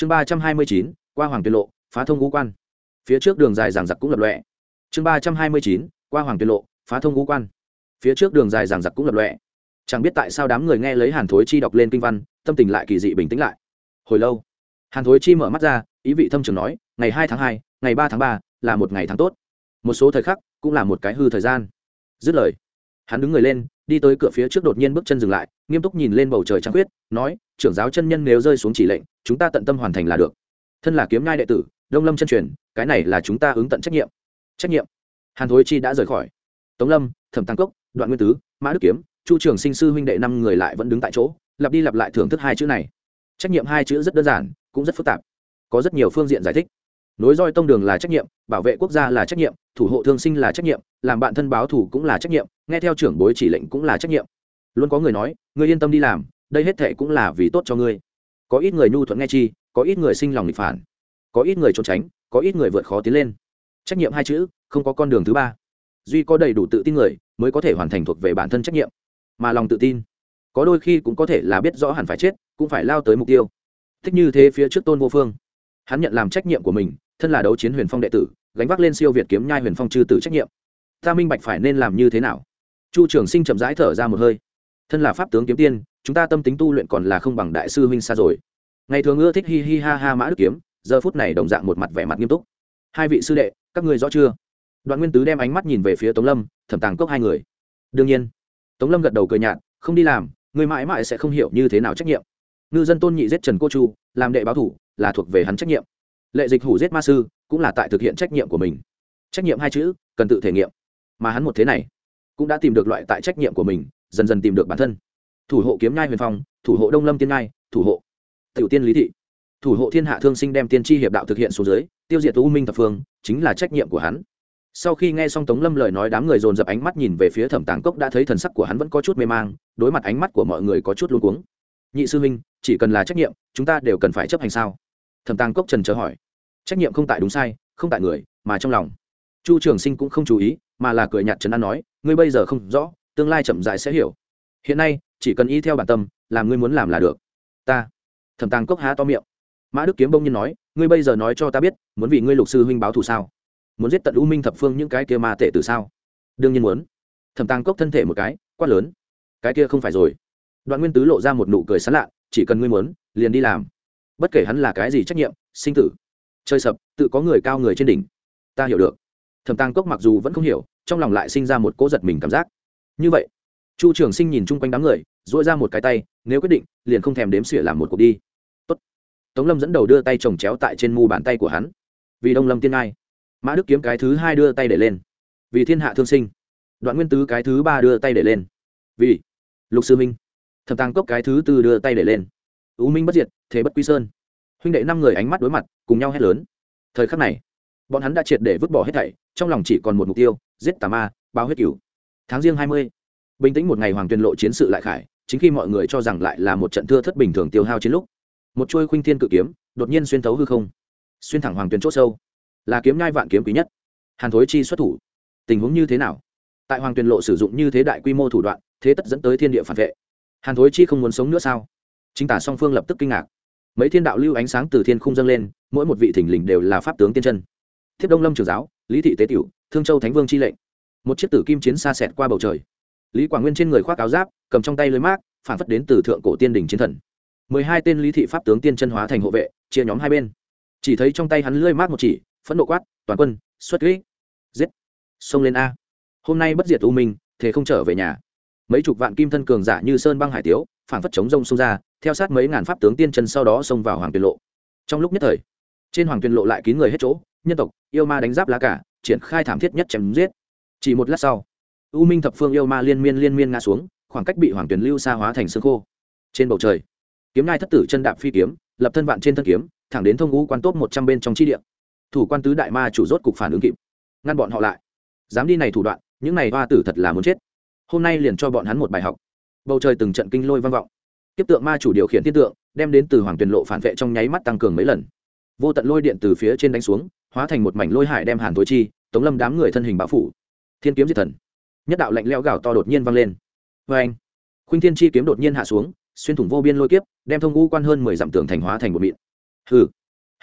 chương ba trăm hai mươi chín, qua hoàng tuyên lộ, phá thông ngũ quan. Phía trước đường dài giảng giặc cũng lập lọe chương ba trăm hai mươi chín, qua hoàng tuyên lộ, phá thông ngũ quan. Phía trước đường dài giảng giặc cũng lập lọe chẳng biết tại sao đám người nghe lấy hàn thối chi đọc lên kinh văn, tâm tình lại kỳ dị bình tĩnh lại. Hồi lâu, hàn thối chi mở mắt ra, ý vị thâm trường nói, ngày hai tháng hai, ngày ba tháng ba là một ngày tháng tốt. Một số thời khắc cũng là một cái hư thời gian. Dứt lời, hắn đứng người lên đi tới cửa phía trước đột nhiên bước chân dừng lại, nghiêm túc nhìn lên bầu trời trăng khuyết, nói, trưởng giáo chân nhân nếu rơi xuống chỉ lệnh, chúng ta tận tâm hoàn thành là được. Thân là kiếm ngai đệ tử, đông lâm chân truyền, cái này là chúng ta ứng tận trách nhiệm. Trách nhiệm? Hàn thối chi đã rời khỏi. Tống lâm, thẩm tăng cốc, đoạn nguyên tứ, mã đức kiếm, chu trường sinh sư huynh đệ năm người lại vẫn đứng tại chỗ, lặp đi lặp lại thưởng thức hai chữ này. Trách nhiệm hai chữ rất đơn giản, cũng rất phức tạp. Có rất nhiều phương diện giải thích nối roi tông đường là trách nhiệm, bảo vệ quốc gia là trách nhiệm, thủ hộ thương sinh là trách nhiệm, làm bạn thân báo thủ cũng là trách nhiệm, nghe theo trưởng bối chỉ lệnh cũng là trách nhiệm. Luôn có người nói, ngươi yên tâm đi làm, đây hết thệ cũng là vì tốt cho ngươi. Có ít người nhu thuận nghe chi, có ít người sinh lòng nghịch phản, có ít người trốn tránh, có ít người vượt khó tiến lên. Trách nhiệm hai chữ, không có con đường thứ ba. Duy có đầy đủ tự tin người, mới có thể hoàn thành thuộc về bản thân trách nhiệm. Mà lòng tự tin, có đôi khi cũng có thể là biết rõ hẳn phải chết, cũng phải lao tới mục tiêu. Thích như thế phía trước tôn vô phương, hắn nhận làm trách nhiệm của mình thân là đấu chiến huyền phong đệ tử, gánh vác lên siêu việt kiếm nhai huyền phong chư tử trách nhiệm. Ta minh bạch phải nên làm như thế nào. Chu trường sinh chậm rãi thở ra một hơi. Thân là pháp tướng kiếm tiên, chúng ta tâm tính tu luyện còn là không bằng đại sư huynh xa rồi. Ngày thường ưa thích hi hi ha ha mã đức kiếm, giờ phút này đồng dạng một mặt vẻ mặt nghiêm túc. Hai vị sư đệ, các người rõ chưa? Đoạn nguyên tứ đem ánh mắt nhìn về phía tống lâm, thẩm tàng cốc hai người. Đương nhiên. Tống lâm gật đầu cười nhạt, không đi làm, người mãi mãi sẽ không hiểu như thế nào trách nhiệm. Ngư dân tôn nhị giết trần cô chu, làm đệ báo thủ, là thuộc về hắn trách nhiệm lệ dịch hủ giết ma sư cũng là tại thực hiện trách nhiệm của mình. Trách nhiệm hai chữ cần tự thể nghiệm. Mà hắn một thế này cũng đã tìm được loại tại trách nhiệm của mình dần dần tìm được bản thân. Thủ hộ kiếm nhai huyền phong thủ hộ đông lâm tiên Nhai, thủ hộ tiểu tiên lý thị. Thủ hộ thiên hạ thương sinh đem tiên tri hiệp đạo thực hiện xuống dưới tiêu diệt u minh thập phương chính là trách nhiệm của hắn. Sau khi nghe xong tống lâm lời nói đám người dồn dập ánh mắt nhìn về phía thẩm tàng cốc đã thấy thần sắc của hắn vẫn có chút mê mang đối mặt ánh mắt của mọi người có chút luôn cuống. Nhị sư huynh chỉ cần là trách nhiệm chúng ta đều cần phải chấp hành sao? Thẩm tàng cốc trần chờ hỏi trách nhiệm không tại đúng sai, không tại người, mà trong lòng. Chu trường sinh cũng không chú ý, mà là cười nhạt trấn an nói, ngươi bây giờ không rõ, tương lai chậm dại sẽ hiểu. Hiện nay, chỉ cần y theo bản tâm, làm ngươi muốn làm là được. Ta. Thẩm tàng cốc há to miệng. Mã đức kiếm bông nhiên nói, ngươi bây giờ nói cho ta biết, muốn vì ngươi lục sư huynh báo thù sao? Muốn giết tận u minh thập phương những cái kia ma tệ từ sao? Đương nhiên muốn. Thẩm tàng cốc thân thể một cái, quát lớn. Cái kia không phải rồi. Đoạn nguyên tứ lộ ra một nụ cười sán lạ, chỉ cần ngươi muốn, liền đi làm. Bất kể hắn là cái gì trách nhiệm, sinh tử chơi sập, tự có người cao người trên đỉnh. Ta hiểu được. Thẩm tăng cốc mặc dù vẫn không hiểu, trong lòng lại sinh ra một cỗ giật mình cảm giác. Như vậy, chu trường sinh nhìn chung quanh đám người dội ra một cái tay, nếu quyết định, liền không thèm đếm xỉa làm một cuộc đi. Tốt. tống lâm dẫn đầu đưa tay chồng chéo tại trên mu bàn tay của hắn. Vì đông lâm tiên ai? Mã đức kiếm cái thứ hai đưa tay để lên. Vì thiên hạ thương sinh. Đoạn nguyên tứ cái thứ ba đưa tay để lên. Vì lục sư minh. Thẩm tăng cốc cái thứ tư đưa tay để lên. Ưu minh bất diệt, thế bất quy sơn huynh đệ năm người ánh mắt đối mặt, cùng nhau hét lớn. Thời khắc này, bọn hắn đã triệt để vứt bỏ hết thảy, trong lòng chỉ còn một mục tiêu, giết tà ma, báo huyết cửu. Tháng riêng hai mươi, bình tĩnh một ngày hoàng tuyên lộ chiến sự lại khải, chính khi mọi người cho rằng lại là một trận thưa thất bình thường tiêu hao chiến lúc, một chuôi khuynh thiên cự kiếm đột nhiên xuyên thấu hư không, xuyên thẳng hoàng tuyên chốt sâu, là kiếm nhai vạn kiếm quý nhất. Hàn thối chi xuất thủ, tình huống như thế nào? Tại hoàng tuyên lộ sử dụng như thế đại quy mô thủ đoạn, thế tất dẫn tới thiên địa phản vệ. Hàn thối chi không muốn sống nữa sao? Chính tả song phương lập tức kinh ngạc mấy thiên đạo lưu ánh sáng từ thiên khung dâng lên, mỗi một vị thỉnh lình đều là pháp tướng tiên chân. Thiếp đông lâm trường giáo, lý thị tế tiểu, thương châu thánh vương chi lệnh. Một chiếc tử kim chiến xa xẹt qua bầu trời. Lý quảng nguyên trên người khoác áo giáp, cầm trong tay lưới mát phản phất đến từ thượng cổ tiên đình chiến thần. Mười hai tên lý thị pháp tướng tiên chân hóa thành hộ vệ, chia nhóm hai bên. Chỉ thấy trong tay hắn lưới mát một chỉ, phẫn nộ quát, toàn quân, xuất kỹ giết! Xông lên a. Hôm nay bất diệt u minh, thế không trở về nhà. Mấy chục vạn kim thân cường giả như sơn băng hải tiếu phản phất chống rông xông ra, theo sát mấy ngàn pháp tướng tiên chân sau đó xông vào hoàng tuyên lộ. Trong lúc nhất thời, trên hoàng tuyên lộ lại kín người hết chỗ, nhân tộc, yêu ma đánh giáp lá cả, triển khai thảm thiết nhất chém giết. Chỉ một lát sau, u minh thập phương yêu ma liên miên liên miên ngã xuống, khoảng cách bị hoàng tuyền lưu xa hóa thành xương khô. Trên bầu trời, kiếm ngai thất tử chân đạp phi kiếm, lập thân vạn trên thân kiếm, thẳng đến thông ngũ quan tốt một trăm bên trong chi địa. Thủ quan tứ đại ma chủ rốt cục phản ứng kịp, ngăn bọn họ lại. Dám đi này thủ đoạn, những này hoa tử thật là muốn chết. Hôm nay liền cho bọn hắn một bài học bầu trời từng trận kinh lôi vang vọng. Tiếp tượng ma chủ điều khiển thiên tượng, đem đến từ hoàng tuyền lộ phản vệ trong nháy mắt tăng cường mấy lần. Vô tận lôi điện từ phía trên đánh xuống, hóa thành một mảnh lôi hải đem hàn tối chi, tống lâm đám người thân hình bão phủ. Thiên kiếm diệt thần. Nhất đạo lạnh leo gào to đột nhiên vang lên. Vê anh khuynh thiên chi kiếm đột nhiên hạ xuống, xuyên thủng vô biên lôi kiếp, đem thông ngũ quan hơn mười dặm tường thành hóa thành một mịn. Hừ!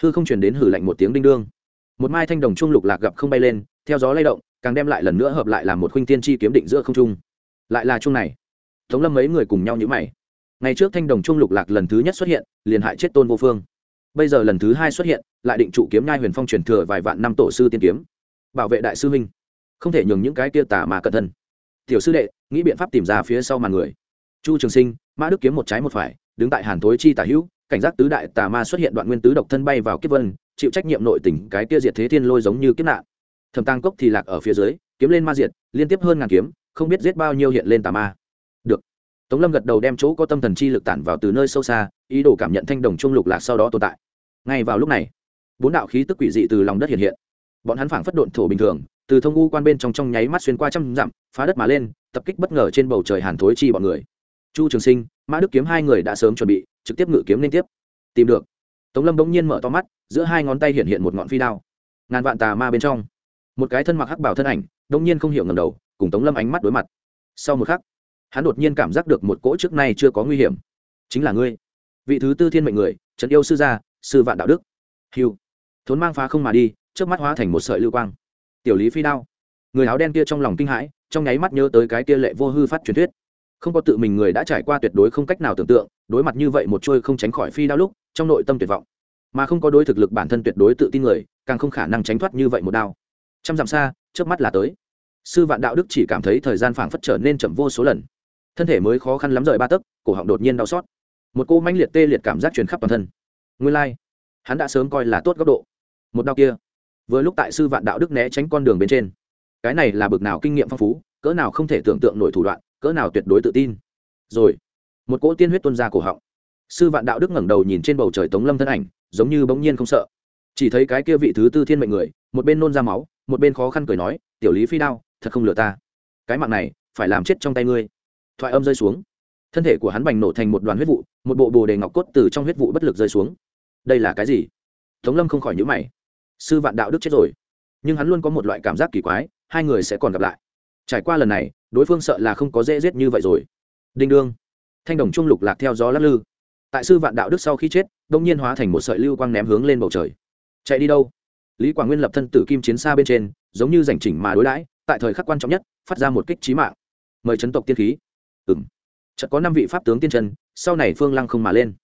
Hư không chuyển đến hử lạnh một tiếng đinh đương. Một mai thanh đồng trung lục lạc gặp không bay lên, theo gió lay động, càng đem lại lần nữa hợp lại làm một khuynh tiên chi kiếm định giữa không trung. Lại là chung này tống lâm mấy người cùng nhau nhữ mày. Ngày trước thanh đồng trung lục lạc lần thứ nhất xuất hiện, liền hại chết tôn vô phương. Bây giờ lần thứ hai xuất hiện, lại định trụ kiếm nhai huyền phong truyền thừa vài vạn năm tổ sư tiên kiếm. Bảo vệ đại sư huynh. Không thể nhường những cái kia tả mà cẩn thân. Tiểu sư đệ, nghĩ biện pháp tìm ra phía sau màn người. Chu trường sinh, mã đức kiếm một trái một phải, đứng tại hàn thối chi tả hữu, cảnh giác tứ đại tà ma xuất hiện đoạn nguyên tứ độc thân bay vào kiếp vân, chịu trách nhiệm nội tình cái kia diệt thế thiên lôi giống như kiếp nạn. Thầm tăng cốc thì lạc ở phía dưới, kiếm lên ma diệt, liên tiếp hơn ngàn kiếm, không biết giết bao nhiêu hiện lên tà ma tống lâm gật đầu đem chỗ có tâm thần chi lực tản vào từ nơi sâu xa, ý đồ cảm nhận thanh đồng trung lục lạc sau đó tồn tại. Ngay vào lúc này, bốn đạo khí tức quỷ dị từ lòng đất hiện hiện. Bọn hắn phảng phất độn thổ bình thường, từ thông u quan bên trong trong nháy mắt xuyên qua trăm dặm, phá đất mà lên, tập kích bất ngờ trên bầu trời hàn thối chi bọn người. Chu trường sinh, mã đức kiếm hai người đã sớm chuẩn bị, trực tiếp ngự kiếm liên tiếp. Tìm được. Tống lâm bỗng nhiên mở to mắt, giữa hai ngón tay hiện hiện một ngọn phi đao. Ngàn vạn tà ma bên trong. Một cái thân mặc hắc bảo thân ảnh bỗng nhiên không hiểu ngầm đầu, cùng tống lâm ánh mắt đối mặt. Sau một khắc hắn đột nhiên cảm giác được một cỗ trước nay chưa có nguy hiểm. Chính là ngươi. Vị thứ tư thiên mệnh người trần yêu sư gia, sư vạn đạo đức. Hiu thốn mang phá không mà đi trước mắt hóa thành một sợi lưu quang. Tiểu lý phi đao. Người áo đen kia trong lòng kinh hãi, trong nháy mắt nhớ tới cái kia lệ vô hư phát truyền thuyết. Không có tự mình người đã trải qua tuyệt đối không cách nào tưởng tượng, đối mặt như vậy một trôi không tránh khỏi phi đao lúc, trong nội tâm tuyệt vọng. Mà không có đối thực lực bản thân tuyệt đối tự tin người, càng không khả năng tránh thoát như vậy một đao. Trăm dặm xa trước mắt là tới. Sư vạn đạo đức chỉ cảm thấy thời gian phảng phất trở nên chậm vô số lần thân thể mới khó khăn lắm rời ba tấc, cổ họng đột nhiên đau xót. Một cô mãnh liệt tê liệt cảm giác truyền khắp toàn thân. Nguyên lai、like. hắn đã sớm coi là tốt góc độ. Một đau kia, vừa lúc tại sư vạn đạo đức né tránh con đường bên trên. Cái này là bực nào kinh nghiệm phong phú, cỡ nào không thể tưởng tượng nổi thủ đoạn, cỡ nào tuyệt đối tự tin. Rồi, một cỗ tiên huyết tuôn ra cổ họng. Sư vạn đạo đức ngẩng đầu nhìn trên bầu trời tống lâm thân ảnh, giống như bỗng nhiên không sợ. Chỉ thấy cái kia vị thứ tư thiên mệnh người, một bên nôn ra máu, một bên khó khăn cười nói, tiểu lý phi đao, thật không lừa ta. Cái mạng này, phải làm chết trong tay ngươi thoại âm rơi xuống. Thân thể của hắn bành nổ thành một đoàn huyết vụ, một bộ bồ đề ngọc cốt từ trong huyết vụ bất lực rơi xuống. Đây là cái gì? Tống lâm không khỏi nhữ mày. Sư vạn đạo đức chết rồi. Nhưng hắn luôn có một loại cảm giác kỳ quái, hai người sẽ còn gặp lại. Trải qua lần này, đối phương sợ là không có dễ giết như vậy rồi. Đinh đương. Thanh đồng trung lục lạc theo gió lắc lư. Tại sư vạn đạo đức sau khi chết, đông nhiên hóa thành một sợi lưu quang ném hướng lên bầu trời. Chạy đi đâu? Lý quảng nguyên lập thân tử kim chiến xa bên trên, giống như giành chỉnh mà đối đãi, tại thời khắc quan trọng nhất, phát ra một kích trí mạng. Mời chấn tộc tiên khí ừng chợt có năm vị pháp tướng tiên trần sau này phương lăng không mà lên.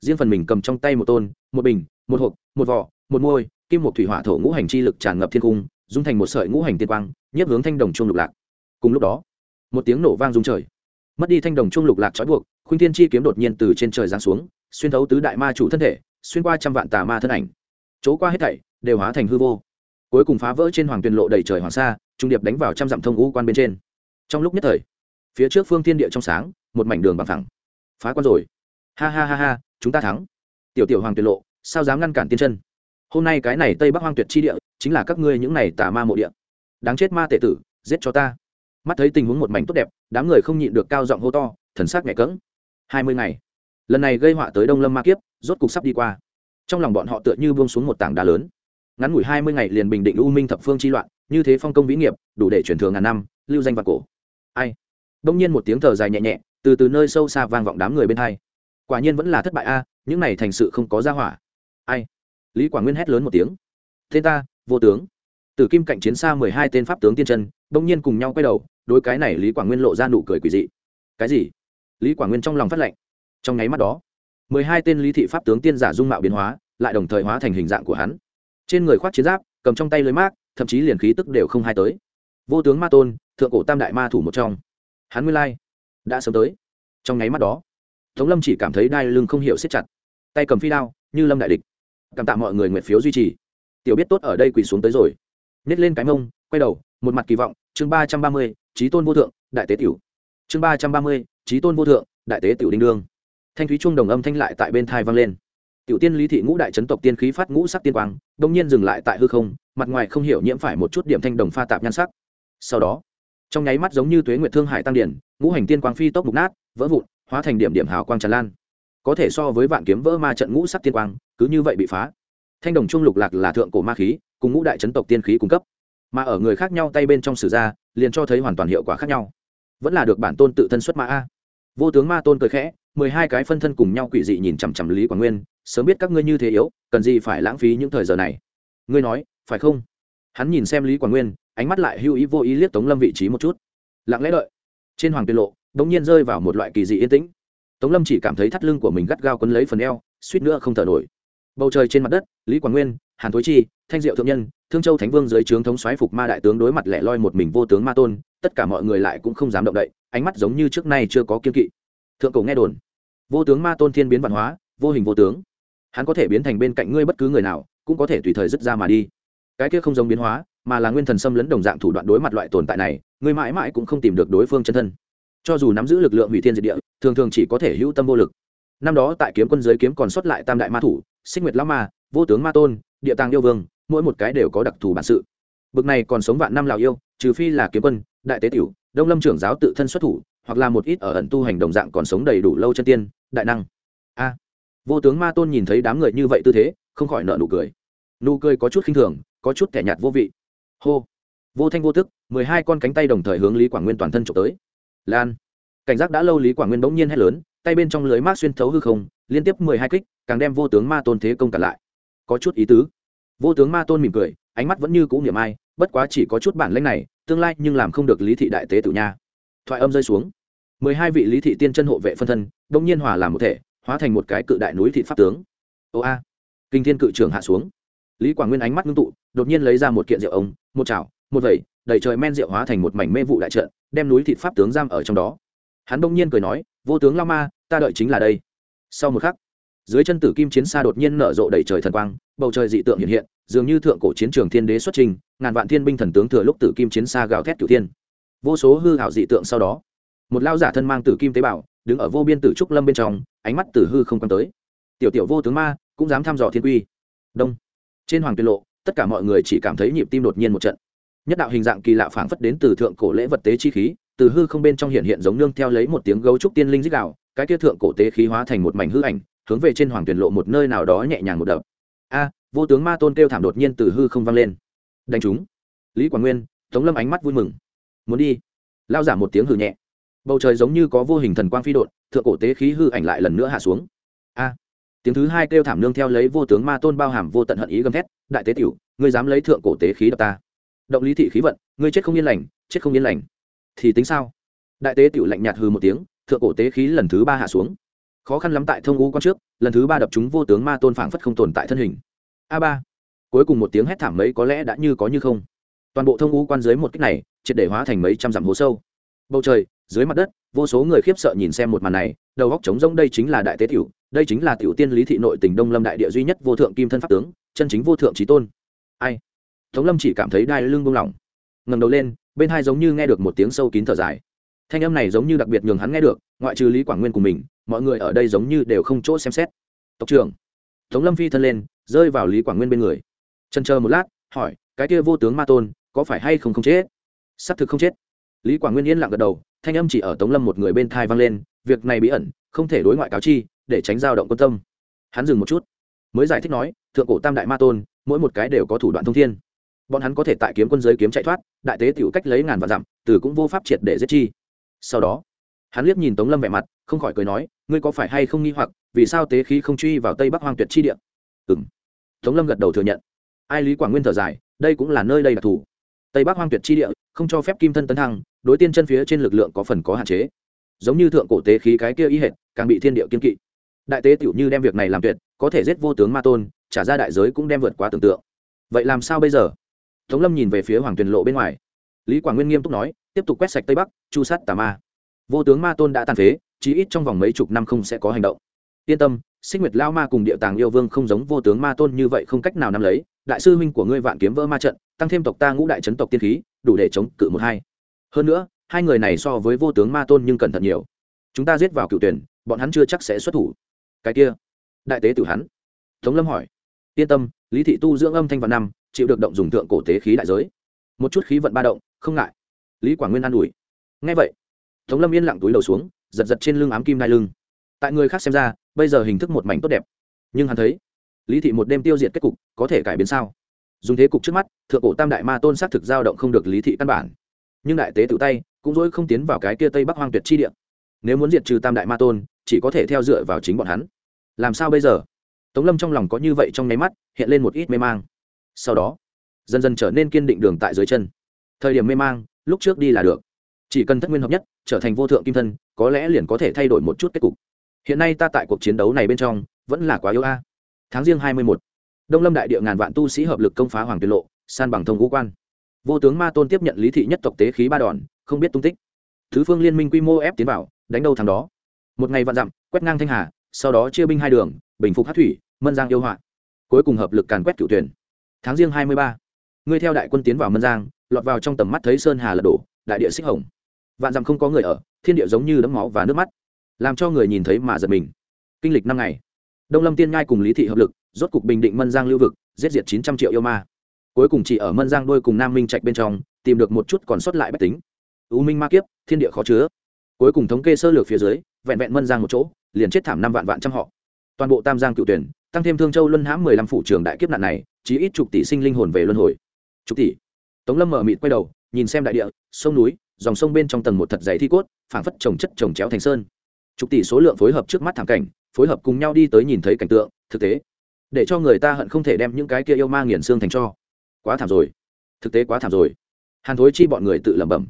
Riêng phần mình cầm trong tay một tôn, một bình, một hộp, một vỏ, một môi, kim một thủy hỏa thổ ngũ hành chi lực tràn ngập thiên cung, dung thành một sợi ngũ hành tiên quang, nhiếp hướng thanh đồng chuông lục lạc. Cùng lúc đó, một tiếng nổ vang rung trời. Mất đi thanh đồng chuông lục lạc trói buộc, khuynh thiên chi kiếm đột nhiên từ trên trời giáng xuống, xuyên thấu tứ đại ma chủ thân thể, xuyên qua trăm vạn tà ma thân ảnh. Chỗ qua hết thảy đều hóa thành hư vô. Cuối cùng phá vỡ trên hoàng tuyền lộ đầy trời hoàng sa, trung điệp đánh vào trăm dặm thông ngũ quan bên trên. Trong lúc nhất thời phía trước phương thiên địa trong sáng, một mảnh đường bằng thẳng phá quan rồi. Ha ha ha ha, chúng ta thắng. Tiểu tiểu hoàng tuyệt lộ, sao dám ngăn cản tiên chân? Hôm nay cái này tây bắc hoang tuyệt chi địa, chính là các ngươi những này tà ma mộ địa. Đáng chết ma tệ tử, giết cho ta. Mắt thấy tình huống một mảnh tốt đẹp, đám người không nhịn được cao giọng hô to, thần sắc nhẹ cỡng hai mươi ngày. Lần này gây họa tới đông lâm ma kiếp, rốt cục sắp đi qua. Trong lòng bọn họ tựa như buông xuống một tảng đá lớn. Ngắn ngủi hai mươi ngày liền bình định u minh thập phương chi loạn, như thế phong công vĩ nghiệp, đủ để truyền thường ngàn năm, lưu danh và cổ. Ai? Đông nhiên một tiếng thở dài nhẹ nhẹ, từ từ nơi sâu xa vang vọng đám người bên hai. Quả nhiên vẫn là thất bại a, những này thành sự không có ra hỏa. Ai? Lý quảng nguyên hét lớn một tiếng. Tên ta, vô tướng. Từ kim cạnh chiến xa mười hai tên pháp tướng tiên chân, đông nhiên cùng nhau quay đầu đôi cái này lý quảng nguyên lộ ra nụ cười quỳ dị. Cái gì? Lý quảng nguyên trong lòng phát lệnh. Trong nháy mắt đó, mười hai tên lý thị pháp tướng tiên giả dung mạo biến hóa, lại đồng thời hóa thành hình dạng của hắn. Trên người khoác chiến giáp, cầm trong tay lưới mát thậm chí liền khí tức đều không hai tới. Vô tướng ma tôn, thượng cổ tam đại ma thủ một trong hắn nguyên lai đã sớm tới. Trong nháy mắt đó, tống lâm chỉ cảm thấy đai lưng không hiểu siết chặt. Tay cầm phi đao, như lâm đại địch. Cảm tạ mọi người nguyện phiếu duy trì. Tiểu biết tốt ở đây quỳ xuống tới rồi. Nhét lên cái mông, quay đầu, một mặt kỳ vọng, chương ba trăm ba mươi trí tôn vô thượng, đại tế tiểu. Chương ba trăm ba mươi trí tôn vô thượng, đại tế tiểu đinh đương. Thanh thúy trung đồng âm thanh lại tại bên thai vang lên. Tiểu tiên lý thị ngũ đại chấn tộc tiên khí phát ngũ sắc tiên quang, đông nhiên dừng lại tại hư không, mặt ngoài không hiểu nhiễm phải một chút điểm thanh đồng pha tạp nhan sắc. Sau đó trong nháy mắt giống như tuế nguyệt thương hải tăng điển, ngũ hành tiên quang phi tốc mục nát, vỡ vụn, hóa thành điểm điểm hào quang tràn lan. Có thể so với vạn kiếm vỡ ma trận ngũ sắc tiên quang, cứ như vậy bị phá. Thanh đồng trung lục lạc là thượng cổ ma khí, cùng ngũ đại chấn tộc tiên khí cung cấp. Mà ở người khác nhau tay bên trong sử ra, liền cho thấy hoàn toàn hiệu quả khác nhau. Vẫn là được bản tôn tự thân xuất mã a. Vô tướng ma tôn cười khẽ, mười hai cái phân thân cùng nhau quỷ dị nhìn chằm chằm lý quảng nguyên, sớm biết các ngươi như thế yếu, cần gì phải lãng phí những thời giờ này? Ngươi nói, phải không? Hắn nhìn xem lý quảng nguyên, ánh mắt lại hưu ý vô ý liếc tống lâm vị trí một chút. Lặng lẽ đợi. Trên hoàng tiên lộ đ ỗ n g nhiên rơi vào một loại kỳ dị yên tĩnh. Tống lâm chỉ cảm thấy thắt lưng của mình gắt gao quấn lấy phần eo, suýt nữa không thở nổi. Bầu trời trên mặt đất, lý quảng nguyên, hàn thối chi, thanh diệu thượng nhân, thương châu thánh vương dưới trướng thống xoáy phục ma đại tướng đối mặt lẻ loi một mình vô tướng ma tôn, tất cả mọi người lại cũng không dám động đậy, ánh mắt giống như trước nay chưa có kiên kỵ. Thượng cổ nghe đồn, vô tướng ma tôn thiên biến văn hóa, vô hình vô tướng. Hắn có thể biến thành bên cạnh ngươi bất cứ người nào, cũng có thể tùy thời dứt ra mà đi cái kia không giống biến hóa, mà là nguyên thần xâm lấn đồng dạng thủ đoạn đối mặt loại tồn tại này, người mãi mãi cũng không tìm được đối phương chân thân. Cho dù nắm giữ lực lượng hủy thiên diệt địa, thường thường chỉ có thể hữu tâm vô lực. Năm đó tại kiếm quân giới kiếm còn xuất lại tam đại ma thủ, xích nguyệt lão ma, vô tướng ma tôn, địa tàng yêu vương, mỗi một cái đều có đặc thù bản sự. Bực này còn sống vạn năm lào yêu, trừ phi là kiếm quân, đại tế tiểu, đông lâm trưởng giáo tự thân xuất thủ, hoặc là một ít ở ẩn tu hành đồng dạng còn sống đầy đủ lâu chân tiên, đại năng. A. Vô tướng ma tôn nhìn thấy đám người như vậy tư thế, không khỏi nợ nụ cười. Nụ cười có chút khinh thường có chút thẻ nhạt vô vị. Hô. Vô thanh vô tức, mười hai con cánh tay đồng thời hướng lý quảng nguyên toàn thân trộm tới. Lan. Cảnh giác đã lâu lý quảng nguyên bỗng nhiên hét lớn, tay bên trong lưới mát xuyên thấu hư không, liên tiếp mười hai kích, càng đem vô tướng ma tôn thế công cả lại. Có chút ý tứ. Vô tướng ma tôn mỉm cười, ánh mắt vẫn như cũ niệm ai, bất quá chỉ có chút bản lãnh này, tương lai nhưng làm không được lý thị đại tế tử nha. Thoại âm rơi xuống. Mười hai vị lý thị tiên chân hộ vệ phân thân đông nhiên hòa làm một thể, hóa thành một cái cự đại núi thị pháp tướng. Ô a. Kinh thiên cự trưởng hạ xuống lý quảng nguyên ánh mắt ngưng tụ, đột nhiên lấy ra một kiện rượu ống, một chảo, một vẩy, đầy trời men rượu hóa thành một mảnh mê vụ đại trận, đem núi thịt pháp tướng giam ở trong đó. Hắn bỗng nhiên cười nói, vô tướng lao ma, ta đợi chính là đây. Sau một khắc, dưới chân tử kim chiến xa đột nhiên nở rộ đầy trời thần quang, bầu trời dị tượng hiện hiện, dường như thượng cổ chiến trường thiên đế xuất trình, ngàn vạn thiên binh thần tướng thừa lúc tử kim chiến xa gào thét cửu thiên. Vô số hư hảo dị tượng sau đó, một lao giả thân mang tử kim tế bào, đứng ở vô biên tử trúc lâm bên trong, ánh mắt tử hư không quan tới. Tiểu tiểu vô tướng ma, cũng dám thăm dò thiên quy. Đông trên hoàng tuyên lộ, tất cả mọi người chỉ cảm thấy nhịp tim đột nhiên một trận. Nhất đạo hình dạng kỳ lạ phảng phất đến từ thượng cổ lễ vật tế chi khí, từ hư không bên trong hiện hiện giống nương theo lấy một tiếng gấu trúc tiên linh dích đạo cái kia thượng cổ tế khí hóa thành một mảnh hư ảnh, hướng về trên hoàng tuyển lộ một nơi nào đó nhẹ nhàng một đập. A, vô tướng ma tôn kêu thảm đột nhiên từ hư không vang lên. Đánh chúng. Lý quảng nguyên, tống lâm ánh mắt vui mừng. Muốn đi. Lao giả một tiếng hư nhẹ. Bầu trời giống như có vô hình thần quang phi đột thượng cổ tế khí hư ảnh lại lần nữa hạ xuống. A tiếng thứ hai kêu thảm nương theo lấy vô tướng ma tôn bao hàm vô tận hận ý gầm thét, đại tế tiểu, ngươi dám lấy thượng cổ tế khí đập ta. Động lý thị khí vận, ngươi chết không yên lành, chết không yên lành. Thì tính sao? Đại tế tiểu lạnh nhạt hư một tiếng, thượng cổ tế khí lần thứ ba hạ xuống. Khó khăn lắm tại thông u quan trước, lần thứ ba đập chúng vô tướng ma tôn phảng phất không tồn tại thân hình. A ba. Cuối cùng một tiếng hét thảm mấy có lẽ đã như có như không. Toàn bộ thông u quan dưới một cách này, triệt để hóa thành mấy trăm dặm hố sâu. Bầu trời, dưới mặt đất, vô số người khiếp sợ nhìn xem một màn này, đầu góc trống rỗng đây chính là đại tế tiểu đây chính là tiểu tiên lý thị nội tỉnh đông lâm đại địa duy nhất vô thượng kim thân pháp tướng, chân chính vô thượng trí tôn. Ai? Tống lâm chỉ cảm thấy đai lưng buông lỏng. Ngầm đầu lên, bên hai giống như nghe được một tiếng sâu kín thở dài. Thanh âm này giống như đặc biệt nhường hắn nghe được, ngoại trừ lý quảng nguyên của mình, mọi người ở đây giống như đều không chỗ xem xét. Tộc trưởng. Tống lâm phi thân lên, rơi vào lý quảng nguyên bên người. Trần chờ một lát, hỏi, cái kia vô tướng ma tôn, có phải hay không không chết? Xác thực không chết. Lý quảng nguyên yên lặng gật đầu, thanh âm chỉ ở tống lâm một người bên thai vang lên, việc này bí ẩn không thể đối ngoại cáo chi, để tránh dao động quan tâm. Hắn dừng một chút, mới giải thích nói, thượng cổ tam đại ma tôn, mỗi một cái đều có thủ đoạn thông thiên. Bọn hắn có thể tại kiếm quân giới kiếm chạy thoát, đại tế tiểu cách lấy ngàn vạn dặm, từ cũng vô pháp triệt để giết chi. Sau đó, hắn liếc nhìn tống lâm vẻ mặt, không khỏi cười nói, ngươi có phải hay không nghi hoặc, vì sao tế khí không truy vào tây bắc hoang tuyệt chi địa? Ừng tống lâm gật đầu thừa nhận. Ai lý quảng nguyên thở dài, đây cũng là nơi đây đặc thù tây bắc hoang tuyệt chi địa, không cho phép kim thân tấn thăng, đối tiên chân phía trên lực lượng có phần có hạn chế giống như thượng cổ tế khí cái kia y hệt, càng bị thiên địa kiên kỵ. Đại tế tiểu như đem việc này làm tuyệt, có thể giết vô tướng ma tôn, trả ra đại giới cũng đem vượt quá tưởng tượng. Vậy làm sao bây giờ? Tống lâm nhìn về phía hoàng tuyền lộ bên ngoài. Lý quảng nguyên nghiêm túc nói, tiếp tục quét sạch tây bắc, chu sát tà ma. Vô tướng ma tôn đã tàn phế, chí ít trong vòng mấy chục năm không sẽ có hành động. Yên tâm, xích nguyệt lao ma cùng địa tàng yêu vương không giống vô tướng ma tôn như vậy không cách nào nắm lấy. Đại sư huynh của ngươi vạn kiếm vỡ ma trận, tăng thêm tộc ta ngũ đại chấn tộc tiên khí, đủ để chống cự một hai. Hơn nữa hai người này so với vô tướng ma tôn nhưng cẩn thận nhiều. Chúng ta giết vào cựu tuyển, bọn hắn chưa chắc sẽ xuất thủ. Cái kia, đại tế tử hắn. Tống lâm hỏi. Yên tâm, lý thị tu dưỡng âm thanh vạn năm, chịu được động dùng thượng cổ tế khí đại giới. Một chút khí vận ba động, không ngại. Lý quảng nguyên an ủi. Ngay vậy, tống lâm yên lặng túi đầu xuống, giật giật trên lưng ám kim nai lưng. Tại người khác xem ra, bây giờ hình thức một mảnh tốt đẹp. Nhưng hắn thấy, lý thị một đêm tiêu diệt kết cục, có thể cải biến sao? Dùng thế cục trước mắt, thượng cổ tam đại ma tôn xác thực giao động không được lý thị căn bản nhưng đại tế tự tay cũng dối không tiến vào cái kia tây bắc hoang tuyệt chi địa. Nếu muốn diệt trừ tam đại ma tôn, chỉ có thể theo dựa vào chính bọn hắn. Làm sao bây giờ? Tống lâm trong lòng có như vậy trong nháy mắt, hiện lên một ít mê mang. Sau đó, dần dần trở nên kiên định đường tại dưới chân. Thời điểm mê mang, lúc trước đi là được. Chỉ cần thất nguyên hợp nhất, trở thành vô thượng kim thân, có lẽ liền có thể thay đổi một chút kết cục. Hiện nay ta tại cuộc chiến đấu này bên trong, vẫn là quá yếu a. Tháng riêng hai mươi một đông lâm đại địa ngàn vạn tu sĩ hợp lực công phá hoàng tiên lộ, san bằng thông ngũ quan vô tướng ma tôn tiếp nhận lý thị nhất tộc tế khí ba đòn, không biết tung tích. Thứ phương liên minh quy mô ép tiến vào, đánh đâu thằng đó. Một ngày vạn dặm, quét ngang thanh hà, sau đó chia binh hai đường, bình phục hát thủy, mân giang yêu họa. Cuối cùng hợp lực càn quét cựu tuyển. Tháng riêng hai mươi ba. Ngươi theo đại quân tiến vào mân giang, lọt vào trong tầm mắt thấy sơn hà lật đổ, đại địa xích hồng. Vạn dặm không có người ở, thiên địa giống như đấm máu và nước mắt. Làm cho người nhìn thấy mà giật mình. Kinh lịch năm ngày. Đông lâm tiên ngai cùng lý thị hợp lực, rốt cục bình định mân giang lưu vực, giết diệt chín trăm triệu yêu ma cuối cùng chỉ ở mân giang đôi cùng nam minh trạch bên trong, tìm được một chút còn sót lại bách tính. U minh ma kiếp, thiên địa khó chứa. Cuối cùng thống kê sơ lược phía dưới, vẹn vẹn mân giang một chỗ, liền chết thảm năm vạn vạn trăm họ. Toàn bộ tam giang cựu tuyển, tăng thêm thương châu luân hãm mười lăm phủ trường đại kiếp nạn này chỉ ít chục tỷ sinh linh hồn về luân hồi. Chục tỷ. Tống lâm mở mịt quay đầu, nhìn xem đại địa, sông núi, dòng sông bên trong tầng một thật dày thi cốt, phảng phất trồng chất trồng chéo thành sơn. Chục tỷ số lượng phối hợp trước mắt thảm cảnh, phối hợp cùng nhau đi tới nhìn thấy cảnh tượng, thực tế. Để cho người ta hận không thể đem những cái kia yêu ma nghiền xương thành cho quá thảm rồi. Thực tế quá thảm rồi. Hàn thối chi bọn người tự lẩm bẩm.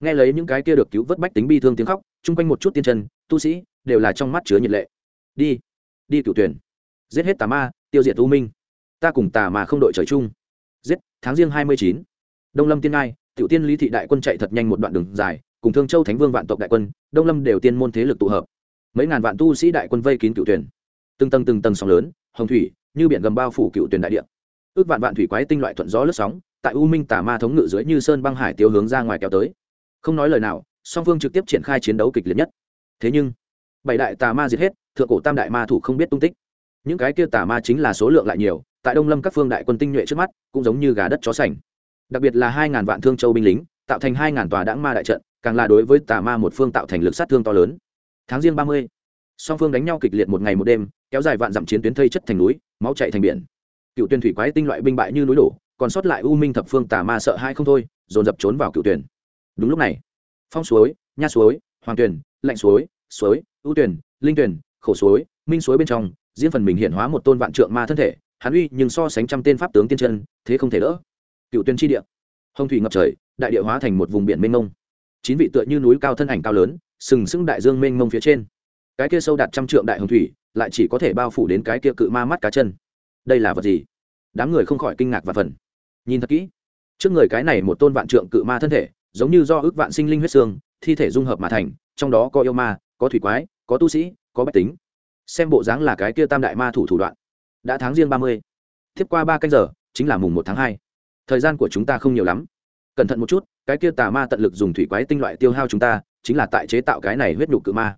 Nghe lấy những cái kia được cứu vớt bách tính bi thương tiếng khóc, chung quanh một chút tiên chân, tu sĩ, đều là trong mắt chứa nhiệt lệ. Đi đi cựu tuyển. Giết hết tà ma, tiêu diệt u minh. Ta cùng tà mà không đội trời chung. Giết, tháng riêng hai mươi chín. Đông lâm tiên ngai, tiểu tiên lý thị đại quân chạy thật nhanh một đoạn đường dài, cùng thương châu thánh vương vạn tộc đại quân, đông lâm đều tiên môn thế lực tụ hợp. Mấy ngàn vạn tu sĩ đại quân vây kín cựu tuyển. Từng tầng từng tầng sóng lớn, hồng thủy, như biển gầm bao phủ cựu tuyển đại địa ước vạn vạn thủy quái tinh loại thuận gió lướt sóng, tại u minh tà ma thống ngự dưới như sơn băng hải tiêu hướng ra ngoài kéo tới. Không nói lời nào, song phương trực tiếp triển khai chiến đấu kịch liệt nhất. Thế nhưng, bảy đại tà ma diệt hết, thượng cổ tam đại ma thủ không biết tung tích. Những cái kia tà ma chính là số lượng lại nhiều, tại đông lâm các phương đại quân tinh nhuệ trước mắt, cũng giống như gà đất chó sành. Đặc biệt là hai ngàn vạn thương châu binh lính, tạo thành hai ngàn tòa đãng ma đại trận, càng là đối với tà ma một phương tạo thành lực sát thương to lớn. Tháng riêng ba mươi, song phương đánh nhau kịch liệt một ngày một đêm, kéo dài vạn dặm chiến tuyến thây chất thành núi, máu chạy thành biển cựu tuyển thủy quái tinh loại binh bại như núi đổ, còn sót lại u minh thập phương tà ma sợ hai không thôi, dồn dập trốn vào cựu tuyển. Đúng lúc này, phong suối, nha suối, hoàng tuyển, lạnh suối suối, ưu tuyển, linh tuyển, khổ suối, minh suối bên trong, diễn phần mình hiện hóa một tôn vạn trượng ma thân thể, hắn uy nhưng so sánh trăm tên pháp tướng tiên chân, thế không thể đỡ. Cựu tuyển tri địa, hồng thủy ngập trời, đại địa hóa thành một vùng biển mênh mông. Chín vị tựa như núi cao thân ảnh cao lớn, sừng sững đại dương mênh mông phía trên. Cái kia sâu đạt trăm trượng đại hồng thủy, lại chỉ có thể bao phủ đến cái kia cự ma mắt cá chân đây là vật gì? Đám người không khỏi kinh ngạc và phần. Nhìn thật kỹ. Trước người cái này một tôn vạn trượng cự ma thân thể, giống như do ước vạn sinh linh huyết xương, thi thể dung hợp mà thành, trong đó có yêu ma, có thủy quái, có tu sĩ, có bách tính. Xem bộ dáng là cái kia tam đại ma thủ thủ đoạn. Đã tháng riêng ba mươi. Tiếp qua ba canh giờ, chính là mùng một tháng hai. Thời gian của chúng ta không nhiều lắm. Cẩn thận một chút, cái kia tà ma tận lực dùng thủy quái tinh loại tiêu hao chúng ta, chính là tại chế tạo cái này huyết nhục cự ma.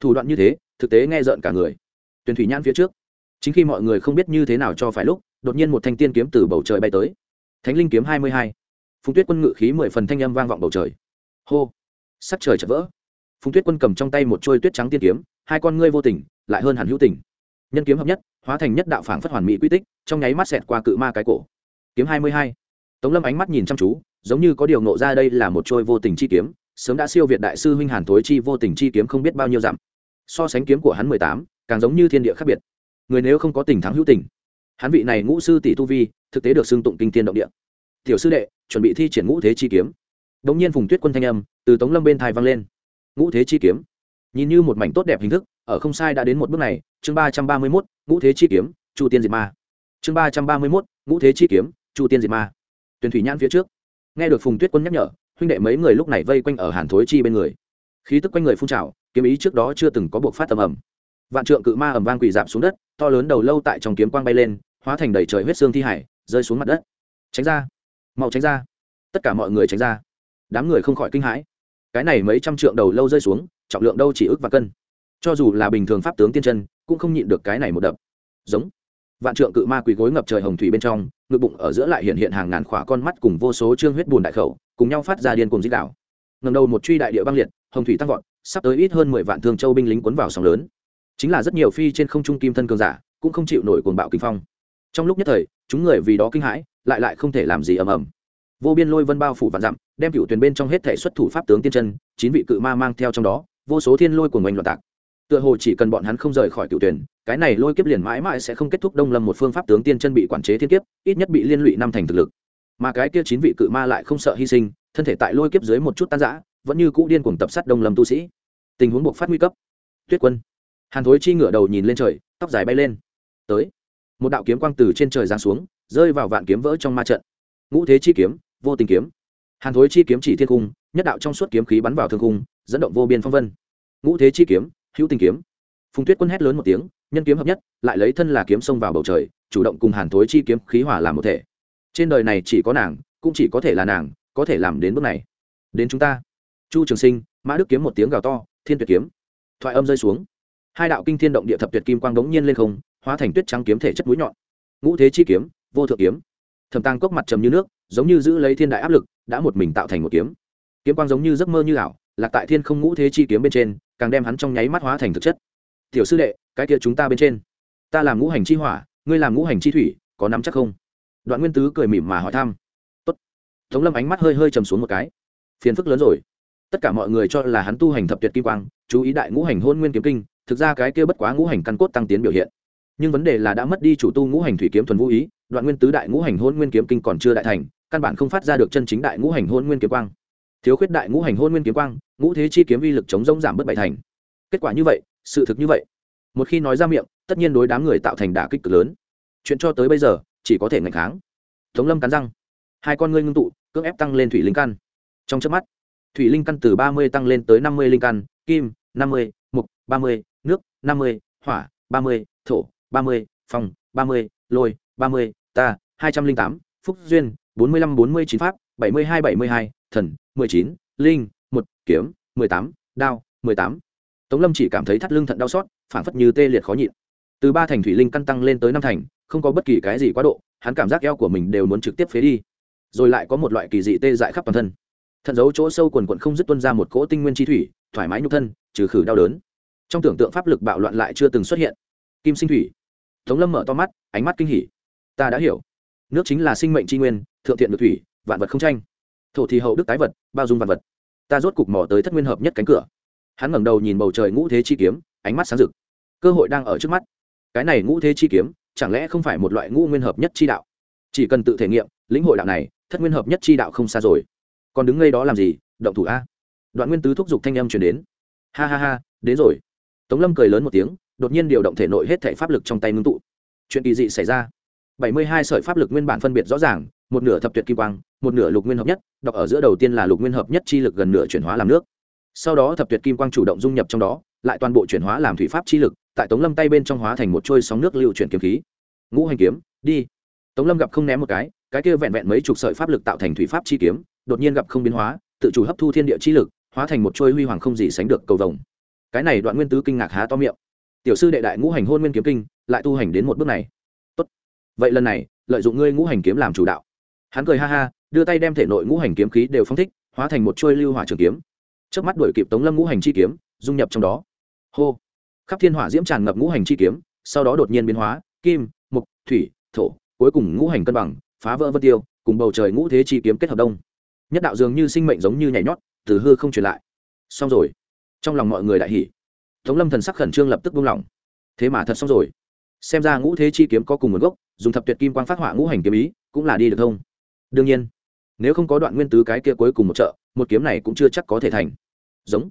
Thủ đoạn như thế, thực tế nghe rợn cả người. Tuyền thủy nhãn phía trước chính khi mọi người không biết như thế nào cho phải lúc, đột nhiên một thanh tiên kiếm từ bầu trời bay tới. Thánh linh kiếm hai mươi hai. Phùng tuyết quân ngự khí mười phần thanh âm vang vọng bầu trời. Hô! Sắc trời chật vỡ. Phùng tuyết quân cầm trong tay một trôi tuyết trắng tiên kiếm, hai con ngươi vô tình, lại hơn hẳn hữu tình. Nhân kiếm hợp nhất, hóa thành nhất đạo phảng phất hoàn mỹ quy tích, trong nháy mắt xẹt qua cự ma cái cổ. Kiếm hai mươi hai. Tống lâm ánh mắt nhìn chăm chú, giống như có điều nộ ra đây là một trôi vô tình chi kiếm, sớm đã siêu việt đại sư huynh hàn thối chi vô tình chi kiếm không biết bao nhiêu dặm. So sánh kiếm của hắn mười tám, càng giống như thiên địa khác biệt người nếu không có tình thắng hữu tình. Hắn vị này ngũ sư tỷ tu vi, thực tế được xưng tụng kinh thiên động địa. Tiểu sư đệ, chuẩn bị thi triển ngũ thế chi kiếm. Đ ỗ n g nhiên phùng tuyết quân thanh âm, từ tống lâm bên thai vang lên. Ngũ thế chi kiếm. Nhìn như một mảnh tốt đẹp hình thức, ở không sai đã đến một bước này, chương ba trăm ba mươi mốt, ngũ thế chi kiếm, chu tiên diệt ma. Chương ba trăm ba mươi mốt, ngũ thế chi kiếm, chu tiên diệt ma. Tuyển thủy nhãn phía trước. Nghe được phùng tuyết quân nhắc nhở, huynh đệ mấy người lúc này vây quanh ở hàn thối chi bên người. Khí tức quanh người phun trào, kiếm ý trước đó chưa từng có buộc phát tầm ẩm vạn trượng cự ma ẩm vang quỳ dạp xuống đất to lớn đầu lâu tại trong kiếm quang bay lên, hóa thành đầy trời huyết xương thi hải, rơi xuống mặt đất. Tránh ra. Mau tránh ra. Tất cả mọi người tránh ra. Đám người không khỏi kinh hãi. Cái này mấy trăm trượng đầu lâu rơi xuống, trọng lượng đâu chỉ ước và cân. Cho dù là bình thường pháp tướng tiên chân, cũng không nhịn được cái này một đập. Giống. Vạn trượng cự ma quỳ gối ngập trời hồng thủy bên trong, ngực bụng ở giữa lại hiện hiện hàng ngàn khỏa con mắt cùng vô số trương huyết bùn đại khẩu, cùng nhau phát ra điên cùng dích đảo ngầm đầu một truy đại địa băng liệt, hồng thủy tăng vọt, sắp tới ít hơn mười vạn thương châu binh lính cuốn vào sóng lớn chính là rất nhiều phi trên không trung kim thân cường giả cũng không chịu nổi cuồng bạo kinh phong. Trong lúc nhất thời, chúng người vì đó kinh hãi, lại lại không thể làm gì ầm ầm. Vô biên lôi vân bao phủ vạn dặm, đem cựu tuyển bên trong hết thể xuất thủ pháp tướng tiên chân, chín vị cự ma mang theo trong đó, vô số thiên lôi của ngành loạn tạc. Tựa hồ chỉ cần bọn hắn không rời khỏi cựu tuyển cái này lôi kiếp liền mãi mãi sẽ không kết thúc đông lâm một phương pháp tướng tiên chân bị quản chế thiên kiếp, ít nhất bị liên lụy năm thành thực lực. Mà cái kia chín vị cự ma lại không sợ hy sinh, thân thể tại lôi kiếp dưới một chút tan giã vẫn như cũ điên cuồng tập sát đông lâm tu sĩ. Tình huống buộc phát nguy cấp. Tuyết quân hàn thối chi ngửa đầu nhìn lên trời, tóc dài bay lên. Tới. Một đạo kiếm quang từ trên trời giáng xuống, rơi vào vạn kiếm vỡ trong ma trận. Ngũ thế chi kiếm, vô tình kiếm. Hàn thối chi kiếm chỉ thiên cung, nhất đạo trong suốt kiếm khí bắn vào thương cung, dẫn động vô biên phong vân. Ngũ thế chi kiếm, hữu tình kiếm. Phùng tuyết quân hét lớn một tiếng, nhân kiếm hợp nhất, lại lấy thân là kiếm xông vào bầu trời, chủ động cùng hàn thối chi kiếm khí hỏa làm một thể. Trên đời này chỉ có nàng, cũng chỉ có thể là nàng, có thể làm đến bước này. Đến chúng ta. Chu trường sinh, mã đức kiếm một tiếng gào to, thiên tuyệt kiếm. Thoại âm rơi xuống hai đạo kinh thiên động địa thập tuyệt kim quang đống nhiên lên không, hóa thành tuyết trắng kiếm thể chất mũi nhọn. Ngũ thế chi kiếm, vô thượng kiếm. Thầm tăng cốc mặt trầm như nước, giống như giữ lấy thiên đại áp lực, đã một mình tạo thành một kiếm. Kiếm quang giống như giấc mơ như ảo, lạc tại thiên không ngũ thế chi kiếm bên trên, càng đem hắn trong nháy mắt hóa thành thực chất. Tiểu sư đệ, cái kia chúng ta bên trên. Ta làm ngũ hành chi hỏa, ngươi làm ngũ hành chi thủy, có nắm chắc không? Đoạn nguyên tứ cười mỉm mà hỏi thăm. Tốt. tống lâm ánh mắt hơi hơi trầm xuống một cái. Phiền phức lớn rồi. Tất cả mọi người cho là hắn tu hành thập tuyệt kim quang, chú ý đại ngũ hành hôn nguyên kiếm kinh thực ra cái kia bất quá ngũ hành căn cốt tăng tiến biểu hiện. Nhưng vấn đề là đã mất đi chủ tu ngũ hành thủy kiếm thuần vũ ý, đoạn nguyên tứ đại ngũ hành hôn nguyên kiếm kinh còn chưa đại thành, căn bản không phát ra được chân chính đại ngũ hành hôn nguyên kiếm quang. Thiếu khuyết đại ngũ hành hôn nguyên kiếm quang, ngũ thế chi kiếm vi lực chống rông giảm bất bảy thành. Kết quả như vậy, sự thực như vậy. Một khi nói ra miệng, tất nhiên đối đám người tạo thành đả kích cực lớn. Chuyện cho tới bây giờ, chỉ có thể ngạch kháng. Tống lâm cắn răng. Hai con ngươi ngưng tụ, cưỡng ép tăng lên thủy linh căn. Trong trước mắt, thủy linh căn từ ba mươi tăng lên tới năm mươi linh căn, kim, năm mươi, mục, ba mươi nước, năm mươi, hỏa, ba mươi, thổ, ba mươi phong ba mươi, lôi, ba mươi, ta, hai trăm linh tám, phúc duyên, bốn mươi lăm bốn mươi chín pháp, bảy mươi hai bảy mươi hai, thần, mười chín, linh, một, kiếm, mười tám, đao, mười tám. Tống lâm chỉ cảm thấy thắt lưng thận đau xót phản phất như tê liệt khó nhịn. Từ ba thành thủy linh căn tăng lên tới năm thành, không có bất kỳ cái gì quá độ, hắn cảm giác eo của mình đều muốn trực tiếp phế đi. Rồi lại có một loại kỳ dị tê dại khắp toàn thân. Thận giấu chỗ sâu quần quận không dứt tuân ra một cỗ tinh nguyên chi thủy, thoải mái nhục thân, trừ khử đau đớn trong tưởng tượng pháp lực bạo loạn lại chưa từng xuất hiện. Kim sinh thủy. Tống lâm mở to mắt, ánh mắt kinh hỉ. Ta đã hiểu. Nước chính là sinh mệnh tri nguyên, thượng thiện được thủy, vạn vật không tranh. Thổ thì hậu đức tái vật, bao dung vạn vật. Ta rốt cục mò tới thất nguyên hợp nhất cánh cửa. Hắn ngẩng đầu nhìn bầu trời ngũ thế chi kiếm, ánh mắt sáng rực. Cơ hội đang ở trước mắt. Cái này ngũ thế chi kiếm, chẳng lẽ không phải một loại ngũ nguyên hợp nhất chi đạo? Chỉ cần tự thể nghiệm, lĩnh hội đạo này, thất nguyên hợp nhất chi đạo không xa rồi. Còn đứng ngay đó làm gì? Động thủ a. Đoạn nguyên tứ thúc giục thanh âm chuyển đến. Ha ha ha, đến rồi tống lâm cười lớn một tiếng, đột nhiên điều động thể nội hết thể pháp lực trong tay ngưng tụ. Chuyện kỳ dị xảy ra. Bảy mươi hai sợi pháp lực nguyên bản phân biệt rõ ràng, một nửa thập tuyệt kim quang, một nửa lục nguyên hợp nhất, đọc ở giữa đầu tiên là lục nguyên hợp nhất chi lực gần nửa chuyển hóa làm nước. Sau đó thập tuyệt kim quang chủ động dung nhập trong đó, lại toàn bộ chuyển hóa làm thủy pháp chi lực, tại tống lâm tay bên trong hóa thành một trôi sóng nước lưu chuyển kiếm khí. Ngũ hành kiếm, đi. Tống lâm gặp không ném một cái cái kia vẹn vẹn mấy chục sợi pháp lực tạo thành thủy pháp chi kiếm, đột nhiên gặp không biến hóa, tự chủ hấp thu thiên địa chi lực, hóa thành một trôi huy hoàng không gì sánh được cầu vồng cái này đoạn nguyên tứ kinh ngạc há to miệng. Tiểu sư đệ đại ngũ hành hôn nguyên kiếm kinh, lại tu hành đến một bước này. Tốt. vậy lần này, lợi dụng ngươi ngũ hành kiếm làm chủ đạo. Hắn cười ha ha, đưa tay đem thể nội ngũ hành kiếm khí đều phong thích, hóa thành một trôi lưu hỏa trường kiếm. Trước mắt đuổi kịp tống lâm ngũ hành chi kiếm, dung nhập trong đó. Hô. Khắp thiên hỏa diễm tràn ngập ngũ hành chi kiếm, sau đó đột nhiên biến hóa, kim, mục, thủy, thổ, cuối cùng ngũ hành cân bằng, phá vỡ vân tiêu, cùng bầu trời ngũ thế chi kiếm kết hợp đông. Nhất đạo dường như sinh mệnh giống như nhảy nhót, từ hư không truyền lại. Xong rồi trong lòng mọi người đại hỉ. Tống lâm thần sắc khẩn trương lập tức buông lỏng. Thế mà thật xong rồi. Xem ra ngũ thế chi kiếm có cùng nguồn gốc, dùng thập tuyệt kim quang phát họa ngũ hành kiếm ý, cũng là đi được thông. Đương nhiên, nếu không có đoạn nguyên tứ cái kia cuối cùng một chợ một kiếm này cũng chưa chắc có thể thành. Giống.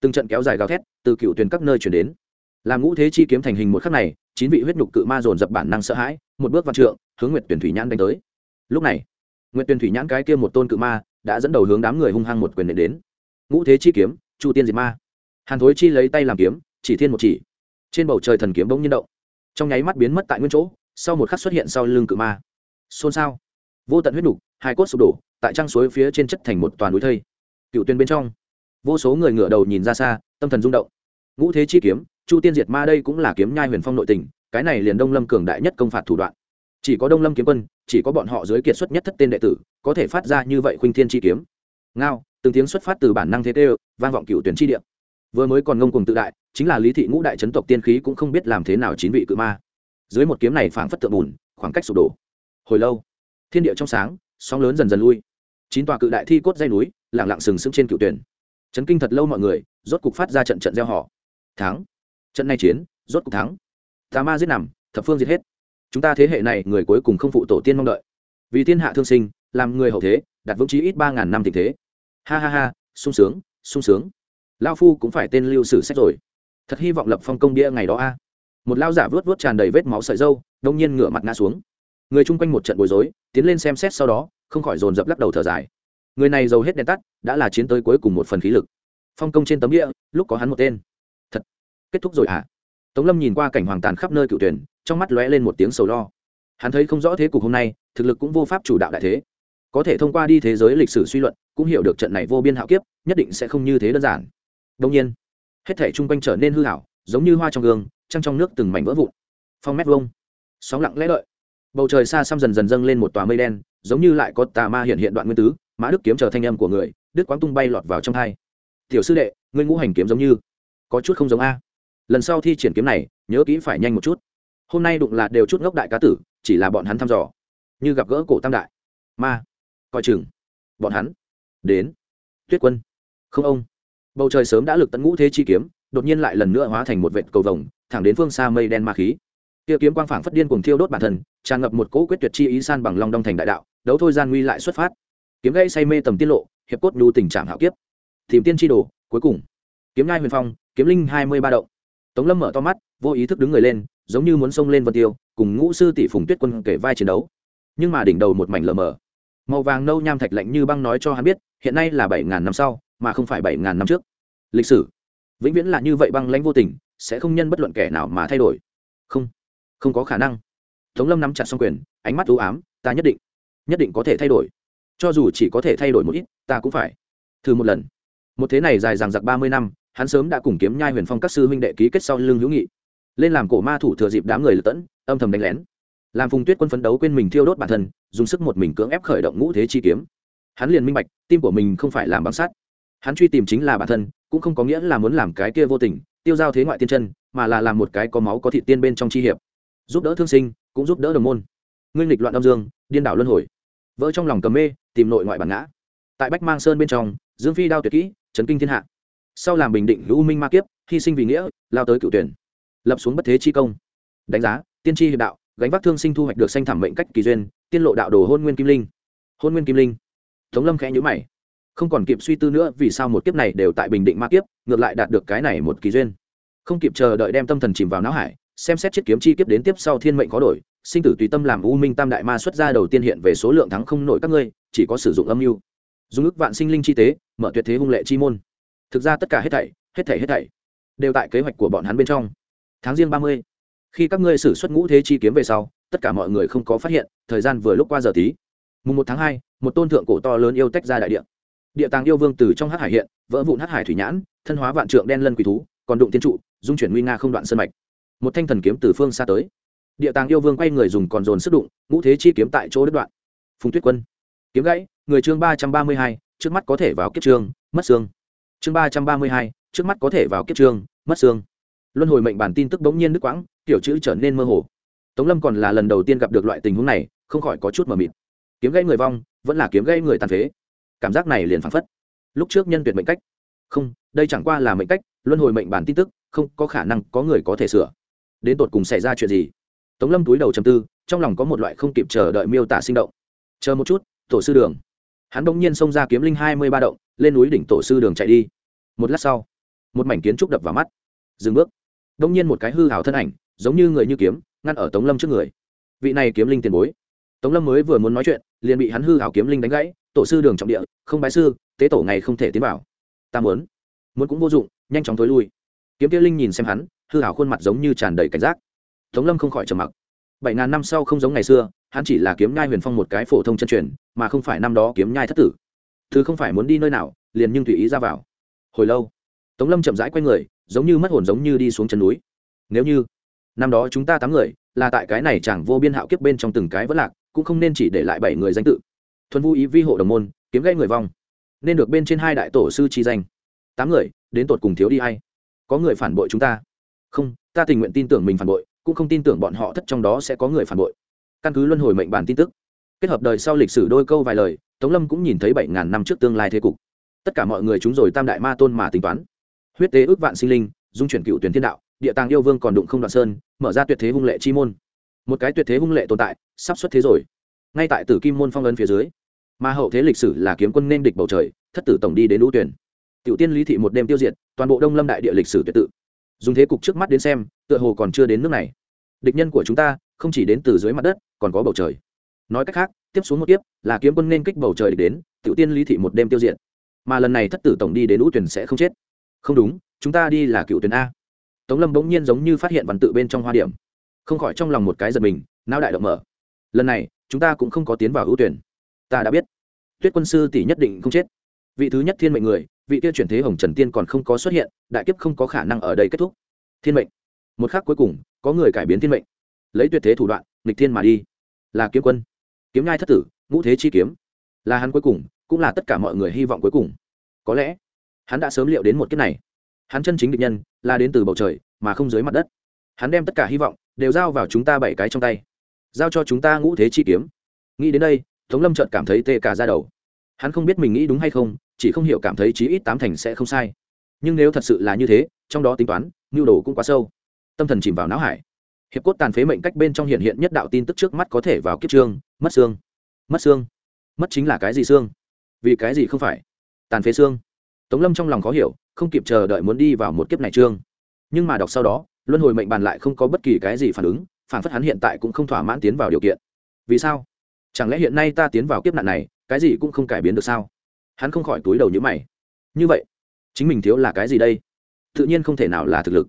Từng trận kéo dài gào thét, từ cựu tuyển các nơi chuyển đến. Làm ngũ thế chi kiếm thành hình một khắc này, chín vị huyết nhục cự ma dồn dập bản năng sợ hãi, một bước vào trượng, hướng nguyệt tuyển thủy nhãn đánh tới. Lúc này, nguyệt tuyển thủy nhãn cái kia một tôn cự ma, đã dẫn đầu hướng đám người hung hăng một quyền đến. Ngũ thế chi kiếm, chu tiên diệt ma hàn thối chi lấy tay làm kiếm, chỉ thiên một chỉ. Trên bầu trời thần kiếm bỗng nhiên động. Trong nháy mắt biến mất tại nguyên chỗ, sau một khắc xuất hiện sau lưng cự ma. Xôn xao. Vô tận huyết đục hai cốt sụp đổ, tại trang suối phía trên chất thành một toàn núi thây. Cựu tuyên bên trong. Vô số người ngửa đầu nhìn ra xa, tâm thần rung động. Ngũ thế chi kiếm, chu tiên diệt ma đây cũng là kiếm nhai huyền phong nội tình, cái này liền đông lâm cường đại nhất công phạt thủ đoạn. Chỉ có đông lâm kiếm quân, chỉ có bọn họ dưới kiệt xuất nhất thất tên đệ tử, có thể phát ra như vậy khuynh thiên chi kiếm. Ngao, từng tiếng xuất phát từ bản năng thế tê, vang vọng cựu tuyển chi điện vừa mới còn ngông cuồng tự đại, chính là lý thị ngũ đại chấn tộc tiên khí cũng không biết làm thế nào chín vị cự ma. Dưới một kiếm này phảng phất tượng bùn, khoảng cách sụp đổ. Hồi lâu, thiên địa trong sáng, sóng lớn dần dần lui. Chín tòa cự đại thi cốt dây núi lẳng lặng sừng sững trên cựu tuyển. Chấn kinh thật lâu mọi người, rốt cục phát ra trận trận gieo họ. Thắng. Trận này chiến, rốt cục thắng. Tà ma giết nằm, thập phương giết hết. Chúng ta thế hệ này, người cuối cùng không phụ tổ tiên mong đợi. Vì thiên hạ thương sinh, làm người hậu thế, đặt vững chí ít ba ngàn năm tình thế. Ha ha ha, sung sướng sung sướng lao phu cũng phải tên lưu sử sách rồi. Thật hy vọng lập phong công bia ngày đó a. À. Một lao giả vớt vớt tràn đầy vết máu sợi dâu, đông nhiên ngửa mặt ngã xuống. Người chung quanh một trận bối rối, tiến lên xem xét sau đó, không khỏi dồn dập lắc đầu thở dài. Người này giàu hết đèn tắt, đã là chiến tới cuối cùng một phần khí lực. Phong công trên tấm địa lúc có hắn một tên. Thật, kết thúc rồi hả? À? tống lâm nhìn qua cảnh hoàng tàn khắp nơi cựu tuyển, trong mắt lóe lên một tiếng sầu lo. Hắn thấy không rõ thế cục hôm nay, thực lực cũng vô pháp chủ đạo đại thế. Có thể thông qua đi thế giới lịch sử suy luận, cũng hiểu được trận này vô biên hạo kiếp, nhất định sẽ không như thế đơn giản đông nhiên, hết thể chung quanh trở nên hư hảo giống như hoa trong gương, trăng trong nước từng mảnh vỡ vụn. Phong mét vông sóng lặng lẽ đợi. Bầu trời xa xăm dần dần dâng lên một tòa mây đen, giống như lại có tà ma hiện hiện đoạn nguyên tứ, mã đức kiếm chờ thanh âm của người đức quáng tung bay lọt vào trong thai tiểu sư đệ, ngươi ngũ hành kiếm giống như, có chút không giống a. Lần sau thi triển kiếm này, nhớ kỹ phải nhanh một chút. Hôm nay đụng là đều chút ngốc đại cá tử, chỉ là bọn hắn thăm dò. Như gặp gỡ cổ tam đại. Ma, coi chừng. Bọn hắn, đến. Tuyết quân. Không ông bầu trời sớm đã lực tận ngũ thế chi kiếm, đột nhiên lại lần nữa hóa thành một vệt cầu vồng, thẳng đến phương xa mây đen ma khí. Kia kiếm quang phảng phất điên cuồng thiêu đốt bản thân, tràn ngập một cỗ quyết tuyệt chi ý san bằng long đong thành đại đạo, đấu thôi gian nguy lại xuất phát. Kiếm gây say mê tầm tiết lộ, hiệp cốt nhu tình trạng hạo kiếp. Tìm tiên tri đồ, cuối cùng. Kiếm ngai huyền phong, kiếm linh hai mươi ba động. Tống lâm mở to mắt, vô ý thức đứng người lên, giống như muốn xông lên vân tiêu, cùng ngũ sư tỷ phùng tuyết quân kể vai chiến đấu. Nhưng mà đỉnh đầu một mảnh lờ mờ. Màu vàng nâu nham thạch lạnh như băng nói cho hắn biết, hiện nay là bảy ngàn năm sau mà không phải bảy ngàn năm trước. Lịch sử. Vĩnh viễn là như vậy băng lãnh vô tình, sẽ không nhân bất luận kẻ nào mà thay đổi. Không. Không có khả năng. Tống lâm nắm chặt xong quyền, ánh mắt ưu ám, ta nhất định nhất định có thể thay đổi. Cho dù chỉ có thể thay đổi một ít, ta cũng phải. Thử một lần. Một thế này dài dằng dặc ba mươi năm, hắn sớm đã cùng kiếm nhai huyền phong các sư huynh đệ ký kết sau lưng hữu nghị. Lên làm cổ ma thủ thừa dịp đám người lật tẫn, âm thầm đánh lén. Làm phùng tuyết quân phấn đấu quên mình thiêu đốt bản thân, dùng sức một mình cưỡng ép khởi động ngũ thế chi kiếm. Hắn liền minh bạch, tim của mình không phải làm bằng sắt hắn truy tìm chính là bản thân, cũng không có nghĩa là muốn làm cái kia vô tình, tiêu giao thế ngoại tiên chân, mà là làm một cái có máu có thị tiên bên trong chi hiệp. Giúp đỡ thương sinh, cũng giúp đỡ đồng môn. Nguyên lịch loạn âm dương, điên đảo luân hồi. Vỡ trong lòng cầm mê, tìm nội ngoại bản ngã. Tại bách mang sơn bên trong, dương phi đao tuyệt kỹ, chấn kinh thiên hạ. Sau làm bình định hữu minh ma kiếp, hy sinh vì nghĩa, lao tới cựu tuyển. Lập xuống bất thế chi công. Đánh giá, tiên tri hiệp đạo, gánh vác thương sinh thu hoạch được sanh thảm mệnh cách kỳ duyên, tiên lộ đạo đồ hôn nguyên kim linh. Hôn nguyên kim linh. Tống lâm khẽ nhữ mày không còn kịp suy tư nữa, vì sao một kiếp này đều tại bình định ma kiếp, ngược lại đạt được cái này một kỳ duyên. Không kịp chờ đợi đem tâm thần chìm vào não hải, xem xét chiếc kiếm chi kiếp đến tiếp sau thiên mệnh có đổi, sinh tử tùy tâm làm u minh tam đại ma xuất ra đầu tiên hiện về số lượng thắng không nổi các ngươi, chỉ có sử dụng âm mưu. Dùng ức vạn sinh linh chi tế, mở tuyệt thế hung lệ chi môn. Thực ra tất cả hết thảy hết thảy hết thảy, đều tại kế hoạch của bọn hắn bên trong. Tháng riêng ba mươi, khi các ngươi xử xuất ngũ thế chi kiếm về sau, tất cả mọi người không có phát hiện, thời gian vừa lúc qua giờ tí. Mùng một tháng hai, một tôn thượng cổ to lớn yêu tách ra đại địa địa tàng yêu vương từ trong hắc hải hiện, vỡ vụn hắc hải thủy nhãn, thân hóa vạn trượng đen lân quỷ thú, còn đụng tiên trụ, dung chuyển nguy nga không đoạn sân mạch. Một thanh thần kiếm từ phương xa tới. Địa tàng yêu vương quay người dùng còn dồn sức đụng, ngũ thế chi kiếm tại chỗ đứt đoạn. Phùng tuyết quân. Kiếm gãy, người chương ba trăm ba mươi hai, trước mắt có thể vào kiếp trường mất xương. Chương ba trăm ba mươi hai, trước mắt có thể vào kiếp trường mất xương. Luân hồi mệnh bản tin tức bỗng nhiên đứt quãng kiểu chữ trở nên mơ hồ. Tống lâm còn là lần đầu tiên gặp được loại tình huống này, không khỏi có chút mờ mịt. Kiếm gãy người vong, vẫn là kiếm gãy người tàn phế cảm giác này liền phảng phất. Lúc trước nhân tuyệt mệnh cách. Không, đây chẳng qua là mệnh cách, luân hồi mệnh bản tin tức, không, có khả năng có người có thể sửa. Đến tột cùng xảy ra chuyện gì? Tống lâm túi đầu chầm tư, trong lòng có một loại không kịp chờ đợi miêu tả sinh động. Chờ một chút, tổ sư đường. Hắn đ ỗ n g nhiên xông ra kiếm linh hai mươi ba động, lên núi đỉnh tổ sư đường chạy đi. Một lát sau, một mảnh kiến trúc đập vào mắt. Dừng bước. Đ ỗ n g nhiên một cái hư hào thân ảnh, giống như người như kiếm, ngăn ở tống lâm trước người. Vị này kiếm linh tiền bối. Tống lâm mới vừa muốn nói chuyện, liền bị hắn hư hào kiếm linh đánh gãy tổ sư đường trọng địa, không bái sư, tế tổ ngày không thể tiến vào. Ta muốn muốn cũng vô dụng, nhanh chóng thối lui. Kiếm tiêu linh nhìn xem hắn, hư hảo khuôn mặt giống như tràn đầy cảnh giác. Tống lâm không khỏi trầm mặc. Bảy ngàn năm sau không giống ngày xưa, hắn chỉ là kiếm nhai huyền phong một cái phổ thông chân truyền, mà không phải năm đó kiếm nhai thất tử. Thứ không phải muốn đi nơi nào, liền nhưng tùy ý ra vào. Hồi lâu, tống lâm chậm rãi q u a y người, giống như mất hồn giống như đi xuống chân núi. Nếu như năm đó chúng ta tám người là tại cái này chẳng vô biên hạo kiếp bên trong từng cái vẫn lạc, cũng không nên chỉ để lại bảy người danh tự thuần vũ ý vi hộ đồng môn, kiếm gây người vong. Nên được bên trên hai đại tổ sư chi danh. Tám người, đến tột cùng thiếu đi hay có người phản bội chúng ta? Không, ta tình nguyện tin tưởng mình phản bội, cũng không tin tưởng bọn họ thất trong đó sẽ có người phản bội. Căn cứ luân hồi mệnh bản tin tức, kết hợp đời sau lịch sử đôi câu vài lời, tống lâm cũng nhìn thấy bảy ngàn năm trước tương lai thế cục. Tất cả mọi người chúng rồi tam đại ma tôn mà tính toán. Huyết tế ước vạn sinh linh, dung chuyển cựu tuyến thiên đạo, địa tàng yêu vương còn đụng không đoạn sơn, mở ra tuyệt thế hung lệ chi môn. Một cái tuyệt thế hung lệ tồn tại, sắp xuất thế rồi ngay tại tử kim môn phong ấn phía dưới. Mà hậu thế lịch sử là kiếm quân nên địch bầu trời, thất tử tổng đi đến lũ tuyển. Tiểu tiên lý thị một đêm tiêu diệt, toàn bộ đông lâm đại địa lịch sử tuyệt tự. Dùng thế cục trước mắt đến xem, tựa hồ còn chưa đến nước này. Địch nhân của chúng ta, không chỉ đến từ dưới mặt đất, còn có bầu trời. Nói cách khác, tiếp xuống một tiếp là kiếm quân nên kích bầu trời địch đến, tiểu tiên lý thị một đêm tiêu diệt. Mà lần này thất tử tổng đi đến lũ tuyển sẽ không chết. Không đúng, chúng ta đi là cựu tuyển a. Tống lâm bỗng nhiên giống như phát hiện văn tự bên trong hoa điểm. Không khỏi trong lòng một cái giật mình, não đại động mở. Lần này chúng ta cũng không có tiến vào ưu tuyển. Ta đã biết. Tuyết quân sư tỷ nhất định không chết. Vị thứ nhất thiên mệnh người, vị kia chuyển thế hồng trần tiên còn không có xuất hiện, đại kiếp không có khả năng ở đây kết thúc. Thiên mệnh. Một khắc cuối cùng, có người cải biến thiên mệnh. Lấy tuyệt thế thủ đoạn, nghịch thiên mà đi. Là kiếm quân. Kiếm ngai thất tử, ngũ thế chi kiếm. Là hắn cuối cùng, cũng là tất cả mọi người hy vọng cuối cùng. Có lẽ, hắn đã sớm liệu đến một kiếp này. Hắn chân chính định nhân, là đến từ bầu trời, mà không dưới mặt đất. Hắn đem tất cả hy vọng, đều giao vào chúng ta bảy cái trong tay giao cho chúng ta ngũ thế chi kiếm. Nghĩ đến đây, tống lâm trợt cảm thấy tê cả ra đầu. Hắn không biết mình nghĩ đúng hay không, chỉ không hiểu cảm thấy chí ít tám thành sẽ không sai. Nhưng nếu thật sự là như thế, trong đó tính toán, mưu đồ cũng quá sâu. Tâm thần chìm vào não hải. Hiệp cốt tàn phế mệnh cách bên trong hiện hiện nhất đạo tin tức trước mắt có thể vào kiếp trương, mất xương. Mất xương. Mất chính là cái gì xương? Vì cái gì không phải? Tàn phế xương. Tống lâm trong lòng khó hiểu, không kịp chờ đợi muốn đi vào một kiếp này trương. Nhưng mà đọc sau đó, luân hồi mệnh bàn lại không có bất kỳ cái gì phản ứng phản phất hắn hiện tại cũng không thỏa mãn tiến vào điều kiện. Vì sao? Chẳng lẽ hiện nay ta tiến vào kiếp nạn này, cái gì cũng không cải biến được sao? Hắn không khỏi túi đầu nhữ mày. Như vậy, chính mình thiếu là cái gì đây? Tự nhiên không thể nào là thực lực.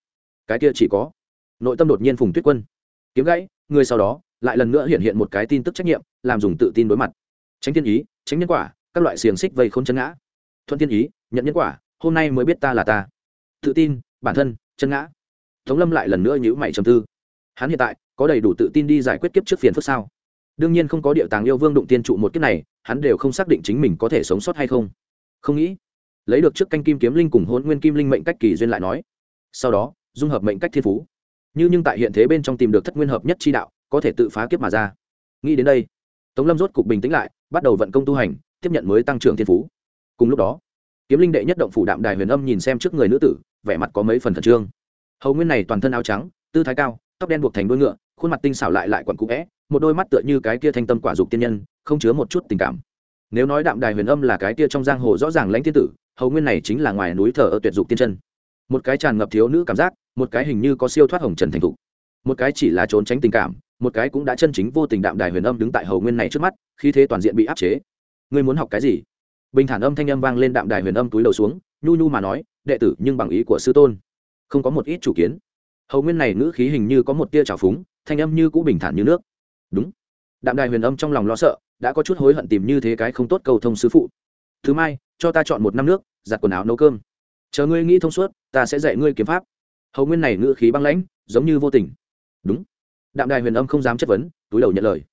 Cái kia chỉ có. Nội tâm đột nhiên phùng tuyết quân. Kiếm gãy, người sau đó, lại lần nữa hiện hiện một cái tin tức trách nhiệm, làm dùng tự tin đối mặt. Tránh thiên ý, tránh nhân quả, các loại xiềng xích vây k h ô n chân ngã. Thuận thiên ý, nhận nhân quả, hôm nay mới biết ta là ta. Tự tin, bản thân, chân ngã. Tống lâm lại lần nữa nhữ mày trầm tư. Hắn hiện tại có đầy đủ tự tin đi giải quyết kiếp trước phiền phức sao? Đương nhiên không có địa tàng yêu vương đụng tiên trụ một kiếp này, hắn đều không xác định chính mình có thể sống sót hay không. Không nghĩ, lấy được trước canh kim kiếm linh cùng hôn nguyên kim linh mệnh cách kỳ duyên lại nói. Sau đó, dung hợp mệnh cách thiên phú. Như nhưng tại hiện thế bên trong tìm được thất nguyên hợp nhất chi đạo, có thể tự phá kiếp mà ra. Nghĩ đến đây, tống lâm rốt cục bình tĩnh lại, bắt đầu vận công tu hành, tiếp nhận mới tăng trưởng thiên phú. Cùng lúc đó, kiếm linh đệ nhất động phủ đạm đài huyền âm nhìn xem trước người nữ tử, vẻ mặt có mấy phần khẩn trương. Hầu nguyên này toàn thân áo trắng, tư thái cao tóc đen buộc thành đuôi ngựa, khuôn mặt tinh xảo lại lại quặn cũ vẽ, một đôi mắt tựa như cái kia thanh tâm quả dục tiên nhân, không chứa một chút tình cảm. Nếu nói đạm đài huyền âm là cái kia trong giang hồ rõ ràng lãnh thiên tử, hầu nguyên này chính là ngoài núi thờ ở tuyệt dục tiên chân. Một cái tràn ngập thiếu nữ cảm giác, một cái hình như có siêu thoát hồng trần thành thục. Một cái chỉ là trốn tránh tình cảm, một cái cũng đã chân chính vô tình đạm đài huyền âm đứng tại hầu nguyên này trước mắt khi thế toàn diện bị áp chế. Ngươi muốn học cái gì? Bình thản âm thanh âm vang lên đạm đài huyền âm túi đầu xuống, nhu nhu mà nói, đệ tử, nhưng bằng ý của sư tôn, không có một ít chủ kiến hầu nguyên này ngữ khí hình như có một tia trào phúng, thanh âm như cũ bình thản như nước. Đúng. Đạm đài huyền âm trong lòng lo sợ, đã có chút hối hận tìm như thế cái không tốt cầu thông sứ phụ. Thứ mai, cho ta chọn một năm nước, giặt quần áo nấu cơm. Chờ ngươi nghĩ thông suốt, ta sẽ dạy ngươi kiếm pháp. Hầu nguyên này ngữ khí băng lãnh, giống như vô tình. Đúng. Đạm đài huyền âm không dám chất vấn, túi đầu nhận lời.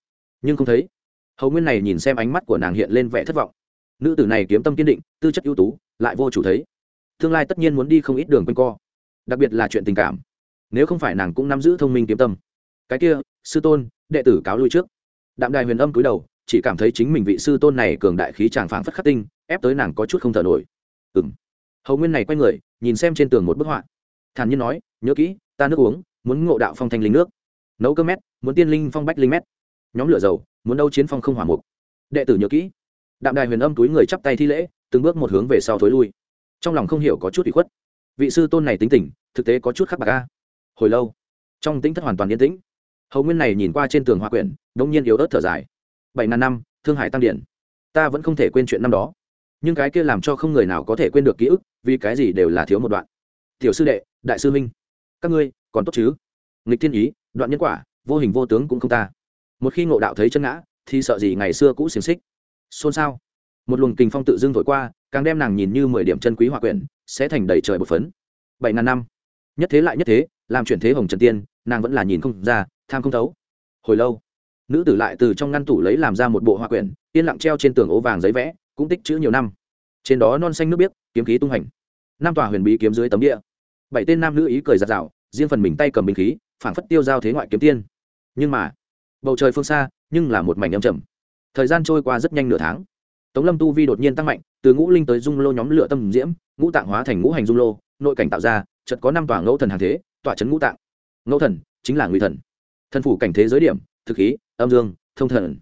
Nhưng không thấy. Hầu nguyên này nhìn xem ánh mắt của nàng hiện lên vẻ thất vọng. Nữ tử này kiếm tâm kiên định, tư chất ưu tú, lại vô chủ thấy. Tương lai tất nhiên muốn đi không ít đường quanh co. Đặc biệt là chuyện tình cảm nếu không phải nàng cũng nắm giữ thông minh kiếm tâm. Cái kia, sư tôn, đệ tử cáo lui trước. Đạm đài huyền âm cúi đầu, chỉ cảm thấy chính mình vị sư tôn này cường đại khí tràng phảng phất khắc tinh, ép tới nàng có chút không thở nổi. Ừng hầu nguyên này quay người, nhìn xem trên tường một bức họa. Thản nhiên nói, nhớ kỹ, ta nước uống, muốn ngộ đạo phong thanh linh nước. Nấu cơm mét, muốn tiên linh phong bách linh mét. Nhóm lửa dầu, muốn đâu chiến phong không hỏa mục. Đệ tử nhớ kỹ. Đạm đài huyền âm túi người chắp tay thi lễ, từng bước một hướng về sau thối lui. Trong lòng không hiểu có chút bị khuất. Vị sư tôn này tính tình, thực tế có chút khắc bạc ca hồi lâu, trong tính thất hoàn toàn yên tĩnh. Hầu nguyên này nhìn qua trên tường hoa quyển đông nhiên yếu ớt thở dài. Bảy ngàn năm, thương hải tăng điển ta vẫn không thể quên chuyện năm đó. Nhưng cái kia làm cho không người nào có thể quên được ký ức, vì cái gì đều là thiếu một đoạn. Tiểu sư đệ, đại sư minh các ngươi còn tốt chứ? Nghịch thiên ý, đoạn nhân quả, vô hình vô tướng cũng không ta. Một khi ngộ đạo thấy chân ngã, thì sợ gì ngày xưa cũ xiềng xích? Xôn xao. Một luồng kình phong tự dưng thổi qua, càng đem nàng nhìn như mười điểm chân quý hòa quyển, sẽ thành đầy trời bột phấn. Bảy ngàn năm nhất thế lại nhất thế, làm chuyển thế hồng trần tiên, nàng vẫn là nhìn không ra, tham không thấu. Hồi lâu, nữ tử lại từ trong ngăn tủ lấy làm ra một bộ hoa quyển, yên lặng treo trên tường ố vàng giấy vẽ, cũng tích chữ nhiều năm. Trên đó non xanh nước biếc, kiếm khí tung hành. Nam tòa huyền bí kiếm dưới tấm địa. Bảy tên nam nữ ý cười giặt rào riêng phần mình tay cầm binh khí, phảng phất tiêu giao thế ngoại kiếm tiên. Nhưng mà, bầu trời phương xa, nhưng là một mảnh âm trầm. Thời gian trôi qua rất nhanh nửa tháng. Tống lâm tu vi đột nhiên tăng mạnh, từ ngũ linh tới dung lô nhóm lửa tâm diễm, ngũ tạng hóa thành ngũ hành dung lô, nội cảnh tạo ra chợt có năm tòa ngẫu thần hàng thế tọa chấn ngũ tạng. Ngẫu thần chính là nguy thần. Thần phủ cảnh thế giới điểm, thực khí, âm dương, thông thần.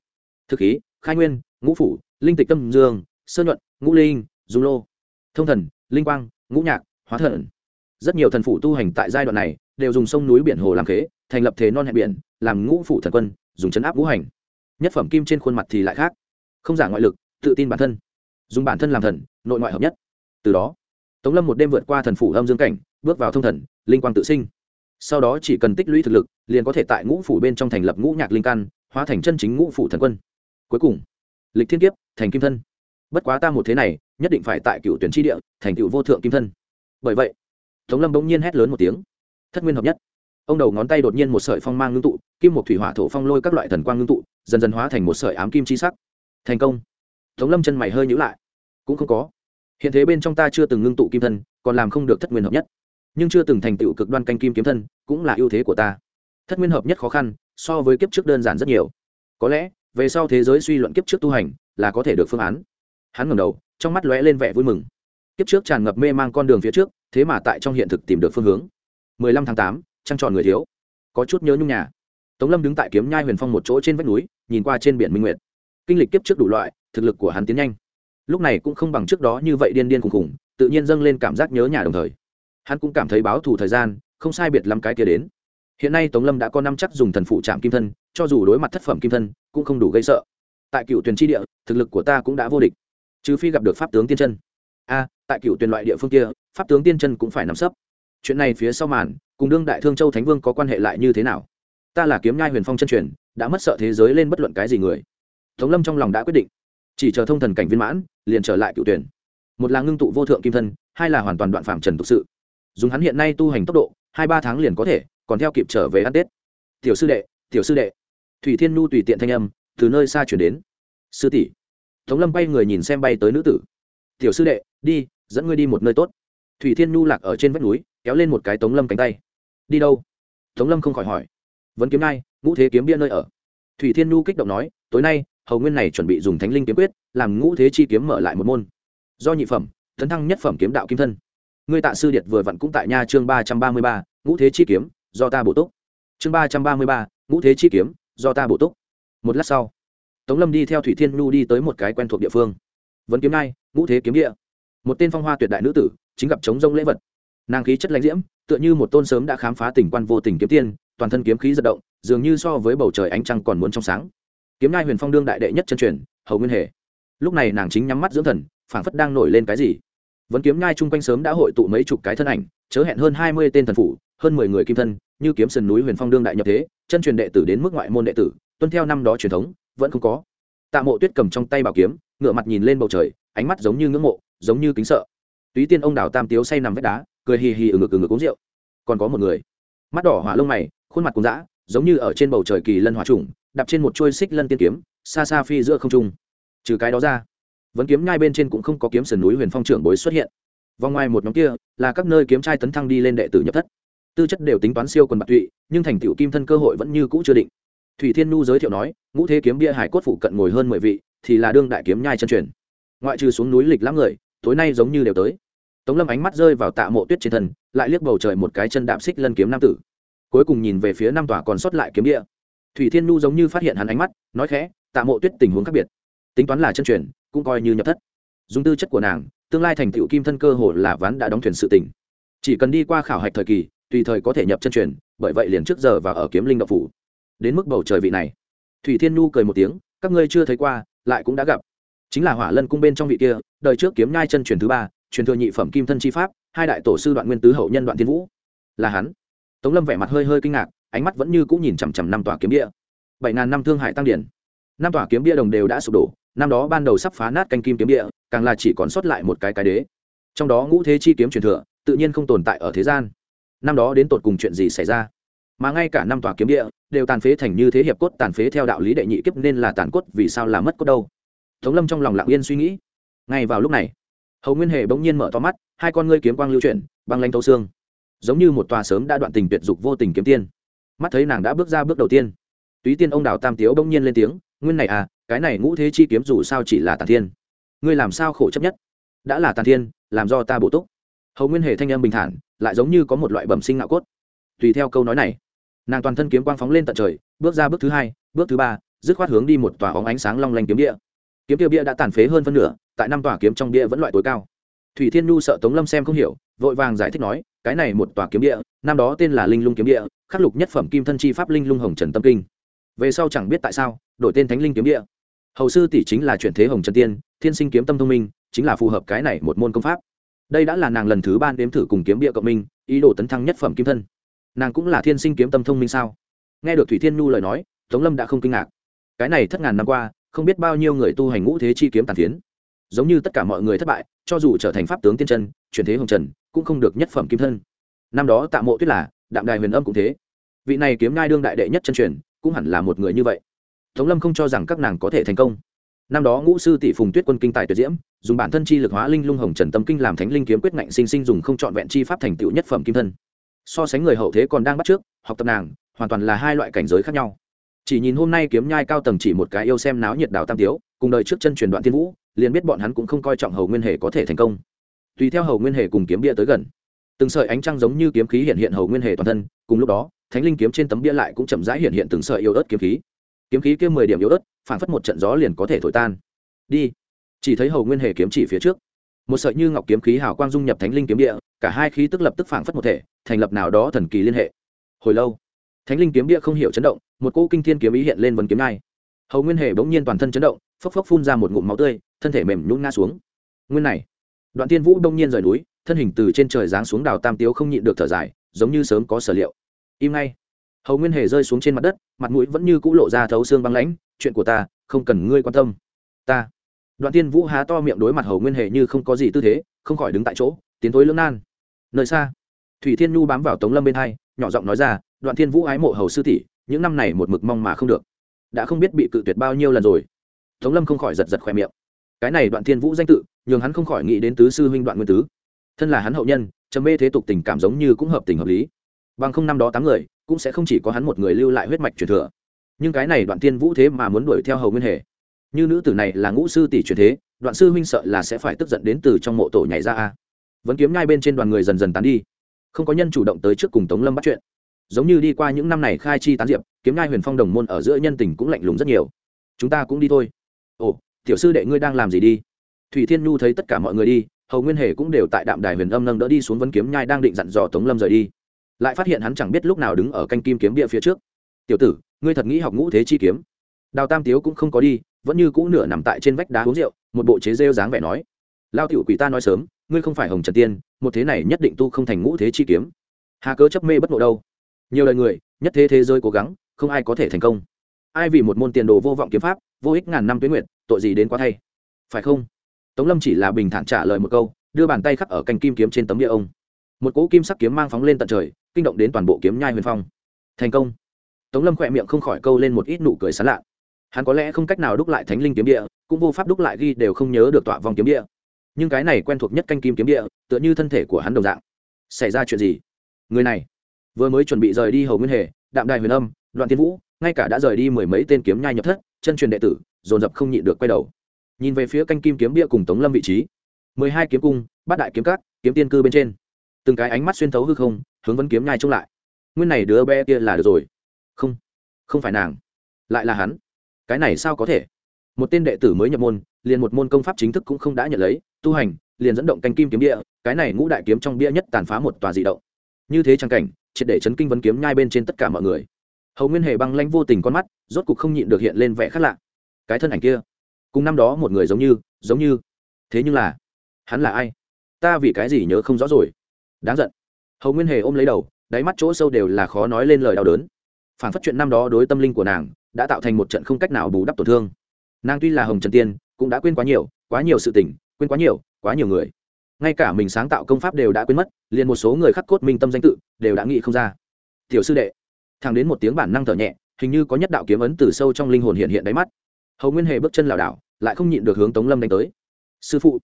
Thực khí, khai nguyên, ngũ phủ, linh tịch tâm dương, sơn nhuận, ngũ linh, dung lô. Thông thần, linh quang, ngũ nhạc, hóa thần. Rất nhiều thần phủ tu hành tại giai đoạn này đều dùng sông núi biển hồ làm khế, thành lập thế non hẹn biển, làm ngũ phủ thần quân, dùng chấn áp ngũ hành. Nhất phẩm kim trên khuôn mặt thì lại khác. Không giả ngoại lực, tự tin bản thân. Dùng bản thân làm thần, nội ngoại hợp nhất. Từ đó, tống lâm một đêm vượt qua thần phủ âm dương cảnh bước vào thông thần, linh quang tự sinh. Sau đó chỉ cần tích lũy thực lực, liền có thể tại ngũ phủ bên trong thành lập ngũ nhạc linh căn hóa thành chân chính ngũ phủ thần quân. Cuối cùng, lịch thiên kiếp, thành kim thân. Bất quá ta một thế này, nhất định phải tại cựu tuyển tri địa, thành cựu vô thượng kim thân. Bởi vậy, tống lâm bỗng nhiên hét lớn một tiếng. Thất nguyên hợp nhất. Ông đầu ngón tay đột nhiên một sợi phong mang ngưng tụ, kim một thủy hỏa thổ phong lôi các loại thần quang ngưng tụ, dần dần hóa thành một sợi ám kim chi sắc. Thành công. Tống lâm chân mày hơi nhữ lại. Cũng không có. Hiện thế bên trong ta chưa từng ngưng tụ kim thân, còn làm không được thất nguyên hợp nhất nhưng chưa từng thành tựu cực đoan canh kim kiếm thân cũng là ưu thế của ta. Thất nguyên hợp nhất khó khăn so với kiếp trước đơn giản rất nhiều. Có lẽ về sau thế giới suy luận kiếp trước tu hành là có thể được phương án. Hắn ngầm đầu trong mắt lóe lên vẻ vui mừng. Kiếp trước tràn ngập mê mang con đường phía trước thế mà tại trong hiện thực tìm được phương hướng. 15 tháng 8, trăng tròn người thiếu. Có chút nhớ nhung nhà. Tống lâm đứng tại kiếm nhai huyền phong một chỗ trên vách núi nhìn qua trên biển minh nguyệt. Kinh lịch kiếp trước đủ loại thực lực của hắn tiến nhanh. Lúc này cũng không bằng trước đó như vậy điên điên khùng khùng tự nhiên dâng lên cảm giác nhớ nhà đồng thời hắn cũng cảm thấy báo thù thời gian, không sai biệt lắm cái kia đến. Hiện nay tống lâm đã có năm chắc dùng thần phụ chạm kim thân, cho dù đối mặt thất phẩm kim thân, cũng không đủ gây sợ. Tại cựu tuyển tri địa, thực lực của ta cũng đã vô địch. Trừ phi gặp được pháp tướng tiên chân. A, tại cựu tuyển loại địa phương kia, pháp tướng tiên chân cũng phải nắm sấp. Chuyện này phía sau màn, cùng đương đại thương châu thánh vương có quan hệ lại như thế nào? Ta là kiếm nhai huyền phong chân truyền, đã mất sợ thế giới lên bất luận cái gì người. Tống lâm trong lòng đã quyết định. Chỉ chờ thông thần cảnh viên mãn, liền trở lại cựu tuyển. Một là ngưng tụ vô thượng kim thân, hai là hoàn toàn đoạn phạm trần thực sự dùng hắn hiện nay tu hành tốc độ, hai ba tháng liền có thể, còn theo kịp trở về ăn tết. Tiểu sư đệ, tiểu sư đệ. Thủy thiên nhu tùy tiện thanh âm, từ nơi xa chuyển đến. Sư tỷ. Tống lâm bay người nhìn xem bay tới nữ tử. Tiểu sư đệ, đi, dẫn ngươi đi một nơi tốt. Thủy thiên nhu lạc ở trên vách núi, kéo lên một cái tống lâm cánh tay. Đi đâu? Tống lâm không khỏi hỏi. Vẫn kiếm nai ngũ thế kiếm bia nơi ở. Thủy thiên nhu kích động nói, tối nay, hầu nguyên này chuẩn bị dùng thánh linh kiếm quyết, làm ngũ thế chi kiếm mở lại một môn. Do nhị phẩm, tấn thăng nhất phẩm kiếm đạo kim thân ngươi tạ sư điệt vừa vặn cũng tại nha chương ba trăm ba mươi ba, ngũ thế chi kiếm, do ta bổ túc. Chương ba trăm ba mươi ba, ngũ thế chi kiếm, do ta bổ túc. Một lát sau, tống lâm đi theo thủy thiên nhu đi tới một cái quen thuộc địa phương. Vấn kiếm nai ngũ thế kiếm địa. Một tên phong hoa tuyệt đại nữ tử, chính gặp chống rông lễ vật. Nàng khí chất lãnh diễm, tựa như một tôn sớm đã khám phá tình quan vô tình kiếm tiên, toàn thân kiếm khí giật động, dường như so với bầu trời ánh trăng còn muốn trong sáng. Kiếm nai huyền phong đương đại đệ nhất chân truyền, hầu nguyên hề. Lúc này nàng chính nhắm mắt dưỡng thần, phảng phất đang nổi lên cái gì vẫn kiếm nhai chung quanh sớm đã hội tụ mấy chục cái thân ảnh, chớ hẹn hơn hai mươi tên thần phủ, hơn mười người kim thân, như kiếm sườn núi huyền phong đương đại nhập thế, chân truyền đệ tử đến mức ngoại môn đệ tử, tuân theo năm đó truyền thống, vẫn không có. Tạ mộ tuyết cầm trong tay bảo kiếm ngựa mặt nhìn lên bầu trời, ánh mắt giống như ngưỡng mộ, giống như kính sợ. Túy tiên ông đào tam tiếu say nằm vách đá, cười hì hì ở ngực ở ngực uống rượu. Còn có một người, mắt đỏ hỏa lông mày, khuôn mặt cũng dã, giống như ở trên bầu trời kỳ lân hỏa trùng, đạp trên một chuôi xích lân tiên kiếm, xa xa phi giữa không trung. Trừ cái đó ra vẫn kiếm nhai bên trên cũng không có kiếm sườn núi huyền phong trưởng bối xuất hiện. Vòng ngoài một nhóm kia là các nơi kiếm trai tấn thăng đi lên đệ tử nhập thất. Tư chất đều tính toán siêu quần bạc tụy, nhưng thành tựu kim thân cơ hội vẫn như cũ chưa định. Thủy thiên nhu giới thiệu nói, ngũ thế kiếm bia hải cốt phụ cận ngồi hơn mười vị, thì là đương đại kiếm nhai chân truyền. Ngoại trừ xuống núi lịch lắm người, tối nay giống như đều tới. Tống lâm ánh mắt rơi vào tạ mộ tuyết trên thân, lại liếc bầu trời một cái chân đạm xích lân kiếm nam tử. Cuối cùng nhìn về phía năm tòa còn sót lại kiếm địa thủy thiên nhu giống như phát hiện hắn ánh mắt, nói khẽ, tạ mộ tuyết tình huống khác biệt. Tính toán là chân truyền cũng coi như nhập thất. Dùng tư chất của nàng, tương lai thành tựu kim thân cơ hồ là ván đã đóng thuyền sự tỉnh chỉ cần đi qua khảo hạch thời kỳ, tùy thời có thể nhập chân truyền, bởi vậy liền trước giờ và ở kiếm linh đậu phủ. Đến mức bầu trời vị này. Thủy thiên nhu cười một tiếng, các ngươi chưa thấy qua, lại cũng đã gặp. Chính là hỏa lân cung bên trong vị kia, đời trước kiếm nhai chân truyền thứ ba, truyền thừa nhị phẩm kim thân chi pháp, hai đại tổ sư đoạn nguyên tứ hậu nhân đoạn thiên vũ. Là hắn. Tống lâm vẻ mặt hơi hơi kinh ngạc, ánh mắt vẫn như cũng nhìn chằm chằm năm tòa kiếm bia bảy ngàn năm thương hại tăng điển. Năm tòa kiếm bia đồng đều đã sụp đổ năm đó ban đầu sắp phá nát canh kim kiếm địa, càng là chỉ còn sót lại một cái cái đế. Trong đó ngũ thế chi kiếm truyền thừa, tự nhiên không tồn tại ở thế gian. Năm đó đến tột cùng chuyện gì xảy ra? Mà ngay cả năm tòa kiếm địa, đều tàn phế thành như thế hiệp cốt, tàn phế theo đạo lý đệ nhị kiếp nên là tàn cốt, vì sao là mất cốt đâu? Tống lâm trong lòng lặng yên suy nghĩ. Ngay vào lúc này, hầu nguyên hệ bỗng nhiên mở to mắt, hai con ngươi kiếm quang lưu chuyển, băng lanh thấu xương. Giống như một tòa sớm đã đoạn tình tuyệt dục vô tình kiếm tiên. Mắt thấy nàng đã bước ra bước đầu tiên. Túy tiên ông đào tam tiếu bỗng nhiên lên tiếng, nguyên này à cái này ngũ thế chi kiếm dù sao chỉ là tàn thiên. Ngươi làm sao khổ chấp nhất? Đã là tàn thiên, làm do ta bổ túc. Hầu nguyên hề thanh âm bình thản, lại giống như có một loại bẩm sinh ngạo cốt. Tùy theo câu nói này, nàng toàn thân kiếm quang phóng lên tận trời, bước ra bước thứ hai, bước thứ ba, dứt khoát hướng đi một tòa óng ánh sáng long lanh kiếm địa. Kiếm tiêu bia đã tàn phế hơn phân nửa, tại năm tòa kiếm trong bia vẫn loại tối cao. Thủy thiên nhu sợ tống lâm xem không hiểu, vội vàng giải thích nói, cái này một tòa kiếm địa, năm đó tên là linh lung kiếm địa, khắc lục nhất phẩm kim thân chi pháp linh lung hồng trần tâm kinh về sau chẳng biết tại sao, đổi tên thánh linh kiếm địa. Hầu sư tỷ chính là chuyển thế hồng trần tiên, thiên sinh kiếm tâm thông minh, chính là phù hợp cái này một môn công pháp. Đây đã là nàng lần thứ ba đếm thử cùng kiếm địa cộng minh, ý đồ tấn thăng nhất phẩm kim thân. Nàng cũng là thiên sinh kiếm tâm thông minh sao? Nghe được thủy thiên nhu lời nói, tống lâm đã không kinh ngạc. Cái này thất ngàn năm qua, không biết bao nhiêu người tu hành ngũ thế chi kiếm tàn tiến giống như tất cả mọi người thất bại, cho dù trở thành pháp tướng tiên chân, chuyển thế hồng trần, cũng không được nhất phẩm kim thân. Năm đó tạ mộ tuyết là, đạm đài huyền âm cũng thế. Vị này kiếm ngai đương đại đệ nhất chân truyền cũng hẳn là một người như vậy. Tống lâm không cho rằng các nàng có thể thành công. Năm đó ngũ sư tỷ phùng tuyết quân kinh tài tuyệt diễm, dùng bản thân chi lực hóa linh lung hồng trần tâm kinh làm thánh linh kiếm quyết ngạnh sinh sinh dùng không trọn vẹn chi pháp thành tựu nhất phẩm kim thân. So sánh người hậu thế còn đang bắt trước, học tập nàng, hoàn toàn là hai loại cảnh giới khác nhau. Chỉ nhìn hôm nay kiếm nhai cao tầng chỉ một cái yêu xem náo nhiệt đào tam tiếu, cùng đời trước chân truyền đoạn tiên vũ, liền biết bọn hắn cũng không coi trọng hầu nguyên hề có thể thành công. Tùy theo hầu nguyên hề cùng kiếm bia tới gần, từng sợi ánh trăng giống như kiếm khí hiện hiện hầu nguyên hề toàn thân, cùng lúc đó thánh linh kiếm trên tấm bia lại cũng chậm rãi hiện hiện từng sợi yêu ớt kiếm khí. Kiếm khí kia mười điểm yếu ớt phản phất một trận gió liền có thể thổi tan. Đi. Chỉ thấy hầu nguyên hề kiếm chỉ phía trước. Một sợi như ngọc kiếm khí hào quang dung nhập thánh linh kiếm địa, cả hai khí tức lập tức phản phất một thể, thành lập nào đó thần kỳ liên hệ. Hồi lâu, thánh linh kiếm địa không hiểu chấn động, một cỗ kinh thiên kiếm ý hiện lên vấn kiếm nai hầu nguyên hề bỗng nhiên toàn thân chấn động, phốc phốc phun ra một ngụm máu tươi, thân thể mềm nhún ngã xuống. Nguyên này, đoạn tiên vũ đông nhiên rời núi, thân hình từ trên trời giáng xuống đào tam tiếu không nhịn được thở dài, giống như sớm có sở liệu im ngay. Hầu nguyên hề rơi xuống trên mặt đất, mặt mũi vẫn như cũ lộ ra thấu xương băng lãnh, chuyện của ta, không cần ngươi quan tâm. Ta. Đoạn tiên vũ há to miệng đối mặt hầu nguyên hề như không có gì tư thế, không khỏi đứng tại chỗ, tiến thối lưỡng nan. Nơi xa. Thủy thiên nhu bám vào tống lâm bên hai, nhỏ giọng nói ra, đoạn thiên vũ ái mộ hầu sư tỷ, những năm này một mực mong mà không được. Đã không biết bị cự tuyệt bao nhiêu lần rồi. Tống lâm không khỏi giật giật khỏe miệng. Cái này đoạn thiên vũ danh tự, nhường hắn không khỏi nghĩ đến tứ sư huynh đoạn nguyên tứ. Thân là hắn hậu nhân, trầm mê thế tục tình cảm giống như cũng hợp tình hợp lý bằng không năm đó tám người, cũng sẽ không chỉ có hắn một người lưu lại huyết mạch truyền thừa. Nhưng cái này đoạn tiên vũ thế mà muốn đuổi theo hầu nguyên hề. Như nữ tử này là ngũ sư tỷ truyền thế, đoạn sư huynh sợ là sẽ phải tức giận đến từ trong mộ tổ nhảy ra a. Vẫn kiếm nhai bên trên đoàn người dần dần tán đi. Không có nhân chủ động tới trước cùng tống lâm bắt chuyện. Giống như đi qua những năm này khai chi tán diệp, kiếm nhai huyền phong đồng môn ở giữa nhân tình cũng lạnh lùng rất nhiều. Chúng ta cũng đi thôi. Ồ, tiểu sư đệ ngươi đang làm gì đi? Thủy thiên nhu thấy tất cả mọi người đi, hầu nguyên hề cũng đều tại đạm đài huyền âm nâng đỡ đi xuống vấn kiếm nhai đang định dặn dò tống lâm rời đi lại phát hiện hắn chẳng biết lúc nào đứng ở canh kim kiếm địa phía trước. Tiểu tử, ngươi thật nghĩ học ngũ thế chi kiếm? Đào tam tiếu cũng không có đi, vẫn như cũ nửa nằm tại trên vách đá uống rượu, một bộ chế rêu dáng vẻ nói, lao tiểu quỷ ta nói sớm, ngươi không phải hồng trần tiên, một thế này nhất định tu không thành ngũ thế chi kiếm. Hà cớ chấp mê bất ngộ đâu? Nhiều lời người, nhất thế thế giới cố gắng, không ai có thể thành công. Ai vì một môn tiền đồ vô vọng kiếm pháp, vô ích ngàn năm tuyến nguyện tội gì đến quá thay? Phải không? Tống lâm chỉ là bình thản trả lời một câu, đưa bàn tay khắc ở canh kim kiếm trên tấm địa ông một cỗ kim sắc kiếm mang phóng lên tận trời, kinh động đến toàn bộ kiếm nhai huyền phong. Thành công. Tống lâm khỏe miệng không khỏi câu lên một ít nụ cười sán lạ. Hắn có lẽ không cách nào đúc lại thánh linh kiếm địa, cũng vô pháp đúc lại ghi đều không nhớ được tọa vòng kiếm địa. Nhưng cái này quen thuộc nhất canh kim kiếm địa, tựa như thân thể của hắn đồng dạng. Xảy ra chuyện gì? Người này. Vừa mới chuẩn bị rời đi hầu nguyên hề, đạm đài huyền âm, đoạn tiên vũ, ngay cả đã rời đi mười mấy tên kiếm nhai nhập thất, chân truyền đệ tử, dồn dập không nhịn được quay đầu. Nhìn về phía canh kim kiếm bia cùng tống lâm vị trí. mười hai kiếm cung, bát đại kiếm cát kiếm tiên cư bên trên từng cái ánh mắt xuyên thấu hư không, hướng vấn kiếm nhai trông lại. Nguyên này đứa bé kia là được rồi. Không không phải nàng, lại là hắn. Cái này sao có thể? Một tên đệ tử mới nhập môn, liền một môn công pháp chính thức cũng không đã nhận lấy, tu hành, liền dẫn động canh kim kiếm địa, cái này ngũ đại kiếm trong bia nhất tàn phá một tòa dị động. Như thế trang cảnh, triệt để chấn kinh vấn kiếm nhai bên trên tất cả mọi người. Hầu nguyên hề băng lanh vô tình con mắt, rốt cục không nhịn được hiện lên vẻ khác lạ. Cái thân ảnh kia, cùng năm đó một người giống như giống như. Thế nhưng là, hắn là ai? Ta vì cái gì nhớ không rõ rồi? Đáng giận. Hầu nguyên hề ôm lấy đầu, đáy mắt chỗ sâu đều là khó nói lên lời đau đớn. Phản phát chuyện năm đó đối tâm linh của nàng, đã tạo thành một trận không cách nào bù đắp tổn thương. Nàng tuy là hồng trần tiên, cũng đã quên quá nhiều quá nhiều sự tình, quên quá nhiều quá nhiều người. Ngay cả mình sáng tạo công pháp đều đã quên mất, liền một số người khắc cốt minh tâm danh tự đều đã nghĩ không ra. Tiểu sư đệ, thằng đến một tiếng bản năng thở nhẹ, hình như có nhất đạo kiếm ấn từ sâu trong linh hồn hiện hiện đáy mắt. Hầu nguyên hề bước chân lảo đảo, lại không nhịn được hướng tống lâm đánh tới. Sư phụ,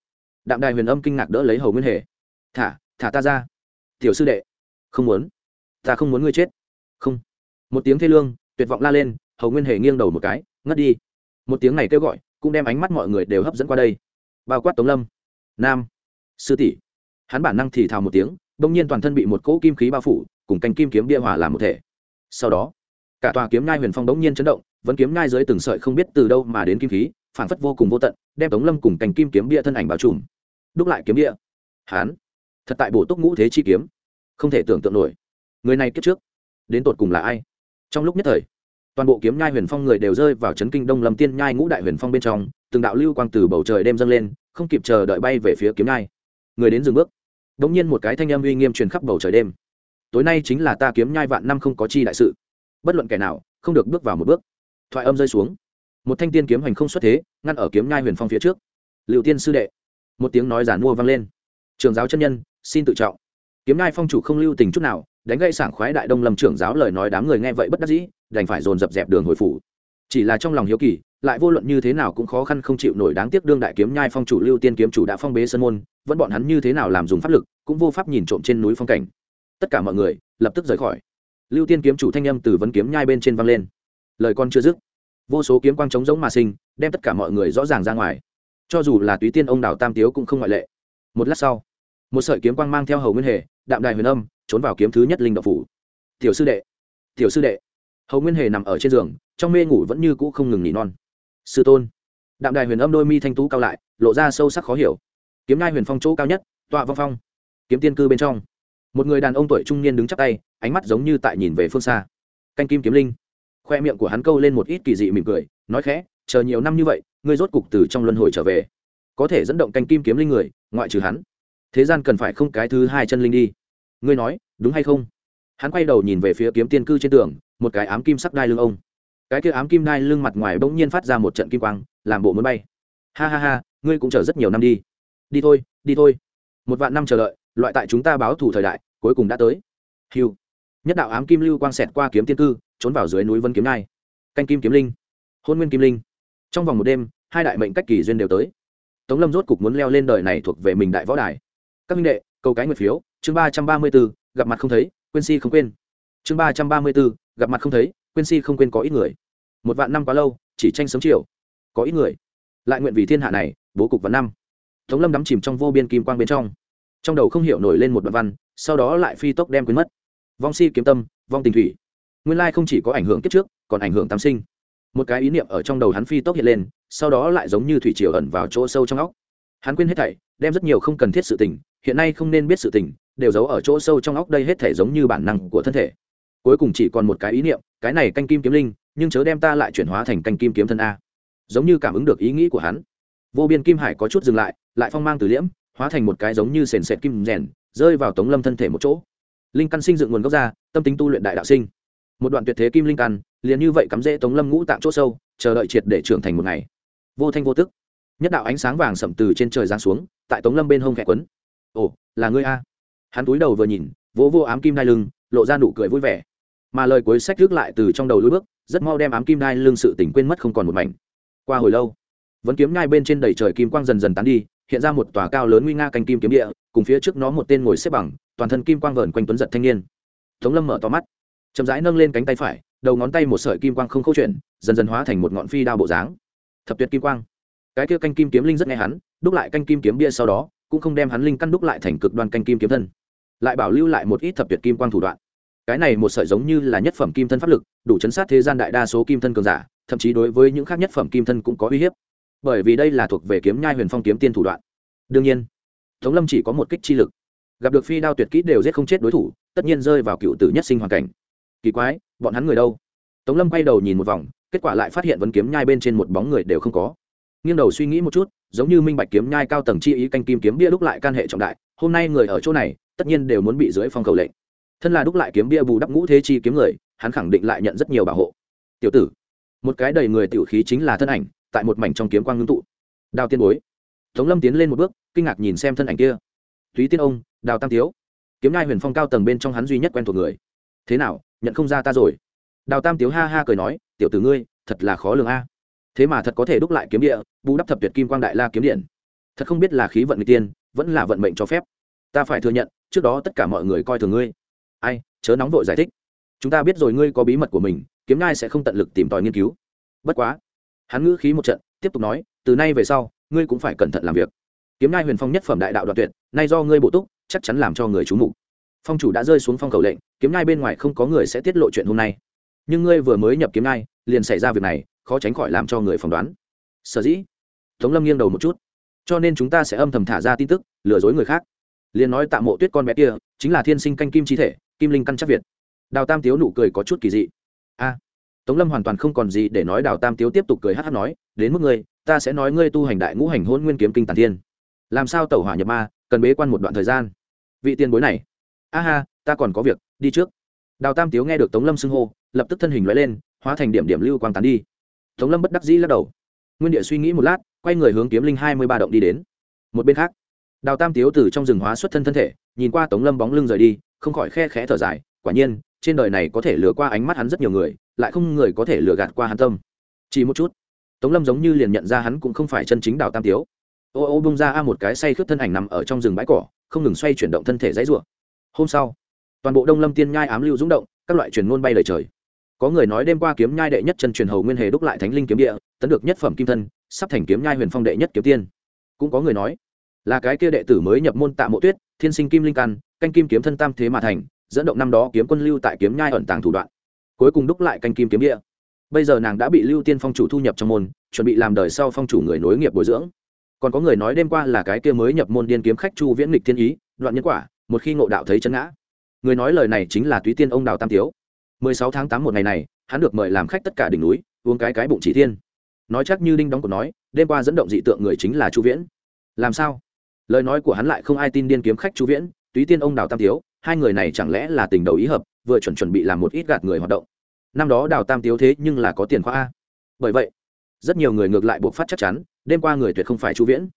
đạm đài huyền âm kinh ngạc đỡ lấy hầu nguyên hề. Thả thả ta ra. Tiểu sư đệ, không muốn. Ta không muốn ngươi chết. Không. Một tiếng thê lương, tuyệt vọng la lên, hầu nguyên hề nghiêng đầu một cái, ngất đi. Một tiếng này kêu gọi, cũng đem ánh mắt mọi người đều hấp dẫn qua đây. Bao quát tống lâm, nam, sư tỷ. Hắn bản năng thì thào một tiếng, bỗng nhiên toàn thân bị một cỗ kim khí bao phủ, cùng canh kim kiếm bia hỏa làm một thể. Sau đó, cả tòa kiếm nhai huyền phong đống nhiên chấn động, vẫn kiếm nhai dưới từng sợi không biết từ đâu mà đến kim khí phản phất vô cùng vô tận, đem tống lâm cùng cành kim kiếm bia thân ảnh bao trùm. Đúc lại kiếm bia. Hán thật tại bổ túc ngũ thế chi kiếm. Không thể tưởng tượng nổi. Người này kết trước, đến tột cùng là ai? Trong lúc nhất thời, toàn bộ kiếm nhai huyền phong người đều rơi vào chấn kinh đông lâm tiên nhai ngũ đại huyền phong bên trong, từng đạo lưu quang từ bầu trời đêm dâng lên, không kịp chờ đợi bay về phía kiếm nhai. Người đến dừng bước. Đ ỗ n g nhiên một cái thanh âm uy nghiêm truyền khắp bầu trời đêm. Tối nay chính là ta kiếm nhai vạn năm không có chi đại sự. Bất luận kẻ nào, không được bước vào một bước. Thoại âm rơi xuống. Một thanh tiên kiếm hành không xuất thế, ngăn ở kiếm nhai huyền phong phía trước. Liệu tiên sư đệ. Một tiếng nói giản mua vang lên trường giáo chân nhân, xin tự trọng. Kiếm ngai phong chủ không lưu tình chút nào, đánh gây sảng khoái đại đông lâm trưởng giáo lời nói đám người nghe vậy bất đắc dĩ, đành phải dồn dập dẹp đường hồi phủ. Chỉ là trong lòng hiếu kỳ, lại vô luận như thế nào cũng khó khăn không chịu nổi đáng tiếc đương đại kiếm nhai phong chủ lưu tiên kiếm chủ đã phong bế sân môn, vẫn bọn hắn như thế nào làm dùng pháp lực, cũng vô pháp nhìn trộm trên núi phong cảnh. Tất cả mọi người, lập tức rời khỏi. Lưu tiên kiếm chủ thanh âm từ vấn kiếm nhai bên trên vang lên. Lời con chưa dứt, vô số kiếm quang trống giống mà sinh, đem tất cả mọi người rõ ràng ra ngoài. Cho dù là túy tiên ông đào tam tiếu cũng không ngoại lệ. Một lát sau một sợi kiếm quang mang theo hầu nguyên hề, đạm đài huyền âm, trốn vào kiếm thứ nhất linh đạo phủ. Tiểu sư đệ, tiểu sư đệ. Hầu nguyên hề nằm ở trên giường, trong mê ngủ vẫn như cũ không ngừng nghỉ non. Sư tôn. Đạm đài huyền âm đôi mi thanh tú cao lại, lộ ra sâu sắc khó hiểu. Kiếm ngai huyền phong chỗ cao nhất, tọa vong phong. Kiếm tiên cư bên trong. Một người đàn ông tuổi trung niên đứng chắc tay, ánh mắt giống như tại nhìn về phương xa. Canh kim kiếm linh. Khoe miệng của hắn câu lên một ít kỳ dị mỉm cười, nói khẽ, chờ nhiều năm như vậy, ngươi rốt cục từ trong luân hồi trở về. Có thể dẫn động canh kim kiếm linh người, ngoại trừ hắn thế gian cần phải không cái thứ hai chân linh đi. Ngươi nói, đúng hay không? Hắn quay đầu nhìn về phía kiếm tiên cư trên tường, một cái ám kim sắc đai lưng ông. Cái kia ám kim đai lưng mặt ngoài bỗng nhiên phát ra một trận kim quang, làm bộ muốn bay. Ha ha ha, ngươi cũng chờ rất nhiều năm đi. Đi thôi đi thôi. Một vạn năm chờ đợi, loại tại chúng ta báo thủ thời đại, cuối cùng đã tới. Hiu nhất đạo ám kim lưu quang xẹt qua kiếm tiên cư, trốn vào dưới núi vân kiếm nai canh kim kiếm linh. Hôn nguyên kim linh. Trong vòng một đêm, hai đại mệnh cách kỳ duyên đều tới. Tống lâm rốt cục muốn leo lên đời này thuộc về mình đại võ đài các minh đệ câu cái nguyệt phiếu, chương ba trăm ba mươi b ố gặp mặt không thấy, quên si không quên. Chương ba trăm ba mươi b ố gặp mặt không thấy, quên si không quên có ít người. Một vạn năm quá lâu, chỉ tranh sống chiều, có ít người. Lại nguyện vì thiên hạ này, bố cục vạn năm. Tống lâm đắm chìm trong vô biên kim quang bên trong. Trong đầu không hiểu nổi lên một đoạn văn, sau đó lại phi tốc đem quên mất. Vong si kiếm tâm, vong tình thủy. Nguyên lai không chỉ có ảnh hưởng kết trước, còn ảnh hưởng tam sinh. Một cái ý niệm ở trong đầu hắn phi tốc hiện lên, sau đó lại giống như thủy triều ẩn vào chỗ sâu trong óc. Hắn quên hết thảy, đem rất nhiều không cần thiết sự tình hiện nay không nên biết sự tình, đều giấu ở chỗ sâu trong óc đây hết thể giống như bản năng của thân thể. Cuối cùng chỉ còn một cái ý niệm, cái này canh kim kiếm linh, nhưng chớ đem ta lại chuyển hóa thành canh kim kiếm thân a. Giống như cảm ứng được ý nghĩ của hắn. Vô biên kim hải có chút dừng lại lại phong mang từ liễm, hóa thành một cái giống như sền sệt kim rèn, rơi vào tống lâm thân thể một chỗ. Linh căn sinh dựng nguồn gốc ra, tâm tính tu luyện đại đạo sinh. Một đoạn tuyệt thế kim linh căn, liền như vậy cắm rễ tống lâm ngũ tạng chỗ sâu, chờ đợi triệt để trưởng thành một ngày. Vô thanh vô tức. Nhất đạo ánh sáng vàng sậm từ trên trời giáng xuống, tại tống lâm bên hông khẽ quấn ồ, là ngươi a. Hắn túi đầu vừa nhìn, vỗ vô ám kim đai lưng, lộ ra nụ cười vui vẻ. Mà lời cuối sách rước lại từ trong đầu lối bước, rất mau đem ám kim đai lưng sự tỉnh quên mất không còn một mảnh. Qua hồi lâu, vẫn kiếm nhai bên trên đầy trời kim quang dần dần tán đi, hiện ra một tòa cao lớn nguy nga canh kim kiếm địa, cùng phía trước nó một tên ngồi xếp bằng, toàn thân kim quang vờn quanh tuấn giật thanh niên. Tống lâm mở to mắt, chậm rãi nâng lên cánh tay phải, đầu ngón tay một sợi kim quang không câu chuyện dần dần hóa thành một ngọn phi đao bộ dáng. Thập tuyệt kim quang. Cái kia canh kim kiếm linh rất nghe hắn, đúc lại canh kim kiếm bia sau đó cũng không đem hắn linh căn đúc lại thành cực đoan canh kim kiếm thân, lại bảo lưu lại một ít thập tuyệt kim quang thủ đoạn. Cái này một sợi giống như là nhất phẩm kim thân pháp lực, đủ chấn sát thế gian đại đa số kim thân cường giả, thậm chí đối với những khác nhất phẩm kim thân cũng có uy hiếp. Bởi vì đây là thuộc về kiếm nhai huyền phong kiếm tiên thủ đoạn. Đương nhiên, tống lâm chỉ có một kích chi lực. Gặp được phi đao tuyệt kỹ đều giết không chết đối thủ, tất nhiên rơi vào cựu tử nhất sinh hoàn cảnh. Kỳ quái, bọn hắn người đâu? Tống lâm quay đầu nhìn một vòng, kết quả lại phát hiện vấn kiếm nhai bên trên một bóng người đều không có. Nghiêng đầu suy nghĩ một chút giống như minh bạch kiếm nhai cao tầng chi ý canh kim kiếm bia đúc lại can hệ trọng đại, hôm nay người ở chỗ này, tất nhiên đều muốn bị dưới phong cầu lệnh. Thân là đúc lại kiếm bia bù đắp ngũ thế chi kiếm người, hắn khẳng định lại nhận rất nhiều bảo hộ. Tiểu tử, một cái đầy người tiểu khí chính là thân ảnh, tại một mảnh trong kiếm quang ngưng tụ. Đào tiên bối. Tống lâm tiến lên một bước, kinh ngạc nhìn xem thân ảnh kia. Thúy tiên ông, đào tam tiếu. Kiếm nhai huyền phong cao tầng bên trong hắn duy nhất quen thuộc người. Thế nào, nhận không ra ta rồi? Đào tam tiếu ha ha cười nói, tiểu tử ngươi, thật là khó lường a thế mà thật có thể đúc lại kiếm địa, bù đắp thập tuyệt kim quang đại la kiếm điện. Thật không biết là khí vận người tiên, vẫn là vận mệnh cho phép. Ta phải thừa nhận, trước đó tất cả mọi người coi thường ngươi. Ai, chớ nóng vội giải thích. Chúng ta biết rồi ngươi có bí mật của mình, kiếm ngai sẽ không tận lực tìm tòi nghiên cứu. Bất quá, hắn ngữ khí một trận, tiếp tục nói, từ nay về sau, ngươi cũng phải cẩn thận làm việc. Kiếm ngai huyền phong nhất phẩm đại đạo đoạn tuyệt, nay do ngươi bổ túc, chắc chắn làm cho người trú mục. Phong chủ đã rơi xuống phong cầu lệnh, kiếm ngai bên ngoài không có người sẽ tiết lộ chuyện hôm nay. Nhưng ngươi vừa mới nhập kiếm ngai, liền xảy ra việc này khó tránh khỏi làm cho người phỏng đoán. Sở dĩ, tống lâm nghiêng đầu một chút, cho nên chúng ta sẽ âm thầm thả ra tin tức, lừa dối người khác. Liền nói tạ mộ tuyết con bé kia, chính là thiên sinh canh kim chi thể, kim linh căn chắc việt. Đào tam tiếu nụ cười có chút kỳ dị. A, tống lâm hoàn toàn không còn gì để nói, đào tam tiếu tiếp tục cười hát hát nói, đến mức ngươi, ta sẽ nói ngươi tu hành đại ngũ hành hôn nguyên kiếm kinh tàn thiên. Làm sao tẩu hỏa nhập ma, cần bế quan một đoạn thời gian. Vị tiền bối này, a ha, ta còn có việc, đi trước. Đào tam tiếu nghe được tống lâm xưng hô, lập tức thân hình loại lên, hóa thành điểm điểm lưu quang tán đi tống lâm bất đắc dĩ lắc đầu. Nguyên địa suy nghĩ một lát, quay người hướng kiếm linh hai mươi ba động đi đến. Một bên khác, đào tam tiếu từ trong rừng hóa xuất thân thân thể, nhìn qua tống lâm bóng lưng rời đi, không khỏi khe khẽ thở dài, quả nhiên, trên đời này có thể lừa qua ánh mắt hắn rất nhiều người, lại không người có thể lừa gạt qua hắn tâm. Chỉ một chút, tống lâm giống như liền nhận ra hắn cũng không phải chân chính đào tam tiếu. Ô ô bung ra a một cái say khướt thân ảnh nằm ở trong rừng bãi cỏ, không ngừng xoay chuyển động thân thể dãy rủa. Hôm sau, toàn bộ đông lâm tiên nhai ám lưu rúng động, các loại truyền ngôn bay lời trời có người nói đêm qua kiếm nhai đệ nhất chân truyền hầu nguyên hề đúc lại thánh linh kiếm địa, tấn được nhất phẩm kim thân, sắp thành kiếm nhai huyền phong đệ nhất kiếm tiên. Cũng có người nói, là cái kia đệ tử mới nhập môn tạ mộ tuyết, thiên sinh kim linh căn, canh kim kiếm thân tam thế mà thành, dẫn động năm đó kiếm quân lưu tại kiếm nhai ẩn tàng thủ đoạn. Cuối cùng đúc lại canh kim kiếm địa. Bây giờ nàng đã bị lưu tiên phong chủ thu nhập trong môn, chuẩn bị làm đời sau phong chủ người nối nghiệp bồi dưỡng. Còn có người nói đêm qua là cái kia mới nhập môn điên kiếm khách chu viễn nghịch thiên ý, đoạn nhân quả, một khi ngộ đạo thấy chân ngã. Người nói lời này chính là túy tiên ông đào tam tiếu mười sáu tháng tám một ngày này, hắn được mời làm khách tất cả đỉnh núi, uống cái cái bụng chỉ thiên. Nói chắc như đinh đóng cột nói, đêm qua dẫn động dị tượng người chính là chu viễn. Làm sao? Lời nói của hắn lại không ai tin điên kiếm khách chu viễn, túy tiên ông đào tam tiếu, hai người này chẳng lẽ là tình đầu ý hợp, vừa chuẩn chuẩn bị làm một ít gạt người hoạt động. Năm đó đào tam tiếu thế nhưng là có tiền khoa a. Bởi vậy, rất nhiều người ngược lại buộc phát chắc chắn, đêm qua người tuyệt không phải chu viễn.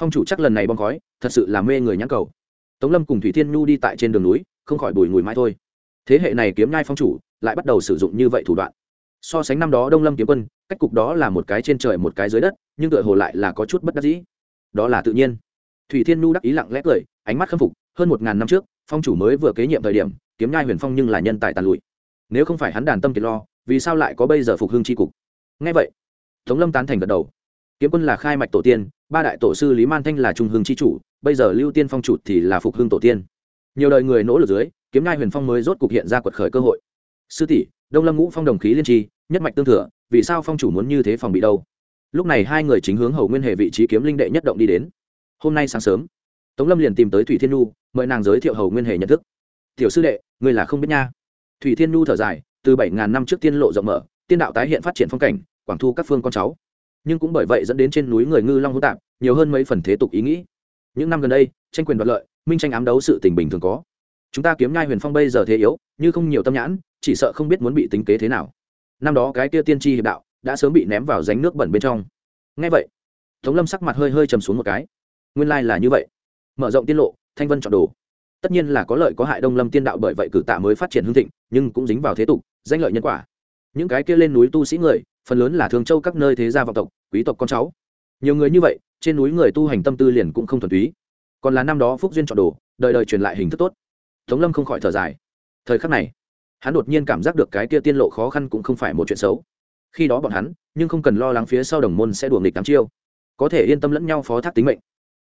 Phong chủ chắc lần này bom khói, thật sự là mê người nhãn cầu. Tống lâm cùng thủy thiên nhu đi tại trên đường núi, không khỏi bùi ngùi mãi thôi thế hệ này kiếm nhai phong chủ, lại bắt đầu sử dụng như vậy thủ đoạn. So sánh năm đó đông lâm kiếm quân, cách cục đó là một cái trên trời một cái dưới đất, nhưng tựa hồ lại là có chút bất đắc dĩ. Đó là tự nhiên. Thủy thiên nhu đắc ý lặng lẽ cười, ánh mắt khâm phục, hơn một ngàn năm trước, phong chủ mới vừa kế nhiệm thời điểm, kiếm nhai huyền phong nhưng là nhân tài tàn lụi. Nếu không phải hắn đàn tâm kiệt lo, vì sao lại có bây giờ phục hưng tri cục? Ngay vậy, tống lâm tán thành gật đầu. Kiếm quân là khai mạch tổ tiên, ba đại tổ sư lý man thanh là trung hưng c chủ, bây giờ lưu tiên phong chủ thì là phục hưng tổ tiên. Nhiều đời người nỗ lực dưới kiếm ngai huyền phong mới rốt cục hiện ra quật khởi cơ hội. Sư tỷ, đông lâm ngũ phong đồng khí liên tri, nhất mạch tương thừa, vì sao phong chủ muốn như thế phòng bị đâu? Lúc này hai người chính hướng hầu nguyên hệ vị trí kiếm linh đệ nhất động đi đến. Hôm nay sáng sớm, tống lâm liền tìm tới thủy thiên nhu, mời nàng giới thiệu hầu nguyên hệ nhận thức. Tiểu sư đệ người là không biết nha. Thủy thiên nhu thở dài, từ bảy ngàn năm trước tiên lộ rộng mở, tiên đạo tái hiện phát triển phong cảnh, quảng thu các phương con cháu. Nhưng cũng bởi vậy dẫn đến trên núi người ngư long hữu tạp, nhiều hơn mấy phần thế tục ý nghĩ. Những năm gần đây, tranh quyền đoạt lợi, minh tranh ám đấu sự tình bình thường có chúng ta kiếm nhai huyền phong bây giờ thế yếu, như không nhiều tâm nhãn, chỉ sợ không biết muốn bị tính kế thế nào. Năm đó cái kia tiên tri hiệp đạo đã sớm bị ném vào ránh nước bẩn bên trong. Ngay vậy, tống lâm sắc mặt hơi hơi chầm xuống một cái. Nguyên lai、like、là như vậy. Mở rộng tiết lộ, thanh vân chọn đồ. Tất nhiên là có lợi có hại đông lâm tiên đạo bởi vậy cử tạ mới phát triển hương thịnh, nhưng cũng dính vào thế tục, danh lợi nhân quả. Những cái kia lên núi tu sĩ người, phần lớn là thường châu các nơi thế gia vọng tộc, quý tộc con cháu. Nhiều người như vậy, trên núi người tu hành tâm tư liền cũng không thuần túy. Còn là năm đó phúc duyên chọn đồ, đời đời truyền lại hình thức tốt tống lâm không khỏi thở dài. Thời khắc này, hắn đột nhiên cảm giác được cái kia tiên lộ khó khăn cũng không phải một chuyện xấu. Khi đó bọn hắn, nhưng không cần lo lắng phía sau đồng môn sẽ đuổi nghịch tám chiêu. Có thể yên tâm lẫn nhau phó thác tính mệnh.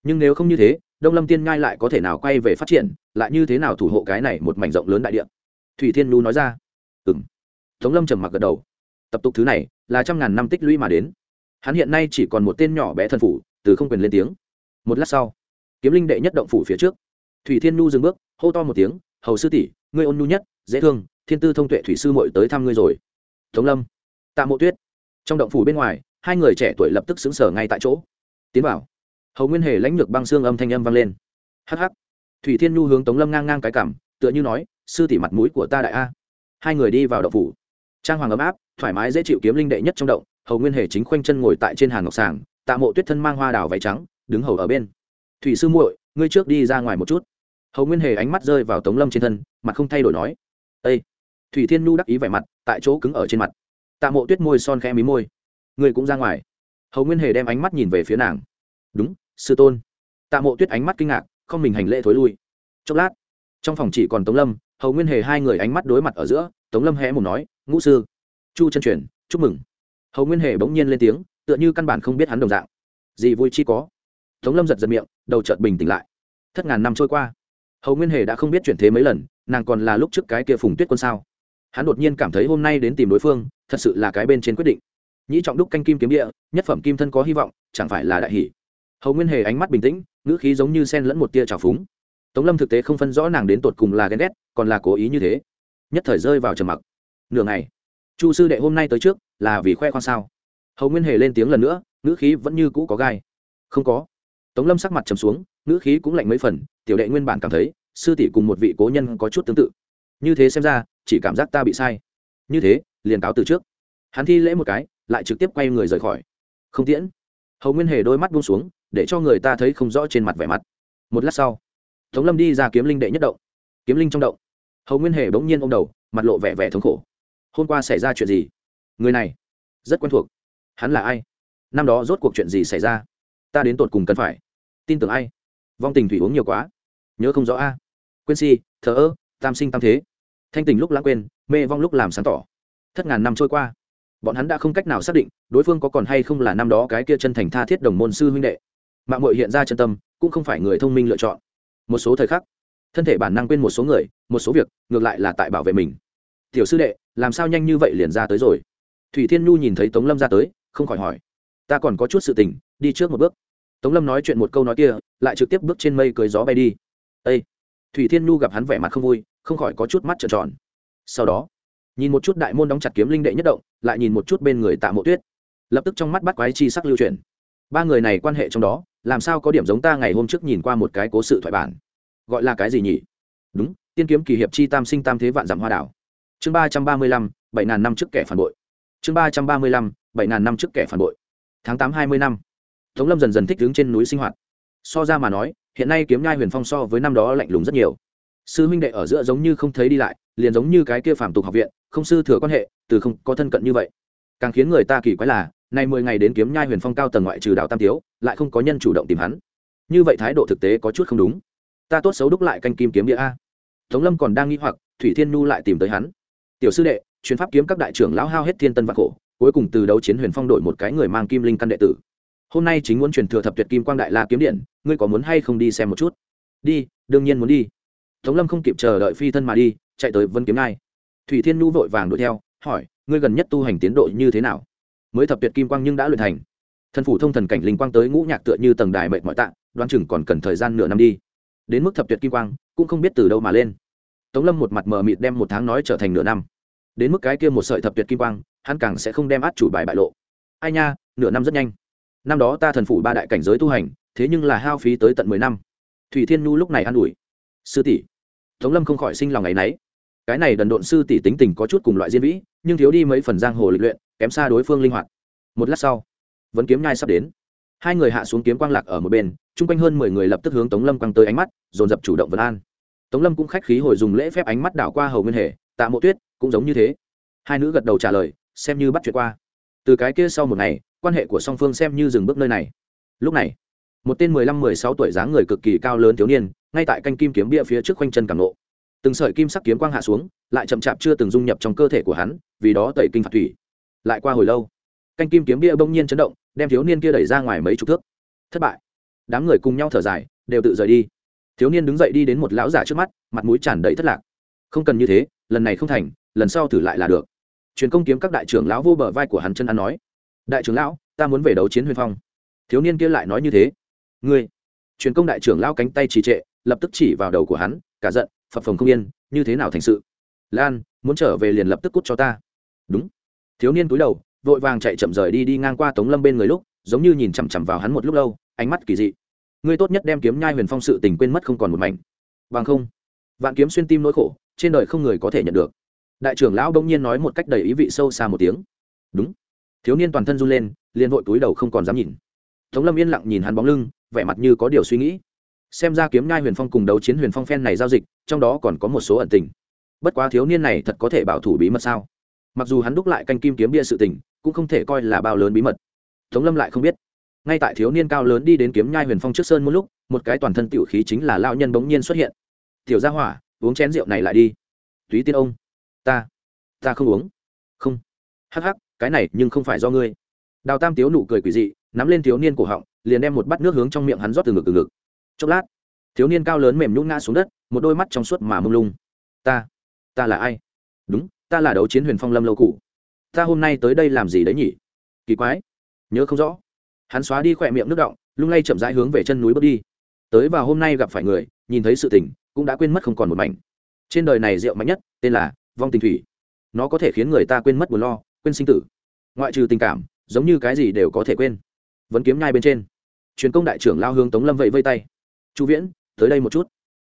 Nhưng nếu không như thế, đông lâm tiên ngai lại có thể nào quay về phát triển, lại như thế nào thủ hộ cái này một mảnh rộng lớn đại địa? Thủy thiên nu nói ra. Ừ m tống lâm trầm mặc gật đầu. Tập tục thứ này là trăm ngàn năm tích lũy mà đến. Hắn hiện nay chỉ còn một tên nhỏ bé thần phủ, từ không quyền lên tiếng. Một lát sau, kiếm linh đệ nhất động phủ phía trước. Thủy thiên nhu dừng bước hô to một tiếng, hầu sư tỷ, ngươi ôn nhu nhất, dễ thương, thiên tư thông tuệ thủy sư mội tới thăm ngươi rồi. Tống lâm, tạ mộ tuyết. Trong động phủ bên ngoài, hai người trẻ tuổi lập tức xứng sở ngay tại chỗ. Tiến vào. Hầu nguyên hề lãnh lược băng xương âm thanh âm vang lên. Hh thủy thiên nhu hướng tống lâm ngang ngang cái cảm, tựa như nói, sư tỷ mặt mũi của ta đại a. Hai người đi vào động phủ. Trang hoàng ấm áp, thoải mái dễ chịu kiếm linh đệ nhất trong động, hầu nguyên hề chính khoanh chân ngồi tại trên hàng ngọc sàng, tạ mộ tuyết thân mang hoa đào váy trắng, đứng hầu ở bên. Thủy sư muội, ngươi trước đi ra ngoài một chút hầu nguyên hề ánh mắt rơi vào tống lâm trên thân mặt không thay đổi nói ây thủy thiên nhu đắc ý vẻ mặt tại chỗ cứng ở trên mặt tạ mộ tuyết môi son khẽ mí môi ngươi cũng ra ngoài hầu nguyên hề đem ánh mắt nhìn về phía nàng đúng sư tôn tạ mộ tuyết ánh mắt kinh ngạc không mình hành lễ thối lui chốc lát trong phòng chỉ còn tống lâm hầu nguyên hề hai người ánh mắt đối mặt ở giữa tống lâm hé một nói ngũ sư chu chân truyền chúc mừng hầu nguyên hề bỗng nhiên lên tiếng tựa như căn bản không biết hắn đồng dạng gì vui chi có tống lâm giật giật miệng đầu chợt bình tĩnh lại thất ngàn năm trôi qua hầu nguyên hề đã không biết chuyển thế mấy lần nàng còn là lúc trước cái kia phùng tuyết quân sao hắn đột nhiên cảm thấy hôm nay đến tìm đối phương thật sự là cái bên trên quyết định nhĩ trọng đúc canh kim kiếm địa nhất phẩm kim thân có hy vọng chẳng phải là đại hỷ hầu nguyên hề ánh mắt bình tĩnh ngữ khí giống như sen lẫn một tia trào phúng tống lâm thực tế không phân rõ nàng đến tột cùng là ghen ghét còn là cố ý như thế nhất thời rơi vào trầm mặc nửa ngày chu sư đệ hôm nay tới trước là vì khoe khoang sao hầu nguyên hề lên tiếng lần nữa ngữ khí vẫn như cũ có gai không có tống lâm sắc mặt trầm xuống ngữ khí cũng lạnh mấy phần, tiểu đệ nguyên bản cảm thấy, sư tỷ cùng một vị cố nhân có chút tương tự. Như thế xem ra, chỉ cảm giác ta bị sai. Như thế, liền cáo từ trước. Hắn thi lễ một cái, lại trực tiếp quay người rời khỏi. Không tiễn. Hầu nguyên hề đôi mắt buông xuống, để cho người ta thấy không rõ trên mặt vẻ mặt. Một lát sau, tống lâm đi ra kiếm linh đệ nhất động. Kiếm linh trong động. Hầu nguyên hề bỗng nhiên ô m đầu, mặt lộ vẻ vẻ thống khổ. Hôm qua xảy ra chuyện gì? Người này, rất quen thuộc. Hắn là ai? Năm đó rốt cuộc chuyện gì xảy ra? Ta đến tột cùng cần phải tin tưởng ai? Vong tình thủy uống nhiều quá. Nhớ không rõ a. Quên si, thờ ơ, tam sinh tam thế. Thanh tình lúc lãng quên, mê vong lúc làm sáng tỏ. Thất ngàn năm trôi qua. Bọn hắn đã không cách nào xác định đối phương có còn hay không là năm đó cái kia chân thành tha thiết đồng môn sư huynh đệ. Mạng mội hiện ra chân tâm, cũng không phải người thông minh lựa chọn. Một số thời khắc, thân thể bản năng quên một số người, một số việc, ngược lại là tại bảo vệ mình. Tiểu sư đệ, làm sao nhanh như vậy liền ra tới rồi? Thủy thiên nhu nhìn thấy tống lâm ra tới, không khỏi hỏi. Ta còn có chút sự tình, đi trước một bước tống lâm nói chuyện một câu nói kia, lại trực tiếp bước trên mây cưới gió bay đi. Ây thủy thiên nhu gặp hắn vẻ mặt không vui, không khỏi có chút mắt trợn tròn. Sau đó, nhìn một chút đại môn đóng chặt kiếm linh đệ nhất động, lại nhìn một chút bên người tạ mộ tuyết. Lập tức trong mắt bắt quái chi sắc lưu truyền ba người này quan hệ trong đó, làm sao có điểm giống ta ngày hôm trước nhìn qua một cái cố sự thoại bản? Gọi là cái gì nhỉ? Đúng, tiên kiếm kỳ hiệp chi tam sinh tam thế vạn dặm hoa đảo. Chương ba trăm ba mươi lăm, bảy ngàn năm trước kẻ phản bội. Chương ba trăm ba mươi lăm, bảy ngàn năm trước kẻ phản bội. Tháng tám hai mươi năm tống lâm dần dần thích đứng trên núi sinh hoạt. So ra mà nói, hiện nay kiếm nhai huyền phong so với năm đó lạnh lùng rất nhiều. Sư huynh đệ ở giữa giống như không thấy đi lại, liền giống như cái kia phàm tục học viện, không sư thừa quan hệ, từ không có thân cận như vậy. Càng khiến người ta kỳ quái là, nay mười ngày đến kiếm nhai huyền phong cao tầng ngoại trừ đạo tam tiếu, lại không có nhân chủ động tìm hắn. Như vậy thái độ thực tế có chút không đúng. Ta tốt xấu đúc lại canh kim kiếm địa a. Tống lâm còn đang nghĩ hoặc, thủy thiên nhu lại tìm tới hắn. Tiểu sư đệ, chuyến pháp kiếm các đại trưởng lão hao hết thiên tân vạn khổ, cuối cùng từ đấu chiến huyền phong đổi một cái người mang kim linh căn đệ tử hôm nay chính muốn truyền thừa thập tuyệt kim quang đại la kiếm điện, ngươi có muốn hay không đi xem một chút? Đi, đương nhiên muốn đi. Tống lâm không kịp chờ đợi phi thân mà đi, chạy tới vân kiếm nai thủy thiên nhu vội vàng đuổi theo, hỏi, ngươi gần nhất tu hành tiến độ như thế nào? Mới thập tuyệt kim quang nhưng đã luyện thành. Thần phủ thông thần cảnh linh quang tới ngũ nhạc tựa như tầng đài mệt mọi tạng đoán chừng còn cần thời gian nửa năm đi. Đến mức thập tuyệt kim quang, cũng không biết từ đâu mà lên. Tống lâm một mặt mờ mịt đem một tháng nói trở thành nửa năm. Đến mức cái kia một sợi thập tuyệt kim quang, hắn càng sẽ không đem át chủ bài bại lộ. Ai nha, nửa năm rất nhanh năm đó ta thần phủ ba đại cảnh giới tu hành, thế nhưng là hao phí tới tận mười năm. Thủy thiên nhu lúc này an ủi. Sư tỷ, tống lâm không khỏi sinh lòng ngày nấy. Cái này đần độn sư tỷ tính tình có chút cùng loại diên vĩ, nhưng thiếu đi mấy phần giang hồ lịch luyện, kém xa đối phương linh hoạt. Một lát sau vẫn kiếm nhai sắp đến. Hai người hạ xuống kiếm quang lạc ở một bên, chung quanh hơn mười người lập tức hướng tống lâm quăng tới ánh mắt, dồn dập chủ động vân an. Tống lâm cũng khách khí hồi dùng lễ phép ánh mắt đảo qua hầu nguyên hề tạ mộ tuyết cũng giống như thế. Hai nữ gật đầu trả lời, xem như bắt chuyện qua. Từ cái kia sau một ngày quan hệ của song phương xem như dừng bước nơi này. Lúc này, một tên mười lăm, mười sáu tuổi dáng người cực kỳ cao lớn thiếu niên, ngay tại canh kim kiếm bia phía trước khoanh chân cảm nộ. Từng sợi kim sắc kiếm quang hạ xuống, lại chậm chạp chưa từng dung nhập trong cơ thể của hắn, vì đó tẩy kinh phạt thủy. Lại qua hồi lâu, canh kim kiếm bia bỗng nhiên chấn động, đem thiếu niên kia đẩy ra ngoài mấy chục thước. Thất bại. Đám người cùng nhau thở dài, đều tự rời đi. Thiếu niên đứng dậy đi đến một lão giả trước mắt, mặt mũi tràn đầy thất lạc. Không cần như thế, lần này không thành, lần sau thử lại là được. Truyền công kiếm các đại trưởng lão vô bờ vai của hắn chân ăn nói đại trưởng lão, ta muốn về đấu chiến huyền phong. Thiếu niên kia lại nói như thế. Ngươi, truyền công đại trưởng lão cánh tay trì trệ, lập tức chỉ vào đầu của hắn, cả giận, phập phồng không yên, như thế nào thành sự? Lan, muốn trở về liền lập tức cút cho ta. Đúng. Thiếu niên túi đầu, vội vàng chạy chậm rời đi đi ngang qua tống lâm bên người lúc, giống như nhìn chằm chằm vào hắn một lúc lâu, ánh mắt kỳ dị. Ngươi tốt nhất đem kiếm nhai huyền phong sự tình quên mất không còn một mảnh. Bằng không, vạn kiếm xuyên tim nỗi khổ, trên đời không người có thể nhận được. Đại trưởng lão đông nhiên nói một cách đầy ý vị sâu xa một tiếng. Đúng thiếu niên toàn thân run lên, liền vội túi đầu không còn dám nhìn. Tống lâm yên lặng nhìn hắn bóng lưng, vẻ mặt như có điều suy nghĩ. Xem ra kiếm ngai huyền phong cùng đấu chiến huyền phong phen này giao dịch, trong đó còn có một số ẩn tình. Bất quá thiếu niên này thật có thể bảo thủ bí mật sao? Mặc dù hắn đúc lại canh kim kiếm bia sự tình, cũng không thể coi là bao lớn bí mật. Tống lâm lại không biết. Ngay tại thiếu niên cao lớn đi đến kiếm nhai huyền phong trước sơn một lúc, một cái toàn thân tiểu khí chính là lao nhân bỗng nhiên xuất hiện. Tiểu gia hỏa, uống chén rượu này lại đi. Túy tiên ông. Ta ta không uống. Không. Hắc hắc cái này nhưng không phải do ngươi. Đào tam tiếu nụ cười quỷ dị, nắm lên thiếu niên cổ họng, liền đem một bát nước hướng trong miệng hắn rót từ ngực từ ngực. Chốc lát, thiếu niên cao lớn mềm nhún ngã xuống đất, một đôi mắt trong suốt mà mông lung. Ta ta là ai? Đúng, ta là đấu chiến huyền phong lâm lâu cụ. Ta hôm nay tới đây làm gì đấy nhỉ? Kỳ quái, nhớ không rõ. Hắn xóa đi khỏe miệng nước động lung lay chậm rãi hướng về chân núi bước đi. Tới và hôm nay gặp phải người, nhìn thấy sự tình, cũng đã quên mất không còn một mảnh. Trên đời này rượu mạnh nhất, tên là vong tình thủy. Nó có thể khiến người ta quên mất buồn lo quên sinh tử. Ngoại trừ tình cảm, giống như cái gì đều có thể quên. Vẫn kiếm nhai bên trên. Truyền công đại trưởng lao hướng tống lâm vẫy vây tay. Chu viễn, tới đây một chút.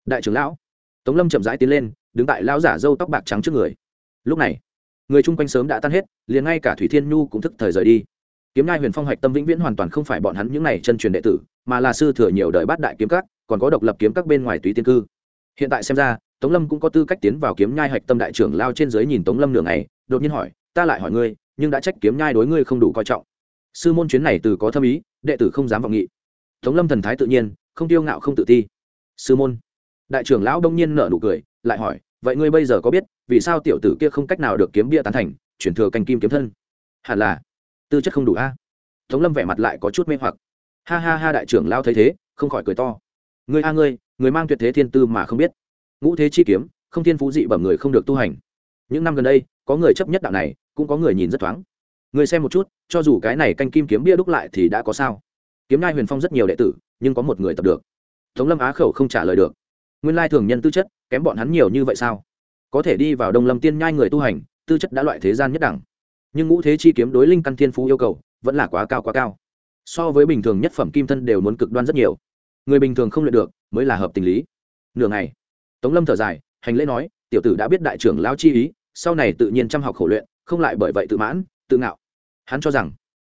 Đại trưởng lão. Tống lâm chậm rãi tiến lên, đứng tại lão giả râu tóc bạc trắng trước người. Lúc này, người chung quanh sớm đã tan hết, liền ngay cả thủy thiên nhu cũng thức thời rời đi. Kiếm ngai huyền phong hạch tâm vĩnh viễn hoàn toàn không phải bọn hắn những n à y chân truyền đệ tử, mà là sư thừa nhiều đời bát đại kiếm các, còn có độc lập kiếm các bên ngoài túy tiên cư. Hiện tại xem ra, tống lâm cũng có tư cách tiến vào kiếm nhai hạch tâm đại trưởng lao trên dưới nhìn tống lâm nửa ngày, đột nhiên hỏi ta lại hỏi ngươi, nhưng đã trách kiếm nhai đối ngươi không đủ coi trọng. Sư môn chuyến này từ có thâm ý, đệ tử không dám vọng nghị. Tống lâm thần thái tự nhiên, không tiêu ngạo không tự ti. Sư môn. Đại trưởng lão đông nhiên nở nụ cười, lại hỏi, vậy ngươi bây giờ có biết, vì sao tiểu tử kia không cách nào được kiếm bia tán thành, chuyển thừa canh kim kiếm thân? Hẳn là, tư chất không đủ a. Tống lâm vẻ mặt lại có chút mê hoặc. Ha ha ha, đại trưởng lao thấy thế, không khỏi cười to. Ngươi a ngươi, người mang tuyệt thế thiên tư mà không biết. Ngũ thế chi kiếm, không thiên phú dị bẩm người không được tu hành. Những năm gần đây, có người chấp nhất đạo này cũng có người nhìn rất thoáng. Người xem một chút, cho dù cái này canh kim kiếm bia đúc lại thì đã có sao. Kiếm nai huyền phong rất nhiều đệ tử, nhưng có một người tập được. Tống lâm á khẩu không trả lời được. Nguyên lai thường nhân tư chất, kém bọn hắn nhiều như vậy sao? Có thể đi vào đông lâm tiên nhai người tu hành, tư chất đã loại thế gian nhất đẳng. Nhưng ngũ thế chi kiếm đối linh căn thiên phú yêu cầu, vẫn là quá cao quá cao. So với bình thường nhất phẩm kim thân đều muốn cực đoan rất nhiều. Người bình thường không luyện được, mới là hợp tình lý. Nửa ngày, tống lâm thở dài, hành lễ nói, tiểu tử đã biết đại trưởng lao chi ý, sau này tự nhiên chăm học khổ luyện không lại bởi vậy tự mãn, tự ngạo. Hắn cho rằng,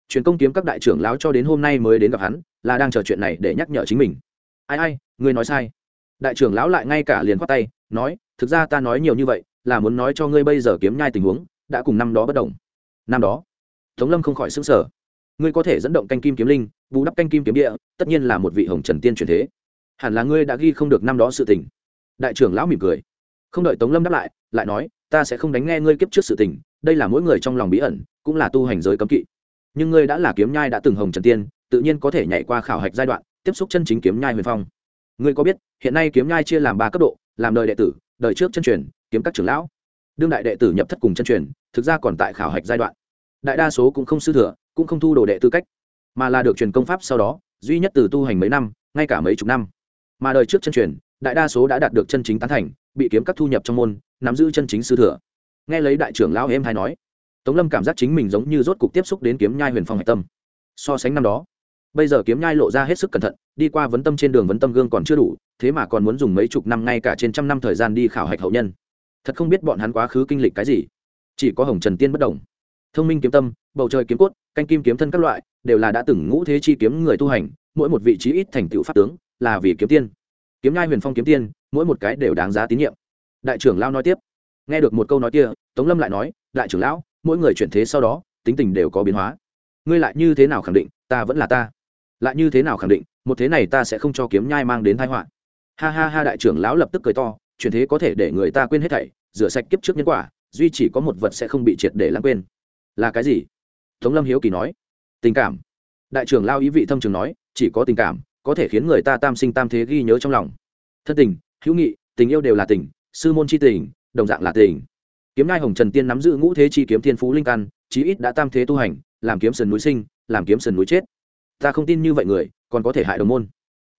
truyền công kiếm các đại trưởng lão cho đến hôm nay mới đến gặp hắn, là đang chờ chuyện này để nhắc nhở chính mình. Ai ai, ngươi nói sai. Đại trưởng lão lại ngay cả liền khoát tay, nói, thực ra ta nói nhiều như vậy, là muốn nói cho ngươi bây giờ kiếm nhai tình huống, đã cùng năm đó bất đồng. Năm đó, tống lâm không khỏi xứng sở ngươi có thể dẫn động canh kim kiếm linh, bù đắp canh kim kiếm địa, tất nhiên là một vị hồng trần tiên truyền thế. Hẳn là ngươi đã ghi không được năm đó sự tình. Đại trưởng lão mỉm cười. Không đợi tống lâm đáp lại lại nói, ta sẽ không đánh nghe ngươi kiếp trước sự tình đây là mỗi người trong lòng bí ẩn, cũng là tu hành giới cấm kỵ. Nhưng ngươi đã là kiếm nhai đã từng hồng trần tiên, tự nhiên có thể nhảy qua khảo hạch giai đoạn, tiếp xúc chân chính kiếm nhai huyền phong. Ngươi có biết, hiện nay kiếm nhai chia làm ba cấp độ, làm đời đệ tử, đời trước chân truyền, kiếm các trưởng lão. Đương đại đệ tử nhập thất cùng chân truyền, thực ra còn tại khảo hạch giai đoạn. Đại đa số cũng không sư thừa, cũng không thu đồ đệ tư cách, mà là được truyền công pháp sau đó, duy nhất từ tu hành mấy năm, ngay cả mấy chục năm. Mà đời trước chân truyền, đại đa số đã đạt được chân chính tán thành, bị kiếm các thu nhập trong môn, nắm giữ chân chính sư thừa nghe lấy đại trưởng lão em hay nói, tống lâm cảm giác chính mình giống như rốt cục tiếp xúc đến kiếm nhai huyền phong hạch tâm. So sánh năm đó, bây giờ kiếm nhai lộ ra hết sức cẩn thận, đi qua vấn tâm trên đường vấn tâm gương còn chưa đủ, thế mà còn muốn dùng mấy chục năm ngay cả trên trăm năm thời gian đi khảo hạch hậu nhân. Thật không biết bọn hắn quá khứ kinh lịch cái gì. Chỉ có hồng trần tiên bất đồng thông minh kiếm tâm, bầu trời kiếm cốt, canh kim kiếm thân các loại, đều là đã từng ngũ thế chi kiếm người tu hành, mỗi một vị trí ít thành tựu pháp tướng, là vì kiếm tiên. Kiếm nhai huyền phong kiếm tiên, mỗi một cái đều đáng giá tín nhiệm. Đại trưởng lao nói tiếp nghe được một câu nói kia, tống lâm lại nói, đại trưởng lão, mỗi người chuyển thế sau đó, tính tình đều có biến hóa. Ngươi lại như thế nào khẳng định, ta vẫn là ta? Lại như thế nào khẳng định, một thế này ta sẽ không cho kiếm nhai mang đến thái họa? Ha ha ha, đại trưởng lão lập tức cười to, chuyển thế có thể để người ta quên hết thảy, rửa sạch kiếp trước nhân quả, duy chỉ có một vật sẽ không bị triệt để lãng quên. Là cái gì? Tống lâm hiếu kỳ nói. Tình cảm. Đại trưởng lao ý vị thâm trường nói, chỉ có tình cảm, có thể khiến người ta tam sinh tam thế ghi nhớ trong lòng. Thân tình, hữu nghị, tình yêu đều là tình, sư môn c h i tình đồng dạng là tình. Kiếm ngai hồng trần tiên nắm giữ ngũ thế chi kiếm thiên phú linh căn, chí ít đã tam thế tu hành, làm kiếm sơn núi sinh, làm kiếm sơn núi chết. Ta không tin như vậy người, còn có thể hại đồng môn.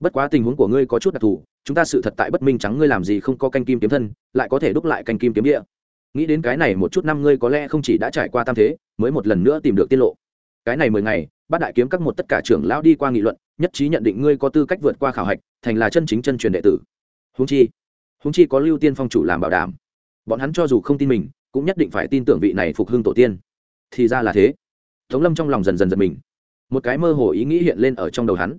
Bất quá tình huống của ngươi có chút đặc thù, chúng ta sự thật tại bất minh trắng ngươi làm gì không có canh kim kiếm thân, lại có thể đúc lại canh kim kiếm địa. Nghĩ đến cái này một chút năm ngươi có lẽ không chỉ đã trải qua tam thế, mới một lần nữa tìm được tiết lộ. Cái này mười ngày, bát đại kiếm các một tất cả trưởng lão đi qua nghị luận, nhất trí nhận định ngươi có tư cách vượt qua khảo hạch, thành là chân chính chân truyền đệ tử. Húng chi húng chi có lưu tiên phong chủ làm bảo đảm bọn hắn cho dù không tin mình, cũng nhất định phải tin tưởng vị này phục hưng tổ tiên. Thì ra là thế. Tống lâm trong lòng dần dần giật mình. Một cái mơ hồ ý nghĩ hiện lên ở trong đầu hắn.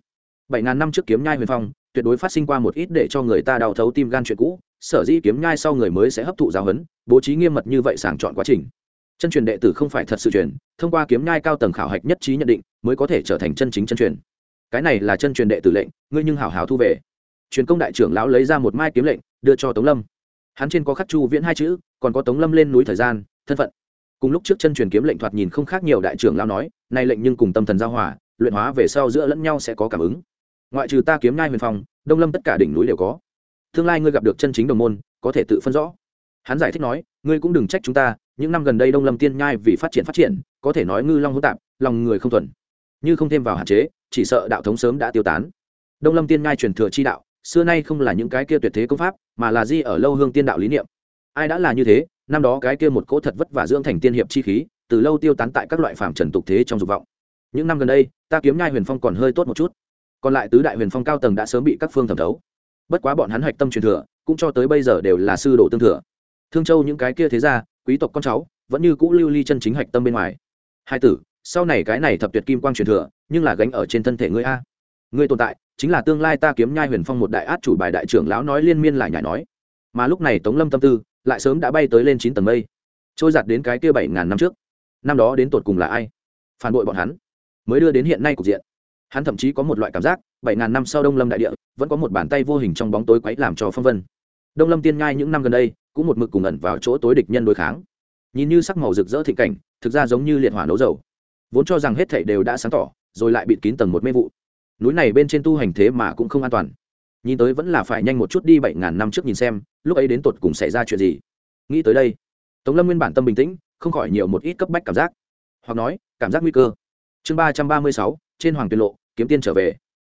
Bảy ngàn năm trước kiếm nhai huyền phong, tuyệt đối phát sinh qua một ít để cho người ta đau thấu tim gan chuyện cũ, sở dĩ kiếm nhai sau người mới sẽ hấp thụ giáo huấn, bố trí nghiêm mật như vậy sàng chọn quá trình. Chân truyền đệ tử không phải thật sự truyền, thông qua kiếm nhai cao tầng khảo hạch nhất trí nhận định, mới có thể trở thành chân chính chân truyền. Cái này là chân truyền đệ tử lệnh, ngươi nhưng hảo hảo thu về. Truyền công đại trưởng lão lấy ra một mai kiếm lệnh, đưa cho tống lâm hắn trên có khắc chu viễn hai chữ, còn có tống lâm lên núi thời gian, thân phận. Cùng lúc trước chân truyền kiếm lệnh thoạt nhìn không khác nhiều đại trưởng lão nói, nay lệnh nhưng cùng tâm thần giao hòa, luyện hóa về sau giữa lẫn nhau sẽ có cảm ứng. Ngoại trừ ta kiếm nhai huyền phong, đông lâm tất cả đỉnh núi đều có. Tương lai ngươi gặp được chân chính đồng môn, có thể tự phân rõ. Hắn giải thích nói, ngươi cũng đừng trách chúng ta, những năm gần đây đông lâm tiên nhai vì phát triển phát triển, có thể nói ngư long hỗn tạp, lòng người không thuần. Như không thêm vào hạn chế, chỉ sợ đạo thống sớm đã tiêu tán. Đông lâm tiên nhai truyền thừa chi đạo xưa nay không là những cái kia tuyệt thế công pháp, mà là di ở lâu hương tiên đạo lý niệm. Ai đã là như thế, năm đó cái kia một cỗ thật vất vả dưỡng thành tiên hiệp chi khí, từ lâu tiêu tán tại các loại phạm trần tục thế trong dục vọng. Những năm gần đây, ta kiếm nhai huyền phong còn hơi tốt một chút. Còn lại tứ đại huyền phong cao tầng đã sớm bị các phương thẩm thấu. Bất quá bọn hắn hạch tâm truyền thừa, cũng cho tới bây giờ đều là sư đồ tương thừa. Thương châu những cái kia thế ra quý tộc con cháu, vẫn như cũ lưu ly chân chính hạch tâm bên ngoài. Hai tử, sau này cái này thập tuyệt kim quang truyền thừa, nhưng là gánh ở trên thân thể ngươi a. Ngươi tồn tại chính là tương lai ta kiếm nhai huyền phong một đại át chủ bài đại trưởng lão nói liên miên lại nhải nói. Mà lúc này tống lâm tâm tư lại sớm đã bay tới lên chín tầng mây. Trôi giặt đến cái kia bảy ngàn năm trước. Năm đó đến tột cùng là ai? Phản bội bọn hắn. Mới đưa đến hiện nay cục diện. Hắn thậm chí có một loại cảm giác, bảy ngàn năm sau đông lâm đại địa, vẫn có một bàn tay vô hình trong bóng tối quấy làm cho phong vân. Đông lâm tiên ngai những năm gần đây, cũng một mực cùng ẩn vào chỗ tối địch nhân đối kháng. Nhìn như sắc màu rực rỡ thịnh cảnh, thực ra giống như liệt hỏa nấu dầu. Vốn cho rằng hết thảy đều đã sáng tỏ, rồi lại bịt kín tầng một mê vụ núi này bên trên tu hành thế mà cũng không an toàn. Nhìn tới vẫn là phải nhanh một chút đi bảy ngàn năm trước nhìn xem, lúc ấy đến tột cùng xảy ra chuyện gì. Nghĩ tới đây, tống lâm nguyên bản tâm bình tĩnh, không khỏi nhiều một ít cấp bách cảm giác. Hoặc nói, cảm giác nguy cơ. Chương ba trăm ba mươi sáu, trên hoàng tiên lộ, kiếm tiên trở về.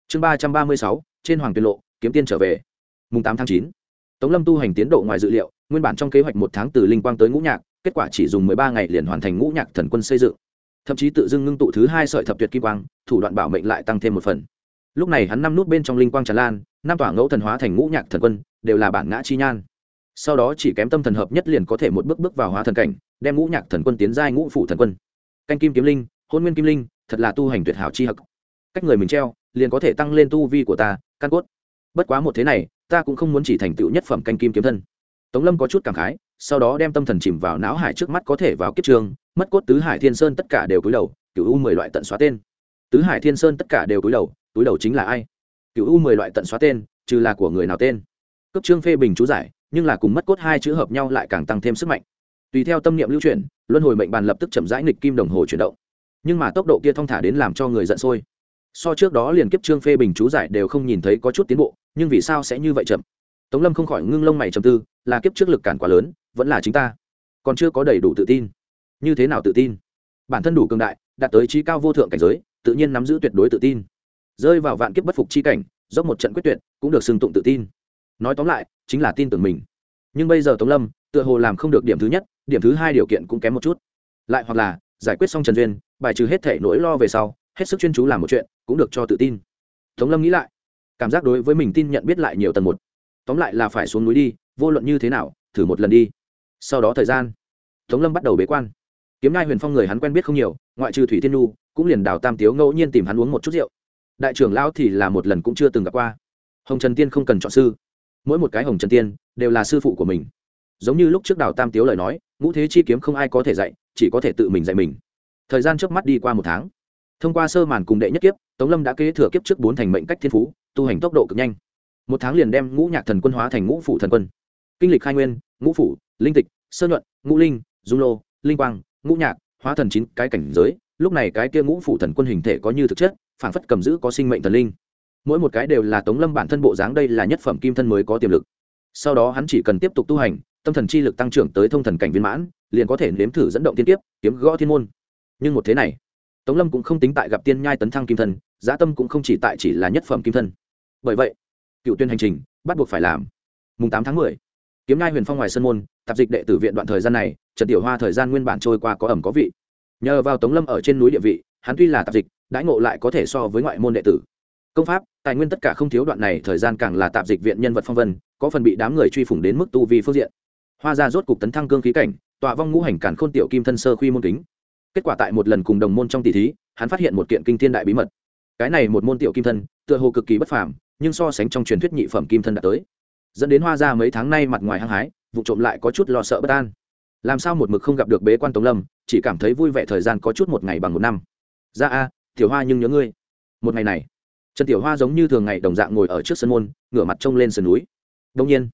Chương ba trăm ba mươi sáu, trên hoàng tiên lộ, kiếm tiên trở về. Mùng tám tháng chín, tống lâm tu hành tiến độ ngoài dự liệu, nguyên bản trong kế hoạch một tháng từ linh quang tới ngũ nhạc, kết quả chỉ dùng mười ba ngày liền hoàn thành ngũ nhạc thần quân xây dựng. Thậm chí tự dưng ngưng tụ thứ hai sợi thập tuyệt kim quang, thủ đoạn bảo mệnh lại tăng thêm một phần lúc này hắn năm nút bên trong linh quang tràn lan, năm tỏa ngẫu thần hóa thành ngũ nhạc thần quân, đều là bản ngã chi nhan. Sau đó chỉ kém tâm thần hợp nhất liền có thể một bước bước vào hóa thần cảnh, đem ngũ nhạc thần quân tiến giai ngũ phụ thần quân. Canh kim kiếm linh, hôn nguyên kim linh, thật là tu hành tuyệt hảo chi hực. Cách người mình treo, liền có thể tăng lên tu vi của ta, căn cốt. Bất quá một thế này, ta cũng không muốn chỉ thành tựu nhất phẩm canh kim kiếm thân. Tống lâm có chút cảm khái, sau đó đem tâm thần chìm vào não hải trước mắt có thể vào kiếp trường, mất cốt tứ hải thiên sơn tất cả đều cúi đầu cựu u mười loại tận xóa tên. Tứ hải thiên sơn tất cả đều cúi đầu túi đầu chính là ai? Cựu u mười loại tận xóa tên, trừ là của người nào tên. Cấp trương phê bình chú giải, nhưng là cùng mất cốt hai chữ hợp nhau lại càng tăng thêm sức mạnh. Tùy theo tâm niệm lưu chuyển, luân hồi mệnh bàn lập tức chậm rãi nghịch kim đồng hồ chuyển động. Nhưng mà tốc độ kia thong thả đến làm cho người giận sôi. So trước đó liền kiếp trương phê bình chú giải đều không nhìn thấy có chút tiến bộ, nhưng vì sao sẽ như vậy chậm? Tống lâm không khỏi ngưng lông mày trầm tư, là kiếp trước lực cản quá lớn, vẫn là chính ta. Còn chưa có đầy đủ tự tin. Như thế nào tự tin? Bản thân đủ cường đại, đạt tới trí cao vô thượng cảnh giới, tự nhiên nắm giữ tuyệt đối tự tin rơi vào vạn kiếp bất phục chi cảnh, dốc một trận quyết tuyệt, cũng được xưng tụng tự tin. Nói tóm lại, chính là tin tưởng mình. Nhưng bây giờ tống lâm, tựa hồ làm không được điểm thứ nhất, điểm thứ hai điều kiện cũng kém một chút. Lại hoặc là, giải quyết xong trần duyên, bài trừ hết thể nỗi lo về sau, hết sức chuyên chú làm một chuyện, cũng được cho tự tin. Tống lâm nghĩ lại, cảm giác đối với mình tin nhận biết lại nhiều tầng một. Tóm lại là phải xuống núi đi, vô luận như thế nào, thử một lần đi. Sau đó thời gian, tống lâm bắt đầu bế quan. Kiếm ngai huyền phong người hắn quen biết không nhiều, ngoại trừ thủy thiên nu cũng liền đào tam tiếu ngẫu nhiên tìm hắn uống một chút rượu đại trưởng lão thì là một lần cũng chưa từng gặp qua. Hồng trần tiên không cần chọn sư. Mỗi một cái hồng trần tiên đều là sư phụ của mình. Giống như lúc trước đào tam tiếu lời nói ngũ thế chi kiếm không ai có thể dạy chỉ có thể tự mình dạy mình. Thời gian trước mắt đi qua một tháng thông qua sơ màn cùng đệ nhất kiếp tống lâm đã kế thừa kiếp trước bốn thành mệnh cách thiên phú tu hành tốc độ cực nhanh. Một tháng liền đem ngũ nhạc thần quân hóa thành ngũ phủ thần quân. Kinh lịch khai nguyên ngũ phủ linh tịch sơn luận, ngũ linh dung lô linh quang ngũ nhạc hóa thần chín cái cảnh giới lúc này cái kia ngũ phủ thần quân hình thể có như thực chất phản phất cầm giữ có sinh mệnh thần linh. Mỗi một cái đều là tống lâm bản thân bộ dáng đây là nhất phẩm kim thân mới có tiềm lực. Sau đó hắn chỉ cần tiếp tục tu hành, tâm thần chi lực tăng trưởng tới thông thần cảnh viên mãn, liền có thể nếm thử dẫn động tiên tiếp kiếm gõ thiên môn. Nhưng một thế này, tống lâm cũng không tính tại gặp tiên nhai tấn thăng kim thân, giá tâm cũng không chỉ tại chỉ là nhất phẩm kim thân. Bởi vậy, cựu tuyên hành trình bắt buộc phải làm. Mùng tám tháng mười, kiếm nhai huyền phong ngoài sân môn, tạp dịch đệ tử viện đoạn thời gian này, trần tiểu hoa thời gian nguyên bản trôi qua có ẩm có vị nhờ vào tống lâm ở trên núi địa vị, hắn tuy là tạp dịch, đãi ngộ lại có thể so với ngoại môn đệ tử. Công pháp, tài nguyên tất cả không thiếu đoạn này, thời gian càng là tạp dịch viện nhân vật phong vân, có phần bị đám người truy phủng đến mức tu vi phương diện. Hoa ra rốt cục tấn thăng cương khí cảnh, tọa vong ngũ hành cản khôn tiểu kim thân sơ khuy môn kính. Kết quả tại một lần cùng đồng môn trong tỷ thí, hắn phát hiện một kiện kinh thiên đại bí mật. Cái này một môn tiểu kim thân, tựa hồ cực kỳ bất phàm, nhưng so sánh trong truyền thuyết nhị phẩm kim thân đã tới. Dẫn đến hoa ra mấy tháng nay mặt ngoài hăng hái, vụ trộm lại có chút lo sợ bất an làm sao một mực không gặp được bế quan tống lâm, chỉ cảm thấy vui vẻ thời gian có chút một ngày bằng một năm. Ra a, tiểu hoa nhưng nhớ ngươi. Một ngày này, trần tiểu hoa giống như thường ngày đồng dạng ngồi ở trước sân môn, ngửa mặt trông lên sườn núi. Đông nhiên,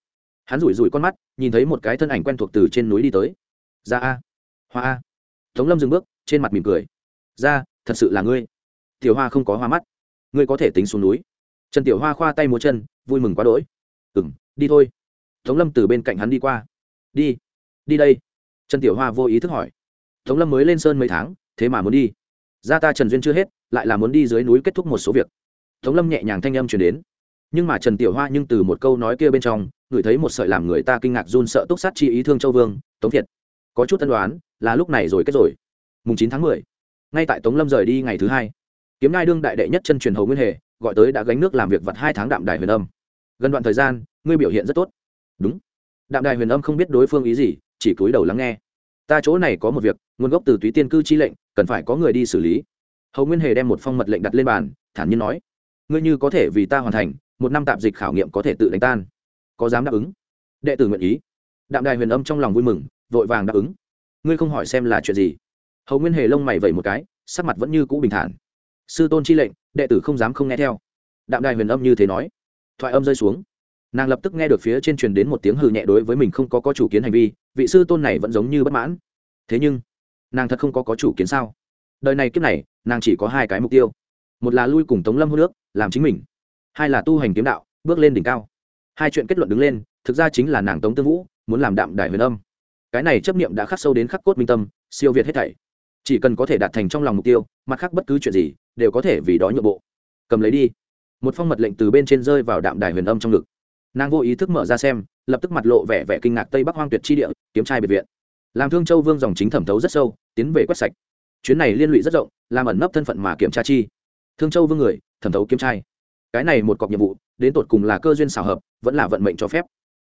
hắn rủi rủi con mắt, nhìn thấy một cái thân ảnh quen thuộc từ trên núi đi tới. Ra a, hoa a. Tống lâm dừng bước, trên mặt mỉm cười. Ra thật sự là ngươi. Tiểu hoa không có hoa mắt. Ngươi có thể tính xuống núi. Trần tiểu hoa khoa tay múa chân, vui mừng quá đỗi. Ừ m đi thôi. Tống lâm từ bên cạnh hắn đi qua. Đi đi đây trần tiểu hoa vô ý thức hỏi. Tống lâm mới lên sơn mấy tháng, thế mà muốn đi. Gia ta trần duyên chưa hết, lại là muốn đi dưới núi kết thúc một số việc. Tống lâm nhẹ nhàng thanh âm chuyển đến. Nhưng mà trần tiểu hoa nhưng từ một câu nói kia bên trong, ngửi thấy một sợi làm người ta kinh ngạc run sợ túc sát chi ý thương châu vương, tống thiệt. Có chút tân đoán là lúc này rồi kết rồi. Mùng chín tháng mười, ngay tại tống lâm rời đi ngày thứ hai, kiếm ngai đương đại đệ nhất chân truyền hầu nguyên hề, gọi tới đã gánh nước làm việc vặt hai tháng đạm đài huyền âm. Gần đoạn thời gian, ngươi biểu hiện rất tốt. Đúng. Đạm đài huyền âm không biết đối phương ý gì chỉ cúi đầu lắng nghe. Ta chỗ này có một việc, nguồn gốc từ túy tiên cư chi lệnh, cần phải có người đi xử lý. Hầu nguyên hề đem một phong mật lệnh đặt lên bàn, thản nhiên nói, ngươi như có thể vì ta hoàn thành, một năm tạm dịch khảo nghiệm có thể tự đánh tan. Có dám đáp ứng? Đệ tử nguyện ý. Đạm đài huyền âm trong lòng vui mừng, vội vàng đáp ứng. Ngươi không hỏi xem là chuyện gì? Hầu nguyên hề lông mày vẩy một cái, sắc mặt vẫn như cũ bình thản. Sư tôn chi lệnh, đệ tử không dám không nghe theo. Đạm đài huyền âm như thế nói. Thoại âm rơi xuống nàng lập tức nghe được phía trên truyền đến một tiếng hừ nhẹ đối với mình không có có chủ kiến hành vi, vị sư tôn này vẫn giống như bất mãn. Thế nhưng, nàng thật không có có chủ kiến sao? Đời này kiếp này, nàng chỉ có hai cái mục tiêu. Một là lui cùng tống lâm hô nước, làm chính mình. Hai là tu hành kiếm đạo, bước lên đỉnh cao. Hai chuyện kết luận đứng lên, thực ra chính là nàng tống tương vũ, muốn làm đạm đài huyền âm. Cái này chấp niệm đã khắc sâu đến khắc cốt minh tâm, siêu việt hết thảy. Chỉ cần có thể đạt thành trong lòng mục tiêu, mặt khác bất cứ chuyện gì, đều có thể vì đó nhượng bộ. Cầm lấy đi. Một phong mật lệnh từ bên trên rơi vào đạm đài huyền âm trong ngực nàng vô ý thức mở ra xem, lập tức mặt lộ vẻ vẻ kinh ngạc tây bắc hoang tuyệt chi địa, kiếm trai biệt viện. Làm thương châu vương dòng chính thẩm thấu rất sâu, tiến về quét sạch. Chuyến này liên lụy rất rộng, làm ẩn nấp thân phận mà kiểm tra chi. Thương châu vương người, thẩm thấu kiếm trai. Cái này một cọc nhiệm vụ, đến tột cùng là cơ duyên xảo hợp, vẫn là vận mệnh cho phép.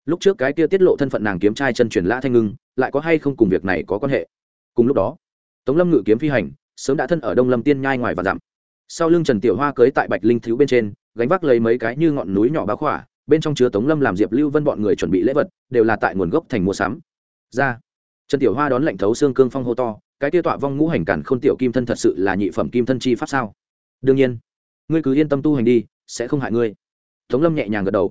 Lúc trước cái kia tiết lộ thân phận nàng kiếm trai chân truyền lã thanh ngưng, lại có hay không cùng việc này có quan hệ? Cùng lúc đó, tống lâm ngự kiếm phi hành, sớm đã thân ở đông lâm tiên nhai ngoài và dặm. Sau lưng trần tiểu hoa cưới tại bạch linh thiếu bên trên, gánh vác lấy mấy cái như ngọn núi nhỏ bá khỏa bên trong chứa tống lâm làm diệp lưu vân bọn người chuẩn bị lễ vật, đều là tại nguồn gốc thành mua sắm. Ra. Trần tiểu hoa đón lệnh thấu xương cương phong hô to, cái tiêu tọa vong ngũ hành cản k h ô n tiểu kim thân thật sự là nhị phẩm kim thân chi pháp sao? Đương nhiên. Ngươi cứ yên tâm tu hành đi, sẽ không hại ngươi. Tống lâm nhẹ nhàng gật đầu.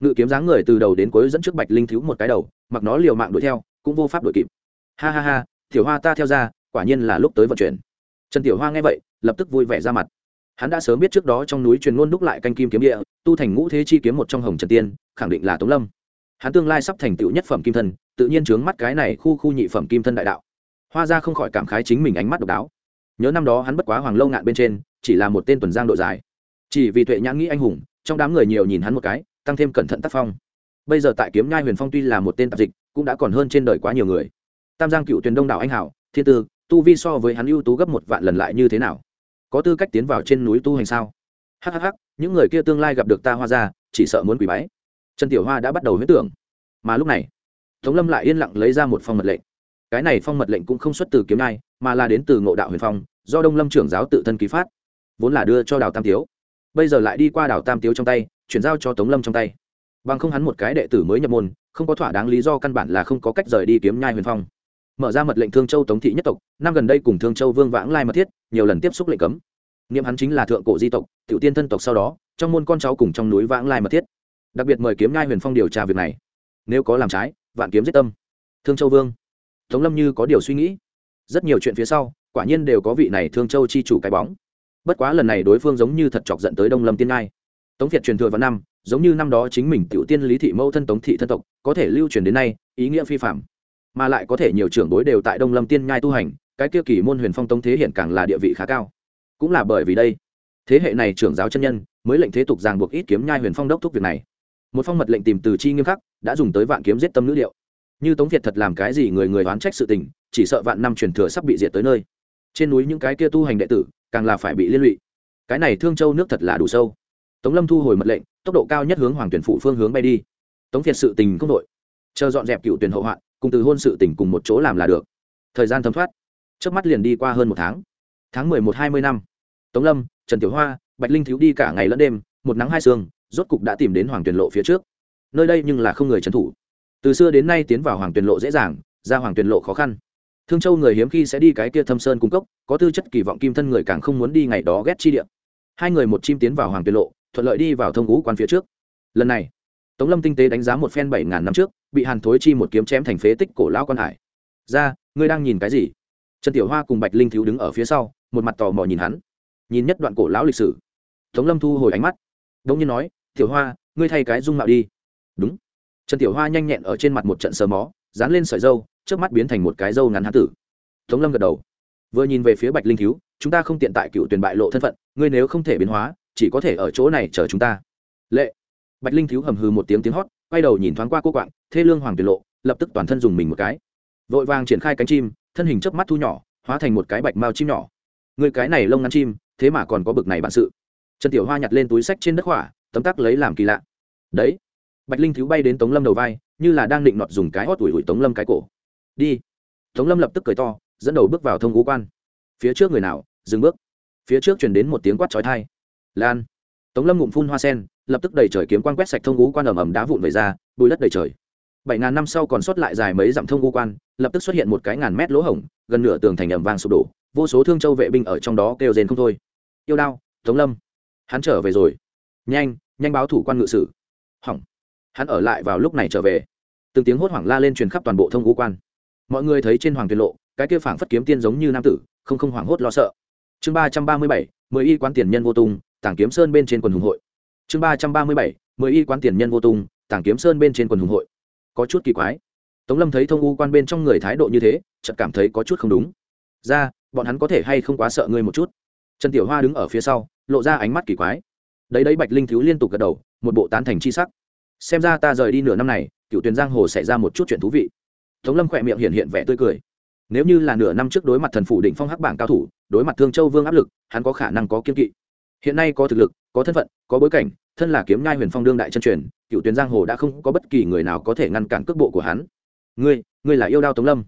Ngự kiếm dáng người từ đầu đến cuối dẫn trước bạch linh thiếu một cái đầu, mặc nó liều mạng đuổi theo, cũng vô pháp đuổi kịp. Ha ha ha, tiểu hoa ta theo ra, quả nhiên là lúc tới vận chuyển. Trần tiểu hoa nghe vậy, lập tức vui vẻ ra mặt hắn đã sớm biết trước đó trong núi truyền ngôn đúc lại canh kim kiếm địa, tu thành ngũ thế chi kiếm một trong hồng trần tiên, khẳng định là tống lâm. Hắn tương lai sắp thành tựu nhất phẩm kim thân, tự nhiên trướng mắt cái này khu khu nhị phẩm kim thân đại đạo. Hoa ra không khỏi cảm khái chính mình ánh mắt độc đáo. Nhớ năm đó hắn bất quá hoàng lâu ngạn bên trên, chỉ là một tên tuần giang độ dài. Chỉ vì tuệ nhãn nghĩ anh hùng, trong đám người nhiều nhìn hắn một cái, tăng thêm cẩn thận tác phong. Bây giờ tại kiếm nhai huyền phong tuy là một tên tạp dịch, cũng đã còn hơn trên đời quá nhiều người. Tam giang cựu tuyền đông đảo anh hảo, thiên tư, tu vi so với hắn ưu tú gấp một vạn lần lại như thế nào? Có tư cách tiến vào trên núi tu hành sao? Hhh những người kia tương lai gặp được ta hoa ra, chỉ sợ muốn quỷ bái. Trần tiểu hoa đã bắt đầu huyết tưởng. Mà lúc này, tống lâm lại yên lặng lấy ra một phong mật lệnh. Cái này phong mật lệnh cũng không xuất từ kiếm nai mà là đến từ ngộ đạo huyền phong, do đông lâm trưởng giáo tự thân ký phát. Vốn là đưa cho đào tam tiếu. Bây giờ lại đi qua đào tam tiếu trong tay, chuyển giao cho tống lâm trong tay. Bằng không hắn một cái đệ tử mới nhập môn, không có thỏa đáng lý do căn bản là không có cách rời đi kiếm nhai huyền phong mở ra mật lệnh thương châu tống thị nhất tộc, năm gần đây cùng thương châu vương vãng lai mật thiết, nhiều lần tiếp xúc lệnh cấm. Niệm hắn chính là thượng cổ di tộc, tiểu tiên thân tộc sau đó, trong môn con cháu cùng trong núi vãng lai mật thiết. Đặc biệt mời kiếm ngai huyền phong điều tra việc này. Nếu có làm trái, vạn kiếm giết tâm. Thương châu vương. Tống lâm như có điều suy nghĩ. Rất nhiều chuyện phía sau, quả nhiên đều có vị này thương châu chi chủ cái bóng. Bất quá lần này đối phương giống như thật chọc giận tới đông lâm tiên ngai. Tống việt truyền thừa vào năm, giống như năm đó chính mình tiểu tiên lý thị mẫu thân tống thị thân tộc, có thể lưu truyền đến nay, ý nghĩa phi phạm mà lại có thể nhiều trưởng bối đều tại đông lâm tiên nhai tu hành, cái kia kỳ môn huyền phong tống thế hiện càng là địa vị khá cao. Cũng là bởi vì đây, thế hệ này trưởng giáo chân nhân mới lệnh thế tục ràng buộc ít kiếm nhai huyền phong đốc thúc việc này. Một phong mật lệnh tìm từ chi nghiêm khắc, đã dùng tới vạn kiếm giết tâm nữ liệu như tống việt thật làm cái gì người người oán trách sự tình, chỉ sợ vạn năm truyền thừa sắp bị diệt tới nơi. Trên núi những cái kia tu hành đệ tử, càng là phải bị liên lụy. Cái này thương châu nước thật là đủ sâu. Tống lâm thu hồi mật lệnh, tốc độ cao nhất hướng hoàng tuyển phụ phương hướng bay đi. Tống việt sự tình không đội chờ dọn dẹp cựu tuyển hậu hoạn cùng từ hôn sự tình cùng một chỗ làm là được. Thời gian thấm thoát. Trước mắt liền đi qua hơn một tháng. Tháng mười một, hai mươi năm. Tống lâm, trần tiểu hoa, bạch linh thiếu đi cả ngày lẫn đêm, một nắng hai sương, rốt cục đã tìm đến hoàng tuyền lộ phía trước. Nơi đây nhưng là không người trấn thủ. Từ xưa đến nay tiến vào hoàng tuyền lộ dễ dàng, ra hoàng tuyền lộ khó khăn. Thương châu người hiếm khi sẽ đi cái kia thâm sơn cung cấp có tư chất kỳ vọng kim thân người càng không muốn đi ngày đó ghét chi địa. Hai người một chim tiến vào hoàng tuyền lộ, thuận lợi đi vào thông ngũ quan phía trước. Lần này tống lâm tinh tế đánh giá một phen bảy ngàn năm trước, bị hàn thối chi một kiếm chém thành phế tích cổ lão quan hải. Ra, ngươi đang nhìn cái gì? Trần tiểu hoa cùng bạch linh thiếu đứng ở phía sau, một mặt tò mò nhìn hắn. Nhìn nhất đoạn cổ lão lịch sử. Tống lâm thu hồi ánh mắt. Đông nhiên nói, tiểu hoa, ngươi thay cái dung mạo đi. Đúng. Trần tiểu hoa nhanh nhẹn ở trên mặt một trận sờ mó, dán lên sợi dâu, trước mắt biến thành một cái dâu ngắn hán tử. Tống lâm gật đầu. Vừa nhìn về phía bạch linh thiếu, chúng ta không tiện tại cựu tuyển bại lộ thân phận, ngươi nếu không thể biến hóa, chỉ có thể ở chỗ này chờ chúng ta. Lệ bạch linh thiếu hầm hừ một tiếng tiếng hót, quay đầu nhìn thoáng qua cô quạng, thê lương hoàng tuyệt lộ, lập tức toàn thân dùng mình một cái. Vội vàng triển khai cánh chim, thân hình chớp mắt thu nhỏ, hóa thành một cái bạch mao chim nhỏ. Người cái này lông ngắn chim, thế mà còn có bực này bản sự. Trần tiểu hoa nhặt lên túi sách trên đất hỏa, tấm tắc lấy làm kỳ lạ. Đấy. Bạch linh thiếu bay đến tống lâm đầu vai, như là đang định nọt dùng cái hót ủi ủi tống lâm cái cổ. Đi. Tống lâm lập tức cười to, dẫn đầu bước vào thông ngũ quan. Phía trước người nào, dừng bước. Phía trước chuyển đến một tiếng quát trói thai lan. Tống lâm ngụm phun hoa sen lập tức đầy trời kiếm quan quét sạch thông ngũ quan ầm ầm đá vụn về ra, bùi đất đầy trời. Bảy ngàn năm sau còn sót lại dài mấy dặm thông ngũ quan, lập tức xuất hiện một cái ngàn mét lỗ hổng, gần nửa tường thành ầm vàng sụp đổ, vô số thương châu vệ binh ở trong đó kêu rên không thôi. Yêu đao, tống lâm. Hắn trở về rồi. Nhanh nhanh báo thủ quan ngự sử. Hỏng. Hắn ở lại vào lúc này trở về. Từng tiếng hốt hoảng la lên truyền khắp toàn bộ thông ngũ quan. Mọi người thấy trên hoàng tuyệt lộ, cái kia phảng phất kiếm tiên giống như nam tử, không không hoảng hốt lo sợ. Chương ba trăm ba mươi bảy, mười y quán tiền nhân vô tung, tảng kiếm sơn bên trên quần hùng hội chương ba trăm ba mươi bảy, mười y quán tiền nhân vô tung tảng kiếm sơn bên trên quần hùng hội. Có chút kỳ quái. Tống lâm thấy thông u quan bên trong người thái độ như thế, chợt cảm thấy có chút không đúng. Ra, bọn hắn có thể hay không quá sợ ngươi một chút? Trần tiểu hoa đứng ở phía sau, lộ ra ánh mắt kỳ quái. Đấy đấy bạch linh thiếu liên tục gật đầu, một bộ tán thành c h i sắc. Xem ra ta rời đi nửa năm này cựu tuyền giang hồ xảy ra một chút chuyện thú vị. Tống lâm khỏe miệng hiện hiện vẻ tươi cười. Nếu như là nửa năm trước đối mặt thần phủ đỉnh phong hắc bảng cao thủ, đối mặt thương châu vương áp lực, hắn có khả năng có kiên kỵ hiện nay có thực lực, có thân phận, có bối cảnh, thân là kiếm nhai huyền phong đương đại chân truyền, cựu tuyến giang hồ đã không có bất kỳ người nào có thể ngăn cản cước bộ của hắn. Ngươi ngươi là yêu đao tống lâm.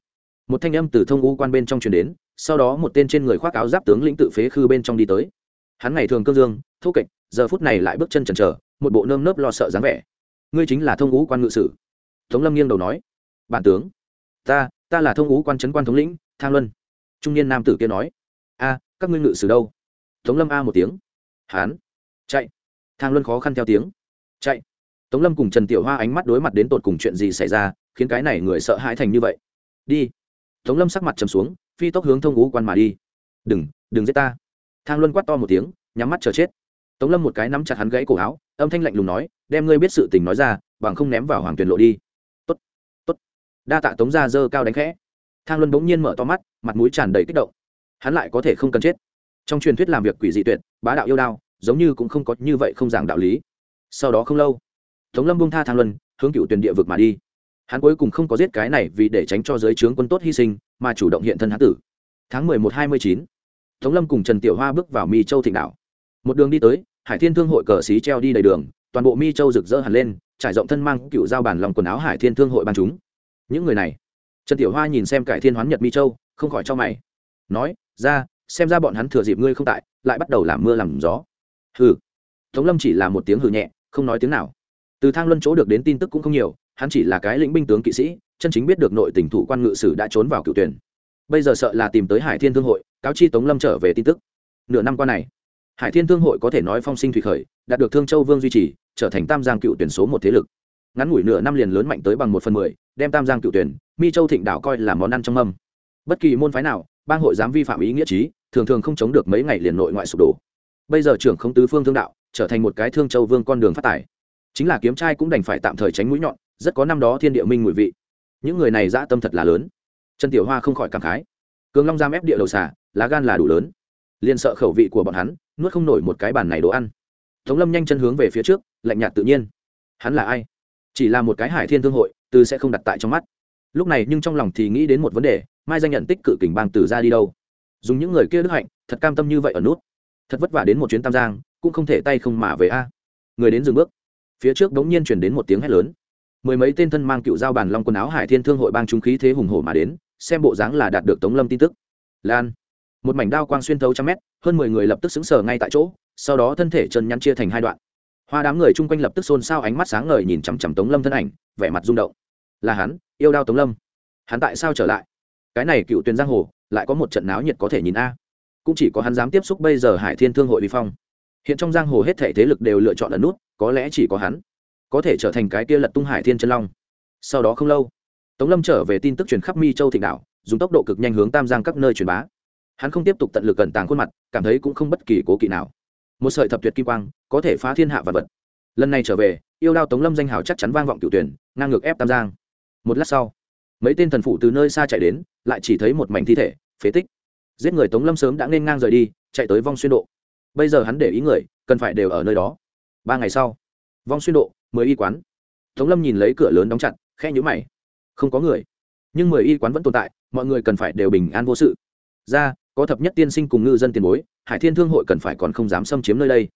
Một thanh âm từ thông u quan bên trong truyền đến, sau đó một tên trên người khoác áo giáp tướng lĩnh tự phế khư bên trong đi tới. Hắn ngày thường cương dương, thô kệch, giờ phút này lại bước chân chần chờ, một bộ nơm nớp lo sợ dáng vẻ. Ngươi chính là thông ngũ quan ngự sử. Tống lâm nghiêng đầu nói. Bản tướng, ta ta là thông ngũ quan trấn quan thống lĩnh, thang luân. Trung niên nam tử kia nói. A, các ngươi ngự sử đâu? Tống lâm a một tiếng hán. Chạy. Thang luân khó khăn theo tiếng. Chạy. Tống lâm cùng trần tiểu hoa ánh mắt đối mặt đến tột cùng chuyện gì xảy ra, khiến cái này người sợ hãi thành như vậy. Đi. Tống lâm sắc mặt trầm xuống, phi tốc hướng thông ngũ quan mà đi. Đừng đừng giết ta. Thang luân quát to một tiếng, nhắm mắt chờ chết. Tống lâm một cái nắm chặt hắn gãy cổ áo, âm thanh lạnh lùng nói, đem ngươi biết sự tình nói ra, bằng không ném vào hoàng tuyển lộ đi. Tốt tốt. Đa tạ tống ra dơ cao đánh khẽ. Thang luân bỗng nhiên mở to mắt, mặt mũi tràn đầy kích động. Hắn lại có thể không cần chết trong truyền thuyết làm việc quỷ dị tuyệt, bá đạo yêu đao, giống như cũng không có như vậy không giảng đạo lý. Sau đó không lâu, tống lâm bung tha thang luân, hướng cựu tuyển địa vực mà đi. Hắn cuối cùng không có giết cái này vì để tránh cho giới trướng quân tốt hy sinh, mà chủ động hiện thân hán tử. Tháng mười một hai mươi chín, tống lâm cùng trần tiểu hoa bước vào mi châu thịnh đảo. Một đường đi tới, hải thiên thương hội cờ xí treo đi đầy đường, toàn bộ mi châu rực rỡ hẳn lên, trải rộng thân mang cựu giao bản lòng quần áo hải thiên thương hội ban chúng. Những người này, trần tiểu hoa nhìn xem cải thiên hoán nhật mi châu, không khỏi cho mày. Nói, ra xem ra bọn hắn thừa dịp ngươi không tại, lại bắt đầu làm mưa làm gió. Hừ. Tống lâm chỉ là một tiếng hừ nhẹ, không nói tiếng nào. Từ thang luân chỗ được đến tin tức cũng không nhiều, hắn chỉ là cái lĩnh binh tướng kỵ sĩ, chân chính biết được nội tình thủ quan ngự sử đã trốn vào cựu tuyển. Bây giờ sợ là tìm tới hải thiên thương hội, cáo chi tống lâm trở về tin tức. Nửa năm qua này, hải thiên thương hội có thể nói phong sinh thủy khởi, đạt được thương châu vương duy trì, trở thành tam giang cựu tuyển số một thế lực. Ngắn ngủi nửa năm liền lớn mạnh tới bằng một phần mười, đem tam giang cựu tuyển, mi châu thịnh đảo coi là món ăn trong mâm. Bất kỳ môn phái nào, bang hội dám vi phạm ý nghĩa trí thường thường không chống được mấy ngày liền nội ngoại sụp đổ. Bây giờ trưởng không tứ phương thương đạo, trở thành một cái thương châu vương con đường phát tài chính là kiếm trai cũng đành phải tạm thời tránh mũi nhọn, rất có năm đó thiên địa minh mùi vị. Những người này dã tâm thật là lớn. Trần tiểu hoa không khỏi cảm khái. Cường long giam ép địa đầu xả lá gan là đủ lớn. Liền sợ khẩu vị của bọn hắn, nuốt không nổi một cái bàn này đồ ăn. Tống lâm nhanh chân hướng về phía trước, lạnh nhạt tự nhiên. Hắn là ai? Chỉ là một cái hải thiên thương hội, từ sẽ không đặt tại trong mắt. Lúc này nhưng trong lòng thì nghĩ đến một vấn đề, mai danh nhận tích cự kình bang từ ra đi đâu? Dùng những người kia đức hạnh, thật cam tâm như vậy ở nút. Thật vất vả đến một chuyến tam giang, cũng không thể tay không mà về a. Người đến dừng bước. Phía trước đống nhiên chuyển đến một tiếng hét lớn. Mười mấy tên thân mang cựu giao bàn long quần áo hải thiên thương hội bang trung khí thế hùng hổ mà đến, xem bộ dáng là đạt được tống lâm tin tức. Lan. Một mảnh đao quang xuyên thấu trăm mét, hơn mười người lập tức xứng sờ ngay tại chỗ, sau đó thân thể chân nhăn chia thành hai đoạn. Hoa đám người chung quanh lập tức xôn xao ánh mắt sáng ngời nhìn chằm chằm tống lâm thân ảnh, vẻ mặt rung động. Là hắn, yêu đao tống lâm. Hắn tại sao trở lại? Cái này cựu tuyên giang hồ lại có một trận náo nhiệt có thể nhìn a. Cũng chỉ có hắn dám tiếp xúc bây giờ hải thiên thương hội vi phong. Hiện trong giang hồ hết thể thế lực đều lựa chọn ẩn nút, có lẽ chỉ có hắn có thể trở thành cái kia lật tung hải thiên chân long. Sau đó không lâu, tống lâm trở về tin tức truyền khắp mi châu thịnh đảo, dùng tốc độ cực nhanh hướng tam giang các nơi truyền bá. Hắn không tiếp tục tận lực cẩn tàng khuôn mặt, cảm thấy cũng không bất kỳ cố kỵ nào. Một sợi thập tuyệt kim quang có thể phá thiên hạ vật vật. Lần này trở về, yêu đao tống lâm danh hào chắc chắn vang vọng cựu tuyển, ngang ngược ép tam giang. Một lát sau, mấy tên thần phụ từ nơi xa chạy đến lại chỉ thấy một mảnh thi thể, phế tích. Giết người tống lâm sớm đã nên ngang rời đi, chạy tới vong xuyên độ. Bây giờ hắn để ý người, cần phải đều ở nơi đó. Ba ngày sau, vong xuyên độ, mười y quán. Tống lâm nhìn lấy cửa lớn đóng chặt khe nhũ mày. Không có người, nhưng mười y quán vẫn tồn tại, mọi người cần phải đều bình an vô sự. Ra, có thập nhất tiên sinh cùng ngư dân tiền bối, hải thiên thương hội cần phải còn không dám xâm chiếm nơi đây.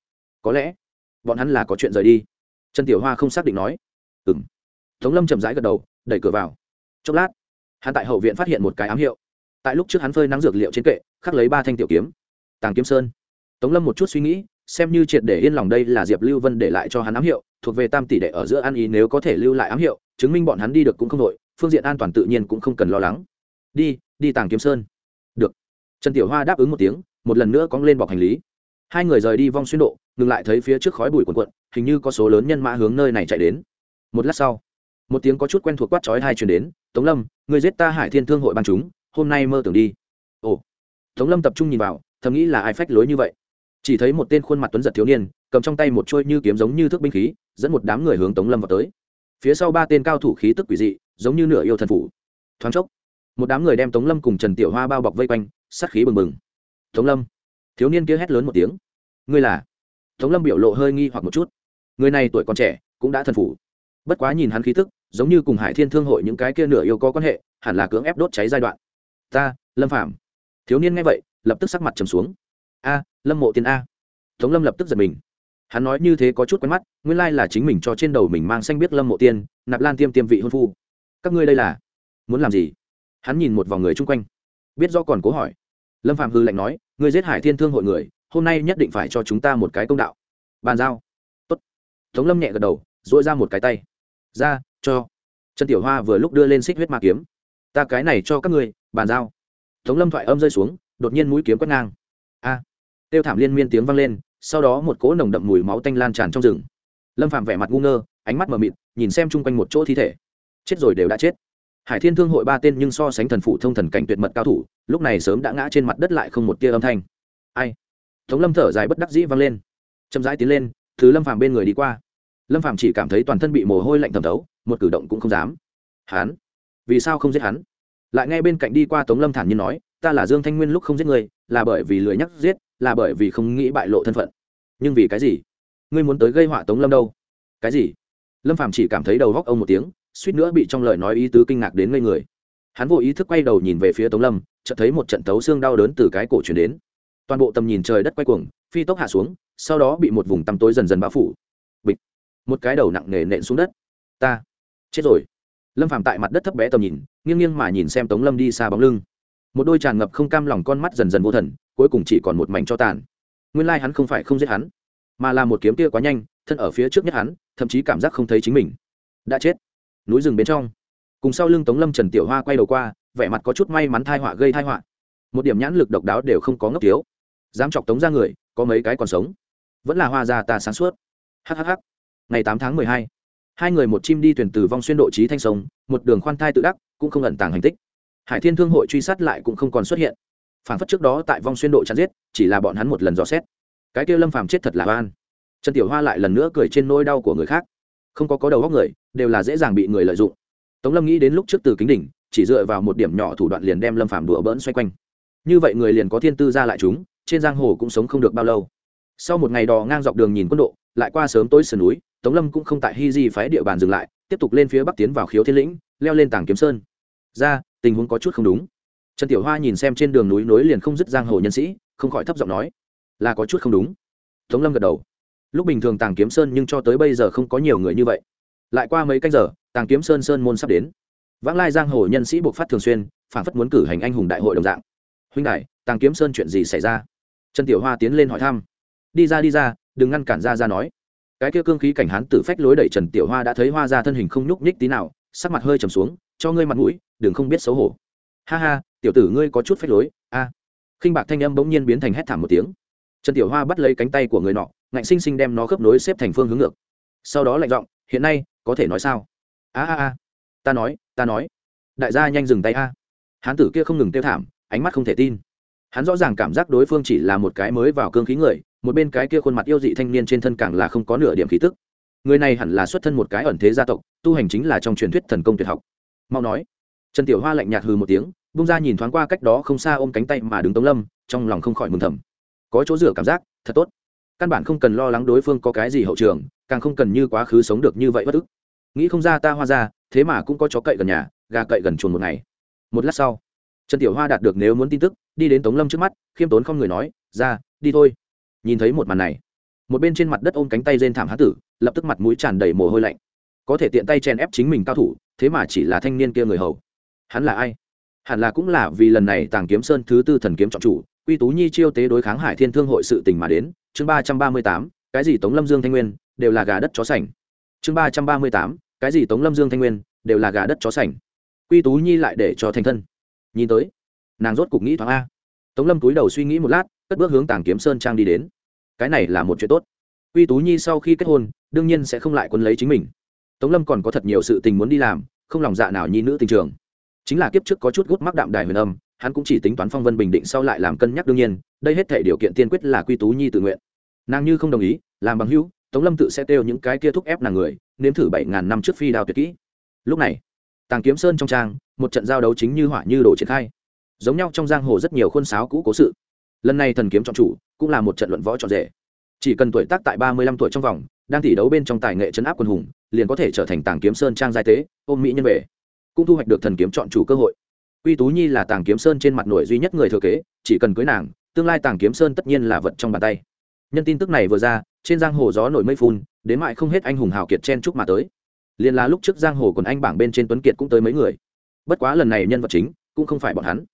Có lẽ, bọn hắn là có chuyện rời đi. Trần tiểu hoa không xác định nói. Ừng tống lâm chậm rãi gật đầu, đẩy cửa vào. Chốc lát hắn tại hậu viện phát hiện một cái ám hiệu. Tại lúc trước hắn phơi nắng dược liệu trên kệ, khắc lấy ba thanh tiểu kiếm. Tàng kiếm sơn. Tống lâm một chút suy nghĩ, xem như triệt để yên lòng đây là diệp lưu vân để lại cho hắn ám hiệu, thuộc về tam tỷ đệ ở giữa An ý nếu có thể lưu lại ám hiệu, chứng minh bọn hắn đi được cũng không đội phương diện an toàn tự nhiên cũng không cần lo lắng. Đi đi tàng kiếm sơn. Được. Trần tiểu hoa đáp ứng một tiếng, một lần nữa cóng lên bọc hành lý. Hai người rời đi vong xuyên độ, ngừng lại thấy phía trước khói bụi quần quận hình như có số lớn nhân mã hướng nơi này chạy đến. Một lát sau, một tiếng có chút quen thuộc quát chói hai chuyển đến tống lâm người giết ta hải thiên thương hội ban chúng, hôm nay mơ tưởng đi. Ồ. Tống lâm tập trung nhìn vào, thầm nghĩ là ai phách lối như vậy. Chỉ thấy một tên khuôn mặt tuấn giật thiếu niên, cầm trong tay một trôi như kiếm giống như thước binh khí, dẫn một đám người hướng tống lâm vào tới. Phía sau ba tên cao thủ khí tức quỷ dị, giống như nửa yêu thần phủ. Thoáng chốc, một đám người đem tống lâm cùng trần tiểu hoa bao bọc vây quanh, sát khí bừng bừng. Tống lâm. Thiếu niên kia hét lớn một tiếng. Ngươi là? Tống lâm biểu lộ hơi nghi hoặc một chút. Người này tuổi còn trẻ, cũng đã thần phủ. Bất quá nhìn hắn khí tức giống như cùng hải thiên thương hội những cái kia nửa yêu có quan hệ, hẳn là cưỡng ép đốt cháy giai đoạn. Ta, lâm phạm thiếu niên nghe vậy, lập tức sắc mặt trầm xuống. A, lâm mộ tiên a. Tống lâm lập tức giật mình. Hắn nói như thế có chút quen mắt, nguyên lai là chính mình cho trên đầu mình mang xanh biết lâm mộ tiên, nạp lan tiêm tiêm vị hôn phu. Các ngươi đây là muốn làm gì? Hắn nhìn một vòng người chung quanh. Biết do còn cố hỏi. Lâm phạm hư lạnh nói người giết hải thiên thương hội người, hôm nay nhất định phải cho chúng ta một cái công đạo. Bàn giao. Tốt. tống lâm nhẹ gật đầu dội ra một cái tay. Ra cho. Trần tiểu hoa vừa lúc đưa lên xích huyết ma kiếm. Ta cái này cho các ngươi, bàn giao. Tống lâm thoại âm rơi xuống, đột nhiên mũi kiếm quét ngang. A. Tiêu thảm liên miên tiếng vang lên, sau đó một cỗ nồng đậm mùi máu tanh lan tràn trong rừng. Lâm phạm vẻ mặt ngu ngơ, ánh mắt mờ mịt, nhìn xem chung quanh một chỗ thi thể. Chết rồi đều đã chết. Hải thiên thương hội ba tên nhưng so sánh thần phụ thông thần cảnh tuyệt mật cao thủ, lúc này sớm đã ngã trên mặt đất lại không một tia âm thanh. Ai? Tống lâm thở dài bất đắc dĩ vang lên. Chậm rãi tiến lên, thứ lâm phàm bên người đi qua. Lâm phàm chỉ cảm thấy toàn thân bị mồ hôi lạnh thẩm thấu một cử động cũng không dám. Hắn? Vì sao không giết hắn? Lại nghe bên cạnh đi qua tống lâm thản nhiên nói, ta là dương thanh nguyên lúc không giết người, là bởi vì lười nhắc giết, là bởi vì không nghĩ bại lộ thân phận. Nhưng vì cái gì? Ngươi muốn tới gây họa tống lâm đâu? Cái gì? Lâm phàm chỉ cảm thấy đầu góc ông một tiếng, suýt nữa bị trong lời nói ý tứ kinh ngạc đến ngây người. Hắn vô ý thức quay đầu nhìn về phía tống lâm, chợt thấy một trận tấu xương đau đớn từ cái cổ truyền đến. Toàn bộ tầm nhìn trời đất quay cuồng, phi tốc hạ xuống, sau đó bị một vùng tăm tối dần dần bao phủ. Bịch! Một cái đầu nặng nề nện xuống đất. Ta chết rồi. Lâm phàm tại mặt đất thấp bé tầm nhìn, nghiêng nghiêng mà nhìn xem tống lâm đi xa bóng lưng. Một đôi tràn ngập không cam lòng con mắt dần dần vô thần, cuối cùng chỉ còn một mảnh cho tàn. Nguyên lai hắn không phải không giết hắn, mà là một kiếm kia quá nhanh, thân ở phía trước nhất hắn, thậm chí cảm giác không thấy chính mình. Đã chết. Núi rừng bên trong. Cùng sau lưng tống lâm trần tiểu hoa quay đầu qua, vẻ mặt có chút may mắn thai họa gây thai họa. Một điểm nhãn lực độc đáo đều không có ngốc tiếu dám chọc tống ra người, có mấy cái còn sống. Vẫn là hoa già ta sáng suốt. Hhh ngày tám tháng mười hai hai người một chim đi thuyền từ vong xuyên độ trí thanh sông, một đường khoan thai tự đắc, cũng không ẩn tàng hành tích. Hải thiên thương hội truy sát lại cũng không còn xuất hiện. Phản phất trước đó tại vong xuyên độ chắn giết, chỉ là bọn hắn một lần dò xét. Cái kêu lâm phàm chết thật là oan. Trần tiểu hoa lại lần nữa cười trên nỗi đau của người khác. Không có có đầu góc người, đều là dễ dàng bị người lợi dụng. Tống lâm nghĩ đến lúc trước từ kính đỉnh, chỉ dựa vào một điểm nhỏ thủ đoạn liền đem lâm phàm đùa bỡn xoay quanh. Như vậy người liền có thiên tư ra lại chúng, trên giang hồ cũng sống không được bao lâu. Sau một ngày đò ngang dọc đường nhìn quân độ, lại qua sớm tối sườn núi tống lâm cũng không tại hy di phái địa bàn dừng lại, tiếp tục lên phía bắc tiến vào khiếu thiên lĩnh, leo lên tảng kiếm sơn. Ra, tình huống có chút không đúng. Trần tiểu hoa nhìn xem trên đường núi nối liền không dứt giang hồ nhân sĩ, không khỏi thấp giọng nói, là có chút không đúng. Tống lâm gật đầu. Lúc bình thường tàng kiếm sơn nhưng cho tới bây giờ không có nhiều người như vậy. Lại qua mấy canh giờ, tàng kiếm sơn sơn môn sắp đến. Vãng lai giang hồ nhân sĩ buộc phát thường xuyên phản phất muốn cử hành anh hùng đại hội đồng dạng. Huynh đại tàng kiếm sơn chuyện gì xảy ra? Trần tiểu hoa tiến lên hỏi thăm. Đi ra đi ra, đừng ngăn cản ra ra nói cái kia cương khí cảnh hán tử phách lối đẩy trần tiểu hoa đã thấy hoa ra thân hình không nhúc nhích tí nào, sắc mặt hơi trầm xuống, cho ngươi mặt mũi, đừng không biết xấu hổ. Ha ha, tiểu tử ngươi có chút phách lối, a. À. khinh bạc thanh âm bỗng nhiên biến thành hét thảm một tiếng. Trần tiểu hoa bắt lấy cánh tay của người nọ, ngạnh sinh sinh đem nó khớp nối xếp thành phương hướng ngược. Sau đó lạnh giọng, hiện nay, có thể nói sao? A a a. Ta nói ta nói. Đại gia nhanh dừng tay a. Hán tử kia không ngừng tiêu thảm, ánh mắt không thể tin. Hắn rõ ràng cảm giác đối phương chỉ là một cái mới vào cương khí người một bên cái kia khuôn mặt yêu dị thanh niên trên thân càng là không có nửa điểm khí tức. Người này hẳn là xuất thân một cái ẩn thế gia tộc, tu hành chính là trong truyền thuyết thần công tuyệt học. Mau nói. Trần tiểu hoa lạnh nhạt hừ một tiếng, bung ra nhìn thoáng qua cách đó không xa ôm cánh tay mà đứng tống lâm, trong lòng không khỏi mừng thầm. Có chỗ rửa cảm giác, thật tốt. Căn bản không cần lo lắng đối phương có cái gì hậu trường, càng không cần như quá khứ sống được như vậy bất ức. Nghĩ không ra ta hoa ra, thế mà cũng có chó cậy gần nhà, gà cậy gần chuồn một ngày. Một lát sau, trần tiểu hoa đạt được nếu muốn tin tức, đi đến tống lâm trước mắt, khiêm tốn không người nói, ra, đi thôi nhìn thấy một màn này, một bên trên mặt đất ôm cánh tay trên thảm há tử, lập tức mặt mũi tràn đầy mồ hôi lạnh. Có thể tiện tay chen ép chính mình cao thủ, thế mà chỉ là thanh niên kia người hầu. Hắn là ai? Hẳn là cũng là vì lần này tàng kiếm sơn thứ tư thần kiếm trọng chủ, quy tú nhi chiêu tế đối kháng hải thiên thương hội sự tình mà đến. Chương ba trăm ba mươi tám, cái gì tống lâm dương thanh nguyên, đều là gà đất chó sành. Chương ba trăm ba mươi tám, cái gì tống lâm dương thanh nguyên, đều là gà đất chó sành. Quy tú nhi lại để cho thành thân. Nhìn tới, nàng rốt cục nghĩ thoáng a. Tống lâm túi đầu suy nghĩ một lát cất bước hướng tàng kiếm sơn trang đi đến. Cái này là một chuyện tốt. Quy tú nhi sau khi kết hôn, đương nhiên sẽ không lại quân lấy chính mình. Tống lâm còn có thật nhiều sự tình muốn đi làm, không lòng dạ nào nhi nữ tình trường. Chính là kiếp trước có chút gút mắc đạm đài huyền âm, hắn cũng chỉ tính toán phong vân bình định sau lại làm cân nhắc đương nhiên, đây hết thể điều kiện tiên quyết là quy tú nhi tự nguyện. Nàng như không đồng ý, làm bằng hữu, tống lâm tự sẽ kêu những cái kia thúc ép nàng người, nếm thử bảy ngàn năm trước phi đao tuyệt kỹ. Lúc này, tàng kiếm sơn trong trang, một trận giao đấu chính như hỏa như đồ triển khai. Giống nhau trong giang hồ rất nhiều khuôn sáo cũ cố sự lần này thần kiếm chọn chủ cũng là một trận luận võ trọn rể. Chỉ cần tuổi tác tại ba mươi lăm tuổi trong vòng, đang tỷ đấu bên trong tài nghệ chấn áp quân hùng, liền có thể trở thành tàng kiếm sơn trang giai tế, ôm mỹ nhân về. Cũng thu hoạch được thần kiếm chọn chủ cơ hội. Uy tú nhi là tàng kiếm sơn trên mặt nổi duy nhất người thừa kế, chỉ cần cưới nàng, tương lai tàng kiếm sơn tất nhiên là vật trong bàn tay. Nhân tin tức này vừa ra, trên giang hồ gió nổi mây phun, đến mại không hết anh hùng hào kiệt chen chúc mà tới. Liền là lúc trước giang hồ còn anh bảng bên trên tuấn kiệt cũng tới mấy người. Bất quá lần này nhân vật chính cũng không phải bọn hắn.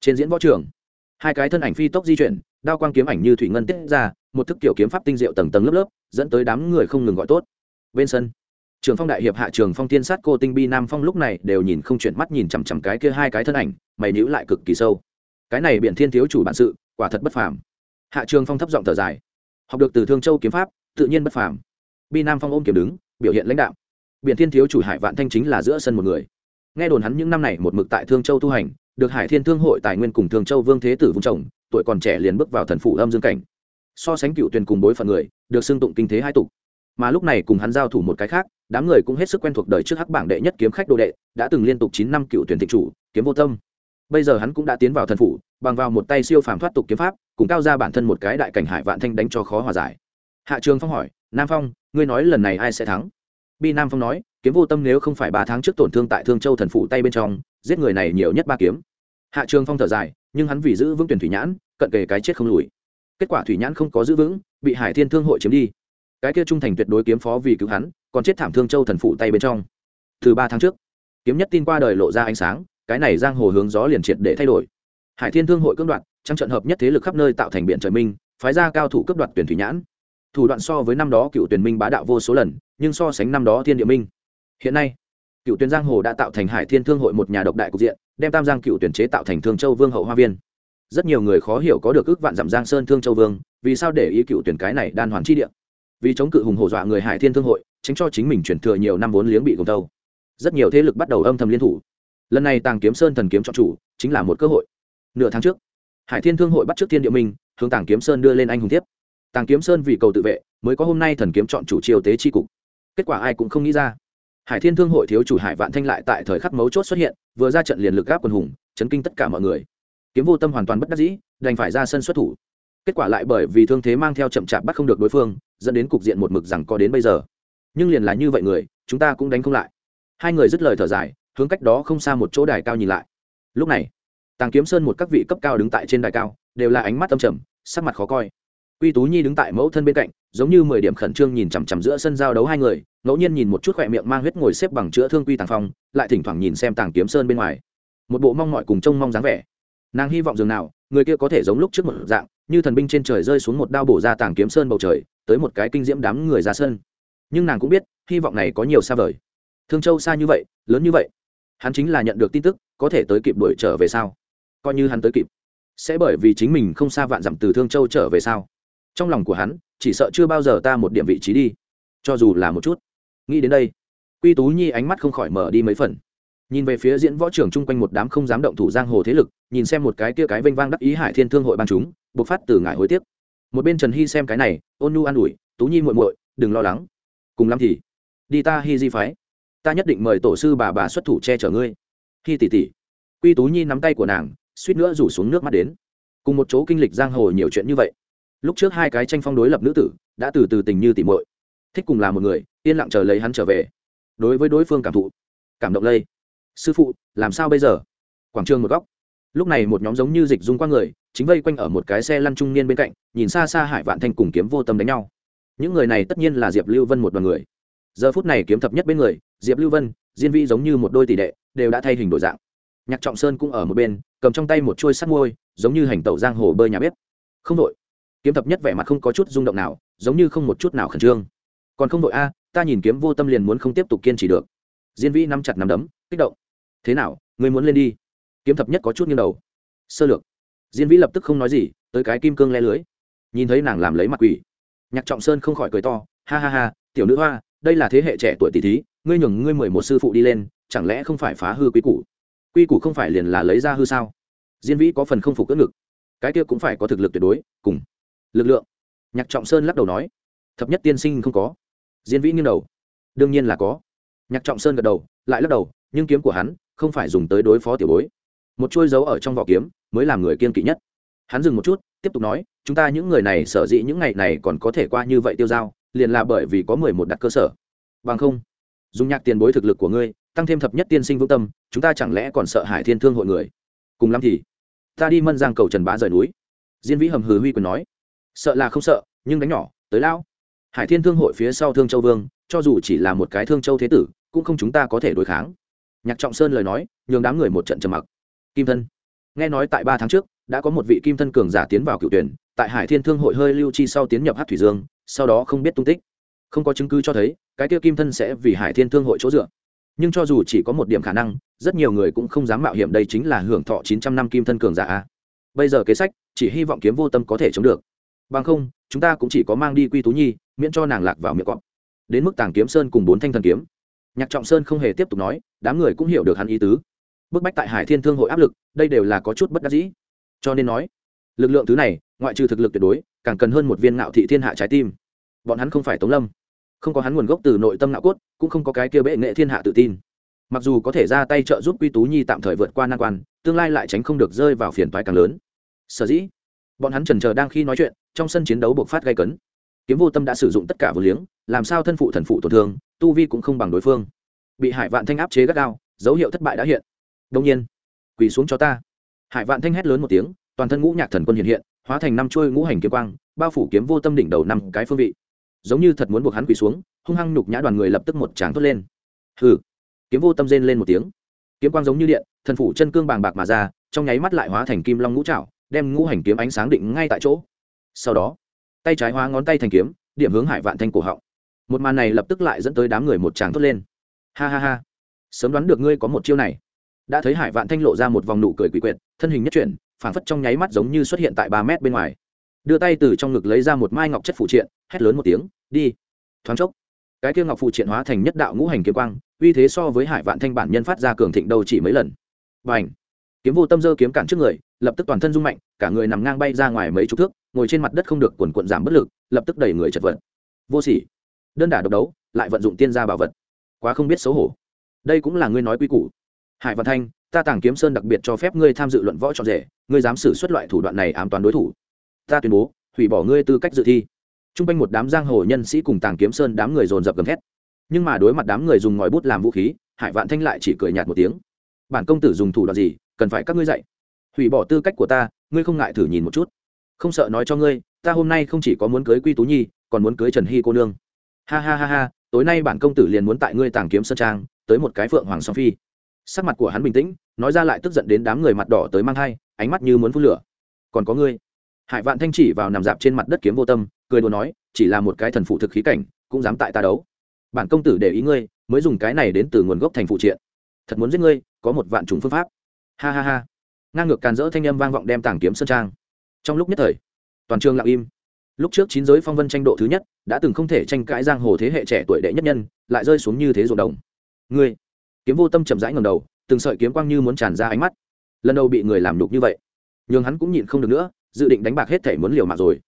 Trên diễn võ trường hai cái thân ảnh phi tốc di chuyển, đao quang kiếm ảnh như thủy ngân tiết ra, một thức kiểu kiếm pháp tinh diệu tầng tầng lớp lớp, dẫn tới đám người không ngừng gọi tốt. Bên sân, trường phong đại hiệp hạ trường phong tiên sát cô tinh bi nam phong lúc này đều nhìn không chuyển mắt nhìn chằm chằm cái kia hai cái thân ảnh, mày nhữ lại cực kỳ sâu. Cái này biện thiên thiếu chủ bản sự, quả thật bất phàm. Hạ trường phong thấp giọng thở dài. Học được từ thương châu kiếm pháp, tự nhiên bất phàm. Bi nam phong ôm kiếm đứng, biểu hiện lãnh đạo biện thiên thiếu chủ hải vạn thanh chính là giữa sân một người. Nghe đồn hắn những năm này một mực tại thương châu tu hành được hải thiên thương hội tài nguyên cùng thương châu vương thế tử vùng chồng tuổi còn trẻ liền bước vào thần phủ âm dương cảnh. So sánh cựu tuyển cùng bối phận người, được xưng tụng kinh thế hai tục. Mà lúc này cùng hắn giao thủ một cái khác, đám người cũng hết sức quen thuộc đời trước hắc bảng đệ nhất kiếm khách đồ đệ, đã từng liên tục chín năm cựu tuyển tịch chủ, kiếm vô tâm. Bây giờ hắn cũng đã tiến vào thần phủ, bằng vào một tay siêu phàm thoát tục kiếm pháp, cùng cao ra bản thân một cái đại cảnh hải vạn thanh đánh cho khó hòa giải. Hạ trường phong hỏi, nam phong, ngươi nói lần này ai sẽ thắng? Bi nam phong nói kiếm vô tâm nếu không phải ba tháng trước tổn thương tại thương châu thần phủ tay bên trong, giết người này nhiều nhất ba kiếm. Hạ trường phong thở dài, nhưng hắn vì giữ vững tuyển thủy nhãn, cận kề cái chết không lùi. Kết quả thủy nhãn không có giữ vững, bị hải thiên thương hội chiếm đi. Cái kia trung thành tuyệt đối kiếm phó vì cứu hắn, còn chết thảm thương châu thần phụ tay bên trong. Từ ba tháng trước, kiếm nhất tin qua đời lộ ra ánh sáng, cái này giang hồ hướng gió liền triệt để thay đổi. Hải thiên thương hội cưỡng đoạt trong trận hợp nhất thế lực khắp nơi tạo thành biện trời minh, phái ra cao thủ cấp đoạt tuyển thủy nhãn. Thủ đoạn so với năm đó cựu tuyển minh bá đạo vô số lần, nhưng so sánh năm đó thiên địa minh hiện nay, cựu tuyển giang hồ đã tạo thành hải thiên thương hội một nhà độc đại cục diện, đem tam giang cựu tuyển chế tạo thành thương châu vương hậu hoa viên. Rất nhiều người khó hiểu có được ước vạn dặm giang sơn thương châu vương, vì sao để ý cựu tuyển cái này đan hoàn chi địa? Vì chống cự hùng hổ dọa người hải thiên thương hội, tránh cho chính mình chuyển thừa nhiều năm vốn liếng bị gồng tâu. Rất nhiều thế lực bắt đầu âm thầm liên thủ. Lần này tàng kiếm sơn thần kiếm chọn chủ, chính là một cơ hội. Nửa tháng trước, hải thiên thương hội bắt trước thiên địa minh, hướng tàng kiếm sơn đưa lên anh hùng tiếp tàng kiếm sơn vì cầu tự vệ, mới có hôm nay thần kiếm chọn chủ triều tế tri cục. Kết quả ai cũng không nghĩ ra hải thiên thương hội thiếu chủ hải vạn thanh lại tại thời khắc mấu chốt xuất hiện, vừa ra trận liền lực gáp quần hùng, chấn kinh tất cả mọi người. Kiếm vô tâm hoàn toàn bất đắc dĩ, đành phải ra sân xuất thủ. Kết quả lại bởi vì thương thế mang theo chậm chạp bắt không được đối phương, dẫn đến cục diện một mực rằng có đến bây giờ. Nhưng liền là như vậy người, chúng ta cũng đánh không lại. Hai người dứt lời thở dài, hướng cách đó không xa một chỗ đài cao nhìn lại. Lúc này, tàng kiếm sơn một các vị cấp cao đứng tại trên đài cao, đều là ánh mắt âm trầm, sắc mặt khó coi quy tú nhi đứng tại mẫu thân bên cạnh, giống như mười điểm khẩn trương nhìn chằm chằm giữa sân giao đấu hai người, ngẫu nhiên nhìn một chút khỏe miệng mang huyết ngồi xếp bằng chữa thương quy tàng phong, lại thỉnh thoảng nhìn xem tàng kiếm sơn bên ngoài. Một bộ mong mọi cùng trông mong dáng vẻ. Nàng hy vọng dường nào, người kia có thể giống lúc trước một dạng, như thần binh trên trời rơi xuống một đao bổ ra tàng kiếm sơn bầu trời, tới một cái kinh diễm đám người ra sân. Nhưng nàng cũng biết, hy vọng này có nhiều xa vời. Thương châu xa như vậy, lớn như vậy. Hắn chính là nhận được tin tức, có thể tới kịp đuổi trở về sao? Coi như hắn tới kịp. Sẽ bởi vì chính mình không xa vạn dặm từ thương châu trở về sao? Trong lòng của hắn, chỉ sợ chưa bao giờ ta một điểm vị trí đi. Cho dù là một chút. Nghĩ đến đây, quy tú nhi ánh mắt không khỏi mở đi mấy phần. Nhìn về phía diễn võ trưởng chung quanh một đám không dám động thủ giang hồ thế lực, nhìn xem một cái kia cái vênh vang đắc ý hải thiên thương hội ban chúng, bộc phát từ ngại hối tiếc. Một bên trần hy xem cái này, ôn nu an ủi, tú nhi muội muội, đừng lo lắng. Cùng lắm thì, đi ta hy di phái. Ta nhất định mời tổ sư bà bà xuất thủ che chở ngươi. Hy tỷ tỷ. Quy tú nhi nắm tay của nàng, suýt nữa rủ xuống nước mắt đến. Cùng một chỗ kinh lịch giang hồ nhiều chuyện như vậy lúc trước hai cái tranh phong đối lập nữ tử, đã từ từ tình như tỉ muội. Thích cùng là một người, yên lặng chờ lấy hắn trở về. Đối với đối phương cảm thụ, cảm động lây. Sư phụ, làm sao bây giờ? Quảng trường một góc. Lúc này một nhóm giống như dịch dung qua người, chính vây quanh ở một cái xe lăn trung niên bên cạnh, nhìn xa xa hải vạn thanh cùng kiếm vô tâm đánh nhau. Những người này tất nhiên là diệp lưu vân một đoàn người. Giờ phút này kiếm thập nhất bên người, diệp lưu vân, diên vi giống như một đôi tỷ đệ, đều đã thay hình đổi dạng. Nhạc trọng sơn cũng ở một bên, cầm trong tay một chuôi sắt môi, giống như hành tẩu giang hồ bơi nhà bếp. Không đội kiếm thập nhất vẻ mặt không có chút rung động nào, giống như không một chút nào khẩn trương. Còn không đội a, ta nhìn kiếm vô tâm liền muốn không tiếp tục kiên trì được. Diên vĩ nắm chặt nắm đấm, kích động. Thế nào, ngươi muốn lên đi? Kiếm thập nhất có chút nghiêng đầu. Sơ lược. Diên vĩ lập tức không nói gì, tới cái kim cương le lưới. Nhìn thấy nàng làm lấy mặt quỷ. Nhạc trọng sơn không khỏi cười to, ha ha ha, tiểu nữ hoa, đây là thế hệ trẻ tuổi tỷ thí, ngươi nhường ngươi mười một sư phụ đi lên, chẳng lẽ không phải phá hư quy củ? Quy củ không phải liền là lấy ra hư sao? Diên vĩ có phần không phục cỡ ngực. Cái kia cũng phải có thực lực tuyệt đối, cùng lực lượng. Nhạc trọng sơn lắc đầu nói, thập nhất tiên sinh không có. Diễn vĩ nghiêng đầu, đương nhiên là có. Nhạc trọng sơn gật đầu, lại lắc đầu, nhưng kiếm của hắn không phải dùng tới đối phó tiểu bối. Một chuôi dấu ở trong vỏ kiếm mới làm người kiên kỵ nhất. Hắn dừng một chút, tiếp tục nói, chúng ta những người này sở dĩ những ngày này còn có thể qua như vậy tiêu dao, liền là bởi vì có mười một đặt cơ sở. Bằng không, dùng nhạc tiền bối thực lực của ngươi, tăng thêm thập nhất tiên sinh vững tâm, chúng ta chẳng lẽ còn sợ hải thiên thương hội người? Cùng lắm thì, ta đi mân giang cầu trần bá rời núi. Diên vĩ hầm hừ huy quyền nói sợ là không sợ, nhưng đánh nhỏ, tới lão. Hải thiên thương hội phía sau thương châu vương, cho dù chỉ là một cái thương châu thế tử, cũng không chúng ta có thể đối kháng. Nhạc trọng sơn lời nói, nhường đám người một trận trầm mặc. Kim thân. Nghe nói tại ba tháng trước, đã có một vị kim thân cường giả tiến vào cựu tuyển, tại hải thiên thương hội hơi lưu chi sau tiến nhập hát thủy dương, sau đó không biết tung tích. Không có chứng cứ cho thấy, cái kia kim thân sẽ vì hải thiên thương hội chỗ dựa. Nhưng cho dù chỉ có một điểm khả năng, rất nhiều người cũng không dám mạo hiểm đây chính là hưởng thọ chín trăm năm kim thân cường giả bây giờ kế sách, chỉ hy vọng kiếm vô tâm có thể chống được bằng không, chúng ta cũng chỉ có mang đi quy tú nhi, miễn cho nàng lạc vào miệng cọp. Đến mức tàng kiếm sơn cùng bốn thanh thần kiếm. Nhạc trọng sơn không hề tiếp tục nói, đám người cũng hiểu được hắn ý tứ. Bức bách tại hải thiên thương hội áp lực, đây đều là có chút bất đắc dĩ. Cho nên nói, lực lượng thứ này, ngoại trừ thực lực tuyệt đối, càng cần hơn một viên ngạo thị thiên hạ trái tim. Bọn hắn không phải tống lâm. Không có hắn nguồn gốc từ nội tâm ngạo cốt, cũng không có cái kia bệ nghệ thiên hạ tự tin. Mặc dù có thể ra tay trợ giúp quy tú nhi tạm thời vượt qua nan quan, tương lai lại tránh không được rơi vào phiền toái càng lớn. Sở dĩ, bọn hắn trần chờ đang khi nói chuyện trong sân chiến đấu buộc phát gây cấn. Kiếm vô tâm đã sử dụng tất cả vừa liếng, làm sao thân phụ thần phụ tổn thương, tu vi cũng không bằng đối phương. Bị hải vạn thanh áp chế gắt gao, dấu hiệu thất bại đã hiện. Đông nhiên, quỳ xuống cho ta. Hải vạn thanh hét lớn một tiếng, toàn thân ngũ nhạc thần quân hiện hiện, hóa thành năm chuôi ngũ hành kiếm quang, bao phủ kiếm vô tâm đỉnh đầu năm cái phương vị. Giống như thật muốn buộc hắn quỳ xuống, hung hăng nhục nhã đoàn người lập tức một tráng thốt lên. Hừ. Kiếm vô tâm rên lên một tiếng. Kiếm quang giống như điện, thần phủ chân cương bàng bạc mà ra, trong nháy mắt lại hóa thành kim long ngũ trảo, đem ngũ hành kiếm ánh sáng định ngay tại chỗ sau đó, tay trái hóa ngón tay thành kiếm, điểm hướng hải vạn thanh cổ họng. Một màn này lập tức lại dẫn tới đám người một tràng thốt lên. Ha ha ha, sớm đoán được ngươi có một chiêu này. Đã thấy hải vạn thanh lộ ra một vòng nụ cười quỷ quyệt, thân hình nhất chuyển, phảng phất trong nháy mắt giống như xuất hiện tại ba mét bên ngoài. Đưa tay từ trong ngực lấy ra một mai ngọc chất phụ triện, hét lớn một tiếng, đi, thoáng chốc. Cái kia ngọc phụ triện hóa thành nhất đạo ngũ hành kiếm quang, uy thế so với hải vạn thanh bản nhân phát ra cường thịnh đầu chỉ mấy lần. Và ảnh kiếm vô tâm dơ kiếm cản trước người, lập tức toàn thân rung mạnh, cả người nằm ngang bay ra ngoài mấy chục thước ngồi trên mặt đất không được quần quận giảm bất lực, lập tức đẩy người chật vật. Vô sỉ. Đơn đả độc đấu, lại vận dụng tiên gia bảo vật. Quá không biết xấu hổ. Đây cũng là ngươi nói quy củ. Hải văn thanh, ta tàng kiếm sơn đặc biệt cho phép ngươi tham dự luận võ trọn rể, ngươi dám xử xuất loại thủ đoạn này ám toán đối thủ. Ta tuyên bố, hủy bỏ ngươi tư cách dự thi. T r u n g quanh một đám giang hồ nhân sĩ cùng tàng kiếm sơn đám người dồn dập gầm thét. Nhưng mà đối mặt đám người dùng ngòi bút làm vũ khí, hải vạn thanh lại chỉ cười nhạt một tiếng. Bản công tử dùng thủ đoạn gì, cần phải các ngươi dạy. Hủy bỏ tư cách của ta, ngươi không ngại thử nhìn một chút không sợ nói cho ngươi, ta hôm nay không chỉ có muốn cưới quy tú nhi, còn muốn cưới trần hy cô nương. Ha ha ha ha, tối nay bản công tử liền muốn tại ngươi tàng kiếm sơn trang, tới một cái phượng hoàng song phi. Sắc mặt của hắn bình tĩnh, nói ra lại tức giận đến đám người mặt đỏ tới mang thai, ánh mắt như muốn phun lửa. Còn có ngươi. Hải vạn thanh chỉ vào nằm dạp trên mặt đất kiếm vô tâm, cười đùa nói, chỉ là một cái thần phụ thực khí cảnh, cũng dám tại ta đấu. Bản công tử để ý ngươi, mới dùng cái này đến từ nguồn gốc thành phụ triện. Thật muốn giết ngươi, có một vạn trùng phương pháp. Ha ha ha. Ngang ngược càn rỡ thanh âm vang vọng đem tàng kiếm sơn trang trong lúc nhất thời, toàn trường lặng im. Lúc trước chín giới phong vân tranh độ thứ nhất, đã từng không thể tranh cãi giang hồ thế hệ trẻ tuổi đệ nhất nhân, lại rơi xuống như thế ruộng đồng. Ngươi, kiếm vô tâm chậm rãi ngầm đầu, từng sợi kiếm quang như muốn tràn ra ánh mắt. Lần đầu bị người làm nhục như vậy nhưng hắn cũng nhịn không được nữa, dự định đánh bạc hết thể muốn liều mạng rồi.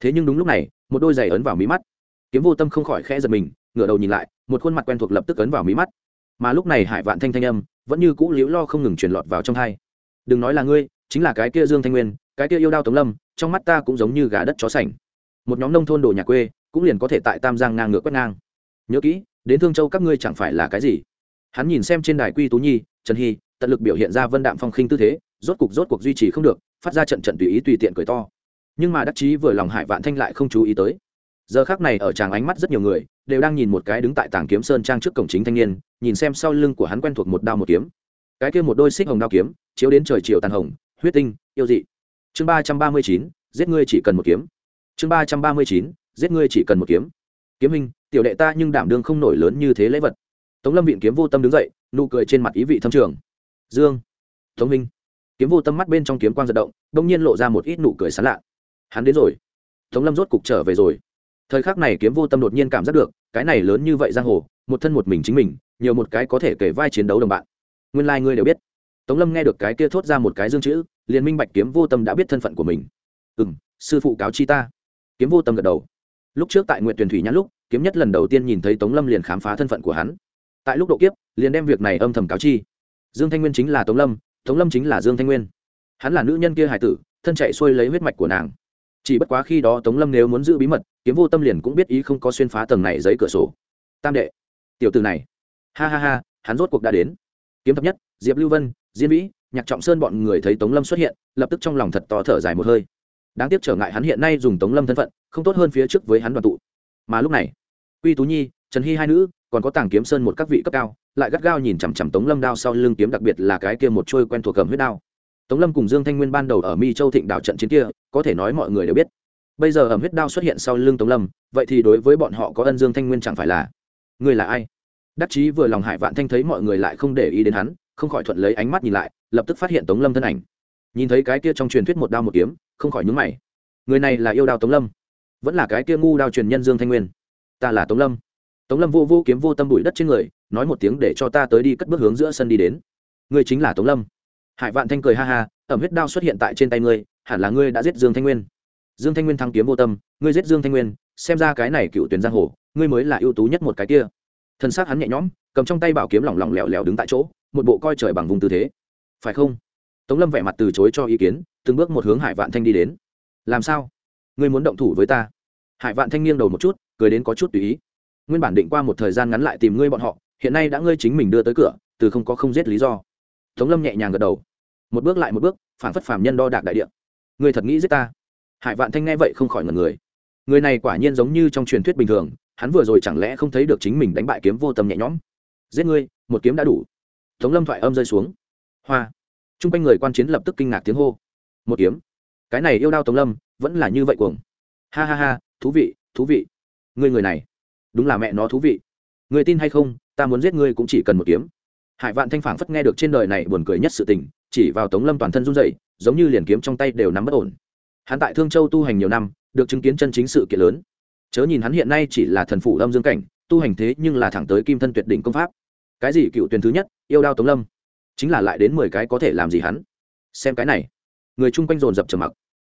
Thế nhưng đúng lúc này, một đôi giày ấn vào mí mắt. Kiếm vô tâm không khỏi khẽ giật mình, ngửa đầu nhìn lại, một khuôn mặt quen thuộc lập tức ấn vào mí mắt. Mà lúc này hải vạn thanh thanh âm vẫn như cũ liễu lo không ngừng truyền lọt vào trong thai đừng nói là ngươi, chính là cái kia dương thanh nguyên cái kia yêu đao tống lâm, trong mắt ta cũng giống như gà đất chó sành. Một nhóm nông thôn đồ nhà quê cũng liền có thể tại tam giang ngang ngược quét ngang. Nhớ kỹ, đến thương châu các ngươi chẳng phải là cái gì? Hắn nhìn xem trên đài quy tú nhi, trần hy, tận lực biểu hiện ra vân đạm phong khinh tư thế, rốt cục rốt cuộc duy trì không được, phát ra trận trận tùy ý tùy tiện cười to. Nhưng mà đắc chí vừa lòng hải vạn thanh lại không chú ý tới. Giờ khác này ở tràng ánh mắt rất nhiều người, đều đang nhìn một cái đứng tại tảng kiếm sơn trang trước cổng chính thanh niên, nhìn xem sau lưng của hắn quen thuộc một đao một kiếm. Cái kia một đôi xích hồng đao kiếm, chiếu đến trời chiều tàn hồng, huyết tinh, yêu dị chương ba trăm ba mươi chín, giết ngươi chỉ cần một kiếm. Chương ba trăm ba mươi chín, giết ngươi chỉ cần một kiếm. Kiếm hình, tiểu đệ ta nhưng đảm đương không nổi lớn như thế lễ vật. Tống lâm viện kiếm vô tâm đứng dậy, nụ cười trên mặt ý vị thâm trường. Dương. Tống minh. Kiếm vô tâm mắt bên trong kiếm quang giật động đông nhiên lộ ra một ít nụ cười sán lạ. Hắn đến rồi. Tống lâm rốt cục trở về rồi. Thời khắc này kiếm vô tâm đột nhiên cảm giác được, cái này lớn như vậy giang hồ, một thân một mình chính mình, nhiều một cái có thể kể vai chiến đấu đồng bạn. Nguyên lai、like、ngươi đều biết. Tống lâm nghe được cái kia thốt ra một cái dương chữ liền minh bạch kiếm vô tâm đã biết thân phận của mình. Ừ m sư phụ cáo chi ta. Kiếm vô tâm gật đầu. Lúc trước tại nguyện tuyển thủy nhãn lúc, kiếm nhất lần đầu tiên nhìn thấy tống lâm liền khám phá thân phận của hắn. Tại lúc độ kiếp, liền đem việc này âm thầm cáo chi. Dương thanh nguyên chính là tống lâm tống lâm chính là dương thanh nguyên. Hắn là nữ nhân kia hải tử, thân chạy xuôi lấy huyết mạch của nàng. Chỉ bất quá khi đó tống lâm nếu muốn giữ bí mật, kiếm vô tâm liền cũng biết ý không có xuyên phá tầng này giấy cửa sổ. Tam đệ, tiểu từ này. Ha ha ha, hắn rốt cuộc đã đến. Kiếm thập nhất, diệp lưu vân, diên vĩ nhạc trọng sơn bọn người thấy tống lâm xuất hiện, lập tức trong lòng thật to thở dài một hơi. Đáng tiếc trở ngại hắn hiện nay dùng tống lâm thân phận, không tốt hơn phía trước với hắn đoàn tụ. Mà lúc này, quy tú nhi, trần hy hai nữ, còn có tàng kiếm sơn một các vị cấp cao, lại gắt gao nhìn chằm chằm tống lâm đao sau lưng kiếm đặc biệt là cái kia một trôi quen thuộc cầm huyết đao. Tống lâm cùng dương thanh nguyên ban đầu ở mi châu thịnh đảo trận chiến kia, có thể nói mọi người đều biết. Bây giờ ẩm huyết đao xuất hiện sau lưng tống lâm, vậy thì đối với bọn họ có ân dương thanh nguyên chẳng phải là? Người là ai? Đắc chí vừa lòng hải vạn thanh thấy mọi người lại không để ý đến hắn không khỏi thuận lấy ánh mắt nhìn lại, lập tức phát hiện tống lâm thân ảnh. Nhìn thấy cái kia trong truyền thuyết một đao một kiếm, không khỏi nhúng mày. Người này là yêu đao tống lâm. Vẫn là cái kia ngu đao truyền nhân dương thanh nguyên. Ta là tống lâm. Tống lâm vô vô kiếm vô tâm bụi đất trên người, nói một tiếng để cho ta tới đi cất bước hướng giữa sân đi đến. Ngươi chính là tống lâm. Hải vạn thanh cười ha ha, ẩm huyết đao xuất hiện tại trên tay ngươi, hẳn là ngươi đã giết dương thanh nguyên. Dương thanh nguyên thăng kiếm vô tâm, ngươi giết dương thanh nguyên, xem ra cái này cựu tuyển giang hồ, ngươi mới là ưu tú nhất một cái kia. Thân xác hắn nhẹ nhõm, cầm trong tay bảo kiếm lỏng lỏng lẻo lẻo đứng tại chỗ một bộ coi trời bằng vùng tư thế. Phải không? Tống lâm vẻ mặt từ chối cho ý kiến, từng bước một hướng hải vạn thanh đi đến. Làm sao? Ngươi muốn động thủ với ta? Hải vạn thanh nghiêng đầu một chút, cười đến có chút tùy ý. Nguyên bản định qua một thời gian ngắn lại tìm ngươi bọn họ, hiện nay đã ngươi chính mình đưa tới cửa, từ không có không giết lý do. Tống lâm nhẹ nhàng gật đầu. Một bước lại một bước, phản phất phàm nhân đo đạc đại địa. Ngươi thật nghĩ giết ta? Hải vạn thanh nghe vậy không khỏi ngần người. Người này quả nhiên giống như trong truyền thuyết bình thường, hắn vừa rồi chẳng lẽ không thấy được chính mình đánh bại kiếm vô tâm nhẹ nhõm? Giết ngươi, một kiếm đã đủ tống lâm thoại âm rơi xuống. Hoa. T r u n g quanh người quan chiến lập tức kinh ngạc tiếng hô. Một kiếm. Cái này yêu đao tống lâm, vẫn là như vậy cuồng. Ha ha ha, thú vị thú vị. Ngươi người này. Đúng là mẹ nó thú vị. Người tin hay không, ta muốn giết ngươi cũng chỉ cần một kiếm. Hải vạn thanh phản phất nghe được trên đời này buồn cười nhất sự tình, chỉ vào tống lâm toàn thân run dậy giống như liền kiếm trong tay đều nắm bất ổn. Hắn tại thương châu tu hành nhiều năm, được chứng kiến chân chính sự kiện lớn. Chớ nhìn hắn hiện nay chỉ là thần phủ âm dương cảnh, tu hành thế nhưng là thẳng tới kim thân tuyệt đỉnh công pháp cái gì cựu tuyển thứ nhất, yêu đao tống lâm. Chính là lại đến mười cái có thể làm gì hắn? Xem cái này. Người chung quanh dồn dập trầm mặc.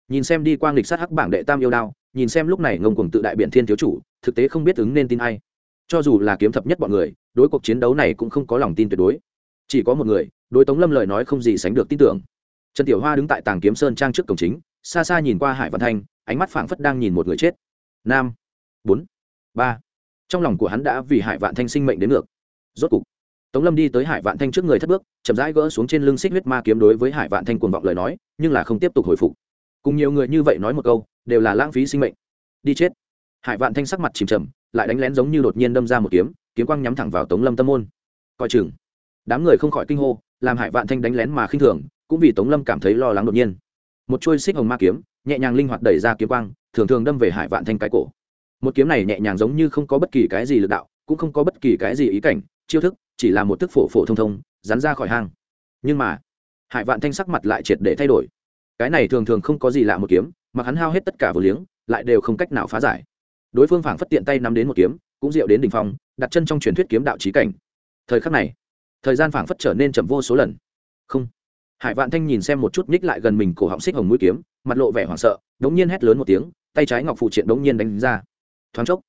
Nhìn xem đi quang lịch sát hắc bảng đệ tam yêu đao, nhìn xem lúc này ngông cuồng tự đại biện thiên thiếu chủ, thực tế không biết ứng nên tin ai. Cho dù là kiếm thập nhất bọn người, đối cuộc chiến đấu này cũng không có lòng tin tuyệt đối. Chỉ có một người, đối tống lâm lời nói không gì sánh được tin tưởng. Trần tiểu hoa đứng tại tàng kiếm sơn trang trước cổng chính, xa xa nhìn qua hải văn thanh, ánh mắt phảng phất đang nhìn một người chết. Nam. Bốn. Ba. Trong lòng của hắn đã vì hải vạn thanh sinh mệnh đến ngược. Rốt cục tống lâm đi tới hải vạn thanh trước người thất bước, chậm rãi gỡ xuống trên lưng xích huyết ma kiếm đối với hải vạn thanh cuồng vọng lời nói, nhưng là không tiếp tục hồi phục. Cùng nhiều người như vậy nói một câu, đều là lãng phí sinh mệnh. Đi chết. Hải vạn thanh sắc mặt chìm trầm, lại đánh lén giống như đột nhiên đâm ra một kiếm kiếm quang nhắm thẳng vào tống lâm tâm môn. Coi chừng. Đám người không khỏi kinh hô, làm hải vạn thanh đánh lén mà khinh thường, cũng vì tống lâm cảm thấy lo lắng đột nhiên. Một chuôi xích hồng ma kiếm, nhẹ nhàng linh hoạt đẩy ra kiếm quang, thường thường đâm về hải vạn thanh cái cổ. Một kiếm này nhẹ nhàng giống như không có bất kỳ cái gì lực đạo, cũng không có bất kỳ cái gì ý cảnh, chiêu thức chỉ là một thức phổ phổ thông thông, rắn ra khỏi hang. Nhưng mà, hải vạn thanh sắc mặt lại triệt để thay đổi. Cái này thường thường không có gì lạ một kiếm, mà hắn hao hết tất cả vừa liếng, lại đều không cách nào phá giải. Đối phương phảng phất tiện tay nắm đến một kiếm, cũng diệu đến đ ỉ n h phong, đặt chân trong truyền thuyết kiếm đạo trí cảnh. Thời khắc này, thời gian phảng phất trở nên chậm vô số lần. Không. Hải vạn thanh nhìn xem một chút nhích lại gần mình cổ họng xích hồng mũi kiếm, mặt lộ vẻ hoảng sợ, đống nhiên hét lớn một tiếng, tay trái ngọc phụ triện đống nhiên đánh ra. Thoáng chốc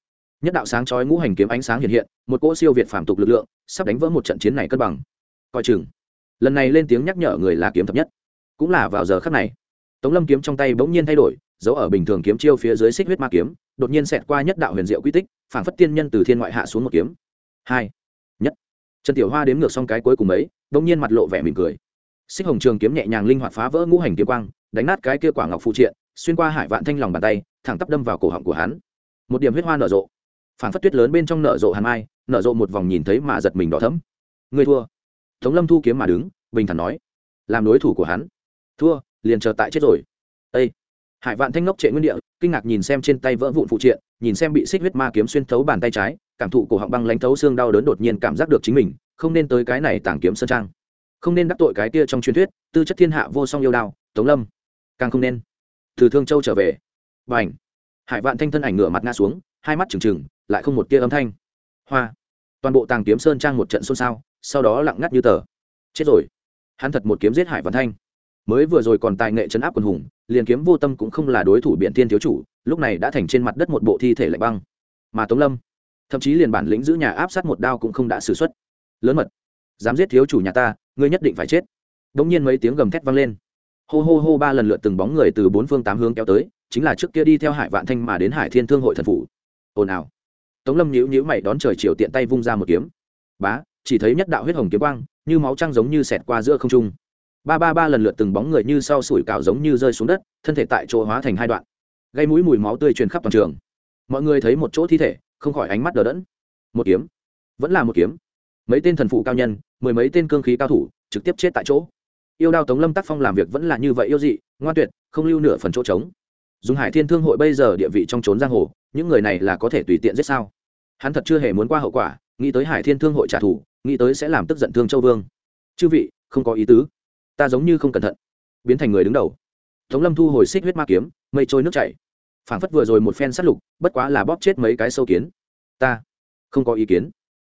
nhất đạo sáng chói ngũ hành kiếm ánh sáng hiện hiện, một cỗ siêu việt phàm tục lực lượng, sắp đánh vỡ một trận chiến này cân bằng. Coi chừng. Lần này lên tiếng nhắc nhở người là kiếm thập nhất. Cũng là vào giờ khắc này. Tống lâm kiếm trong tay bỗng nhiên thay đổi, giấu ở bình thường kiếm chiêu phía dưới xích huyết ma kiếm, đột nhiên xẹt qua nhất đạo huyền diệu quy tích, phảng phất tiên nhân từ thiên ngoại hạ xuống một kiếm. Hai. Nhất. Trần tiểu hoa đếm ngược xong cái cuối cùng ấy bỗng nhiên mặt lộ vẻ mỉm cười. Xích hồng trường kiếm nhẹ nhàng linh hoạt phá vỡ ngũ hành kiếm quang, đánh nát cái kia quả ngọc phụ triện, xuyên qua hải vạn thanh lòng bàn tay, thẳng tắp đâm vào cổ họng của hắn. Một điểm huyết hoa nở rộ phản phất tuyết lớn bên trong nở rộ hàn mai, nở rộ một vòng nhìn thấy mà giật mình đỏ thấm người thua. Tống lâm thu kiếm mà đứng, bình thản nói. Làm đối thủ của hắn. Thua, liền chờ tại chết rồi. Â hải vạn thanh ngốc trệ nguyên địa, kinh ngạc nhìn xem trên tay vỡ vụn phụ triện, nhìn xem bị xích huyết ma kiếm xuyên thấu bàn tay trái, cảm thụ cổ họng băng lánh thấu xương đau đớn đột nhiên cảm giác được chính mình, không nên tới cái này tàng kiếm sơn trang. Không nên đắc tội cái kia trong truyền thuyết, tư chất thiên hạ vô song yêu đao, tống lâm. Càng không nên. Từ thương châu trở về. B à hải vạn thanh thân ảnh ngửa mặt ngã xuống hai mắt trừng trừng, lại không một tia âm thanh. Hoa. Toàn bộ tàng kiếm sơn trang một trận xôn xao, sau đó lặng ngắt như tờ. Chết rồi. Hắn thật một kiếm giết hải vạn thanh. Mới vừa rồi còn tài nghệ chấn áp quần hùng, liền kiếm vô tâm cũng không là đối thủ biện tiên thiếu chủ, lúc này đã thành trên mặt đất một bộ thi thể lạnh băng. Mà tống lâm, thậm chí liền bản lĩnh giữ nhà áp sát một đao cũng không đã xử xuất lớn mật. Dám giết thiếu chủ nhà ta, ngươi nhất định phải chết. Đ ỗ n g nhiên mấy tiếng gầm thét vang lên. Hô hô hô ba lần lượt từng bóng người từ bốn phương tám hướng kéo tới, chính là trước kia đi theo hải vạn thanh mà đến hải thiên thương hội thần phủ ồn ào. Tống lâm nhíu nhíu mày đón trời chiều tiện tay vung ra một kiếm. Bá, chỉ thấy nhất đạo huyết hồng kiếm quang, như máu trăng giống như xẹt qua giữa không trung. Ba ba ba lần lượt từng bóng người như sau sủi cảo giống như rơi xuống đất, thân thể tại chỗ hóa thành hai đoạn. Gây mũi mùi máu tươi truyền khắp toàn trường. Mọi người thấy một chỗ thi thể, không khỏi ánh mắt đờ đẫn. Một kiếm. Vẫn là một kiếm. Mấy tên thần phụ cao nhân, mười mấy tên cương khí cao thủ, trực tiếp chết tại chỗ. Yêu đao tống lâm tác phong làm việc vẫn là như vậy yêu dị, ngoan tuyệt, không lưu nửa phần chỗ trống. Dùng hải thiên thương hội bây giờ địa vị trong trốn giang hồ những người này là có thể tùy tiện giết sao? Hắn thật chưa hề muốn qua hậu quả, nghĩ tới hải thiên thương hội trả thù, nghĩ tới sẽ làm tức giận thương châu vương. Chư vị, không có ý tứ. Ta giống như không cẩn thận. Biến thành người đứng đầu. Tống lâm thu hồi xích huyết ma kiếm, mây trôi nước chảy. Phảng phất vừa rồi một phen sát lục, bất quá là bóp chết mấy cái sâu kiến. Ta không có ý kiến.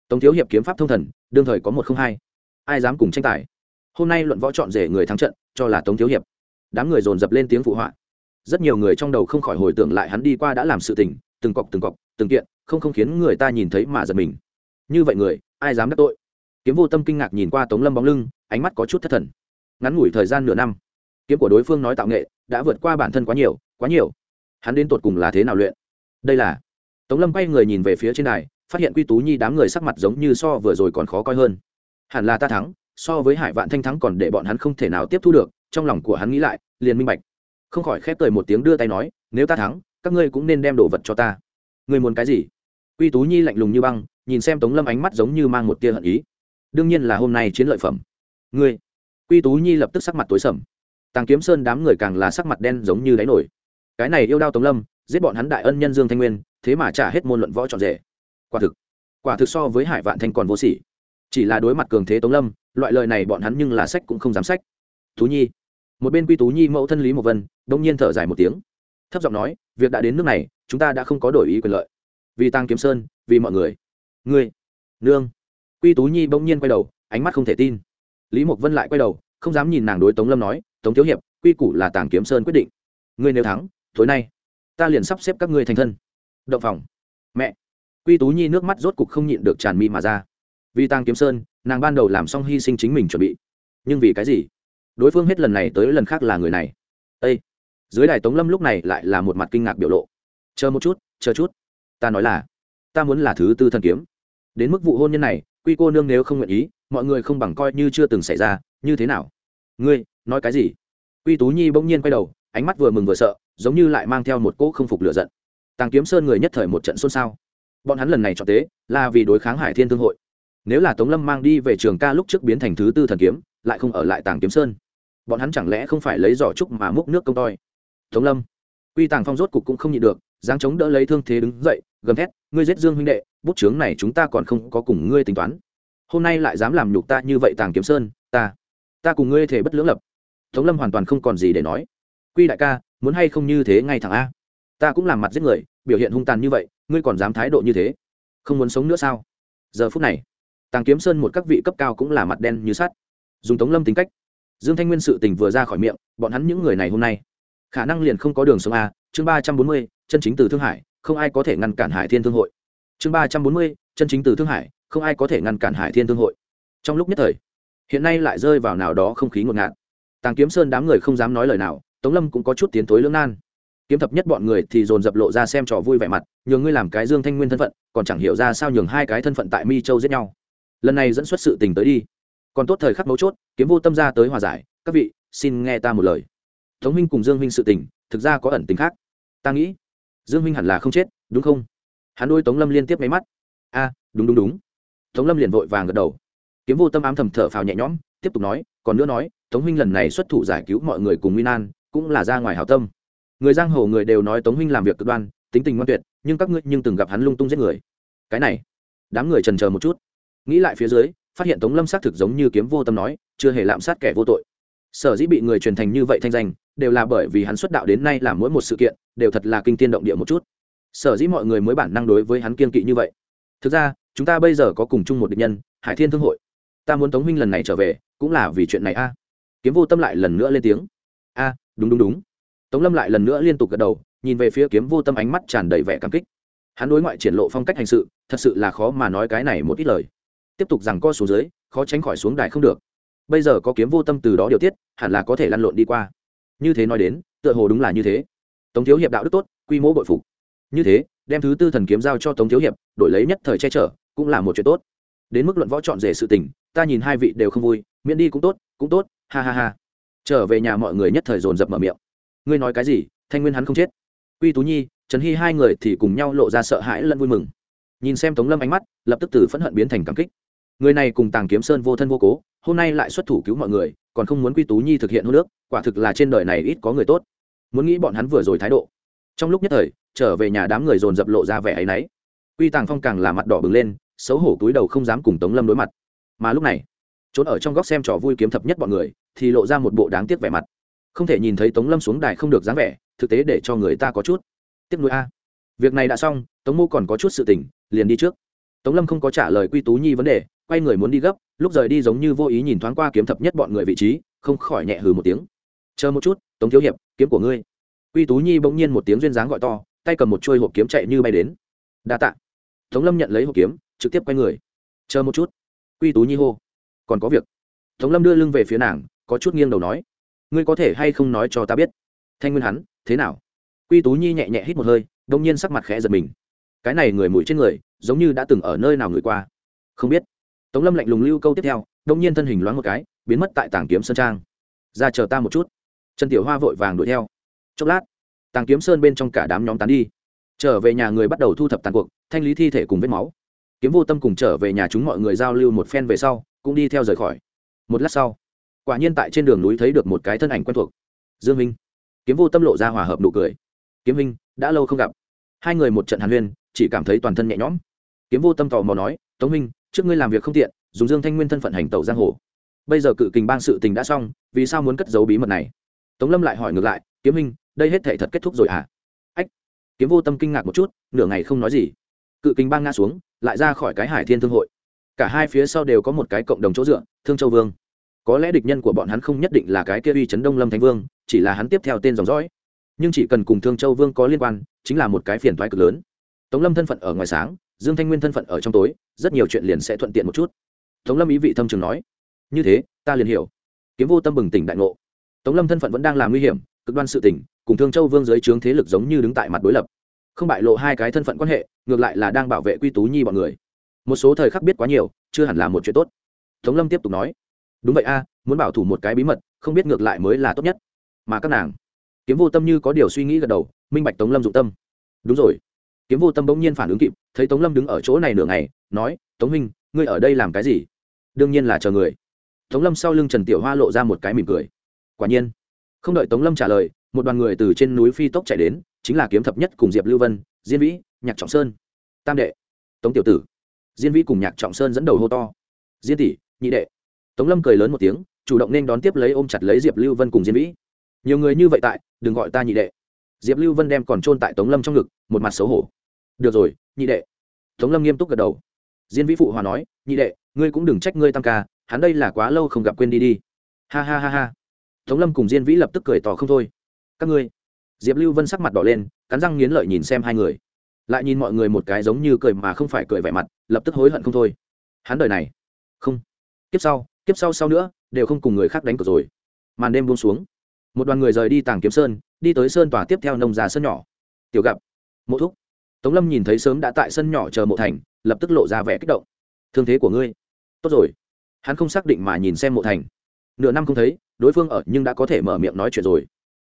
Tống thiếu hiệp kiếm pháp thông thần, đương thời có một không hai. Ai dám cùng tranh tài? Hôm nay luận võ chọn rể người thắng trận, cho là tống thiếu hiệp. Đám người dồn dập lên tiếng phụ họa. Rất nhiều người trong đầu không khỏi hồi tưởng lại hắn đi qua đã làm sự tình từng cọc từng cọc, từng kiện, không không khiến người ta nhìn thấy mà giật mình. Như vậy người, ai dám đắc tội? Kiếm vô tâm kinh ngạc nhìn qua tống lâm bóng lưng, ánh mắt có chút thất thần. Ngắn ngủi thời gian nửa năm, kiếm của đối phương nói tạo nghệ đã vượt qua bản thân quá nhiều quá nhiều. Hắn đến tột cùng là thế nào luyện? Đây là, tống lâm quay người nhìn về phía trên đài, phát hiện quy tú nhi đám người sắc mặt giống như so vừa rồi còn khó coi hơn. Hẳn là ta thắng, so với hải vạn thanh thắng còn để bọn hắn không thể nào tiếp thu được, trong lòng của hắn nghĩ lại, liền minh bạch. Không khỏi khép cười một tiếng đưa tay nói, nếu ta thắng các ngươi cũng nên đem đồ vật cho ta. Ngươi muốn cái gì? Quy tú nhi lạnh lùng như băng, nhìn xem tống lâm ánh mắt giống như mang một tia hận ý. Đương nhiên là hôm nay chiến lợi phẩm. Ngươi. Quy tú nhi lập tức sắc mặt tối sầm. Tàng kiếm sơn đám người càng là sắc mặt đen giống như đáy nổi. Cái này yêu đao tống lâm, giết bọn hắn đại ân nhân dương thanh nguyên, thế mà trả hết môn luận võ trọn rể. Quả thực quả thực so với hải vạn thanh còn vô sỉ. Chỉ là đối mặt cường thế tống lâm, loại lời này bọn hắn nhưng là sách cũng không dám sách. Tú nhi. Một bên quy tú nhi mẫu thân lý một vân, đông nhiên thở dài một tiếng. Thấp giọng nói việc đã đến nước này, chúng ta đã không có đổi ý quyền lợi. Vì tăng kiếm sơn, vì mọi người. Ngươi, nương. Quy tú nhi bỗng nhiên quay đầu, ánh mắt không thể tin. Lý mộc vân lại quay đầu, không dám nhìn nàng đối tống lâm nói, tống thiếu hiệp, quy củ là tàng kiếm sơn quyết định. Ngươi nếu thắng, tối nay, ta liền sắp xếp các ngươi thành thân. Động phòng. Mẹ. Quy tú nhi nước mắt rốt cục không nhịn được tràn mi mà ra. Vì tăng kiếm sơn, nàng ban đầu làm xong hy sinh chính mình chuẩn bị. Nhưng vì cái gì? Đối phương hết lần này tới lần khác là người này dưới đài tống lâm lúc này lại là một mặt kinh ngạc biểu lộ. Chờ một chút, chờ chút. Ta nói là, ta muốn là thứ tư thần kiếm. Đến mức vụ hôn nhân này, quy cô nương nếu không nguyện ý, mọi người không bằng coi như chưa từng xảy ra, như thế nào? Ngươi, nói cái gì? Quy tú nhi bỗng nhiên quay đầu, ánh mắt vừa mừng vừa sợ, giống như lại mang theo một cỗ không phục lựa giận. Tàng kiếm sơn người nhất thời một trận xôn xao. Bọn hắn lần này chọn tế là vì đối kháng hải thiên thương hội. Nếu là tống lâm mang đi về trường ca lúc trước biến thành thứ tư thần kiếm, lại không ở lại tàng kiếm sơn. Bọn hắn chẳng lẽ không phải lấy giỏ trúc mà múc nước công toi? Tống lâm. Quy tàng phong rốt cục cũng không nhịn được giáng chống đỡ lấy thương thế đứng dậy, gầm thét, ngươi giết dương huynh đệ, bút chướng này chúng ta còn không có cùng ngươi tính toán. Hôm nay lại dám làm nhục ta như vậy tàng kiếm sơn, ta ta cùng ngươi thể bất lưỡng lập. Tống lâm hoàn toàn không còn gì để nói. Quy đại ca, muốn hay không như thế ngay thẳng a? Ta cũng làm mặt giết người, biểu hiện hung tàn như vậy, ngươi còn dám thái độ như thế? Không muốn sống nữa sao? Giờ phút này, tàng kiếm sơn một các vị cấp cao cũng là mặt đen như sắt. Dùng tống lâm tính cách, dương thanh nguyên sự tình vừa ra khỏi miệng, bọn hắn những người này hôm nay khả năng liền không có đường sống a, chương ba trăm bốn mươi, chân chính từ thương hải, không ai có thể ngăn cản hải thiên thương hội. Chương ba trăm bốn mươi, chân chính từ thương hải, không ai có thể ngăn cản hải thiên thương hội. Trong lúc nhất thời, hiện nay lại rơi vào nào đó không khí ngột ngạt. Tàng kiếm sơn đám người không dám nói lời nào, tống lâm cũng có chút tiến tối lưỡng nan. Kiếm thập nhất bọn người thì dồn dập lộ ra xem trò vui vẻ mặt, nhường ngươi làm cái dương thanh nguyên thân phận, còn chẳng hiểu ra sao nhường hai cái thân phận tại mi châu giết nhau. Lần này dẫn xuất sự tình tới đi. Còn tốt thời khắc mấu chốt, kiếm vô tâm ra tới hòa giải. Các vị, xin nghe ta một lời tống huynh cùng dương huynh sự tình, thực ra có ẩn tính khác. Ta nghĩ, dương huynh hẳn là không chết, đúng không? Hắn đôi tống lâm liên tiếp máy mắt. A, đúng đúng đúng. Tống lâm liền vội vàng gật đầu. Kiếm vô tâm ám thầm thở phào nhẹ nhõm, tiếp tục nói, còn nữa nói, tống huynh lần này xuất thủ giải cứu mọi người cùng nguy nan, cũng là ra ngoài hảo tâm. Người giang hồ người đều nói tống huynh làm việc cực đoan, tính tình ngoan tuyệt, nhưng các ngươi nhưng từng gặp hắn lung tung giết người. Cái này, đám người trần chờ một chút. Nghĩ lại phía dưới, phát hiện tống lâm xác thực giống như kiếm vô tâm nói, chưa hề lạm sát kẻ vô tội. Sở dĩ bị người truyền thành như vậy thanh danh đều là bởi vì hắn xuất đạo đến nay làm mỗi một sự kiện, đều thật là kinh tiên động địa một chút. Sở dĩ mọi người mới bản năng đối với hắn kiên kỵ như vậy. Thực ra, chúng ta bây giờ có cùng chung một định nhân, hải thiên thương hội. Ta muốn tống huynh lần này trở về, cũng là vì chuyện này a. Kiếm vô tâm lại lần nữa lên tiếng. A, đúng đúng đúng. Tống lâm lại lần nữa liên tục gật đầu, nhìn về phía kiếm vô tâm ánh mắt tràn đầy vẻ cảm kích. Hắn đối ngoại triển lộ phong cách hành sự, thật sự là khó mà nói cái này một ít lời. Tiếp tục rằng co xuống dưới, khó tránh khỏi xuống đài không được. Bây giờ có kiếm vô tâm từ đó điều tiết, hẳn là có thể lăn lộn đi qua như thế nói đến, tựa hồ đúng là như thế. Tống thiếu hiệp đạo đức tốt, quy mô bội phục. Như thế, đem thứ tư thần kiếm giao cho tống thiếu hiệp, đổi lấy nhất thời che chở, cũng là một chuyện tốt. Đến mức luận võ chọn rể sự tình, ta nhìn hai vị đều không vui, miễn đi cũng tốt cũng tốt, ha ha ha. Trở về nhà mọi người nhất thời dồn dập mở miệng. Ngươi nói cái gì, thanh nguyên hắn không chết. Quy tú nhi, trần hy hai người thì cùng nhau lộ ra sợ hãi lẫn vui mừng. Nhìn xem tống lâm ánh mắt, lập tức từ phẫn hận biến thành cảm kích. Người này cùng tàng kiếm sơn vô thân vô cố, hôm nay lại xuất thủ cứu mọi người, còn không muốn quy tú nhi thực hiện hô nước quả thực là trên đời này ít có người tốt. Muốn nghĩ bọn hắn vừa rồi thái độ. Trong lúc nhất thời trở về nhà đám người dồn dập lộ ra vẻ áy náy quy tàng phong càng là mặt đỏ bừng lên xấu hổ túi đầu không dám cùng tống lâm đối mặt. Mà lúc này trốn ở trong góc xem trò vui kiếm thập nhất bọn người thì lộ ra một bộ đáng tiếc vẻ mặt. Không thể nhìn thấy tống lâm xuống đài không được dáng vẻ thực tế để cho người ta có chút tiếc nuối a. Việc này đã xong tống mô còn có chút sự tỉnh, liền đi trước. Tống lâm không có trả lời quy tú nhi vấn đề quay người muốn đi gấp lúc rời đi giống như vô ý nhìn thoáng qua kiếm thập nhất bọn người vị trí không khỏi nhẹ hừ một tiếng chờ một chút, tống thiếu hiệp, kiếm của ngươi. Quy tú nhi bỗng nhiên một tiếng duyên dáng gọi to, tay cầm một chuôi hộp kiếm chạy như bay đến. Đa tạ. Tống lâm nhận lấy hộp kiếm, trực tiếp quay người. Chờ một chút. Quy tú nhi hô. Còn có việc. Tống lâm đưa lưng về phía nàng, có chút nghiêng đầu nói. Ngươi có thể hay không nói cho ta biết? Thanh nguyên hắn, thế nào? Quy tú nhi nhẹ nhẹ hít một hơi đông nhiên sắc mặt khẽ giật mình. Cái này người mũi trên người, giống như đã từng ở nơi nào người qua. Không biết. Tống lâm lạnh lùng lưu câu tiếp theo đông nhiên thân hình loáng một cái, biến mất tại tảng kiếm sơn trang. Ra chờ ta một chút trần tiểu hoa vội vàng đuổi theo. Chốc lát, tàng kiếm sơn bên trong cả đám nhóm tán đi. Trở về nhà người bắt đầu thu thập tàn cuộc, thanh lý thi thể cùng vết máu. Kiếm vô tâm cùng trở về nhà chúng mọi người giao lưu một phen về sau, cũng đi theo rời khỏi. Một lát sau, quả nhiên tại trên đường núi thấy được một cái thân ảnh quen thuộc. Dương minh. Kiếm vô tâm lộ ra hòa hợp nụ cười. Kiếm minh, đã lâu không gặp. Hai người một trận hàn huyên, chỉ cảm thấy toàn thân nhẹ nhõm. Kiếm vô tâm tò mò nói, tống minh, trước ngươi làm việc không tiện, dùng dương thanh nguyên thân phận hành tẩu giang hồ. Bây giờ cự kình bang sự tình đã xong, vì sao muốn cất giấu bí mật này? Tống lâm lại hỏi ngược lại, kiếm minh đây hết thể thật kết thúc rồi à? Ách. Kiếm vô tâm kinh ngạc một chút, nửa ngày không nói gì. Cự kình bang ngã xuống, lại ra khỏi cái hải thiên thương hội. Cả hai phía sau đều có một cái cộng đồng chỗ dựa, thương châu vương. Có lẽ địch nhân của bọn hắn không nhất định là cái kia uy chấn đông lâm thánh vương, chỉ là hắn tiếp theo tên dòng dõi. Nhưng chỉ cần cùng thương châu vương có liên quan, chính là một cái phiền thoái cực lớn. Tống lâm thân phận ở ngoài sáng, dương thanh nguyên thân phận ở trong tối, rất nhiều chuyện liền sẽ thuận tiện một chút. Tống lâm ý vị thâm trường nói, như thế, ta liền hiểu. Kiếm vô tâm bừng tỉnh đại ngộ tống lâm thân phận vẫn đang là nguy hiểm cực đoan sự tình, cùng thương châu vương dưới trướng thế lực giống như đứng tại mặt đối lập. Không bại lộ hai cái thân phận quan hệ ngược lại là đang bảo vệ quy tú nhi bọn người. Một số thời khắc biết quá nhiều chưa hẳn là một chuyện tốt. Tống lâm tiếp tục nói đúng vậy a muốn bảo thủ một cái bí mật không biết ngược lại mới là tốt nhất. Mà các nàng kiếm vô tâm như có điều suy nghĩ gật đầu minh bạch tống lâm dụng tâm. Đúng rồi. Kiếm vô tâm bỗng nhiên phản ứng kịp thấy tống lâm đứng ở chỗ này nửa ngày nói tống minh ngươi ở đây làm cái gì? Đương nhiên là chờ người. Tống lâm sau lưng trần tiểu hoa lộ ra một cái mỉm cười quả nhiên. Không đợi tống lâm trả lời, một đoàn người từ trên núi phi tốc chạy đến, chính là kiếm thập nhất cùng diệp lưu vân, diên vĩ, nhạc trọng sơn. Tam đệ. Tống tiểu tử. Diên vĩ cùng nhạc trọng sơn dẫn đầu hô to. Diên tỷ, nhị đệ. Tống lâm cười lớn một tiếng, chủ động nên đón tiếp lấy ôm chặt lấy diệp lưu vân cùng diên vĩ. Nhiều người như vậy tại, đừng gọi ta nhị đệ. Diệp lưu vân đem còn trôn tại tống lâm trong ngực, một mặt xấu hổ. Được rồi, nhị đệ. Tống lâm nghiêm túc gật đầu. Diên vĩ phụ hòa nói, nhị đệ, ngươi cũng đừng trách ngươi tam ca, hắn đây là quá lâu không gặp quên đi đi. Ha ha ha ha tống lâm cùng diên vĩ lập tức cười tỏ không thôi. Các ngươi? Diệp lưu vân sắc mặt đỏ lên, cắn răng nghiến lợi nhìn xem hai người. Lại nhìn mọi người một cái giống như cười mà không phải cười vẻ mặt, lập tức hối hận không thôi. Hắn đời này? Không. Kiếp sau kiếp sau sau nữa, đều không cùng người khác đánh cược rồi. Màn đêm buông xuống. Một đoàn người rời đi tàng kiếm sơn, đi tới sơn tòa tiếp theo nông già sân nhỏ. Tiểu gặp. Mộ thúc. Tống lâm nhìn thấy sớm đã tại sân nhỏ chờ mộ thành, lập tức lộ ra vẻ kích động. Thương thế của ngươi. Tốt rồi. Hắn không xác định mà nhìn xem mộ thành. Nửa năm không thấy đối phương ở nhưng đã có thể mở miệng nói chuyện rồi.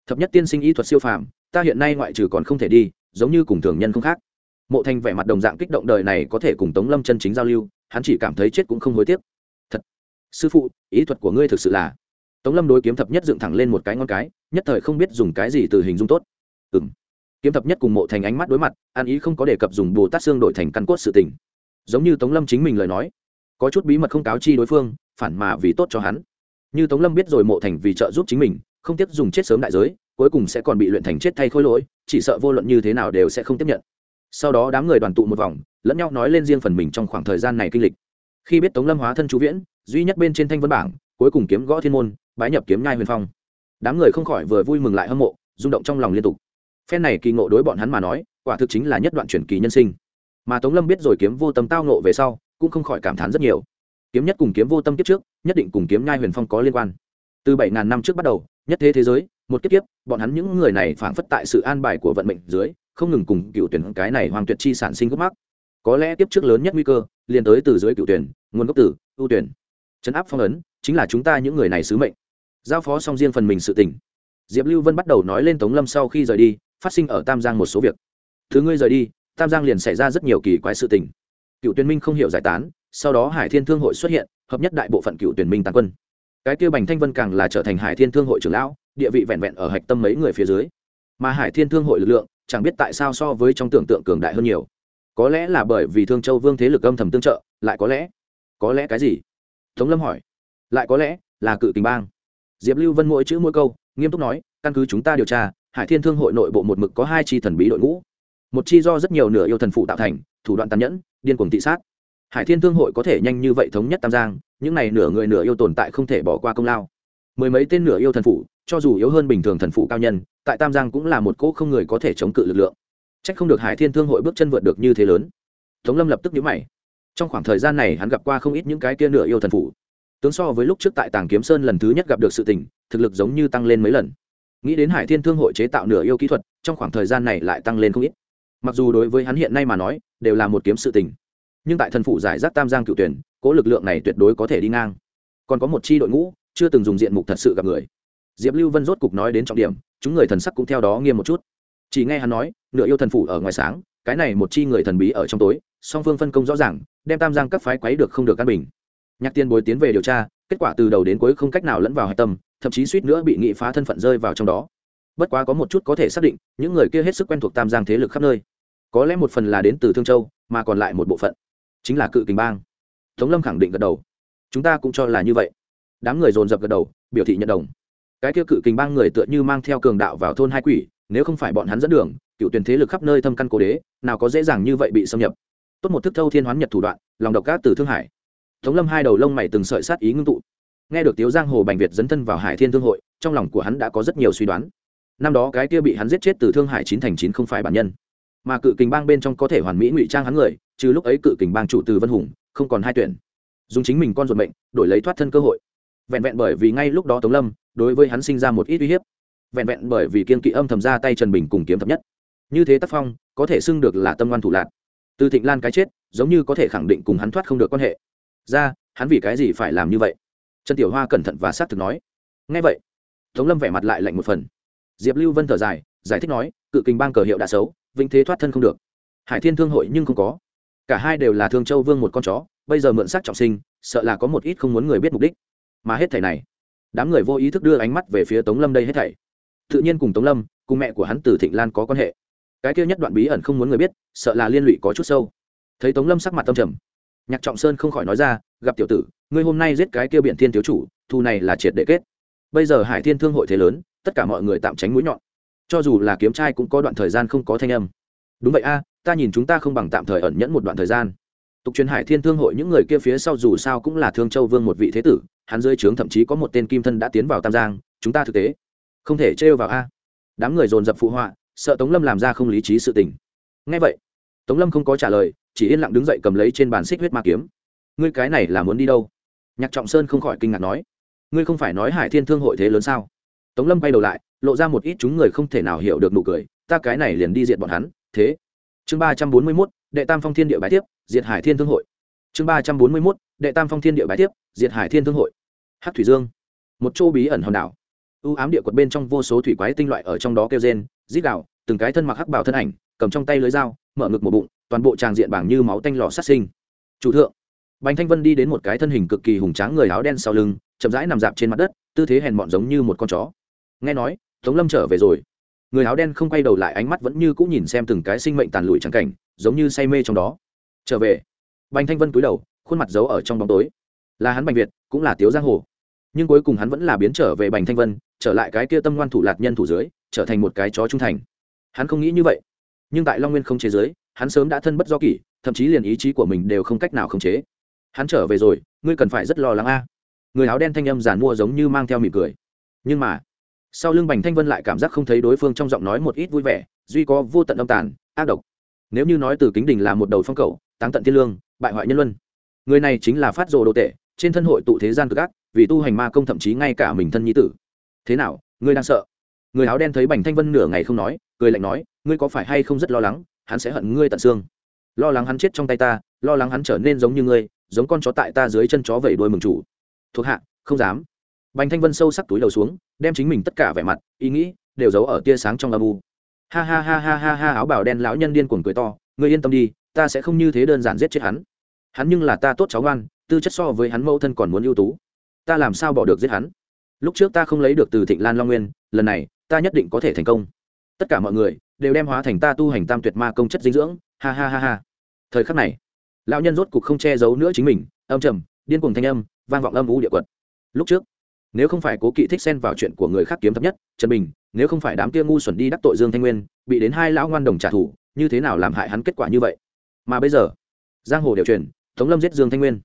Thập nhất tiên sinh y thuật siêu phàm, ta hiện nay ngoại trừ còn không thể đi, giống như cùng thường nhân không khác. Mộ thành vẻ mặt đồng dạng kích động đời này có thể cùng tống lâm chân chính giao lưu, hắn chỉ cảm thấy chết cũng không hối tiếc. Thật, sư phụ, ý thuật của ngươi thực sự là. Tống lâm đối kiếm thập nhất dựng thẳng lên một cái ngon cái, nhất thời không biết dùng cái gì từ hình dung tốt. Ừ m kiếm thập nhất cùng mộ thành ánh mắt đối mặt, an ý không có đề cập dùng bồ tát xương đổi thành căn cốt sự tình. Giống như tống lâm chính mình lời nói, có chút bí mật không cáo chi đối phương, phản mà vì tốt cho hắn như tống lâm biết rồi mộ thành vì trợ giúp chính mình, không tiếp dùng chết sớm đại giới, cuối cùng sẽ còn bị luyện thành chết thay khôi lỗi, chỉ sợ vô luận như thế nào đều sẽ không tiếp nhận. Sau đó đám người đoàn tụ một vòng, lẫn nhau nói lên riêng phần mình trong khoảng thời gian này kinh lịch. Khi biết tống lâm hóa thân chú viễn, duy nhất bên trên thanh vân bảng, cuối cùng kiếm gõ thiên môn, bái nhập kiếm nhai huyền phong. Đám người không khỏi vừa vui mừng lại hâm mộ, rung động trong lòng liên tục. Phen này kỳ ngộ đối bọn hắn mà nói, quả thực chính là nhất đoạn truyền kỳ nhân sinh. Mà tống lâm biết rồi kiếm vô tâm tao ngộ về sau, cũng không khỏi cảm thán rất nhiều. Kiếm nhất cùng kiếm vô tâm kiếp trước nhất định cùng kiếm nhai huyền phong có liên quan. Từ bảy ngàn năm trước bắt đầu, nhất thế thế giới, một kiếp kiếp, bọn hắn những người này phảng phất tại sự an bài của vận mệnh dưới, không ngừng cùng cựu tuyển cái này hoàng tuyệt chi sản sinh gốc mắc. Có lẽ kiếp trước lớn nhất nguy cơ, liền tới từ dưới cựu tuyển, nguồn gốc tử ưu tuyển. Chấn áp phong ấn, chính là chúng ta những người này sứ mệnh. Giao phó xong riêng phần mình sự tình. Diệp lưu vân bắt đầu nói lên tống lâm sau khi rời đi, phát sinh ở tam giang một số việc. Thứ ngươi rời đi, tam giang liền xảy ra rất nhiều kỳ quái sự tình. Cựu tuyên minh không hiểu giải tán, sau đó hải thiên thương hội xuất hiện hợp nhất đại bộ phận cựu tuyển minh tàn quân. Cái kia bành thanh vân càng là trở thành hải thiên thương hội trưởng lão, địa vị vẹn vẹn ở hạch tâm mấy người phía dưới. Mà hải thiên thương hội lực lượng, chẳng biết tại sao so với trong tưởng tượng cường đại hơn nhiều. Có lẽ là bởi vì thương châu vương thế lực âm thầm tương trợ, lại có lẽ có lẽ cái gì? Tống lâm hỏi. Lại có lẽ là cự tình bang. Diệp lưu vân mỗi chữ mỗi câu, nghiêm túc nói, căn cứ chúng ta điều tra, hải thiên thương hội nội bộ một mực có hai chi thần bí đội ngũ. Một chi do rất nhiều nửa yêu thần phụ tạo thành, thủ đoạn tàn nhẫn, điên cuồng thị sát hải thiên thương hội có thể nhanh như vậy thống nhất tam giang, những này nửa người nửa yêu tồn tại không thể bỏ qua công lao. Mười mấy tên nửa yêu thần phụ cho dù yếu hơn bình thường thần phụ cao nhân, tại tam giang cũng là một cỗ không người có thể chống cự lực lượng. C h ắ c không được hải thiên thương hội bước chân vượt được như thế lớn. Tống lâm lập tức nhíu mày. Trong khoảng thời gian này hắn gặp qua không ít những cái kia nửa yêu thần phụ tướng so với lúc trước tại tàng kiếm sơn lần thứ nhất gặp được sự tình, thực lực giống như tăng lên mấy lần. Nghĩ đến hải thiên thương hội chế tạo nửa yêu kỹ thuật, trong khoảng thời gian này lại tăng lên không ít. Mặc dù đối với hắn hiện nay mà nói, đều là một kiếm sự tình nhưng tại thần phụ giải rác tam giang cựu tuyển, cố lực lượng này tuyệt đối có thể đi ngang. Còn có một chi đội ngũ, chưa từng dùng diện mục thật sự gặp người. Diệp lưu vân rốt cục nói đến trọng điểm, chúng người thần sắc cũng theo đó nghiêm một chút. Chỉ nghe hắn nói, nửa yêu thần phủ ở ngoài sáng, cái này một chi người thần bí ở trong tối, song phương phân công rõ ràng, đem tam giang các phái quấy được không được căn bình. Nhạc tiên bối tiến về điều tra, kết quả từ đầu đến cuối không cách nào lẫn vào hạch tâm, thậm chí suýt nữa bị nghị phá thân phận rơi vào trong đó. Bất quá có một chút có thể xác định, những người kia hết sức quen thuộc tam giang thế lực khắp nơi. Có lẽ một phần là đến từ thương châu, mà còn lại một bộ phận chính là cự kình bang. Tống lâm khẳng định gật đầu. Chúng ta cũng cho là như vậy. Đám người dồn dập gật đầu, biểu thị nhận đồng. Cái kia cự kình bang người tựa như mang theo cường đạo vào thôn hai quỷ, nếu không phải bọn hắn dẫn đường, cựu tuyển thế lực khắp nơi thâm căn cố đế, nào có dễ dàng như vậy bị xâm nhập. Tốt một thức thâu thiên hoán nhật thủ đoạn, lòng độc cát từ thương hải. Tống lâm hai đầu lông mày từng sợi sát ý ngưng tụ. Nghe được tiếu giang hồ bành việt dấn thân vào hải thiên thương hội, trong lòng của hắn đã có rất nhiều suy đoán. Năm đó cái kia bị hắn giết chết từ thương hải chín thành chín không phải bản nhân mà cự kình bang bên trong có thể hoàn mỹ ngụy trang hắn người, trừ lúc ấy cự kình bang chủ từ vân hùng, không còn hai tuyển. Dùng chính mình con ruột mệnh, đổi lấy thoát thân cơ hội. Vẹn vẹn bởi vì ngay lúc đó tống lâm, đối với hắn sinh ra một ít uy hiếp. Vẹn vẹn bởi vì kiên kỵ âm thầm ra tay trần bình cùng kiếm thập nhất. Như thế tác phong, có thể xưng được là tâm ngoan thủ lạc từ thịnh lan cái chết, giống như có thể khẳng định cùng hắn thoát không được quan hệ. Ra, hắn vì cái gì phải làm như vậy? Trần tiểu hoa cẩn thận và xác thực nói. Ngay vậy, tống lâm vẻ mặt lại lạnh một phần. Diệp lưu vân thở dài, giải thích nói, cự kình bang cờ hiệu đã xấu vĩnh thế thoát thân không được. Hải thiên thương hội nhưng không có. Cả hai đều là thương châu vương một con chó, bây giờ mượn sắc trọng sinh, sợ là có một ít không muốn người biết mục đích. Mà hết thảy này, đám người vô ý thức đưa ánh mắt về phía tống lâm đây hết thảy. Tự nhiên cùng tống lâm, cùng mẹ của hắn từ thịnh lan có quan hệ. Cái kia nhất đoạn bí ẩn không muốn người biết, sợ là liên lụy có chút sâu. Thấy tống lâm sắc mặt tâm trầm, nhạc trọng sơn không khỏi nói ra, gặp tiểu tử, ngươi hôm nay giết cái kia biển thiên thiếu chủ thu này là triệt để kết. Bây giờ hải thiên thương hội thế lớn, tất cả mọi người tạm tránh mũi nhọn cho dù là kiếm trai cũng có đoạn thời gian không có thanh âm. Đúng vậy a, ta nhìn chúng ta không bằng tạm thời ẩn nhẫn một đoạn thời gian. Tục truyền hải thiên thương hội những người kia phía sau dù sao cũng là thương châu vương một vị thế tử, hắn dưới trướng thậm chí có một tên kim thân đã tiến vào tam giang, chúng ta thực tế không thể trêu vào a. Đám người dồn dập phụ họa, sợ tống lâm làm ra không lý trí sự tình. Ngay vậy, tống lâm không có trả lời, chỉ yên lặng đứng dậy cầm lấy trên bàn xích huyết ma kiếm. Ngươi cái này là muốn đi đâu? Nhạc trọng sơn không khỏi kinh ngạc nói. Ngươi không phải nói hải thiên thương hội thế lớn sao? Tống lâm bay đầu lại lộ ra một ít chúng người không thể nào hiểu được nụ cười, ta cái này liền đi diệt bọn hắn, thế. Chương ba trăm bốn mươi mốt, đệ tam phong thiên địa bái tiếp, diệt hải thiên thương hội. Chương ba trăm bốn mươi mốt, đệ tam phong thiên địa bái tiếp, diệt hải thiên thương hội. Hát thủy dương. Một chỗ bí ẩn hòn đảo. Ưu ám địa quật bên trong vô số thủy quái tinh loại ở trong đó kêu rên, rít đạo từng cái thân mặc hắc bảo thân ảnh, cầm trong tay lưới dao, mở ngực một bụng, toàn bộ tràng diện bảng như máu tanh lò sát sinh. Chủ thượng. Bành thanh vân đi đến một cái thân hình cực kỳ hùng tráng người áo đen sau lưng, chậm rãi nằm dạp trên mặt đất, tư thế hèn mọn giống như một con chó. Nghe nói tống lâm trở về rồi. Người áo đen không quay đầu lại ánh mắt vẫn như cũng nhìn xem từng cái sinh mệnh tàn lụi trắng cảnh, giống như say mê trong đó. Trở về. Bành thanh vân cúi đầu, khuôn mặt giấu ở trong bóng tối. Là hắn bành việt, cũng là tiếu giang hồ. Nhưng cuối cùng hắn vẫn là biến trở về bành thanh vân, trở lại cái kia tâm ngoan thủ lạc nhân thủ dưới, trở thành một cái chó trung thành. Hắn không nghĩ như vậy. Nhưng tại long nguyên không chế giới hắn sớm đã thân bất do kỷ, thậm chí liền ý chí của mình đều không cách nào khống chế. Hắn trở về rồi, ngươi cần phải rất lo lắng a. Người áo đen thanh âm giàn mua giống như mang theo mỉm cười. Nhưng mà sau lưng bành thanh vân lại cảm giác không thấy đối phương trong giọng nói một ít vui vẻ, duy có vô tận âm tàn, ác độc. Nếu như nói từ kính đình là một đầu phong cầu táng tận thiên lương, bại hoại nhân luân. Người này chính là phát rồ đồ tệ, trên thân hội tụ thế gian cực ác, vì tu hành ma công thậm chí ngay cả mình thân nhi tử. Thế nào, ngươi đang sợ? Người áo đen thấy bành thanh vân nửa ngày không nói, cười lạnh nói, ngươi có phải hay không rất lo lắng, hắn sẽ hận ngươi tận xương. Lo lắng hắn chết trong tay ta, lo lắng hắn trở nên giống như ngươi, giống con chó tại ta dưới chân chó vẩy đuôi mừng chủ. Thuộc hạ, không dám bành thanh vân sâu sắc túi đầu xuống, đem chính mình tất cả vẻ mặt, ý nghĩ đều giấu ở tia sáng trong âm u. Ha ha ha ha ha ha, áo bào đen lão nhân điên cuồng cười to, ngươi yên tâm đi, ta sẽ không như thế đơn giản giết chết hắn. Hắn nhưng là ta tốt cháu ngoan, tư chất so với hắn mẫu thân còn muốn ưu tú. Ta làm sao bỏ được giết hắn? Lúc trước ta không lấy được từ thịnh lan long nguyên, lần này ta nhất định có thể thành công. Tất cả mọi người đều đem hóa thành ta tu hành tam tuyệt ma công chất dinh dưỡng. Ha ha ha ha. Thời khắc này, lão nhân rốt cục không che giấu nữa chính mình, âm trầm, điên cuồng thanh âm, vang vọng âm u địa quật. Lúc trước nếu không phải cố kỵ thích xen vào chuyện của người khác kiếm thấp nhất, trần bình, nếu không phải đám kia ngu xuẩn đi đắc tội dương thanh nguyên, bị đến hai lão ngoan đồng trả thù, như thế nào làm hại hắn kết quả như vậy? Mà bây giờ, giang hồ đều truyền, tống lâm giết dương thanh nguyên.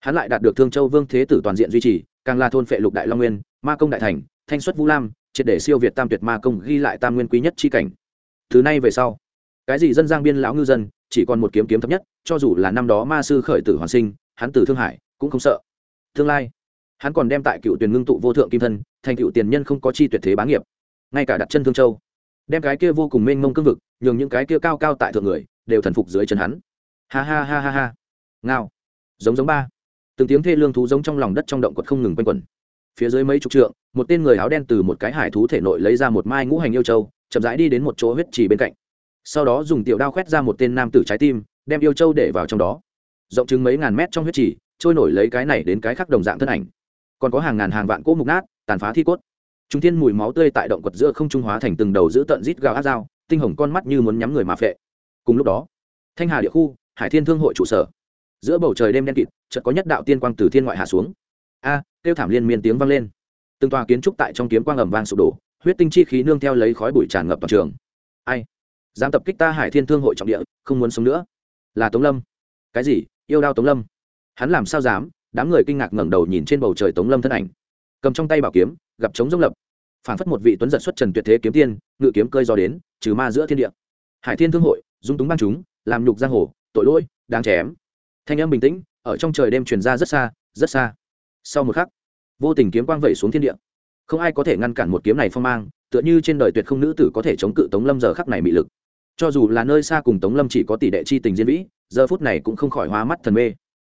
Hắn lại đạt được thương châu vương thế tử toàn diện duy trì, càng là thôn phệ lục đại long nguyên, ma công đại thành, thanh xuất vũ lam, triệt để siêu việt tam tuyệt ma công, ghi lại tam nguyên quý nhất chi cảnh. Thứ này về sau, cái gì dân giang biên lão ngư dân, chỉ còn một kiếm kiếm thấp nhất, cho dù là năm đó ma sư khởi tử hoàn sinh, hắn tử thương hải cũng không sợ. Tương lai hắn còn đem tại cựu tuyển ngưng tụ vô thượng kim thân, thành cựu tiền nhân không có chi tuyệt thế bá nghiệp. Ngay cả đặt chân thương châu, đem cái kia vô cùng mênh mông cương vực, nhường những cái kia cao cao tại thượng người, đều thần phục dưới chân hắn. Ha ha ha ha ha. Ngao. Giống giống ba. Từng tiếng thê lương thú giống trong lòng đất trong động quật không ngừng quanh quẩn. Phía dưới mấy chục trượng, một tên người áo đen từ một cái hải thú thể nội lấy ra một mai ngũ hành yêu châu, chậm rãi đi đến một chỗ huyết trì bên cạnh. Sau đó dùng tiểu đao khoét ra một tên nam tử trái tim, đem yêu châu để vào trong đó. Rộng chứng mấy ngàn mét trong huyết trì, trôi nổi lấy cái này đến cái khác đồng dạng thân ảnh còn có hàng ngàn hàng vạn cỗ mục nát, tàn phá thi cốt. Trung thiên mùi máu tươi tại động quật giữa không trung hóa thành từng đầu giữ tận rít gào áp dao, tinh hồng con mắt như muốn nhắm người mà phệ. Cùng lúc đó, thanh hà địa khu, hải thiên thương hội trụ sở. Giữa bầu trời đêm đen kịt, chợt có nhất đạo tiên quang từ thiên ngoại hạ xuống. A, kêu thảm liên miên tiếng vang lên. Từng tòa kiến trúc tại trong kiếm quang ầm vang sụp đổ, huyết tinh chi khí nương theo lấy khói bụi tràn ngập toàn trường. Ai? Dám tập kích ta hải thiên thương hội trọng địa, không muốn sống nữa. Là tống lâm. Cái gì? Yêu đao tống lâm. Hắn làm sao dám? Đám người kinh ngạc ngẩng đầu nhìn trên bầu trời tống lâm thân ảnh. Cầm trong tay bảo kiếm, gặp trống giống lập. Phản phất một vị tuấn giật xuất trần tuyệt thế kiếm tiên, ngự kiếm cơi do đến, trừ ma giữa thiên địa. Hải thiên thương hội, dung túng băng chúng, làm nhục giang hồ, tội lỗi đang chém. Thanh âm bình tĩnh, ở trong trời đêm truyền ra rất xa rất xa. Sau một khắc, vô tình kiếm quang vẩy xuống thiên địa. Không ai có thể ngăn cản một kiếm này phong mang, tựa như trên đời tuyệt không nữ tử có thể chống cự tống lâm giờ khắc này mị lực. Cho dù là nơi xa cùng tống lâm chỉ có tỷ đệ chi tình diên vĩ, giờ phút này cũng không khỏi hóa mắt thần mê.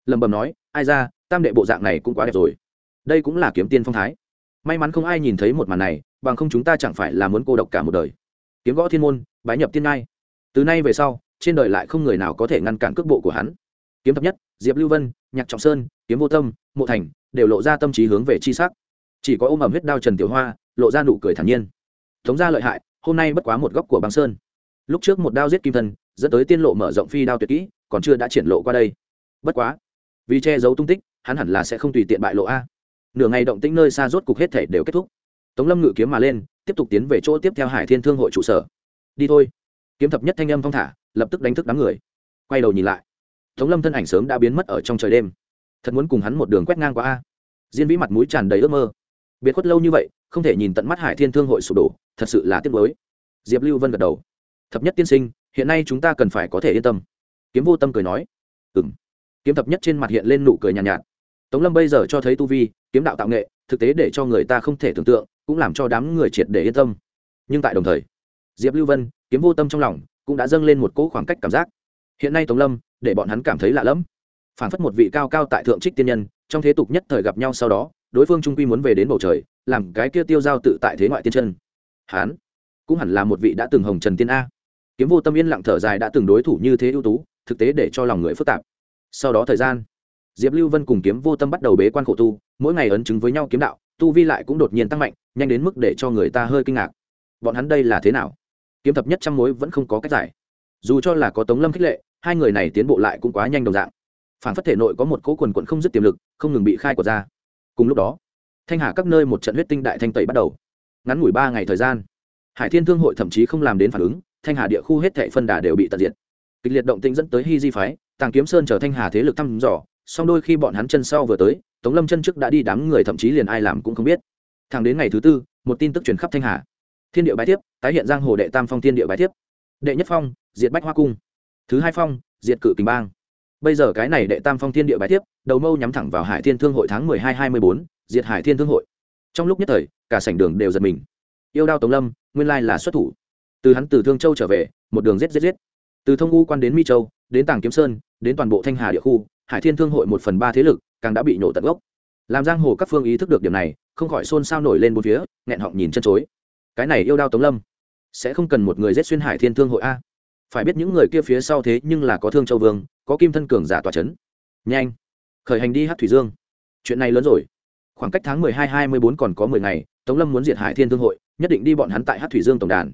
Lầm bầm nói, ai ra tam đệ bộ dạng này cũng quá đẹp rồi. Đây cũng là kiếm tiên phong thái. May mắn không ai nhìn thấy một màn này, bằng không chúng ta chẳng phải là muốn cô độc cả một đời. Kiếm gõ thiên môn, bái nhập tiên ngai. Từ nay về sau, trên đời lại không người nào có thể ngăn cản cước bộ của hắn. Kiếm thập nhất, diệp lưu vân, nhạc trọng sơn, kiếm vô tâm, mộ thành, đều lộ ra tâm trí hướng về chi sắc. Chỉ có ôm ẩm huyết đao trần tiểu hoa, lộ ra nụ cười thản nhiên. Thống ra lợi hại, hôm nay bất quá một góc của băng sơn. Lúc trước một đao giết kim thân, dẫn tới tiên lộ mở rộng phi đao tuyệt kỹ, còn chưa đã triển lộ qua đây. Bất quá, vì che giấu tung tích hắn hẳn là sẽ không tùy tiện bại lộ a. Nửa ngày động tĩnh nơi xa rốt cục hết thể đều kết thúc. Tống lâm ngự kiếm mà lên tiếp tục tiến về chỗ tiếp theo hải thiên thương hội trụ sở. Đi thôi. Kiếm thập nhất thanh âm phong thả lập tức đánh thức đám người. Quay đầu nhìn lại tống lâm thân ảnh sớm đã biến mất ở trong trời đêm. Thật muốn cùng hắn một đường quét ngang qua a. Diên vĩ mặt mũi tràn đầy ước mơ. Biệt khuất lâu như vậy không thể nhìn tận mắt hải thiên thương hội sụp đổ thật sự là tiếc mới diệp lưu vân gật đầu. Thập nhất tiên sinh hiện nay chúng ta cần phải có thể yên tâm. Kiếm vô tâm cười nói. Ừ m kiếm thập nhất trên mặt hiện lên nụ cười nhàn nhạt, nhạt tống lâm bây giờ cho thấy tu vi, kiếm đạo tạo nghệ, thực tế để cho người ta không thể tưởng tượng, cũng làm cho đám người triệt để yên tâm. Nhưng tại đồng thời, diệp lưu vân, kiếm vô tâm trong lòng, cũng đã dâng lên một cỗ khoảng cách cảm giác. Hiện nay tống lâm, để bọn hắn cảm thấy lạ lẫm. Phản phất một vị cao cao tại thượng trích tiên nhân, trong thế tục nhất thời gặp nhau sau đó, đối phương trung quy muốn về đến bầu trời, làm cái kia tiêu giao tự tại thế ngoại tiên chân. Hán cũng hẳn là một vị đã từng hồng trần tiên a. Kiếm vô tâm yên lặng thở dài đã từng đối thủ như thế ưu tú, thực tế để cho lòng người phức tạp. Sau đó thời gian diệp lưu vân cùng kiếm vô tâm bắt đầu bế quan khổ tu, mỗi ngày ấn chứng với nhau kiếm đạo, tu vi lại cũng đột nhiên tăng mạnh, nhanh đến mức để cho người ta hơi kinh ngạc. Bọn hắn đây là thế nào? Kiếm thập nhất trăm mối vẫn không có cách giải. Dù cho là có tống lâm khích lệ, hai người này tiến bộ lại cũng quá nhanh đồng dạng. Phản phất thể nội có một cỗ quần quận không dứt tiềm lực, không ngừng bị khai quật ra. Cùng lúc đó, thanh hà các nơi một trận huyết tinh đại thanh tẩy bắt đầu. Ngắn ngủi ba ngày thời gian, hải thiên thương hội thậm chí không làm đến phản ứng, thanh hà địa khu hết thệ phân đà đều bị tận diệt. Kịch liệt động tĩnh dẫn tới hy di phái, tàng kiếm sơn chờ thanh hà thế lực thăm dò song đôi khi bọn hắn chân sau vừa tới, tống lâm chân trước đã đi đám người, thậm chí liền ai làm cũng không biết. Thẳng đến ngày thứ tư, một tin tức truyền khắp thanh hà. Thiên địa bái tiếp, tái hiện giang hồ đệ tam phong thiên địa bái tiếp. Đệ nhất phong, diệt bách hoa cung. Thứ hai phong, diệt cự kình bang. Bây giờ cái này đệ tam phong thiên địa bái tiếp, đầu mâu nhắm thẳng vào hải thiên thương hội tháng mười hai hai mươi bốn, diệt hải thiên thương hội. Trong lúc nhất thời, cả sảnh đường đều giật mình. Yêu đao tống lâm, nguyên lai là xuất thủ. Từ hắn từ thương châu trở về, một đường giết giết giết. Từ thông u quan đến mi châu, đến tàng kiếm sơn, đến toàn bộ thanh hà địa khu hải thiên thương hội một phần ba thế lực, càng đã bị nổ tận gốc. Làm giang hồ các phương ý thức được điểm này, không khỏi xôn xao nổi lên bốn phía, nghẹn họng nhìn chân chối. Cái này yêu đao tống lâm, sẽ không cần một người giết xuyên hải thiên thương hội a? Phải biết những người kia phía sau thế nhưng là có thương châu vương, có kim thân cường giả tòa c h ấ n nhanh, khởi hành đi hát thủy dương. Chuyện này lớn rồi. Khoảng cách tháng mười hai hai mươi bốn còn có mười ngày, tống lâm muốn diệt hải thiên thương hội, nhất định đi bọn hắn tại hát thủy dương tổng đàn.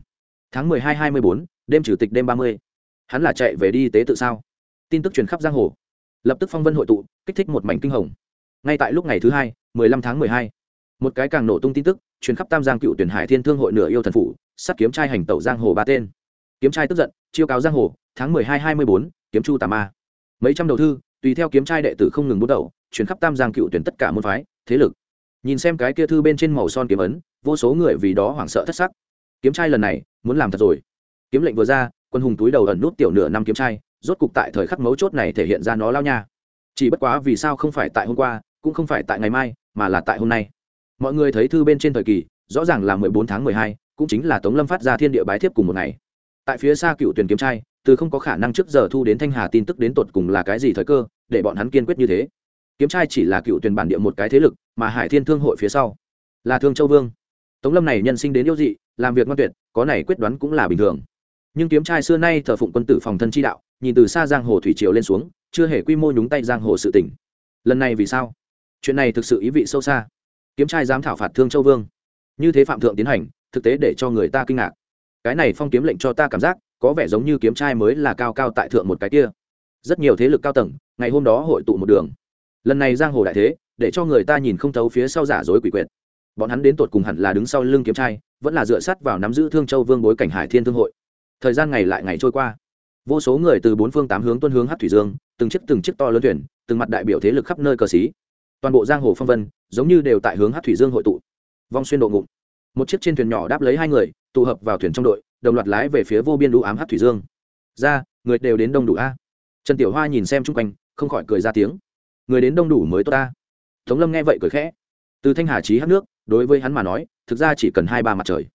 Tháng mười hai hai mươi bốn, đêm chủ tịch đêm ba mươi. Hắn là chạy về đi tế tự sao? Tin tức truyền khắp giang hồ lập tức phong vân hội tụ, kích thích một mảnh kinh hồng. Ngay tại lúc ngày thứ hai, mười lăm tháng mười hai, một cái càng nổ tung tin tức truyền khắp tam giang cựu tuyển hải thiên thương hội nửa yêu thần phủ sắt kiếm trai hành tẩu giang hồ ba tên. Kiếm trai tức giận, chiêu cáo giang hồ, tháng mười hai hai mươi bốn, kiếm chu tà ma. Mấy trăm đầu thư, tùy theo kiếm trai đệ tử không ngừng bút đầu, truyền khắp tam giang cựu tuyển tất cả môn phái, thế lực. Nhìn xem cái kia thư bên trên màu son kiếm ấn, vô số người vì đó hoảng sợ thất sắc. Kiếm trai lần này, muốn làm thật rồi. Kiếm lệnh vừa ra, quân hùng túi đầu ẩn nút tiểu nửa năm kiếm trai rốt cục tại thời khắc mấu chốt này thể hiện ra nó lao nha. Chỉ bất quá vì sao không phải tại hôm qua, cũng không phải tại ngày mai, mà là tại hôm nay. Mọi người thấy thư bên trên thời kỳ, rõ ràng là mười bốn tháng mười hai, cũng chính là tống lâm phát ra thiên địa bái thiếp cùng một ngày. Tại phía xa cựu tuyển kiếm trai, từ không có khả năng trước giờ thu đến thanh hà tin tức đến tột cùng là cái gì thời cơ, để bọn hắn kiên quyết như thế. Kiếm trai chỉ là cựu tuyển bản địa một cái thế lực, mà hải thiên thương hội phía sau là thương châu vương. Tống lâm này nhân sinh đến yêu dị, làm việc ngoan tuyệt, có này quyết đoán cũng là bình thường nhưng kiếm trai xưa nay thờ phụng quân tử phòng thân chi đạo, nhìn từ xa giang hồ thủy triều lên xuống, chưa hề quy mô nhúng tay giang hồ sự tỉnh lần này vì sao? Chuyện này thực sự ý vị sâu xa. Kiếm trai dám thảo phạt thương châu vương. Như thế phạm thượng tiến hành, thực tế để cho người ta kinh ngạc. Cái này phong kiếm lệnh cho ta cảm giác, có vẻ giống như kiếm trai mới là cao cao tại thượng một cái kia. Rất nhiều thế lực cao tầng, ngày hôm đó hội tụ một đường. Lần này giang hồ đại thế, để cho người ta nhìn không thấu phía sau giả dối quỷ quyệt. Bọn hắn đến tột cùng hẳn là đứng sau lưng kiếm trai, vẫn là dựa sắt vào nắm giữ thương châu vương bối cảnh hải thiên thương hội thời gian ngày lại ngày trôi qua. Vô số người từ bốn phương tám hướng tuân hướng hát thủy dương, từng chiếc từng chiếc to lớn thuyền, từng mặt đại biểu thế lực khắp nơi cờ xí. Toàn bộ giang hồ phong vân, giống như đều tại hướng hát thủy dương hội tụ. Vong xuyên độ ngụm. Một chiếc trên thuyền nhỏ đáp lấy hai người, tụ hợp vào thuyền trong đội, đồng loạt lái về phía vô biên đũ ám hát thủy dương. Ra, người đều đến đông đủ a. Trần tiểu hoa nhìn xem chung quanh, không khỏi cười ra tiếng. Người đến đông đủ mới tốt ta tống lâm nghe vậy cười khẽ. Từ thanh hà trí hát nước, đối với hắn mà nói, thực ra chỉ cần hai ba mặt trời.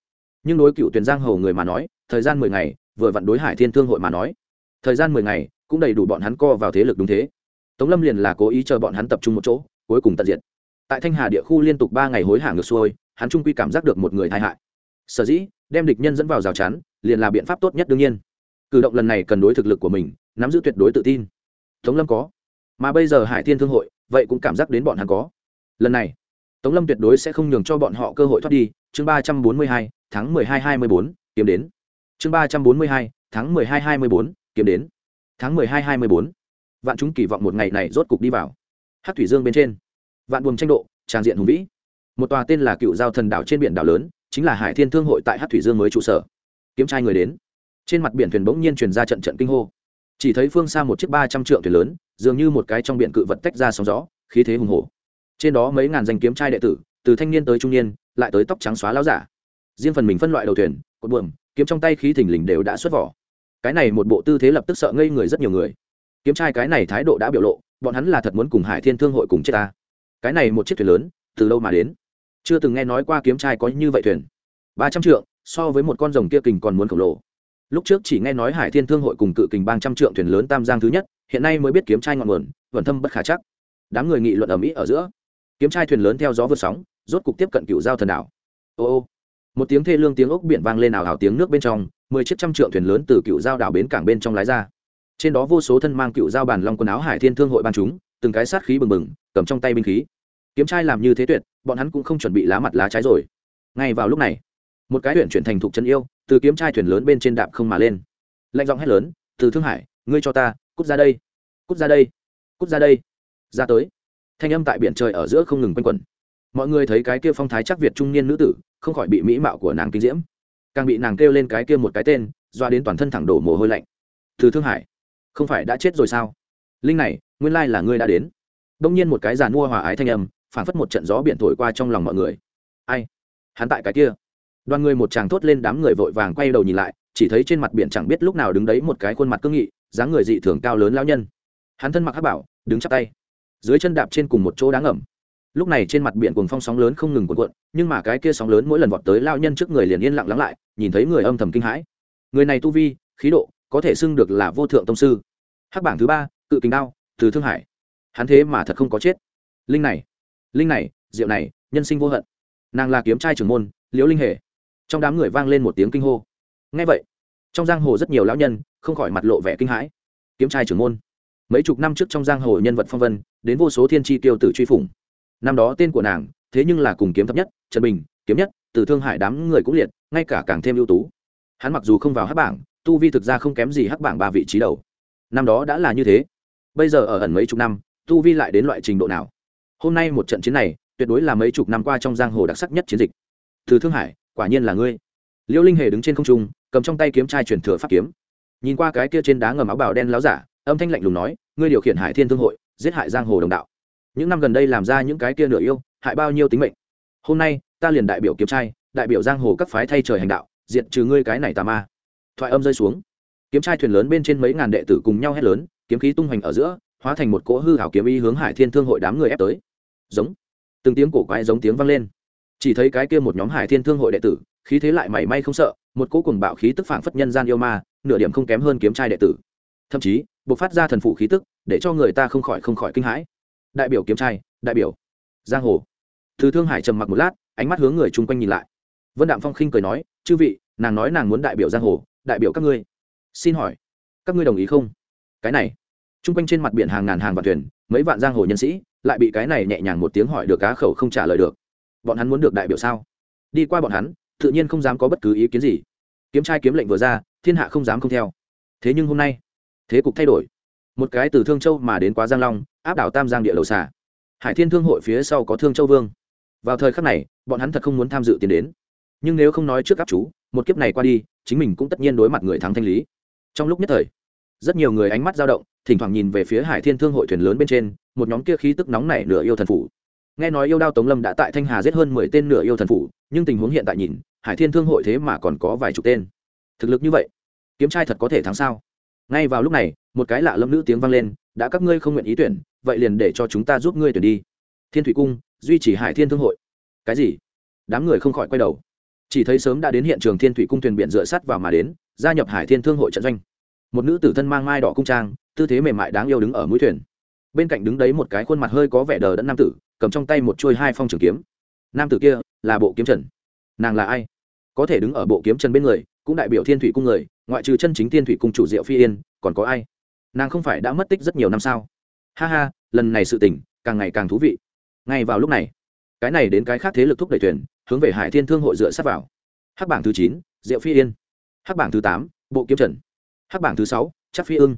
Nhưng đối cựu tuyển giang hồ người mà nói thời gian mười ngày, vừa vặn đối hải thiên thương hội mà nói. Thời gian mười ngày, cũng đầy đủ bọn hắn co vào thế lực đúng thế. Tống lâm liền là cố ý chờ bọn hắn tập trung một chỗ, cuối cùng tận diện tại thanh hà địa khu liên tục ba ngày hối hả ngược xuôi, hắn trung quy cảm giác được một người tai hại. Sở dĩ, đem địch nhân dẫn vào rào chắn, liền là biện pháp tốt nhất đương nhiên. Cử động lần này cần đối thực lực của mình, nắm giữ tuyệt đối tự tin. Tống lâm có. Mà bây giờ hải thiên thương hội, vậy cũng cảm giác đến bọn hắn có. Lần này, tống lâm tuyệt đối sẽ không nhường cho bọn họ cơ hội thoát đi. Chương ba trăm bốn mươi hai, tháng mười hai hai mươi bốn, kiếm đến chương ba trăm bốn mươi hai, tháng mười hai hai mươi bốn, kiếm đến. Tháng mười hai hai mươi bốn. Vạn chúng kỳ vọng một ngày này rốt cục đi vào. Hát thủy dương bên trên. Vạn buồng tranh độ, tràng diện hùng vĩ. Một tòa tên là cựu giao thần đảo trên biển đảo lớn, chính là hải thiên thương hội tại hát thủy dương mới trụ sở. Kiếm trai người đến. Trên mặt biển thuyền bỗng nhiên truyền ra trận trận kinh hô. Chỉ thấy phương xa một chiếc ba trăm triệu thuyền lớn, dường như một cái trong biển cự vật tách ra sóng gió, khí thế hùng hồ trên đó mấy ngàn danh kiếm trai đệ tử, từ thanh niên tới trung niên, lại tới tóc trắng xóa láo giả. Riêng phần mình phân loại đầu thuyền, cột buồm kiếm trong tay khí thình lình đều đã xuất vỏ. Cái này một bộ tư thế lập tức sợ ngây người rất nhiều người. Kiếm trai cái này thái độ đã biểu lộ, bọn hắn là thật muốn cùng hải thiên thương hội cùng chết ta. Cái này một chiếc thuyền lớn, từ lâu mà đến. Chưa từng nghe nói qua kiếm trai có như vậy thuyền. Ba trăm trượng, so với một con rồng kia kình còn muốn khổng lồ. Lúc trước chỉ nghe nói hải thiên thương hội cùng cự kình bang trăm trượng thuyền lớn tam giang thứ nhất, hiện nay mới biết kiếm trai ngọn nguồn vẩn thâm bất khả chắc. Đám người nghị luận ở mỹ ở giữa. Kiếm trai thuyền lớn theo gió vượt sóng, rốt cục tiếp cận cựu giao thần đảo. Ô ô một tiếng thê lương tiếng ốc biển vang lên ảo hào tiếng nước bên trong, mười chiếc trăm trượng thuyền lớn từ cựu giao đảo bến cảng bên trong lái ra. Trên đó vô số thân mang cựu giao bàn long quần áo hải thiên thương hội ban chúng, từng cái sát khí bừng bừng, cầm trong tay binh khí. Kiếm trai làm như thế tuyệt, bọn hắn cũng không chuẩn bị lá mặt lá trái rồi. Ngay vào lúc này, một cái huyện chuyển thành thục chân yêu, từ kiếm trai thuyền lớn bên trên đạp không mà lên. Lạnh giọng hét lớn, từ thương hải, ngươi cho ta, cút ra đây, cút ra đây, cút ra đây, ra tới. Thanh âm tại biển trời ở giữa không ngừng quanh quẩn mọi người thấy cái kia phong thái chắc việt trung niên nữ tử, không khỏi bị mỹ mạo của nàng kinh diễm. Càng bị nàng kêu lên cái kia một cái tên, doa đến toàn thân thẳng đổ mồ hôi lạnh. Từ thương hải, không phải đã chết rồi sao? Linh này, nguyên lai là ngươi đã đến. Đông nhiên một cái giàn mua hòa ái thanh âm phản phất một trận gió biển thổi qua trong lòng mọi người. Ai? Hắn tại cái kia. Đoàn người một chàng thốt lên đám người vội vàng quay đầu nhìn lại, chỉ thấy trên mặt biển chẳng biết lúc nào đứng đấy một cái khuôn mặt cương nghị, dáng người dị thường cao lớn lao nhân. Hắn thân mặc hát bảo, đứng chắp tay. Dưới chân đạp trên cùng một chỗ đáng ẩm lúc này trên mặt biển cuồng phong sóng lớn không ngừng cuộn cuộn, nhưng mà cái kia sóng lớn mỗi lần vọt tới lao nhân trước người liền yên lặng lắng lại, nhìn thấy người âm thầm kinh hãi. Người này tu vi, khí độ, có thể xưng được là vô thượng tông sư. Hắc bảng thứ ba, cự kính đao, từ thương hải. Hắn thế mà thật không có chết. Linh này linh này, diệu này, nhân sinh vô hận. Nàng là kiếm trai trưởng môn, liễu linh hề. Trong đám người vang lên một tiếng kinh hô. Ngay vậy, trong giang hồ rất nhiều lão nhân, không khỏi mặt lộ vẻ kinh hãi. Kiếm trai trưởng môn. Mấy chục năm trước trong giang hồ nhân vật phong vân, đến vô số thiên tri tiêu tử truy phủng năm đó tên của nàng, thế nhưng là cùng kiếm thấp nhất, trần bình, kiếm nhất, từ thương hải đám người cũng liệt, ngay cả càng thêm ưu tú. Hắn mặc dù không vào hắc bảng, tu vi thực ra không kém gì hắc bảng ba vị trí đầu. Năm đó đã là như thế. Bây giờ ở ẩn mấy chục năm, tu vi lại đến loại trình độ nào? Hôm nay một trận chiến này, tuyệt đối là mấy chục năm qua trong giang hồ đặc sắc nhất chiến dịch. Từ thương hải, quả nhiên là ngươi. Liễu linh hề đứng trên không trung, cầm trong tay kiếm trai truyền thừa pháp kiếm. Nhìn qua cái kia trên đá ngầm áo bào đen láo giả, âm thanh lạnh lùng nói, ngươi điều khiển hải thiên thương hội, giết hại giang hồ đồng đạo những năm gần đây làm ra những cái kia nửa yêu, hại bao nhiêu tính mệnh. Hôm nay, ta liền đại biểu kiếm trai, đại biểu giang hồ các phái thay trời hành đạo, diệt trừ ngươi cái này tà ma. Thoại âm rơi xuống. Kiếm trai thuyền lớn bên trên mấy ngàn đệ tử cùng nhau hét lớn, kiếm khí tung hoành ở giữa, hóa thành một cỗ hư hảo kiếm ý hướng hải thiên thương hội đám người ép tới. Giống. Từng tiếng cổ quái giống tiếng vang lên. Chỉ thấy cái kia một nhóm hải thiên thương hội đệ tử, khí thế lại mảy may không sợ, một cỗ cùng bạo khí tức phảng phất nhân gian yêu ma, nửa điểm không kém hơn kiếm trai đệ tử. Thậm chí buộc phát ra thần phụ khí tức, để cho người ta không khỏi không khỏi kinh hãi đại biểu kiếm trai, đại biểu giang hồ. Thứ thương hải trầm mặc một lát, ánh mắt hướng người chung quanh nhìn lại. Vân đạm phong khinh cười nói, chư vị, nàng nói nàng muốn đại biểu giang hồ, đại biểu các ngươi. Xin hỏi, các ngươi đồng ý không? Cái này. Chung quanh trên mặt biển hàng ngàn hàng vạn thuyền, mấy vạn giang hồ nhân sĩ, lại bị cái này nhẹ nhàng một tiếng hỏi được cá khẩu không trả lời được. Bọn hắn muốn được đại biểu sao? Đi qua bọn hắn, tự nhiên không dám có bất cứ ý kiến gì. Kiếm trai kiếm lệnh vừa ra, thiên hạ không dám không theo. Thế nhưng hôm nay, thế cục thay đổi một cái từ thương châu mà đến quá giang long, áp đảo tam giang địa lầu xà. hải thiên thương hội phía sau có thương châu vương. Vào thời khắc này, bọn hắn thật không muốn tham dự tiền đến. Nhưng nếu không nói trước áp chú, một kiếp này qua đi, chính mình cũng tất nhiên đối mặt người thắng thanh lý. Trong lúc nhất thời, rất nhiều người ánh mắt dao động, thỉnh thoảng nhìn về phía hải thiên thương hội thuyền lớn bên trên, một nhóm kia khí tức nóng nảy nửa yêu thần phủ. Nghe nói yêu đao tống lâm đã tại thanh hà giết hơn mười tên nửa yêu thần phủ, nhưng tình huống hiện tại nhìn, hải thiên thương hội thế mà còn có vài chục tên. Thực lực như vậy, kiếm trai thật có thể thắng sao? Ngay vào lúc này, một cái lạ lâm nữ tiếng vang lên, đã các ngươi không nguyện ý tuyển, vậy liền để cho chúng ta giúp ngươi tuyển đi. Thiên thủy cung, duy trì hải thiên thương hội. Cái gì? Đám người không khỏi quay đầu. Chỉ thấy sớm đã đến hiện trường thiên thủy cung thuyền biển dựa sắt vào mà đến, gia nhập hải thiên thương hội trận doanh. Một nữ tử thân mang mai đỏ cung trang, tư thế mềm mại đáng yêu đứng ở mũi thuyền. Bên cạnh đứng đấy một cái khuôn mặt hơi có vẻ đờ đẫn nam tử, cầm trong tay một chuôi hai phong trường kiếm. Nam tử kia là bộ kiếm trần. Nàng là ai? Có thể đứng ở bộ kiếm trần bên người cũng đại biểu thiên thủy cung người, ngoại trừ chân chính thiên thủy cung chủ diệu phi yên, còn có ai? Nàng không phải đã mất tích rất nhiều năm sao? Ha ha, lần này sự tình, càng ngày càng thú vị. Ngay vào lúc này, cái này đến cái khác thế lực thúc đẩy thuyền, hướng về hải thiên thương hội dựa sát vào. Hắc bảng thứ chín, diệu phi yên. Hắc bảng thứ tám, bộ kiếm trần. Hắc bảng thứ sáu, chắc phi ưng.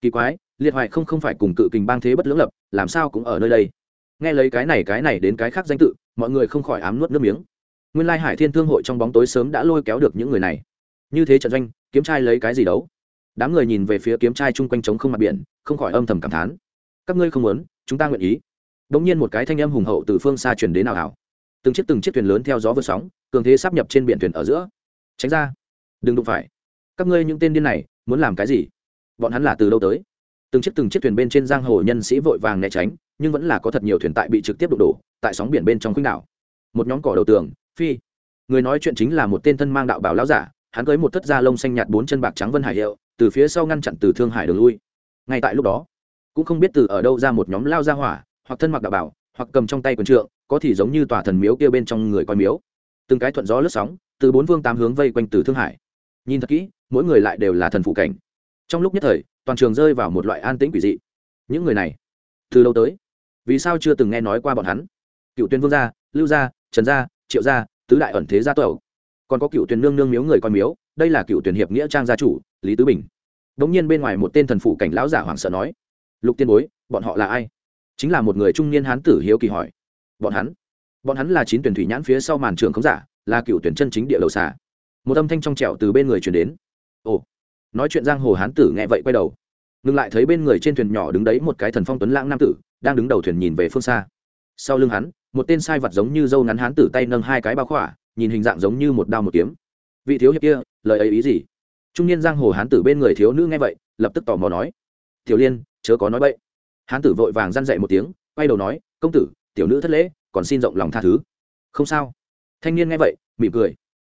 Kỳ quái, liệt hoại không không phải cùng cự kình bang thế bất lưỡng lập, làm sao cũng ở nơi đây? Nghe lấy cái này cái này đến cái khác danh tự, mọi người không khỏi ám nuốt nước miếng. Nguyên lai hải thiên thương hội trong bóng tối sớm đã lôi kéo được những người này như thế trận doanh, kiếm trai lấy cái gì đấu? Đám người nhìn về phía kiếm trai chung quanh trống không mặt biển, không khỏi âm thầm cảm thán. Các ngươi không muốn, chúng ta nguyện ý. Đ ỗ n g nhiên một cái thanh âm hùng hậu từ phương xa truyền đến nào hảo từng chiếc từng chiếc thuyền lớn theo gió vượt sóng, cường thế sắp nhập trên biển thuyền ở giữa. Tránh ra. Đừng đụng phải. Các ngươi những tên điên này, muốn làm cái gì? Bọn hắn là từ đâu tới? Từng chiếc từng chiếc thuyền bên trên giang hồ nhân sĩ vội vàng né tránh, nhưng vẫn là có thật nhiều thuyền tại bị trực tiếp đụng đổ, tại sóng biển bên trong khuynh đảo. Một nhóm cỏ đầu tường, phi. Người nói chuyện chính là một tên thân mang đạo bảo lão giả hắn cưới một thất da lông xanh nhạt bốn chân bạc trắng vân hải hiệu, từ phía sau ngăn chặn từ thương hải đường lui. Ngay tại lúc đó, cũng không biết từ ở đâu ra một nhóm lao ra hỏa, hoặc thân mặc đạo bảo, hoặc cầm trong tay quần trượng, có thì giống như tòa thần miếu kia bên trong người coi miếu. Từng cái thuận gió lướt sóng, từ bốn phương tám hướng vây quanh từ thương hải. Nhìn thật kỹ, mỗi người lại đều là thần phụ cảnh. Trong lúc nhất thời, toàn trường rơi vào một loại an tĩnh quỷ dị. Những người này, từ lâu tới, vì sao chưa từng nghe nói qua bọn hắn? Cựu tuyên vương gia, lưu gia, trần gia, triệu gia, tứ đại ẩn thế gia tẩu còn có cựu tuyển nương nương miếu người coi miếu, đây là cựu tuyển hiệp nghĩa trang gia chủ, lý tứ bình. Đ ỗ n g nhiên bên ngoài một tên thần phụ cảnh lão giả hoảng sợ nói, lục tiên bối, bọn họ là ai? Chính là một người trung niên hán tử hiếu kỳ hỏi. Bọn hắn? Bọn hắn là chín tuyển thủy nhãn phía sau màn trường khống giả, là cựu tuyển chân chính địa lầu xả một âm thanh trong trẻo từ bên người chuyển đến. Ồ. Nói chuyện giang hồ hán tử nghe vậy quay đầu. Ngừng lại thấy bên người trên thuyền nhỏ đứng đấy một cái thần phong tuấn lãng nam tử, đang đứng đầu thuyền nhìn về phương xa. Sau lưng hắn, một tên sai vật giống như dâu ngắn hán tử tay nâng hai cái bao khỏa nhìn hình dạng giống như một đao một kiếm. Vị thiếu hiệp kia, lời ấy ý gì? Trung niên giang hồ hán tử bên người thiếu nữ nghe vậy, lập tức tò mò nói. Tiểu liên, chớ có nói vậy hán tử vội vàng răn dậy một tiếng, quay đầu nói, công tử, tiểu nữ thất lễ, còn xin rộng lòng tha thứ. Không sao. Thanh niên nghe vậy, mỉm cười.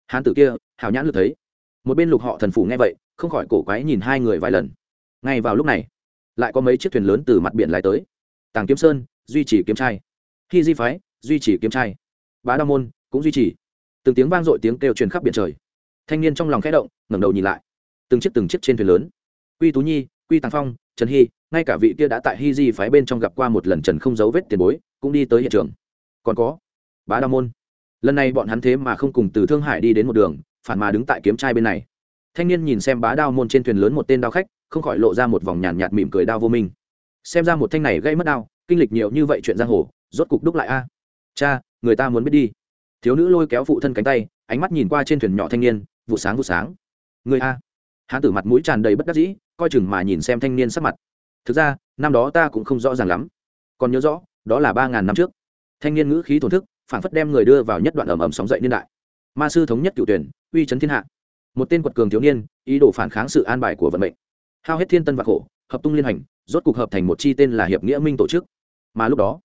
Hán tử kia hào nhãn lực thấy. Một bên lục họ thần phủ nghe vậy, không khỏi cổ quái nhìn hai người vài lần. Ngay vào lúc này, lại có mấy chiếc thuyền lớn từ mặt biển lại tới. Tàng kiếm sơn, duy trì kiếm trai. Khi di phái, duy trì kiếm trai. Bá đa môn cũng duy trì từng tiếng vang dội tiếng kêu truyền khắp biển trời. Thanh niên trong lòng khẽ động, ngẩng đầu nhìn lại. Từng chiếc từng chiếc trên thuyền lớn. Quy tú nhi, quy tàng phong, trần hy, ngay cả vị kia đã tại hy di phái bên trong gặp qua một lần trần không dấu vết tiền bối, cũng đi tới hiện trường. Còn có, bá đa môn. Lần này bọn hắn thế mà không cùng từ thương hải đi đến một đường, phản mà đứng tại kiếm trai bên này. Thanh niên nhìn xem bá đao môn trên thuyền lớn một tên đao khách, không khỏi lộ ra một vòng nhàn nhạt mỉm cười đao vô minh. Xem ra một thanh này gây mất đao, kinh lịch nhiều như vậy chuyện giang hồ, rốt cục đúc lại a. Cha, người ta muốn biết đi thiếu nữ lôi kéo phụ thân cánh tay, ánh mắt nhìn qua trên thuyền nhỏ thanh niên, vụ sáng vụ sáng. Người a? Hán tử mặt mũi tràn đầy bất đắc dĩ, coi chừng mà nhìn xem thanh niên sắc mặt. Thực ra, năm đó ta cũng không rõ ràng lắm. Còn nhớ rõ, đó là ba ngàn năm trước. Thanh niên ngữ khí thổn thức phản phất đem người đưa vào nhất đoạn ẩm ẩm sóng dậy niên đại. Ma sư thống nhất cựu tuyển, uy chấn thiên hạ. Một tên quật cường thiếu niên, ý đồ phản kháng sự an bài của vận mệnh. Hao hết thiên tân và khổ, hợp tung liên hành, rốt cục hợp thành một chi tên là hiệp nghĩa minh tổ chức. Mà lúc đó,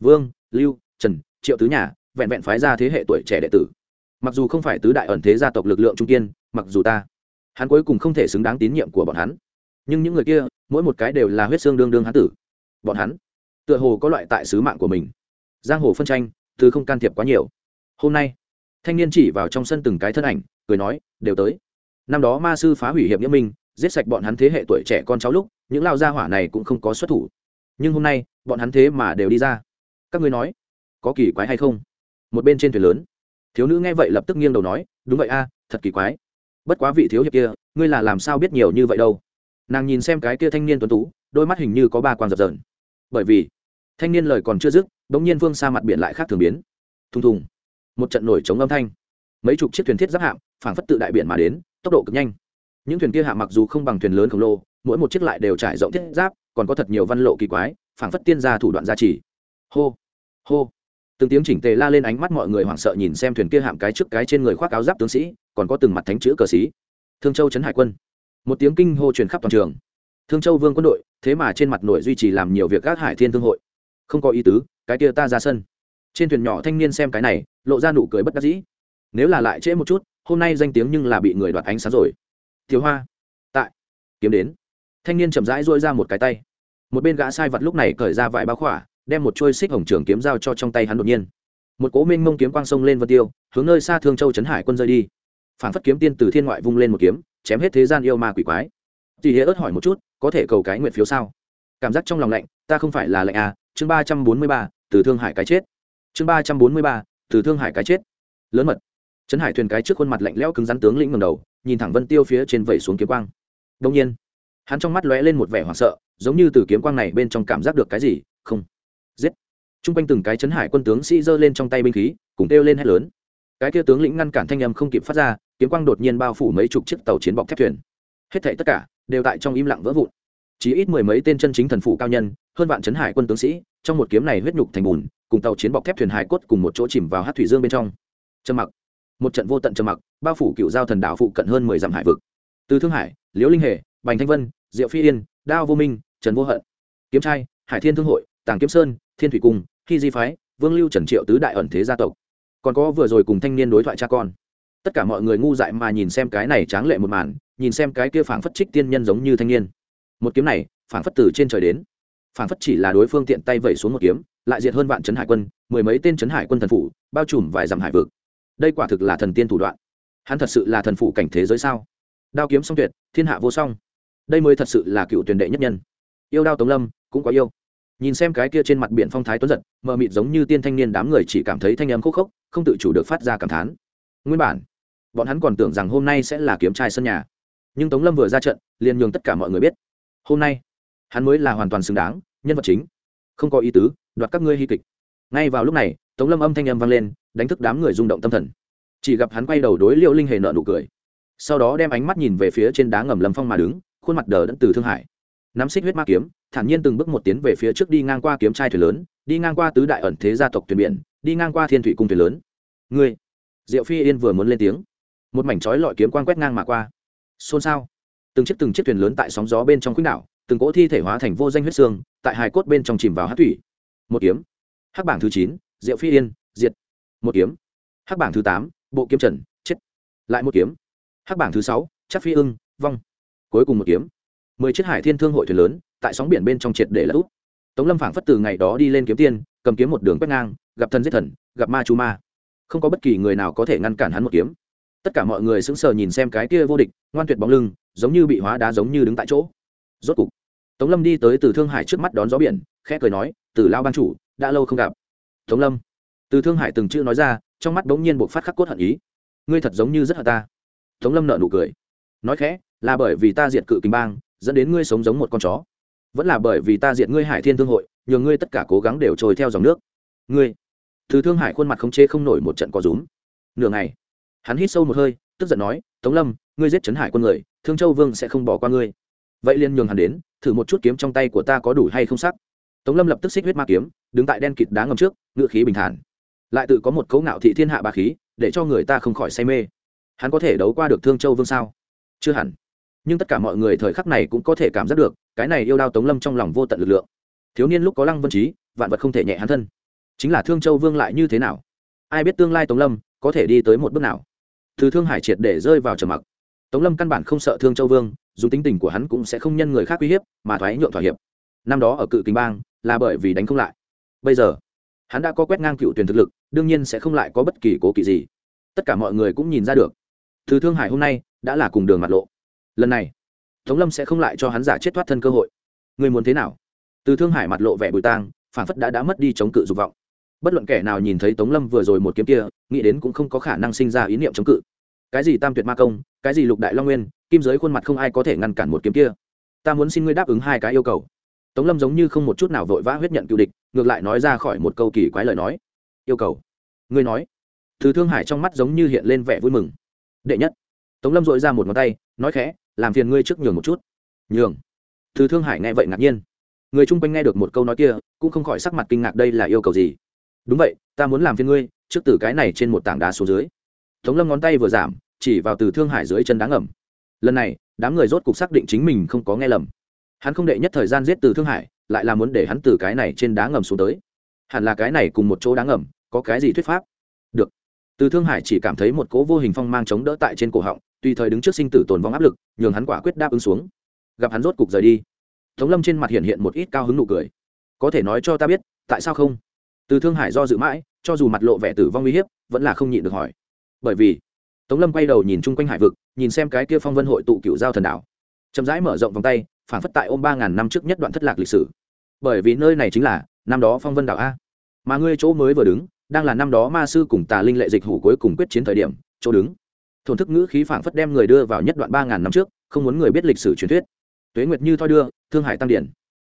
vương, lưu, trần, triệu tứ nhà vẹn vẹn phái ra thế hệ tuổi trẻ đệ tử. Mặc dù không phải tứ đại ẩn thế gia tộc lực lượng trung kiên, mặc dù ta, hắn cuối cùng không thể xứng đáng tín nhiệm của bọn hắn. Nhưng những người kia, mỗi một cái đều là huyết xương đương đương hán tử. Bọn hắn, tựa hồ có loại tại sứ mạng của mình. Giang hồ phân tranh, thứ không can thiệp quá nhiều. Hôm nay, thanh niên chỉ vào trong sân từng cái thân ảnh, cười nói, đều tới. Năm đó ma sư phá hủy hiệp nghĩa minh, giết sạch bọn hắn thế hệ tuổi trẻ con cháu lúc, những lao gia hỏa này cũng không có xuất thủ. Nhưng hôm nay, bọn hắn thế mà đều đi ra. Các ngươi nói, có kỳ quái hay không? Một bên trên thuyền lớn. Thiếu nữ nghe vậy lập tức nghiêng đầu nói, đúng vậy a, thật kỳ quái. Bất quá vị thiếu hiệp kia, ngươi là làm sao biết nhiều như vậy đâu? Nàng nhìn xem cái kia thanh niên tuấn tú, đôi mắt hình như có ba quan dập dờn. Bởi vì, thanh niên lời còn chưa dứt đ ỗ n g nhiên vương xa mặt biển lại khác thường biến. Thùng thùng, một trận nổi chống âm thanh. Mấy chục chiếc thuyền thiết giáp hạm, phảng phất tự đại biển mà đến, tốc độ cực nhanh. Những thuyền kia hạm mặc dù không bằng thuyền lớn khổng lồ, mỗi một chiếc lại đều trải rộng thiết giáp, còn có thật nhiều văn lộ kỳ quái, phảng phất tiên gia thủ đoạn gia trì. Hô hô từng tiếng chỉnh tề la lên ánh mắt mọi người hoảng sợ nhìn xem thuyền kia hạm cái trước cái trên người khoác áo giáp tướng sĩ, còn có từng mặt thánh chữ cờ sĩ thương châu trấn hải quân. Một tiếng kinh hô truyền khắp toàn trường. Thương châu vương quân đội, thế mà trên mặt nội duy trì làm nhiều việc các hải thiên thương hội. Không có ý tứ, cái kia ta ra sân. Trên thuyền nhỏ thanh niên xem cái này, lộ ra nụ cười bất đắc dĩ. Nếu là lại trễ một chút, hôm nay danh tiếng nhưng là bị người đoạt ánh sáng rồi. Thiếu hoa. Tại. Kiếm đến. Thanh niên chậm rãi dôi ra một cái tay. Một bên gã sai vật lúc này cởi ra vải bao khỏa đem một chuôi xích hồng trường kiếm giao cho trong tay hắn đột nhiên. Một cố minh mông kiếm quang sông lên vân tiêu, hướng nơi xa thương châu trấn hải quân rơi đi. Phản phất kiếm tiên từ thiên ngoại vung lên một kiếm, chém hết thế gian yêu ma quỷ quái. Tỉ hễ ớt hỏi một chút, có thể cầu cái nguyện phiếu sao? Cảm giác trong lòng lạnh, ta không phải là lạnh à chương ba trăm bốn mươi ba, từ thương hải cái chết. Chương ba trăm bốn mươi ba, từ thương hải cái chết. Lớn mật. Trấn hải thuyền cái trước khuôn mặt lạnh lẽo cứng rắn tướng lĩnh ngầm đầu, nhìn thẳng vân tiêu phía trên vẩy xuống kiếm quang. Đông nhiên, hắn trong mắt lóe lên một vẻ hoảng sợ, giống như từ kiếm quang này bên trong cảm giác được cái gì, không giết. T r u n g quanh từng cái chấn hải quân tướng sĩ giơ lên trong tay binh khí, cùng kêu lên hét lớn. Cái kia tướng lĩnh ngăn cản thanh âm không kịp phát ra, kiếm quang đột nhiên bao phủ mấy chục chiếc tàu chiến bọc thép thuyền. Hết thảy tất cả đều tại trong im lặng vỡ vụn. Chỉ ít mười mấy tên chân chính thần phụ cao nhân, hơn vạn chấn hải quân tướng sĩ, trong một kiếm này huyết nhục thành bùn, cùng tàu chiến bọc thép thuyền hải cốt cùng một chỗ chìm vào hát thủy dương bên trong. Trầm mặc. Một trận vô tận trầm mặc, bao phủ cựu giao thần đảo phụ cận hơn mười dặm hải vực. Từ thương hải, liễu linh hề, bành thanh vân, diệu phi yên, đao vô minh, trần vô hận. Kiếm trai, hải thiên thương hội, tàng kiếm sơn thiên thủy cung, khi di phái, vương lưu trần triệu tứ đại ẩn thế gia tộc. Còn có vừa rồi cùng thanh niên đối thoại cha con. Tất cả mọi người ngu dại mà nhìn xem cái này tráng lệ một màn, nhìn xem cái kia phảng phất trích tiên nhân giống như thanh niên. Một kiếm này, phảng phất từ trên trời đến. Phảng phất chỉ là đối phương tiện tay vẩy xuống một kiếm, lại diệt hơn vạn trấn hải quân, mười mấy tên trấn hải quân thần phủ, bao trùm vài dặm hải vực. Đây quả thực là thần tiên thủ đoạn. Hắn thật sự là thần phủ cảnh thế giới sao? Đao kiếm song tuyệt, thiên hạ vô song. Đây mới thật sự là cựu tuyển đệ nhất nhân. Yêu đao tống lâm, cũng có yêu nhìn xem cái kia trên mặt biển phong thái tuấn giật, mờ mịt giống như tiên thanh niên đám người chỉ cảm thấy thanh âm khúc khốc, không tự chủ được phát ra cảm thán. Nguyên bản, bọn hắn còn tưởng rằng hôm nay sẽ là kiếm trai sân nhà. Nhưng tống lâm vừa ra trận, liền nhường tất cả mọi người biết. Hôm nay, hắn mới là hoàn toàn xứng đáng, nhân vật chính. Không có ý tứ, đoạt các ngươi hy kịch. Ngay vào lúc này, tống lâm âm thanh âm vang lên, đánh thức đám người rung động tâm thần. Chỉ gặp hắn quay đầu đối liễu linh hề nợ nụ cười. Sau đó đem ánh mắt nhìn về phía trên đá ngầm lâm phong mà đứng, khuôn mặt đờ đẫn từ thương hải nắm xích huyết ma kiếm, thản nhiên từng bước một tiến về phía trước đi ngang qua kiếm trai thuyền lớn, đi ngang qua tứ đại ẩn thế gia tộc thuyền biển, đi ngang qua thiên thủy cung thuyền lớn. Ngươi, diệu phi yên vừa muốn lên tiếng, một mảnh trói lọi kiếm quang quét ngang mà qua. Xôn xao. Từng chiếc từng chiếc thuyền lớn tại sóng gió bên trong khuynh đảo, từng cỗ thi thể hóa thành vô danh huyết xương, tại hài cốt bên trong chìm vào hát thủy. Một kiếm. Hắc bảng thứ chín, diệu phi yên, diệt. Một kiếm. Hắc bảng thứ tám, bộ kiếm trần, chết. Lại một kiếm. Hắc bảng thứ sáu, chắc phi ưng, vong. Cuối cùng một kiếm mười chiếc hải thiên thương hội thuyền lớn tại sóng biển bên trong triệt để là úp. Tống lâm phảng phất từ ngày đó đi lên kiếm tiên, cầm kiếm một đường quét ngang, gặp thần giết thần, gặp ma chú ma. Không có bất kỳ người nào có thể ngăn cản hắn một kiếm. Tất cả mọi người sững sờ nhìn xem cái kia vô địch, ngoan tuyệt bóng lưng, giống như bị hóa đá giống như đứng tại chỗ. Rốt cục, tống lâm đi tới từ thương hải trước mắt đón gió biển, khẽ cười nói, từ lao ban chủ, đã lâu không gặp. Tống lâm. Từ thương hải từng chữ nói ra, trong mắt bỗng nhiên buộc phát khắc cốt hận ý. Ngươi thật giống như rất hận ta. Tống lâm nợ nụ cười. Nói khẽ, là bởi vì ta diệt cự kinh bang dẫn đến ngươi sống giống một con chó. Vẫn là bởi vì ta diệt ngươi hải thiên thương hội, nhờ ngươi tất cả cố gắng đều trôi theo dòng nước. Ngươi, thứ thương hải khuôn mặt không chế không nổi một trận có rúm. Nửa ngày, hắn hít sâu một hơi, tức giận nói, tống lâm, ngươi giết trấn hải quân người, thương châu vương sẽ không bỏ qua ngươi. Vậy liền nhường hắn đến, thử một chút kiếm trong tay của ta có đủ hay không sắc. Tống lâm lập tức xích huyết ma kiếm, đứng tại đen kịt đá ngầm trước, ngựa khí bình thản. Lại tự có một cấu ngạo thị thiên hạ bà khí, để cho người ta không khỏi say mê. Hắn có thể đấu qua được thương châu vương sao? Chưa hẳn nhưng tất cả mọi người thời khắc này cũng có thể cảm giác được, cái này yêu đao tống lâm trong lòng vô tận lực lượng. Thiếu niên lúc có lăng vân trí, vạn vật không thể nhẹ hắn thân. Chính là thương châu vương lại như thế nào? Ai biết tương lai tống lâm có thể đi tới một bước nào? Từ thương hải triệt để rơi vào trầm mặc. Tống lâm căn bản không sợ thương châu vương, dù tính tình của hắn cũng sẽ không nhân người khác uy hiếp, mà thoái nhượng thỏa hiệp. Năm đó ở cự kinh bang là bởi vì đánh không lại. Bây giờ, hắn đã có quét ngang cựu tuyển thực lực, đương nhiên sẽ không lại có bất kỳ cố kỵ gì. Tất cả mọi người cũng nhìn ra được. Từ thương hải hôm nay đã là cùng đường mặt lộ lần này, tống lâm sẽ không lại cho hắn giả chết thoát thân cơ hội. Người muốn thế nào? Từ thương hải mặt lộ vẻ bùi tang, phản phất đã đã mất đi chống cự dục vọng. Bất luận kẻ nào nhìn thấy tống lâm vừa rồi một kiếm kia, nghĩ đến cũng không có khả năng sinh ra ý niệm chống cự. Cái gì tam tuyệt ma công, cái gì lục đại long nguyên, kim giới khuôn mặt không ai có thể ngăn cản một kiếm kia. Ta muốn xin ngươi đáp ứng hai cái yêu cầu. Tống lâm giống như không một chút nào vội vã huyết nhận cựu địch, ngược lại nói ra khỏi một câu kỳ quái lời nói. Yêu cầu. Ngươi nói. Từ thương hải trong mắt giống như hiện lên vẻ vui mừng. Đệ nhất. Tống lâm dội ra một ngón tay, nói khẽ làm phiền ngươi trước nhường một chút. Nhường. Từ thương hải nghe vậy ngạc nhiên. Người chung quanh nghe được một câu nói kia, cũng không khỏi sắc mặt kinh ngạc đây là yêu cầu gì. Đúng vậy, ta muốn làm phiền ngươi, trước từ cái này trên một tảng đá xuống dưới. Tống lâm ngón tay vừa giảm, chỉ vào từ thương hải dưới chân đá ngầm. Lần này, đám người rốt cục xác định chính mình không có nghe lầm. Hắn không đệ nhất thời gian giết từ thương hải, lại là muốn để hắn từ cái này trên đá ngầm xuống tới. Hẳn là cái này cùng một chỗ đá ngầm, có cái gì thuyết pháp? Từ thương hải chỉ cảm thấy một cố vô hình phong mang chống đỡ tại trên cổ họng, tùy thời đứng trước sinh tử tồn vong áp lực, nhường hắn quả quyết đáp ứng xuống. Gặp hắn rốt cục rời đi, tống lâm trên mặt hiện hiện một ít cao hứng nụ cười. Có thể nói cho ta biết, tại sao không? Từ thương hải do dự mãi, cho dù mặt lộ vẻ tử vong uy hiếp, vẫn là không nhịn được hỏi. Bởi vì, tống lâm quay đầu nhìn chung quanh hải vực, nhìn xem cái kia phong vân hội tụ cựu giao thần đảo. Chậm rãi mở rộng vòng tay, phản phất tại ôm ba ngàn năm trước nhất đoạn thất lạc lịch sử. Bởi vì nơi này chính là, năm đó phong vân đảo a. Mà ngươi chỗ mới vừa đứng đang là năm đó ma sư cùng tà linh lệ dịch hủ cuối cùng quyết chiến thời điểm, chỗ đứng. Thổn thức ngữ khí phảng phất đem người đưa vào nhất đoạn ba ngàn năm trước, không muốn người biết lịch sử truyền thuyết. Tuế nguyệt như thoi đưa, thương hải tăng điển.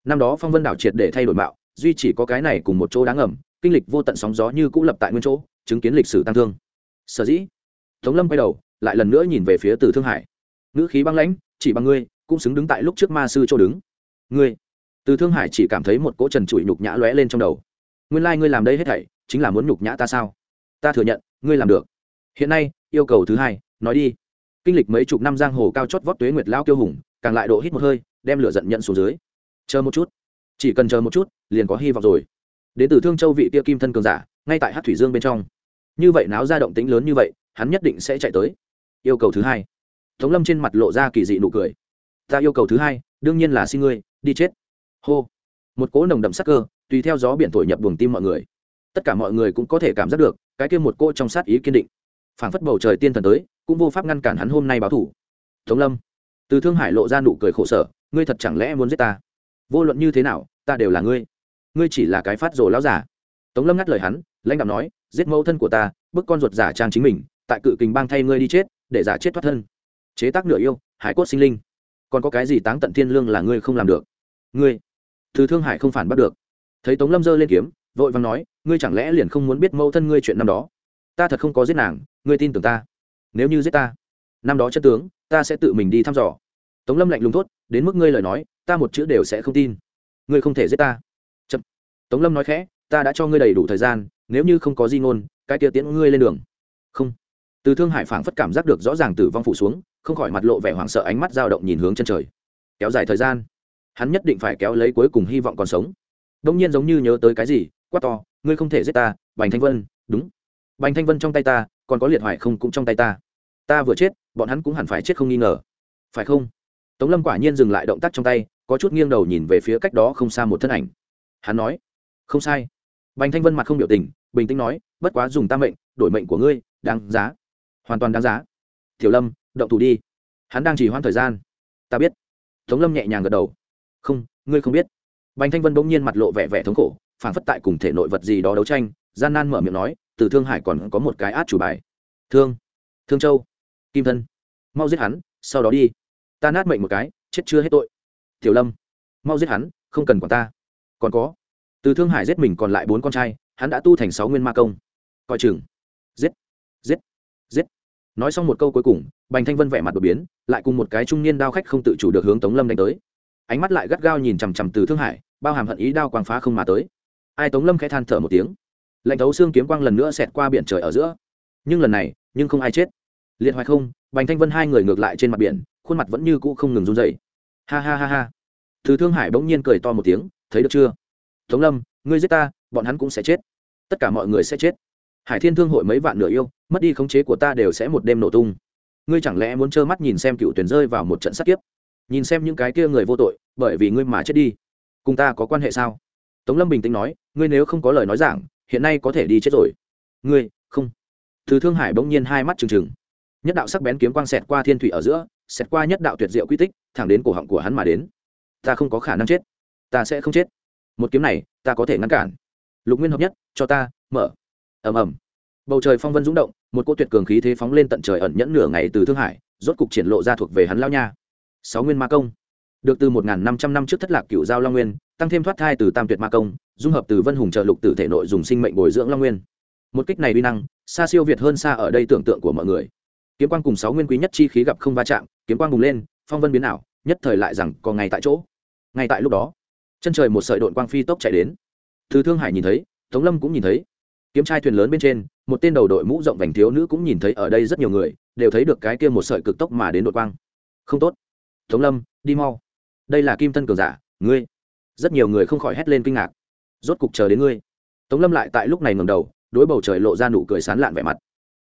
Năm đó phong vân đảo triệt để thay đổi mạo, duy chỉ có cái này cùng một chỗ đáng ẩm kinh lịch vô tận sóng gió như cũ lập tại nguyên chỗ, chứng kiến lịch sử tăng thương. Sở dĩ, tống lâm quay đầu, lại lần nữa nhìn về phía từ thương hải. Ngữ khí băng lãnh, chỉ bằng ngươi, cũng xứng đứng tại lúc trước ma sư chỗ đứng. Ngươi. Từ thương hải chỉ cảm thấy một cỗ trần trụi nhục nhã lóe lên trong đầu. Nguyên lai、like、ngươi làm đây hết thảy chính là muốn nhục nhã ta sao? Ta thừa nhận, ngươi làm được. Hiện nay, yêu cầu thứ hai, nói đi. Kinh lịch mấy chục năm giang hồ cao chót vót tuế nguyệt lao kiêu hùng, càng lại độ hít một hơi, đem lửa giận nhận xuống dưới. Chờ một chút. Chỉ cần chờ một chút, liền có hy vọng rồi. Đến từ thương châu vị kia kim thân cường giả, ngay tại hát thủy dương bên trong. Như vậy náo ra động tính lớn như vậy, hắn nhất định sẽ chạy tới. Yêu cầu thứ hai. Tống lâm trên mặt lộ ra kỳ dị nụ cười. Ta yêu cầu thứ hai, đương nhiên là xin ngươi, đi chết. Hô. Một cỗ nồng đậm sắc cơ, tùy theo gió biển thổi nhập buồng tim mọi người tất cả mọi người cũng có thể cảm giác được, cái kia một cô trong sát ý kiên định. Phảng phất bầu trời tiên thần tới, cũng vô pháp ngăn cản hắn hôm nay báo thủ. Tống lâm, từ thương hải lộ ra nụ cười khổ sở, ngươi thật chẳng lẽ muốn giết ta? Vô luận như thế nào, ta đều là ngươi. Ngươi chỉ là cái phát rồ lão giả. Tống lâm ngắt lời hắn, lãnh đạo nói, giết mẫu thân của ta, bức con ruột giả trang chính mình, tại cự kình bang thay ngươi đi chết, để giả chết thoát thân. Chế tác nửa yêu, hải cốt sinh linh. Còn có cái gì táng tận thiên lương là ngươi không làm được? Ngươi, từ thương hải không phản bắt được. Thấy tống lâm giơ lên kiếm vội vàng nói, ngươi chẳng lẽ liền không muốn biết mẫu thân ngươi chuyện năm đó? Ta thật không có giết nàng, ngươi tin tưởng ta. Nếu như giết ta, năm đó chất tướng, ta sẽ tự mình đi thăm dò. Tống lâm lạnh lùng thốt, đến mức ngươi lời nói, ta một chữ đều sẽ không tin. Ngươi không thể giết ta. Chậm. tống lâm nói khẽ, ta đã cho ngươi đầy đủ thời gian, nếu như không có di ngôn, cái kia tiễn ngươi lên đường. Không. Từ thương hải phảng phất cảm giác được rõ ràng tử vong phủ xuống, không khỏi mặt lộ vẻ hoảng sợ ánh mắt dao động nhìn hướng chân trời. Kéo dài thời gian, hắn nhất định phải kéo lấy cuối cùng hy vọng còn sống. Đông nhiên giống như nhớ tới cái gì quát to, ngươi không thể giết ta, bành thanh vân, đúng. Bành thanh vân trong tay ta, còn có liệt hoài không cũng trong tay ta. Ta vừa chết, bọn hắn cũng hẳn phải chết không nghi ngờ. Phải không? Tống lâm quả nhiên dừng lại động tác trong tay, có chút nghiêng đầu nhìn về phía cách đó không xa một thân ảnh. Hắn nói, không sai. Bành thanh vân mặt không biểu tình, bình tĩnh nói, bất quá dùng ta mệnh, đổi mệnh của ngươi, đáng giá. Hoàn toàn đáng giá. Tiểu lâm, động thủ đi. Hắn đang chỉ hoãn thời gian. Ta biết. Tống lâm nhẹ nhàng gật đầu. Không, ngươi không biết. Bành thanh vân bỗng nhiên mặt lộ vẻ vẻ thống khổ phản phất tại cùng thể nội vật gì đó đấu tranh, gian nan mở miệng nói, từ thương hải còn có một cái át chủ bài. Thương? Thương châu? Kim thân? Mau giết hắn, sau đó đi. Ta nát mệnh một cái, chết chưa hết tội. Tiểu lâm, mau giết hắn, không cần quản ta. Còn có. Từ thương hải giết mình còn lại bốn con trai, hắn đã tu thành sáu nguyên ma công. Coi chừng. Giết giết giết. Nói xong một câu cuối cùng, bành thanh vân vẻ mặt đột biến, lại cùng một cái trung niên đao khách không tự chủ được hướng tống lâm đánh tới. Ánh mắt lại gắt gao nhìn chằm chằm từ thương hải, bao hàm hận ý đao quang phá không mà tới ai tống lâm khẽ than thở một tiếng. Lạnh thấu xương kiếm quang lần nữa xẹt qua biển trời ở giữa. Nhưng lần này, nhưng không ai chết. Liệt hoài không, bành thanh vân hai người ngược lại trên mặt biển, khuôn mặt vẫn như cũ không ngừng run dày ha ha ha ha. Từ thương hải bỗng nhiên cười to một tiếng, thấy được chưa? Tống lâm, ngươi giết ta, bọn hắn cũng sẽ chết. Tất cả mọi người sẽ chết. Hải thiên thương hội mấy vạn nửa yêu, mất đi khống chế của ta đều sẽ một đêm nổ tung. Ngươi chẳng lẽ muốn trơ mắt nhìn xem cựu tuyển rơi vào một trận sát kiếp? Nhìn xem những cái kia người vô tội, bởi vì ngươi mà chết đi. Cùng ta có quan hệ sao? Tống lâm bình tĩnh nói, ngươi nếu không có lời nói giảng, hiện nay có thể đi chết rồi. Ngươi, không. Từ thương hải bỗng nhiên hai mắt trừng trừng. Nhất đạo sắc bén kiếm quang xẹt qua thiên thủy ở giữa, xẹt qua nhất đạo tuyệt diệu quy tích, thẳng đến cổ họng của hắn mà đến. Ta không có khả năng chết. Ta sẽ không chết. Một kiếm này, ta có thể ngăn cản. Lục nguyên hợp nhất, cho ta, mở. Ầm ầm. Bầu trời phong vân rung động, một cô tuyệt cường khí thế phóng lên tận trời ẩn nhẫn nửa ngày từ thương hải, rốt cục triển lộ ra thuộc về hắn lao nha. Sáu nguyên ma công được từ một năm trăm năm trước thất lạc cựu giao long nguyên, tăng thêm thoát thai từ tam tuyệt ma công, dung hợp từ vân hùng trợ lục tử thể nội dùng sinh mệnh bồi dưỡng long nguyên. Một kích này uy năng, xa siêu việt hơn xa ở đây tưởng tượng của mọi người. Kiếm quang cùng sáu nguyên quý nhất chi khí gặp không va chạm, kiếm quang bùng lên, phong vân biến ảo, nhất thời lại rằng còn ngay tại chỗ. Ngay tại lúc đó, chân trời một sợi đội quang phi tốc chạy đến. Thứ thương hải nhìn thấy, tống lâm cũng nhìn thấy. Kiếm trai thuyền lớn bên trên, một tên đầu đội mũ rộng vành thiếu nữ cũng nhìn thấy ở đây rất nhiều người, đều thấy được cái kia một sợi cực tốc mà đến đội quang. Không tốt. Tống lâm, đi mau đây là kim thân cường giả, ngươi. Rất nhiều người không khỏi hét lên kinh ngạc. Rốt cục chờ đến ngươi. Tống lâm lại tại lúc này ngầm đầu, đối bầu trời lộ ra nụ cười sán lạn vẻ mặt.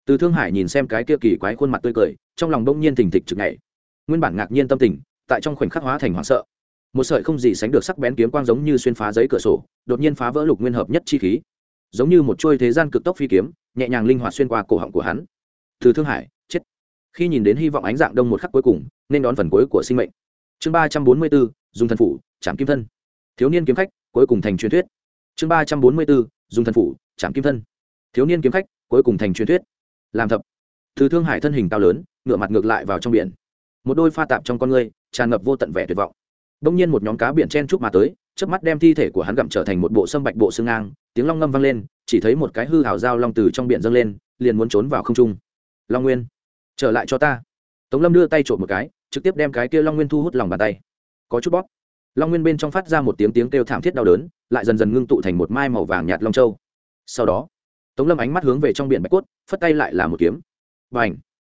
Từ thương hải nhìn xem cái kia kỳ quái khuôn mặt tươi cười, trong lòng đông nhiên thình thịch chực ngày nguyên bản ngạc nhiên tâm tình, tại trong khoảnh khắc hóa thành hoảng sợ. Một sợi không gì sánh được sắc bén kiếm quang giống như xuyên phá giấy cửa sổ, đột nhiên phá vỡ lục nguyên hợp nhất chi khí. Giống như một chuôi thế gian cực tốc phi kiếm, nhẹ nhàng linh hoạt xuyên qua cổ họng của hắn. Từ thương hải, chết. Khi nhìn đến hy vọng ánh dạng đông một khắc cuối cùng, nên đón phần cuối của sinh mệnh chương ba trăm bốn mươi bốn dùng thần phủ chạm kim thân. Thiếu niên kiếm khách cuối cùng thành truyền thuyết. Chương ba trăm bốn mươi bốn dùng thần phủ chạm kim thân. Thiếu niên kiếm khách cuối cùng thành truyền thuyết. Làm thập. Từ thương hải thân hình cao lớn ngựa mặt ngược lại vào trong biển. Một đôi pha tạp trong con người, tràn ngập vô tận vẻ tuyệt vọng. Đông nhiên một nhóm cá biển chen chúc mà tới trước mắt đem thi thể của hắn gặm trở thành một bộ sâm bạch bộ xương ngang tiếng long ngâm vang lên chỉ thấy một cái hư hào dao long từ trong biển dâng lên liền muốn trốn vào không trung. Long nguyên trở lại cho ta tống lâm đưa tay trộm một cái, trực tiếp đem cái kia long nguyên thu hút lòng bàn tay. Có chút bóp. Long nguyên bên trong phát ra một tiếng tiếng kêu thảm thiết đau đớn, lại dần dần ngưng tụ thành một mai màu vàng nhạt long châu. Sau đó, tống lâm ánh mắt hướng về trong biển bạch cốt, phất tay lại là một kiếm. Và ảnh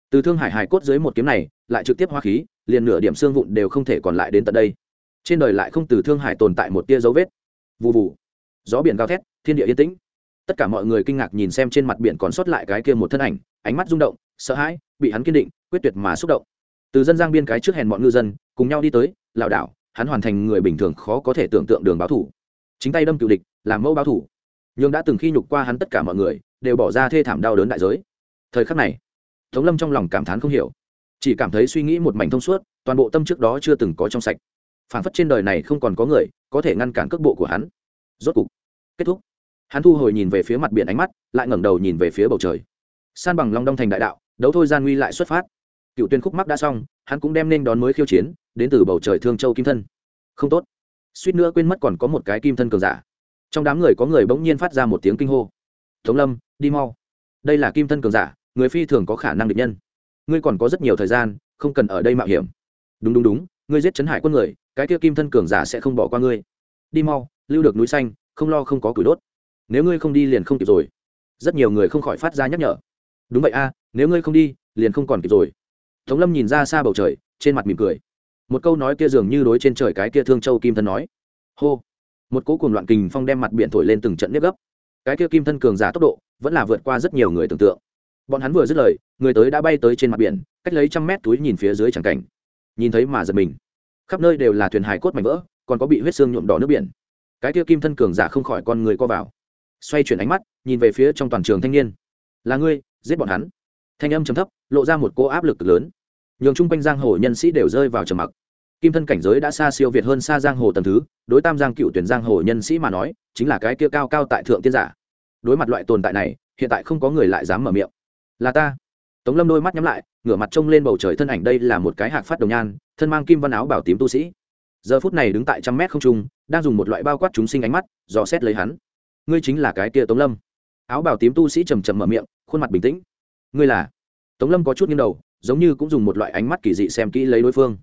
từ thương hải hải cốt dưới một kiếm này, lại trực tiếp hoa khí, liền nửa điểm xương vụn đều không thể còn lại đến tận đây. Trên đời lại không từ thương hải tồn tại một tia dấu vết. Vụ vụ gió biển gào thét, thiên địa yên tĩnh. Tất cả mọi người kinh ngạc nhìn xem trên mặt biển còn sót lại cái kia một thân ảnh, ánh mắt rung động, sợ hãi bị hắn kiên định, quyết tuyệt mà xúc động. Từ dân giang biên cái trước hèn bọn ngư dân, cùng nhau đi tới, lảo đảo, hắn hoàn thành người bình thường khó có thể tưởng tượng đường báo thủ. Chính tay đâm cựu địch, làm mẫu báo thủ. Nhưng đã từng khi nhục qua hắn tất cả mọi người, đều bỏ ra thê thảm đau đớn đại giới. Thời khắc này, tống lâm trong lòng cảm thán không hiểu. Chỉ cảm thấy suy nghĩ một mảnh thông suốt, toàn bộ tâm trước đó chưa từng có trong sạch. Phản phất trên đời này không còn có người có thể ngăn cản cước bộ của hắn. Rốt cục, kết thúc. Hắn thu hồi nhìn về phía mặt biển ánh mắt, lại ngẩng đầu nhìn về phía bầu trời. San bằng long đông thành đại đạo đấu thôi gian nguy lại xuất phát. Cựu tuyên khúc mắc đã xong, hắn cũng đem nên đón mới khiêu chiến, đến từ bầu trời thương châu kim thân. Không tốt. Suýt nữa quên mất còn có một cái kim thân cường giả. Trong đám người có người bỗng nhiên phát ra một tiếng kinh hô. Tống lâm, đi mau. Đây là kim thân cường giả, người phi thường có khả năng địch nhân. Ngươi còn có rất nhiều thời gian, không cần ở đây mạo hiểm. Đúng đúng đúng, ngươi giết chấn hải quân người, cái kia kim thân cường giả sẽ không bỏ qua ngươi. Đi mau, lưu được núi xanh, không lo không có củi đốt. Nếu ngươi không đi liền không kịp rồi. Rất nhiều người không khỏi phát ra nhắc nhở. Đúng vậy a nếu ngươi không đi, liền không còn kịp rồi. Tống lâm nhìn ra xa bầu trời, trên mặt mỉm cười. Một câu nói kia dường như đối trên trời cái kia thương châu kim thân nói. Hô. Một cỗ cùng loạn kình phong đem mặt biển thổi lên từng trận nếp gấp. Cái kia kim thân cường giả tốc độ vẫn là vượt qua rất nhiều người tưởng tượng. Bọn hắn vừa dứt lời, người tới đã bay tới trên mặt biển, cách lấy trăm mét túi nhìn phía dưới chẳng cảnh. Nhìn thấy mà giật mình. Khắp nơi đều là thuyền hải cốt mảnh vỡ, còn có bị huyết xương nhuộm đỏ nước biển. Cái kia kim thân cường giả không khỏi con người co vào. Xoay chuyển ánh mắt, nhìn về phía trong toàn trường thanh niên. Là ngươi, giết bọn hắn thanh âm trầm thấp, lộ ra một cô áp lực lớn. Nhường chung quanh giang hồ nhân sĩ đều rơi vào trầm mặc. Kim thân cảnh giới đã xa siêu việt hơn xa giang hồ tầm thứ, đối tam giang cựu tuyển giang hồ nhân sĩ mà nói, chính là cái kia cao cao tại thượng tiên giả. Đối mặt loại tồn tại này, hiện tại không có người lại dám mở miệng. Là ta. Tống lâm đôi mắt nhắm lại, ngửa mặt trông lên bầu trời thân ảnh đây là một cái hạc phát đồng nhan, thân mang kim văn áo bảo tím tu sĩ. Giờ phút này đứng tại trăm mét không trung, đang dùng một loại bao quát chúng sinh ánh mắt, dò xét lấy hắn. Ngươi chính là cái kia tống lâm. Áo bảo tím tu sĩ trầm trầm mở miệng, khuôn mặt bình tĩnh ngươi là? Tống lâm có chút nghiêng đầu, giống như cũng dùng một loại ánh mắt kỳ dị xem kỹ lấy đối phương.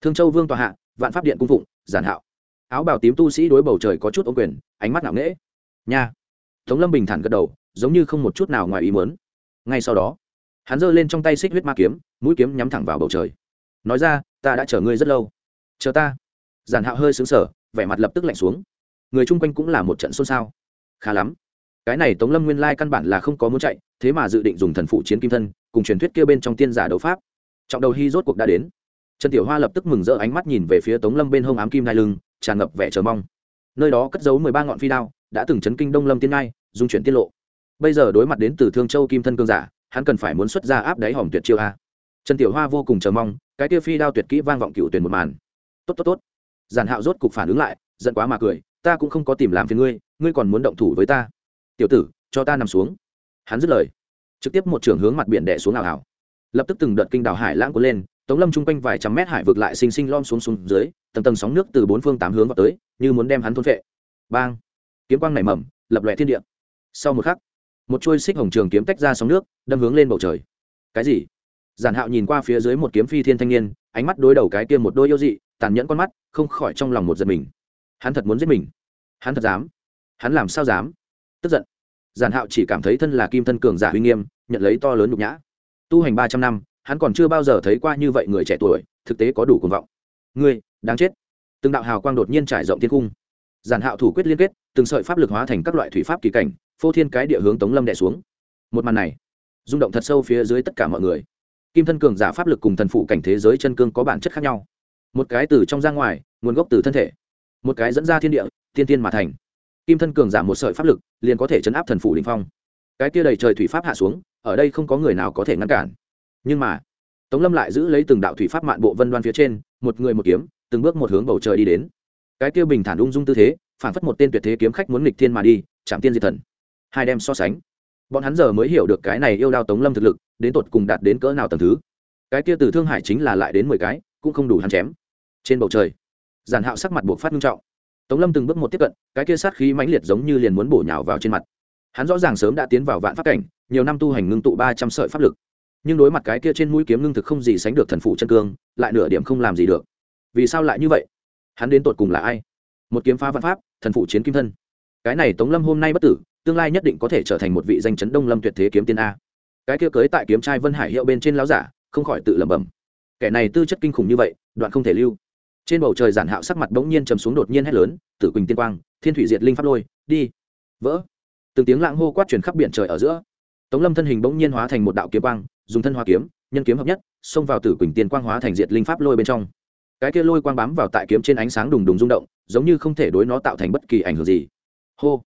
Thương châu vương tòa hạ, vạn pháp điện cung phụng, giản hạo. Áo bảo tím tu sĩ đối bầu trời có chút ô quyền, ánh mắt nặng nễ nha. Tống lâm bình thản gật đầu, giống như không một chút nào ngoài ý muốn. Ngay sau đó, hắn giơ lên trong tay xích huyết ma kiếm, mũi kiếm nhắm thẳng vào bầu trời. Nói ra, ta đã chờ ngươi rất lâu. Chờ ta. Giản hạo hơi xứng sở vẻ mặt lập tức lạnh xuống. Người chung quanh cũng là một trận xôn xao. Khá lắm cái này tống lâm nguyên lai căn bản là không có muốn chạy, thế mà dự định dùng thần phụ chiến kim thân, cùng truyền thuyết kia bên trong tiên giả đấu pháp. Trọng đầu hy rốt cuộc đã đến. Trần tiểu hoa lập tức mừng rỡ ánh mắt nhìn về phía tống lâm bên hông ám kim nai lưng, tràn ngập vẻ chờ mong. Nơi đó cất giấu mười ba ngọn phi đao, đã từng chấn kinh đông lâm tiên ngai, dung chuyển tiết lộ. Bây giờ đối mặt đến từ thương châu kim thân cương giả, hắn cần phải muốn xuất ra áp đáy hòm tuyệt chiêu a. Trần tiểu hoa vô cùng chờ mong, cái tiêu phi đao tuyệt kỹ vang vọng cựu tuyển một màn. Tốt tốt tốt. Giản hạo rốt cục phản ứng lại, giận quá mà cười, ta cũng không có tìm làm phiền ngươi ngươi còn muốn động thủ với ta tiểu tử, cho ta nằm xuống. Hắn dứt lời, trực tiếp một trường hướng mặt biển đẻ xuống ảo ảo. Lập tức từng đợt kinh đảo hải lãng cuốn lên, tống lâm chung quanh vài trăm mét hải vực lại xinh xinh lom xuống xuống dưới, tầng tầng sóng nước từ bốn phương tám hướng vào tới, như muốn đem hắn thôn phệ. Bang! Kiếm quang nảy mầm, lập lòe thiên địa. Sau một khắc, một chuôi xích hồng trường kiếm tách ra sóng nước, đâm hướng lên bầu trời. Cái gì? Giản hạo nhìn qua phía dưới một kiếm phi thiên thanh niên, ánh mắt đối đầu cái kia một đôi yêu dị, tàn nhẫn con mắt, không khỏi trong lòng một giật mình. Hắn thật muốn giết mình. Hắn thật dám. Hắn làm sao dám? Tức giận. Giản hạo chỉ cảm thấy thân là kim thân cường giả uy nghiêm, nhận lấy to lớn nhục nhã. Tu hành ba trăm năm, hắn còn chưa bao giờ thấy qua như vậy người trẻ tuổi, thực tế có đủ cuồng vọng. Ngươi, đáng chết. Từng đạo hào quang đột nhiên trải rộng thiên cung. Giản hạo thủ quyết liên kết, từng sợi pháp lực hóa thành các loại thủy pháp kỳ cảnh, phô thiên cái địa hướng tống lâm đẻ xuống. Một màn này, rung động thật sâu phía dưới tất cả mọi người. Kim thân cường giả pháp lực cùng thần phụ cảnh thế giới chân cương có bản chất khác nhau. Một cái từ trong ra ngoài, nguồn gốc từ thân thể. Một cái dẫn ra thiên địa, tiên tiên mà thành kim thân cường giảm một sợi pháp lực, liền có thể chấn áp thần phủ đình phong. Cái kia đầy trời thủy pháp hạ xuống, ở đây không có người nào có thể ngăn cản. Nhưng mà, tống lâm lại giữ lấy từng đạo thủy pháp mạn bộ vân đoan phía trên, một người một kiếm, từng bước một hướng bầu trời đi đến. Cái kia bình thản ung dung tư thế, phản phất một tên tuyệt thế kiếm khách muốn nghịch thiên mà đi, chạm tiên diệt thần. Hai đem so sánh. Bọn hắn giờ mới hiểu được cái này yêu đao tống lâm thực lực, đến tột cùng đạt đến cỡ nào tầng thứ. Cái kia từ thương hải chính là lại đến mười cái, cũng không đủ hắn chém. Trên bầu trời, giản hạo sắc mặt buộc phát nghiêm trọng tống lâm từng bước một tiếp cận, cái kia sát khí mãnh liệt giống như liền muốn bổ nhào vào trên mặt. Hắn rõ ràng sớm đã tiến vào vạn pháp cảnh, nhiều năm tu hành ngưng tụ ba trăm sợi pháp lực. Nhưng đối mặt cái kia trên mũi kiếm ngưng thực không gì sánh được thần phụ chân cương, lại nửa điểm không làm gì được. Vì sao lại như vậy? Hắn đến tột cùng là ai? Một kiếm phá vạn pháp, thần phụ chiến kim thân. Cái này tống lâm hôm nay bất tử, tương lai nhất định có thể trở thành một vị danh chấn đông lâm tuyệt thế kiếm tiên a. Cái kia cưới tại kiếm trai vân hải hiệu bên trên láo giả, không khỏi tự lẩm bẩm. Kẻ này tư chất kinh khủng như vậy, đoạn không thể lưu trên bầu trời giản hạo sắc mặt bỗng nhiên chầm xuống đột nhiên hét lớn, tử quỳnh tiên quang, thiên thủy diệt linh pháp lôi, đi. Vỡ. Từng tiếng lạng hô quát chuyển khắp biển trời ở giữa. Tống lâm thân hình bỗng nhiên hóa thành một đạo kiếm quang, dùng thân hoa kiếm, nhân kiếm hợp nhất, xông vào tử quỳnh tiên quang hóa thành diệt linh pháp lôi bên trong. Cái kia lôi quang bám vào tại kiếm trên ánh sáng đùng đùng rung động, giống như không thể đối nó tạo thành bất kỳ ảnh hưởng gì. Hô.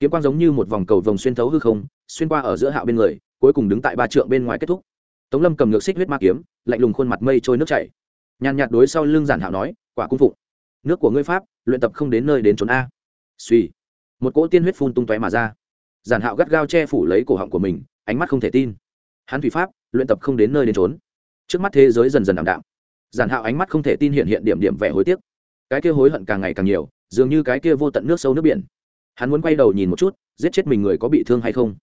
Kiếm quang giống như một vòng cầu vồng xuyên thấu hư không, xuyên qua ở giữa hạo bên người, cuối cùng đứng tại ba trượng bên ngoài kết thúc. Tống lâm cầm ngược xích huyết ma kiếm, lạnh lùng khuôn mặt mây trôi nước chảy nhàn nhạt đối sau lưng giản hạo nói, quả cung phụng, nước của ngươi pháp, luyện tập không đến nơi đến trốn a. Suy một cỗ tiên huyết phun tung tóe mà ra. Giản hạo gắt gao che phủ lấy cổ họng của mình, ánh mắt không thể tin. Hắn thủy pháp, luyện tập không đến nơi đến trốn trước mắt thế giới dần dần ảm đạm. Giản hạo ánh mắt không thể tin hiện hiện điểm điểm vẻ hối tiếc. Cái kia hối hận càng ngày càng nhiều, dường như cái kia vô tận nước sâu nước biển. Hắn muốn quay đầu nhìn một chút, giết chết mình người có bị thương hay không.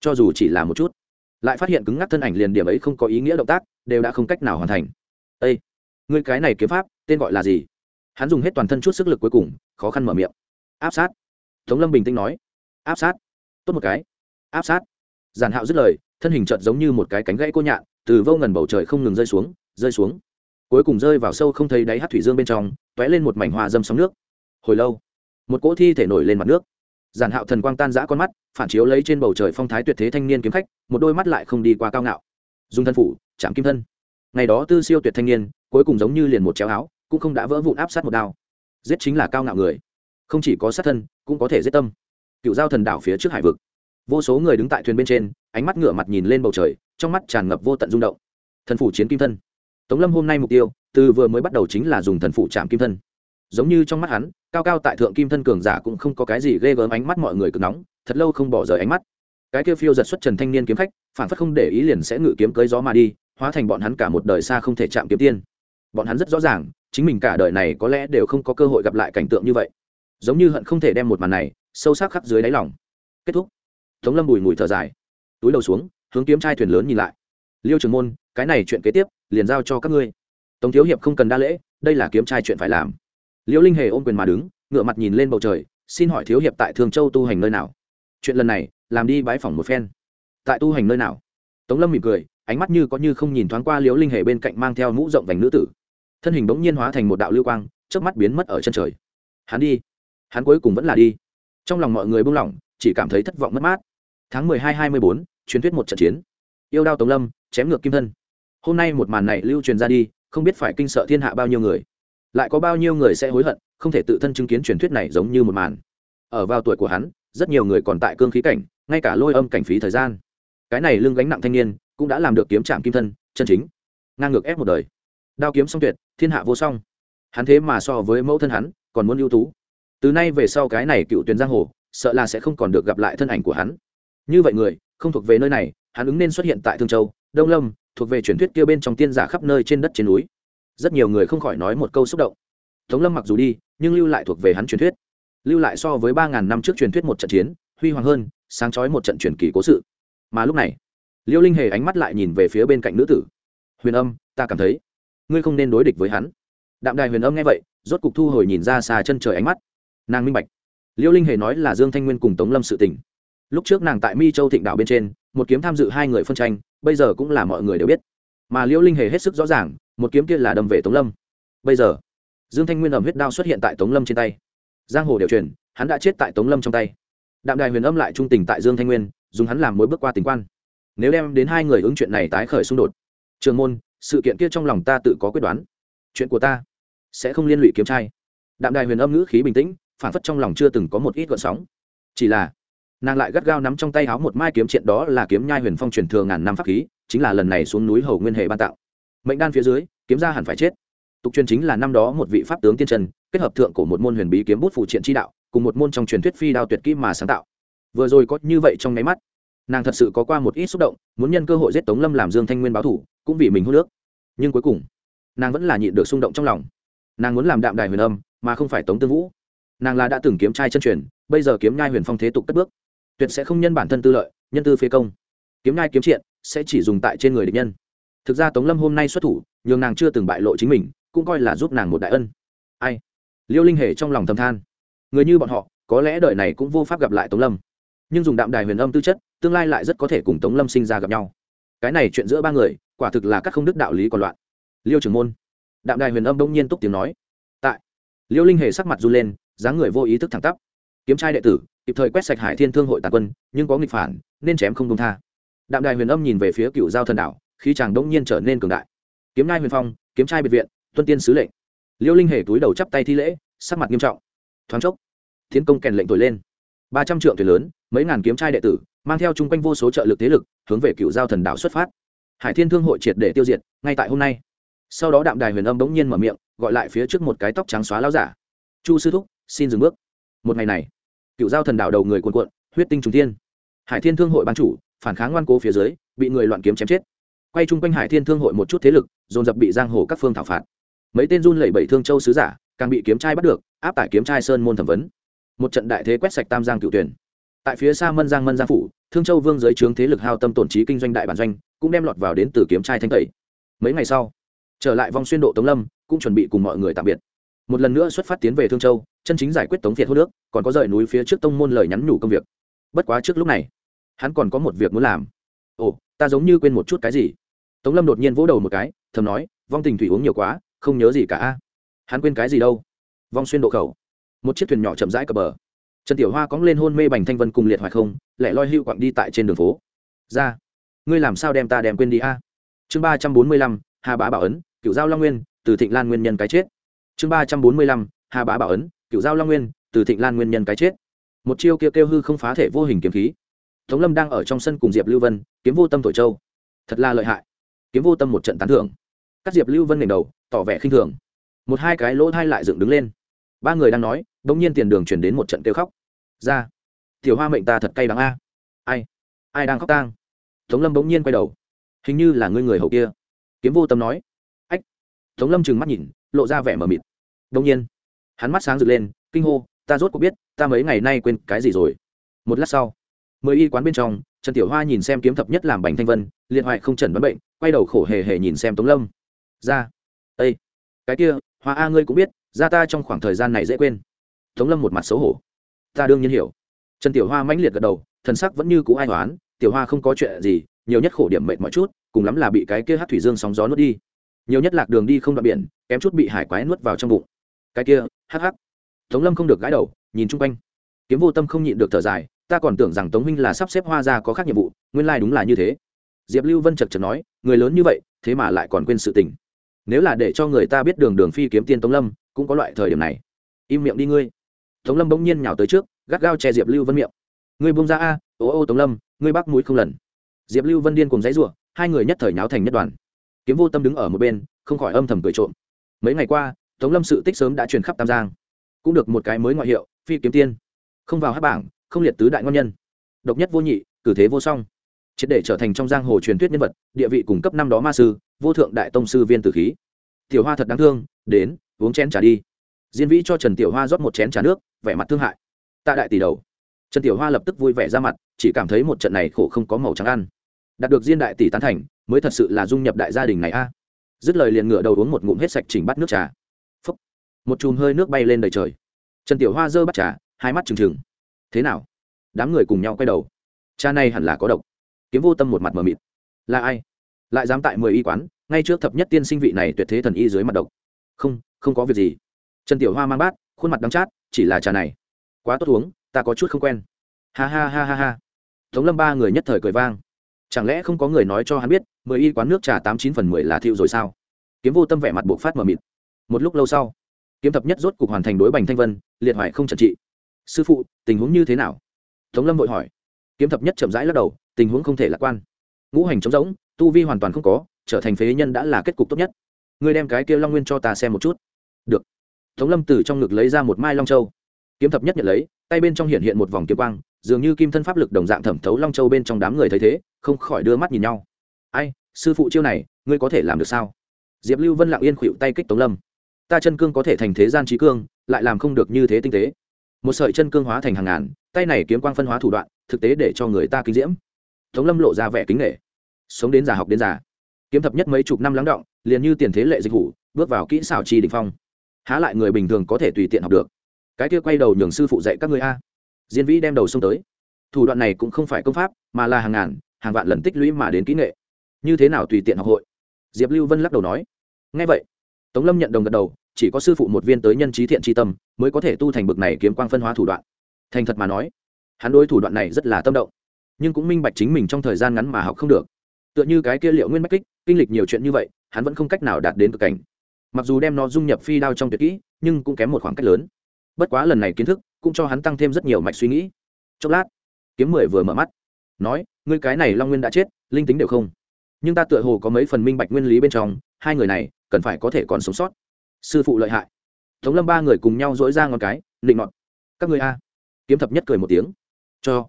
Cho dù chỉ là một chút, lại phát hiện cứng ngắc thân ảnh liền điểm ấy không có ý nghĩa động tác, đều đã không cách nào hoàn thành. Ây ngươi cái này kiếm pháp, tên gọi là gì? Hắn dùng hết toàn thân chút sức lực cuối cùng, khó khăn mở miệng. Áp sát. Tống lâm bình tĩnh nói. Áp sát. Tốt một cái. Áp sát. Giản hạo dứt lời, thân hình chợt giống như một cái cánh gãy cô nhạn, từ vô ngần bầu trời không ngừng rơi xuống rơi xuống. Cuối cùng rơi vào sâu không thấy đáy hát thủy dương bên trong t ó é lên một mảnh hoa dâm sóng nước. Hồi lâu, một cỗ thi thể nổi lên mặt nước. Giản hạo thần quang tan giã con mắt, phản chiếu lấy trên bầu trời phong thái tuyệt thế thanh niên kiếm khách, một đôi mắt lại không đi qua cao ngạo. Dùng thân phủ chạm kim thân. Ngày đó tư siêu tuyệt thanh niên cuối cùng giống như liền một chéo áo, cũng không đã vỡ vụn áp sát một đao. Giết chính là cao ngạo người. Không chỉ có sát thân, cũng có thể giết tâm. Cựu giao thần đảo phía trước hải vực. Vô số người đứng tại thuyền bên trên, ánh mắt ngửa mặt nhìn lên bầu trời, trong mắt tràn ngập vô tận rung động. Thần phủ chiến kim thân. Tống lâm hôm nay mục tiêu, từ vừa mới bắt đầu chính là dùng thần phủ chạm kim thân. Giống như trong mắt hắn, cao cao tại thượng kim thân cường giả cũng không có cái gì ghê gớm ánh mắt mọi người cực nóng, thật lâu không bỏ rời ánh mắt. Cái kia phiêu giật xuất trần thanh niên kiếm khách, phản phất không để ý liền sẽ ngự kiếm cưới gió mà đi, hóa thành bọn hắn cả một đời xa không thể chạm kiếm tiên bọn hắn rất rõ ràng, chính mình cả đời này có lẽ đều không có cơ hội gặp lại cảnh tượng như vậy. Giống như hận không thể đem một màn này, sâu sắc khắc dưới đáy lòng. Kết thúc. Tống lâm bùi mùi thở dài. Túi đầu xuống, hướng kiếm trai thuyền lớn nhìn lại. Liêu trường môn, cái này chuyện kế tiếp, liền giao cho các ngươi. Tống thiếu hiệp không cần đa lễ, đây là kiếm trai chuyện phải làm. Liêu linh hề ôm quyền mà đứng, ngựa mặt nhìn lên bầu trời, xin hỏi thiếu hiệp tại thường châu tu hành nơi nào? Chuyện lần này, làm đi bãi phỏng một phen. Tại tu hành nơi nào? Tống lâm mỉm cười, ánh mắt như có như không nhìn thoáng qua liễu linh hề bên cạnh mang theo mũ rộng vành nữ tử thân hình bỗng nhiên hóa thành một đạo lưu quang trước mắt biến mất ở chân trời. Hắn đi. Hắn cuối cùng vẫn là đi. Trong lòng mọi người buông lỏng, chỉ cảm thấy thất vọng mất mát. Tháng mười hai hai mươi bốn, truyền thuyết một trận chiến. Yêu đao tống lâm, chém ngược kim thân. Hôm nay một màn này lưu truyền ra đi, không biết phải kinh sợ thiên hạ bao nhiêu người. Lại có bao nhiêu người sẽ hối hận, không thể tự thân chứng kiến truyền thuyết này giống như một màn. Ở vào tuổi của hắn, rất nhiều người còn tại cương khí cảnh, ngay cả lôi âm cảnh phí thời gian. Cái này lưng gánh nặng thanh niên, cũng đã làm được kiếm trạm kim thân, chân chính. Ngang ngược ép một đời. Đao kiếm song tuyệt thiên hạ vô song. Hắn thế mà so với mẫu thân hắn, còn muốn ưu tú. Từ nay về sau cái này cựu tuyến giang hồ, sợ là sẽ không còn được gặp lại thân ảnh của hắn. Như vậy người, không thuộc về nơi này, hắn ứng nên xuất hiện tại thương châu, đông lâm, thuộc về truyền thuyết kia bên trong tiên giả khắp nơi trên đất trên núi. Rất nhiều người không khỏi nói một câu xúc động. Tống lâm mặc dù đi, nhưng lưu lại thuộc về hắn truyền thuyết. Lưu lại so với ba ngàn năm trước truyền thuyết một trận chiến, huy hoàng hơn, sáng trói một trận truyền kỳ cố sự. Mà lúc này, liêu linh hề ánh mắt lại nhìn về phía bên cạnh nữ tử. Huyền âm, ta cảm thấy ngươi không nên đối địch với hắn. Đạm đài huyền âm nghe vậy, rốt cục thu hồi nhìn ra xa chân trời ánh mắt. Nàng minh bạch. Liêu linh hề nói là dương thanh nguyên cùng tống lâm sự tình. Lúc trước nàng tại mi châu thịnh đạo bên trên, một kiếm tham dự hai người phân tranh, bây giờ cũng là mọi người đều biết. Mà liêu linh hề hết sức rõ ràng, một kiếm kia là đâm về tống lâm. Bây giờ, dương thanh nguyên ẩm huyết đao xuất hiện tại tống lâm trên tay. Giang hồ đều truyền, hắn đã chết tại tống lâm trong tay. Đạm đài huyền âm lại trung tình tại dương thanh nguyên, dùng hắn làm mối bước qua tình quan. Nếu đem đến hai người ứng chuyện này tái khởi xung đột. Trường môn sự kiện kia trong lòng ta tự có quyết đoán. Chuyện của ta sẽ không liên lụy kiếm trai. Đạm đài huyền âm ngữ khí bình tĩnh, phản phất trong lòng chưa từng có một ít gợn sóng. Chỉ là, nàng lại gắt gao nắm trong tay háo một mai kiếm triện đó là kiếm nhai huyền phong truyền thừa ngàn năm pháp khí, chính là lần này xuống núi hầu nguyên hệ ban tạo. Mệnh đan phía dưới, kiếm ra hẳn phải chết. Tục truyền chính là năm đó một vị pháp tướng tiên trần, kết hợp thượng của một môn huyền bí kiếm bút phụ triện chi đạo, cùng một môn trong truyền thuyết phi đao tuyệt kỹ mà sáng tạo. Vừa rồi có như vậy trong nháy mắt nàng thật sự có qua một ít xúc động, muốn nhân cơ hội giết tống lâm làm dương thanh nguyên báo thủ, cũng vì mình hút nước. Nhưng cuối cùng, nàng vẫn là nhịn được xung động trong lòng. Nàng muốn làm đạm đài huyền âm, mà không phải tống tương vũ. Nàng là đã từng kiếm trai chân truyền, bây giờ kiếm nhai huyền phong thế tục cất bước. Tuyệt sẽ không nhân bản thân tư lợi, nhân tư phế công. Kiếm nhai kiếm triện sẽ chỉ dùng tại trên người địch nhân. Thực ra tống lâm hôm nay xuất thủ, nhường nàng chưa từng bại lộ chính mình, cũng coi là giúp nàng một đại ân. Ai? Liêu linh hề trong lòng thầm than. Người như bọn họ, có lẽ đời này cũng vô pháp gặp lại tống lâm. Nhưng dùng đạm đài huyền âm tư chất tương lai lại rất có thể cùng tống lâm sinh ra gặp nhau. Cái này chuyện giữa ba người, quả thực là các không đức đạo lý còn loạn. Liêu trưởng môn. Đạm đài huyền âm đông nhiên túc tiếng nói. Tại. Liêu linh hề sắc mặt run lên, dáng người vô ý thức thẳng tắp. Kiếm trai đệ tử, kịp thời quét sạch hải thiên thương hội tàn quân, nhưng có nghịch phản, nên chém không công tha. Đạm đài huyền âm nhìn về phía cựu giao thần đảo khi chàng đông nhiên trở nên cường đại. Kiếm nai huyền phong, kiếm trai biệt viện, tuân tiên sứ lệnh. Liêu linh hề túi đầu chắp tay thi lễ, sắc mặt nghiêm trọng. Thoáng chốc tiến công kèn lệnh thổi lên. Ba trăm trượng thuyền lớn mấy ngàn kiếm trai đệ tử, mang theo chung quanh vô số trợ lực thế lực, hướng về cựu giao thần đảo xuất phát. Hải thiên thương hội triệt để tiêu diệt, ngay tại hôm nay. Sau đó đạm đài huyền âm bỗng nhiên mở miệng, gọi lại phía trước một cái tóc trắng xóa láo giả. Chu sư thúc, xin dừng bước. Một ngày này cựu giao thần đảo đầu người cuồn cuộn, huyết tinh trùng thiên. Hải thiên thương hội ban chủ, phản kháng ngoan cố phía dưới, bị người loạn kiếm chém chết. Quay chung quanh hải thiên thương hội một chút thế lực, dồn dập bị giang hồ các phương thảo phạt. Mấy tên run lẩy bẩy thương châu sứ giả, càng bị kiếm trai bắt được, áp tải kiếm trai sơn môn thẩm vấn. Một trận đại thế quét sạch tam giang cựu tuyển tại phía xa mân giang mân giang phủ, thương châu vương giới trướng thế lực hao tâm tổn trí kinh doanh đại bản doanh, cũng đem lọt vào đến từ kiếm trai thanh tẩy. Mấy ngày sau, trở lại vòng xuyên độ tống lâm, cũng chuẩn bị cùng mọi người tạm biệt. Một lần nữa xuất phát tiến về thương châu, chân chính giải quyết tống việt hô nước, còn có rời núi phía trước tông môn lời nhắn nhủ công việc. Bất quá trước lúc này, hắn còn có một việc muốn làm. Ồ, ta giống như quên một chút cái gì. Tống lâm đột nhiên vỗ đầu một cái, thầm nói, vong tình thủy uống nhiều quá, không nhớ gì cả hắn quên cái gì đâu? Vong xuyên độ khẩu. Một chiếc thuyền nhỏ chậm rãi cập bờ trần tiểu hoa cóng lên hôn mê bành thanh vân cùng liệt hoài không, lẻ loi hưu quặng đi tại trên đường phố. Ra, ngươi làm sao đem ta đem quên đi a? Chương ba trăm bốn mươi lăm, hà bá bảo ấn cựu giao long nguyên, từ thịnh lan nguyên nhân cái chết. Chương ba trăm bốn mươi lăm, hà bá bảo ấn cựu giao long nguyên, từ thịnh lan nguyên nhân cái chết. Một chiêu kia kêu hư không phá thể vô hình kiếm khí. Tống lâm đang ở trong sân cùng diệp lưu vân, kiếm vô tâm thổi châu. Thật là lợi hại. Kiếm vô tâm một trận tán thưởng. Các diệp lưu vân ngẩng đầu, tỏ vẻ khinh thường. Một hai cái lỗ thai lại dựng đứng lên. Ba người đang nói đ ỗ n g nhiên tiền đường chuyển đến một trận kêu khóc. Ra. Tiểu hoa mệnh ta thật cay đắng a. Ai? Ai đang khóc tang? Tống lâm bỗng nhiên quay đầu. Hình như là ngươi người hậu kia. Kiếm vô tâm nói. Ách. Tống lâm trừng mắt nhìn, lộ ra vẻ mờ mịt. Đông nhiên, hắn mắt sáng rực lên, kinh hô, ta rốt cuộc biết, ta mấy ngày nay quên cái gì rồi. Một lát sau, mười y quán bên trong, trần tiểu hoa nhìn xem kiếm thập nhất làm bành thanh vân liệt hoại không chẩn đoán bệnh, quay đầu khổ hề hề nhìn xem tống lâm. Ra. Ây cái kia, hoa a ngươi cũng biết, ra ta trong khoảng thời gian này dễ quên tống lâm một mặt xấu hổ. Ta đương nhiên hiểu. Trần tiểu hoa mãnh liệt gật đầu thần sắc vẫn như cũ ai hoán, tiểu hoa không có chuyện gì nhiều nhất khổ điểm mệt mọi chút cùng lắm là bị cái kia hát thủy dương sóng gió nuốt đi. Nhiều nhất lạc đường đi không đoạn biển kém chút bị hải quái nuốt vào trong bụng. Cái kia hắc hắc. Tống lâm không được gãi đầu nhìn chung quanh. Kiếm vô tâm không nhịn được thở dài ta còn tưởng rằng tống huynh là sắp xếp hoa ra có khác nhiệm vụ nguyên lai、like、đúng là như thế. Diệp lưu vân chật chật nói người lớn như vậy thế mà lại còn quên sự tình. Nếu là để cho người ta biết đường đường phi kiếm tiên tống lâm cũng có loại thời điểm này. Im miệng đi ngươi tống lâm bỗng nhiên nhào tới trước, gắt gao che diệp lưu vân miệng. Ngươi bông ra a, ô ô tống lâm, ngươi bắc mũi không lần. Diệp lưu vân điên cùng dãy r u ộ hai người nhất thời nháo thành nhất đoàn. Kiếm vô tâm đứng ở một bên, không khỏi âm thầm cười trộm. Mấy ngày qua, tống lâm sự tích sớm đã truyền khắp tam giang. Cũng được một cái mới ngoại hiệu, phi kiếm tiên. Không vào hát bảng, không liệt tứ đại ngon nhân. Độc nhất vô nhị, cử thế vô song. Triệt để trở thành trong giang hồ truyền thuyết nhân vật, địa vị cùng cấp năm đó ma sư, vô thượng đại tông sư viên tử khí. Tiểu hoa thật đáng thương, đến, uống chén trà đi diên vĩ cho trần tiểu hoa rót một chén trà nước, vẻ mặt thương hại. Tạ đại tỷ đầu. Trần tiểu hoa lập tức vui vẻ ra mặt, chỉ cảm thấy một trận này khổ không có màu trắng ăn. Đạt được diên đại tỷ tán thành, mới thật sự là dung nhập đại gia đình này a. Dứt lời liền ngửa đầu uống một ngụm hết sạch chỉnh bắt nước trà. Phúc. một chùm hơi nước bay lên đầy trời. Trần tiểu hoa giơ bắt trà, hai mắt trừng trừng. Thế nào? Đám người cùng nhau quay đầu. Cha này hẳn là có độc. Kiếm vô tâm một mặt mờ mịt. Là ai? Lại dám tại mười y quán, ngay trước thập nhất tiên sinh vị này tuyệt thế thần y dưới mặt độc. Không không có việc gì trần tiểu hoa mang bát, khuôn mặt đắng chát, chỉ là trà này. Quá tốt uống, ta có chút không quen. Ha ha ha ha ha. Tống lâm ba người nhất thời cười vang. Chẳng lẽ không có người nói cho hắn biết, mười y quán nước trà tám chín phần mười là thiệu rồi sao? Kiếm vô tâm vẻ mặt buộc phát mờ mịt. Một lúc lâu sau, kiếm thập nhất rốt cục hoàn thành đối bành thanh vân, liệt hoại không trần trị. Sư phụ, tình huống như thế nào? Tống lâm vội hỏi. Kiếm thập nhất chậm rãi lắc đầu, tình huống không thể lạc quan. Ngũ hành trống rỗng, tu vi hoàn toàn không có, trở thành phế nhân đã là kết cục tốt nhất. Ngươi đem cái kia long nguyên cho ta xem một chút. Được tống lâm từ trong ngực lấy ra một mai long châu. Kiếm thập nhất nhận lấy, tay bên trong hiện hiện một vòng kiếm quang, dường như kim thân pháp lực đồng dạng thẩm thấu long châu bên trong đám người thấy thế, không khỏi đưa mắt nhìn nhau. Ai, sư phụ chiêu này, ngươi có thể làm được sao? Diệp lưu vân lặng yên khuỵu tay kích tống lâm. Ta chân cương có thể thành thế gian trí cương, lại làm không được như thế tinh tế. Một sợi chân cương hóa thành hàng ngàn, tay này kiếm quang phân hóa thủ đoạn, thực tế để cho người ta kinh diễm. Tống lâm lộ ra vẻ kính nghệ sống đến già học đến già. Kiếm thập nhất mấy chục năm lắng động, liền như tiền thế lệ dịch vụ, bước vào kỹ xảo chi đình phong há lại người bình thường có thể tùy tiện học được. Cái kia quay đầu nhường sư phụ dạy các người a. Diên vĩ đem đầu xông tới. Thủ đoạn này cũng không phải công pháp, mà là hàng ngàn, hàng vạn lần tích lũy mà đến kỹ nghệ. Như thế nào tùy tiện học hội? Diệp lưu vân lắc đầu nói. Ngay vậy, tống lâm nhận đồng gật đầu, chỉ có sư phụ một viên tới nhân trí thiện tri tâm, mới có thể tu thành bực này kiếm quang phân hóa thủ đoạn. Thành thật mà nói, hắn đối thủ đoạn này rất là tâm động, nhưng cũng minh bạch chính mình trong thời gian ngắn mà học không được. Tựa như cái kia liệu nguyên bách kích, kinh lịch nhiều chuyện như vậy, hắn vẫn không cách nào đạt đến cực cảnh mặc dù đem nó dung nhập phi đao trong tuyệt kỹ, nhưng cũng kém một khoảng cách lớn. Bất quá lần này kiến thức cũng cho hắn tăng thêm rất nhiều mạch suy nghĩ. Chốc lát, kiếm mười vừa mở mắt, nói, ngươi cái này long nguyên đã chết, linh tính đều không. Nhưng ta tựa hồ có mấy phần minh bạch nguyên lý bên trong, hai người này cần phải có thể còn sống sót. Sư phụ lợi hại. Tống lâm ba người cùng nhau dỗi ra ngón cái, định ngọt các người a. Kiếm thập nhất cười một tiếng, cho,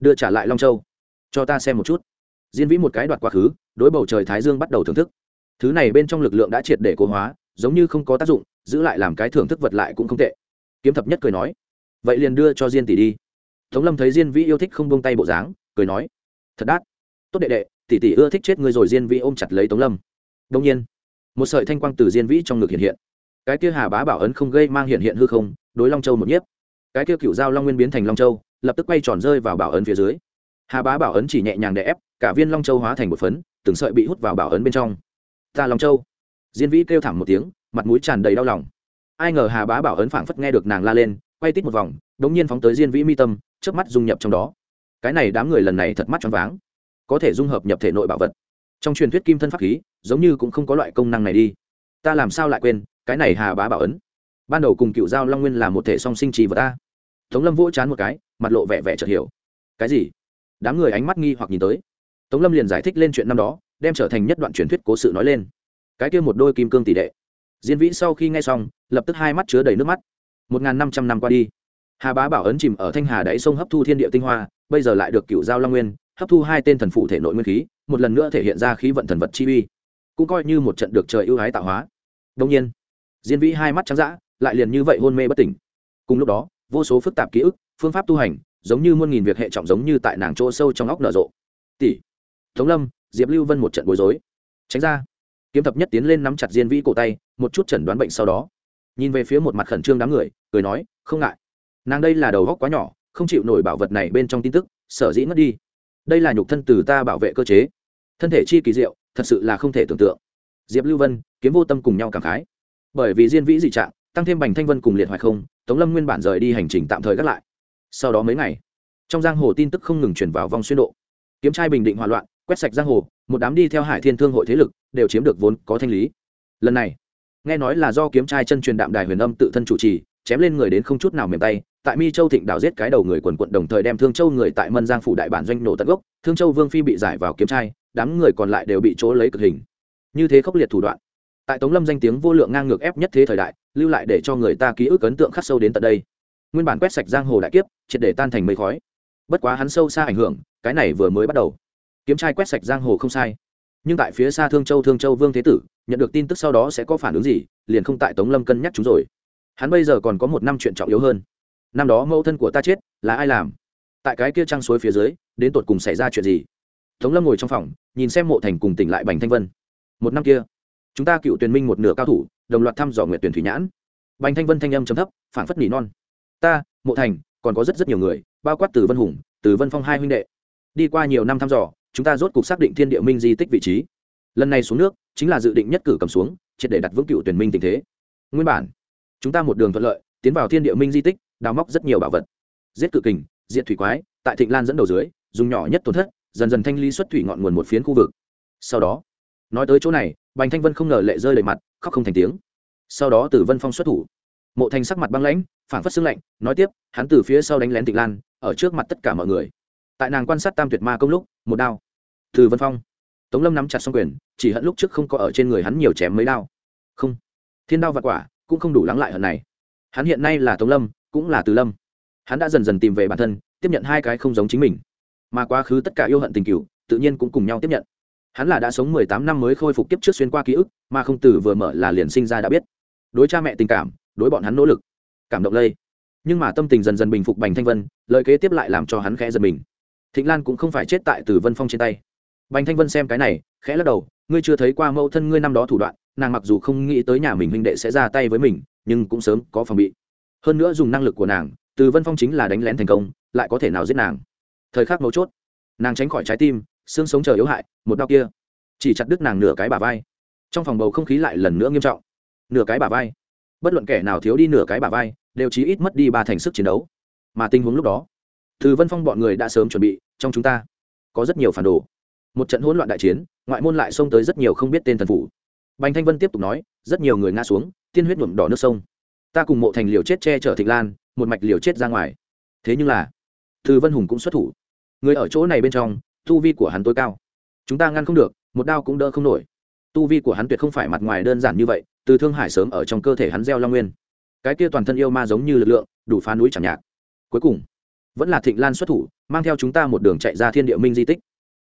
đưa trả lại long châu, cho ta xem một chút. Diên vĩ một cái đoạt quá khứ, đối bầu trời thái dương bắt đầu thưởng thức. Thứ này bên trong lực lượng đã triệt để cố hóa giống như không có tác dụng, giữ lại làm cái thưởng thức vật lại cũng không tệ. Kiếm thập nhất cười nói, vậy liền đưa cho diên tỷ đi. Tống lâm thấy diên vĩ yêu thích không bông tay bộ dáng, cười nói, thật đắt tốt đệ đệ, tỷ tỷ ưa thích chết người rồi diên vĩ ôm chặt lấy tống lâm. Đông nhiên, một sợi thanh quang từ diên vĩ trong ngực hiện hiện. Cái kia hà bá bảo ấn không gây mang hiện hiện hư không, đối long châu một nhiếp. Cái kia cựu giao long nguyên biến thành long châu, lập tức quay tròn rơi vào bảo ấn phía dưới. Hà bá bảo ấn chỉ nhẹ nhàng đè ép, cả viên long châu hóa thành một phấn, từng sợi bị hút vào bảo ấn bên trong. Ta long châu diên vĩ kêu thảm một tiếng, mặt mũi tràn đầy đau lòng. Ai ngờ hà bá bảo ấn phảng phất nghe được nàng la lên, quay tít một vòng đ ố n g nhiên phóng tới diên vĩ mi tâm trước mắt dung nhập trong đó. Cái này đám người lần này thật mắt choáng váng. Có thể dung hợp nhập thể nội bảo vật. Trong truyền thuyết kim thân pháp khí, giống như cũng không có loại công năng này đi. Ta làm sao lại quên, cái này hà bá bảo ấn? Ban đầu cùng cựu giao long nguyên là một thể song sinh trì vật ta tống lâm vỗ chán một cái, mặt lộ vẻ vẻ chợt hiểu. Cái gì? Đám người ánh mắt nghi hoặc nhìn tới. Tống lâm liền giải thích lên chuyện năm đó, đem trở thành nhất đoạn truyền thuyết cố sự nói lên cái kia một đôi kim cương tỷ đệ. Diên vĩ sau khi nghe xong, lập tức hai mắt chứa đầy nước mắt. Một n g h n năm trăm năm qua đi, hà bá bảo ấn chìm ở thanh hà đáy sông hấp thu thiên địa tinh hoa, bây giờ lại được cựu giao long nguyên, hấp thu hai tên thần phụ thể nội nguyên khí, một lần nữa thể hiện ra khí vận thần vật chi uy. Cũng coi như một trận được trời ưu ái tạo hóa. Đông nhiên, diên vĩ hai mắt trắng d ã lại liền như vậy hôn mê bất tỉnh. Cùng lúc đó, vô số phức tạp ký ức, phương pháp tu hành, giống như muôn nghìn việc hệ trọng giống như tại nàng chỗ sâu trong óc nở rộ. Tỷ, tống lâm, diệp lưu vân một trận bối rối. Tránh ra kiếm thập nhất tiến lên nắm chặt diên vĩ cổ tay, một chút chẩn đoán bệnh sau đó. Nhìn về phía một mặt khẩn trương đám người, cười nói, không ngại. Nàng đây là đầu góc quá nhỏ, không chịu nổi bảo vật này bên trong tin tức, sở dĩ ngất đi. Đây là nhục thân từ ta bảo vệ cơ chế. Thân thể chi kỳ diệu, thật sự là không thể tưởng tượng. Diệp lưu vân, kiếm vô tâm cùng nhau cảm khái. Bởi vì diên vĩ dị trạng, tăng thêm bành thanh vân cùng liệt hoài không, tống lâm nguyên bản rời đi hành trình tạm thời gác lại. Sau đó mấy ngày, trong giang hồ tin tức không ngừng chuyển vào vòng xuyên độ. Kiếm trai bình định hòa loạn, quét sạch giang hồ một đám đi theo hải thiên thương hội thế lực đều chiếm được vốn có thanh lý. Lần này, nghe nói là do kiếm trai chân truyền đạm đài huyền âm tự thân chủ trì, chém lên người đến không chút nào mềm tay, tại mi châu thịnh đảo giết cái đầu người quần quận đồng thời đem thương châu người tại mân giang phủ đại bản doanh nổ tận gốc, thương châu vương phi bị giải vào kiếm trai, đám người còn lại đều bị chỗ lấy cực hình. Như thế khốc liệt thủ đoạn, tại tống lâm danh tiếng vô lượng ngang ngược ép nhất thế thời đại, lưu lại để cho người ta ký ức ấn tượng khắc sâu đến tận đây. Nguyên bản quét sạch giang hồ đại kiếp, triệt để tan thành mây khói. Bất quá hắn sâu xa ảnh hưởng, cái này vừa mới bắt đầu kiếm trai quét sạch giang hồ không sai. Nhưng tại phía xa thương châu thương châu vương thế tử, nhận được tin tức sau đó sẽ có phản ứng gì, liền không tại tống lâm cân nhắc chúng rồi. Hắn bây giờ còn có một năm chuyện trọng yếu hơn. Năm đó mẫu thân của ta chết, là ai làm? Tại cái kia trăng suối phía dưới, đến tột cùng xảy ra chuyện gì? Tống lâm ngồi trong phòng, nhìn xem mộ thành cùng tỉnh lại bành thanh vân. Một năm kia, chúng ta cựu tuyển minh một nửa cao thủ, đồng loạt thăm dò nguyện tuyển thủy nhãn. Bành thanh vân thanh âm chấm thấp phản phất nỉ non. Ta, mộ thành, còn có rất rất nhiều người, bao quát từ vân hùng, từ vân phong hai huynh đệ. Đi qua nhiều năm thăm dò chúng ta rốt cuộc xác định thiên địa minh di tích vị trí. Lần này xuống nước, chính là dự định nhất cử cầm xuống, triệt để đặt vững cựu tuyển minh tình thế. Nguyên bản, chúng ta một đường thuận lợi, tiến vào thiên địa minh di tích, đào móc rất nhiều bảo vật. Giết cự kình diện thủy quái, tại thịnh lan dẫn đầu dưới, dùng nhỏ nhất tổn thất, dần dần thanh lý xuất thủy ngọn nguồn một phiến khu vực. Sau đó, nói tới chỗ này, bành thanh vân không ngờ lệ rơi đầy mặt, khóc không thành tiếng. Sau đó từ vân phong xuất thủ. Mộ thành sắc mặt băng lãnh phản phất xương lạnh, nói tiếp, hắn từ phía sau đánh lén tịch lan, ở trước mặt tất cả mọi người. Tại nàng quan sát tam tuyệt ma công lúc, một đao từ vân phong. Tống lâm nắm chặt xong quyền, chỉ hận lúc trước không có ở trên người hắn nhiều chém mấy đao. Không. Thiên đao và quả, cũng không đủ lắng lại hận này. Hắn hiện nay là tống lâm, cũng là từ lâm. Hắn đã dần dần tìm về bản thân, tiếp nhận hai cái không giống chính mình. Mà quá khứ tất cả yêu hận tình cựu, tự nhiên cũng cùng nhau tiếp nhận. Hắn là đã sống mười tám năm mới khôi phục kiếp trước xuyên qua ký ức, mà không từ vừa mở là liền sinh ra đã biết. Đối cha mẹ tình cảm, đối bọn hắn nỗ lực, cảm động lây. Nhưng mà tâm tình dần dần bình phục bành thanh vân, lời kế tiếp lại làm cho hắn khẽ giật mình. Thịnh lan cũng không phải chết tại từ vân phong trên tay bành thanh vân xem cái này, khẽ lắc đầu, ngươi chưa thấy qua mẫu thân ngươi năm đó thủ đoạn, nàng mặc dù không nghĩ tới nhà mình huynh đệ sẽ ra tay với mình, nhưng cũng sớm có phòng bị. Hơn nữa dùng năng lực của nàng, từ vân phong chính là đánh lén thành công, lại có thể nào giết nàng? Thời khắc mấu chốt, nàng tránh khỏi trái tim, xương sống chờ yếu hại, một đau kia, chỉ chặt đứt nàng nửa cái bà vai. Trong phòng bầu không khí lại lần nữa nghiêm trọng. Nửa cái bà vai. Bất luận kẻ nào thiếu đi nửa cái bà vai, đều chí ít mất đi ba thành sức chiến đấu. Mà tình huống lúc đó, từ vân phong bọn người đã sớm chuẩn bị, trong chúng ta có rất nhiều phản đồ một trận hỗn loạn đại chiến, ngoại môn lại xông tới rất nhiều không biết tên thần phủ. Bành thanh vân tiếp tục nói, rất nhiều người ngã xuống, tiên huyết nhuộm đỏ nước sông. Ta cùng mộ thành liều chết che chở thịnh lan, một mạch liều chết ra ngoài. Thế nhưng là, từ vân hùng cũng xuất thủ. Người ở chỗ này bên trong, tu vi của hắn tối cao. Chúng ta ngăn không được, một đao cũng đỡ không nổi. Tu vi của hắn tuyệt không phải mặt ngoài đơn giản như vậy, từ thương hải sớm ở trong cơ thể hắn gieo long nguyên. Cái kia toàn thân yêu ma giống như lực lượng, đủ phá núi chẳng nhạc. Cuối cùng, vẫn là thịnh lan xuất thủ, mang theo chúng ta một đường chạy ra thiên địa minh di tích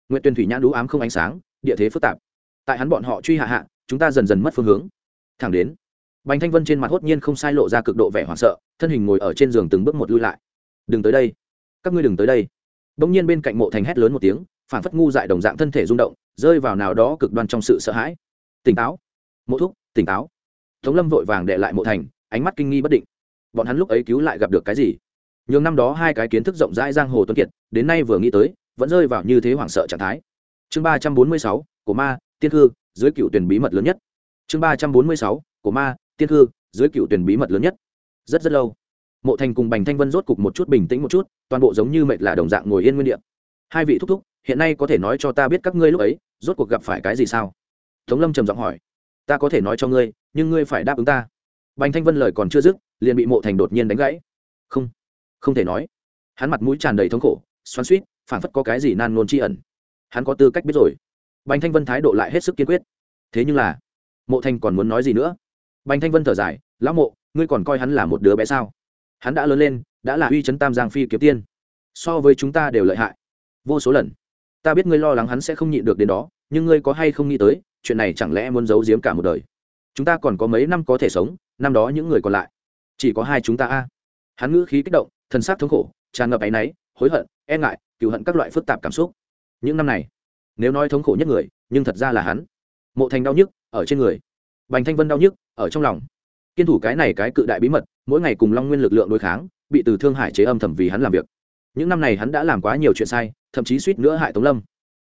nguyện tuyên thủy nhãn đũ ám không ánh sáng, địa thế phức tạp. Tại hắn bọn họ truy hạ hạ, chúng ta dần dần mất phương hướng. Thẳng đến, bành thanh vân trên mặt hốt nhiên không sai lộ ra cực độ vẻ hoảng sợ, thân hình ngồi ở trên giường từng bước một lui lại. Đừng tới đây. Các ngươi đừng tới đây. Bỗng nhiên bên cạnh mộ thành hét lớn một tiếng phản phất ngu dại đồng dạng thân thể rung động, rơi vào nào đó cực đoan trong sự sợ hãi. Tỉnh táo. Mộ thúc, tỉnh táo. Tống lâm vội vàng đệ lại mộ thành, ánh mắt kinh nghi bất định. Bọn hắn lúc ấy cứu lại gặp được cái gì? Nhường năm đó hai cái kiến thức rộng rãi giang hồ tuấn kiệt, đến nay vừa nghĩ tới vẫn rơi vào như thế hoảng sợ trạng thái. Chương ba trăm bốn mươi sáu của ma, tiên hư dưới cựu tuyển bí mật lớn nhất. Chương ba trăm bốn mươi sáu của ma, tiên hư dưới cựu tuyển bí mật lớn nhất. Rất rất lâu, mộ thành cùng bành thanh vân rốt cục một chút bình tĩnh một chút, toàn bộ giống như mệt là đồng dạng ngồi yên nguyên đ hai vị thúc thúc, hiện nay có thể nói cho ta biết các ngươi lúc ấy, rốt cuộc gặp phải cái gì sao? Tống lâm trầm giọng hỏi. Ta có thể nói cho ngươi, nhưng ngươi phải đáp ứng ta. Bành thanh vân lời còn chưa dứt, liền bị mộ thành đột nhiên đánh gãy. Không không thể nói. Hắn mặt mũi tràn đầy thống khổ, xoắn suýt phảng phất có cái gì nan nôn tri ẩn. Hắn có tư cách biết rồi. Bành thanh vân thái độ lại hết sức kiên quyết. Thế nhưng là, mộ thành còn muốn nói gì nữa? Bành thanh vân thở dài, lão mộ, ngươi còn coi hắn là một đứa bé sao? Hắn đã lớn lên, đã là uy chấn tam giang phi kiếm tiên. So với chúng ta đều lợi hại. Vô số lần, ta biết ngươi lo lắng hắn sẽ không nhịn được đến đó, nhưng ngươi có hay không nghĩ tới, chuyện này chẳng lẽ muốn giấu giếm cả một đời? Chúng ta còn có mấy năm có thể sống, năm đó những người còn lại, chỉ có hai chúng ta a. Hắn ngữ khí kích động thân xác thống khổ, tràn ngập áy náy hối hận e ngại cựu hận các loại phức tạp cảm xúc. Những năm này, nếu nói thống khổ nhất người, nhưng thật ra là hắn. Mộ thành đau nhức, ở trên người. Bành thanh vân đau nhức, ở trong lòng. Kiên thủ cái này cái cự đại bí mật, mỗi ngày cùng long nguyên lực lượng đối kháng, bị từ thương hải chế âm thầm vì hắn làm việc. Những năm này hắn đã làm quá nhiều chuyện sai, thậm chí suýt nữa hại tống lâm.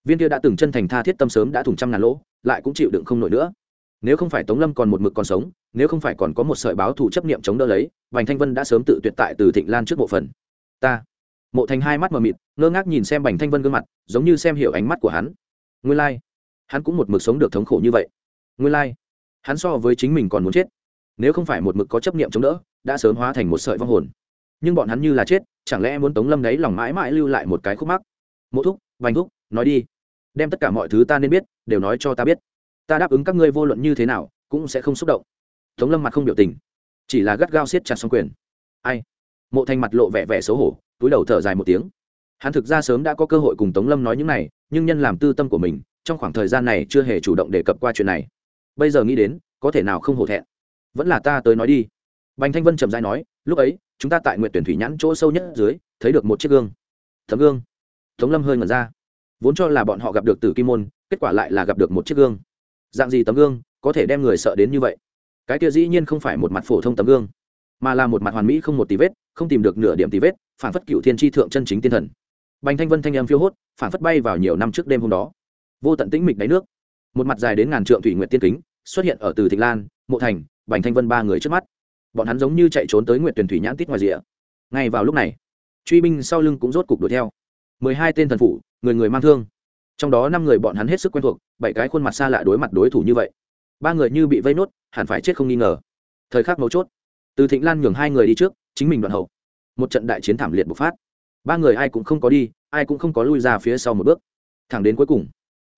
Viên kia đã từng chân thành tha thiết tâm sớm đã thủng trăm ngàn lỗ, lại cũng chịu đựng không nổi nữa. Nếu không phải tống lâm còn một mực còn sống, nếu không phải còn có một sợi báo thù chấp niệm chống đỡ lấy, bành thanh vân đã sớm tự tuyệt tại từ thịnh lan trước bộ phận. Ta mộ thành hai mắt mờ mịt, ngơ ngác nhìn xem bành thanh vân gương mặt, giống như xem hiểu ánh mắt của hắn. Nguyên lai、like. hắn cũng một mực sống được thống khổ như vậy. Nguyên lai、like. hắn so với chính mình còn muốn chết. Nếu không phải một mực có chấp niệm chống đỡ, đã sớm hóa thành một sợi vong hồn. Nhưng bọn hắn như là chết, chẳng lẽ muốn tống lâm đấy lòng mãi mãi lưu lại một cái khúc mắc? Mộ thúc vành thúc, nói đi. Đem tất cả mọi thứ ta nên biết, đều nói cho ta biết. Ta đáp ứng các ngươi vô luận như thế nào, cũng sẽ không xúc động. Tống lâm mặt không biểu tình, chỉ là gắt gao siết chặt xong quyền. Ai? Mộ thành mặt lộ vẻ vẻ xấu hổ túi đầu thở dài một tiếng. Hắn thực ra sớm đã có cơ hội cùng tống lâm nói những này, nhưng nhân làm tư tâm của mình, trong khoảng thời gian này chưa hề chủ động đề cập qua chuyện này. Bây giờ nghĩ đến, có thể nào không hổ thẹn? Vẫn là ta tới nói đi. Bành thanh vân trầm dai nói, lúc ấy, chúng ta tại nguyện tuyển thủy nhãn chỗ sâu nhất dưới, thấy được một chiếc gương. Tấm gương. Tống lâm hơi ngẩn ra. Vốn cho là bọn họ gặp được từ kim môn, kết quả lại là gặp được một chiếc gương. Dạng gì tấm gương, có thể đem người sợ đến như vậy? Cái kia dĩ nhiên không phải một mặt phổ thông tấm gương, mà là một mặt hoàn mỹ không một tí vết, không tìm được nửa điểm tí vết phản phất cựu thiên tri thượng chân chính tiên thần. Bành thanh vân thanh em phiêu hốt phản phất bay vào nhiều năm trước đêm hôm đó. Vô tận tĩnh mịch đáy nước. Một mặt dài đến ngàn trượng thủy nguyện tiên kính, xuất hiện ở từ thịnh lan, mộ thành, bành thanh vân ba người trước mắt. Bọn hắn giống như chạy trốn tới nguyện tuyển thủy nhãn tít ngoài rìa. Ngay vào lúc này, truy binh sau lưng cũng rốt cục đuổi theo. Mười hai tên thần phủ, người người mang thương. Trong đó năm người bọn hắn hết sức quen thuộc, bảy cái khuôn mặt xa lạ đối mặt đối thủ như vậy. Ba người như bị vây nốt, hẳn phải chết không nghi ngờ. Thời khắc mấu chốt, từ thịnh lan nhường hai người đi trước, chính mình đoạn hậu một trận đại chiến thảm liệt bộc phát. Ba người ai cũng không có đi, ai cũng không có lui ra phía sau một bước. Thẳng đến cuối cùng,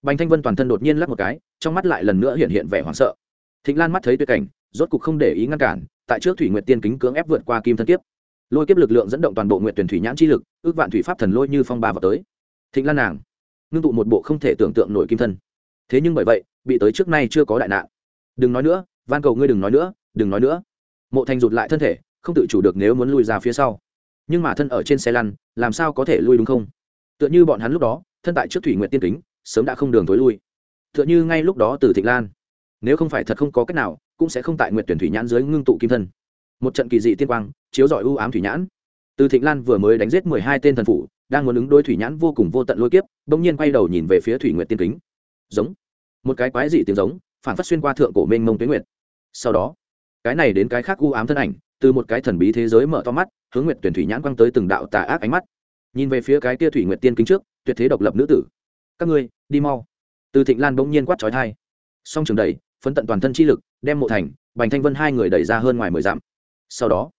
bành thanh vân toàn thân đột nhiên lắc một cái, trong mắt lại lần nữa hiện hiện vẻ hoảng sợ. Thịnh lan mắt thấy tuyệt cảnh, rốt cục không để ý ngăn cản, tại trước thủy nguyện tiên kính cưỡng ép vượt qua kim thân kiếp. Lôi kiếp lực lượng dẫn động toàn bộ nguyện tuyển thủy nhãn chi lực, ước vạn thủy pháp thần lôi như phong ba vào tới. Thịnh lan nàng, ngưng tụ một bộ không thể tưởng tượng nổi kim thân. Thế nhưng bởi vậy, bị tới trước nay chưa có đại nạn. Đừng nói nữa, van cầu ngươi đừng nói nữa, đừng nói nữa. Mộ thành rụt lại thân thể, không tự chủ được nếu muốn lui ra phía sau nhưng mà thân ở trên xe lăn, làm sao có thể lui đúng không? Tựa như bọn hắn lúc đó, thân tại trước thủy nguyện tiên kính, sớm đã không đường tối lui. Tựa như ngay lúc đó từ thịnh lan. Nếu không phải thật không có cách nào, cũng sẽ không tại nguyện tuyển thủy nhãn dưới ngưng tụ kim thân. Một trận kỳ dị tiên quang, chiếu dọi ưu ám thủy nhãn. Từ thịnh lan vừa mới đánh giết mười hai tên thần phủ, đang muốn ứng đôi thủy nhãn vô cùng vô tận lôi kiếp, bỗng nhiên quay đầu nhìn về phía thủy nguyện tiên kính. Giống. Một cái quái dị tiếng giống phản phát xuyên qua thượng cổ mênh mông tuyến nguyệt. Sau đó, cái này đến cái khác u ám thân ảnh từ một cái thần bí thế giới mở to mắt, hướng nguyệt tuyển thủy nhãn quăng tới từng đạo tà ác ánh mắt. Nhìn về phía cái tia thủy nguyệt tiên kính trước, tuyệt thế độc lập nữ tử. Các ngươi, đi mau. Từ thịnh lan bỗng nhiên quát trói thai song trường đẩy, phấn tận toàn thân chi lực, đem mộ thành, bành thanh vân hai người đẩy ra hơn ngoài mười dặm. Sau đó,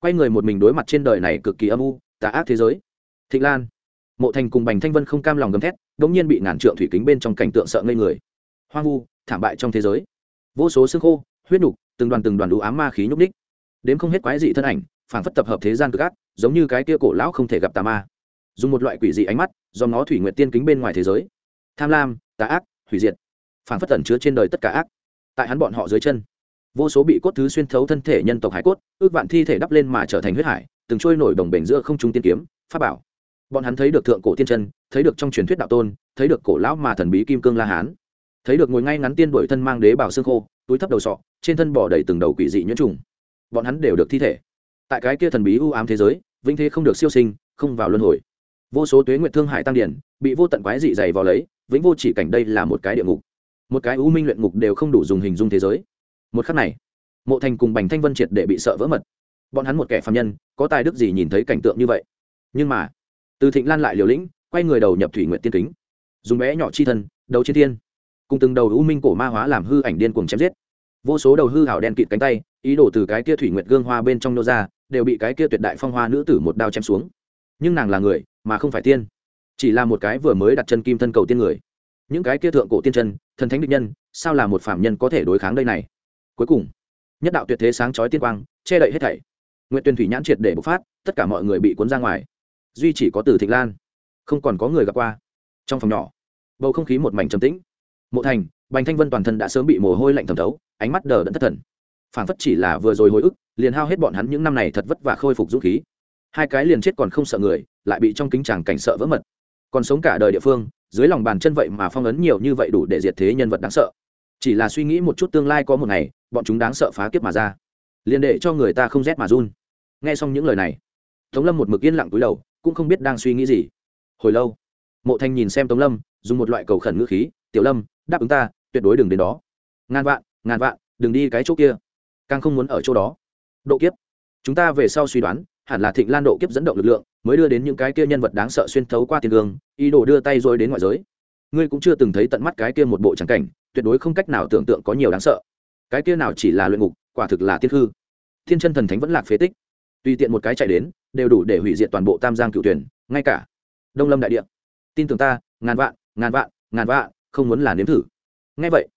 quay người một mình đối mặt trên đời này cực kỳ âm u, tà ác thế giới. Thịnh lan. Mộ thành cùng bành thanh vân không cam lòng gầm thét bỗng nhiên bị ngàn trượng thủy kính bên trong cảnh tượng sợ ngây người. Hoang vu, thảm bại trong thế giới. Vô số xương khô, huyết đục từng đoàn từng đoàn đủ ám ma khí nhúc ních đếm không hết quái dị thân ảnh phản phất tập hợp thế gian cực ác, giống như cái kia cổ lão không thể gặp tà ma. Dùng một loại quỷ dị ánh mắt, do nó thủy nguyện tiên kính bên ngoài thế giới. Tham lam, tà ác, hủy diệt. Phản phất tẩn chứa trên đời tất cả ác. Tại hắn bọn họ dưới chân, vô số bị cốt thứ xuyên thấu thân thể nhân tộc hải cốt, ước vạn thi thể đắp lên mà trở thành huyết hải, từng trôi nổi đồng bể giữa không trung tiên kiếm, pháp bảo. Bọn hắn thấy được thượng cổ tiên chân, thấy được trong truyền thuyết đạo tôn, thấy được cổ lão mà thần bí kim cương la hán. Thấy được ngồi ngay ngắn tiên đổi thân mang đế bảo xương khô, túi thấp đầu sọ, trên thân bỏ đầy từng đầu quỷ dị nhuyễn trùng bọn hắn đều được thi thể. Tại cái kia thần bí u ám thế giới, vĩnh thế không được siêu sinh, không vào luân hồi. Vô số tuế nguyện thương hải tăng điển, bị vô tận quái dị dày vào lấy, vĩnh vô chỉ cảnh đây là một cái địa ngục. Một cái u minh luyện ngục đều không đủ dùng hình dung thế giới. Một khắc này, mộ thành cùng bành thanh vân triệt để bị sợ vỡ mật. Bọn hắn một kẻ phạm nhân, có tài đức gì nhìn thấy cảnh tượng như vậy? Nhưng mà, từ thịnh lan lại liều lĩnh, quay người đầu nhập thủy nguyện tiên kính. Dùng bé nhỏ chi thân đầu chiến thiên. Cùng từng đầu u minh cổ ma hóa làm hư ảnh điên cuồng chém giết vô số đầu hư hảo đen kịt cánh tay, ý đồ từ cái kia thủy nguyệt gương hoa bên trong nô ra, đều bị cái kia tuyệt đại phong hoa nữ tử một đao chém xuống. Nhưng nàng là người, mà không phải tiên. Chỉ là một cái vừa mới đặt chân kim thân cầu tiên người. Những cái kia thượng cổ tiên chân, thần thánh định nhân, sao là một phạm nhân có thể đối kháng đây này? Cuối cùng, nhất đạo tuyệt thế sáng chói tiên quang, che đậy hết thảy. Nguyện tuyên thủy nhãn triệt để bộc phát, tất cả mọi người bị cuốn ra ngoài. Duy chỉ có từ thịnh lan, không còn có người gặp qua. Trong phòng nhỏ, bầu không khí một mảnh trầm tĩnh. Mộ thành bành thanh vân toàn thân đã sớm bị mồ hôi lạnh thẩm thấu, ánh mắt đờ đẫn thất thần. Phản phất chỉ là vừa rồi hồi ức, liền hao hết bọn hắn những năm này thật vất vả khôi phục dũng khí. Hai cái liền chết còn không sợ người, lại bị trong kính chàng cảnh sợ vỡ mật. Còn sống cả đời địa phương, dưới lòng bàn chân vậy mà phong ấn nhiều như vậy đủ để diệt thế nhân vật đáng sợ. Chỉ là suy nghĩ một chút tương lai có một ngày, bọn chúng đáng sợ phá kiếp mà ra. Liền để cho người ta không rét mà run. Nghe xong những lời này, tống lâm một mực yên lặng túi đầu, cũng không biết đang suy nghĩ gì. Hồi lâu, mộ thanh nhìn xem tống lâm, dùng một loại cầu khẩn ngữ khí, tiểu lâm, đáp ứng ta tuyệt đối đừng đến đó. Ngàn vạn ngàn vạn, đừng đi cái chỗ kia. Càng không muốn ở chỗ đó. Độ kiếp. Chúng ta về sau suy đoán, hẳn là thịnh lan độ kiếp dẫn động lực lượng, mới đưa đến những cái kia nhân vật đáng sợ xuyên thấu qua tiền gương ý đồ đưa tay rồi đến ngoại giới. Ngươi cũng chưa từng thấy tận mắt cái kia một bộ trắng cảnh, tuyệt đối không cách nào tưởng tượng có nhiều đáng sợ. Cái kia nào chỉ là luyện ngục, quả thực là tiên hư. Thiên chân thần thánh vẫn lạc phế tích. Tùy tiện một cái chạy đến, đều đủ để hủy diệt toàn bộ tam giang cựu tuyển, ngay cả đông lâm đại địa. Tin tưởng ta, ngàn vạn ngàn vạn ngàn vạn, không muốn là nếm thử ngay vậy,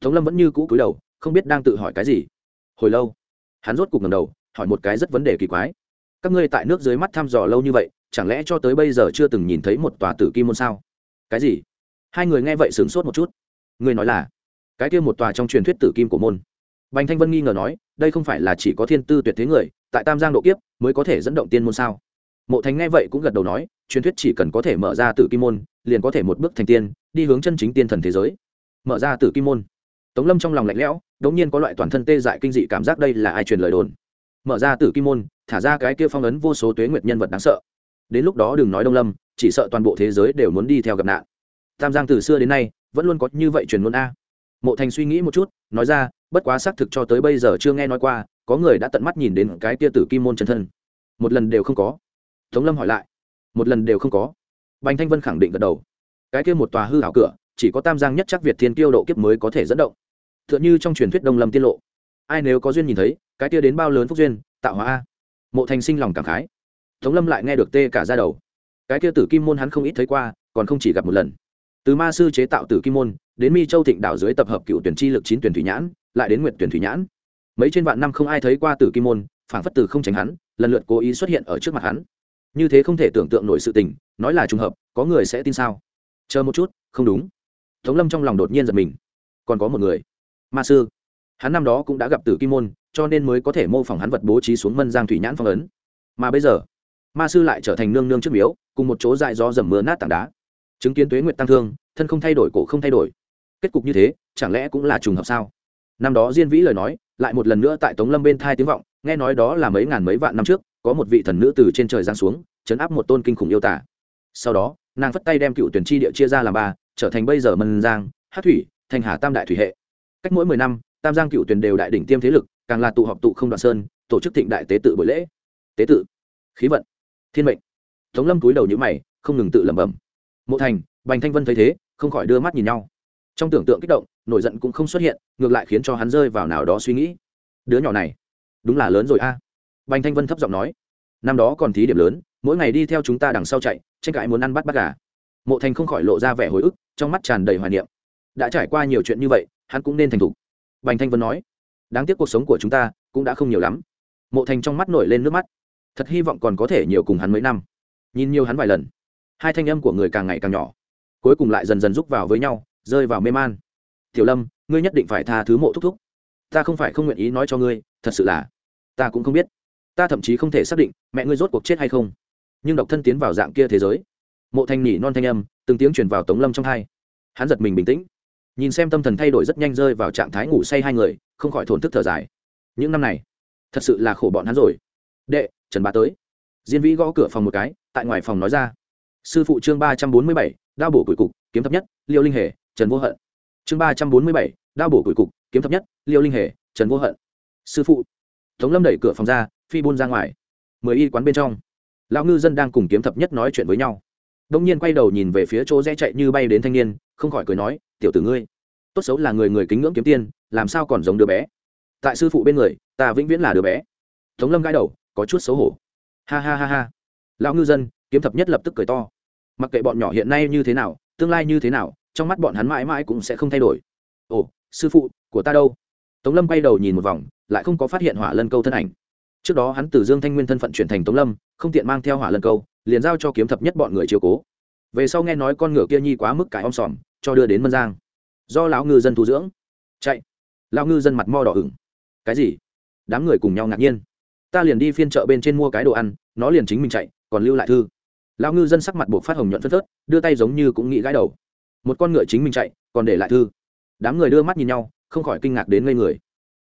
tống lâm vẫn như cũ cúi đầu, không biết đang tự hỏi cái gì. Hồi lâu, hắn rốt cục ngầm đầu, hỏi một cái rất vấn đề kỳ quái. Các ngươi tại nước dưới mắt thăm dò lâu như vậy, chẳng lẽ cho tới bây giờ chưa từng nhìn thấy một tòa tử kim môn sao? Cái gì? Hai người nghe vậy sửng sốt một chút. Ngươi nói là, cái kia một tòa trong truyền thuyết tử kim của môn. Bành thanh vân nghi ngờ nói, đây không phải là chỉ có thiên tư tuyệt thế người, tại tam giang độ kiếp mới có thể dẫn động tiên môn sao? Mộ thành nghe vậy cũng gật đầu nói, truyền thuyết chỉ cần có thể mở ra tử kim môn, liền có thể một bước thành tiên, đi hướng chân chính tiên thần thế giới mở ra tử kim môn. Tống lâm trong lòng lạnh lẽo đống nhiên có loại toàn thân tê dại kinh dị cảm giác đây là ai truyền lời đồn. Mở ra tử kim môn, thả ra cái kia phong ấn vô số tuế nguyệt nhân vật đáng sợ. Đến lúc đó đừng nói đông lâm, chỉ sợ toàn bộ thế giới đều muốn đi theo gặp nạn. Tam giang từ xưa đến nay, vẫn luôn có như vậy truyền ngôn a. Mộ thành suy nghĩ một chút, nói ra, bất quá xác thực cho tới bây giờ chưa nghe nói qua, có người đã tận mắt nhìn đến cái kia tử kim môn chân thân. Một lần đều không có. Tống lâm hỏi lại. Một lần đều không có. Bành thanh vân khẳng định gật đầu. Cái kia một tòa hư hảo cửa chỉ có tam giang nhất chắc việt thiên kiêu độ kiếp mới có thể dẫn động. T h ư ợ n h ư trong truyền thuyết đông lâm tiết lộ. Ai nếu có duyên nhìn thấy, cái kia đến bao lớn phúc duyên, tạo hóa a. Mộ thành sinh lòng cảm khái. Tống lâm lại nghe được tê cả ra đầu. Cái kia tử kim môn hắn không ít thấy qua, còn không chỉ gặp một lần. Từ ma sư chế tạo tử kim môn, đến mi châu thịnh đảo dưới tập hợp cựu tuyển chi lực chín tuyển thủy nhãn, lại đến nguyện tuyển thủy nhãn. Mấy trên vạn năm không ai thấy qua tử kim môn phản phất từ không tránh hắn, lần lượt cố ý xuất hiện ở trước mặt hắn. Như thế không thể tưởng tượng nổi sự tình, nói là trùng hợp, có người sẽ tin sao? Chờ một chút, không đúng tống lâm trong lòng đột nhiên giật mình. Còn có một người. Ma sư. Hắn năm đó cũng đã gặp tử kim môn, cho nên mới có thể mô phỏng hắn vật bố trí xuống mân giang thủy nhãn phong ấn. Mà bây giờ, ma sư lại trở thành nương nương trước miếu, cùng một chỗ dại do dầm mưa nát tảng đá. Chứng kiến tuế nguyệt tăng thương, thân không thay đổi, cổ không thay đổi. Kết cục như thế, chẳng lẽ cũng là trùng hợp sao? Năm đó diên vĩ lời nói, lại một lần nữa tại tống lâm bên thai tiếng vọng, nghe nói đó là mấy ngàn mấy vạn năm trước, có một vị thần nữ từ trên trời giáng xuống, chấn áp một tôn kinh khủng yêu tả sau đó, nàng phất tay đem cựu tuyển tri địa chia ra làm ba trở thành bây giờ mân giang hát thủy, thành hà tam đại thủy hệ. Cách mỗi mười năm, tam giang cựu tuyển đều đại đỉnh tiêm thế lực, càng là tụ họp tụ không đoạn sơn, tổ chức thịnh đại tế tự buổi lễ. Tế tự. Khí vận. Thiên mệnh. Tống lâm túi đầu nhữ mày, không ngừng tự lẩm bẩm. Mộ thành, bành thanh vân thấy thế, không khỏi đưa mắt nhìn nhau. Trong tưởng tượng kích động, nổi giận cũng không xuất hiện, ngược lại khiến cho hắn rơi vào nào đó suy nghĩ. Đứa nhỏ này, đúng là lớn rồi a. Bành thanh vân thấp giọng nói, năm đó còn thí điểm lớn, mỗi ngày đi theo chúng ta đằng sau chạy, tranh cãi muốn ăn bắt bắt gà mộ thành không khỏi lộ ra vẻ hồi ức, trong mắt tràn đầy hoài niệm. Đã trải qua nhiều chuyện như vậy, hắn cũng nên thành thục. Bành thanh vân nói, đáng tiếc cuộc sống của chúng ta cũng đã không nhiều lắm. Mộ thành trong mắt nổi lên nước mắt. Thật hy vọng còn có thể nhiều cùng hắn mấy năm. Nhìn nhiều hắn vài lần, hai thanh âm của người càng ngày càng nhỏ, cuối cùng lại dần dần rúc vào với nhau, rơi vào mê man. Tiểu lâm, ngươi nhất định phải tha thứ mộ thúc thúc. Ta không phải không nguyện ý nói cho ngươi, thật sự là, ta cũng không biết. Ta thậm chí không thể xác định mẹ ngươi rốt cuộc chết hay không. Nhưng độc thân tiến vào dạng kia thế giới mộ thanh nhỉ non thanh âm, từng tiếng chuyển vào tống lâm trong hai hắn giật mình bình tĩnh, nhìn xem tâm thần thay đổi rất nhanh rơi vào trạng thái ngủ say hai người, không khỏi thổn thức thở dài. Những năm này, thật sự là khổ bọn hắn rồi. Đệ, trần bá tới. Diên vĩ gõ cửa phòng một cái, tại ngoài phòng nói ra. Sư phụ chương ba trăm bốn mươi bảy, đao bổ củi cục, kiếm thập nhất, liêu linh hề, trần vô hận. Chương ba trăm bốn mươi bảy, đao bổ củi cục, kiếm thập nhất, liêu linh hề, trần vô hận. Sư phụ. Tống lâm đẩy cửa phòng ra, phi buôn ra ngoài. Mười y quán bên trong, lão ngư dân đang cùng kiếm thập nhất nói chuyện với nhau đông nhiên quay đầu nhìn về phía chỗ rẽ chạy như bay đến thanh niên, không khỏi cười nói, tiểu tử ngươi, tốt xấu là người người kính ngưỡng kiếm tiên, làm sao còn giống đứa bé? Tại sư phụ bên người, ta vĩnh viễn là đứa bé. Tống lâm gãi đầu, có chút xấu hổ. Ha ha ha ha. Lão ngư dân, kiếm thập nhất lập tức cười to. Mặc kệ bọn nhỏ hiện nay như thế nào, tương lai như thế nào, trong mắt bọn hắn mãi mãi cũng sẽ không thay đổi. Ồ, sư phụ, của ta đâu? Tống lâm quay đầu nhìn một vòng, lại không có phát hiện hỏa lân câu thân ảnh. Trước đó hắn từ dương thanh nguyên thân phận chuyển thành tống lâm, không tiện mang theo hỏa lân câu liền giao cho kiếm thập nhất bọn người chiều cố. Về sau nghe nói con ngựa kia nhi quá mức cải om sòm, cho đưa đến mân giang. Do lão ngư dân thu dưỡng. Chạy. Lão ngư dân mặt mo đỏ ửng. Cái gì? Đám người cùng nhau ngạc nhiên. Ta liền đi phiên chợ bên trên mua cái đồ ăn, nó liền chính mình chạy, còn lưu lại thư. Lão ngư dân sắc mặt buộc phát hồng nhuận phất phớt, đưa tay giống như cũng nghĩ gãi đầu. Một con ngựa chính mình chạy, còn để lại thư. Đám người đưa mắt nhìn nhau, không khỏi kinh ngạc đến ngây người.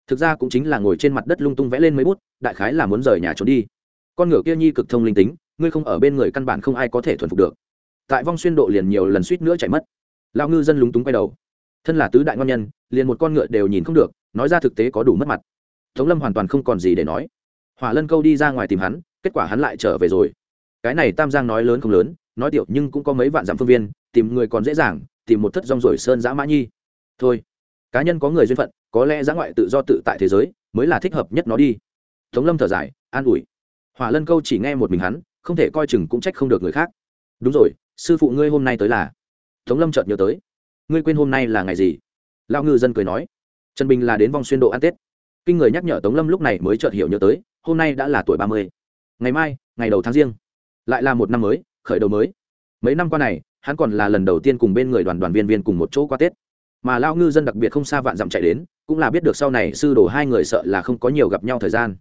Thực ra cũng chính là ngồi trên mặt đất lung tung vẽ lên mấy bút, đại khái là muốn rời nhà trốn đi. Con ngựa kia nhi cực thông linh tính ngươi không ở bên người căn bản không ai có thể thuần phục được. Tại vong xuyên độ liền nhiều lần suýt nữa chạy mất. Lão ngư dân lúng túng quay đầu. Thân là tứ đại ngon nhân, liền một con ngựa đều nhìn không được, nói ra thực tế có đủ mất mặt. Tống lâm hoàn toàn không còn gì để nói. Hỏa lân câu đi ra ngoài tìm hắn, kết quả hắn lại trở về rồi. Cái này tam giang nói lớn không lớn, nói tiểu nhưng cũng có mấy vạn dặm phương viên, tìm người còn dễ dàng, tìm một thất rong rồi sơn giã mã nhi. Thôi, cá nhân có người duyên phận, có lẽ giã ngoại tự do tự tại thế giới, mới là thích hợp nhất nó đi. Tống lâm thở dài, an ủi. Hỏa lân câu chỉ nghe một mình hắn không thể coi chừng cũng trách không được người khác. Đúng rồi, sư phụ ngươi hôm nay tới là? Tống lâm chợt nhớ tới. Ngươi quên hôm nay là ngày gì? Lão ngư dân cười nói. Trần bình là đến vòng xuyên độ ăn tết. Kinh người nhắc nhở tống lâm lúc này mới chợt hiểu nhớ tới, hôm nay đã là tuổi ba mươi. Ngày mai, ngày đầu tháng riêng. Lại là một năm mới, khởi đầu mới. Mấy năm qua này, hắn còn là lần đầu tiên cùng bên người đoàn đoàn viên viên cùng một chỗ qua tết. Mà lao ngư dân đặc biệt không xa vạn dặm chạy đến, cũng là biết được sau này sư đồ hai người sợ là không có nhiều gặp nhau thời gian.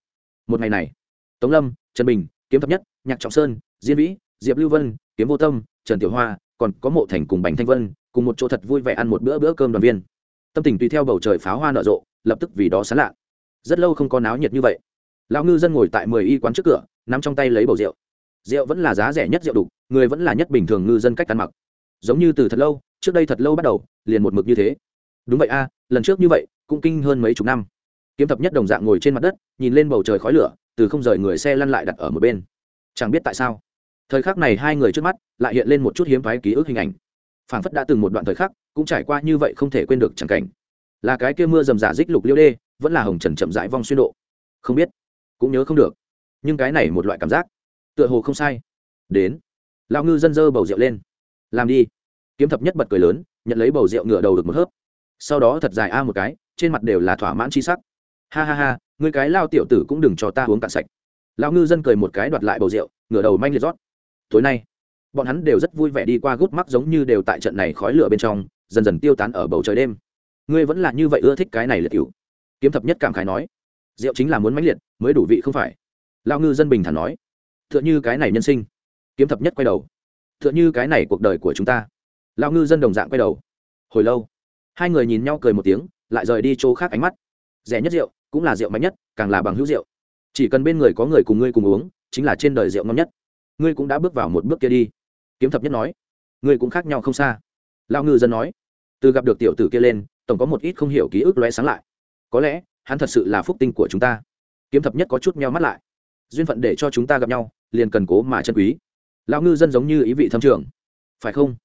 Một ngày này, tống lâm, trần bình, kiếm thập nhất nhạc trọng sơn, diên vĩ, diệp lưu vân, kiếm vô tâm, trần tiểu hoa, còn có mộ thành cùng bành thanh vân, cùng một chỗ thật vui vẻ ăn một bữa bữa cơm đoàn viên. Tâm tình tùy theo bầu trời pháo hoa nở rộ, lập tức vì đó sán lạ. Rất lâu không có náo nhiệt như vậy. Lão ngư dân ngồi tại mười y quán trước cửa, nắm trong tay lấy bầu rượu. Rượu vẫn là giá rẻ nhất rượu đục, người vẫn là nhất bình thường ngư dân cách ăn mặc. Giống như từ thật lâu, trước đây thật lâu bắt đầu, liền một mực như thế. Đúng vậy a, lần trước như vậy, cũng kinh hơn mấy chục năm. Kiếm thập nhất đồng dạng ngồi trên mặt đất, nhìn lên bầu trời khói lửa, từ không rời người xe lăn lại đặt ở một bên chẳng biết tại sao, thời khắc này hai người trước mắt lại hiện lên một chút hiếm thoái ký ức hình ảnh. Phảng phất đã từng một đoạn thời khắc, cũng trải qua như vậy không thể quên được chẳng cảnh. Là cái kia mưa rầm rả dích lục liêu đê, vẫn là hồng trần chậm rãi vong xuyên độ. Không biết, cũng nhớ không được. Nhưng cái này một loại cảm giác, tựa hồ không sai. Đến, lão ngư dân dơ bầu rượu lên. Làm đi. Kiếm thập nhất bật cười lớn, nhận lấy bầu rượu ngựa đầu được một hớp. Sau đó thật dài a một cái, trên mặt đều là thỏa mãn chi sắc. Ha ha ha người cái lao tiểu tử cũng đừng cho ta uống cạn sạch lão ngư dân cười một cái đoạt lại bầu rượu, ngửa đầu manh liệt rót. Tối nay, bọn hắn đều rất vui vẻ đi qua gút mắt giống như đều tại trận này khói lửa bên trong, dần dần tiêu tán ở bầu trời đêm. Ngươi vẫn là như vậy ưa thích cái này liệt cựu kiếm thập nhất cảm khái nói. Rượu chính là muốn mãnh liệt, mới đủ vị không phải. Lão ngư dân bình thản nói. T h ư ợ n h ư cái này nhân sinh. Kiếm thập nhất quay đầu. T h ư ợ n h ư cái này cuộc đời của chúng ta. Lão ngư dân đồng dạng quay đầu. Hồi lâu, hai người nhìn nhau cười một tiếng, lại rời đi chỗ khác ánh mắt. Rẻ nhất rượu cũng là rượu mạnh nhất, càng là bằng hữu rượu chỉ cần bên người có người cùng ngươi cùng uống, chính là trên đời rượu ngon nhất. Ngươi cũng đã bước vào một bước kia đi. Kiếm thập nhất nói. Ngươi cũng khác nhau không xa. Lao ngư dân nói. Từ gặp được tiểu tử kia lên, tổng có một ít không hiểu ký ức lóe sáng lại. Có lẽ, hắn thật sự là phúc tinh của chúng ta. Kiếm thập nhất có chút meo mắt lại. Duyên phận để cho chúng ta gặp nhau, liền cần cố mà chân quý. Lão ngư dân giống như ý vị thâm trường. Phải không?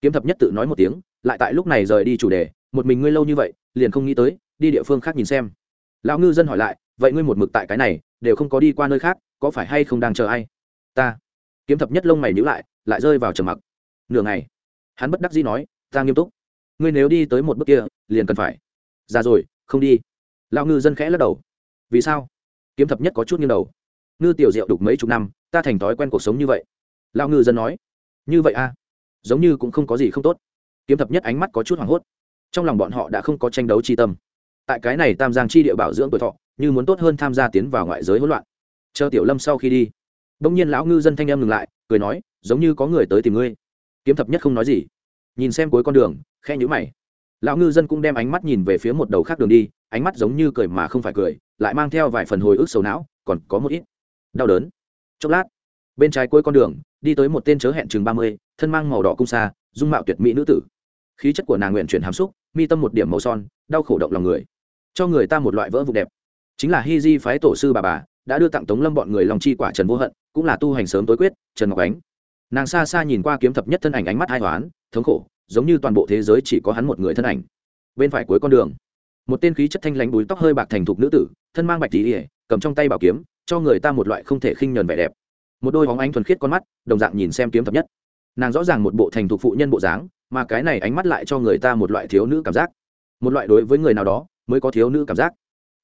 Kiếm thập nhất tự nói một tiếng, lại tại lúc này rời đi chủ đề, một mình ngươi lâu như vậy, liền không nghĩ tới, đi địa phương khác nhìn xem. Lão ngư dân hỏi lại, vậy ngươi một mực tại cái này đều không có đi qua nơi khác, có phải hay không đang chờ ai? Ta. Kiếm thập nhất lông mày nhữ lại lại rơi vào trầm mặc. Nửa ngày, hắn bất đắc dĩ nói, ta nghiêm túc. Ngươi nếu đi tới một bước kia, liền cần phải. Ra rồi, không đi. Lão ngư dân khẽ lắc đầu. Vì sao? Kiếm thập nhất có chút nghiêng đầu. Ngư tiểu diệu đục mấy chục năm, ta thành thói quen cuộc sống như vậy. Lão ngư dân nói. Như vậy a à? giống như cũng không có gì không tốt. Kiếm thập nhất ánh mắt có chút hoảng hốt. Trong lòng bọn họ đã không có tranh đấu chi tâm tại cái này tam giang chi địa bảo dưỡng tuổi thọ, như muốn tốt hơn tham gia tiến vào ngoại giới hỗn loạn. Chờ tiểu lâm sau khi đi đông nhiên lão ngư dân thanh em ngừng lại, cười nói, giống như có người tới tìm ngươi. Kiếm thập nhất không nói gì. Nhìn xem cuối con đường khe nhữ mày. Lão ngư dân cũng đem ánh mắt nhìn về phía một đầu khác đường đi, ánh mắt giống như cười mà không phải cười, lại mang theo vài phần hồi ức sầu não, còn có một ít đau đớn. Chốc lát, bên trái cuối con đường, đi tới một tên chớ hẹn chừng ba mươi, thân mang màu đỏ cung xa dung mạo tuyệt mỹ nữ tử. Khí chất của nàng nguyện chuyển hàm xúc, mi tâm một điểm màu son, đau khổ động lòng người cho người ta một loại vỡ vụ đẹp. Chính là hy di phái tổ sư bà bà đã đưa tặng tống lâm bọn người lòng chi quả trần vô hận, cũng là tu hành sớm tối quyết, trần ngọc ánh. Nàng xa xa nhìn qua kiếm thập nhất thân ảnh ánh mắt hai hoán, thống khổ, giống như toàn bộ thế giới chỉ có hắn một người thân ảnh. Bên phải cuối con đường, một tên khí chất thanh lánh búi tóc hơi bạc thành thục nữ tử, thân mang bạch tí ỉa cầm trong tay bảo kiếm, cho người ta một loại không thể khinh nhờn vẻ đẹp. Một đôi hóng ánh thuần khiết con mắt, đồng dạng nhìn xem kiếm thập nhất. Nàng rõ ràng một bộ thành thục phụ nhân bộ dáng, mà cái này ánh mắt lại cho người ta một loại thiếu nữ cảm giác. Một loại đối với người nào đó mới có thiếu nữ cảm giác.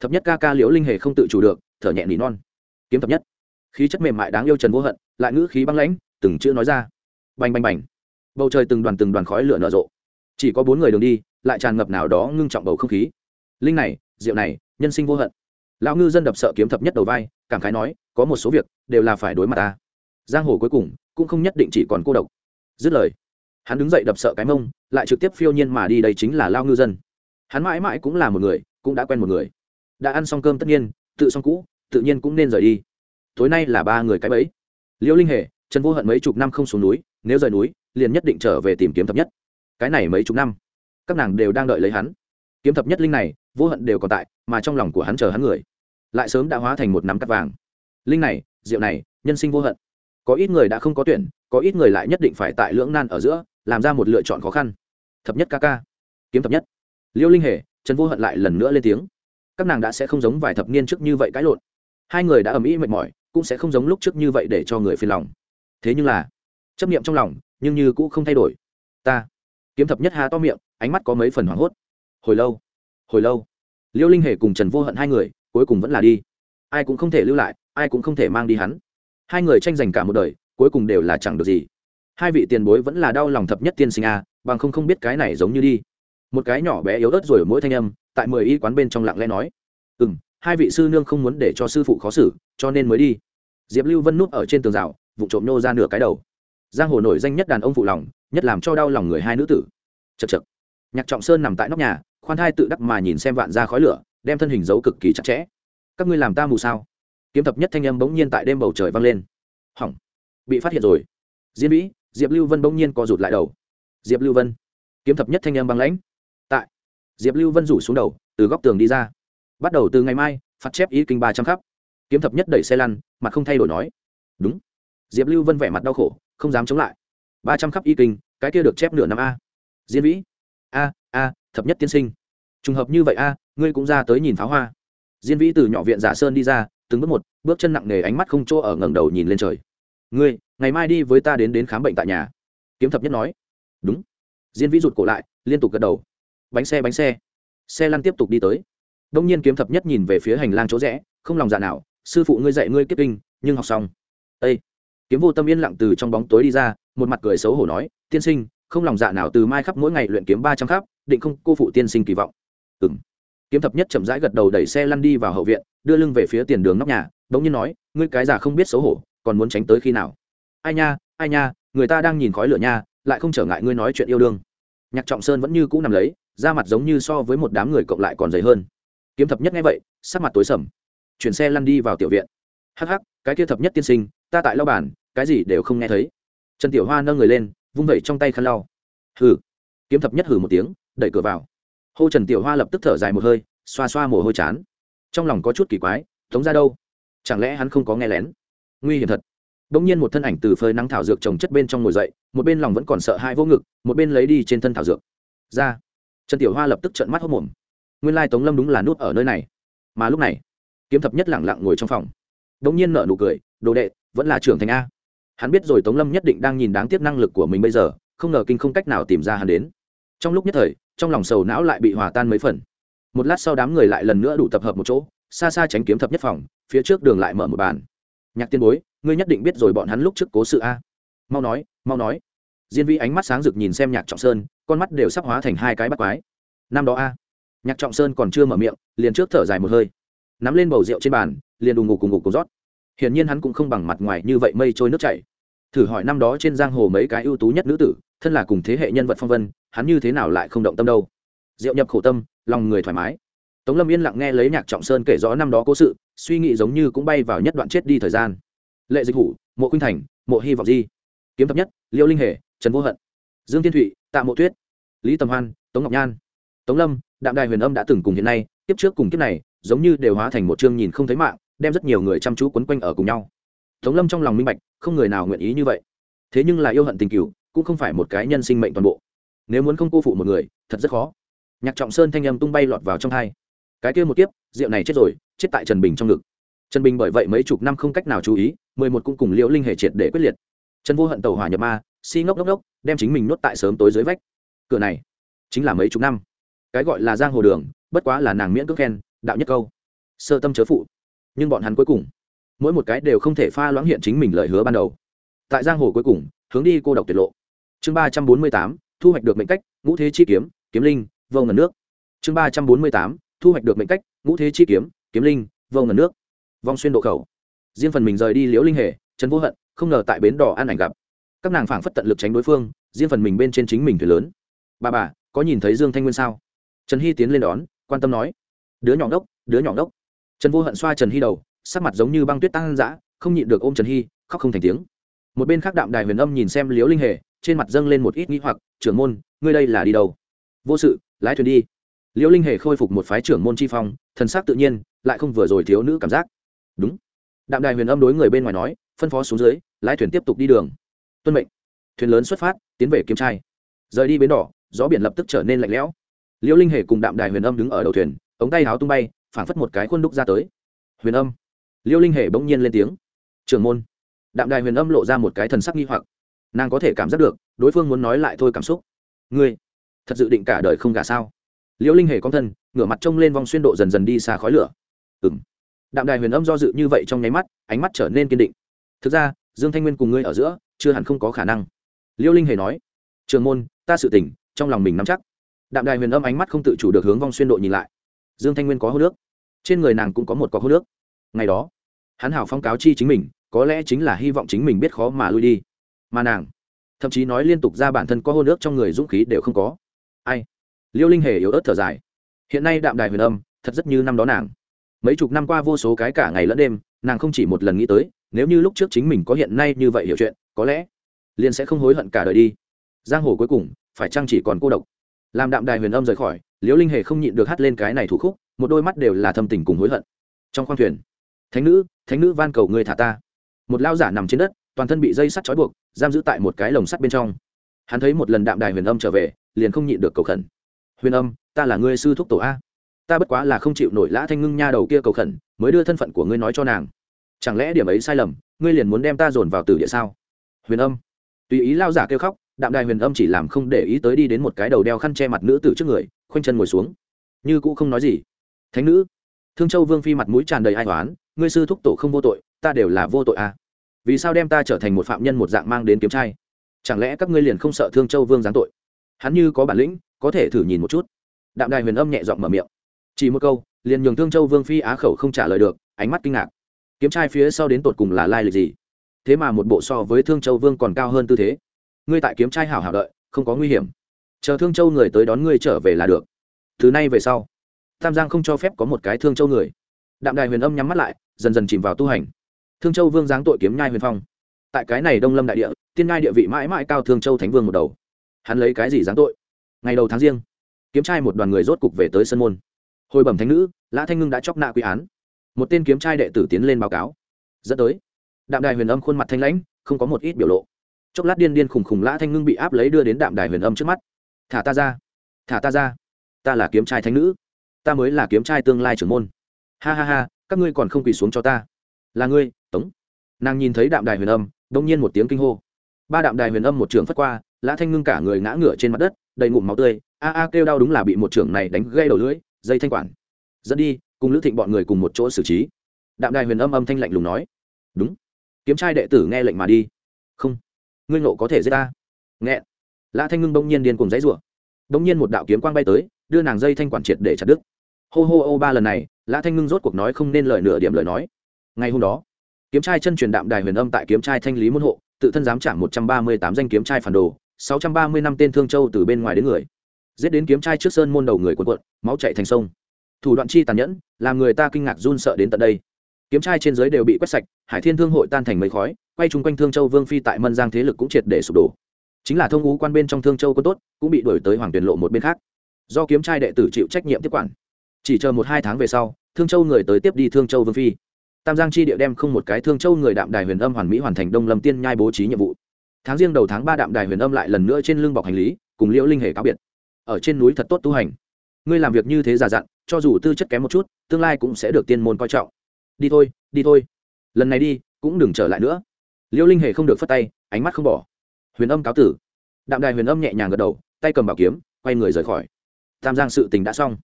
Thập nhất ca ca liễu linh hề không tự chủ được, thở nhẹ nỉ non. Kiếm thập nhất. Khí chất mềm mại đáng yêu trần vô hận, lại ngữ khí băng lãnh, từng chữ nói ra. Bành bành bành. Bầu trời từng đoàn từng đoàn khói lửa nở rộ. Chỉ có bốn người đường đi, lại tràn ngập nào đó ngưng trọng bầu không khí. Linh này rượu này, nhân sinh vô hận. Lão ngư dân đập sợ kiếm thập nhất đầu vai, cảm khái nói, có một số việc đều là phải đối mặt ta. Giang hồ cuối cùng cũng không nhất định chỉ còn cô độc. Dứt lời, hắn đứng dậy đập sợ cái mông, lại trực tiếp phiêu nhiên mà đi, đây chính là lao ngư dân hắn mãi mãi cũng là một người, cũng đã quen một người. Đã ăn xong cơm tất nhiên, tự xong cũ, tự nhiên cũng nên rời đi. Tối nay là ba người cái bẫy. Liễu linh hề, trần vô hận mấy chục năm không xuống núi, nếu rời núi, liền nhất định trở về tìm kiếm thập nhất. Cái này mấy chục năm, các nàng đều đang đợi lấy hắn. Kiếm thập nhất linh này, vô hận đều còn tại, mà trong lòng của hắn chờ hắn người. Lại sớm đã hóa thành một nắm cắt vàng. Linh này rượu này, nhân sinh vô hận. Có ít người đã không có tuyển, có ít người lại nhất định phải tại lưỡng nan ở giữa, làm ra một lựa chọn khó khăn. Thập nhất ca ca. Kiếm thập nhất liêu linh hề, trần vô hận lại lần nữa lên tiếng. Các nàng đã sẽ không giống vài thập niên trước như vậy cãi lộn. Hai người đã ầm ĩ mệt mỏi, cũng sẽ không giống lúc trước như vậy để cho người phiền lòng. Thế nhưng là, chấp niệm trong lòng, nhưng như cũng không thay đổi. Ta, kiếm thập nhất hà to miệng, ánh mắt có mấy phần hoảng hốt. Hồi lâu hồi lâu, liêu linh hề cùng trần vô hận hai người, cuối cùng vẫn là đi. Ai cũng không thể lưu lại, ai cũng không thể mang đi hắn. Hai người tranh giành cả một đời, cuối cùng đều là chẳng được gì. Hai vị tiền bối vẫn là đau lòng thập nhất tiên sinh a, bằng không không biết cái này giống như đi một cái nhỏ bé yếu ớt rồi ở mỗi thanh âm, tại mười y quán bên trong lặng lẽ nói. Ừ m hai vị sư nương không muốn để cho sư phụ khó xử, cho nên mới đi. Diệp lưu vân núp ở trên tường rào, vụ trộm nô ra nửa cái đầu. Giang hồ nổi danh nhất đàn ông phụ lòng, nhất làm cho đau lòng người hai nữ tử. Chật chật nhạc trọng sơn nằm tại nóc nhà, khoan thai tự đắc mà nhìn xem vạn ra khói lửa, đem thân hình giấu cực kỳ chặt chẽ. Các ngươi làm ta mù sao? Kiếm thập nhất thanh âm bỗng nhiên tại đêm bầu trời vang lên. Hỏng. Bị phát hiện rồi. Diễn vĩ, diệp lưu vân bỗng nhiên co rụt lại đầu. Diệp lưu vân. Kiếm thập nhất thanh âm băng lãnh diệp lưu vân rủ xuống đầu, từ góc tường đi ra. Bắt đầu từ ngày mai, phạt chép ý kinh ba trăm khắp. Kiếm thập nhất đẩy xe lăn mặt không thay đổi nói. Đúng. Diệp lưu vân vẻ mặt đau khổ, không dám chống lại. Ba trăm khắp y kinh, cái kia được chép nửa năm a. Diễn vĩ. A a, thập nhất tiên sinh. Trùng hợp như vậy a, ngươi cũng ra tới nhìn pháo hoa. Diễn vĩ từ nhỏ viện giả sơn đi ra, từng bước một, bước chân nặng nề ánh mắt không chỗ ở ngẩng đầu nhìn lên trời. Ngươi, ngày mai đi với ta đến đến khám bệnh tại nhà. Kiếm thập nhất nói. Đúng. Diễn vĩ rụt cổ lại, liên tục gật đầu bánh xe bánh xe. Xe lăn tiếp tục đi tới. Đông nhiên kiếm thập nhất nhìn về phía hành lang chỗ rẽ, không lòng dạ nào, sư phụ ngươi dạy ngươi kiếp kinh, nhưng học xong. Ây kiếm vô tâm yên lặng từ trong bóng tối đi ra, một mặt cười xấu hổ nói, tiên sinh, không lòng dạ nào từ mai khắp mỗi ngày luyện kiếm ba trăm khắp, định không cô phụ tiên sinh kỳ vọng. Ừng kiếm thập nhất chậm rãi gật đầu đẩy xe lăn đi vào hậu viện, đưa lưng về phía tiền đường nóc nhà, bỗng nhiên nói, ngươi cái già không biết xấu hổ, còn muốn tránh tới khi nào? Ai nha ai nha, người ta đang nhìn khói lửa nha, lại không trở ngại ngươi nói chuyện yêu đương. Nhạc trọng sơn vẫn như cũ nằm lấy da mặt giống như so với một đám người cộng lại còn dày hơn. Kiếm thập nhất nghe vậy, sắc mặt tối sầm. Chuyển xe lăn đi vào tiểu viện. Hắc hắc, cái kia thập nhất tiên sinh, ta tại lau bản cái gì đều không nghe thấy. Trần tiểu hoa nâng người lên, vung vẩy trong tay khăn lau. Hừ. Kiếm thập nhất hừ một tiếng, đẩy cửa vào. Hô trần tiểu hoa lập tức thở dài một hơi, xoa xoa mồ hôi chán. Trong lòng có chút kỳ quái, tống ra đâu? Chẳng lẽ hắn không có nghe lén? Nguy hiểm thật. Đ ỗ n g nhiên một thân ảnh từ phơi nắng thảo dược trồng chất bên trong ngồi dậy, một bên lòng vẫn còn sợ hai vô ngực, một bên lấy đi trên thân thảo dược. Ra trần tiểu hoa lập tức trợn mắt hốc mồm. Nguyên lai tống lâm đúng là nút ở nơi này. Mà lúc này, kiếm thập nhất lẳng lặng ngồi trong phòng. Đ ỗ n g nhiên nở nụ cười, đồ đệ, vẫn là trưởng thành a. Hắn biết rồi tống lâm nhất định đang nhìn đáng tiếc năng lực của mình bây giờ, không ngờ kinh không cách nào tìm ra hắn đến. Trong lúc nhất thời, trong lòng sầu não lại bị hòa tan mấy phần. Một lát sau đám người lại lần nữa đủ tập hợp một chỗ, xa xa tránh kiếm thập nhất phòng, phía trước đường lại mở một bàn. Nhạc tiên bối, ngươi nhất định biết rồi bọn hắn lúc trước cố sự a. Mau nói mau nói diên vi ánh mắt sáng rực nhìn xem nhạc trọng sơn, con mắt đều sắp hóa thành hai cái bắt quái. Năm đó a. Nhạc trọng sơn còn chưa mở miệng, liền trước thở dài một hơi. Nắm lên bầu rượu trên bàn, liền đùng ngục cùng ngục cùng rót. Hiển nhiên hắn cũng không bằng mặt ngoài như vậy mây trôi nước chảy. Thử hỏi năm đó trên giang hồ mấy cái ưu tú nhất nữ tử, thân là cùng thế hệ nhân vật phong vân, hắn như thế nào lại không động tâm đâu? Rượu nhập khổ tâm, lòng người thoải mái. Tống lâm yên lặng nghe lấy nhạc trọng sơn kể rõ năm đó cố sự, suy nghĩ giống như cũng bay vào nhất đoạn chết đi thời gian. Lệ dịch hủ, mộ khuynh thành, mộ hy vọng di. Kiếm thập nhất, liêu linh hề trần vô hận, dương thiên thụy, tạ mộ tuyết, lý tầm hoan, tống ngọc nhan, tống lâm, đạm đài huyền âm đã từng cùng hiện nay, kiếp trước cùng kiếp này, giống như đều hóa thành một chương nhìn không thấy mạng, đem rất nhiều người chăm chú quấn quanh ở cùng nhau. Tống lâm trong lòng minh bạch, không người nào nguyện ý như vậy. Thế nhưng là yêu hận tình cựu, cũng không phải một cái nhân sinh mệnh toàn bộ. Nếu muốn không cô phụ một người, thật rất khó. Nhạc trọng sơn thanh âm tung bay lọt vào trong thai cái kia một kiếp, rượu này chết rồi, chết tại trần bình trong ngực. Trần bình bởi vậy mấy chục năm không cách nào chú ý, mười một cũng cùng liễu linh hệ triệt để quyết liệt. Trần vô hận tàu hỏa nhập ma si ngốc ngốc ngốc, đem chính mình nuốt tại sớm tối dưới vách. Cửa này chính là mấy chục năm. Cái gọi là giang hồ đường, bất quá là nàng miễn cước khen, đạo nhất câu. Sơ tâm chớ phụ. Nhưng bọn hắn cuối cùng, mỗi một cái đều không thể pha loãng hiện chính mình lời hứa ban đầu. Tại giang hồ cuối cùng, hướng đi cô độc tuyệt lộ. Chương ba trăm bốn mươi tám, thu hoạch được mệnh cách, ngũ thế chi kiếm kiếm linh, vô ngần nước. Chương ba trăm bốn mươi tám, thu hoạch được mệnh cách, ngũ thế chi kiếm kiếm linh, vô ngần nước. Vong xuyên độ khẩu. Riêng phần mình rời đi liễu linh hề, trần vô hận, không ngờ tại bến đỏ an ảnh gặp các nàng phảng phất tận lực tránh đối phương, riêng phần mình bên trên chính mình thuyền lớn. Bà bà, có nhìn thấy dương thanh nguyên sao? Trần hy tiến lên đón, quan tâm nói. Đứa nhỏ đốc đứa nhỏ đốc trần vô hận xoa trần hy đầu, sắc mặt giống như băng tuyết tăng dã, không nhịn được ôm trần hy, khóc không thành tiếng. Một bên khác đạm đài huyền âm nhìn xem liễu linh hề, trên mặt dâng lên một ít nghĩ hoặc, trưởng môn, ngươi đây là đi đâu? Vô sự, lái thuyền đi. Liễu linh hề khôi phục một phái trưởng môn chi phong, thần sắc tự nhiên, lại không vừa rồi thiếu nữ cảm giác. Đúng. Đạm đài huyền âm đối người bên ngoài nói, phân phó xuống dưới, lái thuyền tiếp tục đi đường tuân mệnh. Thuyền lớn xuất phát, tiến về kiếm trai. Rời đi bến đỏ, gió biển lập tức trở nên lạnh lẽo. Liễu linh hề cùng đạm đài huyền âm đứng ở đầu thuyền, ống tay háo tung bay, phảng phất một cái khuôn đúc ra tới. Huyền âm. Liễu linh hề bỗng nhiên lên tiếng. Trưởng môn. Đạm đài huyền âm lộ ra một cái thần sắc nghi hoặc. Nàng có thể cảm giác được, đối phương muốn nói lại thôi cảm xúc. Ngươi, thật dự định cả đời không gả sao? Liễu linh hề con thân, ngửa mặt trông lên vòng xuyên độ dần dần đi xa khói lửa. Ừng đạm đài huyền âm do dự như vậy trong nháy mắt, ánh mắt trở nên kiên định. Thực ra, dương thanh nguyên cùng ngươi ở giữa chưa hẳn không có khả năng. Liêu linh hề nói, trường môn, ta sự tỉnh trong lòng mình nắm chắc. Đạm đài huyền âm ánh mắt không tự chủ được hướng vong xuyên độ nhìn lại. Dương thanh nguyên có hô nước. Trên người nàng cũng có một có hô nước. Ngày đó, hắn hảo phong cáo chi chính mình, có lẽ chính là hy vọng chính mình biết khó mà lui đi. Mà nàng, thậm chí nói liên tục ra bản thân có hô nước trong người dũng khí đều không có. Ai? Liêu linh hề yếu ớt thở dài. Hiện nay đạm đài huyền âm, thật rất như năm đó nàng. Mấy chục năm qua vô số cái cả ngày lẫn đêm, nàng không chỉ một lần nghĩ tới, nếu như lúc trước chính mình có hiện nay như vậy hiểu chuyện có lẽ liền sẽ không hối hận cả đời đi. Giang hồ cuối cùng, phải chăng chỉ còn cô độc? Làm đạm đài huyền âm rời khỏi, liễu linh hề không nhịn được hát lên cái này thủ khúc, một đôi mắt đều là thâm tình cùng hối hận. Trong khoang thuyền, thánh nữ thánh nữ van cầu người thả ta. Một lao giả nằm trên đất, toàn thân bị dây sắt trói buộc, giam giữ tại một cái lồng sắt bên trong. Hắn thấy một lần đạm đài huyền âm trở về, liền không nhịn được cầu khẩn. Huyền âm, ta là ngươi sư thúc tổ a. Ta bất quá là không chịu nổi lã thanh ngưng nha đầu kia cầu khẩn, mới đưa thân phận của ngươi nói cho nàng. Chẳng lẽ điểm ấy sai lầm, ngươi liền muốn đem ta dồn vào tử địa sao? Huyền âm. Tùy ý lao giả kêu khóc, đạm đài huyền âm chỉ làm không để ý tới đi đến một cái đầu đeo khăn che mặt nữ tử trước người, khoanh chân ngồi xuống. Như cũ không nói gì. Thánh nữ. Thương châu vương phi mặt mũi tràn đầy ai toán ngươi sư thúc tổ không vô tội, ta đều là vô tội à. Vì sao đem ta trở thành một phạm nhân một dạng mang đến kiếm trai? Chẳng lẽ các ngươi liền không sợ thương châu vương giáng tội? Hắn như có bản lĩnh, có thể thử nhìn một chút. Đạm đài huyền âm nhẹ giọng mở miệng. Chỉ một câu, liền nhường thương châu vương phi á khẩu không trả lời được, ánh mắt kinh ngạc. Kiếm trai phía sau đến tột cùng là lai lịch gì? Thế mà một bộ so với thương châu vương còn cao hơn tư thế. Ngươi tại kiếm trai hảo hảo đợi, không có nguy hiểm. Chờ thương châu người tới đón ngươi trở về là được. Thứ nay về sau, tam giang không cho phép có một cái thương châu người. Đạm đài huyền âm nhắm mắt lại, dần dần chìm vào tu hành. Thương châu vương giáng tội kiếm nhai huyền phong. Tại cái này đông lâm đại địa, tiên nhai địa vị mãi mãi cao thương châu thánh vương một đầu. Hắn lấy cái gì giáng tội? Ngày đầu tháng riêng, kiếm trai một đoàn người rốt cục về tới sân môn. Hồi bẩm thánh nữ, lã thanh ngưng đã chóc nạ quy án. Một tên kiếm trai đệ tử tiến lên báo cáo. Dẫn tới đạm đài huyền âm khuôn mặt thanh lãnh, không có một ít biểu lộ. Chốc lát điên điên khùng khùng lã thanh ngưng bị áp lấy đưa đến đạm đài huyền âm trước mắt. Thả ta ra, thả ta ra. Ta là kiếm trai thánh nữ, ta mới là kiếm trai tương lai trưởng môn. Ha ha ha, các ngươi còn không quỳ xuống cho ta. Là ngươi, tống. Nàng nhìn thấy đạm đài huyền âm đông nhiên một tiếng kinh hô. Ba đạm đài huyền âm một trường phất qua, lã thanh ngưng cả người ngã ngửa trên mặt đất, đầy ngụm máu tươi. A a kêu đau đúng là bị một trưởng này đánh gây đầu lưỡi, dây thanh quản. Dẫn đi, cùng lữ thịnh bọn người cùng một chỗ xử trí. Đạm đài huyền âm âm thanh lạnh lùng nói. Đúng kiếm trai đệ tử nghe lệnh mà đi. Không, ngươi ngộ có thể giết ta. Nghẹn. Lã thanh ngưng bỗng nhiên điên cùng dãy rủa bỗng nhiên một đạo kiếm quang bay tới, đưa nàng dây thanh quản triệt để chặt đứt. Hô hô ô ba lần này, lã thanh ngưng rốt cuộc nói không nên lời nửa điểm lời nói. Ngày hôm đó, kiếm trai chân truyền đạm đài huyền âm tại kiếm trai thanh lý môn hộ, tự thân giám trả một trăm ba mươi tám danh kiếm trai phản đồ, sáu trăm ba mươi năm tên thương châu từ bên ngoài đến người. Giết đến kiếm trai trước sơn môn đầu người quần quận máu chạy thành sông. Thủ đoạn chi tàn nhẫn, làm người ta kinh ngạc run sợ đến tận đây kiếm trai trên giới đều bị quét sạch, hải thiên thương hội tan thành mấy khói, quay chung quanh thương châu vương phi tại mân giang thế lực cũng triệt để sụp đổ. Chính là thông ú quan bên trong thương châu có tốt, cũng bị đổi tới hoàng tuyền lộ một bên khác. Do kiếm trai đệ tử chịu trách nhiệm tiếp quản. Chỉ chờ một hai tháng về sau, thương châu người tới tiếp đi thương châu vương phi. Tam giang chi địa đem không một cái thương châu người đạm đài huyền âm hoàn mỹ hoàn thành đông lâm tiên nhai bố trí nhiệm vụ. Tháng riêng đầu tháng ba đạm đài huyền âm lại lần nữa trên lưng bọc hành lý, cùng liễu linh hề cáo biệt. Ở trên núi thật tốt tu hành. Ngươi làm việc như thế giả dặn, cho dù tư chất kém một chút, tương lai cũng sẽ được tiên môn coi trọng đi thôi đi thôi. Lần này đi, cũng đừng trở lại nữa. Liêu linh hề không được phất tay, ánh mắt không bỏ. Huyền âm cáo tử. Đạm đài huyền âm nhẹ nhàng gật đầu, tay cầm bảo kiếm, quay người rời khỏi. Tam giang sự tình đã xong.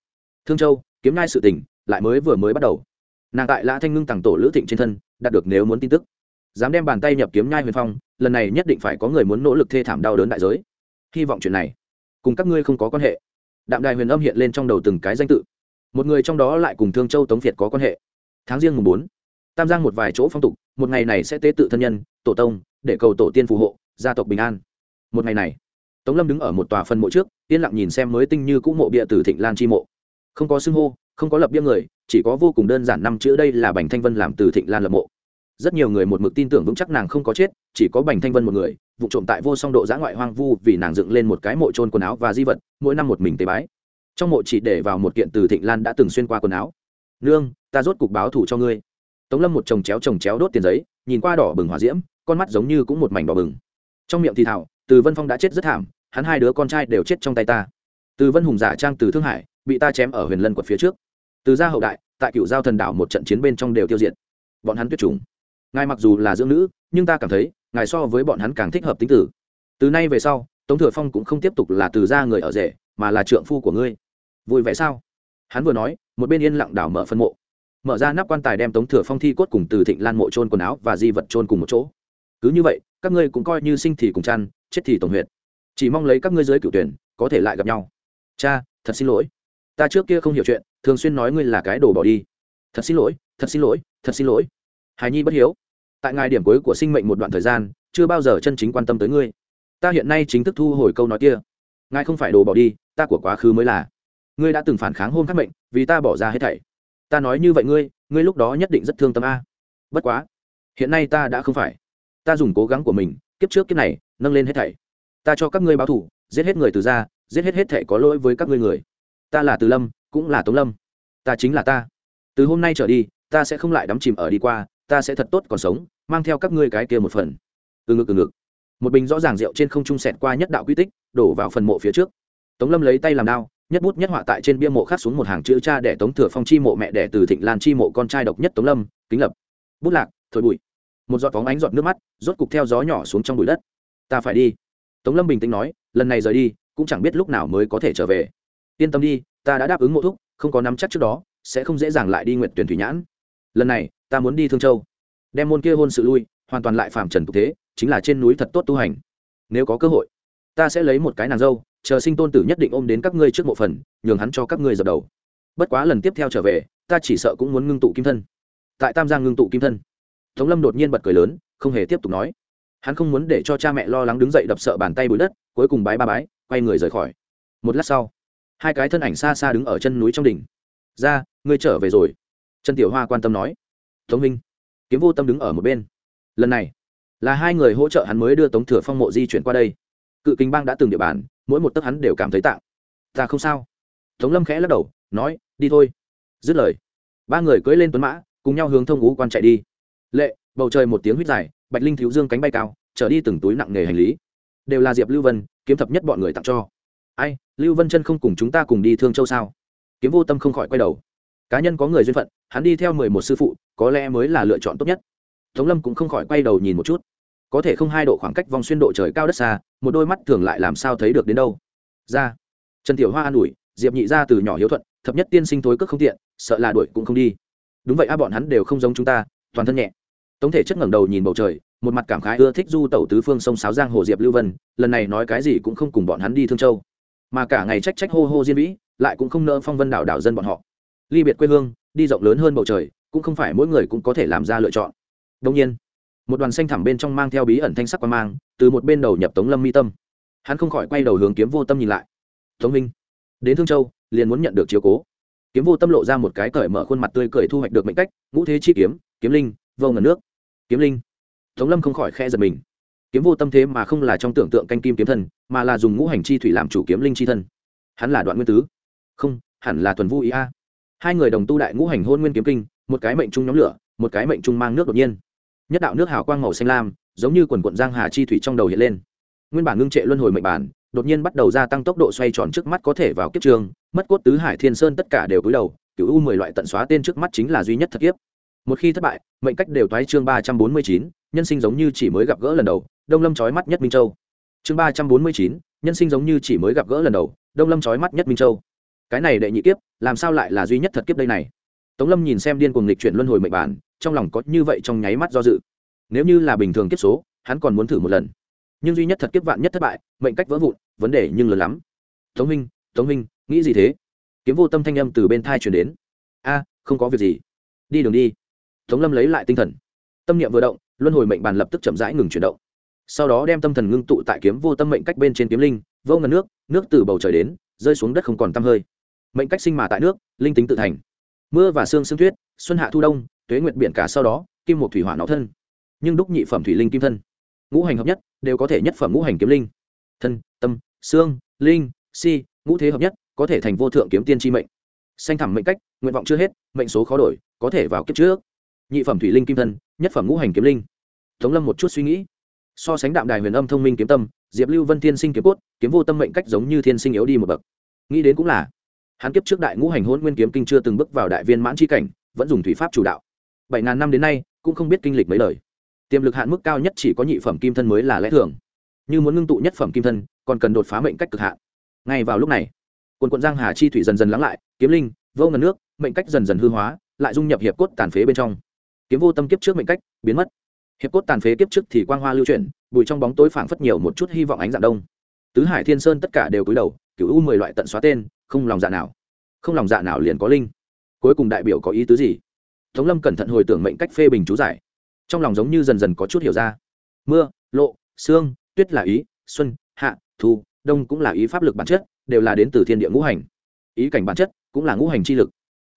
Thương châu, kiếm nai sự tình, lại mới vừa mới bắt đầu. Nàng tại lã thanh ngưng tặng tổ lữ thịnh trên thân, đạt được nếu muốn tin tức. Dám đem bàn tay nhập kiếm nhai huyền phong, lần này nhất định phải có người muốn nỗ lực thê thảm đau đớn đại giới. Hy vọng chuyện này, cùng các ngươi không có quan hệ. Đạm đài huyền âm hiện lên trong đầu từng cái danh tự. Một người trong đó lại cùng thương châu tống việt có quan hệ tháng riêng mùng bốn. Tam giang một vài chỗ phong tục, một ngày này sẽ tế tự thân nhân, tổ tông, để cầu tổ tiên phù hộ, gia tộc bình an. Một ngày này, tống lâm đứng ở một tòa phân mộ trước, yên lặng nhìn xem mới tinh như cũ mộ bia từ thịnh lan chi mộ. Không có xưng hô, không có lập bia người, chỉ có vô cùng đơn giản năm chữ đây là bành thanh vân làm từ thịnh lan lập mộ. Rất nhiều người một mực tin tưởng vững chắc nàng không có chết, chỉ có bành thanh vân một người, vụ trộm tại vô song độ giã ngoại hoang vu vì nàng dựng lên một cái mộ trôn quần áo và di vật, mỗi năm một mình tế bái. Trong mộ chỉ để vào một kiện từ thịnh lan đã từng xuyên qua quần áo nương, ta rốt cục báo thủ cho ngươi. Tống lâm một chồng chéo chồng chéo đốt tiền giấy, nhìn qua đỏ bừng hòa diễm, con mắt giống như cũng một mảnh đỏ bừng. Trong miệng thì thảo, từ vân phong đã chết rất thảm, hắn hai đứa con trai đều chết trong tay ta. Từ vân hùng giả trang từ thương hải, bị ta chém ở huyền lân quật phía trước. Từ gia hậu đại, tại cựu giao thần đảo một trận chiến bên trong đều tiêu diệt. Bọn hắn tuyệt chủng. Ngài mặc dù là dưỡng nữ, nhưng ta cảm thấy, ngài so với bọn hắn càng thích hợp tính tử. Từ nay về sau, tống thừa phong cũng không tiếp tục là từ gia người ở rể, mà là trượng phu của ngươi. Vui vẻ sao? Hắn vừa nói, một bên yên lặng đảo mở phân mộ. Mở ra nắp quan tài đem tống thừa phong thi cốt cùng từ thịnh lan mộ trôn quần áo và di vật trôn cùng một chỗ. Cứ như vậy, các ngươi cũng coi như sinh thì cùng chăn, chết thì tổng huyệt. Chỉ mong lấy các ngươi dưới cựu tuyển, có thể lại gặp nhau. Cha, thật xin lỗi. Ta trước kia không hiểu chuyện, thường xuyên nói ngươi là cái đồ bỏ đi. Thật xin lỗi, thật xin lỗi, thật xin lỗi. Hài nhi bất hiếu. Tại ngài điểm cuối của sinh mệnh một đoạn thời gian, chưa bao giờ chân chính quan tâm tới ngươi. Ta hiện nay chính thức thu hồi câu nói kia. Ngài không phải đồ bỏ đi, ta của quá khứ mới là ngươi đã từng phản kháng hôn khắc mệnh, vì ta bỏ ra hết thảy. Ta nói như vậy ngươi ngươi lúc đó nhất định rất thương tâm a. Bất quá, hiện nay ta đã không phải. Ta dùng cố gắng của mình, kiếp trước kiếp này, nâng lên hết thảy. Ta cho các ngươi báo thủ giết hết người từ ra giết hết hết thảy có lỗi với các ngươi người. Ta là từ lâm, cũng là tống lâm. Ta chính là ta. Từ hôm nay trở đi, ta sẽ không lại đắm chìm ở đi qua, ta sẽ thật tốt còn sống, mang theo các ngươi cái kia một phần. Từ ngực từ ngực. Một bình rõ ràng rượu trên không trung sẹt qua nhất đạo quy tích, đổ vào phần mộ phía trước. Tống lâm lấy tay làm đao nhất bút nhất họa tại trên bia mộ khắc xuống một hàng chữ cha để tống thừa phong chi mộ mẹ đẻ từ thịnh lan chi mộ con trai độc nhất tống lâm, kính lập. Bút lạc, thổi bụi. Một giọt phóng ánh giọt nước mắt, rốt cục theo gió nhỏ xuống trong bụi đất. Ta phải đi. Tống lâm bình tĩnh nói, lần này rời đi, cũng chẳng biết lúc nào mới có thể trở về. Yên tâm đi, ta đã đáp ứng mộ thúc, không có nắm chắc trước đó, sẽ không dễ dàng lại đi nguyện tuyển thủy nhãn. Lần này, ta muốn đi thương châu. Đem môn kia hôn sự lui, hoàn toàn lại phạm trần tục thế, chính là trên núi thật tốt tu hành. Nếu có cơ hội, ta sẽ lấy một cái nàng dâu chờ sinh tôn tử nhất định ôm đến các ngươi trước mộ phần, nhường hắn cho các ngươi dập đầu. Bất quá lần tiếp theo trở về, ta chỉ sợ cũng muốn ngưng tụ kim thân. Tại tam giang ngưng tụ kim thân, tống lâm đột nhiên bật cười lớn, không hề tiếp tục nói. Hắn không muốn để cho cha mẹ lo lắng đứng dậy đập sợ bàn tay bụi đất, cuối cùng bái ba bái, quay người rời khỏi. Một lát sau, hai cái thân ảnh xa xa đứng ở chân núi trong đỉnh. Ra, ngươi trở về rồi. Trần tiểu hoa quan tâm nói. Tống minh. Kiếm vô tâm đứng ở một bên. Lần này, là hai người hỗ trợ hắn mới đưa tống thừa phong mộ di chuyển qua đây. Cự kinh bang đã từng địa bàn mỗi một tấc hắn đều cảm thấy tạng. Ta không sao. Tống lâm khẽ lắc đầu, nói, đi thôi. Dứt lời, ba người cưỡi lên tuấn mã, cùng nhau hướng thông ngũ quan chạy đi. Lệ, bầu trời một tiếng huýt dài, bạch linh thiếu dương cánh bay cao, trở đi từng túi nặng nghề hành lý. Đều là diệp lưu vân, kiếm thập nhất bọn người tặng cho. Ai, lưu vân chân không cùng chúng ta cùng đi thương châu sao? Kiếm vô tâm không khỏi quay đầu. Cá nhân có người duyên phận, hắn đi theo mười một sư phụ, có lẽ mới là lựa chọn tốt nhất. Tống lâm cũng không khỏi quay đầu nhìn một chút có thể không hai độ khoảng cách vòng xuyên độ trời cao đất xa, một đôi mắt thường lại làm sao thấy được đến đâu. Ra. Trần tiểu hoa an ủi, diệp nhị ra từ nhỏ hiếu thuận, thập nhất tiên sinh thối cước không tiện, sợ là đuổi cũng không đi. Đúng vậy a, bọn hắn đều không giống chúng ta, toàn thân nhẹ. Tống thể chất ngẩng đầu nhìn bầu trời, một mặt cảm khái ưa thích du tẩu tứ phương sông sáo giang hồ diệp lưu vân, lần này nói cái gì cũng không cùng bọn hắn đi thương châu. Mà cả ngày trách trách hô hô diên vĩ, lại cũng không nỡ phong vân đảo đảo dân bọn họ. Ly biệt quê hương, đi rộng lớn hơn bầu trời, cũng không phải mỗi người cũng có thể làm ra lựa chọn. Đông nhiên một đoàn xanh thẳm bên trong mang theo bí ẩn thanh sắc quan mang, từ một bên đầu nhập tống lâm mi tâm. Hắn không khỏi quay đầu hướng kiếm vô tâm nhìn lại. Tống minh đến thương châu, liền muốn nhận được chiếu cố. Kiếm vô tâm lộ ra một cái cởi mở khuôn mặt tươi cười thu hoạch được mệnh cách, ngũ thế chi kiếm kiếm linh, vô ngần nước. Kiếm linh? Tống lâm không khỏi khe giật mình. Kiếm vô tâm thế mà không là trong tưởng tượng canh kim kiếm thân mà là dùng ngũ hành chi thủy làm chủ kiếm linh chi thân. Hắn là đoạn nguyên tứ. Không, hẳn là tuần vu ý a. Hai người đồng tu đại ngũ hành hôn nguyên kiếm kinh, một cái mệnh trung nhóm lửa, một cái mệnh trung mang nước đột nhiên nhất đạo nước hào quang màu xanh lam, giống như quần quận giang hà chi thủy trong đầu hiện lên. Nguyên bản ngưng trệ luân hồi mệnh bản, đột nhiên bắt đầu gia tăng tốc độ xoay tròn trước mắt có thể vào kiếp trường, mất cốt tứ hải thiên sơn tất cả đều cúi đầu cựu u mười loại tận xóa tên trước mắt chính là duy nhất thật kiếp. Một khi thất bại, mệnh cách đều toái chương ba trăm bốn mươi chín, nhân sinh giống như chỉ mới gặp gỡ lần đầu, đông lâm trói mắt nhất minh châu. Chương ba trăm bốn mươi chín, nhân sinh giống như chỉ mới gặp gỡ lần đầu, đông lâm trói mắt nhất minh châu. Cái này đệ nhị kiếp, làm sao lại là duy nhất thật kiếp đây này? Tống lâm nhìn xem điên cuồng lịch chuyển luân hồi mệnh bản trong lòng có như vậy trong nháy mắt do dự. Nếu như là bình thường kiếp số, hắn còn muốn thử một lần. Nhưng duy nhất thật kiếp vạn nhất thất bại, mệnh cách vỡ vụn, vấn đề nhưng lớn lắm. Tống minh tống minh nghĩ gì thế? Kiếm vô tâm thanh âm từ bên thai chuyển đến. A, không có việc gì. Đi đường đi. Tống lâm lấy lại tinh thần. Tâm niệm vừa động, luân hồi mệnh bàn lập tức chậm rãi ngừng chuyển động. Sau đó đem tâm thần ngưng tụ tại kiếm vô tâm mệnh cách bên trên kiếm linh, vô ngần nước nước từ bầu trời đến, rơi xuống đất không còn tăm hơi. Mệnh cách sinh mà tại nước, linh tính tự thành. Mưa và sương sương tuyết, xuân hạ thu đông tuế nguyệt biển cả sau đó, kim một thủy hỏa nó thân. Nhưng đúc nhị phẩm thủy linh kim thân, ngũ hành hợp nhất, đều có thể nhất phẩm ngũ hành kiếm linh. Thân, tâm, xương, linh, si, ngũ thế hợp nhất, có thể thành vô thượng kiếm tiên tri mệnh. Xanh thẳm mệnh cách, nguyện vọng chưa hết, mệnh số khó đổi, có thể vào kiếp trước. Nhị phẩm thủy linh kim thân, nhất phẩm ngũ hành kiếm linh. Tống lâm một chút suy nghĩ. So sánh đạm đài huyền âm thông minh kiếm tâm, diệp lưu vân thiên sinh kiếm cốt, kiếm vô tâm mệnh cách giống như thiên sinh yếu đi một bậc. Nghĩ đến cũng là, hắn kiếp trước đại ngũ hành hôn nguyên kiếm kinh chưa từng bước vào đại viên mãn tri cảnh, vẫn dùng thủy pháp chủ đạo bảy ngàn năm đến nay, cũng không biết kinh lịch mấy lời tiềm lực hạn mức cao nhất chỉ có nhị phẩm kim thân mới là lẽ thường. Như muốn ngưng tụ nhất phẩm kim thân, còn cần đột phá mệnh cách cực hạn. Ngay vào lúc này, quần quận giang hà chi thủy dần dần lắng lại, kiếm linh, vô ngần nước, mệnh cách dần dần hư hóa, lại dung nhập hiệp cốt tàn phế bên trong. Kiếm vô tâm kiếp trước mệnh cách, biến mất. Hiệp cốt tàn phế kiếp trước thì quang hoa lưu chuyển, bụi trong bóng tối phảng phất nhiều một chút hy vọng ánh dạng đông. Tứ hải thiên sơn tất cả đều cúi đầu cựu u mười loại tận xóa tên, không lòng dạ nào. Không lòng dạ nào liền có linh. Cuối cùng đại biểu có ý tứ gì? Tống lâm cẩn thận hồi tưởng mệnh cách phê bình chú giải. Trong lòng giống như dần dần có chút hiểu ra. Mưa, lộ, sương, tuyết là ý, xuân, hạ, thu, đông cũng là ý pháp lực bản chất, đều là đến từ thiên địa ngũ hành. Ý cảnh bản chất cũng là ngũ hành chi lực.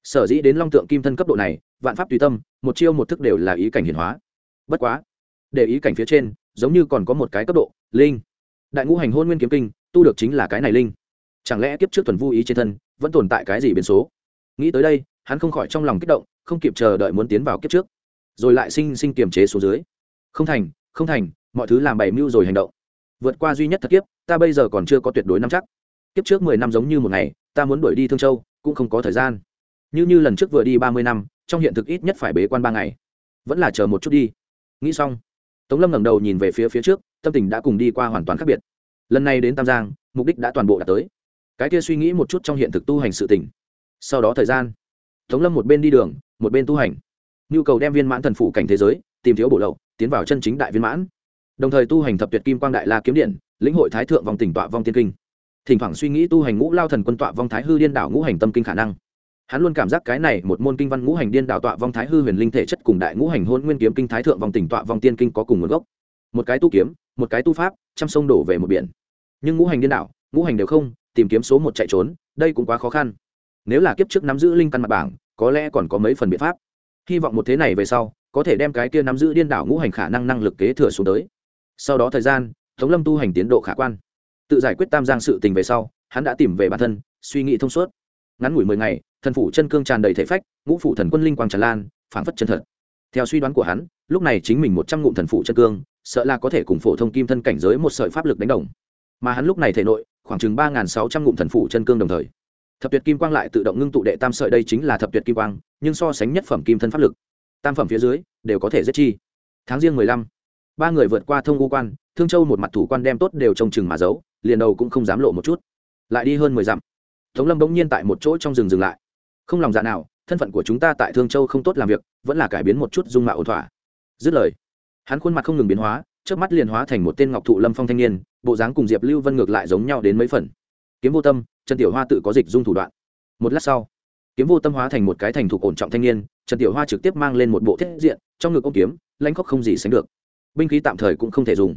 Sở dĩ đến long tượng kim thân cấp độ này, vạn pháp tùy tâm, một chiêu một thức đều là ý cảnh hiển hóa. Bất quá, để ý cảnh phía trên, giống như còn có một cái cấp độ, linh. Đại ngũ hành hôn nguyên kiếm kinh, tu được chính là cái này linh. Chẳng lẽ kiếp trước thuần vu ý trên thân, vẫn tồn tại cái gì biến số? Nghĩ tới đây hắn không khỏi trong lòng kích động, không kịp chờ đợi muốn tiến vào kiếp trước. Rồi lại sinh sinh kiềm chế xuống dưới. Không thành không thành, mọi thứ làm bày mưu rồi hành động. Vượt qua duy nhất thật kiếp, ta bây giờ còn chưa có tuyệt đối nắm chắc. Kiếp trước mười năm giống như một ngày, ta muốn đuổi đi thương châu, cũng không có thời gian. Như như lần trước vừa đi ba mươi năm, trong hiện thực ít nhất phải bế quan ba ngày. Vẫn là chờ một chút đi. Nghĩ xong, tống lâm ngẩng đầu nhìn về phía phía trước, tâm tình đã cùng đi qua hoàn toàn khác biệt. Lần này đến tam giang, mục đích đã toàn bộ đạt tới. Cái kia suy nghĩ một chút trong hiện thực tu hành sự tỉnh sau đó thời gian tống lâm một bên đi đường, một bên tu hành. Nhu cầu đem viên mãn thần phủ cảnh thế giới, tìm thiếu bổ lậu, tiến vào chân chính đại viên mãn. Đồng thời tu hành thập tuyệt kim quang đại la kiếm điện, lĩnh hội thái thượng vòng tỉnh tọa vong tiên kinh. Thỉnh thoảng suy nghĩ tu hành ngũ lao thần quân tọa vong thái hư điên đảo ngũ hành tâm kinh khả năng. Hắn luôn cảm giác cái này một môn kinh văn ngũ hành điên đảo tọa vong thái hư huyền linh thể chất cùng đại ngũ hành hôn nguyên kiếm kinh thái thượng vòng tỉnh tọa vong tiên kinh có cùng nguồn gốc. Một cái tu kiếm, một cái tu pháp, trăm sông đổ về một biển. Nhưng ngũ hành điên đảo, ngũ hành đều không, tìm kiếm số một chạy trốn, đây cũng quá khó khăn nếu là kiếp trước nắm giữ linh căn mặt bảng, có lẽ còn có mấy phần biện pháp. Hy vọng một thế này về sau, có thể đem cái kia nắm giữ điên đảo ngũ hành khả năng năng lực kế thừa xuống tới. Sau đó thời gian, tống lâm tu hành tiến độ khả quan. Tự giải quyết tam giang sự tình về sau, hắn đã tìm về bản thân, suy nghĩ thông suốt. Ngắn ngủi mười ngày, thần phủ chân cương tràn đầy thể phách, ngũ phủ thần quân linh quang tràn lan, phảng phất chân thật. Theo suy đoán của hắn, lúc này chính mình một trăm ngụm thần phủ chân cương, sợ là có thể cùng phổ thông kim thân cảnh giới một sợi pháp lực đánh đồng. Mà hắn lúc này thể nội, khoảng chừng ba sáu trăm ngụm thần phủ chân cương đồng thời thập tuyệt kim quang lại tự động ngưng tụ đệ tam sợi, đây chính là thập tuyệt kim quang, nhưng so sánh nhất phẩm kim thân pháp lực, tam phẩm phía dưới đều có thể giết chi. Tháng riêng mười lăm, ba người vượt qua thông u quan, thương châu một mặt thủ quan đem tốt đều trông chừng mà giấu, liền đầu cũng không dám lộ một chút. Lại đi hơn mười dặm, tống lâm bỗng nhiên tại một chỗ trong rừng dừng lại. Không lòng dạ nào, thân phận của chúng ta tại thương châu không tốt làm việc, vẫn là cải biến một chút dung mạo ổn thỏa. Dứt lời, hắn khuôn mặt không ngừng biến hóa trước mắt liền hóa thành một tên ngọc thụ lâm phong thanh niên, bộ dáng cùng diệp lưu vân ngược lại giống nhau đến mấy phần. Kiếm vô tâm trần tiểu hoa tự có dịch dung thủ đoạn. Một lát sau, kiếm vô tâm hóa thành một cái thành thục ổn trọng thanh niên, trần tiểu hoa trực tiếp mang lên một bộ thiết diện, trong ngực ôm kiếm, lãnh khóc không gì sánh được. Binh khí tạm thời cũng không thể dùng.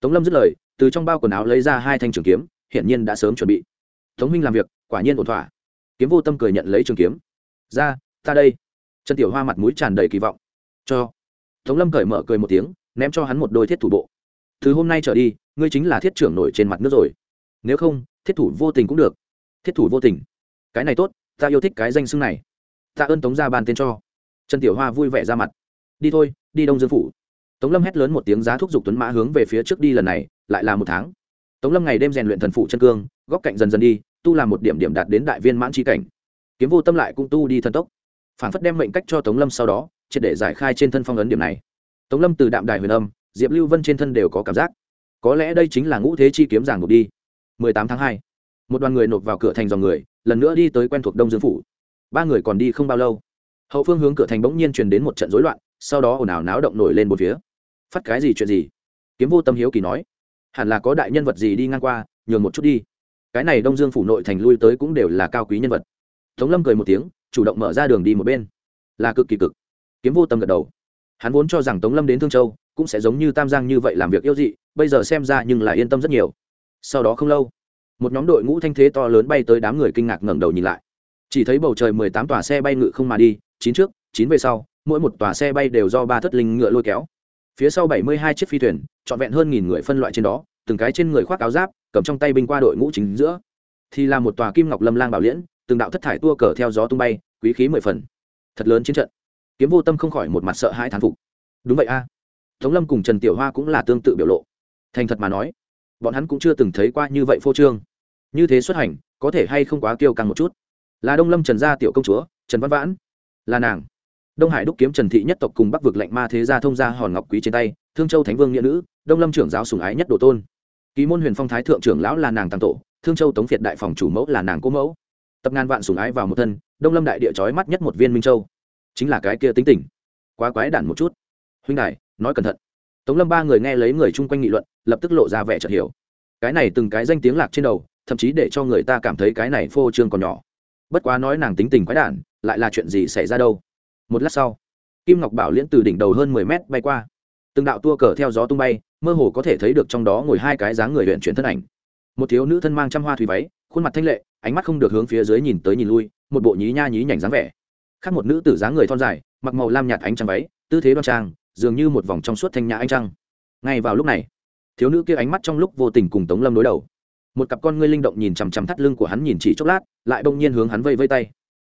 Tống lâm dứt lời, từ trong bao quần áo lấy ra hai thanh trường kiếm, hiển nhiên đã sớm chuẩn bị. Tống minh làm việc, quả nhiên ổn thỏa. Kiếm vô tâm cười nhận lấy trường kiếm. Ra, ta đây. Trần tiểu hoa mặt mũi tràn đầy kỳ vọng. Cho. Tống lâm cởi mở cười một tiếng, ném cho hắn một đôi thiết thủ bộ. Từ hôm nay trở đi, ngươi chính là thiết trưởng nổi trên mặt nước rồi. Nếu không, thiết thủ vô tình cũng được thiết thủ vô tình. Cái này tốt, ta yêu thích cái danh xưng này. Ta ơn tống ra ban tên cho. Trần tiểu hoa vui vẻ ra mặt. Đi thôi, đi đông dương phủ. Tống lâm hét lớn một tiếng giá thúc giục tuấn mã hướng về phía trước đi lần này, lại là một tháng. Tống lâm ngày đêm rèn luyện thần phụ chân cương, góc cạnh dần dần đi, tu làm một điểm điểm đạt đến đại viên mãn tri cảnh. Kiếm vô tâm lại cũng tu đi thần tốc. Phản phất đem mệnh cách cho tống lâm sau đó, triệt để giải khai trên thân phong ấn điểm này. Tống lâm từ đạm đài huyền âm, diệp lưu vân trên thân đều có cảm giác. Có lẽ đây chính là ngũ thế chi kiếm giảng nộp đi. 18 tháng 2 một đoàn người nộp vào cửa thành dòng người, lần nữa đi tới quen thuộc đông dương phủ. Ba người còn đi không bao lâu, hậu phương hướng cửa thành bỗng nhiên truyền đến một trận rối loạn, sau đó ồn ào náo động nổi lên một phía. Phát cái gì chuyện gì? Kiếm vô tâm hiếu kỳ nói. Hẳn là có đại nhân vật gì đi ngang qua, nhường một chút đi. Cái này đông dương phủ nội thành lui tới cũng đều là cao quý nhân vật. Tống lâm cười một tiếng, chủ động mở ra đường đi một bên. Là cực kỳ cực. Kiếm vô tâm gật đầu. Hắn vốn cho rằng tống lâm đến thương châu, cũng sẽ giống như tam giang như vậy làm việc yêu dị, bây giờ xem ra nhưng lại yên tâm rất nhiều. Sau đó không lâu một nhóm đội ngũ thanh thế to lớn bay tới đám người kinh ngạc ngẩng đầu nhìn lại. Chỉ thấy bầu trời mười tám tòa xe bay ngự không mà đi, chín trước, chín về sau, mỗi một tòa xe bay đều do ba thất linh ngựa lôi kéo. Phía sau bảy mươi hai chiếc phi thuyền, trọn vẹn hơn nghìn người phân loại trên đó, từng cái trên người khoác áo giáp, cầm trong tay binh qua đội ngũ chính giữa. Thì là một tòa kim ngọc lâm lang bảo liễn, từng đạo thất thải tua cờ theo gió tung bay, quý khí mười phần. Thật lớn chiến trận. Kiếm vô tâm không khỏi một mặt sợ hãi thán phục. Đúng vậy a. Tống lâm cùng trần tiểu hoa cũng là tương tự biểu lộ. Thành thật mà nói bọn hắn cũng chưa từng thấy qua như vậy phô trương. Như thế xuất hành, có thể hay không quá kiêu căng một chút? Là đông lâm trần gia tiểu công chúa, trần văn vãn. Là nàng. Đông hải đúc kiếm trần thị nhất tộc cùng bắc vực lệnh ma thế gia thông gia hòn ngọc quý trên tay, thương châu thánh vương nghĩa nữ, đông lâm trưởng giáo sùng ái nhất đồ tôn. Ký môn huyền phong thái thượng trưởng lão là nàng tăng tổ, thương châu tống việt đại phòng chủ mẫu là nàng cố mẫu. Tập ngàn vạn sùng ái vào một thân, đông lâm đại địa trói mắt nhất một viên minh châu. Chính là cái kia tính tình. Quá quái đản một chút. Huynh đại nói cẩn thận tống lâm ba người nghe lấy người chung quanh nghị luận, lập tức lộ ra vẻ chợt hiểu. Cái này từng cái danh tiếng lạc trên đầu, thậm chí để cho người ta cảm thấy cái này phô trương còn nhỏ. Bất quá nói nàng tính tình quái đản, lại là chuyện gì xảy ra đâu? Một lát sau, kim ngọc bảo liễn từ đỉnh đầu hơn mười mét bay qua. Từng đạo tua cờ theo gió tung bay, mơ hồ có thể thấy được trong đó ngồi hai cái dáng người luyện chuyển thân ảnh. Một thiếu nữ thân mang trăm hoa thủy váy, khuôn mặt thanh lệ, ánh mắt không được hướng phía dưới nhìn tới nhìn lui, một bộ nhí nha nhí nhảnh dáng vẻ. Khác một nữ tử dáng người thon dài, mặc màu lam nhạt ánh trắng váy, tư thế đoan trang dường như một vòng trong suốt thanh nhã ánh trăng. Ngay vào lúc này, thiếu nữ kia ánh mắt trong lúc vô tình cùng tống lâm đối đầu. Một cặp con ngươi linh động nhìn chằm chằm thắt lưng của hắn nhìn chỉ chốc lát, lại bỗng nhiên hướng hắn vây vây tay.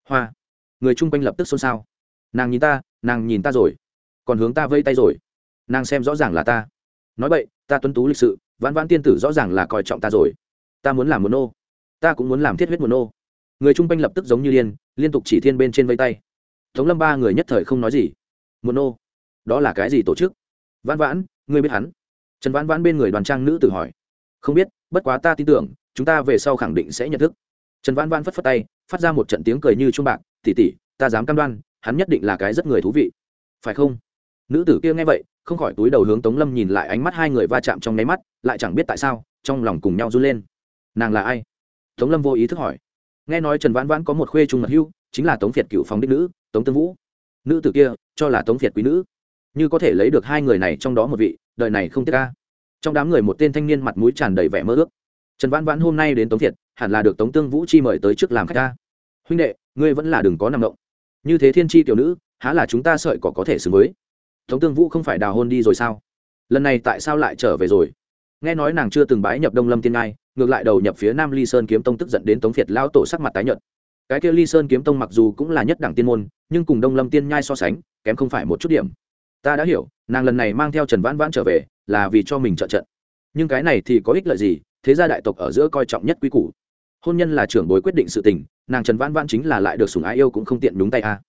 Hoa, người chung quanh lập tức xôn xao. Nàng nhìn ta, nàng nhìn ta rồi. Còn hướng ta vây tay rồi. Nàng xem rõ ràng là ta. Nói vậy ta tuân tú lịch sự, vãn vãn tiên tử rõ ràng là coi trọng ta rồi. Ta muốn làm một nô. Ta cũng muốn làm thiết huyết một nô. Người chung quanh lập tức giống như liên liên tục chỉ thiên bên trên vây tay. Tống lâm ba người nhất thời không nói gì. Một nô đó là cái gì tổ chức? Vãn vãn, ngươi biết hắn? Trần vãn vãn bên người đoàn trang nữ tự hỏi. Không biết, bất quá ta tin tưởng, chúng ta về sau khẳng định sẽ nhận thức. Trần vãn vãn phất phất tay, phát ra một trận tiếng cười như trung bạc. Tỉ tỉ ta dám cam đoan, hắn nhất định là cái rất người thú vị. Phải không? Nữ tử kia nghe vậy, không khỏi túi đầu hướng tống lâm nhìn lại ánh mắt hai người va chạm trong nháy mắt, lại chẳng biết tại sao, trong lòng cùng nhau run lên. Nàng là ai? Tống lâm vô ý thức hỏi. Nghe nói trần vãn vãn có một khuê trung mật hưu chính là tống việt cựu phóng đích nữ, tống tương vũ. Nữ tử kia, cho là tống việt quý nữ như có thể lấy được hai người này trong đó một vị, đời này không tiếc ca trong đám người một tên thanh niên mặt mũi tràn đầy vẻ mơ ước. Trần vãn vãn hôm nay đến tống thiệt, hẳn là được tống tương vũ chi mời tới trước làm khách ta huynh đệ, ngươi vẫn là đừng có nằm động. Như thế thiên tri tiểu nữ, há là chúng ta sợi có có thể xứng với? Tống tương vũ không phải đào hôn đi rồi sao? Lần này tại sao lại trở về rồi? Nghe nói nàng chưa từng bái nhập đông lâm tiên ngai, ngược lại đầu nhập phía nam ly sơn kiếm tông tức giận đến tống việt lao tổ sắc mặt tái nhợt. Cái kia ly sơn kiếm tông mặc dù cũng là nhất đẳng tiên môn, nhưng cùng đông lâm tiên nhai so sánh, kém không phải một chút điểm ta đã hiểu, nàng lần này mang theo trần vãn vãn trở về là vì cho mình trợ trận. Nhưng cái này thì có ích lợi gì, thế gia đại tộc ở giữa coi trọng nhất quý củ. Hôn nhân là trưởng bối quyết định sự tình, nàng trần vãn vãn chính là lại được sùng ái yêu cũng không tiện đúng tay a.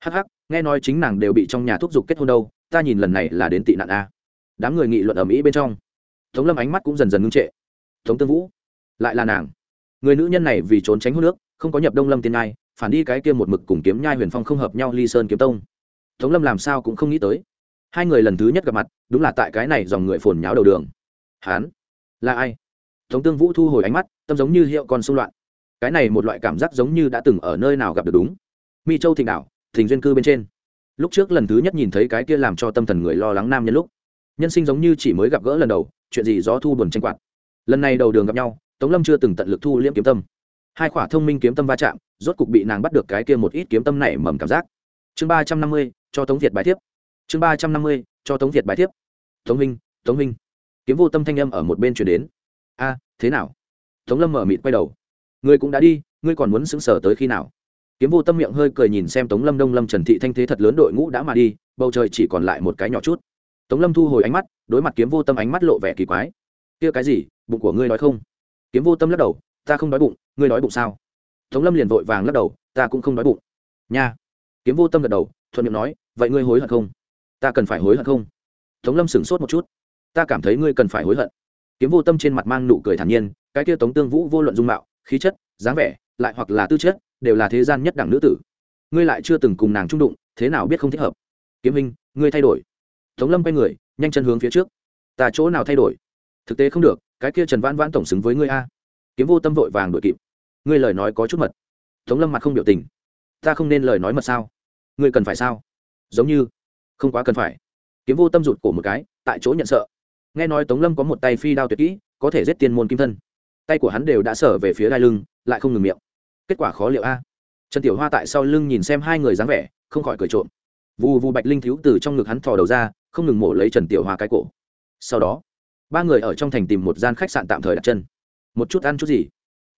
Hắc hắc, nghe nói chính nàng đều bị trong nhà thúc giục kết hôn đâu, ta nhìn lần này là đến tị nạn a. Đám người nghị luận ở mỹ bên trong. Tống lâm ánh mắt cũng dần dần ngưng trệ. Tống tương vũ, lại là nàng. Người nữ nhân này vì trốn tránh hút nước, không có nhập đông lâm tiên nhai phản đi cái kia một mực cùng kiếm nhai huyền phong không hợp nhau ly sơn kiếm tông. Tống lâm làm sao cũng không nghĩ tới hai người lần thứ nhất gặp mặt, đúng là tại cái này dòng người phồn nháo đầu đường. Hán là ai? Tống tương vũ thu hồi ánh mắt, tâm giống như hiệu con xung loạn. Cái này một loại cảm giác giống như đã từng ở nơi nào gặp được đúng. Mi châu thịnh đảo thình duyên cư bên trên. Lúc trước lần thứ nhất nhìn thấy cái kia làm cho tâm thần người lo lắng nam nhân lúc, nhân sinh giống như chỉ mới gặp gỡ lần đầu, chuyện gì gió thu buồn tranh quạt. Lần này đầu đường gặp nhau, tống lâm chưa từng tận lực thu liễm kiếm tâm. Hai khỏa thông minh kiếm tâm va chạm, rốt cục bị nàng bắt được cái kia một ít kiếm tâm này mầm cảm giác. Chương ba trăm năm mươi, cho tống việt bài thiếp chương ba trăm năm mươi, cho tống việt bài thiếp tống minh tống minh kiếm vô tâm thanh âm ở một bên chuyển đến. A, thế nào? Tống lâm mở mịt quay đầu. Ngươi cũng đã đi, ngươi còn muốn xứng sở tới khi nào? Kiếm vô tâm miệng hơi cười nhìn xem tống lâm đông lâm trần thị thanh thế thật lớn đội ngũ đã mà đi, bầu trời chỉ còn lại một cái nhỏ chút. Tống lâm thu hồi ánh mắt, đối mặt kiếm vô tâm ánh mắt lộ vẻ kỳ quái. Kia cái gì, bụng của ngươi nói không? Kiếm vô tâm lắc đầu, ta không đói bụng, ngươi đói bụng sao? Tống lâm liền vội vàng lắc đầu, ta cũng không đói bụng. Nha. Kiếm vô tâm gật đầu, thuận miệng nói, vậy ngươi hối hận không? Ta cần phải hối hận không? Tống lâm sửng sốt một chút. Ta cảm thấy ngươi cần phải hối hận. Kiếm vô tâm trên mặt mang nụ cười thản nhiên, cái kia tống tương vũ vô luận dung mạo, khí chất, dáng vẻ, lại hoặc là tư chất, đều là thế gian nhất đẳng nữ tử. Ngươi lại chưa từng cùng nàng trung đụng, thế nào biết không thích hợp? Kiếm minh ngươi thay đổi. Tống lâm quay người, nhanh chân hướng phía trước. Ta chỗ nào thay đổi? Thực tế không được, cái kia trần vãn vãn tổng xứng với ngươi a. Kiếm vô tâm vội vàng đuổi kịp. Ngươi lời nói có chút mật. Tống lâm mặt không biểu tình. Ta không nên lời nói mật sao? Ngươi cần phải sao? Giống như không quá cần phải. Kiếm vô tâm rụt cổ một cái, tại chỗ nhận sợ. Nghe nói tống lâm có một tay phi đao tuyệt kỹ, có thể giết tiên môn kim thân. Tay của hắn đều đã sở về phía đai lưng, lại không ngừng miệng. Kết quả khó liệu a. Trần tiểu hoa tại sau lưng nhìn xem hai người dáng vẻ, không khỏi cười trộm. Vù vù bạch linh thiếu từ trong ngực hắn thò đầu ra, không ngừng mổ lấy trần tiểu hoa cái cổ. Sau đó, ba người ở trong thành tìm một gian khách sạn tạm thời đặt chân. Một chút ăn chút gì?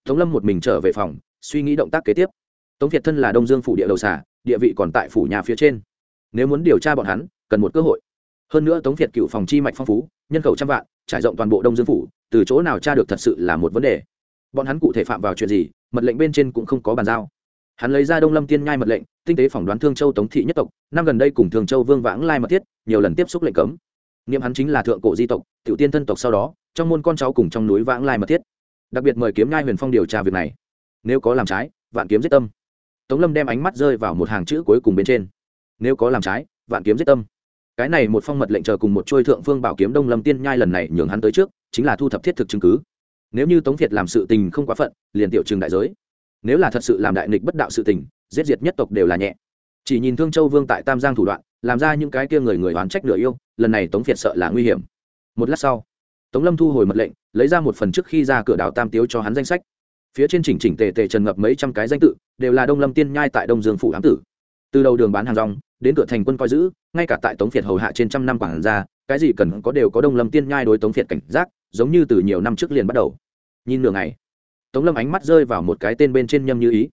Tống lâm một mình trở về phòng, suy nghĩ động tác kế tiếp. Tống việt thân là đông dương phủ địa đầu xả địa vị còn tại phủ nhà phía trên nếu muốn điều tra bọn hắn, cần một cơ hội. Hơn nữa tống việt cựu phòng chi mạch phong phú, nhân khẩu trăm vạn, trải rộng toàn bộ đông dương phủ, từ chỗ nào tra được thật sự là một vấn đề. Bọn hắn cụ thể phạm vào chuyện gì, mật lệnh bên trên cũng không có bàn giao. Hắn lấy ra đông lâm tiên nhai mật lệnh, tinh tế phỏng đoán thương châu tống thị nhất tộc, năm gần đây cùng thương châu vương vãng lai mật thiết, nhiều lần tiếp xúc lệnh cấm. Nghiệm hắn chính là thượng cổ di tộc, tiểu tiên thân tộc sau đó, trong môn con cháu cùng trong núi vãng lai mật thiết. Đặc biệt mời kiếm nhai huyền phong điều tra việc này. Nếu có làm trái, vạn kiếm giết tâm. Tống lâm đem ánh mắt rơi vào một hàng chữ cuối cùng bên trên nếu có làm trái, vạn kiếm giết tâm. Cái này một phong mật lệnh chờ cùng một trôi thượng phương bảo kiếm đông lâm tiên nhai lần này nhường hắn tới trước, chính là thu thập thiết thực chứng cứ. Nếu như tống việt làm sự tình không quá phận, liền tiểu trường đại giới. Nếu là thật sự làm đại nghịch bất đạo sự tình, giết diệt nhất tộc đều là nhẹ. Chỉ nhìn thương châu vương tại tam giang thủ đoạn, làm ra những cái kia người người oán trách nửa yêu, lần này tống việt sợ là nguy hiểm. Một lát sau, tống lâm thu hồi mật lệnh, lấy ra một phần trước khi ra cửa đào tam tiếu cho hắn danh sách. Phía trên chỉnh chỉnh tề tề trần ngập mấy trăm cái danh tự, đều là đông lâm tiên nhai tại đông dương phủ ám tử. Từ đầu đường bán hàng rong đến cửa thành quân coi giữ, ngay cả tại tống việt hầu hạ trên trăm năm quảng ra cái gì cần có đều có đông lâm tiên nhai đối tống việt cảnh giác, giống như từ nhiều năm trước liền bắt đầu. Nhìn nửa ngày, tống lâm ánh mắt rơi vào một cái tên bên trên nhâm như ý.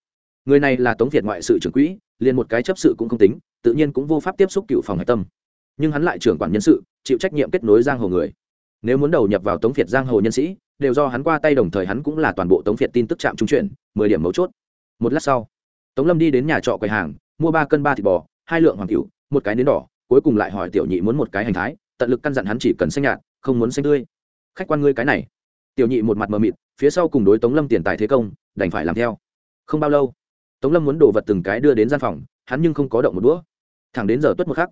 Người này là tống việt ngoại sự trưởng quỹ, liền một cái chấp sự cũng không tính, tự nhiên cũng vô pháp tiếp xúc cựu phòng hạch tâm. Nhưng hắn lại trưởng quản nhân sự, chịu trách nhiệm kết nối giang hồ người. Nếu muốn đầu nhập vào tống việt giang hồ nhân sĩ, đều do hắn qua tay đồng thời hắn cũng là toàn bộ tống việt tin tức trạm trung chuyển, mười điểm mấu chốt. Một lát sau, tống lâm đi đến nhà trọ quầy hàng, mua ba cân ba thịt bò hai lượng hoàng cựu một cái nến đỏ, cuối cùng lại hỏi tiểu nhị muốn một cái hành thái, tận lực căn dặn hắn chỉ cần xanh nhạt, không muốn xanh tươi. Khách quan ngươi cái này. Tiểu nhị một mặt mờ mịt, phía sau cùng đối tống lâm tiền tài thế công, đành phải làm theo. Không bao lâu, tống lâm muốn đổ vật từng cái đưa đến gian phòng, hắn nhưng không có động một đũa. Thẳng đến giờ tuất một khắc,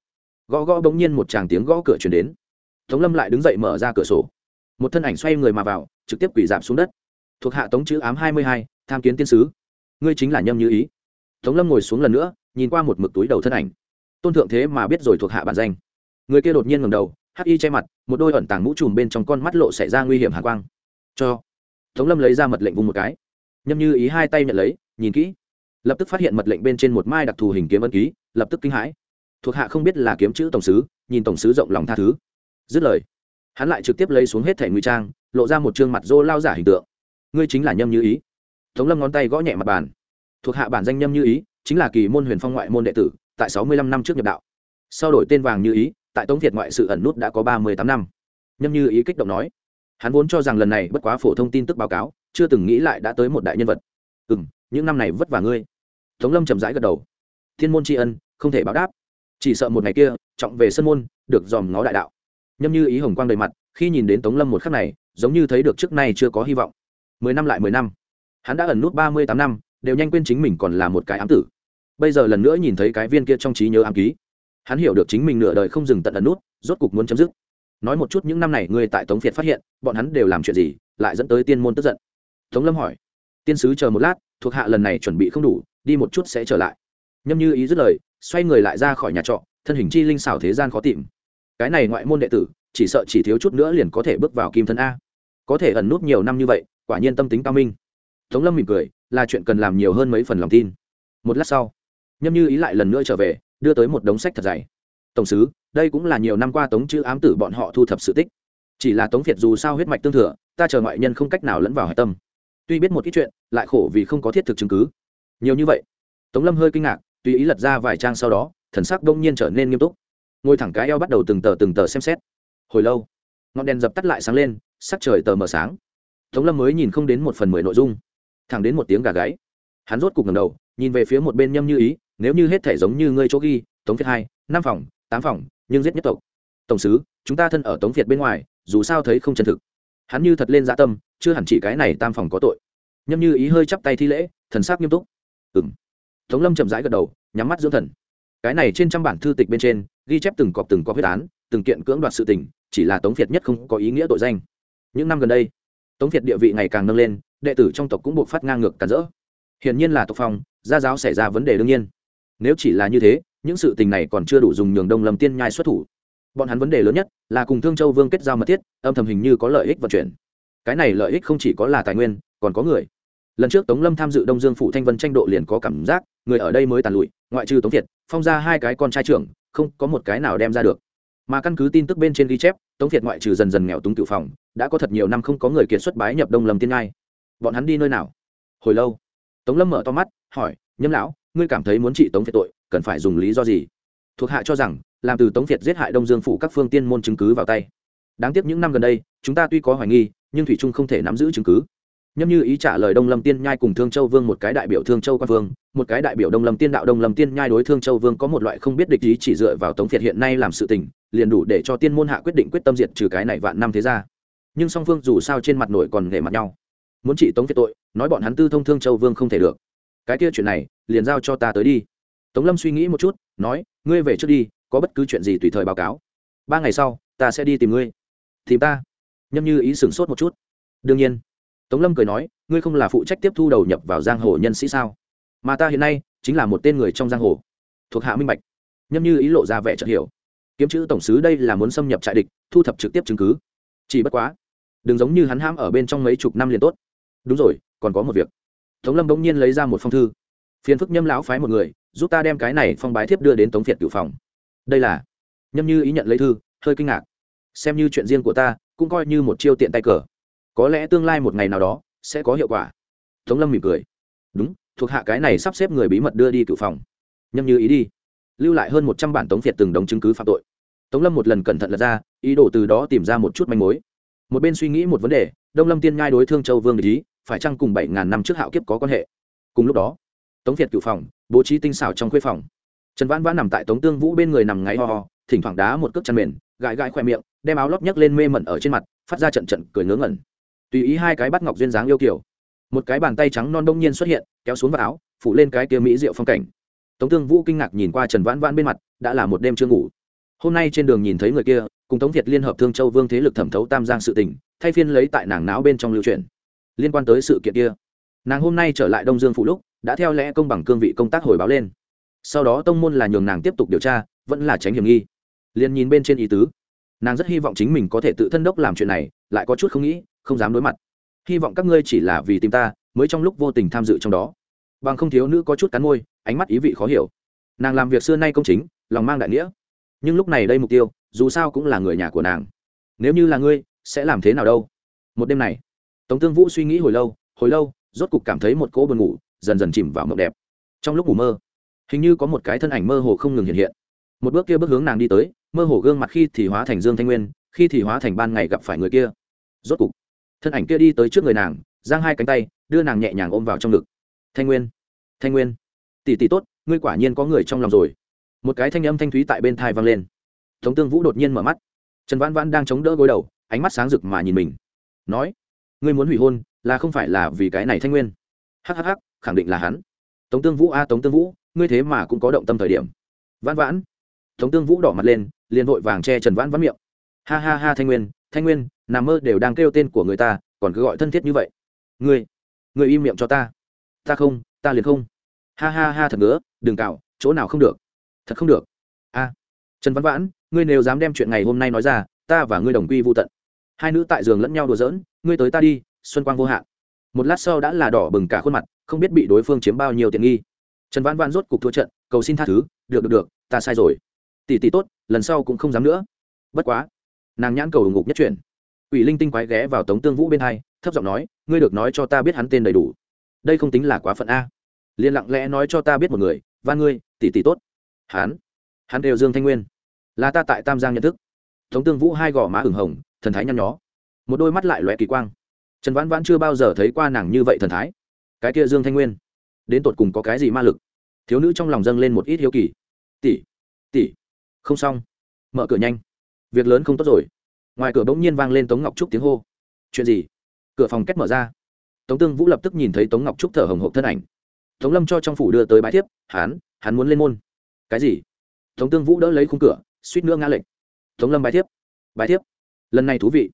gõ gõ bỗng nhiên một tràng tiếng gõ cửa chuyển đến. Tống lâm lại đứng dậy mở ra cửa sổ. Một thân ảnh xoay người mà vào, trực tiếp quỷ giảm xuống đất. Thuộc hạ tống chữ ám hai mươi hai, tham kiến tiên sứ. Ngươi chính là nhâm như ý. Tống lâm ngồi xuống lần nữa nhìn qua một mực túi đầu thân ảnh. Tôn thượng thế mà biết rồi thuộc hạ bản danh. Người kia đột nhiên ngầm đầu, hắc y che mặt, một đôi ẩn tàng mũ trùm bên trong con mắt lộ xảy ra nguy hiểm hạ quang. Cho. Tống lâm lấy ra mật lệnh vùng một cái. Nhâm như ý hai tay nhận lấy, nhìn kỹ. Lập tức phát hiện mật lệnh bên trên một mai đặc thù hình kiếm ân ký, lập tức kinh hãi. Thuộc hạ không biết là kiếm chữ tổng sứ, nhìn tổng sứ rộng lòng tha thứ. Dứt lời, hắn lại trực tiếp lấy xuống hết thẻ nguy trang, lộ ra một chương mặt dô lao giả hình tượng. Ngươi chính là nhâm như ý. Tống lâm ngón tay gõ nhẹ mặt bàn. Thuộc hạ bản danh nhâm như ý chính là kỳ môn huyền phong ngoại môn đệ tử, tại sáu mươi lăm năm trước nhập đạo. Sau đổi tên vàng như ý, tại tống việt ngoại sự ẩn nút đã có ba mươi tám năm. Nhâm như ý kích động nói, hắn vốn cho rằng lần này bất quá phổ thông tin tức báo cáo, chưa từng nghĩ lại đã tới một đại nhân vật. Ừ m những năm này vất vả ngươi. Tống lâm chậm rãi gật đầu. Thiên môn tri ân, không thể báo đáp. Chỉ sợ một ngày kia, trọng về sân môn, được dòm ngó đại đạo. Nhâm như ý hồng quang đầy mặt, khi nhìn đến tống lâm một khắc này, giống như thấy được trước nay chưa có hy vọng. Mười năm lại mười năm. Hắn đã ẩn nút ba mươi tám năm, đều nhanh quên chính mình còn là một cái ám tử bây giờ lần nữa nhìn thấy cái viên kia trong trí nhớ ám ký. Hắn hiểu được chính mình nửa đời không dừng tận ẩn nút, rốt cục muốn chấm dứt. Nói một chút những năm này người tại tống việt phát hiện, bọn hắn đều làm chuyện gì, lại dẫn tới tiên môn tức giận. Tống lâm hỏi, tiên sứ chờ một lát, thuộc hạ lần này chuẩn bị không đủ, đi một chút sẽ trở lại. Nhâm như ý dứt lời, xoay người lại ra khỏi nhà trọ, thân hình chi linh xảo thế gian khó tìm. Cái này ngoại môn đệ tử, chỉ sợ chỉ thiếu chút nữa liền có thể bước vào kim thân a. Có thể ẩn nút nhiều năm như vậy, quả nhiên tâm tính cao minh. Tống lâm mỉm cười, là chuyện cần làm nhiều hơn mấy phần lòng tin. Một lát sau nhâm như ý lại lần nữa trở về, đưa tới một đống sách thật dày. Tổng sứ, đây cũng là nhiều năm qua tống chữ ám tử bọn họ thu thập sự tích. Chỉ là tống việt dù sao huyết mạch tương thừa, ta chờ ngoại nhân không cách nào lẫn vào hạch tâm. Tuy biết một ít chuyện, lại khổ vì không có thiết thực chứng cứ. Nhiều như vậy, tống lâm hơi kinh ngạc, tùy ý lật ra vài trang sau đó, thần sắc đông nhiên trở nên nghiêm túc. Ngồi thẳng cái eo bắt đầu từng tờ từng tờ xem xét. Hồi lâu, ngọn đèn dập tắt lại sáng lên, sắc trời tờ mờ sáng. Tống lâm mới nhìn không đến một phần mười nội dung. Thẳng đến một tiếng gà gáy. Hắn rốt cục ngầm đầu, nhìn về phía một bên nhâm như ý nếu như hết thể giống như ngươi chỗ ghi, tống việt hai, năm phòng, tám phòng, nhưng giết nhất tộc. Tổng sứ, chúng ta thân ở tống việt bên ngoài, dù sao thấy không chân thực. Hắn như thật lên dạ tâm, chưa hẳn chỉ cái này tam phòng có tội. Nhâm như ý hơi chắp tay thi lễ, thần sắc nghiêm túc. Ừng tống lâm chậm rãi gật đầu, nhắm mắt dưỡng thần. Cái này trên trăm bản thư tịch bên trên, ghi chép từng cọp từng có huyết án, từng kiện cưỡng đoạt sự tình, chỉ là tống việt nhất không có ý nghĩa tội danh. Những năm gần đây, tống việt địa vị ngày càng nâng lên, đệ tử trong tộc cũng buộc phát ngang ngược cản rỡ. Hiển nhiên là tộc phòng gia giáo xảy ra vấn đề đương nhiên nếu chỉ là như thế, những sự tình này còn chưa đủ dùng nhường đông lâm tiên nhai xuất thủ. Bọn hắn vấn đề lớn nhất là cùng thương châu vương kết giao mật thiết, âm thầm hình như có lợi ích vận chuyển. Cái này lợi ích không chỉ có là tài nguyên, còn có người. Lần trước tống lâm tham dự đông dương phụ thanh vân tranh độ liền có cảm giác, người ở đây mới tàn lụi, ngoại trừ tống thiệt, phong ra hai cái con trai trưởng, không có một cái nào đem ra được. Mà căn cứ tin tức bên trên ghi chép, tống thiệt ngoại trừ dần dần nghèo túng tự phòng, đã có thật nhiều năm không có người kiệt xuất bái nhập đông lâm tiên ngai bọn hắn đi nơi nào? Hồi lâu. Tống lâm mở to mắt, hỏi, nhâm lão ngươi cảm thấy muốn trị tống phiệt tội, cần phải dùng lý do gì? Thuộc hạ cho rằng, làm từ tống việt giết hại đông dương phủ các phương tiên môn chứng cứ vào tay. Đáng tiếc những năm gần đây, chúng ta tuy có hoài nghi, nhưng thủy trung không thể nắm giữ chứng cứ. Nhâm như ý trả lời đông lâm tiên nhai cùng thương châu vương một cái đại biểu thương châu quan vương, một cái đại biểu đông lâm tiên đạo đông lâm tiên nhai đối thương châu vương có một loại không biết địch ý chỉ dựa vào tống việt hiện nay làm sự tình, liền đủ để cho tiên môn hạ quyết định quyết tâm diệt trừ cái này vạn năm thế ra nhưng song phương dù sao trên mặt nổi còn nể mặt nhau. Muốn trị tống việt tội, nói bọn hắn tư thông thương châu vương không thể được cái kia chuyện này, liền giao cho ta tới đi. Tống lâm suy nghĩ một chút, nói, ngươi về trước đi, có bất cứ chuyện gì tùy thời báo cáo. Ba ngày sau, ta sẽ đi tìm ngươi. Tìm ta? Nhâm như ý sửng sốt một chút. Đương nhiên. Tống lâm cười nói, ngươi không là phụ trách tiếp thu đầu nhập vào giang hồ nhân sĩ sao? Mà ta hiện nay, chính là một tên người trong giang hồ. Thuộc hạ minh bạch. Nhâm như ý lộ ra vẻ chợt hiểu. Kiếm chữ tổng sứ đây là muốn xâm nhập trại địch, thu thập trực tiếp chứng cứ. Chỉ bất quá, đừng giống như hắn ham ở bên trong mấy chục năm liền tốt. Đúng rồi, còn có một việc tống lâm bỗng nhiên lấy ra một phong thư. Phiền phức nhâm lão phái một người, giúp ta đem cái này phong bái thiếp đưa đến tống việt cựu phòng. Đây là, nhâm như ý nhận lấy thư, hơi kinh ngạc. Xem như chuyện riêng của ta, cũng coi như một chiêu tiện tay cờ. Có lẽ tương lai một ngày nào đó, sẽ có hiệu quả. Tống lâm mỉm cười. Đúng, thuộc hạ cái này sắp xếp người bí mật đưa đi cựu phòng. Nhâm như ý đi. Lưu lại hơn một trăm bản tống việt từng đống chứng cứ phạm tội. Tống lâm một lần cẩn thận lật ra, ý đồ từ đó tìm ra một chút manh mối. Một bên suy nghĩ một vấn đề, đông lâm tiên ngai đối thương châu vương ý phải chăng cùng bảy ngàn năm trước hạo kiếp có quan hệ? Cùng lúc đó, tống việt cựu phòng, bố trí tinh xảo trong khuê phòng. Trần vãn vãn nằm tại tống tương vũ bên người nằm ngáy ho ho, thỉnh thoảng đá một cước chăn mền, gãi gãi khoe miệng, đem áo lót nhấc lên mê mẩn ở trên mặt, phát ra trận trận cười ngớ ngẩn. Tùy ý hai cái bắt ngọc duyên dáng yêu kiểu một cái bàn tay trắng non đông nhiên xuất hiện, kéo xuống vào áo, phủ lên cái kia mỹ rượu phong cảnh. Tống tương vũ kinh ngạc nhìn qua trần vãn vãn bên mặt, đã là một đêm chưa ngủ. Hôm nay trên đường nhìn thấy người kia, cùng tống việt liên hợp thương châu vương thế lực thẩm thấu tam giang sự tình, thay phiên lấy tại nàng não bên trong lưu truyền liên quan tới sự kiện kia. Nàng hôm nay trở lại đông dương phụ lúc, đã theo lẽ công bằng cương vị công tác hồi báo lên. Sau đó tông môn là nhường nàng tiếp tục điều tra, vẫn là tránh hiểm nghi. Liền nhìn bên trên ý tứ, nàng rất hy vọng chính mình có thể tự thân đốc làm chuyện này, lại có chút không nghĩ, không dám đối mặt. Hy vọng các ngươi chỉ là vì tìm ta, mới trong lúc vô tình tham dự trong đó. Bằng không thiếu nữ có chút cắn môi, ánh mắt ý vị khó hiểu. Nàng làm việc xưa nay công chính, lòng mang đại nghĩa. Nhưng lúc này đây mục tiêu, dù sao cũng là người nhà của nàng. Nếu như là ngươi, sẽ làm thế nào đâu? Một đêm này tống tương vũ suy nghĩ hồi lâu hồi lâu, rốt cục cảm thấy một cỗ buồn ngủ dần dần chìm vào mộng đẹp. Trong lúc ngủ mơ, hình như có một cái thân ảnh mơ hồ không ngừng hiện hiện. Một bước kia bước hướng nàng đi tới, mơ hồ gương mặt khi thì hóa thành dương thanh nguyên, khi thì hóa thành ban ngày gặp phải người kia. Rốt cục, thân ảnh kia đi tới trước người nàng, giang hai cánh tay, đưa nàng nhẹ nhàng ôm vào trong ngực. Thanh nguyên thanh nguyên, tỷ tỷ tốt, ngươi quả nhiên có người trong lòng rồi. Một cái thanh âm thanh thúy tại bên thai vang lên. Tống tương vũ đột nhiên mở mắt. Trần vãn vãn đang chống đỡ gối đầu, ánh mắt sáng rực mà nhìn mình. Nói ngươi muốn hủy hôn, là không phải là vì cái này thanh nguyên. Hhh khẳng định là hắn. Tống tương vũ a, tống tương vũ, ngươi thế mà cũng có động tâm thời điểm. Vãn vãn. Tống tương vũ đỏ mặt lên, liền vội vàng che trần vãn vãn miệng. Ha ha ha, thanh nguyên thanh nguyên nằm mơ đều đang kêu tên của người ta, còn cứ gọi thân thiết như vậy. Ngươi ngươi im miệng cho ta. Ta không, ta liền không. Ha ha ha, thật nữa đừng cạo chỗ nào không được. Thật không được. A. Trần văn vãn, ngươi nếu dám đem chuyện ngày hôm nay nói ra, ta và ngươi đồng quy vô tận. Hai nữ tại giường lẫn nhau đùa giỡn ngươi tới ta đi, xuân quang vô hạn. Một lát sau đã là đỏ bừng cả khuôn mặt, không biết bị đối phương chiếm bao nhiêu tiện nghi. Trần văn vãn rốt cục thua trận, cầu xin tha thứ, được được được, ta sai rồi. Tỷ tỷ tốt, lần sau cũng không dám nữa. Bất quá, nàng nhãn cầu ngục nhất chuyển. Ủy linh tinh quái ghé vào tống tương vũ bên hai, thấp giọng nói, ngươi được nói cho ta biết hắn tên đầy đủ. Đây không tính là quá phận a. Liền lặng lẽ nói cho ta biết một người và ngươi, tỷ tỷ tốt. Hắn? Hắn đều dương thanh nguyên. Là ta tại tam giang nhận thức. Tống tương vũ hai gò má ửng hồng, thần thái nhăn nhó một đôi mắt lại loẹ kỳ quang. Trần vãn vãn chưa bao giờ thấy qua nàng như vậy thần thái. Cái kia dương thanh nguyên, đến tột cùng có cái gì ma lực? Thiếu nữ trong lòng dâng lên một ít hiếu kỳ. Tỷ tỷ, không xong. Mở cửa nhanh. Việc lớn không tốt rồi. Ngoài cửa bỗng nhiên vang lên tống ngọc trúc tiếng hô. Chuyện gì? Cửa phòng kết mở ra. Tống tương vũ lập tức nhìn thấy tống ngọc trúc thở hồng hộp thân ảnh. Tống lâm cho trong phủ đưa tới bãi thiếp, hắn hắn muốn lên môn. Cái gì? Tống tương vũ đỡ lấy khung cửa, suýt nữa ngã lệnh tống lâm bãi thiếp. Bãi thiếp. Lần này thú vị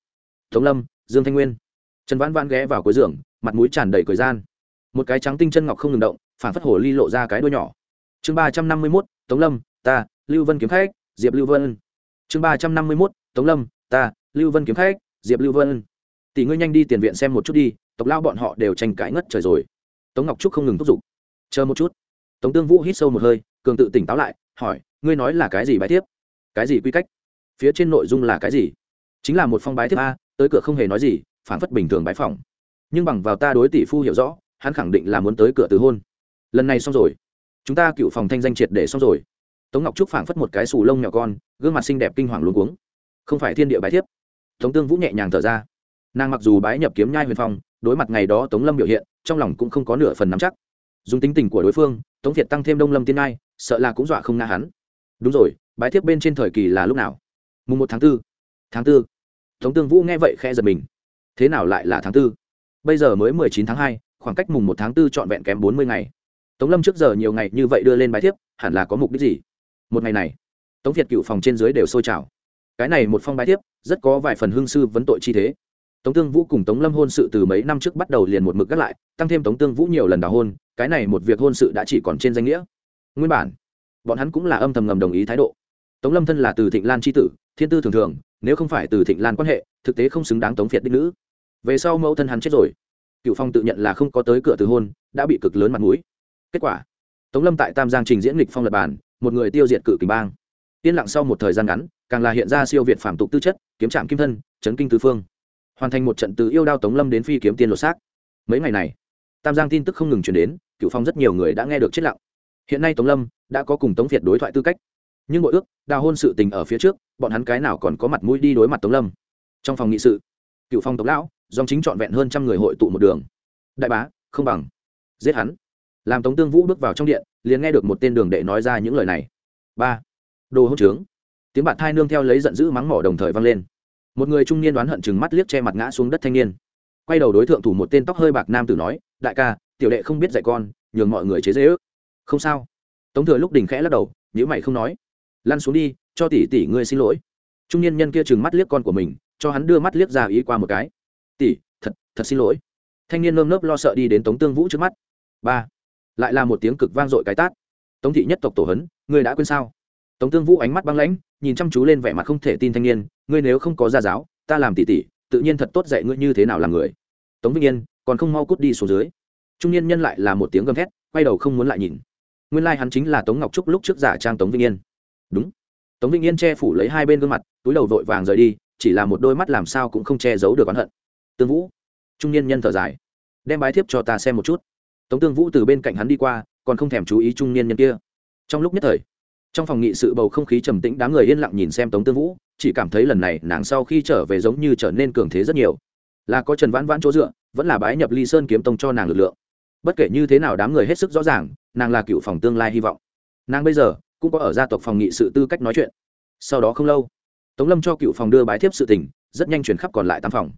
tống lâm, dương thanh nguyên. Trần vãn vãn ghé vào cuối giường, mặt mũi tràn đầy cười gian. Một cái trắng tinh chân ngọc không ngừng động phản phất hồ ly lộ ra cái đuôi nhỏ. Chương ba trăm năm mươi mốt, tống lâm, ta, lưu vân kiếm khách, diệp lưu vân. Chương ba trăm năm mươi mốt, tống lâm, ta, lưu vân kiếm khách, diệp lưu vân. Tỷ ngươi nhanh đi tiền viện xem một chút đi, tộc lao bọn họ đều tranh cãi ngất trời rồi. Tống ngọc trúc không ngừng thúc giục. Chờ một chút. Tống tương vũ hít sâu một hơi, cường tự tỉnh táo lại, hỏi, ngươi nói là cái gì bài thiếp? Cái gì quy cách? Phía trên nội dung là cái gì? Chính là một phong bái thiếp a tới cửa không hề nói gì phản phất bình thường bãi phòng nhưng bằng vào ta đối tỷ phu hiểu rõ, hắn khẳng định là muốn tới cửa từ hôn. Lần này xong rồi. Chúng ta cựu phòng thanh danh triệt để xong rồi. Tống ngọc trúc phảng phất một cái sù lông nhỏ con, gương mặt xinh đẹp kinh hoàng luôn cuống. Không phải thiên địa bái thiếp. Tống tương vũ nhẹ nhàng thở ra. Nàng mặc dù bái nhập kiếm nhai huyền phong, đối mặt ngày đó tống lâm biểu hiện, trong lòng cũng không có nửa phần nắm chắc. Dùng tính tình của đối phương, tống việt tăng thêm đông lâm tiên ngai, sợ là cũng dọa không nga hắn. Đúng rồi, bái thiếp bên trên thời kỳ là lúc nào? Mùng một tháng b ố tháng b ố tống tương vũ nghe vậy khe giật mình. Thế nào lại là tháng tư? bây giờ mới mười chín tháng hai, khoảng cách mùng một tháng tư trọn vẹn kém bốn mươi ngày. Tống lâm trước giờ nhiều ngày như vậy đưa lên bài thiếp, hẳn là có mục đích gì? Một ngày này, tống việt cựu phòng trên dưới đều sôi trào. Cái này một phong bài thiếp, rất có vài phần hương sư vấn tội chi thế. Tống tương vũ cùng tống lâm hôn sự từ mấy năm trước bắt đầu liền một mực gác lại, tăng thêm tống tương vũ nhiều lần đào hôn, cái này một việc hôn sự đã chỉ còn trên danh nghĩa. Nguyên bản, bọn hắn cũng là âm thầm ngầm đồng ý thái độ. Tống lâm thân là từ thịnh lan chi tử, thiên tư thường thường nếu không phải từ thịnh lan quan hệ, thực tế không xứng đáng tống việt đích nữ. Về sau mẫu thân hắn chết rồi cựu phong tự nhận là không có tới cửa từ hôn, đã bị cực lớn mặt mũi. Kết quả, tống lâm tại tam giang trình diễn lịch phong lập bản, một người tiêu diệt cự kình bang. Yên lặng sau một thời gian ngắn, càng là hiện ra siêu việt phạm tục tư chất, kiếm trạm kim thân, chấn kinh tứ phương. Hoàn thành một trận từ yêu đao tống lâm đến phi kiếm tiên lột xác. Mấy ngày này, tam giang tin tức không ngừng chuyển đến cựu phong rất nhiều người đã nghe được chết lặng. Hiện nay tống lâm đã có cùng tống việt đối thoại tư cách nhưng mỗi ước, đào hôn sự tình ở phía trước, bọn hắn cái nào còn có mặt mũi đi đối mặt tống lâm. Trong phòng nghị sự, cựu phong tống lão, dòng chính trọn vẹn hơn trăm người hội tụ một đường. Đại bá, không bằng. Giết hắn. Làm tống tương vũ bước vào trong điện, liền nghe được một tên đường đệ nói ra những lời này. Ba. Đồ hỗn trướng. Tiếng bạn thai nương theo lấy giận dữ mắng mỏ đồng thời vang lên. Một người trung niên đoán hận chừng mắt liếc che mặt ngã xuống đất thanh niên. Quay đầu đối tượng thủ một tên tóc hơi bạc nam tử nói, đại ca, tiểu đệ không biết dạy con, nhường mọi người chế dễ ước không sao. Tống thừa lúc đình khẽ lắc đầu nhữ mày không nói lăn xuống đi, cho tỷ tỷ ngươi xin lỗi. Trung niên nhân kia chừng mắt liếc con của mình, cho hắn đưa mắt liếc ra ý qua một cái. Tỷ, thật thật xin lỗi. Thanh niên nơm nớp lo sợ đi đến tống tương vũ trước mắt. Ba. Lại là một tiếng cực vang dội cái tát. Tống thị nhất tộc tổ hấn, ngươi đã quên sao? Tống tương vũ ánh mắt băng lãnh, nhìn chăm chú lên vẻ mặt không thể tin thanh niên. Ngươi nếu không có gia giáo, ta làm tỷ tỷ, tự nhiên thật tốt dạy ngươi như thế nào làm người. Tống vĩnh yên còn không mau cút đi xuống dưới. Trung niên nhân lại là một tiếng gầm thét, quay đầu không muốn lại nhìn. Nguyên lai hắn chính là tống ngọc trúc lúc trước giả trang tống vĩnh yên đúng. Tống vĩnh yên che phủ lấy hai bên gương mặt, túi đầu vội vàng rời đi, chỉ là một đôi mắt làm sao cũng không che giấu được oán hận. Tương vũ, trung niên nhân thở dài, đem bái thiếp cho ta xem một chút. Tống tương vũ từ bên cạnh hắn đi qua, còn không thèm chú ý trung niên nhân kia. Trong lúc nhất thời, trong phòng nghị sự bầu không khí trầm tĩnh đám người yên lặng nhìn xem tống tương vũ, chỉ cảm thấy lần này nàng sau khi trở về giống như trở nên cường thế rất nhiều. Là có trần vãn vãn chỗ dựa, vẫn là bái nhập ly sơn kiếm tông cho nàng lực lượng. Bất kể như thế nào đám người hết sức rõ ràng, nàng là cựu phòng tương lai hy vọng. Nàng bây giờ cũng có ở gia tộc phòng nghị sự tư cách nói chuyện. Sau đó không lâu tống lâm cho cựu phòng đưa bái thiếp sự tình rất nhanh chuyển khắp còn lại tam phòng.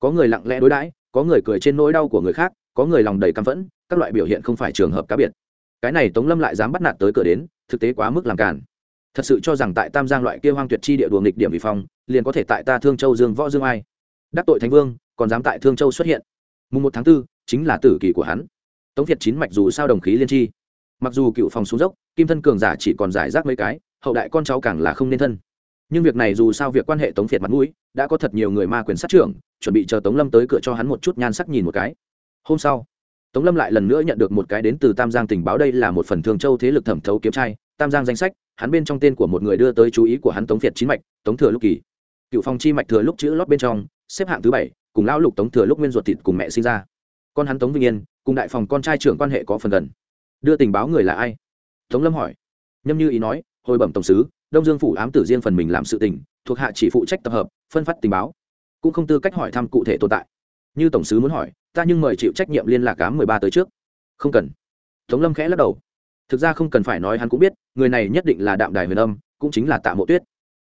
Có người lặng lẽ đối đãi có người cười trên nỗi đau của người khác có người lòng đầy căm phẫn các loại biểu hiện không phải trường hợp cá biệt. Cái này tống lâm lại dám bắt nạt tới cửa đến thực tế quá mức làm cản thật sự cho rằng tại tam giang loại kia hoang tuyệt chi địa đùa nghịch điểm vị phong liền có thể tại ta thương châu dương võ dương ai đắc tội thánh vương còn dám tại thương châu xuất hiện. Mùng một tháng 4, chính là tử kỳ của hắn. Tống việt chín mạch dù sao đồng khí liên tri mặc dù cựu phòng xuống dốc, kim thân cường giả chỉ còn giải rác mấy cái, hậu đại con cháu càng là không nên thân. Nhưng việc này dù sao việc quan hệ tống việt mặt mũi, đã có thật nhiều người ma quyền sát trưởng, chuẩn bị chờ tống lâm tới cửa cho hắn một chút nhan sắc nhìn một cái. Hôm sau, tống lâm lại lần nữa nhận được một cái đến từ tam giang tình báo đây là một phần thường châu thế lực thẩm thấu kiếm trai, tam giang danh sách, hắn bên trong tên của một người đưa tới chú ý của hắn tống việt chín mạch, tống thừa lúc kỳ. Cựu phòng chi mạch thừa lúc chữ lót bên trong, xếp hạng thứ bảy, cùng lão lục tống thừa lúc nguyên ruột thịt cùng mẹ sinh ra. Con hắn tống vinh yên, cùng đại phòng con trai trưởng quan hệ có phần gần đưa tình báo người là ai? Tống lâm hỏi. Nhâm như ý nói, hồi bẩm tổng sứ, đông dương phủ ám tử riêng phần mình làm sự tình, thuộc hạ chỉ phụ trách tập hợp, phân phát tình báo. Cũng không tư cách hỏi thăm cụ thể tồn tại. Như tổng sứ muốn hỏi, ta nhưng mời chịu trách nhiệm liên lạc cám mười ba tới trước. Không cần. Tống lâm khẽ lắc đầu. Thực ra không cần phải nói, hắn cũng biết, người này nhất định là đạm đài huyền âm, cũng chính là tạ mộ tuyết.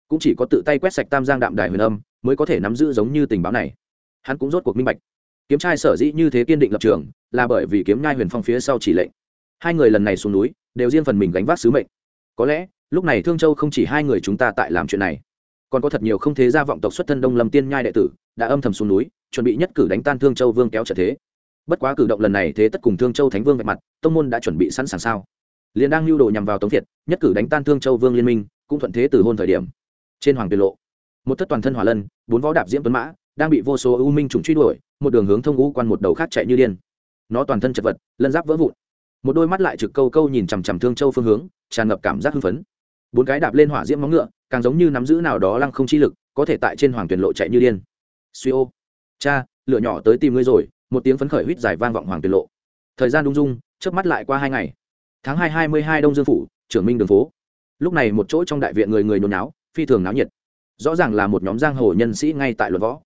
Cũng chỉ có tự tay quét sạch tam giang đạm đài huyền âm, mới có thể nắm giữ giống như tình báo này. Hắn cũng rốt cuộc minh bạch. Kiếm trai sở dĩ như thế kiên định lập trường, là bởi vì kiếm nhai huyền phong phía sau chỉ lệnh hai người lần này xuống núi, đều riêng phần mình gánh vác sứ mệnh. Có lẽ, lúc này thương châu không chỉ hai người chúng ta tại làm chuyện này, còn có thật nhiều không thế gia vọng tộc xuất thân đông lâm tiên nhai đệ tử, đã âm thầm xuống núi, chuẩn bị nhất cử đánh tan thương châu vương kéo trở thế. Bất quá cử động lần này thế tất cùng thương châu thánh vương vạch mặt, tông môn đã chuẩn bị sẵn sàng sao? Liền đang lưu đồ nhằm vào tống việt nhất cử đánh tan thương châu vương liên minh, cũng thuận thế từ hôn thời điểm. Trên hoàng tiết lộ, một thất toàn thân hỏa lân, bốn võ đạp diễm tuấn mã, đang bị vô số ưu minh trùng truy đuổi, một đường hướng thông ngũ quan một đầu khác chạy như điên. Nó toàn thân chật vật, lân giáp vỡ vụn một đôi mắt lại trực câu câu nhìn chằm chằm thương châu phương hướng tràn ngập cảm giác hưng phấn bốn cái đạp lên hỏa diễm móng ngựa càng giống như nắm giữ nào đó lăng không chi lực có thể tại trên hoàng tuyển lộ chạy như điên suy ô cha lựa nhỏ tới tìm ngươi rồi một tiếng phấn khởi huýt dài vang vọng hoàng tuyển lộ thời gian đung dung trước mắt lại qua hai ngày tháng hai hai mươi hai đông dương phủ trưởng minh đường phố lúc này một chỗ trong đại viện người người nôn náo phi thường náo nhiệt rõ ràng là một nhóm giang hồ nhân sĩ ngay tại luật võ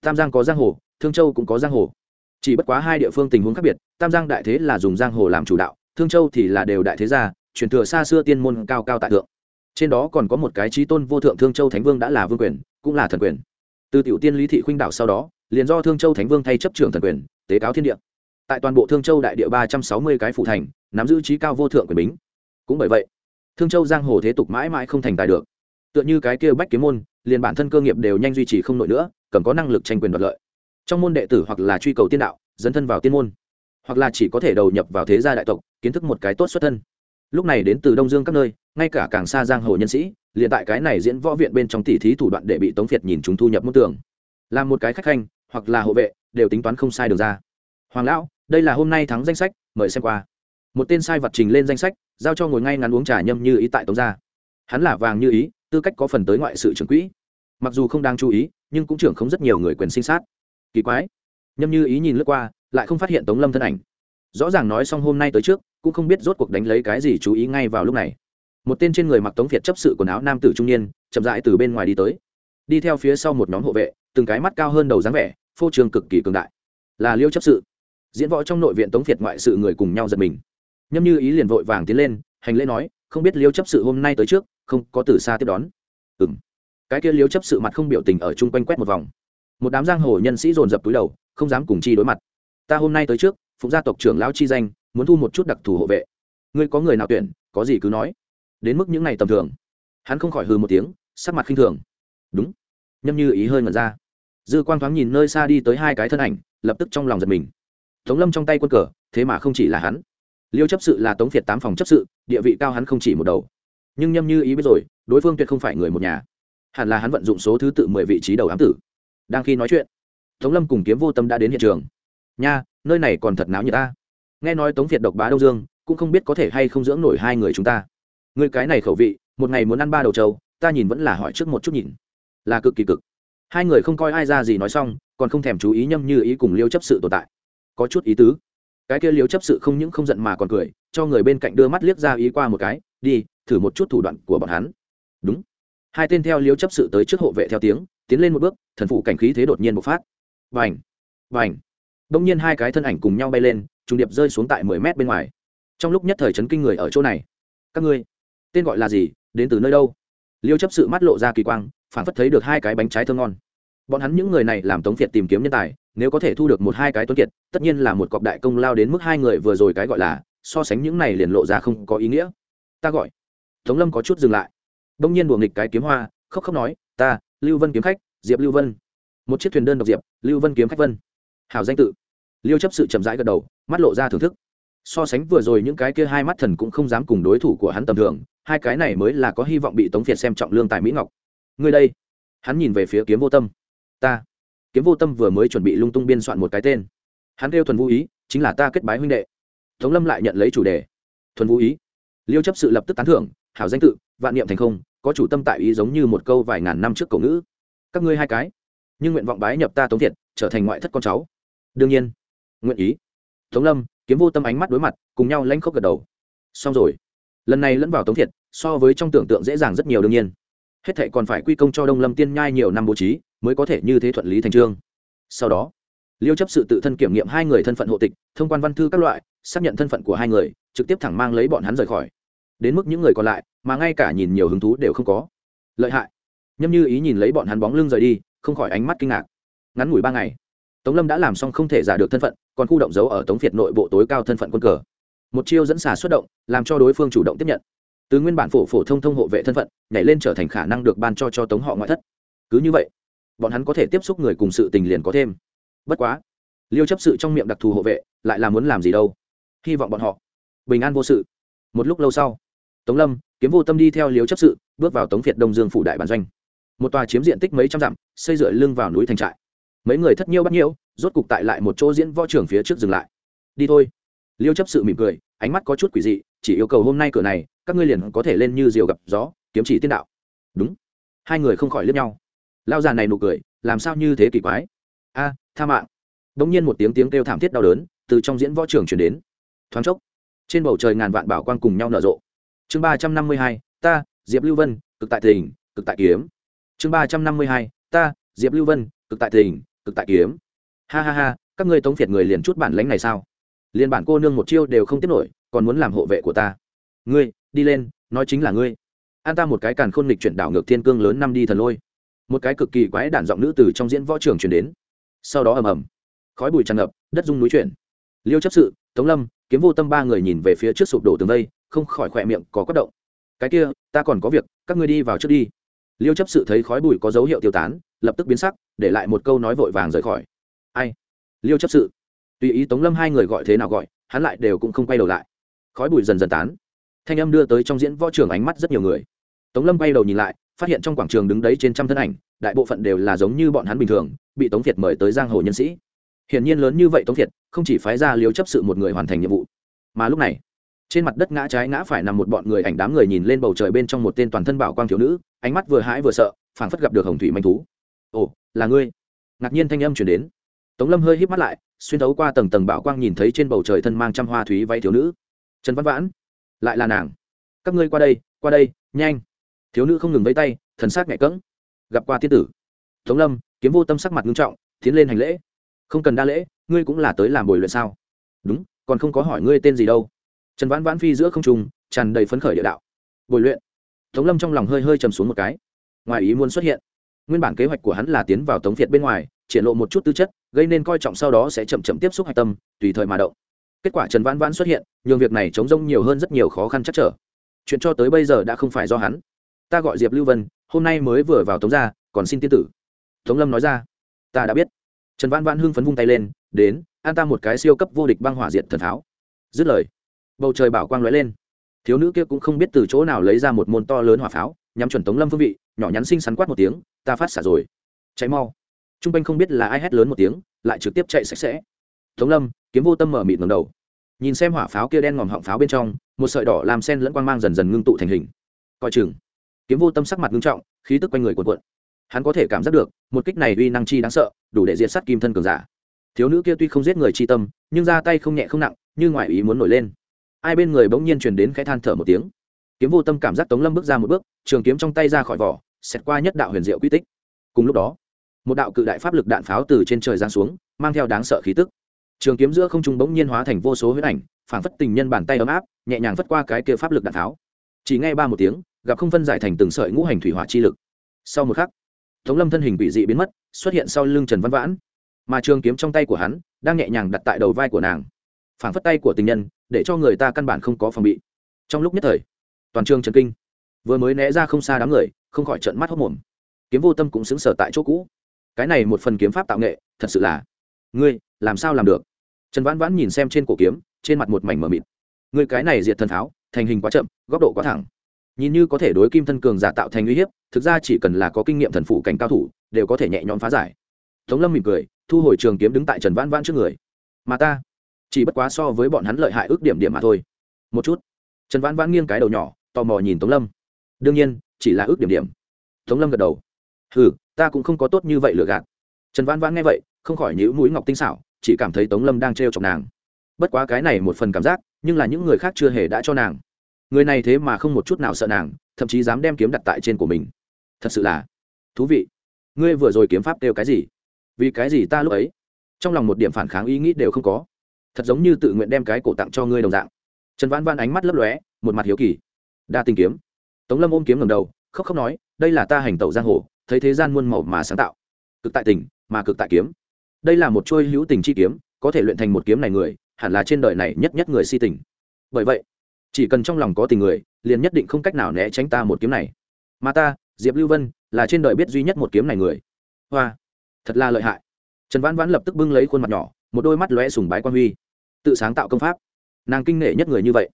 tam giang có giang hồ thương châu cũng có giang hồ chỉ bất quá hai địa phương tình huống khác biệt, tam giang đại thế là dùng giang hồ làm chủ đạo, thương châu thì là đều đại thế gia, truyền thừa xa xưa tiên môn cao cao tại thượng. Trên đó còn có một cái trí tôn vô thượng thương châu thánh vương đã là vương quyền, cũng là thần quyền. Từ tiểu tiên lý thị khuynh đảo sau đó, liền do thương châu thánh vương thay chấp trưởng thần quyền, tế cáo thiên địa. Tại toàn bộ thương châu đại địa ba trăm sáu mươi cái phủ thành, nắm giữ trí cao vô thượng quyền bính. Cũng bởi vậy, thương châu giang hồ thế tục mãi mãi không thành tài được. Tựa như cái kia bách kiếm môn, liền bản thân cơ nghiệp đều nhanh duy trì không nổi nữa, cần có năng lực tranh quyền đoạt lợi trong môn đệ tử hoặc là truy cầu tiên đạo, dấn thân vào tiên môn, hoặc là chỉ có thể đầu nhập vào thế gia đại tộc, kiến thức một cái tốt xuất thân. Lúc này đến từ đông dương các nơi, ngay cả càng xa giang hồ nhân sĩ, liền tại cái này diễn võ viện bên trong tỉ thí thủ đoạn để bị tống việt nhìn chúng thu nhập môn tường. Làm một cái khách khanh, hoặc là hộ vệ, đều tính toán không sai được ra. Hoàng lão, đây là hôm nay thắng danh sách, mời xem qua. Một tên sai vật trình lên danh sách, giao cho ngồi ngay ngắn uống trà nhâm như ý tại tống gia. Hắn là vàng như ý, tư cách có phần tới ngoại sự trưởng quỹ. Mặc dù không đang chú ý, nhưng cũng trưởng không rất nhiều người quyền sinh sát kỳ quái. Nhâm như ý nhìn lướt qua, lại không phát hiện tống lâm thân ảnh. Rõ ràng nói xong hôm nay tới trước, cũng không biết rốt cuộc đánh lấy cái gì chú ý ngay vào lúc này. Một tên trên người mặc tống việt chấp sự quần áo nam tử trung niên, chậm rãi từ bên ngoài đi tới. Đi theo phía sau một nhóm hộ vệ, từng cái mắt cao hơn đầu dáng vẻ, phô trường cực kỳ cường đại. Là liêu chấp sự. Diễn võ trong nội viện tống việt ngoại sự người cùng nhau giật mình. Nhâm như ý liền vội vàng tiến lên, hành lễ nói, không biết liêu chấp sự hôm nay tới trước, không có từ xa tiếp đón. Ừ m cái kia liêu chấp sự mặt không biểu tình ở chung quanh quét một vòng một đám giang hồ nhân sĩ dồn dập túi đầu, không dám cùng chi đối mặt. Ta hôm nay tới trước, phụng gia tộc trưởng lão chi danh, muốn thu một chút đặc thù hộ vệ. Ngươi có người nào tuyển, có gì cứ nói. Đến mức những ngày tầm thường. Hắn không khỏi hư một tiếng, sắc mặt khinh thường. Đúng. Nhâm như ý hơi ngẩn ra. Dư quan thoáng nhìn nơi xa đi tới hai cái thân ảnh, lập tức trong lòng giật mình. Tống lâm trong tay quân cờ, thế mà không chỉ là hắn. Liêu chấp sự là tống việt tám phòng chấp sự, địa vị cao hắn không chỉ một đầu. Nhưng nhâm như ý biết rồi, đối phương tuyệt không phải người một nhà. Hẳn là hắn vận dụng số thứ tự mười vị trí đầu ám tử đang khi nói chuyện, tống lâm cùng kiếm vô tâm đã đến hiện trường. Nha, nơi này còn thật náo như ta. Nghe nói tống việt độc bá đông dương, cũng không biết có thể hay không dưỡng nổi hai người chúng ta. Người cái này khẩu vị, một ngày muốn ăn ba đầu trâu, ta nhìn vẫn là hỏi trước một chút nhìn. Là cực kỳ cực. Hai người không coi ai ra gì nói xong, còn không thèm chú ý nhâm như ý cùng liêu chấp sự tồn tại. Có chút ý tứ. Cái kia liêu chấp sự không những không giận mà còn cười, cho người bên cạnh đưa mắt liếc ra ý qua một cái, đi, thử một chút thủ đoạn của bọn hắn. Đúng. Hai tên theo liêu chấp sự tới trước hộ vệ theo tiếng tiến lên một bước, thần phụ cảnh khí thế đột nhiên bộc phát. Vành vành đông nhiên hai cái thân ảnh cùng nhau bay lên, trùng điệp rơi xuống tại mười mét bên ngoài. Trong lúc nhất thời chấn kinh người ở chỗ này. Các ngươi, tên gọi là gì? Đến từ nơi đâu? Liêu chấp sự mắt lộ ra kỳ quang, phản phất thấy được hai cái bánh trái thơ ngon. Bọn hắn những người này làm tống việt tìm kiếm nhân tài, nếu có thể thu được một hai cái tuấn kiệt, tất nhiên là một cọc đại công lao đến mức hai người vừa rồi cái gọi là, so sánh những này liền lộ ra không có ý nghĩa. Ta gọi. Tống lâm có chút dừng lại. Đông nhiên buồng nghịch cái kiếm hoa, khóc khóc nói, ta lưu vân kiếm khách, diệp lưu vân. Một chiếc thuyền đơn độc diệp, lưu vân kiếm khách vân. Hảo danh tự. Liêu chấp sự chậm rãi gật đầu, mắt lộ ra thưởng thức. So sánh vừa rồi những cái kia hai mắt thần cũng không dám cùng đối thủ của hắn tầm thường, hai cái này mới là có hy vọng bị tống việt xem trọng lương tài mỹ ngọc. Người đây. Hắn nhìn về phía kiếm vô tâm. Ta. Kiếm vô tâm vừa mới chuẩn bị lung tung biên soạn một cái tên. Hắn kêu thuần vũ ý, chính là ta kết bái huynh đệ. Tống lâm lại nhận lấy chủ đề. Thuần vũ ý. Liêu chấp sự lập tức tán thưởng, hảo danh tự, vạn niệm thành không có chủ tâm tại ý giống như một câu vài ngàn năm trước cổ ngữ. Các ngươi hai cái, nhưng nguyện vọng bái nhập ta tống thiệt, trở thành ngoại thất con cháu. Đương nhiên, nguyện ý. Tống lâm, kiếm vô tâm ánh mắt đối mặt, cùng nhau lanh khóc gật đầu. Xong rồi. Lần này lẫn vào tống thiệt, so với trong tưởng tượng dễ dàng rất nhiều đương nhiên. Hết thệ còn phải quy công cho đông lâm tiên nhai nhiều năm bố trí, mới có thể như thế thuận lý thành trương. Sau đó, liêu chấp sự tự thân kiểm nghiệm hai người thân phận hộ tịch, thông quan văn thư các loại, xác nhận thân phận của hai người, trực tiếp thẳng mang lấy bọn hắn rời khỏi đến mức những người còn lại mà ngay cả nhìn nhiều hứng thú đều không có. Lợi hại. Nhâm như ý nhìn lấy bọn hắn bóng lưng rời đi, không khỏi ánh mắt kinh ngạc. Ngắn ngủi ba ngày, tống lâm đã làm xong không thể giả được thân phận, còn khu động giấu ở tống việt nội bộ tối cao thân phận quân cờ. Một chiêu dẫn xà xuất động, làm cho đối phương chủ động tiếp nhận. Từ nguyên bản phổ phổ thông thông hộ vệ thân phận, nhảy lên trở thành khả năng được ban cho cho tống họ ngoại thất. Cứ như vậy, bọn hắn có thể tiếp xúc người cùng sự tình liền có thêm. Bất quá, liêu chấp sự trong miệng đặc thù hộ vệ lại là muốn làm gì đâu? Hy vọng bọn họ bình an vô sự. Một lúc lâu sau tống lâm, kiếm vô tâm đi theo liêu chấp sự, bước vào tống việt đông dương phủ đại bản doanh. Một tòa chiếm diện tích mấy trăm dặm, xây dựa lưng vào núi thành trại. Mấy người thất nhiêu bắt nhiêu, rốt cục tại lại một chỗ diễn võ trưởng phía trước dừng lại. Đi thôi. Liêu chấp sự mỉm cười, ánh mắt có chút quỷ dị, chỉ yêu cầu hôm nay cửa này, các ngươi liền có thể lên như diều gặp gió, kiếm chỉ tiên đạo. Đúng. Hai người không khỏi liếc nhau. Lao già này nụ cười, làm sao như thế kỳ quái? A, tha mạng. Đ ỗ n g nhiên một tiếng tiếng kêu thảm thiết đau đớn từ trong diễn võ trường chuyển đến. Thoáng chốc, trên bầu trời ngàn vạn bảo quang cùng nhau nở rộ chương ba trăm năm mươi hai, ta, diệp lưu vân, cực tại tình, cực tại kiếm. Chương ba trăm năm mươi hai, ta, diệp lưu vân, cực tại tình, cực tại kiếm. Ha ha ha, các ngươi tống phiệt người liền chút bản lãnh này sao? Liền bản cô nương một chiêu đều không tiếp nổi, còn muốn làm hộ vệ của ta. Ngươi, đi lên, nói chính là ngươi. An ta một cái càn khôn nghịch chuyển đảo ngược thiên cương lớn năm đi thần lôi. Một cái cực kỳ quái đản giọng nữ từ trong diễn võ trường chuyển đến. Sau đó ầm ầm, khói bụi tràn ngập, đất rung núi chuyển. Liêu chấp sự, tống lâm, kiếm vô tâm ba người nhìn về phía trước sụp đổ tường vây không khỏi khỏe miệng có quất động. Cái kia, ta còn có việc, các ngươi đi vào trước đi. Liêu chấp sự thấy khói bụi có dấu hiệu tiêu tán, lập tức biến sắc, để lại một câu nói vội vàng rời khỏi. Ai? Liêu chấp sự. Tùy ý tống lâm hai người gọi thế nào gọi, hắn lại đều cũng không quay đầu lại. Khói bụi dần dần tán. Thanh âm đưa tới trong diễn võ trường ánh mắt rất nhiều người. Tống lâm quay đầu nhìn lại, phát hiện trong quảng trường đứng đấy trên trăm thân ảnh, đại bộ phận đều là giống như bọn hắn bình thường, bị tống việt mời tới giang hồ nhân sĩ. Hiển nhiên lớn như vậy tống việt, không chỉ phái ra liêu chấp sự một người hoàn thành nhiệm vụ. Mà lúc này trên mặt đất ngã trái ngã phải nằm một bọn người ảnh đám người nhìn lên bầu trời bên trong một tên toàn thân bảo quang thiếu nữ, ánh mắt vừa hãi vừa sợ, phảng phất gặp được hồng thủy manh thú. Ồ, là ngươi? Ngạc nhiên thanh âm chuyển đến. Tống lâm hơi híp mắt lại, xuyên thấu qua tầng tầng bảo quang nhìn thấy trên bầu trời thân mang trăm hoa thúy váy thiếu nữ. Trần văn vãn, lại là nàng. Các ngươi qua đây qua đây, nhanh. Thiếu nữ không ngừng vẫy tay, thần sắc nhẹ cẫng. Gặp qua tiên tử. Tống lâm, kiếm vô tâm sắc mặt nghiêm trọng, tiến lên hành lễ. Không cần đa lễ, ngươi cũng là tới làm bồi luyện sao? Đúng, còn không có hỏi ngươi tên gì đâu trần vãn vãn phi giữa không trung, tràn đầy phấn khởi địa đạo. Bồi luyện. Tống lâm trong lòng hơi hơi trầm xuống một cái. Ngoài ý muốn xuất hiện. Nguyên bản kế hoạch của hắn là tiến vào tống việt bên ngoài, triển lộ một chút tư chất, gây nên coi trọng sau đó sẽ chậm chậm tiếp xúc hạch tâm, tùy thời mà động. Kết quả trần vãn vãn xuất hiện, nhường việc này chống rông nhiều hơn rất nhiều khó khăn chắc trở. Chuyện cho tới bây giờ đã không phải do hắn. Ta gọi diệp lưu vân, hôm nay mới vừa vào tống ra còn xin tiên tử. Tống lâm nói ra. Ta đã biết. Trần vãn vãn hưng phấn vung tay lên, đến, an ta một cái siêu cấp vô địch băng hỏa diện thần tháo. Dứt lời bầu trời bảo quang lóe lên. Thiếu nữ kia cũng không biết từ chỗ nào lấy ra một môn to lớn hỏa pháo, nhắm chuẩn tống lâm phương vị, nhỏ nhắn xinh xắn quát một tiếng, ta phát xả rồi. Cháy mau. T r u n g quanh không biết là ai hét lớn một tiếng, lại trực tiếp chạy sạch sẽ. Tống lâm, kiếm vô tâm mở mịt ngầm đầu. Nhìn xem hỏa pháo kia đen ngòm họng pháo bên trong, một sợi đỏ làm sen lẫn quang mang dần dần ngưng tụ thành hình. Coi chừng, kiếm vô tâm sắc mặt ngưng trọng, khí tức quanh người cuộn cuộn. Hắn có thể cảm giác được, một kích này uy năng chi đáng sợ, đủ để diệt sát kim thân cường giả. Thiếu nữ kia tuy không giết người chi tâm, nhưng ra tay không nhẹ không nặng như ngoại ý muốn nổi lên ai bên người bỗng nhiên truyền đến khẽ than thở một tiếng. Kiếm vô tâm cảm giác tống lâm bước ra một bước, trường kiếm trong tay ra khỏi vỏ, xẹt qua nhất đạo huyền diệu quy tích. Cùng lúc đó, một đạo cự đại pháp lực đạn pháo từ trên trời giáng xuống, mang theo đáng sợ khí tức. Trường kiếm giữa không trung bỗng nhiên hóa thành vô số huyết ảnh, phảng phất tình nhân bàn tay ấm áp, nhẹ nhàng phất qua cái kia pháp lực đạn pháo. Chỉ nghe ba một tiếng, gặp không phân giải thành từng sợi ngũ hành thủy hỏa chi lực. Sau một khắc, tống lâm thân hình bị dị biến mất, xuất hiện sau lưng trần văn vãn. Mà trường kiếm trong tay của hắn, đang nhẹ nhàng đặt tại đầu vai của nàng phảng phất tay của tình nhân, để cho người ta căn bản không có phòng bị. Trong lúc nhất thời, toàn trường trần kinh. Vừa mới né ra không xa đám người, không khỏi trận mắt hốc mồm kiếm vô tâm cũng xứng sở tại chỗ cũ. Cái này một phần kiếm pháp tạo nghệ, thật sự là. Ngươi, làm sao làm được? Trần vãn vãn nhìn xem trên cổ kiếm, trên mặt một mảnh mờ mịt. Ngươi cái này diệt thần pháo, thành hình quá chậm, góc độ quá thẳng. Nhìn như có thể đối kim thân cường giả tạo thành uy hiếp, thực ra chỉ cần là có kinh nghiệm thần phụ cảnh cao thủ, đều có thể nhẹ nhõm phá giải. Tống lâm mỉm cười, thu hồi trường kiếm đứng tại trần vãn vãn trước người. Mà ta chỉ bất quá so với bọn hắn lợi hại ước điểm điểm mà thôi. Một chút. Trần vãn vãn nghiêng cái đầu nhỏ, tò mò nhìn tống lâm. Đương nhiên, chỉ là ước điểm điểm. Tống lâm gật đầu. Ừ ta cũng không có tốt như vậy lừa gạt. Trần vãn vãn nghe vậy, không khỏi nhữ mũi ngọc tinh xảo, chỉ cảm thấy tống lâm đang trêu chọc nàng. Bất quá cái này một phần cảm giác, nhưng là những người khác chưa hề đã cho nàng. Người này thế mà không một chút nào sợ nàng, thậm chí dám đem kiếm đặt tại trên của mình. Thật sự là thú vị. Ngươi vừa rồi kiếm pháp kêu cái gì? Vì cái gì ta lúc ấy? Trong lòng một điểm phản kháng ý nghĩ đều không có thật giống như tự nguyện đem cái cổ tặng cho ngươi đồng dạng. Trần vãn vãn ánh mắt lấp lóe, một mặt hiếu kỳ. Đa tình kiếm. Tống lâm ôm kiếm ngầm đầu, khóc khóc nói, đây là ta hành tẩu giang hồ, thấy thế gian muôn màu mà sáng tạo. Cực tại tình, mà cực tại kiếm. Đây là một trôi hữu tình chi kiếm, có thể luyện thành một kiếm này người, hẳn là trên đời này nhất nhất người si tình. Bởi vậy, chỉ cần trong lòng có tình người, liền nhất định không cách nào né tránh ta một kiếm này. Mà ta, diệp lưu vân, là trên đời biết duy nhất một kiếm này người. Hoa, thật là lợi hại. Trần vãn vãn lập tức bưng lấy khuôn mặt nhỏ, một đôi mắt lóe sùng bái quan huy tự sáng tạo công pháp. Nàng kinh nể nhất người như vậy.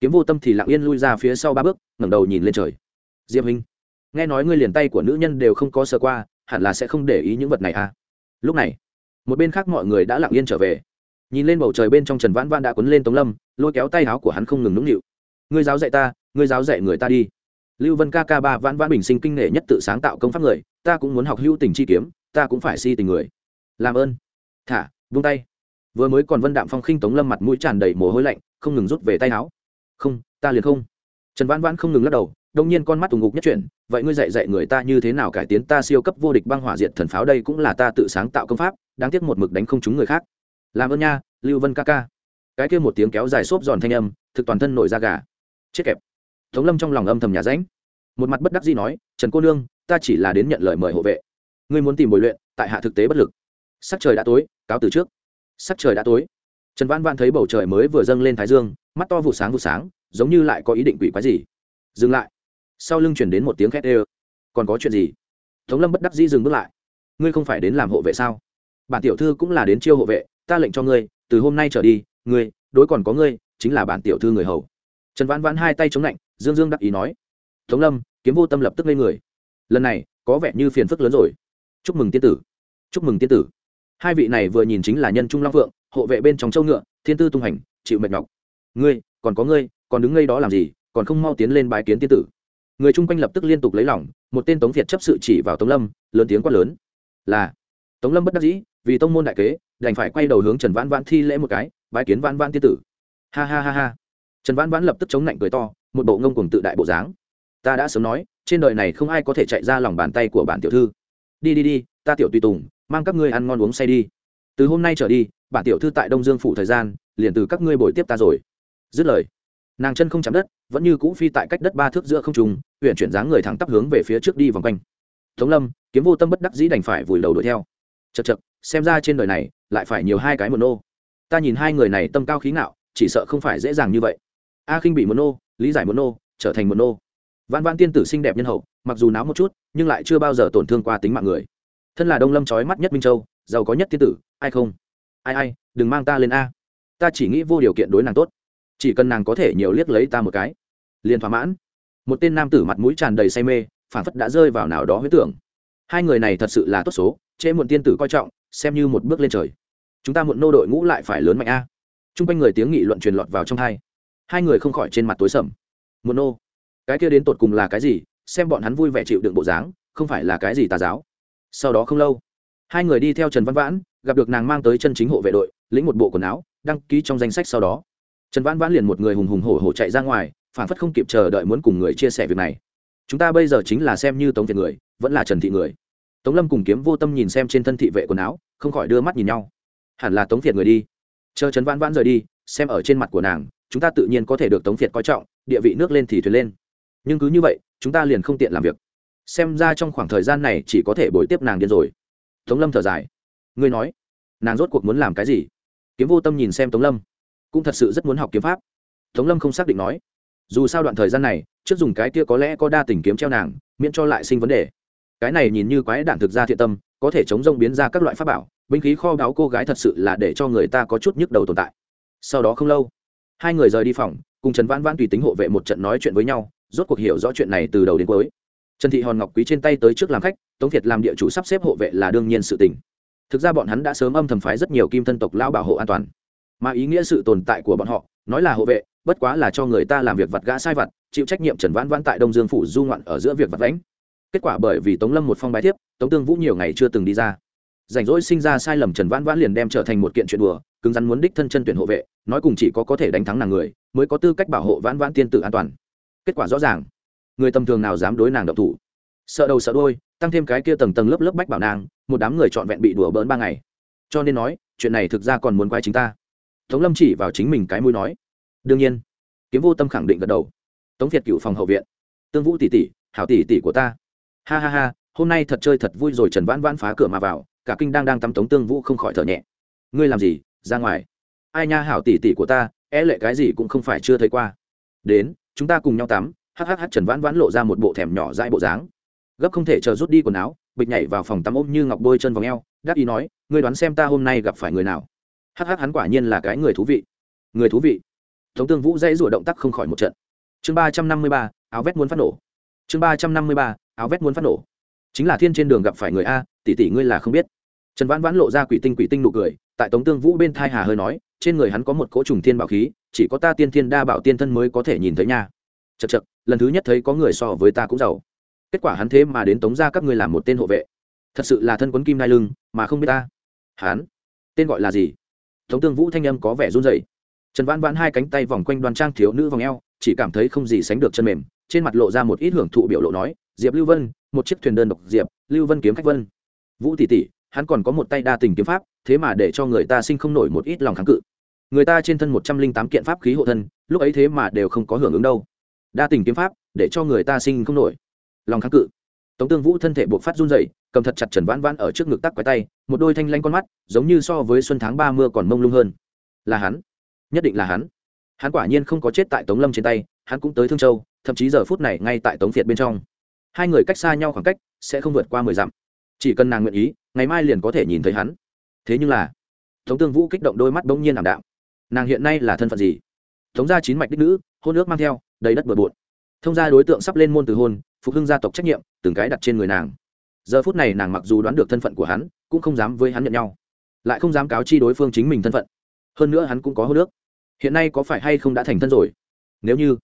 Kiếm vô tâm thì lặng yên lui ra phía sau ba bước, ngẩng đầu nhìn lên trời. Diệp hình nghe nói ngươi liền tay của nữ nhân đều không có sơ qua, hẳn là sẽ không để ý những vật này à? Lúc này, một bên khác mọi người đã lặng yên trở về. Nhìn lên bầu trời bên trong trần vãn vãn đã quấn lên tống lâm, lôi kéo tay áo của hắn không ngừng nũng nịu. Ngươi giáo dạy ta, ngươi giáo dạy người ta đi. Lưu vân ca ca ba vãn vãn bình sinh kinh nghệ nhất tự sáng tạo công pháp người, ta cũng muốn học hữu tình chi kiếm, ta cũng phải si tình người. Làm ơn. Thả, vung tay vừa mới còn vân đạm phong khinh tống lâm mặt mũi tràn đầy mồ hôi lạnh, không ngừng rút về tay áo. Không, ta liền không. Trần vãn vãn không ngừng lắc đầu, đông nhiên con mắt tùng ngục nhất chuyển, vậy ngươi dạy dạy người ta như thế nào cải tiến ta siêu cấp vô địch băng hỏa diệt thần pháo đây cũng là ta tự sáng tạo công pháp, đáng tiếc một mực đánh không trúng người khác. Làm ơn nha, lưu vân ca ca. Cái kia một tiếng kéo dài xốp giòn thanh âm, thực toàn thân nổi da gà. Chết kẹp. Tống lâm trong lòng âm thầm nhà ránh. Một mặt bất đắc dĩ nói, trần cô nương, ta chỉ là đến nhận lời mời hộ vệ. Ngươi muốn tìm bồi luyện, tại hạ thực tế bất lực. Sắc trời đã tối, cáo từ trước sắc trời đã tối. Trần văn văn thấy bầu trời mới vừa dâng lên thái dương, mắt to vụ sáng vụ sáng, giống như lại có ý định quỷ quái gì. Dừng lại. Sau lưng chuyển đến một tiếng khét ê còn có chuyện gì? Tống lâm bất đắc dĩ dừng bước lại. Ngươi không phải đến làm hộ vệ sao? Bản tiểu thư cũng là đến chiêu hộ vệ, ta lệnh cho ngươi, từ hôm nay trở đi, ngươi, đối còn có ngươi, chính là bản tiểu thư người hầu. Trần vãn vãn hai tay chống lạnh dương dương đắc ý nói. Tống lâm, kiếm vô tâm lập tức lên người. Lần này, có vẻ như phiền phức lớn rồi. Chúc mừng tiên tử. Chúc mừng tiên tử hai vị này vừa nhìn chính là nhân trung long phượng, hộ vệ bên trong châu ngựa, thiên tư tung hành, chịu mệt nhọc. Ngươi, còn có ngươi, còn đứng ngây đó làm gì, còn không mau tiến lên bái kiến tiên tử. Người chung quanh lập tức liên tục lấy lỏng một tên tống việt chấp sự chỉ vào tống lâm, lớn tiếng quát lớn. Là, tống lâm bất đắc dĩ, vì tông môn đại kế, đành phải quay đầu hướng trần vãn vãn thi lễ một cái, bái kiến vãn vãn tiên tử. Ha ha ha ha. Trần vãn vãn lập tức chống lạnh cười to, một bộ ngông cùng tự đại bộ dáng. Ta đã sớm nói, trên đời này không ai có thể chạy ra lòng bàn tay của bản tiểu thư. Đi đi đi, ta tiểu tùy tùng mang các ngươi ăn ngon uống say đi. Từ hôm nay trở đi, bản tiểu thư tại đông dương phủ thời gian, liền từ các ngươi bồi tiếp ta rồi. Dứt lời, nàng chân không chạm đất, vẫn như cũ phi tại cách đất ba thước giữa không trùng huyện chuyển dáng người thẳng tắp hướng về phía trước đi vòng quanh. Tống lâm, kiếm vô tâm bất đắc dĩ đành phải vùi đầu đuổi theo. Chật chật xem ra trên đời này, lại phải nhiều hai cái một nô. Ta nhìn hai người này tâm cao khí ngạo, chỉ sợ không phải dễ dàng như vậy. A khinh bị một nô, lý giải một nô, trở thành một nô. Văn văn tiên tử xinh đẹp nhân hậu, mặc dù náo một chút, nhưng lại chưa bao giờ tổn thương qua tính mạng người thân là đông lâm trói mắt nhất minh châu giàu có nhất tiên tử ai không ai ai đừng mang ta lên a ta chỉ nghĩ vô điều kiện đối nàng tốt chỉ cần nàng có thể nhiều liếc lấy ta một cái liền thỏa mãn một tên nam tử mặt mũi tràn đầy say mê phản phất đã rơi vào nào đó huyết tưởng hai người này thật sự là tốt số trễ muộn tiên tử coi trọng xem như một bước lên trời chúng ta muộn nô đội ngũ lại phải lớn mạnh a t r u n g quanh người tiếng nghị luận truyền lọt vào trong hai hai người không khỏi trên mặt tối sầm muộn nô cái kia đến tột cùng là cái gì xem bọn hắn vui vẻ chịu đựng bộ dáng không phải là cái gì tà giáo sau đó không lâu, hai người đi theo trần văn vãn, gặp được nàng mang tới chân chính hộ vệ đội, lĩnh một bộ quần áo, đăng ký trong danh sách sau đó. Trần văn vãn liền một người hùng hùng hổ hổ chạy ra ngoài, phản phất không kịp chờ đợi muốn cùng người chia sẻ việc này. Chúng ta bây giờ chính là xem như tống việt người, vẫn là trần thị người. Tống lâm cùng kiếm vô tâm nhìn xem trên thân thị vệ quần áo, không khỏi đưa mắt nhìn nhau. Hẳn là tống việt người đi. Chờ Trần vãn vãn rời đi, xem ở trên mặt của nàng, chúng ta tự nhiên có thể được tống việt coi trọng, địa vị nước lên thì thuyền lên. Nhưng cứ như vậy, chúng ta liền không tiện làm việc xem ra trong khoảng thời gian này chỉ có thể bồi tiếp nàng điên rồi. Tống lâm thở dài. Ngươi nói, nàng rốt cuộc muốn làm cái gì? Kiếm vô tâm nhìn xem tống lâm, cũng thật sự rất muốn học kiếm pháp. Tống lâm không xác định nói, dù sao đoạn thời gian này, trước dùng cái kia có lẽ có đa tình kiếm treo nàng, miễn cho lại sinh vấn đề. Cái này nhìn như quái đản thực ra thiện tâm, có thể chống rông biến ra các loại pháp bảo, binh khí kho báu cô gái thật sự là để cho người ta có chút nhức đầu tồn tại. Sau đó không lâu, hai người rời đi phòng, cùng trần vãn vãn tùy tính hộ vệ một trận nói chuyện với nhau, rốt cuộc hiểu rõ chuyện này từ đầu đến cuối trần thị hòn ngọc quý trên tay tới trước làm khách, tống việt làm địa chủ sắp xếp hộ vệ là đương nhiên sự tình. Thực ra bọn hắn đã sớm âm thầm phái rất nhiều kim thân tộc lao bảo hộ an toàn. Mà ý nghĩa sự tồn tại của bọn họ, nói là hộ vệ, bất quá là cho người ta làm việc vặt gã sai vặt, chịu trách nhiệm trần vãn vãn tại đông dương phủ du ngoạn ở giữa việc vặt lãnh kết quả bởi vì tống lâm một phong bài thiếp, tống tương vũ nhiều ngày chưa từng đi ra. Rảnh rỗi sinh ra sai lầm trần vãn vãn liền đem trở thành một kiện chuyện đùa, cứng rắn muốn đích thân chân tuyển hộ vệ, nói cùng chỉ có có thể đánh thắng nàng người, mới có tư cách bảo hộ vãn vãn tiên tử an toàn. Kết quả rõ ràng người tầm thường nào dám đối nàng độc thủ? Sợ đầu sợ đôi tăng thêm cái kia tầng tầng lớp lớp bách bảo nàng, một đám người trọn vẹn bị đùa bỡn ba ngày. Cho nên nói, chuyện này thực ra còn muốn quay chính ta. Tống lâm chỉ vào chính mình cái mũi nói, đương nhiên. Kiếm vô tâm khẳng định gật đầu. Tống việt cựu phòng hậu viện. Tương vũ tỷ tỷ, hảo tỷ tỷ của ta. Ha ha ha, hôm nay thật chơi thật vui rồi. Trần vãn vãn phá cửa mà vào, cả kinh đang đang tắm tống tương vũ không khỏi thở nhẹ. Ngươi làm gì? Ra ngoài. Ai nha, hảo tỷ tỷ của ta é e lệ cái gì cũng không phải chưa thấy qua. Đến, chúng ta cùng nhau tắm hhh trần vãn vãn lộ ra một bộ thèm nhỏ dãi bộ dáng. Gấp không thể chờ rút đi quần áo, bịch nhảy vào phòng tắm ôm như ngọc bôi chân vào ngheo đắc ý nói, ngươi đoán xem ta hôm nay gặp phải người nào? Hh hắn quả nhiên là cái người thú vị. Người thú vị. Tống tương vũ dãy rủa động tác không khỏi một trận. Chương ba trăm năm mươi ba, áo vét muốn phát nổ. Chương ba trăm năm mươi ba, áo vét muốn phát nổ. Chính là thiên trên đường gặp phải người a, tỷ tỷ ngươi là không biết. Trần vãn vãn lộ ra quỷ tinh quỷ tinh nụ cười, tại tống tương vũ bên thai hà hơi nói, trên người hắn có một cỗ trùng thiên bảo khí, chỉ có ta tiên thiên đa bảo tiên thân mới có thể nhìn thấy nha. Chật chật lần thứ nhất thấy có người so với ta cũng giàu. Kết quả hắn thế mà đến tống ra các ngươi làm một tên hộ vệ. Thật sự là thân quấn kim nai lưng, mà không biết ta. Hắn? Tên gọi là gì? Tống tương vũ thanh âm có vẻ run rẩy. Trần vãn vãn hai cánh tay vòng quanh đoàn trang thiếu nữ vòng eo, chỉ cảm thấy không gì sánh được chân mềm, trên mặt lộ ra một ít hưởng thụ biểu lộ nói, diệp lưu vân, một chiếc thuyền đơn độc diệp, lưu vân kiếm khách vân. Vũ tỷ tỷ, hắn còn có một tay đa tình kiếm pháp, thế mà để cho người ta sinh không nổi một ít lòng kháng cự. Người ta trên thân một trăm linh tám kiện pháp khí hộ thân, lúc ấy thế mà đều không có hưởng ứng đâu đa tình kiếm pháp, để cho người ta sinh không nổi. Lòng kháng cự. Tống tương vũ thân thể buộc phát run dậy cầm thật chặt trần vãn vãn ở trước ngực tắc quái tay, một đôi thanh lanh con mắt, giống như so với xuân tháng ba mưa còn mông lung hơn. Là hắn. Nhất định là hắn. Hắn quả nhiên không có chết tại tống lâm trên tay, hắn cũng tới thương châu, thậm chí giờ phút này ngay tại tống việt bên trong. Hai người cách xa nhau khoảng cách, sẽ không vượt qua mười dặm. Chỉ cần nàng nguyện ý, ngày mai liền có thể nhìn thấy hắn. Thế nhưng là, tống tương vũ kích động đôi mắt bỗng nhiên ảm đạm. Nàng hiện nay là thân phận gì? Tống gia chín mạch đích nữ, hôn ước mang theo đầy đất bừa bộn. Thông gia đối tượng sắp lên môn từ hôn, phục hưng gia tộc trách nhiệm, từng cái đặt trên người nàng. Giờ phút này nàng mặc dù đoán được thân phận của hắn, cũng không dám với hắn nhận nhau, lại không dám cáo chi đối phương chính mình thân phận. Hơn nữa hắn cũng có hôn nước. Hiện nay có phải hay không đã thành thân rồi? Nếu như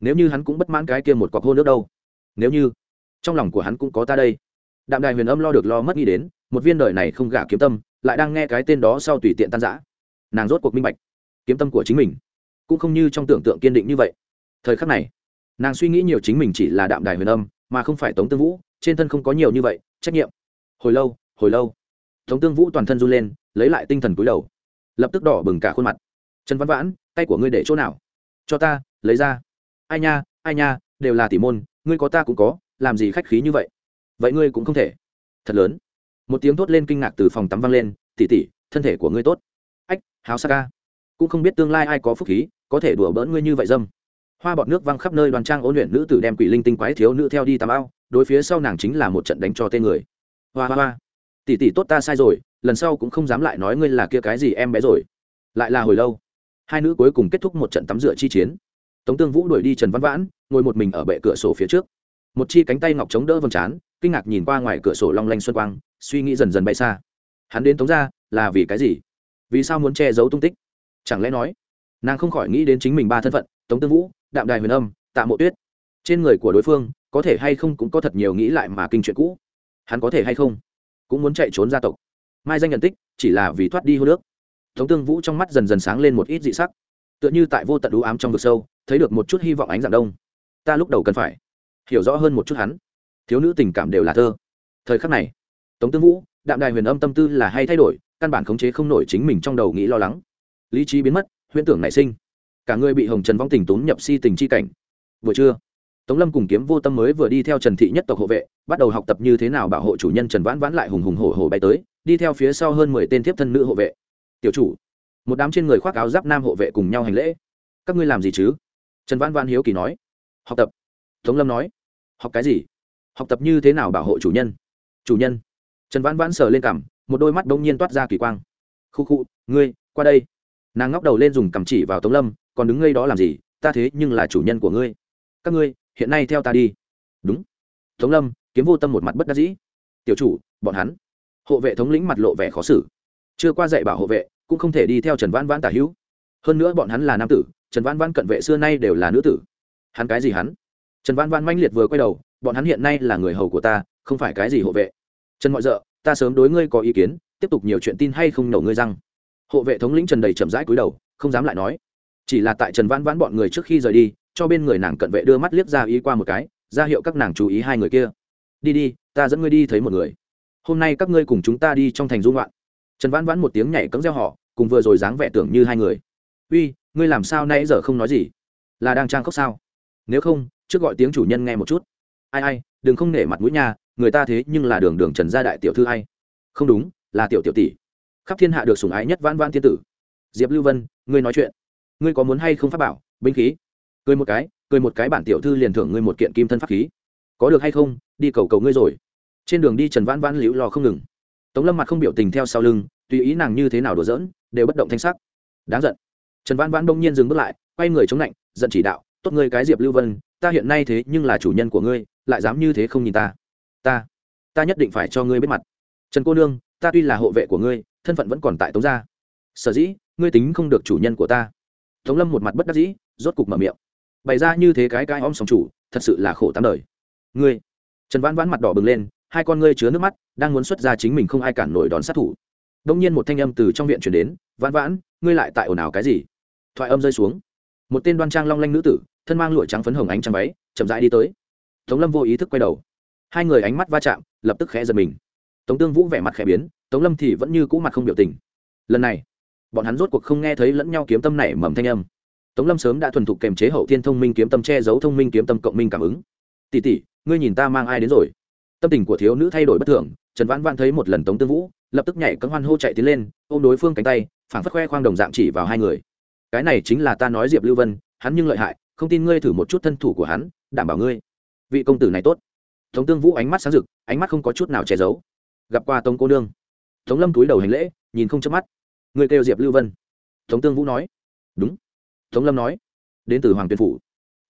nếu như hắn cũng bất mãn cái kia một cọc hôn nước đâu? Nếu như, trong lòng của hắn cũng có ta đây. Đạm đài huyền âm lo được lo mất nghĩ đến, một viên đời này không gả kiếm tâm, lại đang nghe cái tên đó sau tùy tiện tan giã nàng rốt cuộc minh bạch, kiếm tâm của chính mình cũng không như trong tưởng tượng kiên định như vậy thời khắc này, nàng suy nghĩ nhiều chính mình chỉ là đạm đài huyền âm, mà không phải tống tương vũ, trên thân không có nhiều như vậy, trách nhiệm. Hồi lâu hồi lâu, tống tương vũ toàn thân run lên, lấy lại tinh thần cúi đầu. Lập tức đỏ bừng cả khuôn mặt. Trần văn vãn, tay của ngươi để chỗ nào? Cho ta, lấy ra. Ai nha ai nha, đều là tỷ môn, ngươi có ta cũng có, làm gì khách khí như vậy? Vậy ngươi cũng không thể. Thật lớn. Một tiếng thốt lên kinh ngạc từ phòng tắm vang lên tỉ tỉ thân thể của ngươi tốt. Ách, háo sa ca. Cũng không biết tương lai ai có phúc khí, có thể đùa bỡn ngươi như vậy dâm hoa bọt nước văng khắp nơi đoàn trang ôn luyện nữ tử đem quỷ linh tinh quái thiếu nữ theo đi tắm ao đối phía sau nàng chính là một trận đánh cho tên người. Hoa hoa hoa. Tỉ tỉ tốt ta sai rồi, lần sau cũng không dám lại nói ngươi là kia cái gì em bé rồi. Lại là hồi lâu. Hai nữ cuối cùng kết thúc một trận tắm rửa chi chiến. Tống tương vũ đuổi đi trần văn vãn, ngồi một mình ở bệ cửa sổ phía trước. Một chi cánh tay ngọc chống đỡ vầng trán, kinh ngạc nhìn qua ngoài cửa sổ long lanh xuân quang, suy nghĩ dần dần bay xa. Hắn đến tống ra là vì cái gì? Vì sao muốn che giấu tung tích? Chẳng lẽ nói, nàng không khỏi nghĩ đến chính mình ba thân phận, tống tương vũ đạm đài huyền âm, tạ mộ tuyết. Trên người của đối phương, có thể hay không cũng có thật nhiều nghĩ lại mà kinh chuyện cũ. Hắn có thể hay không? Cũng muốn chạy trốn gia tộc. Mai danh nhận tích, chỉ là vì thoát đi hô nước. Tống tương vũ trong mắt dần dần sáng lên một ít dị sắc. Tựa như tại vô tận đũ ám trong vực sâu, thấy được một chút hy vọng ánh dạng đông. Ta lúc đầu cần phải hiểu rõ hơn một chút hắn. Thiếu nữ tình cảm đều là thơ. Thời khắc này, tống tương vũ, đạm đài huyền âm tâm tư là hay thay đổi, căn bản khống chế không nổi chính mình trong đầu nghĩ lo lắng. Lý trí biến mất, huyễn tưởng nảy sinh cả người bị hồng trần vong tình tốn nhập si tình chi cảnh. Vừa chưa tống lâm cùng kiếm vô tâm mới vừa đi theo trần thị nhất tộc hộ vệ, bắt đầu học tập như thế nào bảo hộ chủ nhân trần vãn vãn lại hùng hùng hổ hổ bay tới, đi theo phía sau hơn mười tên thiếp thân nữ hộ vệ. Tiểu chủ, một đám trên người khoác áo giáp nam hộ vệ cùng nhau hành lễ. Các ngươi làm gì chứ? Trần vãn vãn hiếu kỳ nói. Học tập. Tống lâm nói. Học cái gì? Học tập như thế nào bảo hộ chủ nhân? Chủ nhân. Trần vãn vãn sờ lên cằm, một đôi mắt đông nhiên toát ra kỳ quang. Khu khu, ngươi, qua đây. Nàng ngóc đầu lên dùng cằm chỉ vào tống lâm còn đứng ngây đó làm gì, ta thế nhưng là chủ nhân của ngươi. Các ngươi, hiện nay theo ta đi. Đúng. Tống lâm, kiếm vô tâm một mặt bất đắc dĩ. Tiểu chủ, bọn hắn. Hộ vệ thống lĩnh mặt lộ vẻ khó xử. Chưa qua dạy bảo hộ vệ, cũng không thể đi theo trần vãn vãn tả hữu. Hơn nữa bọn hắn là nam tử, trần vãn vãn cận vệ xưa nay đều là nữ tử. Hắn cái gì hắn? Trần vãn vãn manh liệt vừa quay đầu, bọn hắn hiện nay là người hầu của ta, không phải cái gì hộ vệ. Trần mọi d ta sớm đối ngươi có ý kiến, tiếp tục nhiều chuyện tin hay không nổ ngươi răng. Hộ vệ thống lĩnh trần đầy chậm rãi cúi đầu, không dám lại nói chỉ là tại trần vãn vãn bọn người trước khi rời đi, cho bên người nàng cận vệ đưa mắt liếc ra ý qua một cái, ra hiệu các nàng chú ý hai người kia. Đi đi, ta dẫn ngươi đi thấy một người. Hôm nay các ngươi cùng chúng ta đi trong thành dung loạn trần vãn vãn một tiếng nhảy cấm gieo họ, cùng vừa rồi dáng vẻ tưởng như hai người. Uy, ngươi làm sao nãy giờ không nói gì? Là đang trang khóc sao? Nếu không, trước gọi tiếng chủ nhân nghe một chút. Ai ai, đừng không nể mặt mũi nha, người ta thế nhưng là đường đường trần gia đại tiểu thư hay. Không đúng, là tiểu tiểu tỷ. Khắp thiên hạ được sủng ái nhất vãn vãn thiên tử. Diệp lưu vân, ngươi nói chuyện ngươi có muốn hay không pháp bảo, binh khí? Cười một cái, cười một cái bản tiểu thư liền thưởng ngươi một kiện kim thân pháp khí. Có được hay không, đi cầu cầu ngươi rồi. Trên đường đi trần vãn vãn liễu lò không ngừng. Tống lâm mặt không biểu tình theo sau lưng, tùy ý nàng như thế nào đùa giỡn, đều bất động thanh sắc. Đáng giận. Trần vãn vãn đông nhiên dừng bước lại, quay người chống lạnh, giận chỉ đạo, tốt ngươi cái diệp lưu vân, ta hiện nay thế nhưng là chủ nhân của ngươi, lại dám như thế không nhìn ta. Ta ta nhất định phải cho ngươi biết mặt. Trần cô nương, ta tuy là hộ vệ của ngươi, thân phận vẫn còn tại tống gia. Sở dĩ, ngươi tính không được chủ nhân của ta tống lâm một mặt bất đắc dĩ, rốt cục mở miệng. Bày ra như thế cái cái om sòng chủ, thật sự là khổ tám đời. Ngươi. Trần vãn vãn mặt đỏ bừng lên, hai con ngươi chứa nước mắt, đang muốn xuất ra chính mình không ai cản nổi đón sát thủ. Đông nhiên một thanh âm từ trong viện chuyển đến, vãn vãn, ngươi lại tại ồn ào cái gì? Thoại âm rơi xuống. Một tên đoan trang long lanh nữ tử, thân mang lụa trắng phấn hồng ánh trắng váy, chậm rãi đi tới. Tống lâm vô ý thức quay đầu. Hai người ánh mắt va chạm, lập tức khẽ giật mình. Tống tương vũ vẻ mặt khẽ biến, tống lâm thì vẫn như cũ mặt không biểu tình. Lần này bọn hắn rốt cuộc không nghe thấy lẫn nhau kiếm tâm này mầm thanh âm. Tống lâm sớm đã thuần thục kềm chế hậu thiên thông minh kiếm tâm che giấu thông minh kiếm tâm cộng minh cảm ứng. Tỉ tỉ ngươi nhìn ta mang ai đến rồi? Tâm tình của thiếu nữ thay đổi bất thường, trần vãn vãn thấy một lần tống tương vũ, lập tức nhảy cấm hoan hô chạy tiến lên, ôm đối phương cánh tay, phảng phất khoe khoang đồng dạng chỉ vào hai người. Cái này chính là ta nói diệp lưu vân, hắn nhưng lợi hại, không tin ngươi thử một chút thân thủ của hắn, đảm bảo ngươi. Vị công tử này tốt. Tống tương vũ ánh mắt sáng rực, ánh mắt không có chút nào che giấu. Gặp qua tống cô nương. Tống lâm túi đầu hành lễ, nhìn không chớp mắt người kêu diệp lưu vân. Tống tương vũ nói. Đúng. Tống lâm nói. Đến từ hoàng tuyền phủ.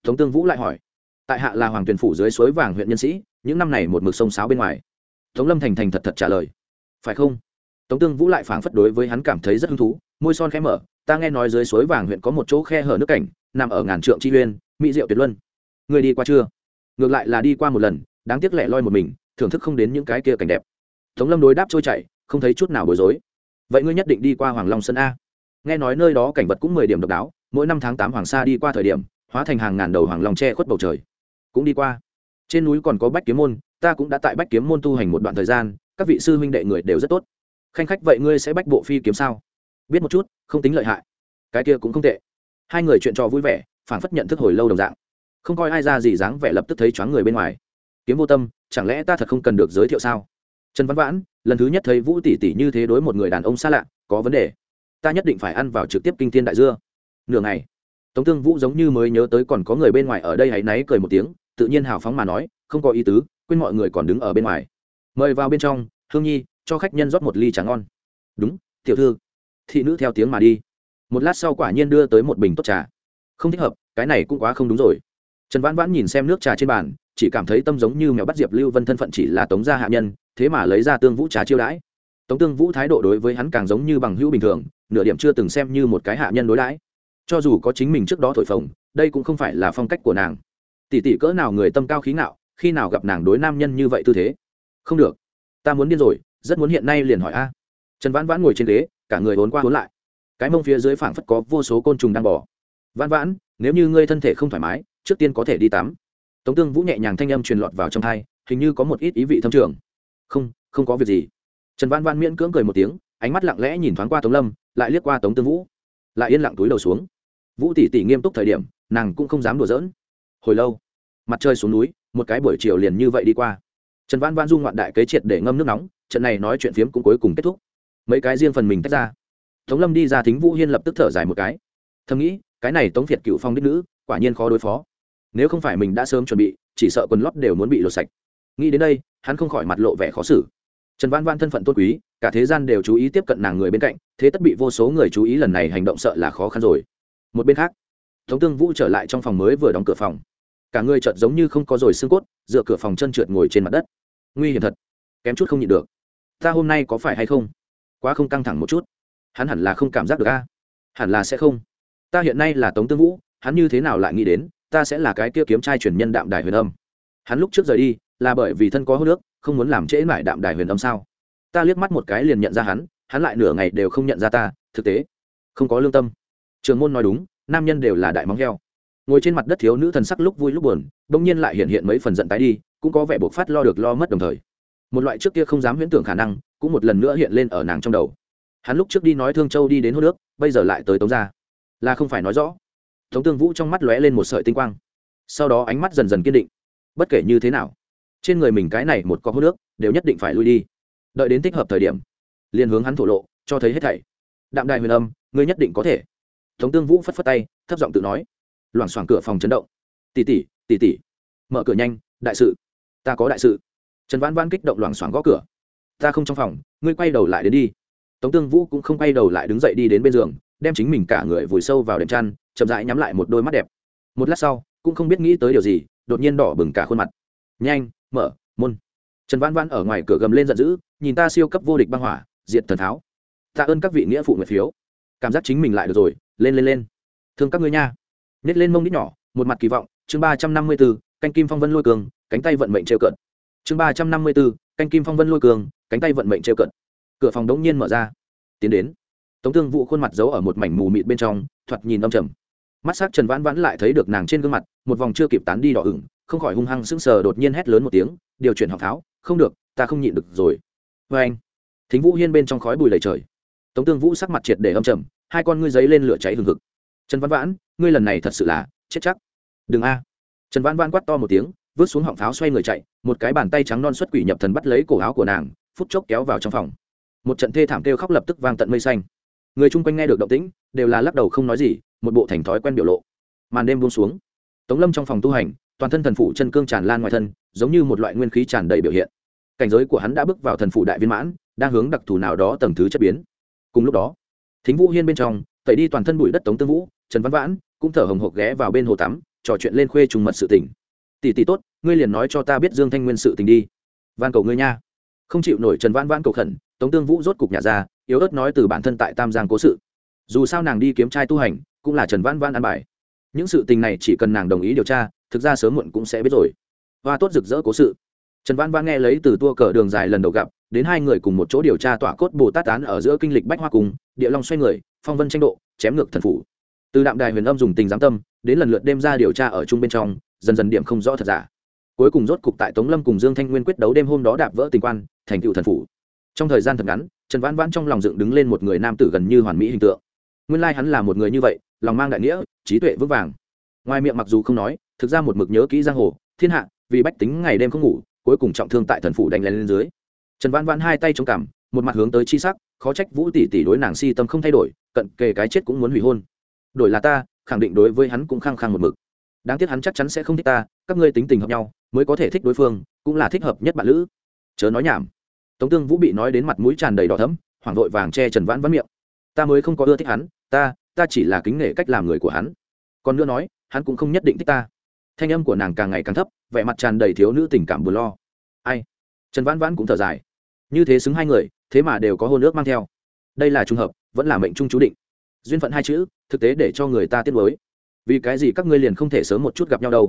Tống tương vũ lại hỏi. Tại hạ là hoàng tuyền phủ dưới suối vàng huyện nhân sĩ, những năm này một mực sông sáo bên ngoài. Tống lâm thành thành thật thật trả lời. Phải không? Tống tương vũ lại phảng phất đối với hắn cảm thấy rất hứng thú, môi son khẽ mở. Ta nghe nói dưới suối vàng huyện có một chỗ khe hở nước cảnh, nằm ở ngàn trượng tri uyên, mỹ diệu tuyệt luân. Người đi qua chưa? Ngược lại là đi qua một lần, đáng tiếc lẻ loi một mình, thưởng thức không đến những cái kia cảnh đẹp. Tống lâm đối đáp trôi chảy, không thấy chút nào bối rối vậy ngươi nhất định đi qua hoàng long sơn a. Nghe nói nơi đó cảnh vật cũng mười điểm độc đáo, mỗi năm tháng tám hoàng sa đi qua thời điểm, hóa thành hàng ngàn đầu hoàng long tre khuất bầu trời. Cũng đi qua. Trên núi còn có bách kiếm môn, ta cũng đã tại bách kiếm môn tu hành một đoạn thời gian, các vị sư huynh đệ người đều rất tốt. Khanh khách vậy ngươi sẽ bách bộ phi kiếm sao? Biết một chút, không tính lợi hại. Cái kia cũng không tệ. Hai người chuyện trò vui vẻ phản phất nhận thức hồi lâu đồng dạng. Không coi ai ra gì dáng vẻ lập tức thấy choáng người bên ngoài. Kiếm vô tâm, chẳng lẽ ta thật không cần được giới thiệu sao? Trần văn vãn, lần thứ nhất thấy vũ tỷ tỷ như thế đối một người đàn ông xa lạ, có vấn đề. Ta nhất định phải ăn vào trực tiếp kinh thiên đại dưa. Nửa ngày, tống tương vũ giống như mới nhớ tới còn có người bên ngoài ở đây hãy náy cười một tiếng, tự nhiên hào phóng mà nói, không có ý tứ, quên mọi người còn đứng ở bên ngoài. Mời vào bên trong, hương nhi, cho khách nhân rót một ly trà ngon. Đúng, tiểu thư. Thị nữ theo tiếng mà đi. Một lát sau quả nhiên đưa tới một bình tốt trà. Không thích hợp, cái này cũng quá không đúng rồi. Trần vãn vãn nhìn xem nước trà trên bàn, chỉ cảm thấy tâm giống như mèo bắt diệp lưu vân thân phận chỉ là tống gia hạ nhân thế mà lấy ra tương vũ trà chiêu đãi. Tống tương vũ thái độ đối với hắn càng giống như bằng hữu bình thường, nửa điểm chưa từng xem như một cái hạ nhân đối đãi. Cho dù có chính mình trước đó thổi phồng, đây cũng không phải là phong cách của nàng. Tỷ tỷ cỡ nào người tâm cao khí ngạo, khi nào gặp nàng đối nam nhân như vậy tư thế? Không được. Ta muốn điên rồi, rất muốn hiện nay liền hỏi a. Trần vãn vãn ngồi trên ghế, cả người vốn qua vốn lại. Cái mông phía dưới phảng phất có vô số côn trùng đang bỏ vãn vãn, nếu như ngươi thân thể không thoải mái, trước tiên có thể đi tắm. Tống tương vũ nhẹ nhàng thanh âm truyền lọt vào trong thai, hình như có một ít ý vị thâm trường không không có việc gì. Trần vãn vãn miễn cưỡng cười một tiếng, ánh mắt lặng lẽ nhìn thoáng qua tống lâm, lại liếc qua tống tương vũ. Lại yên lặng túi đầu xuống. Vũ tỷ tỷ nghiêm túc thời điểm, nàng cũng không dám đùa giỡn. Hồi lâu, mặt trời xuống núi, một cái buổi chiều liền như vậy đi qua. Trần văn văn dung ngoạn đại kế triệt để ngâm nước nóng, trận này nói chuyện phiếm cũng cuối cùng kết thúc. Mấy cái riêng phần mình tách ra. Tống lâm đi ra thính vũ hiên lập tức thở dài một cái. Thầm nghĩ, cái này tống việt cựu phong đích nữ, quả nhiên khó đối phó. Nếu không phải mình đã sớm chuẩn bị, chỉ sợ quần lót đều muốn bị lột sạch. Nghĩ đến đây hắn không khỏi mặt lộ vẻ khó xử. Trần văn văn thân phận tôn quý, cả thế gian đều chú ý tiếp cận nàng người bên cạnh, thế tất bị vô số người chú ý lần này hành động sợ là khó khăn rồi. Một bên khác, tống tương vũ trở lại trong phòng mới vừa đóng cửa phòng. Cả người chợt giống như không có rồi xương cốt, dựa cửa phòng chân trượt ngồi trên mặt đất. Nguy hiểm thật, kém chút không nhịn được. Ta hôm nay có phải hay không? Quá không căng thẳng một chút. Hắn hẳn là không cảm giác được a. Hẳn là sẽ không. Ta hiện nay là tống tương vũ, hắn như thế nào lại nghĩ đến, ta sẽ là cái kia kiếm trai truyền nhân đạm đài huyền âm. Hắn lúc trước rời đi là bởi vì thân có hô nước, không muốn làm trễ mải đạm đài huyền âm sao? Ta liếc mắt một cái liền nhận ra hắn hắn lại nửa ngày đều không nhận ra ta, thực tế. Không có lương tâm. Trường môn nói đúng, nam nhân đều là đại móng heo. Ngồi trên mặt đất thiếu nữ thần sắc lúc vui lúc buồn, bỗng nhiên lại hiện hiện mấy phần giận tái đi, cũng có vẻ buộc phát lo được lo mất đồng thời. Một loại trước kia không dám huyễn tưởng khả năng, cũng một lần nữa hiện lên ở nàng trong đầu. Hắn lúc trước đi nói thương châu đi đến hô nước, bây giờ lại tới tống ra là không phải nói rõ. Tống tương vũ trong mắt lóe lên một sợi tinh quang. Sau đó ánh mắt dần dần kiên định. Bất kể như thế nào trên người mình cái này một có hô nước, đều nhất định phải lui đi. Đợi đến thích hợp thời điểm, liền hướng hắn thổ lộ, cho thấy hết thảy. Đạm đài huyền âm, ngươi nhất định có thể. Tống tương vũ phất phất tay, thấp giọng tự nói. Loảng xoảng cửa phòng chấn động. Tỉ tỉ tỉ tỉ mở cửa nhanh, đại sự. Ta có đại sự. Trần văn văn kích động loảng xoảng gõ cửa. Ta không trong phòng, ngươi quay đầu lại đến đi. Tống tương vũ cũng không quay đầu lại đứng dậy đi đến bên giường, đem chính mình cả người vùi sâu vào đệm chăn, chậm rãi nhắm lại một đôi mắt đẹp. Một lát sau, cũng không biết nghĩ tới điều gì, đột nhiên đỏ bừng cả khuôn mặt. Nhanh mở, môn. Trần văn văn ở ngoài cửa gầm lên giận dữ, nhìn ta siêu cấp vô địch băng hỏa, diệt thần tháo. Tạ ơn các vị nghĩa phụ nguyệt phiếu. Cảm giác chính mình lại được rồi, lên lên lên. Thương các ngươi nha. Nhét lên mông đít nhỏ, một mặt kỳ vọng, chương ba trăm năm mươi b ố canh kim phong vân lôi cường, cánh tay vận mệnh trêu cận. Chương ba trăm năm mươi b ố canh kim phong vân lôi cường, cánh tay vận mệnh trêu cận. Cửa phòng đống nhiên mở ra. Tiến đến. Tống thương vụ khuôn mặt giấu ở một mảnh mù mịt bên trong, thoạt nhìn âm trầm. Mắt s á c trần vãn vãn lại thấy được nàng trên gương mặt, một vòng chưa kịp tán đi đỏ ửng không khỏi hung hăng sững sờ đột nhiên hét lớn một tiếng, điều chuyển học tháo, không được, ta không nhịn được rồi. Vê anh, thính vũ hiên bên trong khói bùi lầy trời. Tống tương vũ sắc mặt triệt để âm trầm, hai con ngươi giấy lên lửa cháy hừng hực. Trần văn vãn, ngươi lần này thật sự là chết chắc. Đừng a. Trần văn vãn quát to một tiếng, vứt xuống họng pháo xoay người chạy, một cái bàn tay trắng non xuất quỷ nhập thần bắt lấy cổ áo của nàng, phút chốc kéo vào trong phòng. Một trận thê thảm kêu khóc lập tức vang tận mây xanh. Người chung quanh nghe được động tĩnh, đều là lắc đầu không nói gì, một bộ thành thói quen biểu lộ. Màn đêm buông xuống. Tống lâm trong phòng tu hành toàn thân thần phủ chân cương tràn lan ngoài thân, giống như một loại nguyên khí tràn đầy biểu hiện. Cảnh giới của hắn đã bước vào thần phủ đại viên mãn, đang hướng đặc thù nào đó tầng thứ chất biến. Cùng lúc đó, thính vũ hiên bên trong, tẩy đi toàn thân bụi đất tống tương vũ, trần văn vãn cũng thở hồng hộc ghé vào bên hồ tắm, trò chuyện lên khuê trùng mật sự tình. Tỷ tỷ tốt, ngươi liền nói cho ta biết dương thanh nguyên sự tình đi. Van cầu ngươi nha. Không chịu nổi trần văn vãn cầu khẩn, tống tương vũ rốt cục nhà ra, yếu ớt nói từ bản thân tại tam giang cố sự. Dù sao nàng đi kiếm trai tu hành, cũng là trần văn vãn ăn bài. Những sự tình này chỉ cần nàng đồng ý điều tra thực ra sớm muộn cũng sẽ biết rồi. Hoa tốt rực rỡ cố sự. Trần văn văn nghe lấy từ tua cờ đường dài lần đầu gặp, đến hai người cùng một chỗ điều tra tỏa cốt bồ tát tán ở giữa kinh lịch bách hoa cùng, địa long xoay người, phong vân tranh độ, chém ngược thần phủ. Từ đạm đài huyền âm dùng tình giám tâm, đến lần lượt đêm ra điều tra ở chung bên trong, dần dần điểm không rõ thật giả. Cuối cùng rốt cục tại tống lâm cùng dương thanh nguyên quyết đấu đêm hôm đó đạp vỡ tình quan, thành cựu thần phủ. Trong thời gian thật ngắn, trần vãn vãn trong lòng dựng đứng lên một người nam tử gần như hoàn mỹ hình tượng. Nguyên lai hắn là một người như vậy, lòng mang đại nghĩa, trí tuệ vững vàng. Ngoài miệng mặc dù không nói thực ra một mực nhớ kỹ giang hồ, thiên hạ, vì bách tính ngày đêm không ngủ, cuối cùng trọng thương tại thần phủ đánh lên lên dưới. Trần văn văn hai tay chống cằm, một mặt hướng tới chi sắc, khó trách vũ tỷ tỷ đối nàng si tâm không thay đổi, cận kề cái chết cũng muốn hủy hôn. Đổi là ta, khẳng định đối với hắn cũng khăng khăng một mực. Đáng tiếc hắn chắc chắn sẽ không thích ta, các ngươi tính tình hợp nhau, mới có thể thích đối phương, cũng là thích hợp nhất bạn lữ. Chớ nói nhảm. Tống tương vũ bị nói đến mặt mũi tràn đầy đỏ thấm hoảng vội vàng che trần vãn vãn miệng. Ta mới không có ưa thích hắn, ta ta chỉ là kính nể cách làm người của hắn. Còn nữa nói, hắn cũng không nhất định thích ta thanh âm của nàng càng ngày càng thấp, vẻ mặt tràn đầy thiếu nữ tình cảm buồn lo. Ai? Trần vãn vãn cũng thở dài. Như thế xứng hai người, thế mà đều có hôn ước mang theo. Đây là t r ư n g hợp, vẫn là mệnh trung chú định. Duyên phận hai chữ, thực tế để cho người ta tiết nuối. Vì cái gì các ngươi liền không thể sớm một chút gặp nhau đâu?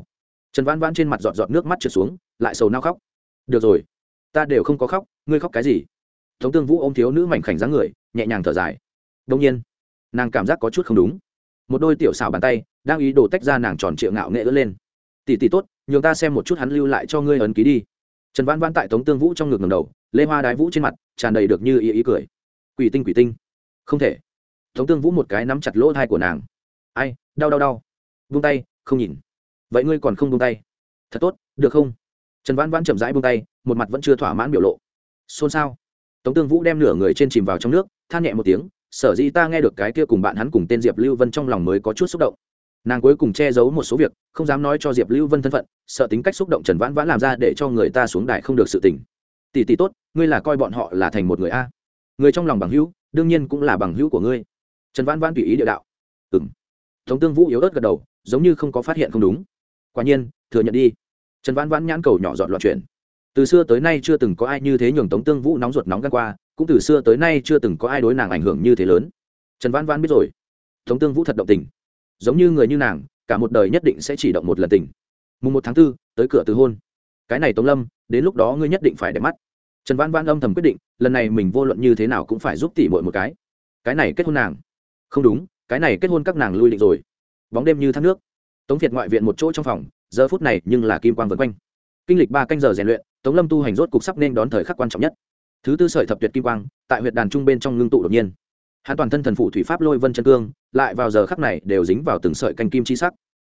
Trần vãn vãn trên mặt giọt giọt nước mắt trượt xuống, lại sầu nao khóc. Được rồi, ta đều không có khóc, ngươi khóc cái gì? Tống tương vũ ôm thiếu nữ mảnh khảnh dáng người, nhẹ nhàng thở dài. Đông nhiên, nàng cảm giác có chút không đúng. Một đôi tiểu xảo bàn tay, đang ý đồ tách ra nàng tròn triệu ngạo nghệ ớt lên tỷ tỷ tốt, nhường ta xem một chút hắn lưu lại cho ngươi ấn ký đi. Trần vãn vãn tại tống tương vũ trong ngực ngầm đầu, lê hoa đái vũ trên mặt tràn đầy được như ý ý cười. Quỷ tinh quỷ tinh. Không thể. Tống tương vũ một cái nắm chặt lỗ thai của nàng. Ai, đau đau đau. Vung tay, không nhìn. Vậy ngươi còn không vung tay? Thật tốt, được không? Trần vãn vãn chậm rãi vung tay, một mặt vẫn chưa thỏa mãn biểu lộ. Xôn xao. Tống tương vũ đem nửa người trên chìm vào trong nước, than nhẹ một tiếng, sở dĩ ta nghe được cái kia cùng bạn hắn cùng tên diệp lưu vân trong lòng mới có chút xúc động nàng cuối cùng che giấu một số việc, không dám nói cho diệp lưu vân thân phận, sợ tính cách xúc động trần vãn vãn làm ra để cho người ta xuống đài không được sự tình. Tỷ tỷ tốt, ngươi là coi bọn họ là thành một người a. Người trong lòng bằng hữu, đương nhiên cũng là bằng hữu của ngươi. Trần vãn vãn tùy ý địa đạo. Ừng tống tương vũ yếu ớt gật đầu, giống như không có phát hiện không đúng. Quả nhiên, thừa nhận đi. Trần vãn vãn nhãn cầu nhỏ dọn loạn chuyển. Từ xưa tới nay chưa từng có ai như thế nhường tống tương vũ nóng ruột nóng gan qua, cũng từ xưa tới nay chưa từng có ai đối nàng ảnh hưởng như thế lớn. Trần vãn vãn biết rồi. Tống tương vũ thật động tình giống như người như nàng, cả một đời nhất định sẽ chỉ động một lần tình. Mùng một tháng b ố tới cửa từ hôn. Cái này tống lâm, đến lúc đó ngươi nhất định phải để mắt. Trần vãn vãn âm thầm quyết định, lần này mình vô luận như thế nào cũng phải giúp tỉ mội một cái. Cái này kết hôn nàng. Không đúng, cái này kết hôn các nàng lui định rồi. Bóng đêm như thác nước. Tống việt ngoại viện một chỗ trong phòng, giờ phút này nhưng là kim quang vân quanh. Kinh lịch ba canh giờ rèn luyện, tống lâm tu hành rốt cục sắp nên đón thời khắc quan trọng nhất. Thứ tư sợi thập tuyệt kim quang, tại huyện đàn trung bên trong ngưng tụ đột nhiên hắn toàn thân thần phụ thủy pháp lôi vân chân cương, lại vào giờ khắc này đều dính vào từng sợi canh kim chi sắc.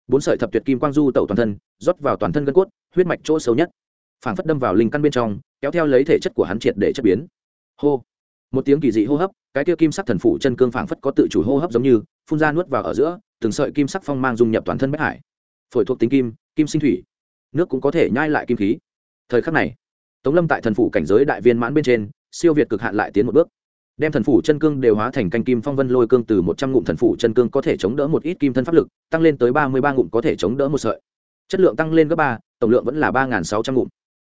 Bốn sợi thập tuyệt kim quang du tẩu toàn thân, rót vào toàn thân gân cốt, huyết mạch chỗ sâu nhất. Phảng phất đâm vào linh căn bên trong, kéo theo lấy thể chất của hắn triệt để chất biến. Hô! Một tiếng kỳ dị hô hấp, cái kia kim sắc thần phụ chân cương phảng phất có tự chủ hô hấp giống như, phun ra nuốt vào ở giữa, từng sợi kim sắc phong mang dung nhập toàn thân bách hải. Phổi thuộc tính kim kim sinh thủy. Nước cũng có thể nhai lại kim khí. Thời khắc này, tống lâm tại thần phủ cảnh giới đại viên mãn bên trên, siêu việt cực hạn lại tiến một bước đem thần phủ chân cương đều hóa thành canh kim phong vân lôi cương từ một trăm ngụm thần phủ chân cương có thể chống đỡ một ít kim thân pháp lực, tăng lên tới ba mươi ba ngụm có thể chống đỡ một sợi. Chất lượng tăng lên gấp ba, tổng lượng vẫn là ba sáu trăm ngụm.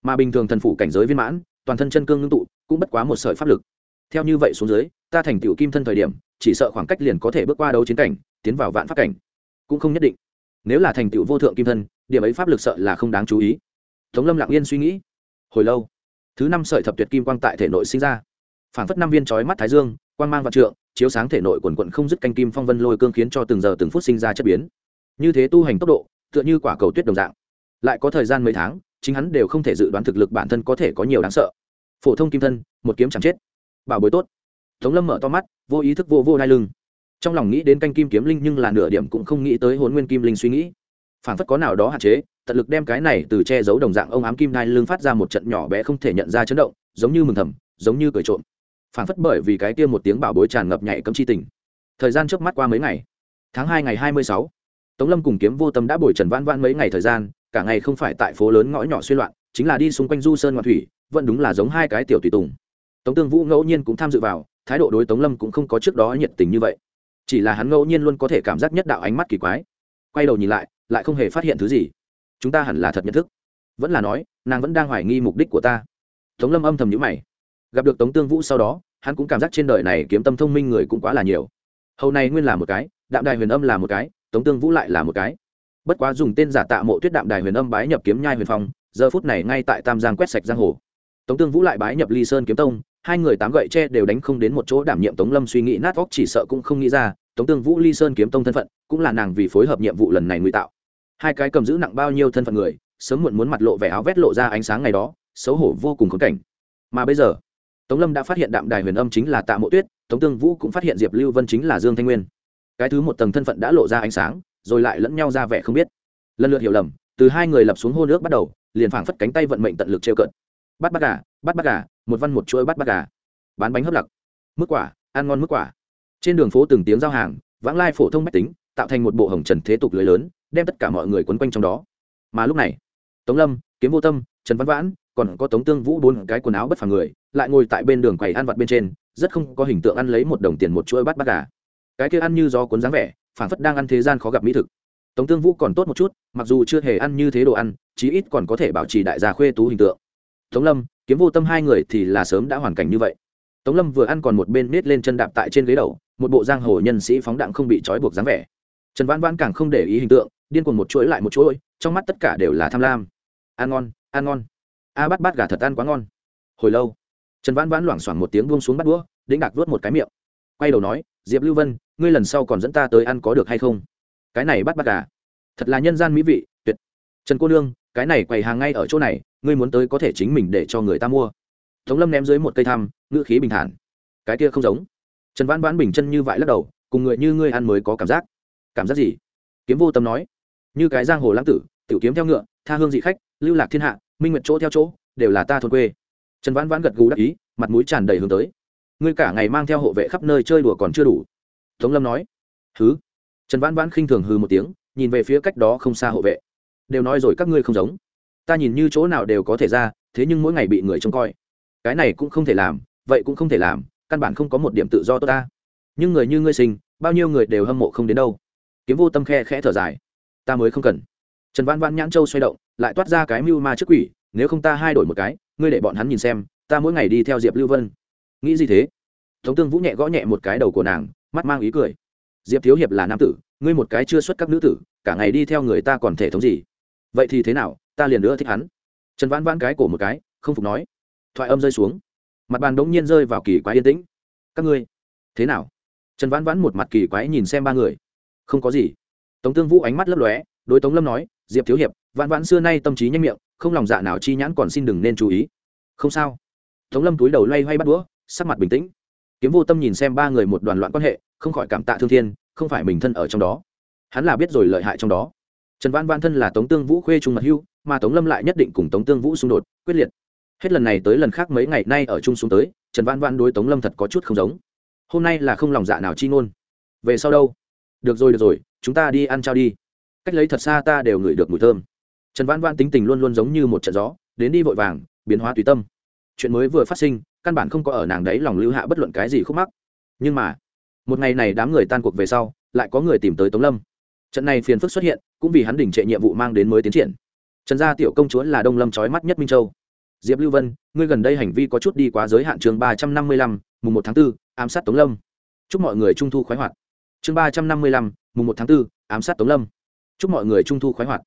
Mà bình thường thần phủ cảnh giới viên mãn, toàn thân chân cương ngưng tụ, cũng bất quá một sợi pháp lực. Theo như vậy xuống dưới, ta thành tựu kim thân thời điểm, chỉ sợ khoảng cách liền có thể bước qua đấu chiến cảnh, tiến vào vạn pháp cảnh. Cũng không nhất định. Nếu là thành tựu vô thượng kim thân, điểm ấy pháp lực sợ là không đáng chú ý. Tống lâm lặng yên suy nghĩ. Hồi lâu, thứ năm sợi thập tuyệt kim quang tại thể nội sinh ra phản phất năm viên trói mắt thái dương, quang mang vạn trượng, chiếu sáng thể nội quần quận không dứt canh kim phong vân lôi cương khiến cho từng giờ từng phút sinh ra chất biến. Như thế tu hành tốc độ, tựa như quả cầu tuyết đồng dạng. Lại có thời gian mấy tháng, chính hắn đều không thể dự đoán thực lực bản thân có thể có nhiều đáng sợ. Phổ thông kim thân, một kiếm chẳng chết. Bảo bối tốt. Tống lâm mở to mắt, vô ý thức vô vô đai lưng. Trong lòng nghĩ đến canh kim kiếm linh nhưng là nửa điểm cũng không nghĩ tới hôn nguyên kim linh suy nghĩ. Phản phất có nào đó hạn chế, tận lực đem cái này từ che giấu đồng dạng ông ám kim đai lưng phát ra một trận nhỏ bé không thể nhận ra chấn động, giống như mừng thầm, giống như cười trộm phản phất bởi vì cái kia một tiếng bảo bối tràn ngập nhạy cấm chi tình. Thời gian trước mắt qua mấy ngày. Tháng hai ngày hai mươi sáu, tống lâm cùng kiếm vô tâm đã bồi trần vãn vãn mấy ngày thời gian, cả ngày không phải tại phố lớn ngõ nhỏ suy loạn, chính là đi xung quanh du sơn ngọc thủy, vẫn đúng là giống hai cái tiểu tùy tùng. Tống tương vũ ngẫu nhiên cũng tham dự vào, thái độ đối tống lâm cũng không có trước đó nhiệt tình như vậy. Chỉ là hắn ngẫu nhiên luôn có thể cảm giác nhất đạo ánh mắt kỳ quái. Quay đầu nhìn lại lại không hề phát hiện thứ gì. Chúng ta hẳn là thật nhận thức. Vẫn là nói, nàng vẫn đang hoài nghi mục đích của ta. Tống lâm âm thầm nhữ mày gặp được tống tương vũ sau đó, hắn cũng cảm giác trên đời này kiếm tâm thông minh người cũng quá là nhiều. Hầu này nguyên là một cái, đạm đài huyền âm là một cái, tống tương vũ lại là một cái. Bất quá dùng tên giả tạ mộ tuyết đạm đài huyền âm bái nhập kiếm nhai huyền phong, giờ phút này ngay tại tam giang quét sạch giang hồ. Tống tương vũ lại bái nhập ly sơn kiếm tông, hai người tám gậy tre đều đánh không đến một chỗ đảm nhiệm tống lâm suy nghĩ nát óc chỉ sợ cũng không nghĩ ra, tống tương vũ ly sơn kiếm tông thân phận, cũng là nàng vì phối hợp nhiệm vụ lần này nguy tạo. Hai cái cầm giữ nặng bao nhiêu thân phận người, sớm muộn muốn mặt lộ vẻ áo vét lộ ra ánh sáng ngày đó, xấu hổ vô cùng khốn cảnh. Mà bây giờ tống lâm đã phát hiện đạm đài huyền âm chính là tạ mộ tuyết, tống tương vũ cũng phát hiện diệp lưu vân chính là dương thanh nguyên. Cái thứ một tầng thân phận đã lộ ra ánh sáng, rồi lại lẫn nhau ra vẻ không biết. Lần lượt hiểu lầm, từ hai người lập xuống hô nước bắt đầu, liền phảng phất cánh tay vận mệnh tận lực trêu cợt. Bắt bắt gà, bắt bắt gà, một văn một chuỗi bắt bắt gà. Bán bánh hấp lặc. Mức quả, ăn ngon mức quả. Trên đường phố từng tiếng giao hàng, vãng lai phổ thông mách tính, tạo thành một bộ hồng trần thế tục lưới lớn, đem tất cả mọi người quấn quanh trong đó. Mà lúc này, tống lâm, kiếm vô tâm, trần văn vãn còn có tống tương vũ bốn cái quần áo bất phà người, lại ngồi tại bên đường quầy ăn vặt bên trên, rất không có hình tượng ăn lấy một đồng tiền một chuỗi bát bát gà. Cái kia ăn như gió cuốn dáng vẻ phản phất đang ăn thế gian khó gặp mỹ thực. Tống tương vũ còn tốt một chút, mặc dù chưa hề ăn như thế đồ ăn, chí ít còn có thể bảo trì đại gia khuê tú hình tượng. Tống lâm, kiếm vô tâm hai người thì là sớm đã hoàn cảnh như vậy. Tống lâm vừa ăn còn một bên nết lên chân đạp tại trên ghế đầu, một bộ giang hồ nhân sĩ phóng đạn không bị trói buộc dáng vẻ. Trần vãn vãn càng không để ý hình tượng, điên cuồng một chuỗi lại một chuỗi, trong mắt tất cả đều là tham lam. Ăn ngon ăn ngon a bắt bát gà thật ăn quá ngon. Hồi lâu, trần vãn vãn loảng xoảng một tiếng buông xuống bắt đũa, đĩnh đạc vớt một cái miệng. Quay đầu nói, diệp lưu vân, ngươi lần sau còn dẫn ta tới ăn có được hay không? Cái này bắt bắt gà, thật là nhân gian mỹ vị, tuyệt. Trần cô nương, cái này quầy hàng ngay ở chỗ này, ngươi muốn tới có thể chính mình để cho người ta mua. Tống lâm ném dưới một cây thăm, ngữ khí bình thản. Cái kia không giống. Trần vãn vãn bình chân như vải lắc đầu, cùng người như ngươi ăn mới có cảm giác. Cảm giác gì? Kiếm vô tâm nói. Như cái giang hồ lãng tử, tiểu kiếm theo ngựa, tha hương dị khách, lưu lạc thiên hạ minh nguyệt chỗ theo chỗ, đều là ta thôn quê. Trần vãn vãn gật gù đắc ý, mặt mũi tràn đầy hướng tới. Ngươi cả ngày mang theo hộ vệ khắp nơi chơi đùa còn chưa đủ. Tống lâm nói. Hứ? Trần vãn vãn khinh thường hư một tiếng, nhìn về phía cách đó không xa hộ vệ. Đều nói rồi các ngươi không giống. Ta nhìn như chỗ nào đều có thể ra, thế nhưng mỗi ngày bị người trông coi. Cái này cũng không thể làm, vậy cũng không thể làm, căn bản không có một điểm tự do tốt ta. Nhưng người như ngươi sinh, bao nhiêu người đều hâm mộ không đến đâu. Kiếm vô tâm khe khẽ thở dài. Ta mới không cần trần văn văn nhãn châu xoay động, lại toát ra cái mưu ma trước quỷ, nếu không ta hai đổi một cái, ngươi để bọn hắn nhìn xem, ta mỗi ngày đi theo diệp lưu vân. Nghĩ gì thế? Tống tương vũ nhẹ gõ nhẹ một cái đầu của nàng, mắt mang ý cười. Diệp thiếu hiệp là nam tử, ngươi một cái chưa xuất các nữ tử, cả ngày đi theo người ta còn thể thống gì? Vậy thì thế nào, ta liền nữa thích hắn. Trần vãn vãn cái cổ một cái, không phục nói. Thoại âm rơi xuống. Mặt bàn đống nhiên rơi vào kỳ quái yên tĩnh. Các ngươi, thế nào? Trần vãn vãn một mặt kỳ quái nhìn xem ba người. Không có gì. Tống tương vũ ánh mắt lấp lóe, đối tống lâm nói diệp thiếu hiệp, vãn vãn xưa nay tâm trí nhanh miệng, không lòng dạ nào chi nhãn còn xin đừng nên chú ý. Không sao. Tống lâm túi đầu loay hoay bắt đũa, sắc mặt bình tĩnh. Kiếm vô tâm nhìn xem ba người một đoàn loạn quan hệ, không khỏi cảm tạ thương thiên, không phải mình thân ở trong đó. Hắn là biết rồi lợi hại trong đó. Trần văn văn thân là tống tương vũ khuê trung mật hưu, mà tống lâm lại nhất định cùng tống tương vũ xung đột, quyết liệt. Hết lần này tới lần khác mấy ngày nay ở chung xuống tới, trần văn văn đối tống lâm thật có chút không giống. Hôm nay là không lòng dạ nào chi ngôn. Về sau đâu? Được rồi được rồi, chúng ta đi ăn trao đi cách lấy thật xa ta đều ngửi được mùi thơm. Trần văn văn tính tình luôn luôn giống như một trận gió, đến đi vội vàng, biến hóa tùy tâm. Chuyện mới vừa phát sinh, căn bản không có ở nàng đấy lòng lưu hạ bất luận cái gì khúc mắc. Nhưng mà, một ngày này đám người tan cuộc về sau, lại có người tìm tới tống lâm. Trận này phiền phức xuất hiện, cũng vì hắn đình trệ nhiệm vụ mang đến mới tiến triển. Trần gia tiểu công chúa là đông lâm trói mắt nhất minh châu. Diệp lưu vân, ngươi gần đây hành vi có chút đi quá giới hạn chương ba trăm năm mươi lăm, mùng một tháng b ố ám sát tống lâm. Chúc mọi người trung thu khoái hoạt. Chương ba trăm năm mươi lăm, mùng một tháng b ố ám sát tống lâm chúc mọi người trung thu khoái hoạt.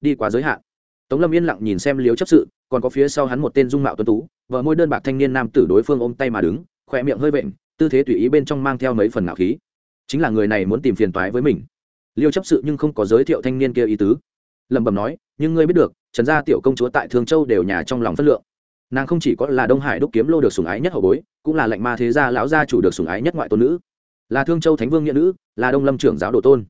Đi quá giới hạn. Tống lâm yên lặng nhìn xem liếu chấp sự, còn có phía sau hắn một tên dung mạo tuấn tú, vợ môi đơn bạc thanh niên nam tử đối phương ôm tay mà đứng, khỏe miệng hơi vện, tư thế tùy ý bên trong mang theo mấy phần ngạo khí. Chính là người này muốn tìm phiền toái với mình. Liêu chấp sự nhưng không có giới thiệu thanh niên kia ý tứ. Lẩm bẩm nói, nhưng ngươi biết được, trần gia tiểu công chúa tại thương châu đều nhà trong lòng phất lượng. Nàng không chỉ có là đông hải đúc kiếm lô được sủng ái nhất hậu bối, cũng là lệnh ma thế gia lão gia chủ được sủng ái nhất ngoại tôn nữ. Là thương châu thánh vương nghĩa nữ, là đông lâm trưởng giáo đồ tôn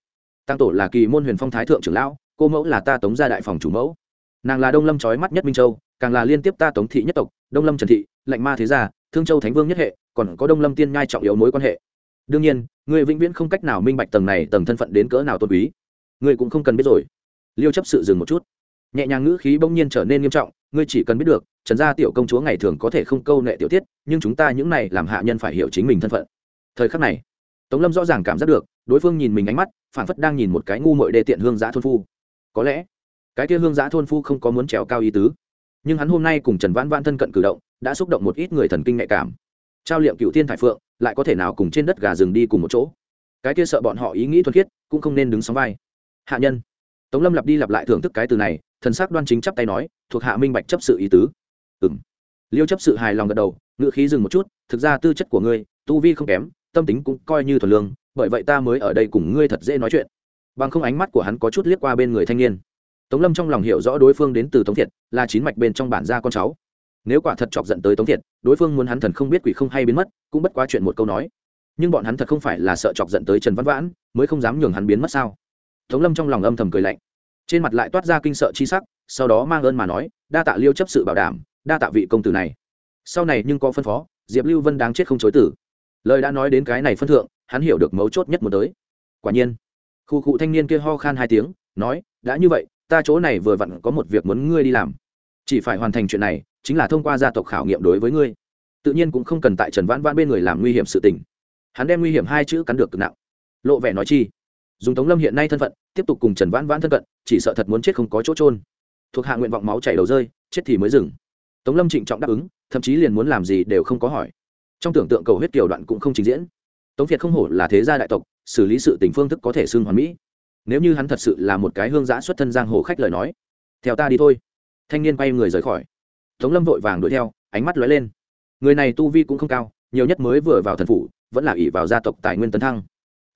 tăng tổ là kỳ môn huyền phong thái thượng trưởng lão, cô mẫu là ta tống gia đại phòng chủ mẫu. Nàng là đông lâm trói mắt nhất minh châu, càng là liên tiếp ta tống thị nhất tộc, đông lâm trần thị, lệnh ma thế gia, thương châu thánh vương nhất hệ, còn có đông lâm tiên nhai trọng yếu mối quan hệ. Đương nhiên, người vĩnh viễn không cách nào minh bạch tầng này tầng thân phận đến cỡ nào tôn quý. Người cũng không cần biết rồi. Liêu chấp sự dừng một chút. Nhẹ nhàng ngữ khí bỗng nhiên trở nên nghiêm trọng, ngươi chỉ cần biết được, trần gia tiểu công chúa ngày thường có thể không câu nệ tiểu tiết, nhưng chúng ta những này làm hạ nhân phải hiểu chính mình thân phận. Thời khắc này, tống lâm rõ ràng cảm giác được đối phương nhìn mình ánh mắt phản phất đang nhìn một cái ngu mội đê tiện hương giã thôn phu. Có lẽ, cái kia hương giã thôn phu không có muốn trèo cao ý tứ. Nhưng hắn hôm nay cùng trần vãn vãn thân cận cử động, đã xúc động một ít người thần kinh nhạy cảm. Trao liệm cựu thiên thải phượng, lại có thể nào cùng trên đất gà rừng đi cùng một chỗ? Cái kia sợ bọn họ ý nghĩ thuần khiết, cũng không nên đứng sóng vai. Hạ nhân. Tống lâm lặp đi lặp lại thưởng thức cái từ này, thần sắc đoan chính chắp tay nói, thuộc hạ minh bạch chấp sự ý tứ. Ừ m liêu chấp sự hài lòng gật đầu ngự khí dừng một chút, thực ra tư chất của ngươi, tu vi không kém, tâm tính cũng coi như thuần lương bởi vậy ta mới ở đây cùng ngươi thật dễ nói chuyện. Bằng không ánh mắt của hắn có chút liếc qua bên người thanh niên. Tống lâm trong lòng hiểu rõ đối phương đến từ tống thiệt, là chín mạch bên trong bản gia con cháu. Nếu quả thật chọc giận tới tống thiệt, đối phương muốn hắn thần không biết quỷ không hay biến mất, cũng bất quá chuyện một câu nói. Nhưng bọn hắn thật không phải là sợ chọc giận tới trần văn vãn, mới không dám nhường hắn biến mất sao? Tống lâm trong lòng âm thầm cười lạnh. Trên mặt lại toát ra kinh sợ chi sắc, sau đó mang ơn mà nói, đa tạ liêu chấp sự bảo đảm, đa tạ vị công tử này. Sau này nhưng có phân phó, diệp lưu vân đáng chết không chối tử lời đã nói đến cái này phân thượng hắn hiểu được mấu chốt nhất muốn tới. Quả nhiên, khu cụ thanh niên kia ho khan hai tiếng, nói, đã như vậy, ta chỗ này vừa vặn có một việc muốn ngươi đi làm. Chỉ phải hoàn thành chuyện này, chính là thông qua gia tộc khảo nghiệm đối với ngươi. Tự nhiên cũng không cần tại trần vãn vãn bên người làm nguy hiểm sự tình. Hắn đem nguy hiểm hai chữ cắn được cực nặng. Lộ vẻ nói chi, dùng tống lâm hiện nay thân phận, tiếp tục cùng trần vãn vãn thân cận, chỉ sợ thật muốn chết không có chỗ trôn thuộc hạ nguyện vọng máu chảy đầu rơi, chết thì mới dừng. Tống lâm trịnh trọng đáp ứng, thậm chí liền muốn làm gì đều không có hỏi. Trong tưởng tượng cầu huyết kiểu đoạn cũng không trình diễn tống việt không hổ là thế gia đại tộc, xử lý sự tình phương thức có thể xưng hoàn mỹ. Nếu như hắn thật sự là một cái hương giã xuất thân giang hồ khách lời nói, theo ta đi thôi. Thanh niên quay người rời khỏi. Tống lâm vội vàng đuổi theo, ánh mắt lóe lên. Người này tu vi cũng không cao, nhiều nhất mới vừa vào thần phủ, vẫn là ỷ vào gia tộc tài nguyên tấn thăng.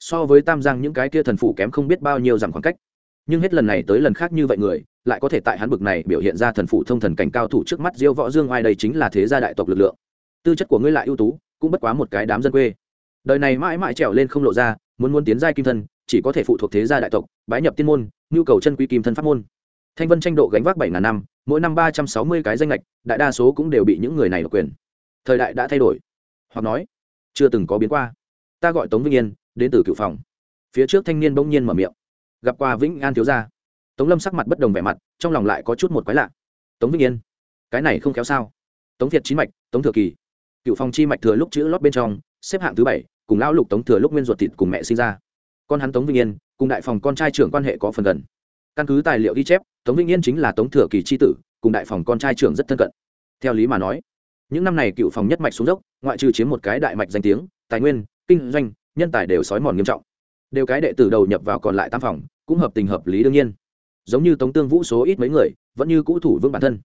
So với tam giang những cái kia thần phủ kém không biết bao nhiêu dặm khoảng cách. Nhưng hết lần này tới lần khác như vậy người, lại có thể tại hắn bực này biểu hiện ra thần phủ thông thần cảnh cao thủ trước mắt diêu võ dương oai đây chính là thế gia đại tộc lực lượng. Tư chất của ngươi lại ưu tú, cũng bất quá một cái đám dân quê đời này mãi mãi trèo lên không lộ ra, muốn muốn tiến giai kim thân, chỉ có thể phụ thuộc thế gia đại tộc, bái nhập tiên môn, nhu cầu chân quý kim thân pháp môn. Thanh vân tranh độ gánh vác bảy ngàn năm, mỗi năm ba trăm sáu mươi cái danh lệch đại đa số cũng đều bị những người này độc quyền. Thời đại đã thay đổi. Hoặc nói, chưa từng có biến qua. Ta gọi tống vĩnh yên, đến từ cựu phòng. Phía trước thanh niên bỗng nhiên mở miệng. Gặp qua vĩnh an thiếu gia. Tống lâm sắc mặt bất đồng vẻ mặt, trong lòng lại có chút một quái lạ. Tống vĩnh yên, cái này không kéo sao? Tống việt chín mạch, tống thừa kỳ. Cựu phòng chi mạch thừa lúc chữ lót bên trong, xếp hạng thứ bảy cùng lão lục tống thừa lúc nguyên ruột thịt cùng mẹ sinh ra. Con hắn tống vĩnh yên, cùng đại phòng con trai trưởng quan hệ có phần gần. Căn cứ tài liệu ghi chép, tống vĩnh yên chính là tống thừa kỳ c tử, cùng đại phòng con trai trưởng rất thân cận. Theo lý mà nói, những năm này cựu phòng nhất mạch xuống dốc, ngoại trừ chiếm một cái đại mạch danh tiếng, tài nguyên, kinh doanh, nhân tài đều sói mòn nghiêm trọng. Đều cái đệ tử đầu nhập vào còn lại tam phòng, cũng hợp tình hợp lý đương nhiên. Giống như tống tương vũ số ít mấy người, vẫn như cũ thủ vững bản thân.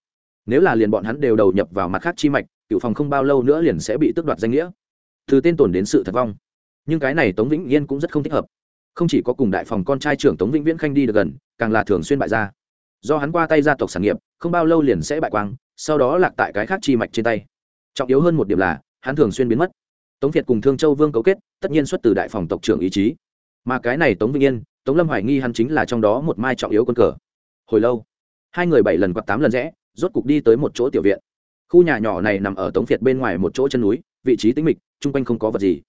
Nếu là liền bọn hắn đều đầu nhập vào mặt khác chi mạch, cựu phòng không bao lâu nữa liền sẽ bị tước đoạt danh nghĩa từ tên tổn đến sự thật vong. Nhưng cái này tống vĩnh yên cũng rất không thích hợp. Không chỉ có cùng đại phòng con trai trưởng tống vĩnh viễn khanh đi được gần, càng là thường xuyên bại gia. Do hắn qua tay gia tộc sản nghiệp, không bao lâu liền sẽ bại quang, sau đó lạc tại cái khác chi mạch trên tay. Trọng yếu hơn một điểm là, hắn thường xuyên biến mất. Tống việt cùng thương châu vương cấu kết, tất nhiên xuất từ đại phòng tộc trưởng ý chí. Mà cái này tống vĩnh yên, tống lâm hoài nghi hắn chính là trong đó một mai trọng yếu quân cờ. Hồi lâu, hai người bảy lần hoặc tám lần rẽ, rốt cục đi tới một chỗ tiểu viện. Khu nhà nhỏ này nằm ở tống việt bên ngoài một chỗ chân núi, vị trí tĩnh mịch chung quanh không có vật gì.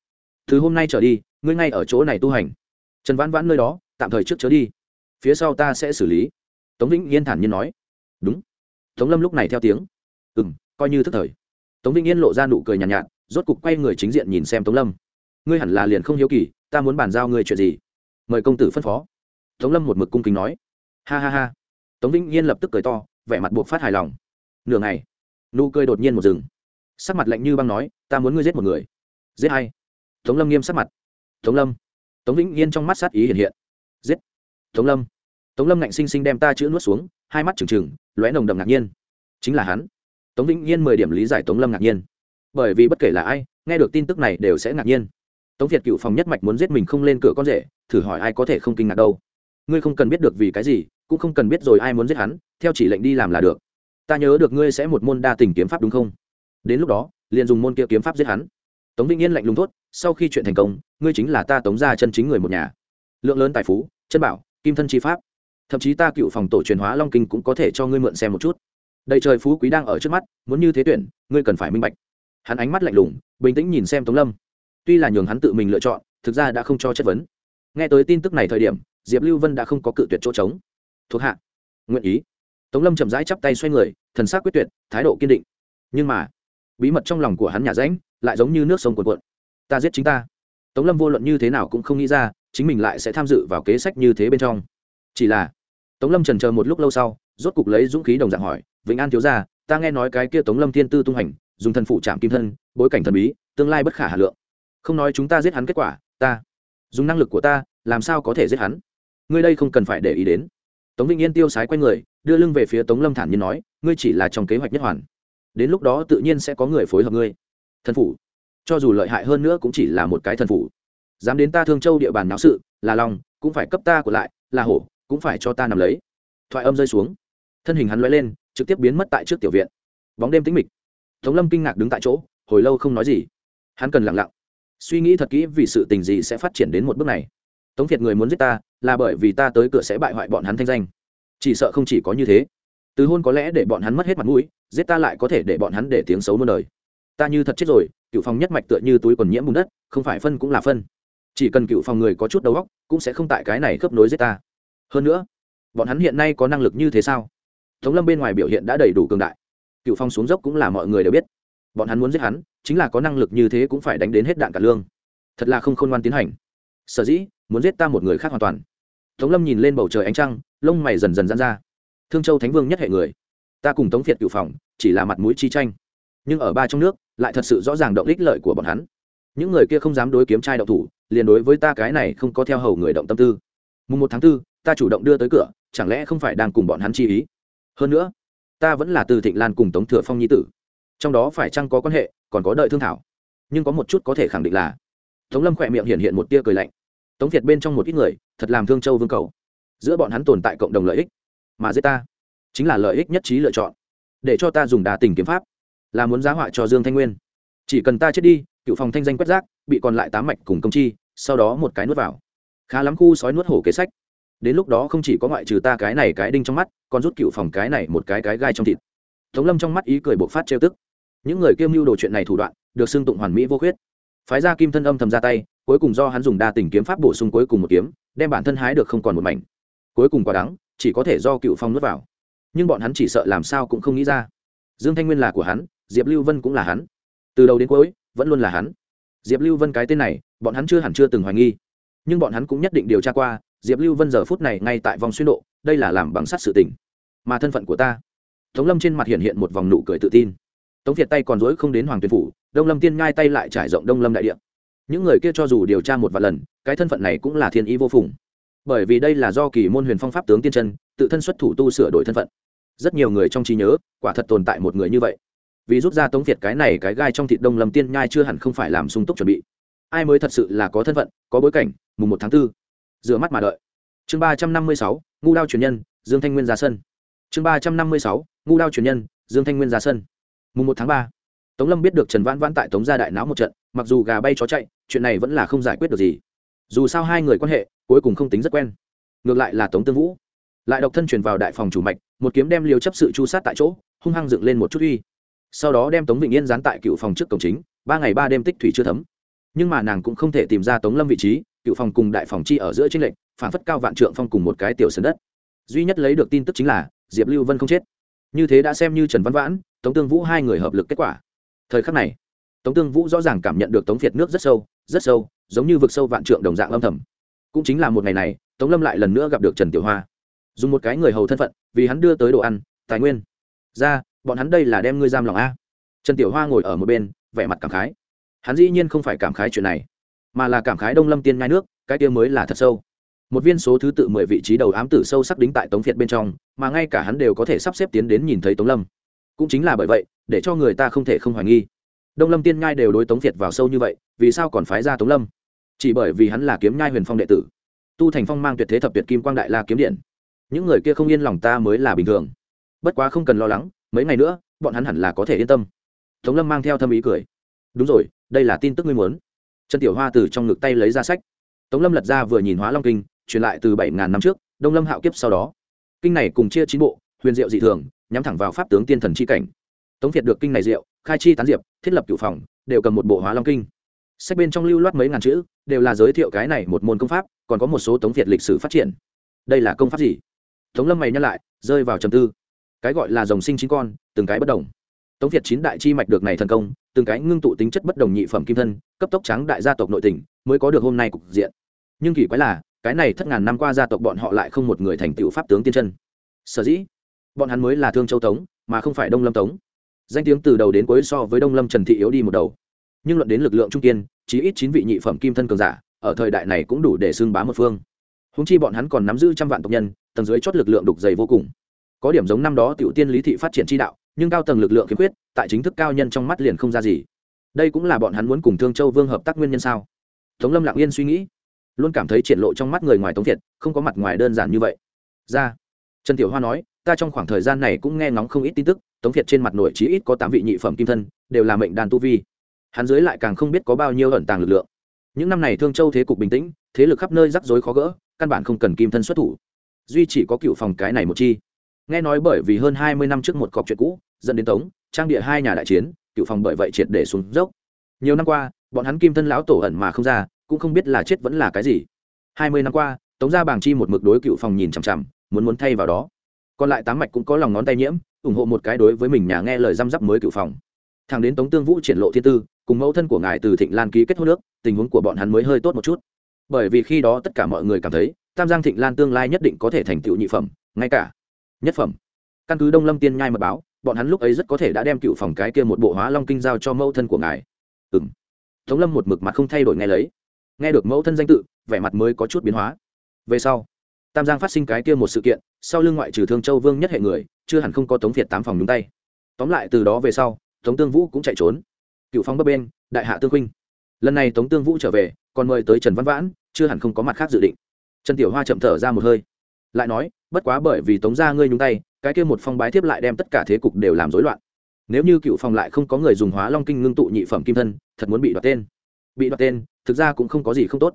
Từ hôm nay trở đi ngươi ngay ở chỗ này tu hành. Trần vãn vãn nơi đó tạm thời trước chớ đi. Phía sau ta sẽ xử lý. Tống vĩnh yên thản nhiên nói. Đúng. Tống lâm lúc này theo tiếng. Ừ m coi như thức thời. Tống vĩnh yên lộ ra nụ cười nhàn nhạt, nhạt rốt cục quay người chính diện nhìn xem tống lâm. Ngươi hẳn là liền không hiếu kỳ ta muốn bàn giao ngươi chuyện gì? Mời công tử phân phó. Tống lâm một mực cung kính nói. Ha ha ha. Tống vĩnh yên lập tức cười to vẻ mặt buộc phát hài lòng. Nửa ngày. Nụ cười đột nhiên một rừng sắc mặt lạnh như băng nói ta muốn ngươi giết một người giết hay. Tống lâm nghiêm sắc mặt. Tống lâm. Tống vĩnh yên trong mắt sát ý hiện hiện. Giết. Tống lâm. Tống lâm ngạnh sinh sinh đem ta chữ nuốt xuống, hai mắt trừng trừng, lóe nồng đậm ngạc nhiên. Chính là hắn. Tống vĩnh yên mười điểm lý giải tống lâm ngạc nhiên. Bởi vì bất kể là ai, nghe được tin tức này đều sẽ ngạc nhiên. Tống việt cựu phòng nhất mạch muốn giết mình không lên cửa con rể, thử hỏi ai có thể không kinh ngạc đâu. Ngươi không cần biết được vì cái gì, cũng không cần biết rồi ai muốn giết hắn, theo chỉ lệnh đi làm là được. Ta nhớ được ngươi sẽ một môn đa tình kiếm pháp đúng không? Đến lúc đó, liền dùng môn kia kiếm pháp giết hắn tống vĩnh yên lạnh lùng thốt, sau khi chuyện thành công, ngươi chính là ta tống ra chân chính người một nhà. Lượng lớn tài phú, chân bảo, kim thân chi pháp. Thậm chí ta cựu phòng tổ truyền hóa long kinh cũng có thể cho ngươi mượn xem một chút. Đầy trời phú quý đang ở trước mắt, muốn như thế tuyển, ngươi cần phải minh bạch. Hắn ánh mắt lạnh lùng, bình tĩnh nhìn xem tống lâm. Tuy là nhường hắn tự mình lựa chọn, thực ra đã không cho chất vấn. Nghe tới tin tức này thời điểm, diệp lưu vân đã không có cự tuyệt chỗ trống. Thuộc hạ, nguyện ý. Tống lâm chậm rãi chắp tay xoay người, thần s á c quyết tuyệt, thái độ kiên định. Nhưng mà, bí mật trong lòng của hắn nhà ránh lại giống như nước sông cuồn cuộn. Ta giết chính ta. Tống lâm vô luận như thế nào cũng không nghĩ ra, chính mình lại sẽ tham dự vào kế sách như thế bên trong. Chỉ là, tống lâm trần chờ một lúc lâu sau, rốt cục lấy dũng khí đồng dạng hỏi, vĩnh an thiếu ra ta nghe nói cái kia tống lâm thiên tư tung hành, dùng thần phụ trạm kim thân, bối cảnh thần bí, tương lai bất khả hà lượng. Không nói chúng ta giết hắn kết quả, ta dùng năng lực của ta, làm sao có thể giết hắn? Ngươi đây không cần phải để ý đến. Tống vĩnh yên tiêu sái q u a y người, đưa lưng về phía tống lâm thản nhiên nói, ngươi chỉ là trong kế hoạch nhất hoàn. Đến lúc đó tự nhiên sẽ có người phối hợp ngươi thần phủ. Cho dù lợi hại hơn nữa cũng chỉ là một cái thần phủ. Dám đến ta thương châu địa bàn náo sự, là lòng, cũng phải cấp ta của lại, là hổ, cũng phải cho ta nằm lấy. Thoại âm rơi xuống. Thân hình hắn l lên, trực tiếp biến mất tại trước tiểu viện. Bóng đêm tĩnh mịch. Tống lâm kinh ngạc đứng tại chỗ, hồi lâu không nói gì. Hắn cần lặng lặng. Suy nghĩ thật kỹ vì sự tình gì sẽ phát triển đến một bước này. Tống việt người muốn giết ta, là bởi vì ta tới cửa sẽ bại hoại bọn hắn thanh danh. Chỉ sợ không chỉ có như thế. Từ hôn có lẽ để bọn hắn mất hết mặt mũi, giết ta lại có thể để bọn hắn để tiếng xấu muôn đời ta như thật chết rồi, cựu phòng nhất mạch tựa như túi còn nhiễm bùn đất, không phải phân cũng là phân. Chỉ cần cựu phòng người có chút đầu óc, cũng sẽ không tại cái này khớp nối giết ta. Hơn nữa, bọn hắn hiện nay có năng lực như thế sao? Tống lâm bên ngoài biểu hiện đã đầy đủ cường đại. Cựu phong xuống dốc cũng là mọi người đều biết. Bọn hắn muốn giết hắn, chính là có năng lực như thế cũng phải đánh đến hết đạn cả lương. Thật là không khôn ngoan tiến hành. Sở dĩ, muốn giết ta một người khác hoàn toàn. Tống lâm nhìn lên bầu trời ánh trăng, lông mày dần dần dán ra. Thương châu thánh vương nhất hệ người. Ta cùng tống việt cựu phòng, chỉ là mặt mũi chi tranh nhưng ở ba trong nước, lại thật sự rõ ràng động ích lợi của bọn hắn. Những người kia không dám đối kiếm trai động thủ, liền đối với ta cái này không có theo hầu người động tâm tư. Mùng một tháng tư, ta chủ động đưa tới cửa, chẳng lẽ không phải đang cùng bọn hắn chi ý? Hơn nữa, ta vẫn là từ thịnh lan cùng tống thừa phong nhi tử. Trong đó phải chăng có quan hệ, còn có đợi thương thảo. Nhưng có một chút có thể khẳng định là, tống lâm khỏe miệng hiện hiện một tia cười lạnh. Tống việt bên trong một ít người, thật làm thương châu vương cầu. Giữa bọn hắn tồn tại cộng đồng lợi ích, mà giết ta, chính là lợi ích nhất trí lựa chọn. Để cho ta dùng đà tình kiếm pháp là muốn giá họa cho dương thanh nguyên. Chỉ cần ta chết đi, cựu phòng thanh danh quét rác, bị còn lại tám mạch cùng công chi, sau đó một cái nuốt vào. Khá lắm khu sói nuốt hổ kế sách. Đến lúc đó không chỉ có ngoại trừ ta cái này cái đinh trong mắt, còn rút cựu phòng cái này một cái cái gai trong thịt. Tống lâm trong mắt ý cười bộc phát trêu tức. Những người kiêm mưu đồ chuyện này thủ đoạn, được xưng tụng hoàn mỹ vô khuyết. Phái ra kim thân âm thầm ra tay, cuối cùng do hắn dùng đa tình kiếm pháp bổ sung cuối cùng một kiếm, đem bản thân hái được không còn một mảnh. Cuối cùng quả đắng, chỉ có thể do cựu phong nuốt vào. Nhưng bọn hắn chỉ sợ làm sao cũng không nghĩ ra. Dương thanh nguyên là của hắn diệp lưu vân cũng là hắn. Từ đầu đến cuối, vẫn luôn là hắn. Diệp lưu vân cái tên này, bọn hắn chưa hẳn chưa từng hoài nghi. Nhưng bọn hắn cũng nhất định điều tra qua, diệp lưu vân giờ phút này ngay tại vòng xuyên độ, đây là làm bằng sắt sự tình. Mà thân phận của ta. Tống lâm trên mặt hiện hiện một vòng nụ cười tự tin. Tống việt tay còn dối không đến hoàng tuyên phủ, đông lâm tiên ngai tay lại trải rộng đông lâm đại địa. Những người kia cho dù điều tra một vài lần, cái thân phận này cũng là thiên ý vô phùng. Bởi vì đây là do kỳ môn huyền phong pháp tướng tiên chân, tự thân xuất thủ tu sửa đổi thân phận. Rất nhiều người trong trí nhớ, quả thật tồn tại một người như vậy vì rút ra tống việt cái này cái gai trong thịt đông lâm tiên nhai chưa hẳn không phải làm sung túc chuẩn bị. Ai mới thật sự là có thân phận, có bối cảnh, mùng một tháng 4. rửa mắt mà đợi. Chương ba trăm năm mươi sáu, ngu đao truyền nhân, dương thanh nguyên ra sân. Chương ba trăm năm mươi sáu, ngu đao truyền nhân, dương thanh nguyên ra sân. Mùng một tháng ba. Tống lâm biết được trần vãn vãn tại tống gia đại náo một trận, mặc dù gà bay chó chạy, chuyện này vẫn là không giải quyết được gì. Dù sao hai người quan hệ, cuối cùng không tính rất quen. Ngược lại là tống tương vũ. Lại độc thân truyền vào đại phòng chủ mạch, một kiếm đem liều chấp sự chu sát tại chỗ, hung hăng dựng lên một chút uy sau đó đem tống vịnh yên dán tại cựu phòng trước cổng chính, ba ngày ba đêm tích thủy chưa thấm. Nhưng mà nàng cũng không thể tìm ra tống lâm vị trí, cựu phòng cùng đại phòng chi ở giữa tranh lệnh phản phất cao vạn trượng phong cùng một cái tiểu sân đất. Duy nhất lấy được tin tức chính là, diệp lưu vân không chết. Như thế đã xem như trần văn vãn, tống tương vũ hai người hợp lực kết quả. Thời khắc này, tống tương vũ rõ ràng cảm nhận được tống việt nước rất sâu rất sâu, giống như vực sâu vạn trượng đồng dạng âm thầm. Cũng chính là một ngày này, tống lâm lại lần nữa gặp được trần tiểu hoa. Dùng một cái người hầu thân phận, vì hắn đưa tới đồ ăn, tài nguyên. Ra bọn hắn đây là đem ngươi giam lòng a. Trần tiểu hoa ngồi ở một bên, vẻ mặt cảm khái. Hắn dĩ nhiên không phải cảm khái chuyện này, mà là cảm khái đông lâm tiên ngai nước, cái kia mới là thật sâu. Một viên số thứ tự mười vị trí đầu ám tử sâu sắc đính tại tống việt bên trong, mà ngay cả hắn đều có thể sắp xếp tiến đến nhìn thấy tống lâm. Cũng chính là bởi vậy, để cho người ta không thể không hoài nghi. Đông lâm tiên Ngai đều đối tống việt vào sâu như vậy, vì sao còn phái ra tống lâm? Chỉ bởi vì hắn là kiếm nhai huyền phong đệ tử. Tu thành phong mang tuyệt thế thập tuyệt kim quang đại la kiếm điện. Những người kia không yên lòng ta mới là bình thường. Bất quá không cần lo lắng mấy ngày nữa, bọn hắn hẳn là có thể yên tâm. Tống lâm mang theo thâm ý cười. Đúng rồi, đây là tin tức ngươi muốn. Trần tiểu hoa từ trong ngực tay lấy ra sách. Tống lâm lật ra vừa nhìn hóa long kinh, truyền lại từ bảy ngàn năm trước, đông lâm hạo kiếp sau đó. Kinh này cùng chia chín bộ, huyền diệu dị thường, nhắm thẳng vào pháp tướng tiên thần c h i cảnh. Tống việt được kinh này diệu, khai chi tán diệp, thiết lập cửu phòng, đều cầm một bộ hóa long kinh. Sách bên trong lưu loát mấy ngàn chữ, đều là giới thiệu cái này một môn công pháp, còn có một số tống việt lịch sử phát triển. Đây là công pháp gì? Tống lâm mày nhắc lại, rơi vào trầm tư cái gọi là dòng sinh chín con, từng cái bất đồng. Tống việt chín đại chi mạch được này thần công, từng cái ngưng tụ tính chất bất đồng nhị phẩm kim thân, cấp tốc trắng đại gia tộc nội tỉnh mới có được hôm nay cục diện. Nhưng kỳ quái là, cái này thất ngàn năm qua gia tộc bọn họ lại không một người thành tựu pháp tướng tiên chân. Sở dĩ, bọn hắn mới là thương châu tống, mà không phải đông lâm tống. Danh tiếng từ đầu đến cuối so với đông lâm trần thị yếu đi một đầu. Nhưng luận đến lực lượng trung kiên, chí ít chín vị nhị phẩm kim thân cường giả, ở thời đại này cũng đủ để xưng bá một phương. Húng chi bọn hắn còn nắm giữ trăm vạn tộc nhân, tầng dưới chót lực lượng đục dày vô cùng có điểm giống năm đó tiểu tiên lý thị phát triển chi đạo, nhưng cao tầng lực lượng khiếm khuyết, tại chính thức cao nhân trong mắt liền không ra gì. Đây cũng là bọn hắn muốn cùng thương châu vương hợp tác nguyên nhân sao? Tống lâm lặng yên suy nghĩ, luôn cảm thấy triển lộ trong mắt người ngoài tống thiệt, không có mặt ngoài đơn giản như vậy. Ra, trần tiểu hoa nói, ta trong khoảng thời gian này cũng nghe ngóng không ít tin tức, tống thiệt trên mặt nội chí ít có tám vị nhị phẩm kim thân, đều là mệnh đàn tu vi. Hắn dưới lại càng không biết có bao nhiêu ẩn tàng lực lượng. Những năm này thương châu thế cục bình tĩnh, thế lực khắp nơi rắc rối khó gỡ, căn bản không cần kim thân xuất thủ. Duy chỉ có cựu phòng cái này một chi nghe nói bởi vì hơn hai mươi năm trước một cọc chuyện cũ, dẫn đến tống, trang địa hai nhà đại chiến, cựu phòng bởi vậy triệt để xuống dốc. Nhiều năm qua, bọn hắn kim thân lão tổ ẩn mà không ra, cũng không biết là chết vẫn là cái gì. Hai mươi năm qua, tống gia bàng chi một mực đối cựu phòng nhìn chằm chằm, muốn muốn thay vào đó. Còn lại tám mạch cũng có lòng ngón tay nhiễm, ủng hộ một cái đối với mình nhà nghe lời răm rắp mới cựu phòng. Thằng đến tống tương vũ triển lộ thiên tư, cùng mẫu thân của ngài từ thịnh lan ký kết hôn nước tình huống của bọn hắn mới hơi tốt một chút. Bởi vì khi đó tất cả mọi người cảm thấy, tam giang thịnh lan tương lai nhất định có thể thành tựu nhị phẩm, ngay cả nhất phẩm. Căn cứ đông lâm tiên nhai mật báo, bọn hắn lúc ấy rất có thể đã đem cựu phòng cái kia một bộ hóa long kinh giao cho mẫu thân của ngài. Ừ m tống lâm một mực mặt không thay đổi nghe lấy. Nghe được mẫu thân danh tự, vẻ mặt mới có chút biến hóa. Về sau, tam giang phát sinh cái kia một sự kiện, sau lưng ngoại trừ thương châu vương nhất hệ người, chưa hẳn không có tống việt tám phòng nhúng tay. Tóm lại từ đó về sau, tống tương vũ cũng chạy trốn. Cựu phong bấp bên, đại hạ tương huynh lần này tống tương vũ trở về, còn mời tới trần văn vãn, chưa hẳn không có mặt khác dự định. Trần tiểu hoa chậm thở ra một hơi. Lại nói bất quá bởi vì tống gia ngươi nhúng tay, cái kia một phong bái thiếp lại đem tất cả thế cục đều làm rối loạn. Nếu như cựu phòng lại không có người dùng hóa long kinh ngưng tụ nhị phẩm kim thân, thật muốn bị đoạt tên. Bị đoạt tên, thực ra cũng không có gì không tốt.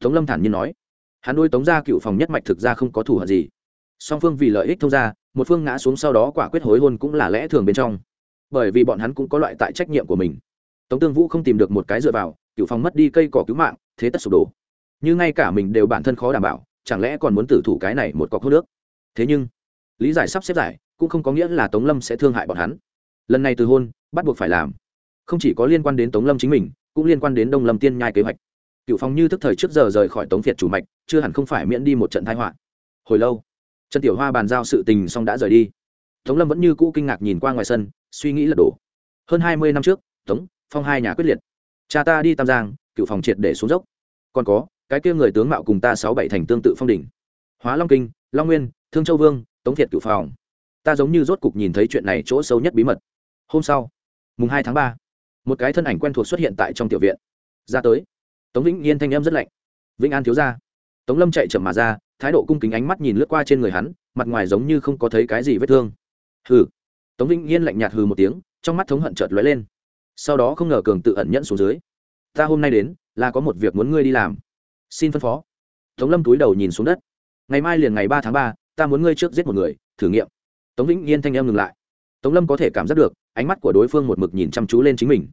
Tống lâm thản nhiên nói. Hắn nuôi tống gia cựu phòng nhất mạch thực ra không có thủ hận gì. Song phương vì lợi ích thông ra một phương ngã xuống sau đó quả quyết hối hôn cũng là lẽ thường bên trong. Bởi vì bọn hắn cũng có loại tại trách nhiệm của mình. Tống tương vũ không tìm được một cái dựa vào, cựu phòng mất đi cây cỏ cứu mạng, thế tất sụp đổ. Như ngay cả mình đều bản thân khó đảm bảo chẳng lẽ còn muốn tử thủ cái này một cọc hô nước? Thế nhưng, lý giải sắp xếp giải cũng không có nghĩa là tống lâm sẽ thương hại bọn hắn. Lần này từ hôn, bắt buộc phải làm. Không chỉ có liên quan đến tống lâm chính mình, cũng liên quan đến đông lâm tiên nhai kế hoạch. Cựu phòng như thức thời trước giờ rời khỏi tống việt chủ mạch, chưa hẳn không phải miễn đi một trận thái họa. Hồi lâu, trần tiểu hoa bàn giao sự tình xong đã rời đi. Tống lâm vẫn như cũ kinh ngạc nhìn qua ngoài sân, suy nghĩ lật đổ. Hơn hai mươi năm trước, tống, phong hai nhà quyết liệt. Cha ta đi tam giang, cựu phòng triệt để xuống dốc. Còn có cái kia người tướng mạo cùng ta sáu bảy thành tương tự phong đỉnh. Hóa long kinh, long nguyên, thương châu vương, tống thiệt cửu phòng. Ta giống như rốt cục nhìn thấy chuyện này chỗ sâu nhất bí mật. Hôm sau, mùng hai tháng ba, một cái thân ảnh quen thuộc xuất hiện tại trong tiểu viện. Ra tới. Tống vĩnh yên thanh em rất lạnh. Vĩnh an thiếu ra tống lâm chạy chậm mà ra, thái độ cung kính ánh mắt nhìn lướt qua trên người hắn, mặt ngoài giống như không có thấy cái gì vết thương. Hừ. Tống vĩnh yên lạnh nhạt hừ một tiếng, trong mắt thống hận chợt lóe lên. Sau đó không ngờ cường tự ẩn nhẫn xuống dưới. Ta hôm nay đến, là có một việc muốn ngươi đi làm xin phân phó. Tống lâm túi đầu nhìn xuống đất. Ngày mai liền ngày ba tháng ba, ta muốn ngươi trước giết một người, thử nghiệm. Tống vĩnh yên thanh em ngừng lại. Tống lâm có thể cảm giác được, ánh mắt của đối phương một mực nhìn chăm chú lên chính mình.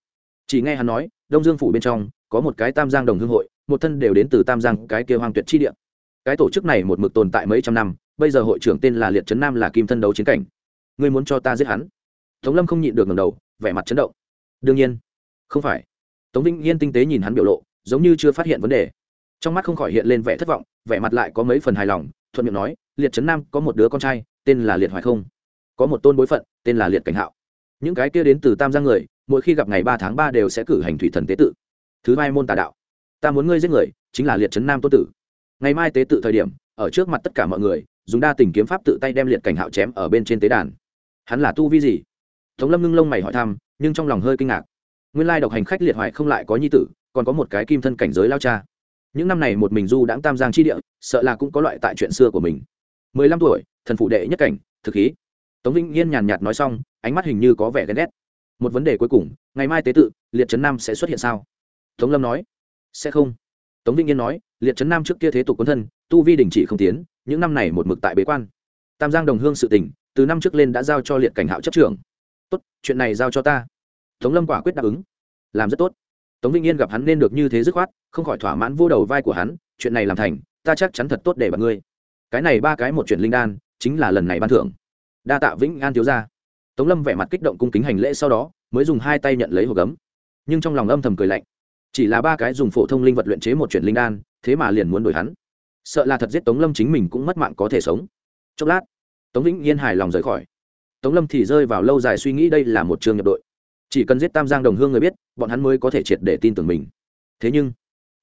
Chỉ nghe hắn nói, đông dương phủ bên trong, có một cái tam giang đồng hương hội, một thân đều đến từ tam giang, cái kia Hoàng tuyệt chi địa. Cái tổ chức này một mực tồn tại mấy trăm năm, bây giờ hội trưởng tên là liệt trấn nam là kim thân đấu chiến cảnh. Ngươi muốn cho ta giết hắn? Tống lâm không nhịn được ngầm đầu, vẻ mặt chấn động. Đương nhiên. Không phải. Tống vĩnh yên tinh tế nhìn hắn biểu lộ, giống như chưa phát hiện vấn đề trong mắt không khỏi hiện lên vẻ thất vọng, vẻ mặt lại có mấy phần hài lòng, thuận miệng nói, liệt trấn nam có một đứa con trai, tên là liệt hoài không. Có một tôn bối phận, tên là liệt cảnh hạo. Những cái kia đến từ tam giang người, mỗi khi gặp ngày ba tháng ba đều sẽ cử hành thủy thần tế tự. Thứ hai môn tà đạo. Ta muốn ngươi giết người, chính là liệt trấn nam tôn tử. Ngày mai tế tự thời điểm, ở trước mặt tất cả mọi người, dùng đa tình kiếm pháp tự tay đem liệt cảnh hạo chém ở bên trên tế đàn. Hắn là tu vi gì? Tống lâm ngưng lông mày hỏi thăm, nhưng trong lòng hơi kinh ngạc. Nguyên lai độc hành khách liệt hoài không lại có nhi tử, còn có một cái kim thân cảnh giới lao cha những năm này một mình du đãng tam giang chi địa, sợ là cũng có loại tại chuyện xưa của mình. Mười lăm tuổi, thần phụ đệ nhất cảnh, thực khí. Tống vĩnh yên nhàn nhạt nói xong, ánh mắt hình như có vẻ ghen ghét. Một vấn đề cuối cùng, ngày mai tế tự, liệt trấn nam sẽ xuất hiện sao? Tống lâm nói, sẽ không. Tống vĩnh yên nói, liệt trấn nam trước kia thế tục quân thân, tu vi đình chỉ không tiến, những năm này một mực tại bế quan. Tam giang đồng hương sự tình, từ năm trước lên đã giao cho liệt cảnh hạo chấp trưởng. Tốt, chuyện này giao cho ta. Tống lâm quả quyết đáp ứng. Làm rất tốt tống vĩnh yên gặp hắn nên được như thế dứt khoát, không khỏi thỏa mãn vô đầu vai của hắn, chuyện này làm thành, ta chắc chắn thật tốt để bạn ngươi. Cái này ba cái một chuyện linh đan, chính là lần này ban thưởng. Đa tạ vĩnh an thiếu ra tống lâm vẻ mặt kích động cung kính hành lễ sau đó, mới dùng hai tay nhận lấy hộp gấm. Nhưng trong lòng âm thầm cười lạnh. Chỉ là ba cái dùng phổ thông linh vật luyện chế một chuyện linh đan, thế mà liền muốn đổi hắn. Sợ là thật giết tống lâm chính mình cũng mất mạng có thể sống. Chốc lát, tống vĩnh yên hài lòng rời khỏi. Tống lâm thì rơi vào lâu dài suy nghĩ đây là một trường nhập đội chỉ cần giết tam giang đồng hương người biết, bọn hắn mới có thể triệt để tin tưởng mình. Thế nhưng,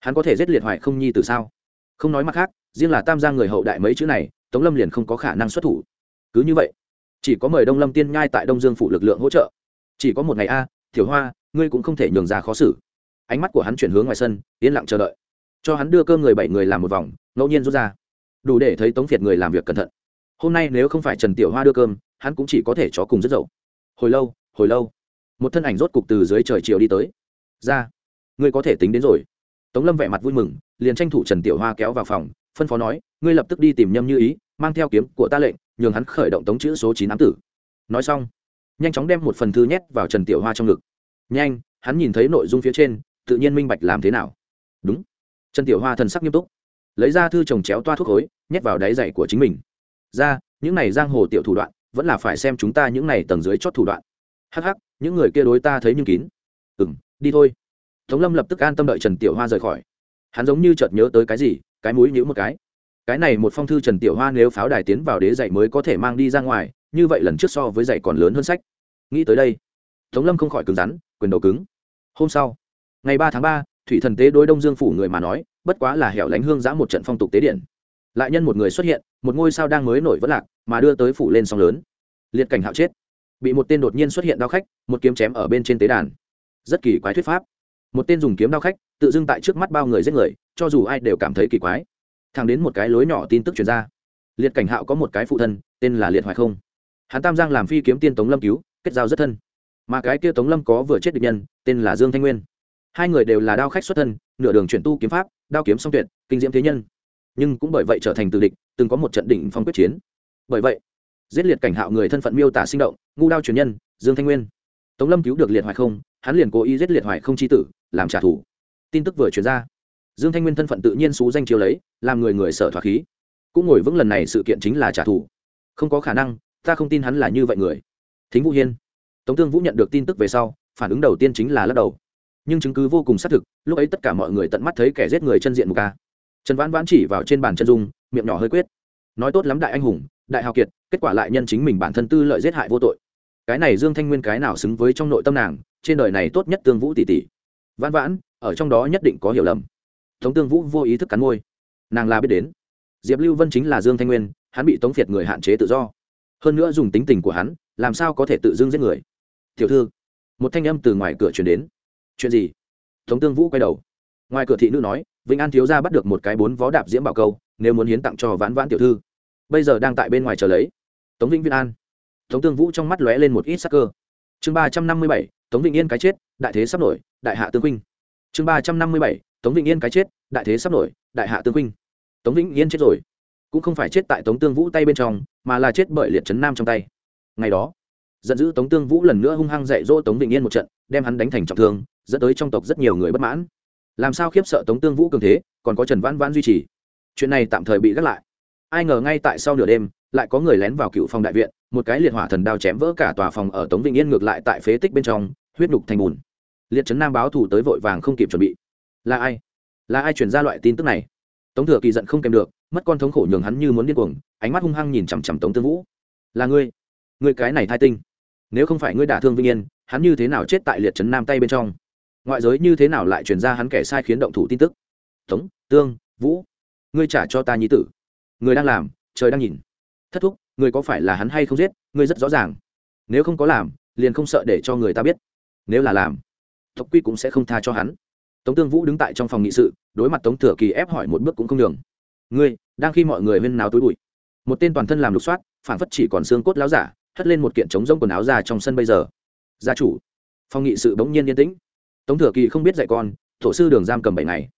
hắn có thể giết liệt hoại không nhi từ sao? Không nói mặt khác, riêng là tam giang người hậu đại mấy chữ này, tống lâm liền không có khả năng xuất thủ. Cứ như vậy, chỉ có mời đông lâm tiên nhai tại đông dương phủ lực lượng hỗ trợ. Chỉ có một ngày a thiểu hoa, ngươi cũng không thể nhường ra khó xử. Ánh mắt của hắn chuyển hướng ngoài sân, yên lặng chờ đợi. Cho hắn đưa cơm người bảy người làm một vòng, ngẫu nhiên rút ra. Đủ để thấy tống việt người làm việc cẩn thận. Hôm nay nếu không phải trần tiểu hoa đưa cơm, hắn cũng chỉ có thể chó cùng rất dậu. Hồi lâu hồi lâu một thân ảnh rốt cục từ dưới trời chiều đi tới. Ra, ngươi có thể tính đến rồi. Tống lâm vẻ mặt vui mừng, liền tranh thủ trần tiểu hoa kéo vào phòng, phân phó nói, ngươi lập tức đi tìm nhâm như ý, mang theo kiếm của ta lệnh, nhường hắn khởi động tống chữ số chín ám tử. Nói xong, nhanh chóng đem một phần thư nhét vào trần tiểu hoa trong ngực. Nhanh, hắn nhìn thấy nội dung phía trên, tự nhiên minh bạch làm thế nào. Đúng. Trần tiểu hoa thần sắc nghiêm túc, lấy ra thư trồng chéo toa thuốc khối, nhét vào đáy dày của chính mình. Ra, những này giang hồ tiểu thủ đoạn, vẫn là phải xem chúng ta những này tầng dưới chót thủ đoạn. Hắc hắc những người kia đối ta thấy nhưng kín. Ừ m đi thôi. Tống lâm lập tức an tâm đợi trần tiểu hoa rời khỏi. Hắn giống như chợt nhớ tới cái gì, cái mũi nhữ một cái. Cái này một phong thư trần tiểu hoa nếu pháo đài tiến vào đế dạy mới có thể mang đi ra ngoài, như vậy lần trước so với dạy còn lớn hơn sách. Nghĩ tới đây, tống lâm không khỏi cứng rắn, quyền đầu cứng. Hôm sau, ngày ba tháng ba, thủy thần tế đối đông dương phủ người mà nói, bất quá là hẻo lánh hương giã một trận phong tục tế điện. Lại nhân một người xuất hiện, một ngôi sao đang mới nổi vất lạc, mà đưa tới phủ lên sóng lớn. Liệt cảnh hạo chết bị một tên đột nhiên xuất hiện đao khách, một kiếm chém ở bên trên tế đàn. Rất kỳ quái thuyết pháp. Một tên dùng kiếm đao khách, tự dưng tại trước mắt bao người giết người, cho dù ai đều cảm thấy kỳ quái. Thẳng đến một cái lối nhỏ tin tức truyền ra. Liệt cảnh hạo có một cái phụ thân, tên là liệt hoài không. Hắn tam giang làm phi kiếm tiên tống lâm cứu, kết giao rất thân. Mà cái kia tống lâm có vừa chết địch nhân, tên là dương thanh nguyên. Hai người đều là đao khách xuất thân, nửa đường chuyển tu kiếm pháp, đao kiếm song tuyệt, kinh diễm thế nhân. Nhưng cũng bởi vậy trở thành từ địch, từng có một trận đỉnh phong quyết chiến. Bởi vậy giết liệt cảnh hạo người thân phận miêu tả sinh động, ngu đao truyền nhân, dương thanh nguyên. Tống lâm cứu được liệt hoài không, hắn liền cố ý giết liệt hoài không chi tử, làm trả thù. Tin tức vừa chuyển ra, dương thanh nguyên thân phận tự nhiên xú danh chiếu lấy, làm người người sở thoát khí. Cũng ngồi vững lần này sự kiện chính là trả thù. Không có khả năng, ta không tin hắn là như vậy người. Thính vũ hiên. Tống tương vũ nhận được tin tức về sau, phản ứng đầu tiên chính là lắc đầu. Nhưng chứng cứ vô cùng xác thực, lúc ấy tất cả mọi người tận mắt thấy kẻ giết người chân diện một ca trần vãn vãn chỉ vào trên bàn chân dung, miệng nhỏ hơi quyết. Nói tốt lắm đại anh hùng, đại hào kiệt kết quả lại nhân chính mình bản thân tư lợi giết hại vô tội. Cái này dương thanh nguyên cái nào xứng với trong nội tâm nàng, trên đời này tốt nhất tương vũ tỷ tỷ. Vãn vãn, ở trong đó nhất định có hiểu lầm. Tống tương vũ vô ý thức cắn môi. Nàng là biết đến. Diệp lưu vân chính là dương thanh nguyên, hắn bị tống phiệt người hạn chế tự do. Hơn nữa dùng tính tình của hắn, làm sao có thể tự dưng giết người? Tiểu thư, một thanh âm từ ngoài cửa chuyển đến. Chuyện gì? Tống tương vũ quay đầu. Ngoài cửa thị nữ nói, vĩnh an thiếu gia bắt được một cái bốn vó đạp diễm bảo câu, nếu muốn hiến tặng cho vãn vãn tiểu thư. Bây giờ đang tại bên ngoài chờ lấy tống vĩnh viên an. Tống tương vũ trong mắt lóe lên một ít sắc cơ. Chương ba trăm năm mươi bảy, tống vĩnh yên cái chết, đại thế sắp nổi, đại hạ tương huynh. Chương ba trăm năm mươi bảy, tống vĩnh yên cái chết, đại thế sắp nổi, đại hạ tương huynh. Tống vĩnh yên chết rồi. Cũng không phải chết tại tống tương vũ tay bên trong, mà là chết bởi liệt trấn nam trong tay. Ngày đó, giận dữ tống tương vũ lần nữa hung hăng dạy dỗ tống vĩnh yên một trận, đem hắn đánh thành trọng thương, dẫn tới trong tộc rất nhiều người bất mãn. Làm sao khiếp sợ tống tương vũ cường thế, còn có trần vãn vãn duy trì. Chuyện này tạm thời bị gác lại. Ai ngờ ngay tại sau nửa đêm lại có người lén vào cựu phòng đại viện, một cái liệt hỏa thần đao chém vỡ cả tòa phòng ở tống vĩnh yên ngược lại tại phế tích bên trong, huyết đục thành bùn. Liệt trấn nam báo thủ tới vội vàng không kịp chuẩn bị. Là ai? Là ai chuyển ra loại tin tức này? Tống thừa kỳ giận không kèm được, mất con thống khổ nhường hắn như muốn điên cuồng, ánh mắt hung hăng nhìn chằm chằm tống tương vũ. Là ngươi? Ngươi cái này thai tinh. Nếu không phải ngươi đả thương vĩnh yên, hắn như thế nào chết tại liệt trấn nam tay bên trong? Ngoại giới như thế nào lại chuyển ra hắn kẻ sai khiến động thủ tin tức? Tống, tương, vũ, ngươi trả cho ta nhi tử. Người đang làm, trời đang nhìn thất thúc, người có phải là hắn hay không giết, ngươi rất rõ ràng. Nếu không có làm, liền không sợ để cho người ta biết. Nếu là làm, tộc quy cũng sẽ không tha cho hắn. Tống tương vũ đứng tại trong phòng nghị sự, đối mặt tống thừa kỳ ép hỏi một bước cũng không đường ngươi, đang khi mọi người huyên nào túi bụi. Một tên toàn thân làm lục soát phản phất chỉ còn xương cốt láo giả, hất lên một kiện trống rông quần áo ra trong sân bây giờ. Gia chủ. Phòng nghị sự bỗng nhiên yên tĩnh. Tống thừa kỳ không biết dạy con, thổ sư đường giam cầm bảy ngày.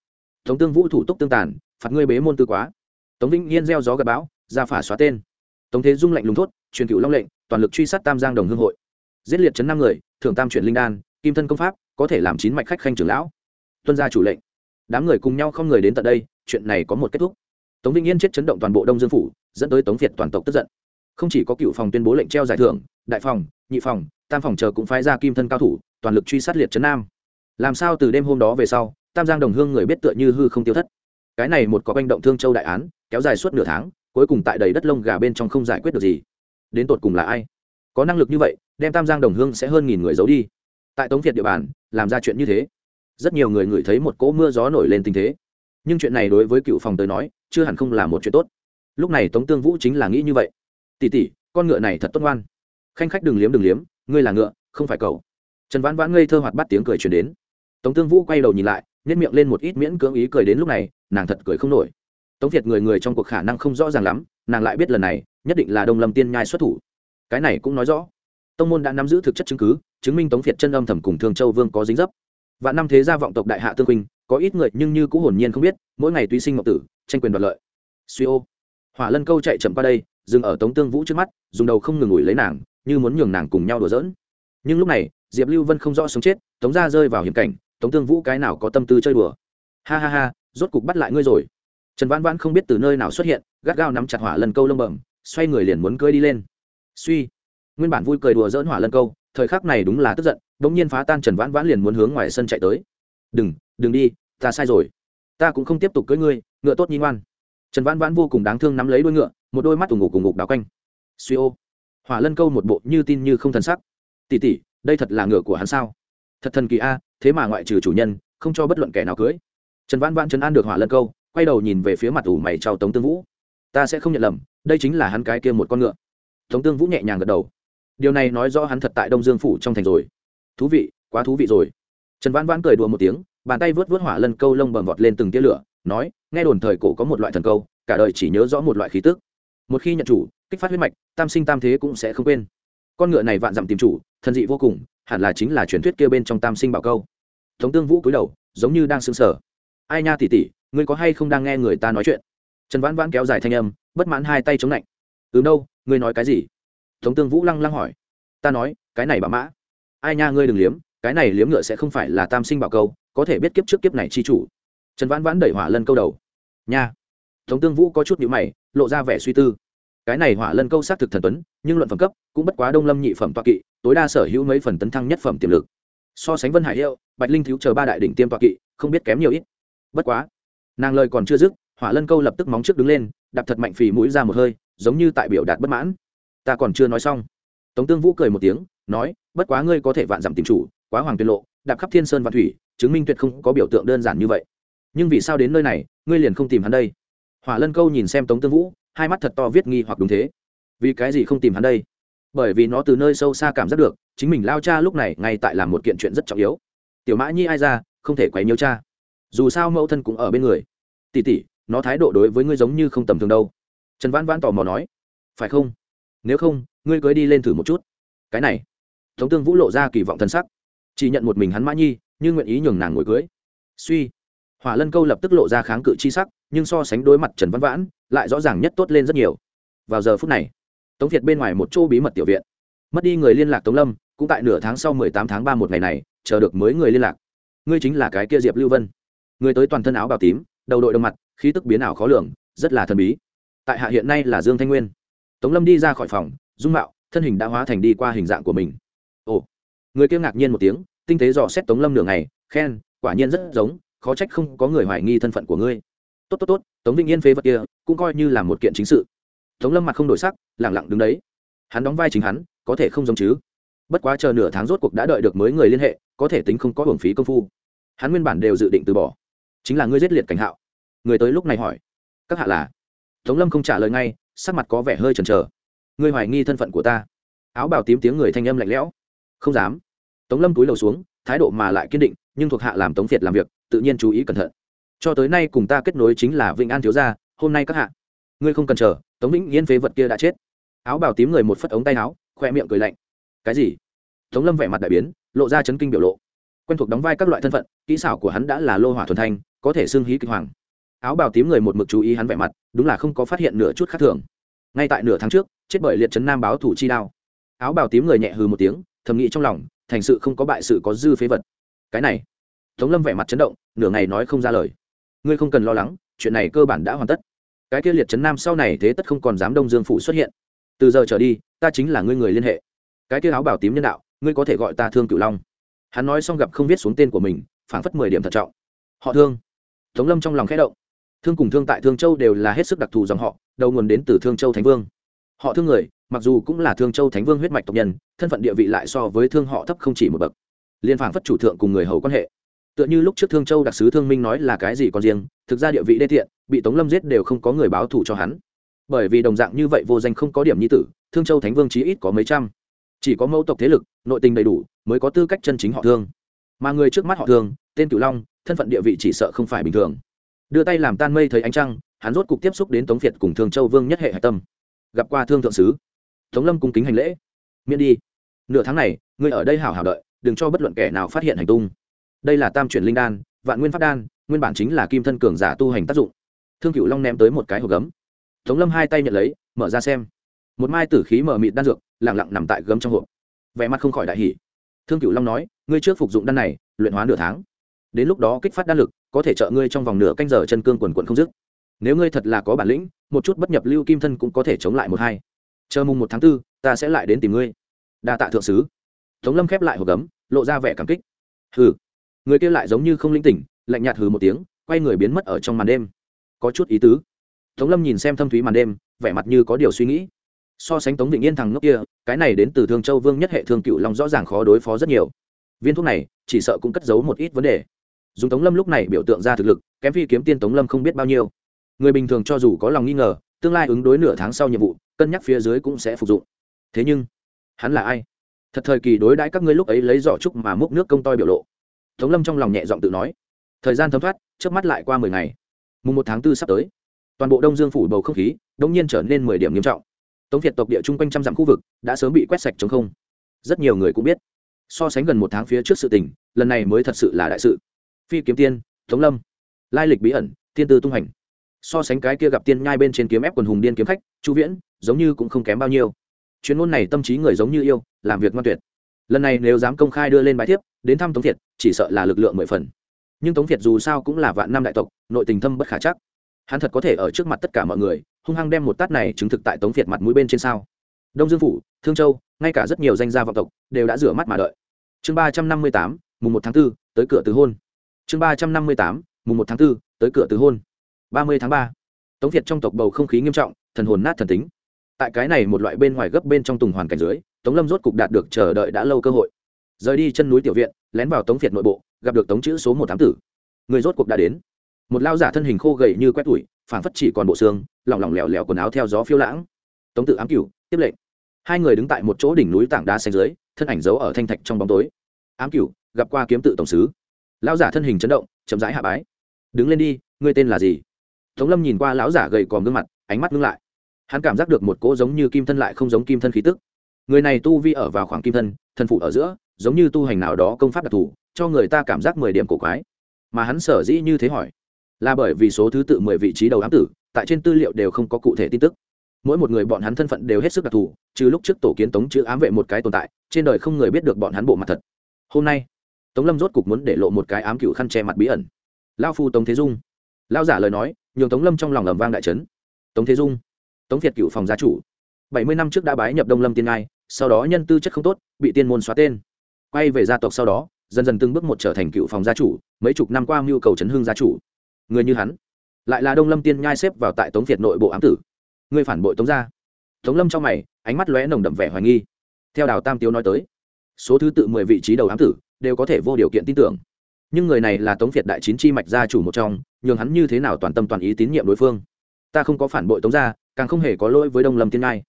Tống tương vũ thủ tục tương tàn, phạt ngươi bế môn tư quá. Tống vĩnh yên gieo gió gặp bão, ra phả xóa tên tống thế dung lạnh lùng thốt, truyền cựu long lệnh, toàn lực truy sát tam giang đồng hương hội. Giết liệt chấn năm người, thưởng tam chuyển linh đan, kim thân công pháp, có thể làm chín mạch khách khanh trưởng lão. Tuân gia chủ lệnh. Đám người cùng nhau không người đến tận đây, chuyện này có một kết thúc. Tống vĩnh yên chết chấn động toàn bộ đông dương phủ, dẫn tới tống việt toàn tộc tức giận. Không chỉ có cựu phòng tuyên bố lệnh treo giải thưởng, đại phòng, nhị phòng, tam phòng chờ cũng phái ra kim thân cao thủ, toàn lực truy sát liệt trấn nam. Làm sao từ đêm hôm đó về sau, tam giang đồng hương người biết tựa như hư không tiêu thất. Cái này một có quanh động thương châu đại án, kéo dài suốt nửa tháng cuối cùng tại đầy đất lông gà bên trong không giải quyết được gì. Đến tột cùng là ai? Có năng lực như vậy, đem tam giang đồng hương sẽ hơn nghìn người giấu đi. Tại tống việt địa bàn, làm ra chuyện như thế. Rất nhiều người ngửi thấy một cỗ mưa gió nổi lên tình thế. Nhưng chuyện này đối với cựu phòng tới nói, chưa hẳn không là một chuyện tốt. Lúc này tống tương vũ chính là nghĩ như vậy. Tỉ tỉ con ngựa này thật tốt ngoan. Khanh khách đừng liếm đừng liếm, ngươi là ngựa, không phải cầu trần vãn vãn ngây thơ hoạt bắt tiếng cười truyền đến. Tống tương vũ quay đầu nhìn lại nhét miệng lên một ít miễn cưỡng ý cười đến lúc này, nàng thật cười không nổi tống việt người người trong cuộc khả năng không rõ ràng lắm nàng lại biết lần này nhất định là đông lâm tiên nhai xuất thủ cái này cũng nói rõ tông môn đã nắm giữ thực chất chứng cứ chứng minh tống việt chân âm thầm cùng thương châu vương có dính dấp và năm thế gia vọng tộc đại hạ tương quỳnh có ít người nhưng như cũng hồn nhiên không biết mỗi ngày tuy sinh ngọc tử tranh quyền đoạt lợi suy ô hỏa lân câu chạy chậm qua đây dừng ở tống tương vũ trước mắt dùng đầu không ngừng ủi lấy nàng như muốn nhường nàng cùng nhau đùa giỡn nhưng lúc này diệp lưu vân không rõ sống chết tống ra rơi vào hiểm cảnh tống tương vũ cái nào có tâm tư chơi đùa ha ha ha rốt cục bắt lại ngươi rồi trần vãn vãn không biết từ nơi nào xuất hiện, gắt gao nắm chặt hỏa lân câu lông bẩm, xoay người liền muốn cưỡi đi lên. Suy, nguyên bản vui cười đùa dỡn hỏa lân câu, thời khắc này đúng là tức giận đ ỗ n g nhiên phá tan trần vãn vãn liền muốn hướng ngoài sân chạy tới. Đừng đừng đi, ta sai rồi. Ta cũng không tiếp tục cưỡi ngươi, ngựa tốt nhi ngoan. Trần vãn vãn vô cùng đáng thương nắm lấy đuôi ngựa, một đôi mắt ủng ngục cùng ngục đào quanh. Suy ô. Hỏa lân câu một bộ như tin như không thần sắc. Tỉ tỉ đây thật là ngựa của hắn sao? Thật thần kỳ a, thế mà ngoại trừ chủ nhân, không cho bất luận kẻ nào cưới trần Vãn Vãn trấn an được hỏa lân câu quay đầu nhìn về phía mặt ủ mày trao tống tương vũ. Ta sẽ không nhận lầm, đây chính là hắn cái kia một con ngựa. Tống tương vũ nhẹ nhàng gật đầu. Điều này nói rõ hắn thật tại đông dương phủ trong thành rồi. Thú vị, quá thú vị rồi. Trần văn văn cười đùa một tiếng, bàn tay vớt vớt hỏa lân câu lông bầm vọt lên từng tia lửa, nói, nghe đồn thời cổ có một loại thần câu, cả đời chỉ nhớ rõ một loại khí tức. Một khi nhận chủ, kích phát huyết mạch, tam sinh tam thế cũng sẽ không quên. Con ngựa này vạn dặm tìm chủ, thần dị vô cùng, hẳn là chính là truyền thuyết kia bên trong tam sinh bảo câu. Tống tương vũ cúi đầu, giống như đang sững sờ. Ai nha tỉ tỉ ngươi có hay không đang nghe người ta nói chuyện? Trần vãn vãn kéo dài thanh âm, bất mãn hai tay chống lạnh. Từ đâu, ngươi nói cái gì? Tống tương vũ lăng lăng hỏi. Ta nói, cái này bà mã. Ai nha, ngươi đừng liếm, cái này liếm ngựa sẽ không phải là tam sinh bảo câu, có thể biết kiếp trước kiếp này chi chủ. Trần vãn vãn đẩy hỏa lân câu đầu. Nha. Tống tương vũ có chút nhữ mày, lộ ra vẻ suy tư. Cái này hỏa lân câu xác thực thần tuấn, nhưng luận phẩm cấp cũng bất quá đông lâm nhị phẩm toa kỵ, tối đa sở hữu mấy phần tấn thăng nhất phẩm tiềm lực. So sánh vân hải hiệu, bạch linh thiếu chờ ba đại đỉnh tiêm toa kỵ, không biết kém nhiều ít. Bất quá nàng lời còn chưa dứt, hỏa lân câu lập tức móng trước đứng lên, đạp thật mạnh phì mũi ra một hơi, giống như tại biểu đạt bất mãn. Ta còn chưa nói xong. Tống tương vũ cười một tiếng, nói, bất quá ngươi có thể vạn giảm tìm chủ, quá hoàng tuyên lộ, đạp khắp thiên sơn và thủy, chứng minh tuyệt không có biểu tượng đơn giản như vậy. Nhưng vì sao đến nơi này, ngươi liền không tìm hắn đây? Hỏa lân câu nhìn xem tống tương vũ, hai mắt thật to viết nghi hoặc đúng thế. Vì cái gì không tìm hắn đây? Bởi vì nó từ nơi sâu xa cảm giác được, chính mình lao cha lúc này ngay tại làm một kiện chuyện rất trọng yếu. Tiểu mã nhi ai ra, không thể quấy nhiễu cha dù sao mẫu thân cũng ở bên người. Tỉ tỉ nó thái độ đối với ngươi giống như không tầm thường đâu. Trần vãn vãn tò mò nói. Phải không? Nếu không, ngươi cưới đi lên thử một chút. Cái này. Tống tương vũ lộ ra kỳ vọng thân sắc. Chỉ nhận một mình hắn mã nhi, nhưng nguyện ý nhường nàng ngồi cưới. Suy. Hỏa lân câu lập tức lộ ra kháng cự chi sắc, nhưng so sánh đối mặt trần văn vãn, lại rõ ràng nhất tốt lên rất nhiều. Vào giờ phút này, tống việt bên ngoài một chỗ bí mật tiểu viện. Mất đi người liên lạc tống lâm, cũng tại nửa tháng sau mười tám tháng ba một ngày này, chờ được mới người liên lạc. Ngươi chính là cái kia diệp lưu vân người tới toàn thân áo bào tím, đầu đội đồng mặt, khí tức biến ảo khó lường, rất là thần bí. Tại hạ hiện nay là dương thanh nguyên. Tống lâm đi ra khỏi phòng, dung mạo, thân hình đã hóa thành đi qua hình dạng của mình. Ồ. Người kia ngạc nhiên một tiếng, tinh tế dò xét tống lâm nửa ngày, khen, quả nhiên rất giống, khó trách không có người hoài nghi thân phận của ngươi. Tốt tốt tốt, tống vĩnh yên phế vật kia, cũng coi như là một kiện chính sự. Tống lâm mặt không đổi sắc, lẳng lặng đứng đấy. Hắn đóng vai chính hắn, có thể không giống chứ. Bất quá chờ nửa tháng rốt cuộc đã đợi được mới người liên hệ, có thể tính không có hưởng phí công phu. Hắn nguyên bản đều dự định từ bỏ chính là ngươi giết liệt cảnh hạo. Người tới lúc này hỏi. Các hạ là? Tống lâm không trả lời ngay, sắc mặt có vẻ hơi chần chờ. Ngươi hoài nghi thân phận của ta. Áo bào tím tiếng người thanh âm lạnh lẽo. Không dám. Tống lâm túi lầu xuống, thái độ mà lại kiên định, nhưng thuộc hạ làm tống việt làm việc, tự nhiên chú ý cẩn thận. Cho tới nay cùng ta kết nối chính là vĩnh an thiếu gia, hôm nay các hạ. Ngươi không cần chờ, tống vĩnh yên phế vật kia đã chết. Áo bào tím người một phất ống tay áo, khoe miệng cười lạnh. Cái gì? Tống lâm vẻ mặt đại biến, lộ ra chấn kinh biểu lộ quen thuộc đóng vai các loại thân phận, kỹ xảo của hắn đã là lô hỏa thuần thanh, có thể xưng hí kinh hoàng. Áo bào tím người một mực chú ý hắn vẻ mặt, đúng là không có phát hiện nửa chút khác thường. Ngay tại nửa tháng trước, chết bởi liệt trấn nam báo thủ chi đao. Áo bào tím người nhẹ hừ một tiếng, thầm nghĩ trong lòng, thành sự không có bại sự có dư phế vật. Cái này, tống lâm vẻ mặt chấn động, nửa ngày nói không ra lời. Ngươi không cần lo lắng, chuyện này cơ bản đã hoàn tất. Cái kia liệt trấn nam sau này thế tất không còn dám đông dương phủ xuất hiện. Từ giờ trở đi, ta chính là ngươi người liên hệ. Cái kia áo bào tím nhân đạo, ngươi có thể gọi ta thương cửu long hắn nói xong gặp không viết xuống tên của mình, phảng phất mười điểm thận trọng. Họ thương. Tống lâm trong lòng khẽ động. Thương cùng thương tại thương châu đều là hết sức đặc thù dòng họ, đầu nguồn đến từ thương châu thánh vương. Họ thương người, mặc dù cũng là thương châu thánh vương huyết mạch tộc nhân, thân phận địa vị lại so với thương họ thấp không chỉ một bậc. Liên phảng phất chủ thượng cùng người hầu quan hệ. Tựa như lúc trước thương châu đặc sứ thương minh nói là cái gì còn riêng, thực ra địa vị đê thiện bị tống lâm giết đều không có người báo thù cho hắn. Bởi vì đồng dạng như vậy vô danh không có điểm nhi tử, thương châu thánh vương chí ít có mấy trăm chỉ có mẫu tộc thế lực, nội tình đầy đủ, mới có tư cách chân chính họ thương. Mà người trước mắt họ thương, tên cửu long, thân phận địa vị chỉ sợ không phải bình thường. Đưa tay làm tan mây thấy ánh trăng, hắn rốt cục tiếp xúc đến tống việt cùng thương châu vương nhất hệ hạch tâm. Gặp qua thương thượng sứ. Tống lâm cung kính hành lễ. Miễn đi. Nửa tháng này, ngươi ở đây hảo hảo đợi, đừng cho bất luận kẻ nào phát hiện hành tung. Đây là tam chuyển linh đan, vạn nguyên pháp đan, nguyên bản chính là kim thân cường giả tu hành tác dụng. Thương cửu long ném tới một cái hộp gấm. Tống lâm hai tay nhận lấy, mở ra xem một mai tử khí mở mịt đan dược lẳng lặng nằm tại gấm trong hộp. Vẻ mặt không khỏi đại hỉ. Thương cửu long nói, ngươi trước phục dụng đan này, luyện hóa nửa tháng. Đến lúc đó kích phát đan lực, có thể trợ ngươi trong vòng nửa canh giờ chân cương quần quận không dứt. Nếu ngươi thật là có bản lĩnh, một chút bất nhập lưu kim thân cũng có thể chống lại một hai. Chờ mùng một tháng tư, ta sẽ lại đến tìm ngươi. Đa tạ thượng sứ. Tống lâm khép lại hộp gấm, lộ ra vẻ cảm kích. Hừ. Người kia lại giống như không linh tỉnh, lạnh nhạt hừ một tiếng, quay người biến mất ở trong màn đêm. Có chút ý tứ. Tống lâm nhìn xem thâm thúy màn đêm, vẻ mặt như có điều suy nghĩ so sánh tống vịnh yên thằng ngốc kia, cái này đến từ thương châu vương nhất hệ thương cựu long rõ ràng khó đối phó rất nhiều. Viên thuốc này, chỉ sợ cũng cất giấu một ít vấn đề. Dùng tống lâm lúc này biểu tượng ra thực lực, kém phi kiếm tiên tống lâm không biết bao nhiêu. Người bình thường cho dù có lòng nghi ngờ, tương lai ứng đối nửa tháng sau nhiệm vụ, cân nhắc phía dưới cũng sẽ phục dụng. Thế nhưng, hắn là ai? Thật thời kỳ đối đãi các ngươi lúc ấy lấy giỏ trúc mà múc nước công toi biểu lộ. Tống lâm trong lòng nhẹ giọng tự nói. Thời gian thấm thoát trước mắt lại qua mười ngày. Mùng một tháng tư sắp tới, toàn bộ đông dương phủ bầu không khí đông nhiên trở nên mười điểm nghiêm trọng tống việt tộc địa chung quanh trăm dặm khu vực đã sớm bị quét sạch chống không. Rất nhiều người cũng biết, so sánh gần một tháng phía trước sự tình, lần này mới thật sự là đại sự. Phi kiếm tiên, tống lâm, lai lịch bí ẩn tiên tư tung hành. So sánh cái kia gặp tiên nhai bên trên kiếm ép quần hùng điên kiếm khách, chu viễn, giống như cũng không kém bao nhiêu. Chuyên môn này tâm trí người giống như yêu, làm việc ngoan tuyệt. Lần này nếu dám công khai đưa lên bài thiếp, đến thăm tống thiệt chỉ sợ là lực lượng mười phần. Nhưng tống thiệt dù sao cũng là vạn năm đại tộc, nội tình thâm bất khả chắc. Hắn thật có thể ở trước mặt tất cả mọi người hung hăng đem một tát này chứng thực tại tống việt mặt mũi bên trên sao. Đông dương phủ, thương châu, ngay cả rất nhiều danh gia vọng tộc đều đã rửa mắt mà đợi. Chương ba trăm năm mươi tám, mùng một tháng b ố tới cửa từ hôn. Chương ba trăm năm mươi tám, mùng một tháng b ố tới cửa từ hôn. ba mươi tháng ba, tống việt trong tộc bầu không khí nghiêm trọng, thần hồn nát thần tính. Tại cái này một loại bên ngoài gấp bên trong tùng hoàn cảnh dưới, tống lâm rốt cục đạt được chờ đợi đã lâu cơ hội. Rời đi chân núi tiểu viện, lén vào tống việt nội bộ, gặp được tống chữ số một tám tử. Người rốt cuộc đã đến. Một lao giả thân hình khô gầy như quét tủi phản phất chỉ còn bộ xương lỏng lỏng lẻo lẻo quần áo theo gió phiêu lãng. Tống tự ám cửu, tiếp lệnh. Hai người đứng tại một chỗ đỉnh núi tảng đá xanh dưới, thân ảnh giấu ở thanh thạch trong bóng tối. Ám cửu, gặp qua kiếm tự tổng sứ. Lão giả thân hình chấn động, chậm rãi hạ bái. Đứng lên đi, ngươi tên là gì? Tống lâm nhìn qua lão giả gầy còm gương mặt, ánh mắt ngưng lại. Hắn cảm giác được một cỗ giống như kim thân lại không giống kim thân khí tức. Người này tu vi ở vào khoảng kim thân thân phụ ở giữa, giống như tu hành nào đó công pháp đặc thù, cho người ta cảm giác mười điểm cổ quái. Mà hắn sở dĩ như thế hỏi, là bởi vì số thứ tự mười vị trí đầu ám tử tại trên tư liệu đều không có cụ thể tin tức. Mỗi một người bọn hắn thân phận đều hết sức đặc thù, trừ lúc trước tổ kiến tống chữ ám vệ một cái tồn tại, trên đời không người biết được bọn hắn bộ mặt thật. Hôm nay, tống lâm rốt cục muốn để lộ một cái ám cựu khăn che mặt bí ẩn. Lao phu tống thế dung. Lao giả lời nói, nhường tống lâm trong lòng ầm vang đại trấn tống thế dung, tống việt cựu phòng gia chủ. Bảy mươi năm trước đã bái nhập đông lâm tiên ngai, sau đó nhân tư chất không tốt, bị tiên môn xóa tên. Quay về gia tộc sau đó, dần dần từng bước một trở thành cựu phòng gia chủ, mấy chục năm qua mưu cầu chấn hương gia chủ. Người như hắn lại là đông lâm tiên nhai xếp vào tại tống việt nội bộ ám tử. Người phản bội tống gia. Tống lâm trong mày ánh mắt lóe nồng đậm vẻ hoài nghi. Theo đào tam tiếu nói tới số thứ tự mười vị trí đầu ám tử đều có thể vô điều kiện tin tưởng. Nhưng người này là tống việt đại chín chi mạch gia chủ một trong nhường hắn như thế nào toàn tâm toàn ý tín nhiệm đối phương? Ta không có phản bội tống gia càng không hề có lỗi với đông lâm tiên ngai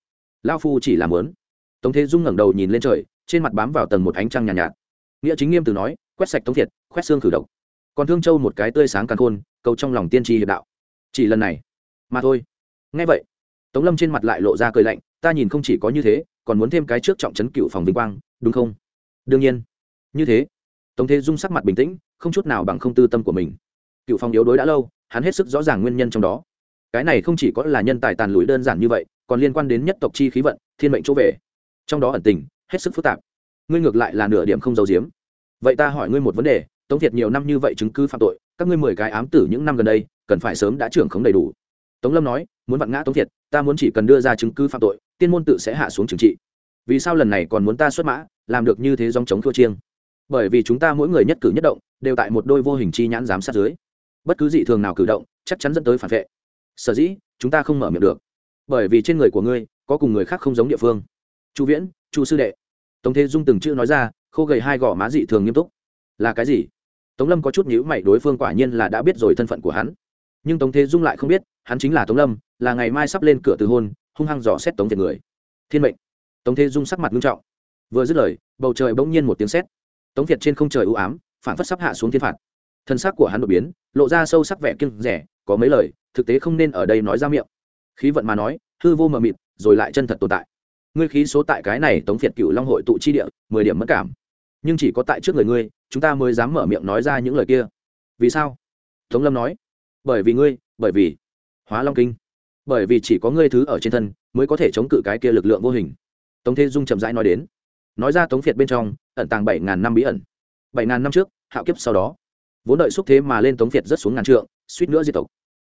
lao phu chỉ làm lớn. Tống thế dung ngẩng đầu nhìn lên trời trên mặt bám vào tầng một ánh trăng nhàn nhạt, nhạt. Nghĩa chính nghiêm từ nói quét sạch tống thiệt quét xương khử độc. Còn thương châu một cái tươi sáng càng khôn cầu trong lòng tiên tri hiệp đạo. Chỉ lần này, mà thôi. Ngay vậy, tống lâm trên mặt lại lộ ra cười lạnh, ta nhìn không chỉ có như thế, còn muốn thêm cái trước trọng trấn cựu phòng vinh quang, đúng không? Đương nhiên. Như thế, tống thế dung sắc mặt bình tĩnh, không chút nào bằng không tư tâm của mình. Cựu phòng yếu đối đã lâu, hắn hết sức rõ ràng nguyên nhân trong đó. Cái này không chỉ có là nhân tài tàn lùi đơn giản như vậy, còn liên quan đến nhất tộc chi khí vận, thiên mệnh chỗ về. Trong đó ẩn tình, hết sức phức tạp. Ngươi ngược lại là nửa điểm không giấu giếm. Vậy ta hỏi ngươi một vấn đề, tống thiệt nhiều năm như vậy chứng cứ phạm tội các ngươi mười cái ám tử những năm gần đây, cần phải sớm đã trưởng khống đầy đủ. Tống lâm nói, muốn vặn ngã tống việt ta muốn chỉ cần đưa ra chứng cứ phạm tội, tiên môn tự sẽ hạ xuống trừng trị. Vì sao lần này còn muốn ta xuất mã, làm được như thế dòng chống thua chiêng? Bởi vì chúng ta mỗi người nhất cử nhất động, đều tại một đôi vô hình chi nhãn giám sát dưới. Bất cứ dị thường nào cử động, chắc chắn dẫn tới phản vệ. Sở dĩ, chúng ta không mở miệng được. Bởi vì trên người của ngươi, có cùng người khác không giống địa phương. Chu viễn, chu sư đệ. Tống thế dung từng chữ nói ra, khô gầy hai gò má dị thường nghiêm túc. Là cái gì? Tống lâm có chút nhữ mày, đối phương quả nhiên là đã biết rồi thân phận của hắn. Nhưng tống thế dung lại không biết, hắn chính là tống lâm, là ngày mai sắp lên cửa từ hôn, hung hăng dò xét tống việt người. Thiên mệnh. Tống thế dung sắc mặt nghiêm trọng. Vừa dứt lời, bầu trời bỗng nhiên một tiếng sét. Tống việt trên không trời ưu ám phản phất sắp hạ xuống thiên phạt. Thân xác của hắn đột biến, lộ ra sâu sắc vẻ kiêng rẻ có mấy lời, thực tế không nên ở đây nói ra miệng. Khí vận mà nói, hư vô mờ mịt, rồi lại chân thật tồn tại. Ngươi khí số tại cái này tống việt cựu long hội tụ chi địa, mười điểm mất cảm. Nhưng chỉ có tại trước người ngươi chúng ta mới dám mở miệng nói ra những lời kia. Vì sao? Tống lâm nói. Bởi vì ngươi, bởi vì hóa long kinh. Bởi vì chỉ có ngươi thứ ở trên thân mới có thể chống cự cái kia lực lượng vô hình. Tống thế dung chậm rãi nói đến. Nói ra tống việt bên trong, ẩn tàng bảy ngàn năm bí ẩn. bảy ngàn năm trước, hạo kiếp sau đó. Vốn đợi xúc thế mà lên tống việt rất xuống ngàn trượng, suýt nữa di tộc.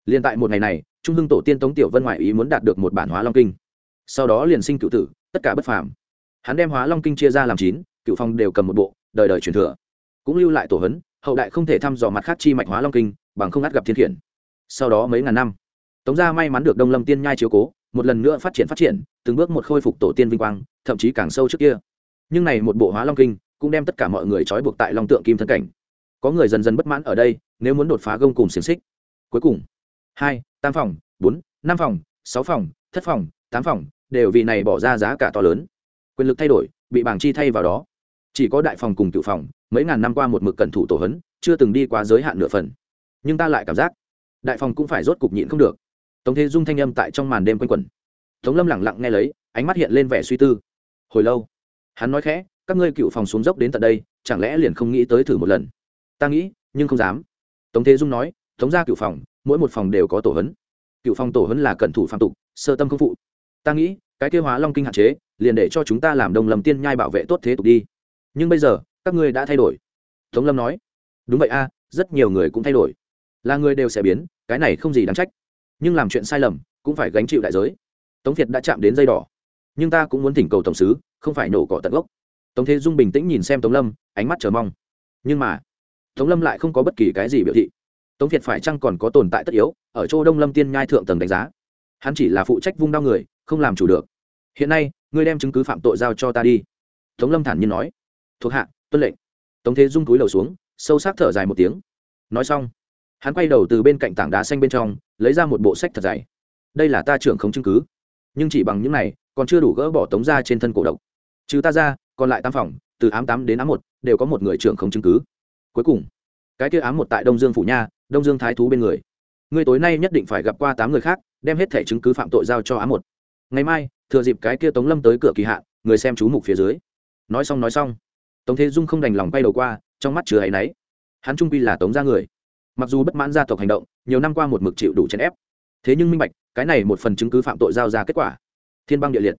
Liền tại một ngày này, trung hưng tổ tiên tống tiểu vân ngoại ý muốn đạt được một bản hóa long kinh. Sau đó liền sinh cựu tử, tất cả bất phàm. Hắn đem hóa long kinh chia ra làm chín, cựu phong đều cầm một bộ, đời đời truyền thừa cũng lưu lại tổ hấn, hậu đại không thể thăm dò mặt khác chi mạch hóa long kinh, bằng không ngắt gặp thiên khiển. Sau đó mấy ngàn năm, tống gia may mắn được đông lâm tiên nhai chiếu cố, một lần nữa phát triển phát triển, từng bước một khôi phục tổ tiên vinh quang, thậm chí càng sâu trước kia. Nhưng này một bộ hóa long kinh cũng đem tất cả mọi người trói buộc tại long tượng kim thân cảnh. Có người dần dần bất mãn ở đây, nếu muốn đột phá gông cùng xiềng xích. Cuối cùng, hai, tam phòng, bốn, năm phòng, sáu phòng, thất phòng, tám phòng, đều vì này bỏ ra giá cả to lớn. Quyền lực thay đổi, bị bảng chi thay vào đó chỉ có đại phòng cùng cựu phòng, mấy ngàn năm qua một mực cẩn thủ tổ hấn, chưa từng đi quá giới hạn nửa phần. Nhưng ta lại cảm giác, đại phòng cũng phải rốt cục nhịn không được. Tống thế dung thanh âm tại trong màn đêm quanh quẩn. Tống lâm lẳng lặng nghe lấy, ánh mắt hiện lên vẻ suy tư. Hồi lâu, hắn nói khẽ, các ngươi cựu phòng xuống dốc đến tận đây, chẳng lẽ liền không nghĩ tới thử một lần? Ta nghĩ, nhưng không dám. Tống thế dung nói, tống ra cựu phòng, mỗi một phòng đều có tổ hấn. Cựu phòng tổ hấn là cẩn thủ phạm tục, sơ tâm không phụ ta nghĩ, cái kêu hóa long kinh hạn chế, liền để cho chúng ta làm đồng lầm tiên nhai bảo vệ tốt thế tục đi nhưng bây giờ, các ngươi đã thay đổi. Tống lâm nói, đúng vậy a, rất nhiều người cũng thay đổi. Là người đều sẽ biến, cái này không gì đáng trách. Nhưng làm chuyện sai lầm, cũng phải gánh chịu đại giới. Tống việt đã chạm đến dây đỏ. Nhưng ta cũng muốn thỉnh cầu tổng sứ, không phải nổ cỏ tận gốc. Tống thế dung bình tĩnh nhìn xem tống lâm, ánh mắt chờ mong. Nhưng mà, tống lâm lại không có bất kỳ cái gì biểu thị. Tống việt phải chăng còn có tồn tại tất yếu, ở chỗ đông lâm tiên nhai thượng tầng đánh giá? Hắn chỉ là phụ trách vung đau người, không làm chủ được. Hiện nay, ngươi đem chứng cứ phạm tội giao cho ta đi. Tống lâm thản nhiên nói thuộc hạ, tuân lệnh. Tống thế dung túi đầu xuống, sâu sắc thở dài một tiếng. Nói xong, hắn quay đầu từ bên cạnh tảng đá xanh bên trong, lấy ra một bộ sách thật dày. Đây là ta trưởng không chứng cứ. Nhưng chỉ bằng những này, còn chưa đủ gỡ bỏ tống ra trên thân cổ độc. Trừ ta ra, còn lại tam phòng, từ ám tám đến ám một, đều có một người trưởng không chứng cứ. Cuối cùng, cái kia ám một tại đông dương phủ nha, đông dương thái thú bên người. Ngươi tối nay nhất định phải gặp qua tám người khác, đem hết thẻ chứng cứ phạm tội giao cho ám một. Ngày mai, thừa dịp cái kia tống lâm tới cửa kỳ hạ, người xem chú mục phía dưới. Nói xong nói xong tống thế dung không đành lòng bay đầu qua, trong mắt chứa áy náy. Hắn trung quy là tống ra người. Mặc dù bất mãn gia tộc hành động, nhiều năm qua một mực chịu đủ chèn ép. Thế nhưng minh bạch, cái này một phần chứng cứ phạm tội giao ra kết quả. Thiên băng địa liệt.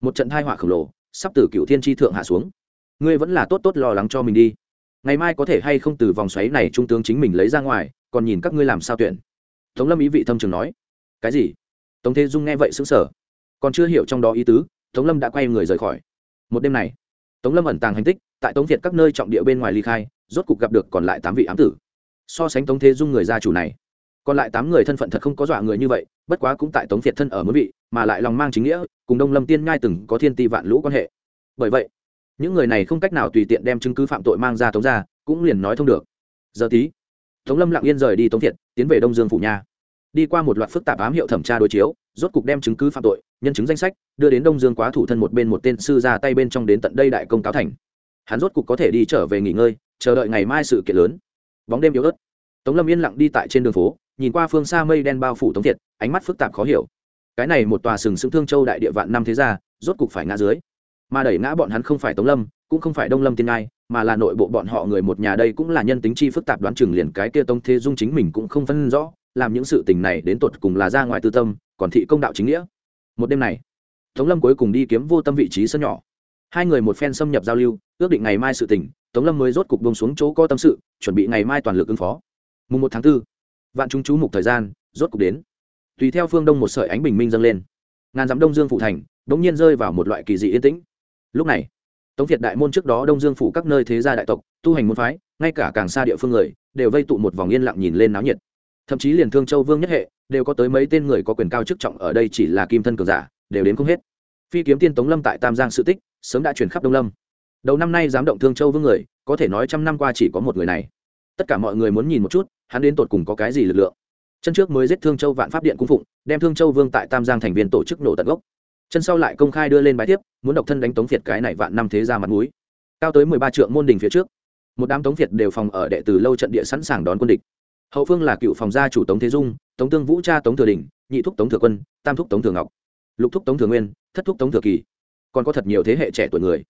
Một trận thai họa khổng lồ, sắp từ cựu thiên tri thượng hạ xuống. Ngươi vẫn là tốt tốt lo lắng cho mình đi. Ngày mai có thể hay không từ vòng xoáy này trung tướng chính mình lấy ra ngoài, còn nhìn các ngươi làm sao tuyển. Tống lâm ý vị thâm trường nói. Cái gì? Tống thế dung nghe vậy xứng sở còn chưa hiểu trong đó ý tứ, tống lâm đã quay người rời khỏi. Một đêm này tống lâm ẩn tàng hành tích, tại tống việt các nơi trọng địa bên ngoài ly khai, rốt cục gặp được còn lại tám vị ám tử. So sánh tống thế dung người gia chủ này, còn lại tám người thân phận thật không có dọa người như vậy, bất quá cũng tại tống việt thân ở mỗi vị, mà lại lòng mang chính nghĩa, cùng đông lâm tiên nhai từng có thiên ti vạn lũ quan hệ. Bởi vậy, những người này không cách nào tùy tiện đem chứng cứ phạm tội mang ra tống ra cũng liền nói thông được. Giờ tí, tống lâm lặng yên rời đi tống thiệt tiến về đông dương phủ nha đi qua một loạt phức tạp ám hiệu thẩm tra đối chiếu rốt cục đem chứng cứ phạm tội, nhân chứng danh sách, đưa đến đông dương quá thủ thân một bên một tên sư ra tay bên trong đến tận đây đại công cáo thành. Hắn rốt cục có thể đi trở về nghỉ ngơi, chờ đợi ngày mai sự kiện lớn. Bóng đêm yếu ớt. Tống lâm yên lặng đi tại trên đường phố, nhìn qua phương xa mây đen bao phủ tống thiệt, ánh mắt phức tạp khó hiểu. Cái này một tòa sừng sững thương châu đại địa vạn năm thế gia, rốt cục phải ngã dưới. Mà đẩy ngã bọn hắn không phải tống lâm, cũng không phải đông lâm tiên ngai, mà là nội bộ bọn họ người một nhà đây cũng là nhân tính chi phức tạp đoán chừng liền cái kia tông thế dung chính mình cũng không phân rõ, làm những sự tình này đến tột cùng là ra ngoài tư tâm còn thị công đạo chính nghĩa. Một đêm này, tống lâm cuối cùng đi kiếm vô tâm vị trí sân nhỏ. Hai người một phen xâm nhập giao lưu, ước định ngày mai sự tỉnh. tống lâm mới rốt cục bông xuống chỗ có tâm sự, chuẩn bị ngày mai toàn lực ứng phó. Mùng một tháng b ố vạn chúng chú mục thời gian, rốt cục đến. Tùy theo phương đông một sợi ánh bình minh dâng lên. Ngàn dặm đông dương phụ thành đ ỗ n g nhiên rơi vào một loại kỳ dị yên tĩnh. Lúc này, tống việt đại môn trước đó đông dương phủ các nơi thế gia đại tộc, tu hành môn phái, ngay cả càng xa địa phương người, đều vây tụ một vòng yên lặng nhìn lên náo nhiệt thậm chí liền thương châu vương nhất hệ đều có tới mấy tên người có quyền cao chức trọng ở đây chỉ là kim thân cường giả, đều đến không hết. Phi kiếm tiên tống lâm tại tam giang sự tích, sớm đã chuyển khắp đông lâm. Đầu năm nay dám động thương châu vương người, có thể nói trăm năm qua chỉ có một người này. Tất cả mọi người muốn nhìn một chút, hắn đến tột cùng có cái gì lực lượng. Chân trước mới giết thương châu vạn pháp điện cung phụng, đem thương châu vương tại tam giang thành viên tổ chức nổ tận gốc. Chân sau lại công khai đưa lên bài tiếp, muốn độc thân đánh tống việt cái này vạn năm thế ra mặt núi cao tới mười ba trượng môn đình phía trước, một đám tống việt đều phòng ở đệ từ lâu trận địa sẵn sàng đón quân địch hậu phương là cựu phòng gia chủ tống thế dung, tống tương vũ cha tống thừa đình nhị thúc tống thừa quân, tam thúc tống thừa ngọc, lục thúc tống thừa nguyên, thất thúc tống thừa kỳ. Còn có thật nhiều thế hệ trẻ tuổi người.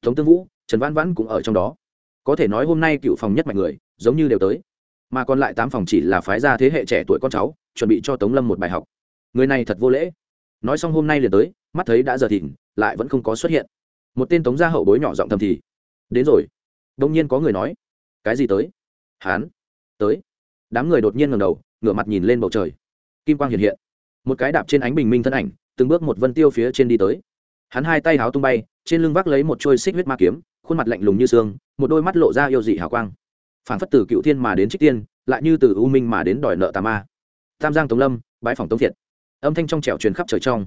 Tống tương vũ, trần văn vãn cũng ở trong đó. Có thể nói hôm nay cựu phòng nhất mạnh người, giống như đều tới. Mà còn lại tám phòng chỉ là phái gia thế hệ trẻ tuổi con cháu, chuẩn bị cho tống lâm một bài học. Người này thật vô lễ. Nói xong hôm nay liền tới, mắt thấy đã giờ thìn lại vẫn không có xuất hiện. Một tên tống gia hậu bối nhỏ giọng thầm thì, đến rồi. Đông nhiên có người nói, cái gì tới? Hán. Tới đám người đột nhiên ngầm đầu, ngửa mặt nhìn lên bầu trời. Kim quang hiện hiện. Một cái đạp trên ánh bình minh thân ảnh, từng bước một vân tiêu phía trên đi tới. Hắn hai tay háo tung bay, trên lưng vác lấy một trôi xích huyết ma kiếm, khuôn mặt lạnh lùng như xương, một đôi mắt lộ ra yêu dị hào quang. Phản phất từ cựu thiên mà đến trích tiên, lại như từ u minh mà đến đòi nợ tà ma. Tam giang tống lâm bãi phòng tống thiệt. Âm thanh trong trẻo truyền khắp trời trong.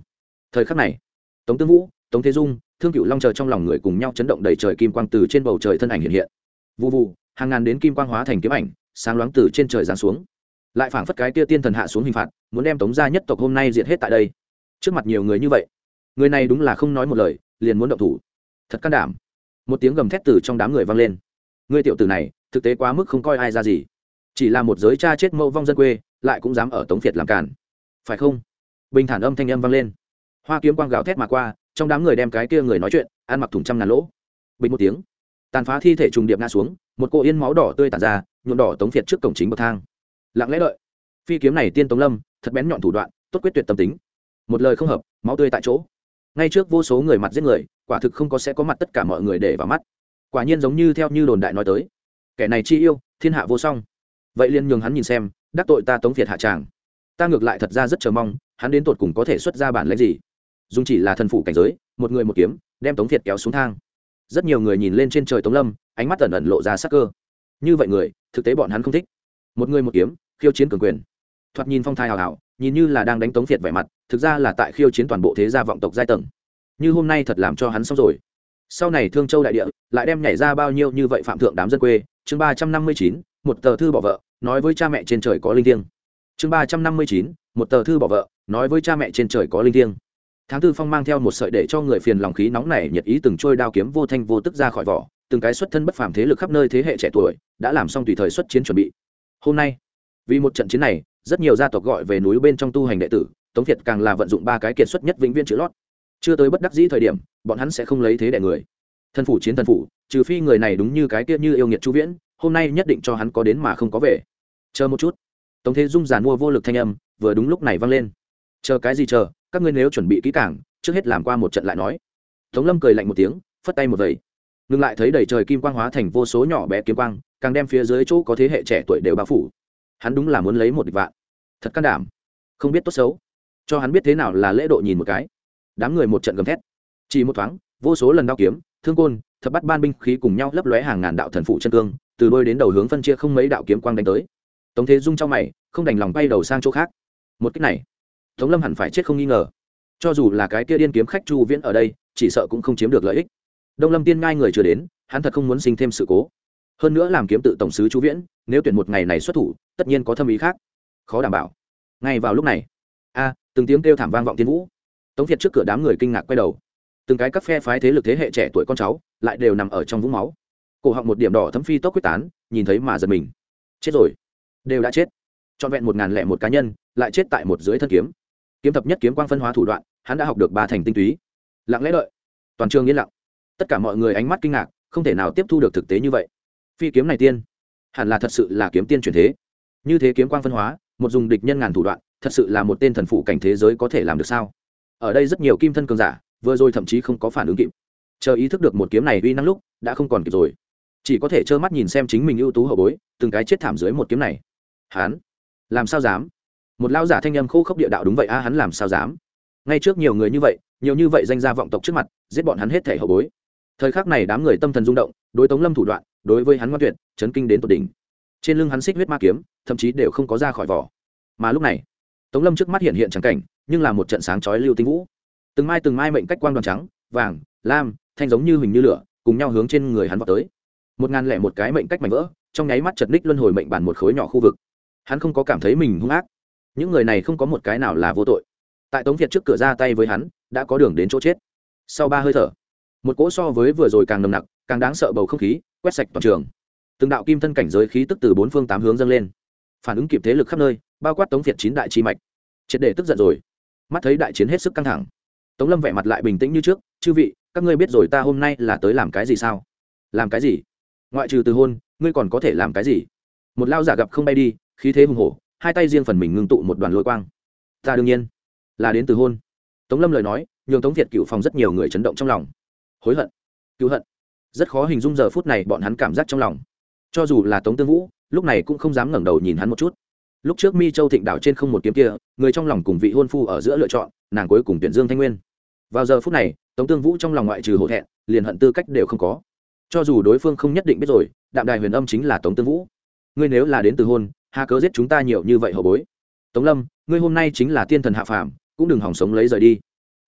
Thời khắc này, tống tương vũ, tống thế dung, thương cựu long chờ trong lòng người cùng nhau chấn động đầy trời kim quang từ trên bầu trời thân ảnh hiện hiện. Vụ vụ hàng ngàn đến kim quang hóa thành kiếm ảnh, sáng loáng từ trên trời giáng xuống. Lại phảng phất cái tia tiên thần hạ xuống hình phạt, muốn đem tống gia nhất tộc hôm nay diệt hết tại đây. Trước mặt nhiều người như vậy, người này đúng là không nói một lời, liền muốn động thủ. Thật can đảm. Một tiếng gầm thét từ trong đám người vang lên. Người tiểu tử này, thực tế quá mức không coi ai ra gì. Chỉ là một giới cha chết mẫu vong dân quê, lại cũng dám ở tống việt làm cản phải không? Bình thản âm thanh âm vang lên. Hoa kiếm quang gào thét mà qua, trong đám người đem cái kia người nói chuyện, ăn mặc thủng trăm ngàn lỗ. Bình một tiếng, tàn phá thi thể trùng điệp ngã xuống một cô yên máu đỏ tươi tàn ra, nhuộm đỏ tống việt trước cổng chính bậc thang. Lặng lẽ đợi. Phi kiếm này tiên tống lâm, thật bén nhọn thủ đoạn, tốt quyết tuyệt tâm tính. Một lời không hợp, máu tươi tại chỗ. Ngay trước vô số người mặt giết người, quả thực không có sẽ có mặt tất cả mọi người để vào mắt. Quả nhiên giống như theo như đồn đại nói tới. Kẻ này chi yêu, thiên hạ vô song. Vậy liền nhường hắn nhìn xem, đắc tội ta tống việt hạ tràng. Ta ngược lại thật ra rất chờ mong, hắn đến tột cùng có thể xuất ra bản lãnh gì. Dùng chỉ là thần phủ cảnh giới, một người một kiếm, đem tống việt kéo xuống thang rất nhiều người nhìn lên trên trời tống lâm, ánh mắt ẩn ẩn lộ ra sắc cơ. Như vậy người, thực tế bọn hắn không thích. Một người một kiếm, khiêu chiến cường quyền. Thoạt nhìn phong thai hào hào, nhìn như là đang đánh tống phiệt vẻ mặt, thực ra là tại khiêu chiến toàn bộ thế gia vọng tộc giai tầng. Như hôm nay thật làm cho hắn xong rồi. Sau này thương châu đại địa, lại đem nhảy ra bao nhiêu như vậy phạm thượng đám dân quê. Chương ba trăm năm mươi chín, một tờ thư bỏ vợ, nói với cha mẹ trên trời có linh thiêng. Chương ba trăm năm mươi chín, một tờ thư bỏ vợ, nói với cha mẹ trên trời có linh thiêng tháng tư phong mang theo một sợi để cho người phiền lòng khí nóng này nhiệt ý từng trôi đao kiếm vô thanh vô tức ra khỏi vỏ, từng cái xuất thân bất phàm thế lực khắp nơi thế hệ trẻ tuổi, đã làm xong tùy thời xuất chiến chuẩn bị. Hôm nay, vì một trận chiến này, rất nhiều gia tộc gọi về núi bên trong tu hành đệ tử, tống việt càng là vận dụng ba cái kiệt xuất nhất vĩnh viên chữ lót. Chưa tới bất đắc dĩ thời điểm, bọn hắn sẽ không lấy thế đẻ người. Thân phủ chiến thần phủ, trừ phi người này đúng như cái kia như yêu nghiệt chu viễn, hôm nay nhất định cho hắn có đến mà không có về. Chờ một chút. Tống thế dung giàn mua vô lực thanh âm, vừa đúng lúc này vang lên. Chờ cái gì chờ? Các ngươi nếu chuẩn bị kỹ càng, trước hết làm qua một trận lại nói. Tống lâm cười lạnh một tiếng, phất tay một vầy ngừng lại thấy đầy trời kim quang hóa thành vô số nhỏ bé kiếm quang, càng đem phía dưới chỗ có thế hệ trẻ tuổi đều bao phủ. Hắn đúng là muốn lấy một địch vạn. Thật can đảm. Không biết tốt xấu. Cho hắn biết thế nào là lễ độ nhìn một cái. Đám người một trận gầm thét. Chỉ một thoáng, vô số lần đao kiếm, thương côn, thập bắt ban binh khí cùng nhau lấp lóe hàng ngàn đạo thần phụ chân cương, từ đôi đến đầu hướng phân chia không mấy đạo kiếm quang đánh tới. Tống thế dung trong mày, không đành lòng bay đầu sang chỗ khác. Một cách này tống lâm hẳn phải chết không nghi ngờ. Cho dù là cái kia điên kiếm khách chu viễn ở đây, chỉ sợ cũng không chiếm được lợi ích. Đông lâm tiên ngai người chưa đến, hắn thật không muốn sinh thêm sự cố. Hơn nữa làm kiếm tự tổng sứ chu viễn, nếu tuyển một ngày này xuất thủ, tất nhiên có thâm ý khác. Khó đảm bảo. Ngay vào lúc này, a, từng tiếng kêu thảm vang vọng tiên vũ. Tống việt trước cửa đám người kinh ngạc quay đầu. Từng cái các phe phái thế lực thế hệ trẻ tuổi con cháu lại đều nằm ở trong vũng máu. Cổ họng một điểm đỏ thấm phi tốc quyết tán, nhìn thấy mà giật mình. Chết rồi. Đều đã chết. Trọn vẹn một ngàn lẻ một cá nhân, lại chết tại một dưới thân kiếm kiếm thập nhất kiếm quang phân hóa thủ đoạn, hắn đã học được ba thành tinh túy. Lặng lẽ đợi. Toàn trường yên lặng. Tất cả mọi người ánh mắt kinh ngạc, không thể nào tiếp thu được thực tế như vậy. Phi kiếm này tiên, hẳn là thật sự là kiếm tiên truyền thế. Như thế kiếm quang phân hóa, một dùng địch nhân ngàn thủ đoạn, thật sự là một tên thần phụ cảnh thế giới có thể làm được sao? Ở đây rất nhiều kim thân cường giả, vừa rồi thậm chí không có phản ứng kịp. Chờ ý thức được một kiếm này uy năng lúc, đã không còn kịp rồi. Chỉ có thể trơ mắt nhìn xem chính mình ưu tú hậu bối, từng cái chết thảm dưới một kiếm này. Hắn, làm sao dám? Một lao giả thanh âm khô khốc địa đạo đúng vậy a, hắn làm sao dám? Ngay trước nhiều người như vậy, nhiều như vậy danh gia vọng tộc trước mặt, giết bọn hắn hết thể hậu bối. Thời khắc này đám người tâm thần rung động, đối tống lâm thủ đoạn, đối với hắn ngoan tuyệt, chấn kinh đến tột đỉnh. Trên lưng hắn xích huyết ma kiếm, thậm chí đều không có ra khỏi vỏ. Mà lúc này, tống lâm trước mắt hiện hiện trắng cảnh, nhưng là một trận sáng chói lưu tinh vũ. Từng mai từng mai mệnh cách quang đoàn trắng, vàng, lam, thanh giống như hình như lửa, cùng nhau hướng trên người hắn vào tới. Một ngàn lẻ một cái mệnh cách mảnh vỡ, trong nháy mắt chật ních luân hồi mệnh bản một khối nhỏ khu vực. Hắn không có cảm thấy mình hung ác những người này không có một cái nào là vô tội. Tại tống việt trước cửa ra tay với hắn, đã có đường đến chỗ chết. Sau ba hơi thở, một cỗ so với vừa rồi càng nồng nặc, càng đáng sợ bầu không khí, quét sạch toàn trường. Từng đạo kim thân cảnh giới khí tức từ bốn phương tám hướng dâng lên. Phản ứng kịp thế lực khắp nơi, bao quát tống việt chín đại chi mạch. Triệt để tức giận rồi. Mắt thấy đại chiến hết sức căng thẳng. Tống lâm vẻ mặt lại bình tĩnh như trước, chư vị, các ngươi biết rồi ta hôm nay là tới làm cái gì sao? Làm cái gì? Ngoại trừ từ hôn, ngươi còn có thể làm cái gì? Một lao giả gặp không bay đi, khí thế hùng hổ hai tay riêng phần mình ngưng tụ một đoàn lôi quang. Ta đương nhiên là đến từ hôn. Tống lâm lời nói, nhường tống việt cựu phòng rất nhiều người chấn động trong lòng. Hối hận, cứu hận. Rất khó hình dung giờ phút này bọn hắn cảm giác trong lòng. Cho dù là tống tương vũ, lúc này cũng không dám ngẩng đầu nhìn hắn một chút. Lúc trước mi châu thịnh đảo trên không một kiếm kia, người trong lòng cùng vị hôn phu ở giữa lựa chọn, nàng cuối cùng tuyển dương thanh nguyên. Vào giờ phút này, tống tương vũ trong lòng ngoại trừ hổ thẹn, liền hận tư cách đều không có. Cho dù đối phương không nhất định biết rồi, đạm đài huyền âm chính là tống tương vũ. Ngươi nếu là đến từ hôn hà cớ giết chúng ta nhiều như vậy hậu bối. Tống lâm, ngươi hôm nay chính là tiên thần hạ phàm, cũng đừng hỏng sống lấy rời đi.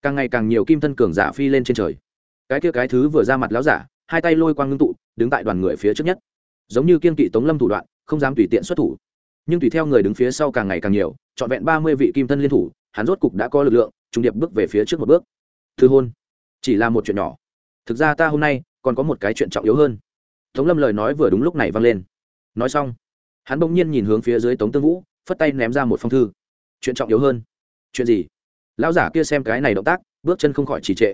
Càng ngày càng nhiều kim thân cường giả phi lên trên trời. Cái kia cái thứ vừa ra mặt láo giả, hai tay lôi quang ngưng tụ, đứng tại đoàn người phía trước nhất. Giống như kiên kỵ tống lâm thủ đoạn, không dám tùy tiện xuất thủ. Nhưng tùy theo người đứng phía sau càng ngày càng nhiều, trọn vẹn ba mươi vị kim thân liên thủ, hắn rốt cục đã có lực lượng, trung điệp bước về phía trước một bước. Thư hôn. Chỉ là một chuyện nhỏ. Thực ra ta hôm nay còn có một cái chuyện trọng yếu hơn. Tống lâm lời nói vừa đúng lúc này vang lên. Nói xong hắn bỗng nhiên nhìn hướng phía dưới tống tương vũ, phất tay ném ra một phong thư. Chuyện trọng yếu hơn. Chuyện gì? Lão giả kia xem cái này động tác, bước chân không khỏi trì trệ.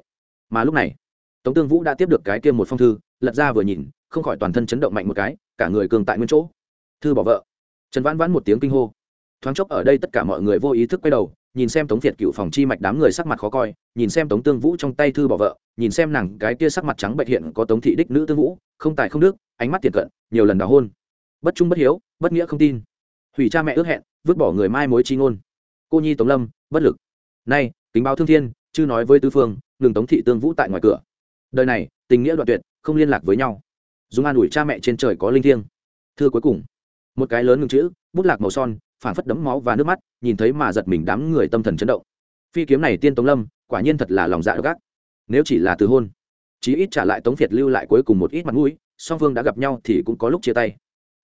Mà lúc này, tống tương vũ đã tiếp được cái kia một phong thư, lật ra vừa nhìn, không khỏi toàn thân chấn động mạnh một cái, cả người cường tại nguyên chỗ. Thư bỏ vợ. Trần vãn vãn một tiếng kinh hô. Thoáng chốc ở đây tất cả mọi người vô ý thức quay đầu, nhìn xem tống việt cựu phòng chi mạch đám người sắc mặt khó coi, nhìn xem tống tương vũ trong tay thư bỏ vợ, nhìn xem nàng cái kia sắc mặt trắng bệnh hiện có tống thị đích nữ tương vũ, không tài không đức, ánh mắt tiệt cận, nhiều lần đào hôn bất trung bất hiếu, bất nghĩa không tin. Hủy cha mẹ ước hẹn, vứt bỏ người mai mối chi ngôn. Cô nhi tống lâm, bất lực. Nay, kính báo thương thiên chứ nói với tư phương, ngừng tống thị tương vũ tại ngoài cửa. Đời này, tình nghĩa đoạn tuyệt, không liên lạc với nhau. Dùng an ủi cha mẹ trên trời có linh thiêng. Thưa cuối cùng, một cái lớn ngừng chữ, bút lạc màu son phản phất đấm máu và nước mắt, nhìn thấy mà giật mình đám người tâm thần chấn động. Phi kiếm này tiên tống lâm, quả nhiên thật là lòng dạ gác nếu chỉ là từ hôn, chí ít trả lại tống việt lưu lại cuối cùng một ít mặt mũi, song phương đã gặp nhau thì cũng có lúc chia tay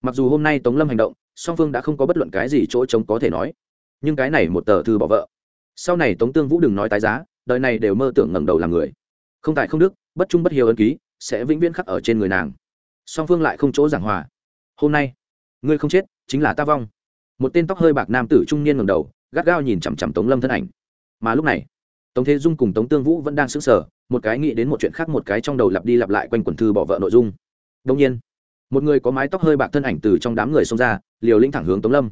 mặc dù hôm nay tống lâm hành động, song phương đã không có bất luận cái gì chỗ trống có thể nói. Nhưng cái này một tờ thư bỏ vợ. Sau này tống tương vũ đừng nói tái giá, đời này đều mơ tưởng ngẩng đầu làm người. Không tại không đức, bất trung bất hiếu ân ký, sẽ vĩnh viễn khắc ở trên người nàng. Song phương lại không chỗ giảng hòa. Hôm nay, ngươi không chết, chính là ta vong. Một tên tóc hơi bạc nam tử trung niên ngầm đầu, gắt gao nhìn chằm chằm tống lâm thân ảnh. Mà lúc này, tống thế dung cùng tống tương vũ vẫn đang sững sờ, một cái nghĩ đến một chuyện khác một cái trong đầu lặp đi lặp lại quanh quần thư bỏ vợ nội dung. Đông nhiên một người có mái tóc hơi bạc thân ảnh từ trong đám người xông ra, liều lĩnh thẳng hướng tống lâm.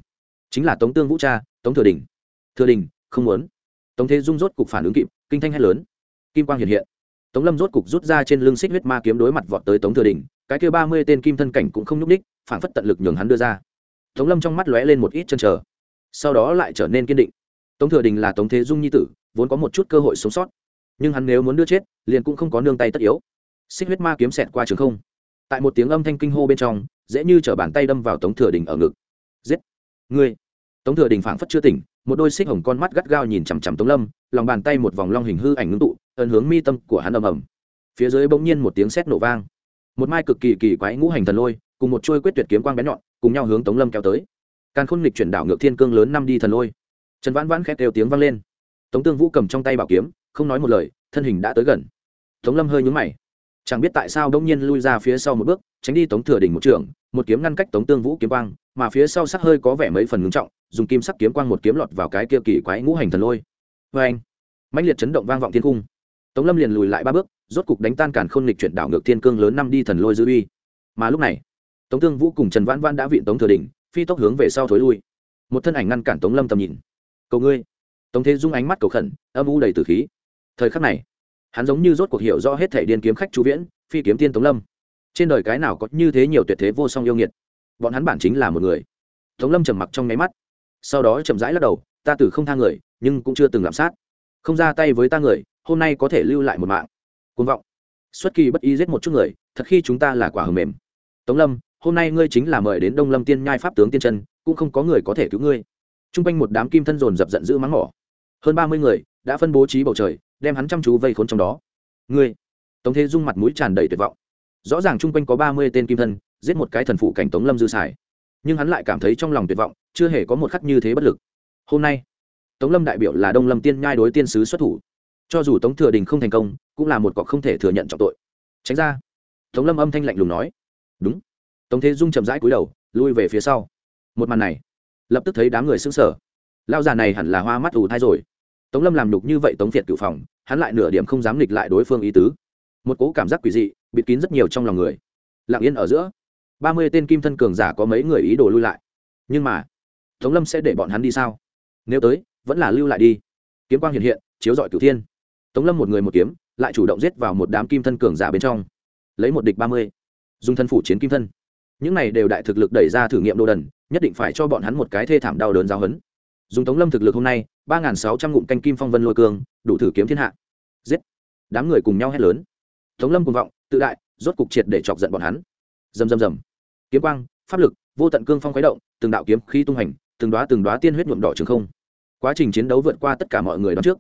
Chính là tống tương vũ cha, tống thừa đình. Thừa đình, không muốn. Tống thế dung rốt cục phản ứng kịp, kinh thanh hét lớn. Kim quang hiện hiện. Tống lâm rốt cục rút ra trên lưng xích huyết ma kiếm đối mặt vọt tới tống thừa đình, cái kia ba mươi tên kim thân cảnh cũng không nhúc ních phản phất tận lực nhường hắn đưa ra. Tống lâm trong mắt lóe lên một ít chân trở. Sau đó lại trở nên kiên định. Tống thừa đình là tống thế dung nhi tử, vốn có một chút cơ hội sống sót. Nhưng hắn nếu muốn đưa chết, liền cũng không có nương tay tất yếu. Xích huyết ma kiếm xẹt qua trường không tại một tiếng âm thanh kinh hô bên trong, dễ như t bàn tay đâm vào tống thừa đình ở ngực. Giết! Ngươi! Tống thừa đình phảng phất chưa tỉnh, một đôi xích hồng con mắt gắt gao nhìn chằm chằm tống lâm, lòng bàn tay một vòng long hình hư ảnh ngưng tụ ấn hướng mi tâm của hắn ầm ầm. Phía dưới bỗng nhiên một tiếng sét nổ vang. Một mai cực kỳ kỳ quái ngũ hành thần lôi, cùng một trôi quyết tuyệt kiếm quang bén nhọn, cùng nhau hướng tống lâm kéo tới. Càn khôn lịch chuyển đảo ngược thiên cương lớn năm đi thần lôi. Trần vãn vãn khét đều tiếng vang lên. Tống tương vũ cầm trong tay bảo kiếm, không nói một lời, thân hình đã tới gần. Tống lâm hơi nhúng mày chẳng biết tại sao đông nhiên lui ra phía sau một bước, tránh đi tống thừa đỉnh một trường, một kiếm ngăn cách tống tương vũ kiếm quang, mà phía sau sắc hơi có vẻ mấy phần ngưng trọng, dùng kim sắc kiếm quang một kiếm lọt vào cái kia kỳ quái ngũ hành thần lôi. Vê anh mạnh liệt chấn động vang vọng thiên cung. Tống lâm liền lùi lại ba bước, rốt cục đánh tan cản khôn lịch chuyển đảo ngược thiên cương lớn năm đi thần lôi dư uy. Mà lúc này, tống tương vũ cùng trần vãn vãn đã viện tống thừa đỉnh phi tốc hướng về sau thối lui. Một thân ảnh ngăn cản tống lâm tầm nhìn. Cầu ngươi! Tống thế dung ánh mắt cầu khẩn, âm u đầy từ khí. Thời khắc này hắn giống như rốt cuộc hiểu rõ hết thể điên kiếm khách chú viễn, phi kiếm tiên tống lâm. Trên đời cái nào có như thế nhiều tuyệt thế vô song yêu nghiệt? Bọn hắn bản chính là một người. Tống lâm trầm mặc trong nháy mắt. Sau đó chậm rãi lắc đầu, ta từ không tha người, nhưng cũng chưa từng làm sát. Không ra tay với ta người, hôm nay có thể lưu lại một mạng. Côn vọng. Xuất kỳ bất ý giết một chút người, thật khi chúng ta là quả hầm mềm. Tống lâm, hôm nay ngươi chính là mời đến đông lâm tiên nhai pháp tướng tiên chân, cũng không có người có thể cứu ngươi. T r u n g quanh một đám kim thân dồn dập giận dữ mắng mỏ. Hơn ba mươi người đã phân bố trí bầu trời đem hắn chăm chú vây khốn trong đó. Ngươi, tống thế dung mặt mũi tràn đầy tuyệt vọng. Rõ ràng trung quanh có ba mươi tên kim thân, giết một cái thần phụ cảnh tống lâm dư xài. Nhưng hắn lại cảm thấy trong lòng tuyệt vọng, chưa hề có một khắc như thế bất lực. Hôm nay, tống lâm đại biểu là đông lâm tiên nhai đối tiên sứ xuất thủ. Cho dù tống thừa đình không thành công, cũng là một cọc không thể thừa nhận trọng tội. Tránh ra. Tống lâm âm thanh lạnh lùng nói. Đúng. Tống thế dung chậm rãi cúi đầu, lui về phía sau. Một màn này, lập tức thấy đám người xứng sở lao già này hẳn là hoa mắt ù thai rồi. Tống lâm làm đục như vậy tống việt cựu phòng hắn lại nửa điểm không dám nghịch lại đối phương ý tứ. Một cố cảm giác quỷ dị, bịt kín rất nhiều trong lòng người. Lặng yên ở giữa, ba mươi tên kim thân cường giả có mấy người ý đồ lui lại. Nhưng mà, tống lâm sẽ để bọn hắn đi sao? Nếu tới, vẫn là lưu lại đi. Kiếm quang hiện hiện, chiếu dọi cửu thiên. Tống lâm một người một kiếm, lại chủ động giết vào một đám kim thân cường giả bên trong. Lấy một địch ba mươi, dùng thân phủ chiến kim thân. Những này đều đại thực lực đẩy ra thử nghiệm đồ đần, nhất định phải cho bọn hắn một cái thê thảm đau đớn giáo hấn dùng tống lâm thực lực hôm nay ba n g h n sáu trăm ngụm canh kim phong vân lôi cương, đủ thử kiếm thiên hạ. Giết. Đám người cùng nhau hét lớn. Tống lâm cùng vọng, tự đại, rốt cục triệt để chọc giận bọn hắn. Dầm dầm dầm kiếm quang, pháp lực, vô tận cương phong khuấy động, từng đạo kiếm khi tung hành, từng đoá từng đoá tiên huyết nhuộm đỏ trường không. Quá trình chiến đấu vượt qua tất cả mọi người đón trước.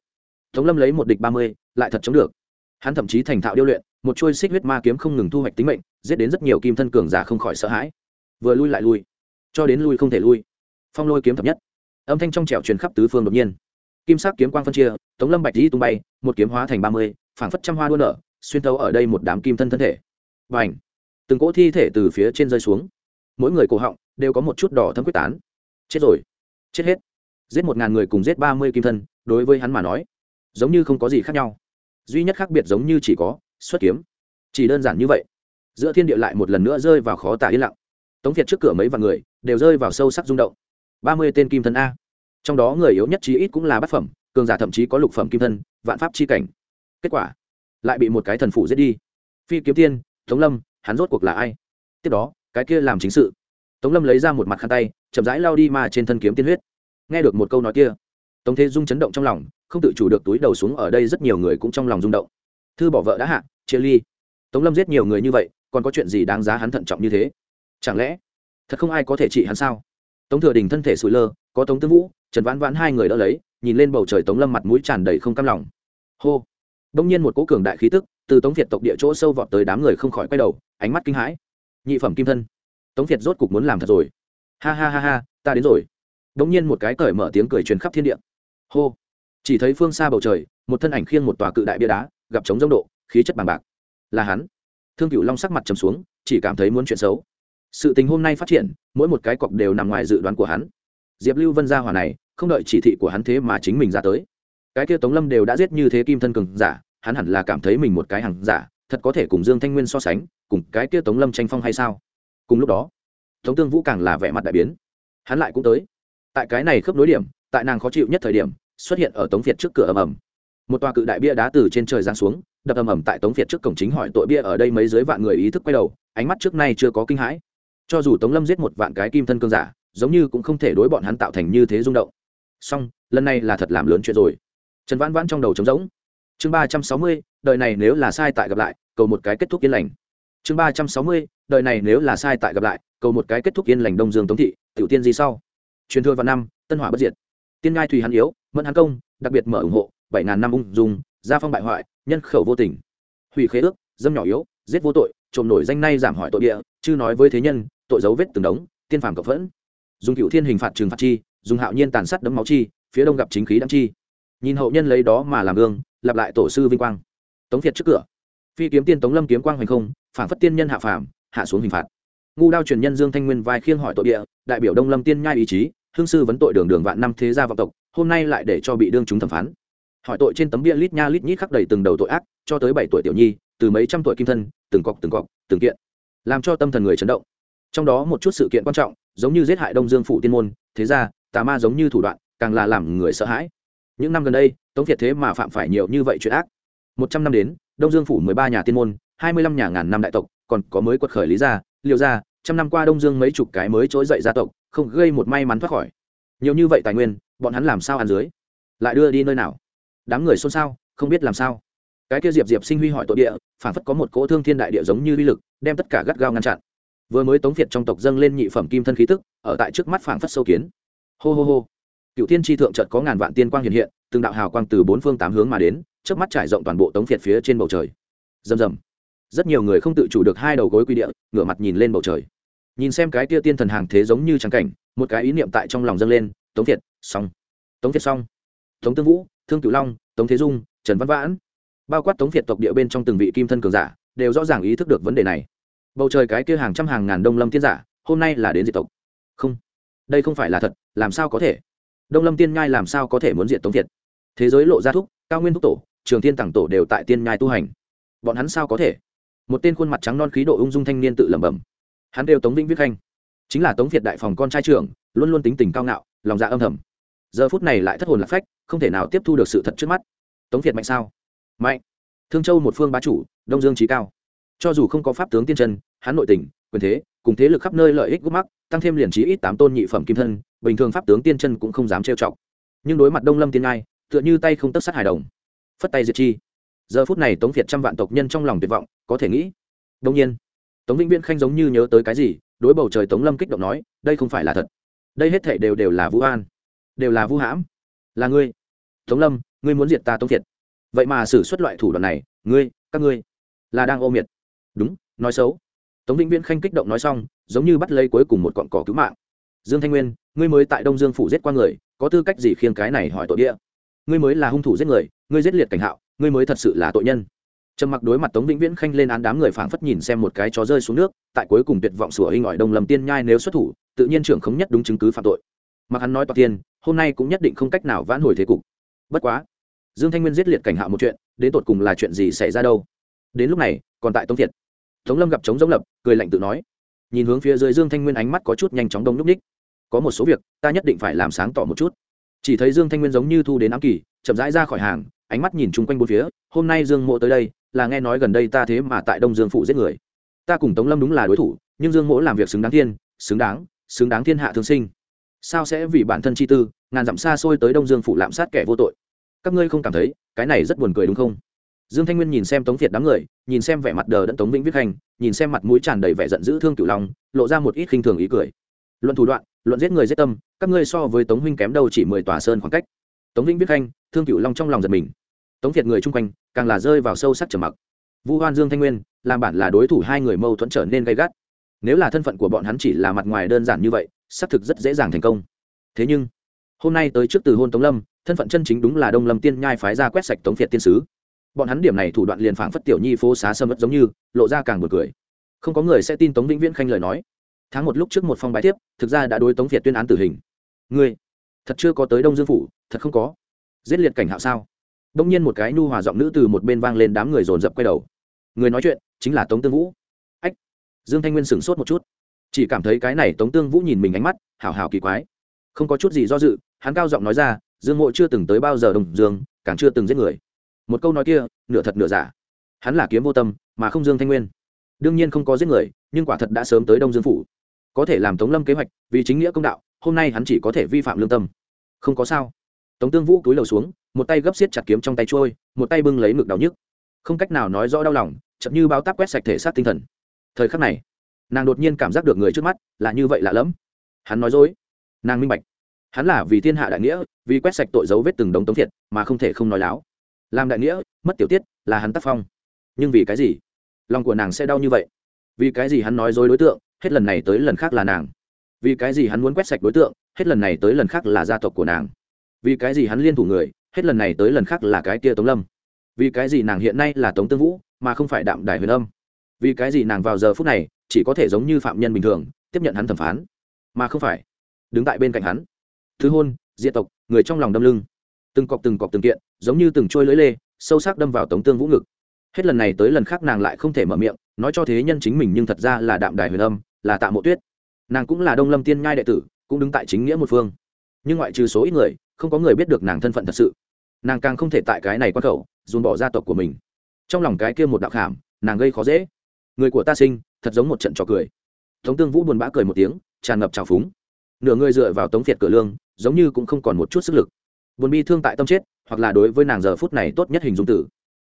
Tống lâm lấy một địch ba mươi, lại thật chống được. Hắn thậm chí thành thạo điêu luyện, một chuôi xích huyết ma kiếm không ngừng thu hoạch tính mệnh, giết đến rất nhiều kim thân cường giả không khỏi sợ hãi. Vừa lui lại lui, cho đến lui không thể lui. Phong lôi kiếm thập nhất âm thanh trong trẻo truyền khắp tứ phương đột nhiên. Kim sắc kiếm quang phân chia, tống lâm bạch dĩ tung bay, một kiếm hóa thành ba mươi, phảng phất trăm hoa đua nở, xuyên tấu ở đây một đám kim thân thân thể. Và ảnh từng cỗ thi thể từ phía trên rơi xuống. Mỗi người cổ họng đều có một chút đỏ thâm quyết tán. Chết rồi. Chết hết. Giết một ngàn người cùng giết ba mươi kim thân, đối với hắn mà nói, giống như không có gì khác nhau. Duy nhất khác biệt giống như chỉ có, xuất kiếm. Chỉ đơn giản như vậy. Giữa thiên địa lại một lần nữa rơi vào khó tả yên lặng. Tống việt trước cửa mấy vạn người đều rơi vào sâu sắc rung động. Ba mươi tên kim thân a trong đó người yếu nhất chí ít cũng là bát phẩm, cường giả thậm chí có lục phẩm kim thân, vạn pháp chi cảnh. Kết quả, lại bị một cái thần phụ giết đi. Phi kiếm tiên, tống lâm, hắn rốt cuộc là ai? Tiếp đó, cái kia làm chính sự. Tống lâm lấy ra một mặt khăn tay, chậm rãi lao đi mà trên thân kiếm tiên huyết. Nghe được một câu nói kia, tống thế dung chấn động trong lòng, không tự chủ được túi đầu xuống ở đây rất nhiều người cũng trong lòng rung động. Thư bỏ vợ đã hạ, chia ly. Tống lâm giết nhiều người như vậy, còn có chuyện gì đáng giá hắn thận trọng như thế? Chẳng lẽ, thật không ai có thể trị hắn sao? Tống thừa đình thân thể sụi lơ, có tống tư vũ, trần vãn vãn hai người đỡ lấy, nhìn lên bầu trời tống lâm mặt mũi tràn đầy không cam lòng. Hô. Đông nhiên một cố cường đại khí tức từ tống việt tộc địa chỗ sâu vọt tới đám người không khỏi quay đầu, ánh mắt kinh hãi. Nhị phẩm kim thân. Tống việt rốt cục muốn làm thật rồi. Ha ha ha ha, ta đến rồi. Đông nhiên một cái cởi mở tiếng cười truyền khắp thiên địa. Hô. Chỉ thấy phương xa bầu trời, một thân ảnh khiêng một tòa cự đại bia đá, gặp chống rông độ, khí chất bằng bạc. Là hắn. Thương cựu long sắc mặt trầm xuống, chỉ cảm thấy muốn chuyện xấu sự tình hôm nay phát triển, mỗi một cái cọc đều nằm ngoài dự đoán của hắn. Diệp lưu vân gia hỏa này, không đợi chỉ thị của hắn thế mà chính mình ra tới. Cái kia tống lâm đều đã giết như thế kim thân cường giả, hắn hẳn là cảm thấy mình một cái hàng giả, thật có thể cùng dương thanh nguyên so sánh, cùng cái kia tống lâm tranh phong hay sao? Cùng lúc đó, tống tương vũ càng là vẻ mặt đại biến. Hắn lại cũng tới. Tại cái này khớp nối điểm, tại nàng khó chịu nhất thời điểm, xuất hiện ở tống việt trước cửa ầm ầm. Một tòa cự đại bia đá từ trên trời giáng xuống, đập ầm ầm tại tống việt trước cổng chính hỏi tội bia ở đây mấy dưới vạn người ý thức quay đầu, ánh mắt trước nay chưa có kinh hãi cho dù tống lâm giết một vạn cái kim thân cương giả, giống như cũng không thể đối bọn hắn tạo thành như thế rung động. Song lần này là thật làm lớn chuyện rồi. Trần vãn vãn trong đầu trống rỗng. Chương ba trăm sáu mươi, đời này nếu là sai tại gặp lại, cầu một cái kết thúc yên lành. Chương ba trăm sáu mươi, đời này nếu là sai tại gặp lại, cầu một cái kết thúc yên lành đông dương tống thị, tiểu tiên gì sau? Truyền thừa vào năm, tân hỏa bất diệt. Tiên ngai thùy hắn yếu, mẫn hắn công, đặc biệt mở ủng hộ, bảy ngàn năm ung dung, gia phong bại hoại, nhân khẩu vô tình. Hủy khế ước, dâm nhỏ yếu, giết vô tội, trộm nổi danh nay giảm hỏi tội địa chứ nói với thế nhân tội dấu vết từng đống, tiên phàm cộng phẫn. Dùng cựu thiên hình phạt trừng phạt chi, dùng hạo nhiên tàn sát đấm máu chi, phía đông gặp chính khí đắm chi. Nhìn hậu nhân lấy đó mà làm gương, lặp lại tổ sư vinh quang. Tống việt trước cửa. Phi kiếm tiên tống lâm kiếm quang hoành không, phản phất tiên nhân hạ phàm, hạ xuống hình phạt. Ngu đao truyền nhân dương thanh nguyên vai khiêng hỏi tội địa, đại biểu đông lâm tiên nhai ý chí, hương sư vấn tội đường đường vạn năm thế gia vọng tộc, hôm nay lại để cho bị đương chúng thẩm phán. Hỏi tội trên tấm bia lít nha lít nhít khắc đầy từng đầu tội ác, cho tới bảy tuổi tiểu nhi, từ mấy trăm tuổi kim thân, từng cọc từng cọc, từng kiện. Làm cho tâm thần người chấn động trong đó một chút sự kiện quan trọng, giống như giết hại đông dương phủ tiên môn, thế ra, tà ma giống như thủ đoạn, càng là làm người sợ hãi. Những năm gần đây, tống việt thế mà phạm phải nhiều như vậy chuyện ác. Một trăm năm đến, đông dương phủ mười ba nhà tiên môn, hai mươi lăm nhà ngàn năm đại tộc, còn có mới quật khởi lý gia liệu gia, trăm năm qua đông dương mấy chục cái mới trỗi dậy gia tộc, không gây một may mắn thoát khỏi. Nhiều như vậy tài nguyên, bọn hắn làm sao ăn dưới? Lại đưa đi nơi nào? Đám người xôn xao, không biết làm sao. Cái kia diệp diệp sinh huy hỏi tội địa, phản phất có một cỗ thương thiên đại địa giống như uy lực, đem tất cả gắt gao ngăn chặn vừa mới tống việt trong tộc dâng lên nhị phẩm kim thân khí tức, ở tại trước mắt phảng phất sâu kiến. Hô hô hô. Cựu thiên tri thượng trận có ngàn vạn tiên quang hiện hiện, từng đạo hào quang từ bốn phương tám hướng mà đến trước mắt trải rộng toàn bộ tống việt phía trên bầu trời. Rầm rầm. Rất nhiều người không tự chủ được hai đầu gối quy địa, ngửa mặt nhìn lên bầu trời. Nhìn xem cái tia tiên thần hàng thế giống như trắng cảnh, một cái ý niệm tại trong lòng dâng lên, tống việt xong. Tống việt xong. Tống tương vũ, thương cửu long, tống thế dung, trần văn vãn. Bao quát tống việt tộc địa bên trong từng vị kim thân cường giả, đều rõ ràng ý thức được vấn đề này bầu trời cái kia hàng trăm hàng ngàn đông lâm tiên giả, hôm nay là đến diệt tộc. Không, đây không phải là thật, làm sao có thể? Đông lâm tiên nhai làm sao có thể muốn diệt tống việt thế giới lộ ra thúc, cao nguyên thúc tổ, trường tiên tặng tổ đều tại tiên nhai tu hành. Bọn hắn sao có thể? Một tên khuôn mặt trắng non khí độ ung dung thanh niên tự lẩm bẩm. Hắn đều tống vĩnh viết khanh. Chính là tống việt đại phòng con trai trưởng, luôn luôn tính tình cao ngạo, lòng dạ âm thầm. Giờ phút này lại thất hồn lạc phách, không thể nào tiếp thu được sự thật trước mắt. Tống việt mạnh sao? Mạnh. Thương châu một phương bá chủ, đông dương trí cao cho dù không có pháp tướng tiên chân, hắn nội tình, quyền thế, cùng thế lực khắp nơi lợi ích gút mắc, tăng thêm liền trí ít tám tôn nhị phẩm kim thân, bình thường pháp tướng tiên chân cũng không dám trêu chọc. Nhưng đối mặt đông lâm tiên ngai, tựa như tay không tất sát hài đồng. Phất tay diệt chi. Giờ phút này tống việt trăm vạn tộc nhân trong lòng tuyệt vọng, có thể nghĩ. Đông nhiên, tống vĩnh viễn khanh giống như nhớ tới cái gì, đối bầu trời tống lâm kích động nói, đây không phải là thật. Đây hết thể đều đều là vũ an, đều là vũ hãm. Là ngươi. Tống lâm, ngươi muốn diệt ta tống thiệt vậy mà xử suất loại thủ đoạn này, ngươi, các ngươi, là đang ô miệt đúng, nói xấu. Tống vĩnh viễn khanh kích động nói xong, giống như bắt lấy cuối cùng một cọn cỏ cứu mạng. Dương thanh nguyên, ngươi mới tại đông dương phủ giết qua người, có tư cách gì khiêng cái này hỏi tội địa? Ngươi mới là hung thủ giết người, ngươi giết liệt cảnh hạo, ngươi mới thật sự là tội nhân. Trầm mặc đối mặt tống vĩnh viễn khanh lên án đám người phảng phất nhìn xem một cái chó rơi xuống nước, tại cuối cùng tuyệt vọng sủa hình ỏi đông lầm tiên nhai nếu xuất thủ, tự nhiên trưởng không nhất đúng chứng cứ phạm tội. Mặc hắn nói toạc tiên hôm nay cũng nhất định không cách nào vãn hồi thế cục. Bất quá, dương thanh nguyên giết liệt cảnh hạo một chuyện, đến tột cùng là chuyện gì xảy ra đâu? Đến lúc này, còn tại tống thiệt tống lâm gặp trống giống lập, cười lạnh tự nói. Nhìn hướng phía dưới dương thanh nguyên ánh mắt có chút nhanh chóng đông núp ních. Có một số việc, ta nhất định phải làm sáng tỏ một chút. Chỉ thấy dương thanh nguyên giống như thu đến ám kỳ, chậm rãi ra khỏi hàng, ánh mắt nhìn chung quanh bốn phía, hôm nay dương mộ tới đây, là nghe nói gần đây ta thế mà tại đông dương phụ giết người. Ta cùng tống lâm đúng là đối thủ, nhưng dương mỗ làm việc xứng đáng thiên, xứng đáng xứng đáng thiên hạ thương sinh. Sao sẽ vì bản thân chi tư, ngàn dặm xa xôi tới đông dương phụ lạm sát kẻ vô tội? Các ngươi không cảm thấy, cái này rất buồn cười đúng không? Dương thanh nguyên nhìn xem tống việt đám người, nhìn xem vẻ mặt đờ đẫn tống vĩnh viết hành nhìn xem mặt mũi tràn đầy vẻ giận dữ thương cửu long, lộ ra một ít khinh thường ý cười. Luận thủ đoạn, luận giết người giết tâm, các ngươi so với tống huynh kém đâu chỉ mười tòa sơn khoảng cách. Tống vĩnh viết hành thương cửu long trong lòng giật mình. Tống việt người chung quanh, càng là rơi vào sâu sắc trầm mặc. Vu hoan dương thanh nguyên, làm bản là đối thủ hai người mâu thuẫn trở nên gay gắt. Nếu là thân phận của bọn hắn chỉ là mặt ngoài đơn giản như vậy, xác thực rất dễ dàng thành công. Thế nhưng, hôm nay tới trước từ hôn tống lâm, thân phận chân chính đúng là đông lâm tiên nhai phái ra quét sạch tống việt tiên sứ bọn hắn điểm này thủ đoạn liền phảng phất tiểu nhi phố xá sâm mất giống như, lộ ra càng buồn cười. Không có người sẽ tin tống vĩnh viễn khanh lời nói. Tháng một lúc trước một phong bài tiếp thực ra đã đối tống việt tuyên án tử hình. Ngươi, thật chưa có tới đông dương phủ, thật không có. Giết liệt cảnh hạo sao? Đông nhiên một cái nhu hòa giọng nữ từ một bên vang lên đám người dồn dập quay đầu. Người nói chuyện chính là tống tương vũ. Ách, dương thanh nguyên sửng sốt một chút. Chỉ cảm thấy cái này tống tương vũ nhìn mình ánh mắt, hảo hảo kỳ quái. Không có chút gì do dự, hắn cao giọng nói ra, dương mộ chưa từng tới bao giờ đồng dương, càng chưa từng giết người một câu nói kia, nửa thật nửa giả. Hắn là kiếm vô tâm, mà không dương thanh nguyên. Đương nhiên không có giết người, nhưng quả thật đã sớm tới đông dương phủ. Có thể làm tống lâm kế hoạch, vì chính nghĩa công đạo, hôm nay hắn chỉ có thể vi phạm lương tâm. Không có sao. Tống tương vũ cúi đầu xuống, một tay gấp xiết chặt kiếm trong tay trôi, một tay bưng lấy ngực đau nhức. Không cách nào nói rõ đau lòng, chậm như bao táp quét sạch thể xác tinh thần. Thời khắc này, nàng đột nhiên cảm giác được người trước mắt là như vậy lạ lẫm. Hắn nói dối. Nàng minh bạch. Hắn là vì thiên hạ đại nghĩa, vì quét sạch tội dấu vết từng đống tống thiệt, mà không thể không nói láo làm đại nghĩa, mất tiểu tiết, là hắn tác phong. Nhưng vì cái gì? Lòng của nàng sẽ đau như vậy. Vì cái gì hắn nói dối đối tượng, hết lần này tới lần khác là nàng. Vì cái gì hắn muốn quét sạch đối tượng, hết lần này tới lần khác là gia tộc của nàng. Vì cái gì hắn liên thủ người, hết lần này tới lần khác là cái kia tống lâm. Vì cái gì nàng hiện nay là tống tương vũ, mà không phải đạm đài huyền âm. Vì cái gì nàng vào giờ phút này, chỉ có thể giống như phạm nhân bình thường, tiếp nhận hắn thẩm phán. Mà không phải. Đứng tại bên cạnh hắn. Thứ hôn diện tộc, người trong lòng đâm lưng từng cọc từng cọc từng kiện, giống như từng trôi lưỡi lê, sâu sắc đâm vào tống tương vũ ngực. Hết lần này tới lần khác nàng lại không thể mở miệng, nói cho thế nhân chính mình nhưng thật ra là đạm đài huyền âm, là tạ mộ tuyết. Nàng cũng là đông lâm tiên nhai đệ tử, cũng đứng tại chính nghĩa một phương. Nhưng ngoại trừ số ít người, không có người biết được nàng thân phận thật sự. Nàng càng không thể tại cái này quan khẩu dùn bỏ gia tộc của mình. Trong lòng cái kia một đạo khảm, nàng gây khó dễ. Người của ta sinh, thật giống một trận trò cười. Tống tương vũ buồn bã cười một tiếng, tràn ngập trào phúng. Nửa người dựa vào tống việt cửa lương, giống như cũng không còn một chút sức lực buồn bi thương tại tâm chết, hoặc là đối với nàng giờ phút này tốt nhất hình dung tử.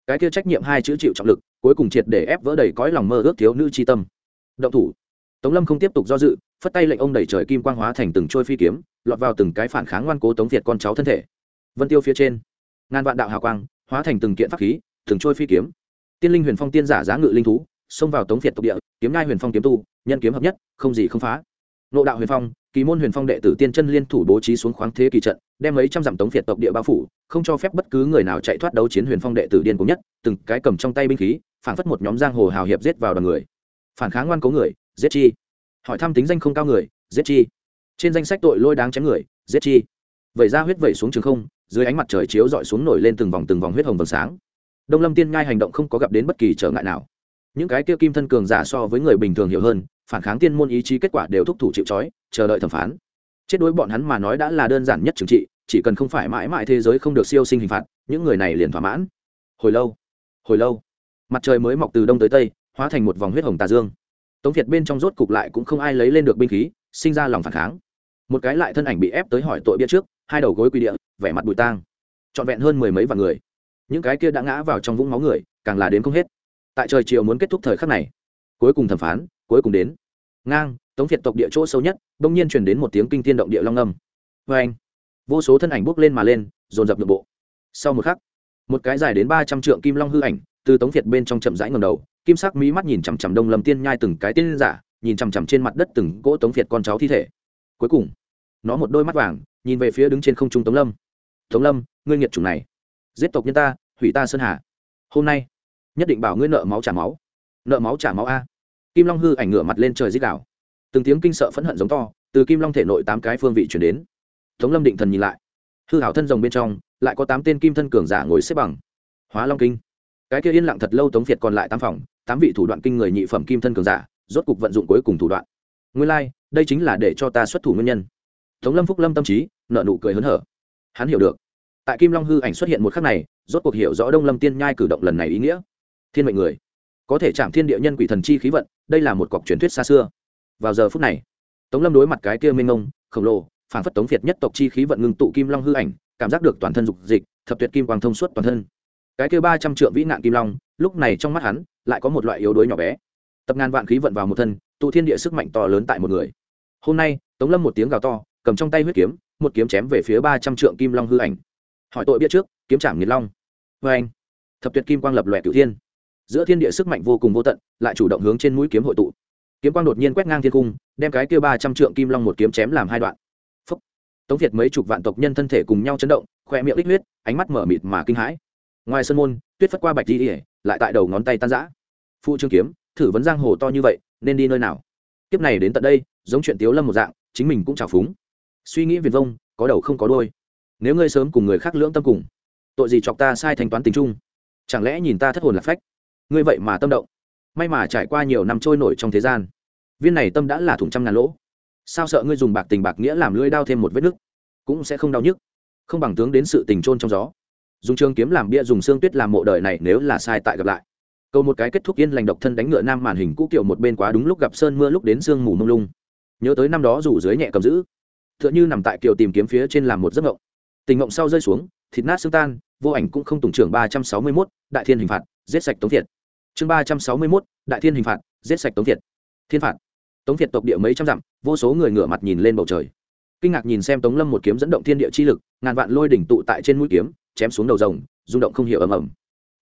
Cái kia trách nhiệm hai chữ chịu trọng lực, cuối cùng triệt để ép vỡ đầy cõi lòng mơ ước thiếu nữ tri tâm. Động thủ. Tống lâm không tiếp tục do dự, phất tay lệnh ông đẩy trời kim quang hóa thành từng trôi phi kiếm, lọt vào từng cái phản kháng ngoan cố tống việt con cháu thân thể. Vân tiêu phía trên, ngàn vạn đạo hào quang, hóa thành từng kiện pháp khí, từng trôi phi kiếm. Tiên linh huyền phong tiên giả giá ngự linh thú, xông vào tống việt tộc địa, kiếm ngai huyền phong kiếm tu, nhân kiếm hợp nhất, không gì không phá. Nộ đạo huyền phong kỳ môn huyền phong đệ tử tiên chân liên thủ bố trí xuống khoáng thế kỳ trận, đem mấy trăm dặm tống việt tộc địa bao phủ, không cho phép bất cứ người nào chạy thoát đấu chiến huyền phong đệ tử điên cùng nhất, từng cái cầm trong tay binh khí, phản phất một nhóm giang hồ hào hiệp giết vào đoàn người. Phản kháng ngoan cố người, giết chi. Hỏi thăm tính danh không cao người, giết chi. Trên danh sách tội lôi đáng chém người, giết chi. Vẩy ra huyết vẩy xuống trường không, dưới ánh mặt trời chiếu dọi xuống nổi lên từng vòng từng vòng huyết hồng vầng sáng. Đông lâm tiên ngai hành động không có gặp đến bất kỳ trở ngại nào. Những cái kia kim thân cường giả so với người bình thường hiểu hơn phản kháng tiên môn ý chí kết quả đều thúc thủ chịu trói, chờ đợi thẩm phán. Chết đối bọn hắn mà nói đã là đơn giản nhất trừng trị, chỉ cần không phải mãi mãi thế giới không được siêu sinh hình phạt, những người này liền thỏa mãn. Hồi lâu hồi lâu, mặt trời mới mọc từ đông tới tây, hóa thành một vòng huyết hồng tà dương. Tống việt bên trong rốt cục lại cũng không ai lấy lên được binh khí, sinh ra lòng phản kháng. Một cái lại thân ảnh bị ép tới hỏi tội bia trước, hai đầu gối quy địa, vẻ mặt bụi tang. Trọn vẹn hơn mười mấy vạn người. Những cái kia đã ngã vào trong vũng máu người, càng là đến không hết. Tại trời chiều muốn kết thúc thời khắc này, cuối cùng thẩm phán cuối cùng đến. Ngang, tống việt tộc địa chỗ sâu nhất, bỗng nhiên truyền đến một tiếng kinh tiên động địa long âm. Vê anh, vô số thân ảnh bốc lên mà lên, dồn dập nội bộ. Sau một khắc, một cái dài đến ba trăm trượng kim long hư ảnh, từ tống việt bên trong chậm rãi ngầm đầu, kim sắc mỹ mắt nhìn chằm chằm đông lâm tiên nhai từng cái tiên giả, nhìn chằm chằm trên mặt đất từng cỗ tống việt con cháu thi thể. Cuối cùng, nó một đôi mắt vàng, nhìn về phía đứng trên không trung tống lâm. Tống lâm, ngươi nghiệt chủng này, giết tộc nhân ta, hủy ta sơn hà. Hôm nay, nhất định bảo ngươi nợ máu trả máu. Nợ máu trả máu a? Kim long hư ảnh ngửa mặt lên trời dích đảo từng tiếng kinh sợ phẫn hận giống to từ kim long thể nội tám cái phương vị chuyển đến. Tống lâm định thần nhìn lại. Hư hảo thân rồng bên trong lại có tám tên kim thân cường giả ngồi xếp bằng. Hóa long kinh. Cái kia yên lặng thật lâu tống việt còn lại tám phòng tám vị thủ đoạn kinh người nhị phẩm kim thân cường giả rốt cục vận dụng cuối cùng thủ đoạn. Nguyên lai、like, đây chính là để cho ta xuất thủ nguyên nhân. Tống lâm phúc lâm tâm trí nợ nụ cười hớn hở. Hắn hiểu được. Tại kim long hư ảnh xuất hiện một khắc này rốt cuộc hiểu rõ đông lâm tiên nhai cử động lần này ý nghĩa. Thiên mệnh người có thể chạm thiên địa nhân quỷ thần chi khí vận, đây là một cọc truyền thuyết xa xưa. Vào giờ phút này, tống lâm đối mặt cái kia minh ông khổng lồ phản phất tống việt nhất tộc chi khí vận ngưng tụ kim long hư ảnh, cảm giác được toàn thân dục dịch, thập tuyệt kim quang thông suốt toàn thân. Cái kia ba trăm triệu vĩ nạn kim long, lúc này trong mắt hắn lại có một loại yếu đuối nhỏ bé. Tập ngàn vạn khí vận vào một thân, tụ thiên địa sức mạnh to lớn tại một người. Hôm nay, tống lâm một tiếng gào to, cầm trong tay huyết kiếm, một kiếm chém về phía ba trăm trượng kim long hư ảnh. Hỏi tội biết trước, kiếm trảm nghiệt long. Vê anh thập tuyệt kim quang lập lòe cửu thiên giữa thiên địa sức mạnh vô cùng vô tận, lại chủ động hướng trên mũi kiếm hội tụ. Kiếm quang đột nhiên quét ngang thiên cung, đem cái kia ba trăm trượng kim long một kiếm chém làm hai đoạn. Phúc. tống việt mấy chục vạn tộc nhân thân thể cùng nhau chấn động, khoe miệng đích huyết, ánh mắt mở mịt mà kinh hãi. Ngoài sân môn, tuyết phất qua bạch đi ỉa lại tại đầu ngón tay tan giã phụ trương kiếm, thử vấn giang hồ to như vậy, nên đi nơi nào? Kiếp này đến tận đây, giống chuyện tiếu lâm một dạng, chính mình cũng trào phúng. Suy nghĩ viền vông, có đầu không có đôi nếu ngươi sớm cùng người khác lưỡng tâm cùng, tội gì chọc ta sai thanh toán tình trung? Chẳng lẽ nhìn ta thất hồn lạc phách? Ngươi vậy mà tâm động. May mà trải qua nhiều năm trôi nổi trong thế gian, viên này tâm đã là thủng trăm ngàn lỗ. Sao sợ ngươi dùng bạc tình bạc nghĩa làm lưỡi đao thêm một vết nứt, cũng sẽ không đau nhức. Không bằng tướng đến sự tình trôn trong gió. Dùng trường kiếm làm bia, dùng xương tuyết làm mộ đời này nếu là sai tại gặp lại. Câu một cái kết thúc yên lành độc thân đánh ngựa nam màn hình cũ kiểu một bên quá đúng lúc gặp sơn mưa lúc đến sương mù mông lung. Nhớ tới năm đó rủ dưới nhẹ cầm giữ t h ư ợ n h ư nằm tại kiều tìm kiếm phía trên làm một giấc ngộng tình ngộng sau rơi xuống, thịt nát xương tan, vô ảnh cũng không tùng trưởng ba trăm sáu mươi mốt, đại thiên hình phạt, giết sạch tống thiệt chương ba trăm sáu mươi mốt, đại thiên hình phạt, giết sạch tống thiệt thiên phạt. Tống thiệt tộc địa mấy trăm dặm, vô số người ngửa mặt nhìn lên bầu trời. Kinh ngạc nhìn xem tống lâm một kiếm dẫn động thiên địa chi lực, ngàn vạn lôi đỉnh tụ tại trên mũi kiếm, chém xuống đầu rồng, rung động không hiểu ầm ầm.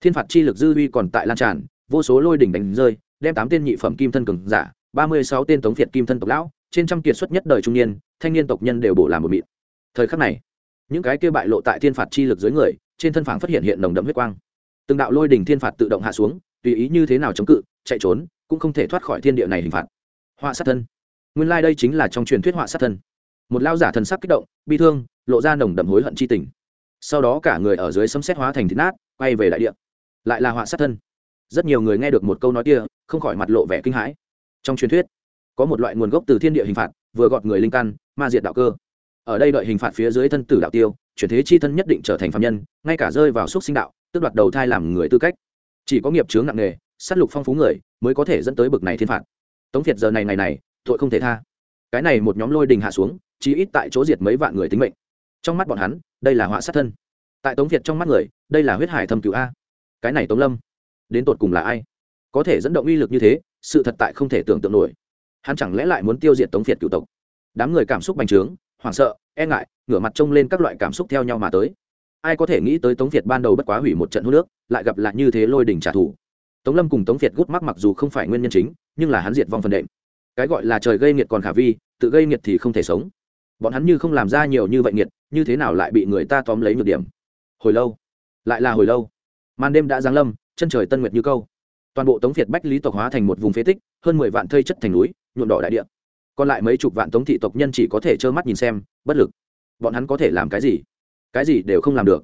Thiên phạt chi lực dư uy còn tại lan tràn, vô số lôi đỉnh đánh rơi, đem tám tên nhị phẩm kim thân cường giả, ba mươi sáu tên tống việt kim thân tộc lão, trên trăm kiệt xuất nhất đời trung niên, thanh niên tộc nhân đều bổ làm một mịn. Thời khắc này, những cái kia bại lộ tại thiên phạt chi lực dưới người, trên thân phản phát hiện hiện nồng đậm huyết quang. Từng đạo lôi đỉnh thiên phạt tự động hạ xuống tùy ý như thế nào chống cự, chạy trốn, cũng không thể thoát khỏi thiên địa này hình phạt. Họa sát thân. Nguyên lai、like、đây chính là trong truyền thuyết họa sát thân. Một lao giả thần sắc kích động, bi thương, lộ ra nồng đậm hối hận c h i tình. Sau đó cả người ở dưới sấm xét hóa thành thịt nát, quay về đại địa. Lại là họa sát thân. Rất nhiều người nghe được một câu nói kia, không khỏi mặt lộ vẻ kinh hãi. Trong truyền thuyết, có một loại nguồn gốc từ thiên địa hình phạt, vừa gọt người linh căn, ma diệt đạo cơ. Ở đây đợi hình phạt phía dưới thân tử đạo tiêu, chuyển thế chi thân nhất định trở thành phạm nhân, ngay cả rơi vào xúc sinh đạo, tức đoạt đầu thai làm người tư cách chỉ có nghiệp chướng nặng nề, sát lục phong phú người mới có thể dẫn tới bực này thiên phạt. Tống việt giờ này ngày này, tội không thể tha. Cái này một nhóm lôi đình hạ xuống chỉ ít tại chỗ diệt mấy vạn người tính mệnh. Trong mắt bọn hắn, đây là họa sát thân. Tại tống việt trong mắt người, đây là huyết hải thâm cứu a. Cái này tống lâm, đến tột cùng là ai? Có thể dẫn động uy lực như thế, sự thật tại không thể tưởng tượng nổi. Hắn chẳng lẽ lại muốn tiêu diệt tống việt cựu tộc? Đám người cảm xúc bành trướng, hoảng sợ e ngại, ngửa mặt trông lên các loại cảm xúc theo nhau mà tới ai có thể nghĩ tới tống việt ban đầu bất quá hủy một trận hô nước lại gặp lại như thế lôi đỉnh trả thù. Tống lâm cùng tống việt gút mắc mặc dù không phải nguyên nhân chính, nhưng là hắn diệt vong phần đệm. Cái gọi là trời gây nghiệt còn khả vi, tự gây nghiệt thì không thể sống. Bọn hắn như không làm ra nhiều như vậy nghiệt, như thế nào lại bị người ta tóm lấy nhược điểm? Hồi lâu. Lại là hồi lâu. Màn đêm đã giáng lâm, chân trời tân nguyệt như câu. Toàn bộ tống việt bách lý tộc hóa thành một vùng phế tích, hơn mười vạn thây chất thành núi, nhuộm đỏ đại địa. Còn lại mấy chục vạn tống thị tộc nhân chỉ có thể trơ mắt nhìn xem, bất lực. Bọn hắn có thể làm cái gì? Cái gì đều không làm được.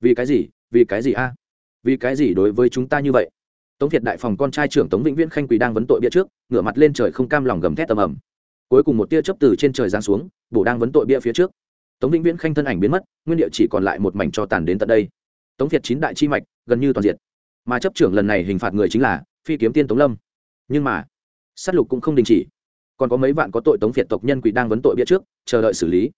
Vì cái gì? Vì cái gì a? Vì cái gì đối với chúng ta như vậy? Tống việt đại phòng con trai trưởng tống vĩnh viễn khanh quỳ đang vấn tội bia trước, ngửa mặt lên trời không cam lòng gầm thét tầm ầm. Cuối cùng một tia chớp từ trên trời giáng xuống, bổ đang vấn tội bia phía trước. Tống vĩnh viễn khanh thân ảnh biến mất, nguyên địa chỉ còn lại một mảnh cho tàn đến tận đây. Tống việt chín đại chi mạch, gần như toàn diện mà chấp trưởng lần này hình phạt người chính là phi kiếm tiên tống lâm. Nhưng mà, sát lục cũng không đình chỉ. Còn có mấy vạn có tội tống việt tộc nhân quỷ đang vấn tội bia trước, chờ đợi xử lý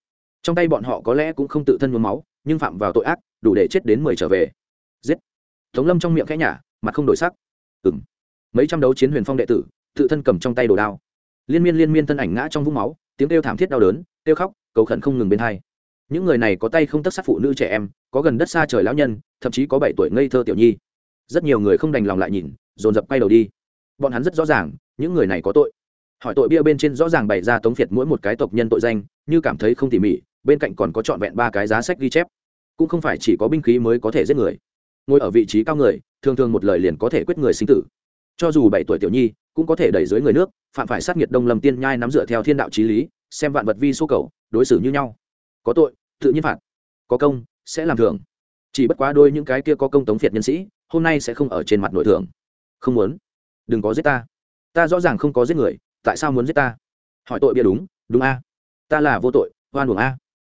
trong tay bọn họ có lẽ cũng không tự thân nhuốm máu, nhưng phạm vào tội ác, đủ để chết đến mười trở về. Giết. Tống lâm trong miệng khẽ nhả, mặt không đổi sắc. Ừ m mấy trăm đấu chiến huyền phong đệ tử, tự thân cầm trong tay đồ đao. Liên miên liên miên thân ảnh ngã trong vũng máu, tiếng kêu thảm thiết đau đớn, kêu khóc, cầu khẩn không ngừng bên hai. Những người này có tay không tất sát phụ nữ trẻ em, có gần đất xa trời lão nhân, thậm chí có bảy tuổi ngây thơ tiểu nhi. Rất nhiều người không đành lòng lại nhìn, dồn dập quay đầu đi. Bọn hắn rất rõ ràng, những người này có tội hỏi tội bia bên trên rõ ràng bày ra tống phiệt mỗi một cái tộc nhân tội danh, như cảm thấy không tỉ mỉ, bên cạnh còn có trọn vẹn ba cái giá sách ghi chép. Cũng không phải chỉ có binh khí mới có thể giết người. Ngồi ở vị trí cao người, thường thường một lời liền có thể quyết người sinh tử. Cho dù bảy tuổi tiểu nhi, cũng có thể đẩy dưới người nước, phạm phải sát nghiệt đông lâm tiên nhai nắm dựa theo thiên đạo trí lý, xem vạn vật vi số cầu, đối xử như nhau. Có tội, tự nhiên phạt. Có công, sẽ làm thưởng. Chỉ bất quá đôi những cái kia có công tống phiệt nhân sĩ, hôm nay sẽ không ở trên mặt nội thưởng. Không muốn. Đừng có giết ta. Ta rõ ràng không có giết người tại sao muốn giết ta? Hỏi tội bia đúng đúng a. Ta là vô tội hoan uổng a.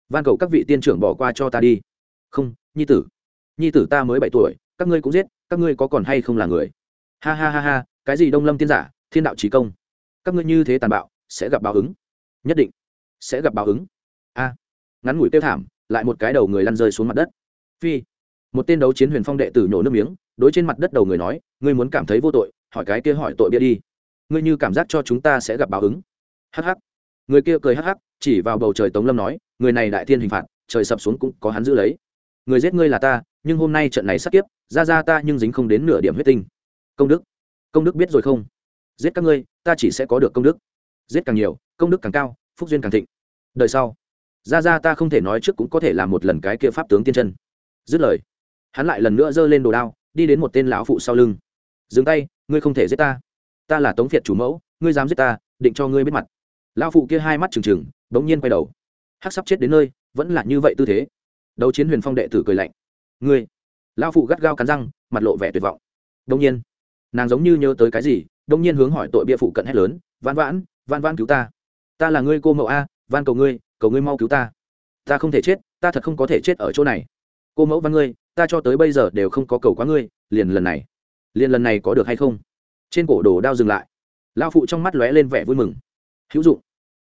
Van cầu các vị tiên trưởng bỏ qua cho ta đi. Không, nhi tử. Nhi tử ta mới bảy tuổi, các ngươi cũng giết, các ngươi có còn hay không là người? Ha ha ha ha, cái gì đông lâm tiên giả, thiên đạo trí công? Các ngươi như thế tàn bạo, sẽ gặp báo ứng. Nhất định, sẽ gặp báo ứng. A. Ngắn ngủi tiêu thảm, lại một cái đầu người lăn rơi xuống mặt đất. Phi. Một tên đấu chiến huyền phong đệ tử nhổ nước miếng, đối trên mặt đất đầu người nói, ngươi muốn cảm thấy vô tội, hỏi cái kia hỏi tội bia đi ngươi như cảm giác cho chúng ta sẽ gặp báo ứng. Hh người kia cười hh chỉ vào bầu trời tống lâm nói, người này đại thiên hình phạt, trời sập xuống cũng có hắn giữ lấy. Người giết ngươi là ta, nhưng hôm nay trận này sắp tiếp, ra ra ta nhưng dính không đến nửa điểm huyết tinh. Công đức. Công đức biết rồi không? Giết các ngươi, ta chỉ sẽ có được công đức. Giết càng nhiều, công đức càng cao, phúc duyên càng thịnh. Đời sau, ra ra ta không thể nói trước cũng có thể làm một lần cái kia pháp tướng tiên chân. Dứt lời, hắn lại lần nữa giơ lên đồ đao, đi đến một tên lão phụ sau lưng. Dừng tay, ngươi không thể giết ta ta là tống phiệt chủ mẫu, ngươi dám giết ta, định cho ngươi biết mặt. Lão phụ kia hai mắt trừng trừng, bỗng nhiên quay đầu. Hắc sắp chết đến nơi, vẫn là như vậy tư thế. Đấu chiến huyền phong đệ tử cười lạnh. Ngươi. Lão phụ gắt gao cắn răng, mặt lộ vẻ tuyệt vọng. Đông nhiên, nàng giống như nhớ tới cái gì đông nhiên hướng hỏi tội bia phụ cận hét lớn, vãn vãn vãn vãn cứu ta. Ta là ngươi cô mẫu a van cầu ngươi cầu ngươi mau cứu ta. Ta không thể chết, ta thật không có thể chết ở chỗ này. Cô mẫu văn ngươi, ta cho tới bây giờ đều không có cầu quá ngươi, liền lần này. Liền lần này có được hay không? Trên cổ đồ đao dừng lại. Lao phụ trong mắt lóe lên vẻ vui mừng. Hữu dụng.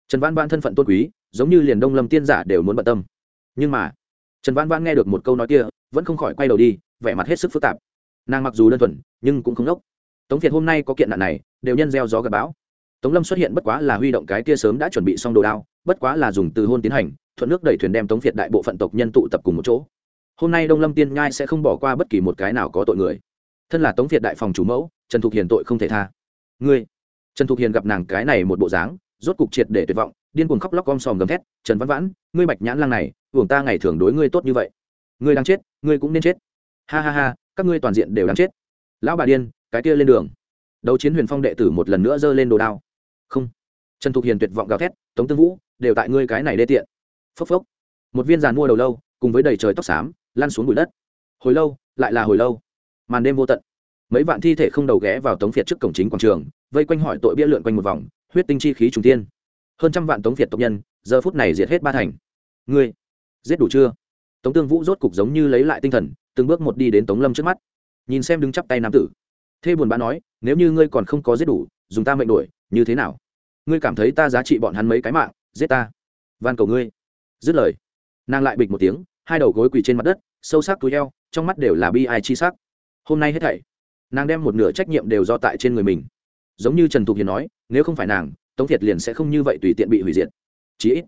Trần văn văn thân phận tôn quý, giống như liền đông lâm tiên giả đều muốn bận tâm. Nhưng mà, trần văn văn nghe được một câu nói kia, vẫn không khỏi quay đầu đi, vẻ mặt hết sức phức tạp. Nàng mặc dù đơn thuần, nhưng cũng không đốc. Tống việt hôm nay có kiện nạn này, đều nhân gieo gió gặp bão. Tống lâm xuất hiện bất quá là huy động cái kia sớm đã chuẩn bị xong đồ đao, bất quá là dùng từ hôn tiến hành, thuận nước đẩy thuyền đem tống việt đại bộ phận tộc nhân tụ tập cùng một chỗ. Hôm nay đông lâm tiên nhai sẽ không bỏ qua bất kỳ một cái nào có tội người. Thân là tống việt đại phòng chủ mẫu trần thục hiền tội không thể tha. Ngươi. Trần thục hiền gặp nàng cái này một bộ dáng, rốt cục triệt để tuyệt vọng, điên cuồng khóc lóc om sòm gầm thét, trần văn vãn, ngươi bạch nhãn lang này, hưởng ta ngày thường đối ngươi tốt như vậy. Ngươi đang chết, ngươi cũng nên chết. Ha ha ha, các ngươi toàn diện đều đang chết. Lão bà điên, cái kia lên đường. Đấu chiến huyền phong đệ tử một lần nữa giơ lên đồ đao. Không. Trần thục hiền tuyệt vọng gào thét, tống tương vũ, đều tại ngươi cái này đê tiện. Phốc phốc. Một viên giàn mua đầu lâu, cùng với đầy trời tóc xám, lăn xuống bụi đất. Hồi lâu, lại là hồi lâu. Màn đêm vô tận mấy vạn thi thể không đầu ghé vào tống việt trước cổng chính quảng trường, vây quanh hỏi tội bia lượn quanh một vòng, huyết tinh chi khí trùng tiên hơn trăm vạn tống việt tộc nhân, giờ phút này diệt hết ba thành. Ngươi, giết đủ chưa? Tống tương vũ rốt cục giống như lấy lại tinh thần, từng bước một đi đến tống lâm trước mắt. Nhìn xem đứng chắp tay nam tử. Thê buồn bã nói, nếu như ngươi còn không có giết đủ, dùng ta mệnh đuổi, như thế nào? Ngươi cảm thấy ta giá trị bọn hắn mấy cái mạng, giết ta. Van cầu ngươi. Dứt lời. Nàng lại bịch một tiếng, hai đầu gối quỳ trên mặt đất, sâu sắc túi eo, trong mắt đều là bi ai chi sắc. Hôm nay hết thảy nàng đem một nửa trách nhiệm đều do tại trên người mình. Giống như trần thục hiền nói, nếu không phải nàng, tống thiệt liền sẽ không như vậy tùy tiện bị hủy diệt. Chí ít,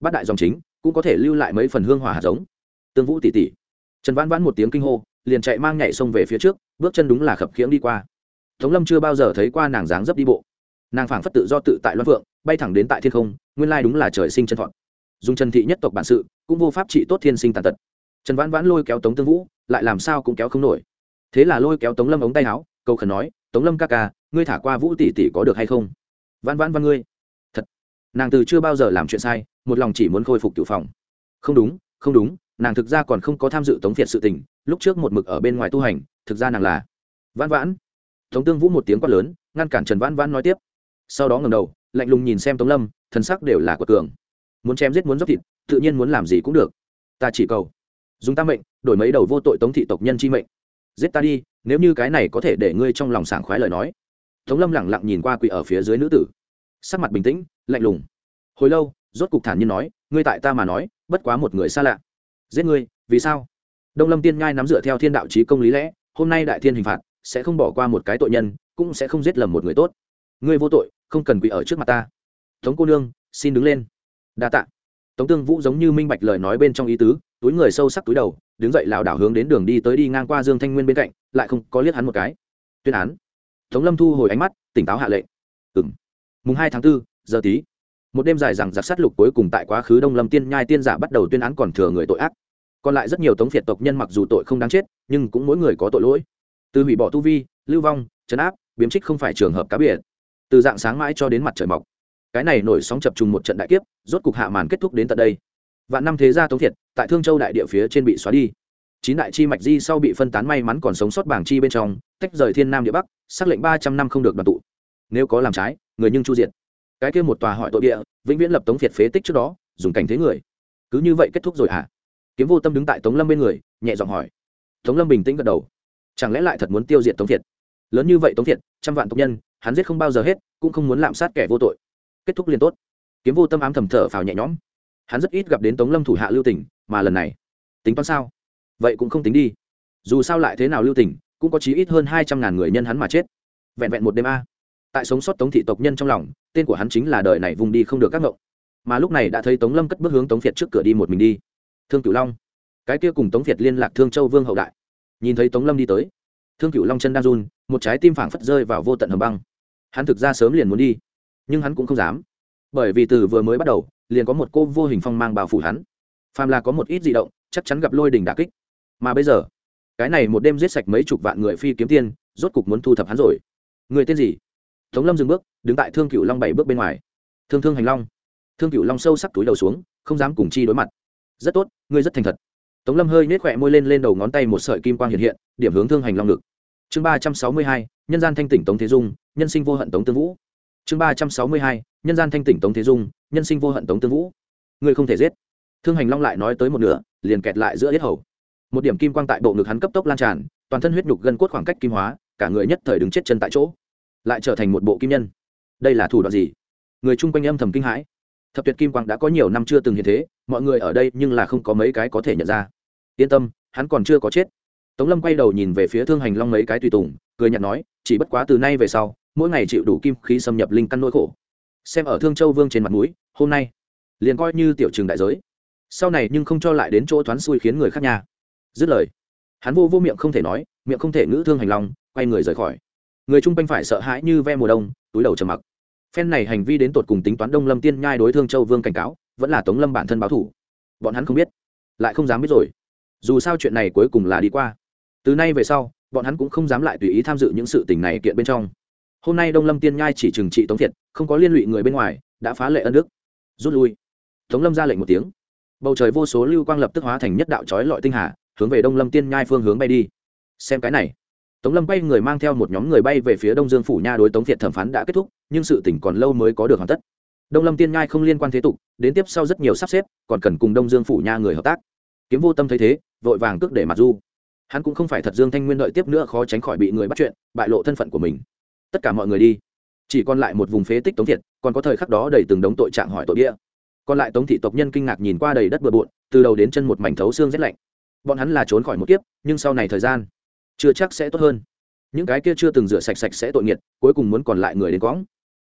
bát đại dòng chính cũng có thể lưu lại mấy phần hương hỏa hạt giống. Tương vũ tỉ tỉ trần vãn vãn một tiếng kinh hô, liền chạy mang nhảy xông về phía trước, bước chân đúng là khập khiễng đi qua. Tống lâm chưa bao giờ thấy qua nàng dáng dấp đi bộ. Nàng phảng phất tự do tự tại loan phượng, bay thẳng đến tại thiên không, nguyên lai đúng là trời sinh chân thọn dùng trần thị nhất tộc bản sự, cũng vô pháp trị tốt thiên sinh tàn tật. Trần vãn vãn lôi kéo tống tương vũ, lại làm sao cũng kéo không nổi thế là lôi kéo tống lâm ống tay áo câu khẩn nói, tống lâm ca ca, ngươi thả qua vũ tỷ tỷ có được hay không? Vãn vãn văn ngươi. Thật. Nàng từ chưa bao giờ làm chuyện sai, một lòng chỉ muốn khôi phục tiểu phòng. Không đúng không đúng, nàng thực ra còn không có tham dự tống phiệt sự tình, lúc trước một mực ở bên ngoài tu hành, thực ra nàng là vãn vãn. Tống tương vũ một tiếng quát lớn, ngăn cản trần vãn vãn nói tiếp. Sau đó ngầm đầu, lạnh lùng nhìn xem tống lâm, thần sắc đều là quật cường. Muốn chém giết muốn dốc thịt, tự nhiên muốn làm gì cũng được. Ta chỉ cầu, dùng ta mệnh, đổi mấy đầu vô tội tống thị tộc nhân chi mệnh giết ta đi, nếu như cái này có thể để ngươi trong lòng sảng khoái lời nói. Tống lâm lẳng lặng nhìn qua quỷ ở phía dưới nữ tử. Sắc mặt bình tĩnh, lạnh lùng. Hồi lâu, rốt cục thản nhiên nói, ngươi tại ta mà nói, bất quá một người xa lạ. Giết ngươi, vì sao? Đông lâm tiên ngai nắm dựa theo thiên đạo trí công lý lẽ, hôm nay đại thiên hình phạt, sẽ không bỏ qua một cái tội nhân, cũng sẽ không giết lầm một người tốt. Ngươi vô tội, không cần quỷ ở trước mặt ta. Tống cô nương, xin đứng lên. Đa tạ. Tống tương vũ giống như minh bạch lời nói bên trong ý tứ túi người sâu sắc túi đầu đứng dậy lảo đảo hướng đến đường đi tới đi ngang qua dương thanh nguyên bên cạnh lại không có liếc hắn một cái. Tuyên án. Tống lâm thu hồi ánh mắt tỉnh táo hạ lệnh. Ừng mùng hai tháng 4, giờ tí. Một đêm dài rằng giặc sát lục cuối cùng tại quá khứ đông lâm tiên nhai tiên giả bắt đầu tuyên án còn thừa người tội ác. Còn lại rất nhiều tống phiệt tộc nhân mặc dù tội không đáng chết nhưng cũng mỗi người có tội lỗi. Từ hủy bỏ tu vi lưu vong chấn áp biếm trích không phải trường hợp cá biệt. Từ dạng sáng mãi cho đến mặt trời mọc. Cái này nổi sóng chập trùng một trận đại kiếp rốt cục hạ màn kết thúc đến tận đây vạn năm thế gia tống thiệt, tại thương châu đại địa phía trên bị xóa đi. Chín đại chi mạch di sau bị phân tán may mắn còn sống sót bảng chi bên trong, tách rời thiên nam địa bắc, xác lệnh ba trăm năm không được đoàn tụ. Nếu có làm trái, người nhưng chu diệt. Cái kia một tòa hỏi tội địa, vĩnh viễn lập tống thiệt phế tích trước đó, dùng cảnh thế người. Cứ như vậy kết thúc rồi hả? À? kiếm vô tâm đứng tại tống lâm bên người, nhẹ giọng hỏi. Tống lâm bình tĩnh gật đầu. Chẳng lẽ lại thật muốn tiêu diệt tống thiệt? Lớn như vậy tống thiệt, trăm vạn tộc nhân, hắn giết không bao giờ hết, cũng không muốn lạm sát kẻ vô tội. Kết thúc liền tốt. Kiếm vô tâm ám thầm thở phào nhẹ nhõm hắn rất ít gặp đến tống lâm thủ hạ lưu tỉnh mà lần này, tính toán sao? Vậy cũng không tính đi. Dù sao lại thế nào lưu tỉnh cũng có chí ít hơn hai trăm ngàn người nhân hắn mà chết. Vẹn vẹn một đêm a. Tại sống sót tống thị tộc nhân trong lòng, tên của hắn chính là đời này vùng đi không được các ngộng mà lúc này đã thấy tống lâm cất bước hướng tống việt trước cửa đi một mình đi. Thương cửu long. Cái kia cùng tống việt liên lạc thương châu vương hậu đại. Nhìn thấy tống lâm đi tới, thương cửu long chân đang run, một trái tim phảng phất rơi vào vô tận hầm băng. Hắn thực ra sớm liền muốn đi, nhưng hắn cũng không dám. Bởi vì từ vừa mới bắt đầu liền có một cô vô hình phong mang bao phủ hắn. Phàm là có một ít di động, chắc chắn gặp lôi đình đà kích. Mà bây giờ, cái này một đêm giết sạch mấy chục vạn người phi kiếm tiên, rốt cục muốn thu thập hắn rồi. Người tên gì? Tống lâm dừng bước, đứng tại thương cựu long bảy bước bên ngoài. Thương thương hành long. Thương cựu long sâu sắc túi đầu xuống, không dám cùng chi đối mặt. Rất tốt, ngươi rất thành thật. Tống lâm hơi nết khỏe môi lên lên đầu ngón tay một sợi kim quang hiện hiện, điểm hướng thương hành long ngực. Chương ba trăm sáu mươi hai, nhân gian thanh tỉnh tống thế dung, nhân sinh vô hận tống tương vũ. Chương ba trăm sáu mươi hai, nhân gian thanh tỉnh tống thế dung nhân sinh vô hận tống tương vũ. Ngươi không thể giết. Thương hành long lại nói tới một nửa, liền kẹt lại giữa yết hầu. Một điểm kim quang tại bộ ngực hắn cấp tốc lan tràn, toàn thân huyết nhục gân cốt khoảng cách kim hóa, cả người nhất thời đứng chết chân tại chỗ. Lại trở thành một bộ kim nhân. Đây là thủ đoạn gì? Người chung quanh âm thầm kinh hãi. Thập tuyệt kim quang đã có nhiều năm chưa từng hiện thế, mọi người ở đây nhưng là không có mấy cái có thể nhận ra. Yên tâm, hắn còn chưa có chết. Tống lâm quay đầu nhìn về phía thương hành long mấy cái tùy tùng, cười nhạt nói, chỉ bất quá từ nay về sau, mỗi ngày chịu đủ kim khí xâm nhập linh căn nỗi khổ xem ở thương châu vương trên mặt mũi, hôm nay, liền coi như tiểu trường đại giới. Sau này nhưng không cho lại đến chỗ thoáng xui khiến người khác nhà. Dứt lời, hắn vô vô miệng không thể nói, miệng không thể ngữ thương hành long, quay người rời khỏi. Người chung quanh phải sợ hãi như ve mùa đông, túi đầu trầm mặc. Phen này hành vi đến tột cùng tính toán đông lâm tiên nhai đối thương châu vương cảnh cáo, vẫn là tống lâm bản thân báo thủ. Bọn hắn không biết, lại không dám biết rồi. Dù sao chuyện này cuối cùng là đi qua. Từ nay về sau, bọn hắn cũng không dám lại tùy ý tham dự những sự tình này kiện bên trong hôm nay đông lâm tiên nhai chỉ trừng trị tống thiệt, không có liên lụy người bên ngoài, đã phá lệ ân đức. Rút lui. Tống lâm ra lệnh một tiếng. Bầu trời vô số lưu quang lập tức hóa thành nhất đạo trói lọi tinh hà, hướng về đông lâm tiên nhai phương hướng bay đi. Xem cái này. Tống lâm bay người mang theo một nhóm người bay về phía đông dương phủ nha đối tống thiệt thẩm phán đã kết thúc, nhưng sự tỉnh còn lâu mới có được hoàn tất. Đông lâm tiên nhai không liên quan thế tục, đến tiếp sau rất nhiều sắp xếp, còn cần cùng đông dương phủ nha người hợp tác. Kiếm vô tâm thấy thế, vội vàng cước để mặt du. Hắn cũng không phải thật dương thanh nguyên đợi tiếp nữa khó tránh khỏi bị người bắt chuyện, bại lộ thân phận của mình tất cả mọi người đi. Chỉ còn lại một vùng phế tích tống thiệt, còn có thời khắc đó đầy từng đống tội trạng hỏi tội địa còn lại tống thị tộc nhân kinh ngạc nhìn qua đầy đất bừa bộn, từ đầu đến chân một mảnh thấu xương rét lạnh. Bọn hắn là trốn khỏi một kiếp, nhưng sau này thời gian, chưa chắc sẽ tốt hơn. Những cái kia chưa từng rửa sạch sạch sẽ tội nghiệt, cuối cùng muốn còn lại người đến quõng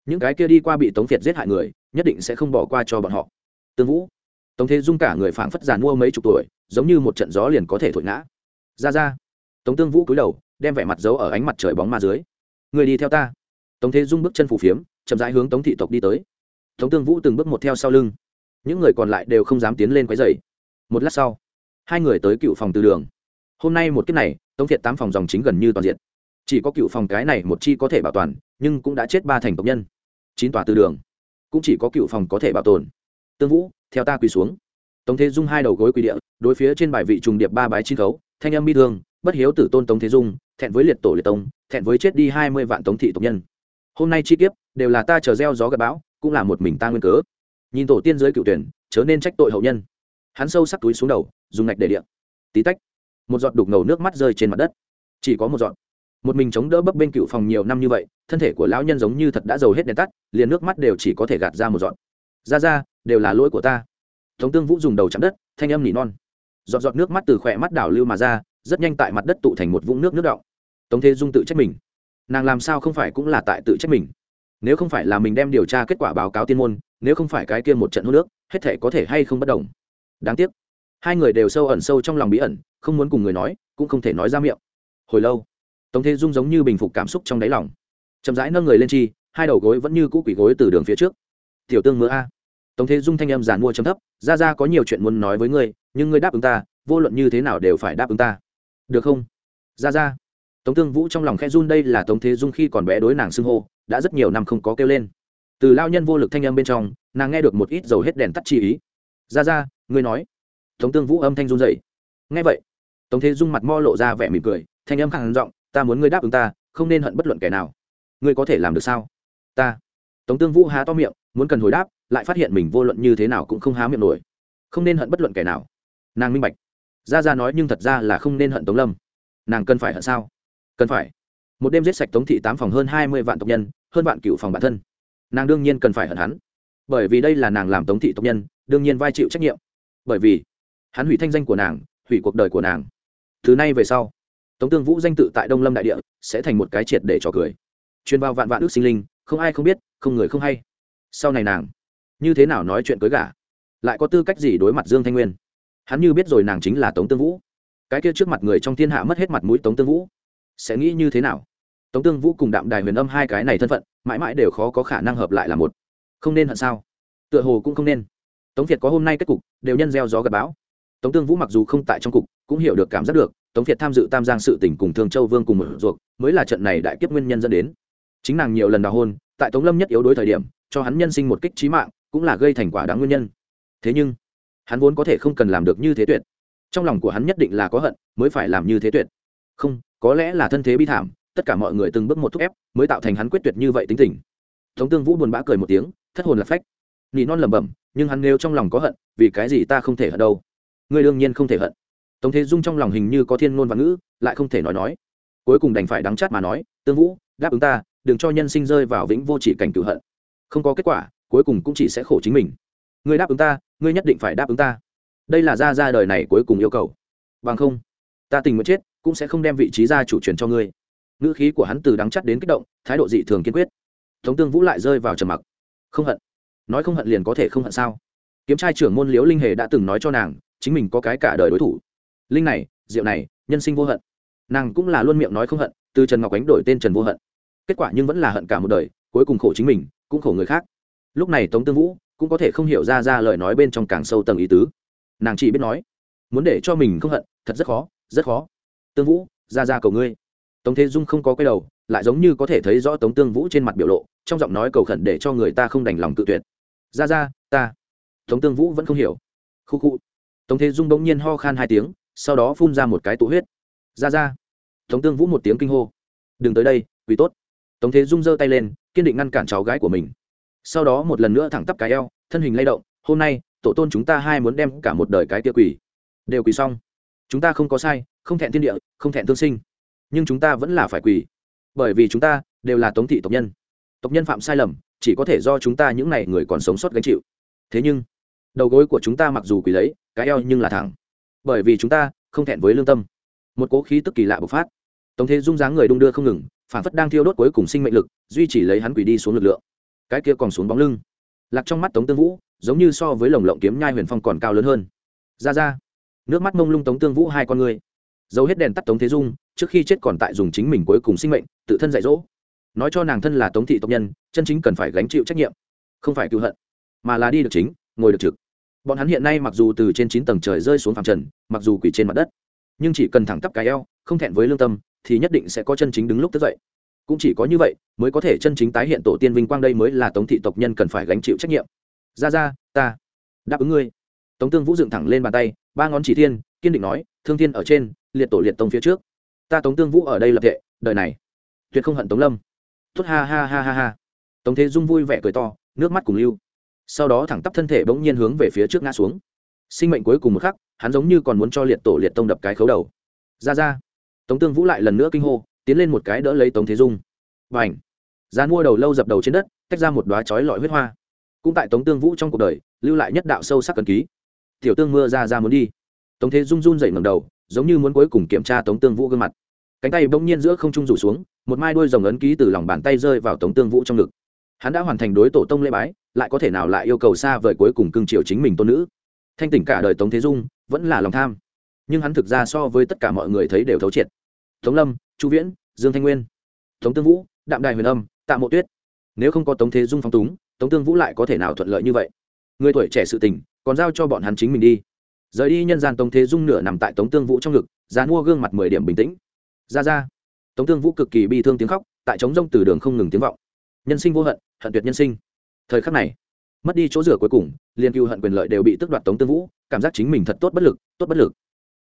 những cái kia đi qua bị tống việt giết hại người, nhất định sẽ không bỏ qua cho bọn họ. Tương vũ, tống thế dung cả người phảng phất giàn mua mấy chục tuổi, giống như một trận gió liền có thể thổi ngã. Ra ra, tống tương vũ cúi đầu, đem vẻ mặt giấu ở ánh mặt trời bóng ma dưới người đi theo ta. Tống thế dung bước chân phủ phiếm, chậm rãi hướng tống thị tộc đi tới. Tống tương vũ từng bước một theo sau lưng. Những người còn lại đều không dám tiến lên quấy dày một lát sau, hai người tới cựu phòng từ đường. Hôm nay một kiếp này, tống thiệt tám phòng dòng chính gần như toàn diện. Chỉ có cựu phòng cái này một chi có thể bảo toàn, nhưng cũng đã chết ba thành tộc nhân. Chín tòa từ đường, cũng chỉ có cựu phòng có thể bảo tồn. Tương vũ, theo ta quỳ xuống. Tống thế dung hai đầu gối quỳ địa, đối phía trên bài vị trùng điệp ba bái chín khấu, thanh âm bi thương bất hiếu tử tôn tống thế dung, thẹn với liệt tổ liệt tông, thẹn với chết đi hai mươi vạn tống thị tộc nhân. Hôm nay chi kiếp, đều là ta chờ gieo gió gặp bão, cũng là một mình ta nguyên cớ. Nhìn tổ tiên giới cựu tuyển, chớ nên trách tội hậu nhân. Hắn sâu sắc túi xuống đầu, dùng ngạch để điện tí tách, một giọt đục ngầu nước mắt rơi trên mặt đất. Chỉ có một giọt. Một mình chống đỡ bấp bên cựu phòng nhiều năm như vậy, thân thể của lão nhân giống như thật đã giàu hết đèn tắt, liền nước mắt đều chỉ có thể gạt ra một giọt. Ra ra, đều là lỗi của ta. Tống tương vũ dùng đầu chạm đất, thanh âm nỉ non. Giọt giọt nước mắt từ khỏe mắt đảo lưu mà ra rất nhanh tại mặt đất tụ thành một vũng nước nước động, tống thế dung tự trách mình. Nàng làm sao không phải cũng là tại tự trách mình? Nếu không phải là mình đem điều tra kết quả báo cáo tiên môn nếu không phải cái kia một trận hô nước hết thể có thể hay không bất đồng? Đáng tiếc hai người đều sâu ẩn sâu trong lòng bí ẩn không muốn cùng người nói cũng không thể nói ra miệng. Hồi lâu tống thế dung giống như bình phục cảm xúc trong đáy lòng. Chậm rãi nâng người lên chi hai đầu gối vẫn như cũ quỷ gối từ đường phía trước. Tiểu tương mưa a. Tống thế dung thanh âm giàn mua chấm thấp ra ra có nhiều chuyện muốn nói với ngươi nhưng ngươi đáp ứng ta vô luận như thế nào đều phải đáp ứng ta được không? Ra ra. Tống tương vũ trong lòng khe run, đây là tống thế dung khi còn bé đối nàng xưng hô, đã rất nhiều năm không có kêu lên. Từ lao nhân vô lực thanh âm bên trong, nàng nghe được một ít dầu hết đèn tắt chi ý. Ra ra, ngươi nói. Tống tương vũ âm thanh run dậy nghe vậy, tống thế dung mặt mo lộ ra vẻ mỉm cười, thanh âm khẳng giọng, ta muốn ngươi đáp ứng ta, không nên hận bất luận kẻ nào. Ngươi có thể làm được sao? Ta. Tống tương vũ há to miệng, muốn cần hồi đáp, lại phát hiện mình vô luận như thế nào cũng không há miệng nổi. Không nên hận bất luận kẻ nào. Nàng minh bạch ra ra nói nhưng thật ra là không nên hận tống lâm. Nàng cần phải hận sao? Cần phải. Một đêm giết sạch tống thị tám phòng hơn hai mươi vạn tộc nhân, hơn vạn cựu phòng bản thân. Nàng đương nhiên cần phải hận hắn. Bởi vì đây là nàng làm tống thị tộc nhân, đương nhiên vai chịu trách nhiệm. Bởi vì, hắn hủy thanh danh của nàng, hủy cuộc đời của nàng. Thứ nay về sau, tống tương vũ danh tự tại đông lâm đại địa sẽ thành một cái triệt để trò cười. Truyền vào vạn vạn ước sinh linh, không ai không biết, không người không hay. Sau này nàng, như thế nào nói chuyện cưới gả? Lại có tư cách gì đối mặt dương thanh nguyên? Hắn như biết rồi nàng chính là tống tương vũ. Cái kia trước mặt người trong thiên hạ mất hết mặt mũi tống tương vũ, sẽ nghĩ như thế nào? Tống tương vũ cùng đạm đài huyền âm hai cái này thân phận, mãi mãi đều khó có khả năng hợp lại là một. Không nên hận sao? Tựa hồ cũng không nên. Tống việt có hôm nay kết cục, đều nhân gieo gió gặp bão. Tống tương vũ mặc dù không tại trong cục, cũng hiểu được cảm giác được, tống việt tham dự tam giang sự tỉnh cùng thương châu vương cùng một ruột, mới là trận này đại kiếp nguyên nhân dẫn đến. Chính nàng nhiều lần đào hôn, tại tống lâm nhất yếu đối thời điểm, cho hắn nhân sinh một kích trí mạng, cũng là gây thành quả đáng nguyên nhân. Thế nhưng hắn vốn có thể không cần làm được như thế tuyệt. Trong lòng của hắn nhất định là có hận, mới phải làm như thế tuyệt. Không, có lẽ là thân thế bi thảm, tất cả mọi người từng bước một thúc ép, mới tạo thành hắn quyết tuyệt như vậy tính tình. Tống tương vũ buồn bã cười một tiếng, thất hồn là phách. Nỉ non lẩm bẩm, nhưng hắn nêu trong lòng có hận, vì cái gì ta không thể hận đâu? Ngươi đương nhiên không thể hận. Tống thế dung trong lòng hình như có thiên ngôn văn ngữ, lại không thể nói nói. Cuối cùng đành phải đắng chát mà nói, tương vũ, đáp ứng ta, đừng cho nhân sinh rơi vào vĩnh vô chỉ cảnh cựu hận. Không có kết quả, cuối cùng cũng chỉ sẽ khổ chính mình ngươi đáp ứng ta, ngươi nhất định phải đáp ứng ta. Đây là ra ra đời này cuối cùng yêu cầu. Bằng không, ta tình nguyện chết, cũng sẽ không đem vị trí ra chủ truyền cho ngươi. Ngữ khí của hắn từ đắng chắt đến kích động, thái độ dị thường kiên quyết. Tống tương vũ lại rơi vào trầm mặc. Không hận. Nói không hận liền có thể không hận sao? Kiếm trai trưởng môn liễu linh hề đã từng nói cho nàng, chính mình có cái cả đời đối thủ. Linh này, diệu này, nhân sinh vô hận. Nàng cũng là luôn miệng nói không hận, từ trần ngọc ánh đổi tên trần vô hận. Kết quả nhưng vẫn là hận cả một đời, cuối cùng khổ chính mình, cũng khổ người khác. Lúc này tống tương vũ cũng có thể không hiểu ra ra lời nói bên trong càng sâu tầng ý tứ. Nàng chỉ biết nói, muốn để cho mình không hận, thật rất khó rất khó. Tương vũ, ra ra cầu ngươi. Tống thế dung không có quay đầu, lại giống như có thể thấy rõ tống tương vũ trên mặt biểu lộ, trong giọng nói cầu khẩn để cho người ta không đành lòng tự tuyệt. Ra ra, ta. Tống tương vũ vẫn không hiểu. Khu khu. Tống thế dung bỗng nhiên ho khan hai tiếng, sau đó phun ra một cái tụ huyết. Ra ra. Tống tương vũ một tiếng kinh hô. Đừng tới đây vì tốt. Tống thế dung giơ tay lên, kiên định ngăn cản cháu gái của mình sau đó một lần nữa thẳng tắp cái eo, thân hình lay động, hôm nay, tổ tôn chúng ta hai muốn đem cả một đời cái tia quỷ đều quỳ xong. Chúng ta không có sai, không thẹn thiên địa, không thẹn thương sinh, nhưng chúng ta vẫn là phải quỳ bởi vì chúng ta đều là tống thị tộc nhân. Tộc nhân phạm sai lầm, chỉ có thể do chúng ta những n à y người còn sống sót gánh chịu. Thế nhưng, đầu gối của chúng ta mặc dù quỳ lấy, cái eo nhưng là thẳng, bởi vì chúng ta không thẹn với lương tâm. Một cố khí tức kỳ lạ bộc phát. Tống thế dung dáng người đung đưa không ngừng, phản phất đang thiêu đốt cuối cùng sinh mệnh lực, duy chỉ lấy hắn quỳ đi xuống lực lượng cái kia còn xuống bóng lưng. Lạc trong mắt tống tương vũ, giống như so với lồng lộng kiếm nhai huyền phong còn cao lớn hơn. Ra ra. Nước mắt mông lung tống tương vũ hai con người. Giấu hết đèn tắt tống thế dung, trước khi chết còn tại dùng chính mình cuối cùng sinh mệnh, tự thân dạy dỗ. Nói cho nàng thân là tống thị tộc nhân, chân chính cần phải gánh chịu trách nhiệm, không phải cựu hận, mà là đi được chính, ngồi được trực. Bọn hắn hiện nay mặc dù từ trên chín tầng trời rơi xuống phàm trần, mặc dù quỷ trên mặt đất, nhưng chỉ cần thẳng tắp cái eo, không thẹn với lương tâm, thì nhất định sẽ có chân chính đứng lúc tức dậy cũng chỉ có như vậy, mới có thể chân chính tái hiện tổ tiên vinh quang đây mới là tống thị tộc nhân cần phải gánh chịu trách nhiệm. Ra ra, ta đáp ứng ngươi. Tống tương vũ dựng thẳng lên bàn tay, ba ngón chỉ thiên, kiên định nói, thương thiên ở trên, liệt tổ liệt tông phía trước. Ta tống tương vũ ở đây lập thệ, đời này, tuyệt không hận tống lâm. Tốt ha ha ha ha ha. Tống thế dung vui vẻ cười to, nước mắt cùng lưu. Sau đó thẳng tắp thân thể bỗng nhiên hướng về phía trước ngã xuống. Sinh mệnh cuối cùng một khắc, hắn giống như còn muốn cho liệt tổ liệt tông đập cái khấu đầu. Ra ra. Tống tương vũ lại lần nữa kinh hô tiến lên một cái đỡ lấy tống thế dung và ảnh gian mua đầu lâu dập đầu trên đất tách ra một đoá chói lọi huyết hoa cũng tại tống tương vũ trong cuộc đời lưu lại nhất đạo sâu sắc cần ký tiểu tương mưa ra ra muốn đi tống thế dung run dậy ngầm đầu giống như muốn cuối cùng kiểm tra tống tương vũ gương mặt cánh tay bỗng nhiên giữa không trung rủ xuống một mai đuôi rồng ấn ký từ lòng bàn tay rơi vào tống tương vũ trong ngực hắn đã hoàn thành đối tổ tông lễ bái lại có thể nào lại yêu cầu xa vời cuối cùng cưng chiều chính mình tôn nữ thanh tỉnh cả đời tống thế dung vẫn là lòng tham nhưng hắn thực ra so với tất cả mọi người thấy đều thấu triệt tống lâm, chu viễn, dương thanh nguyên, tống tương vũ, đạm đài huyền âm, tạ mộ tuyết. Nếu không có tống thế dung phong túng, tống tương vũ lại có thể nào thuận lợi như vậy? Người tuổi trẻ sự tình, còn giao cho bọn hắn chính mình đi. Rời đi nhân gian tống thế dung nửa nằm tại tống tương vũ trong ngực dán mua gương mặt mười điểm bình tĩnh. Ra ra. Tống tương vũ cực kỳ bi thương tiếng khóc, tại trống rông từ đường không ngừng tiếng vọng. Nhân sinh vô hận hận tuyệt nhân sinh. Thời khắc này, mất đi chỗ rửa cuối cùng, liền cựu hận quyền lợi đều bị tước đoạt tống tương vũ, cảm giác chính mình thật tốt bất lực, tốt bất lực.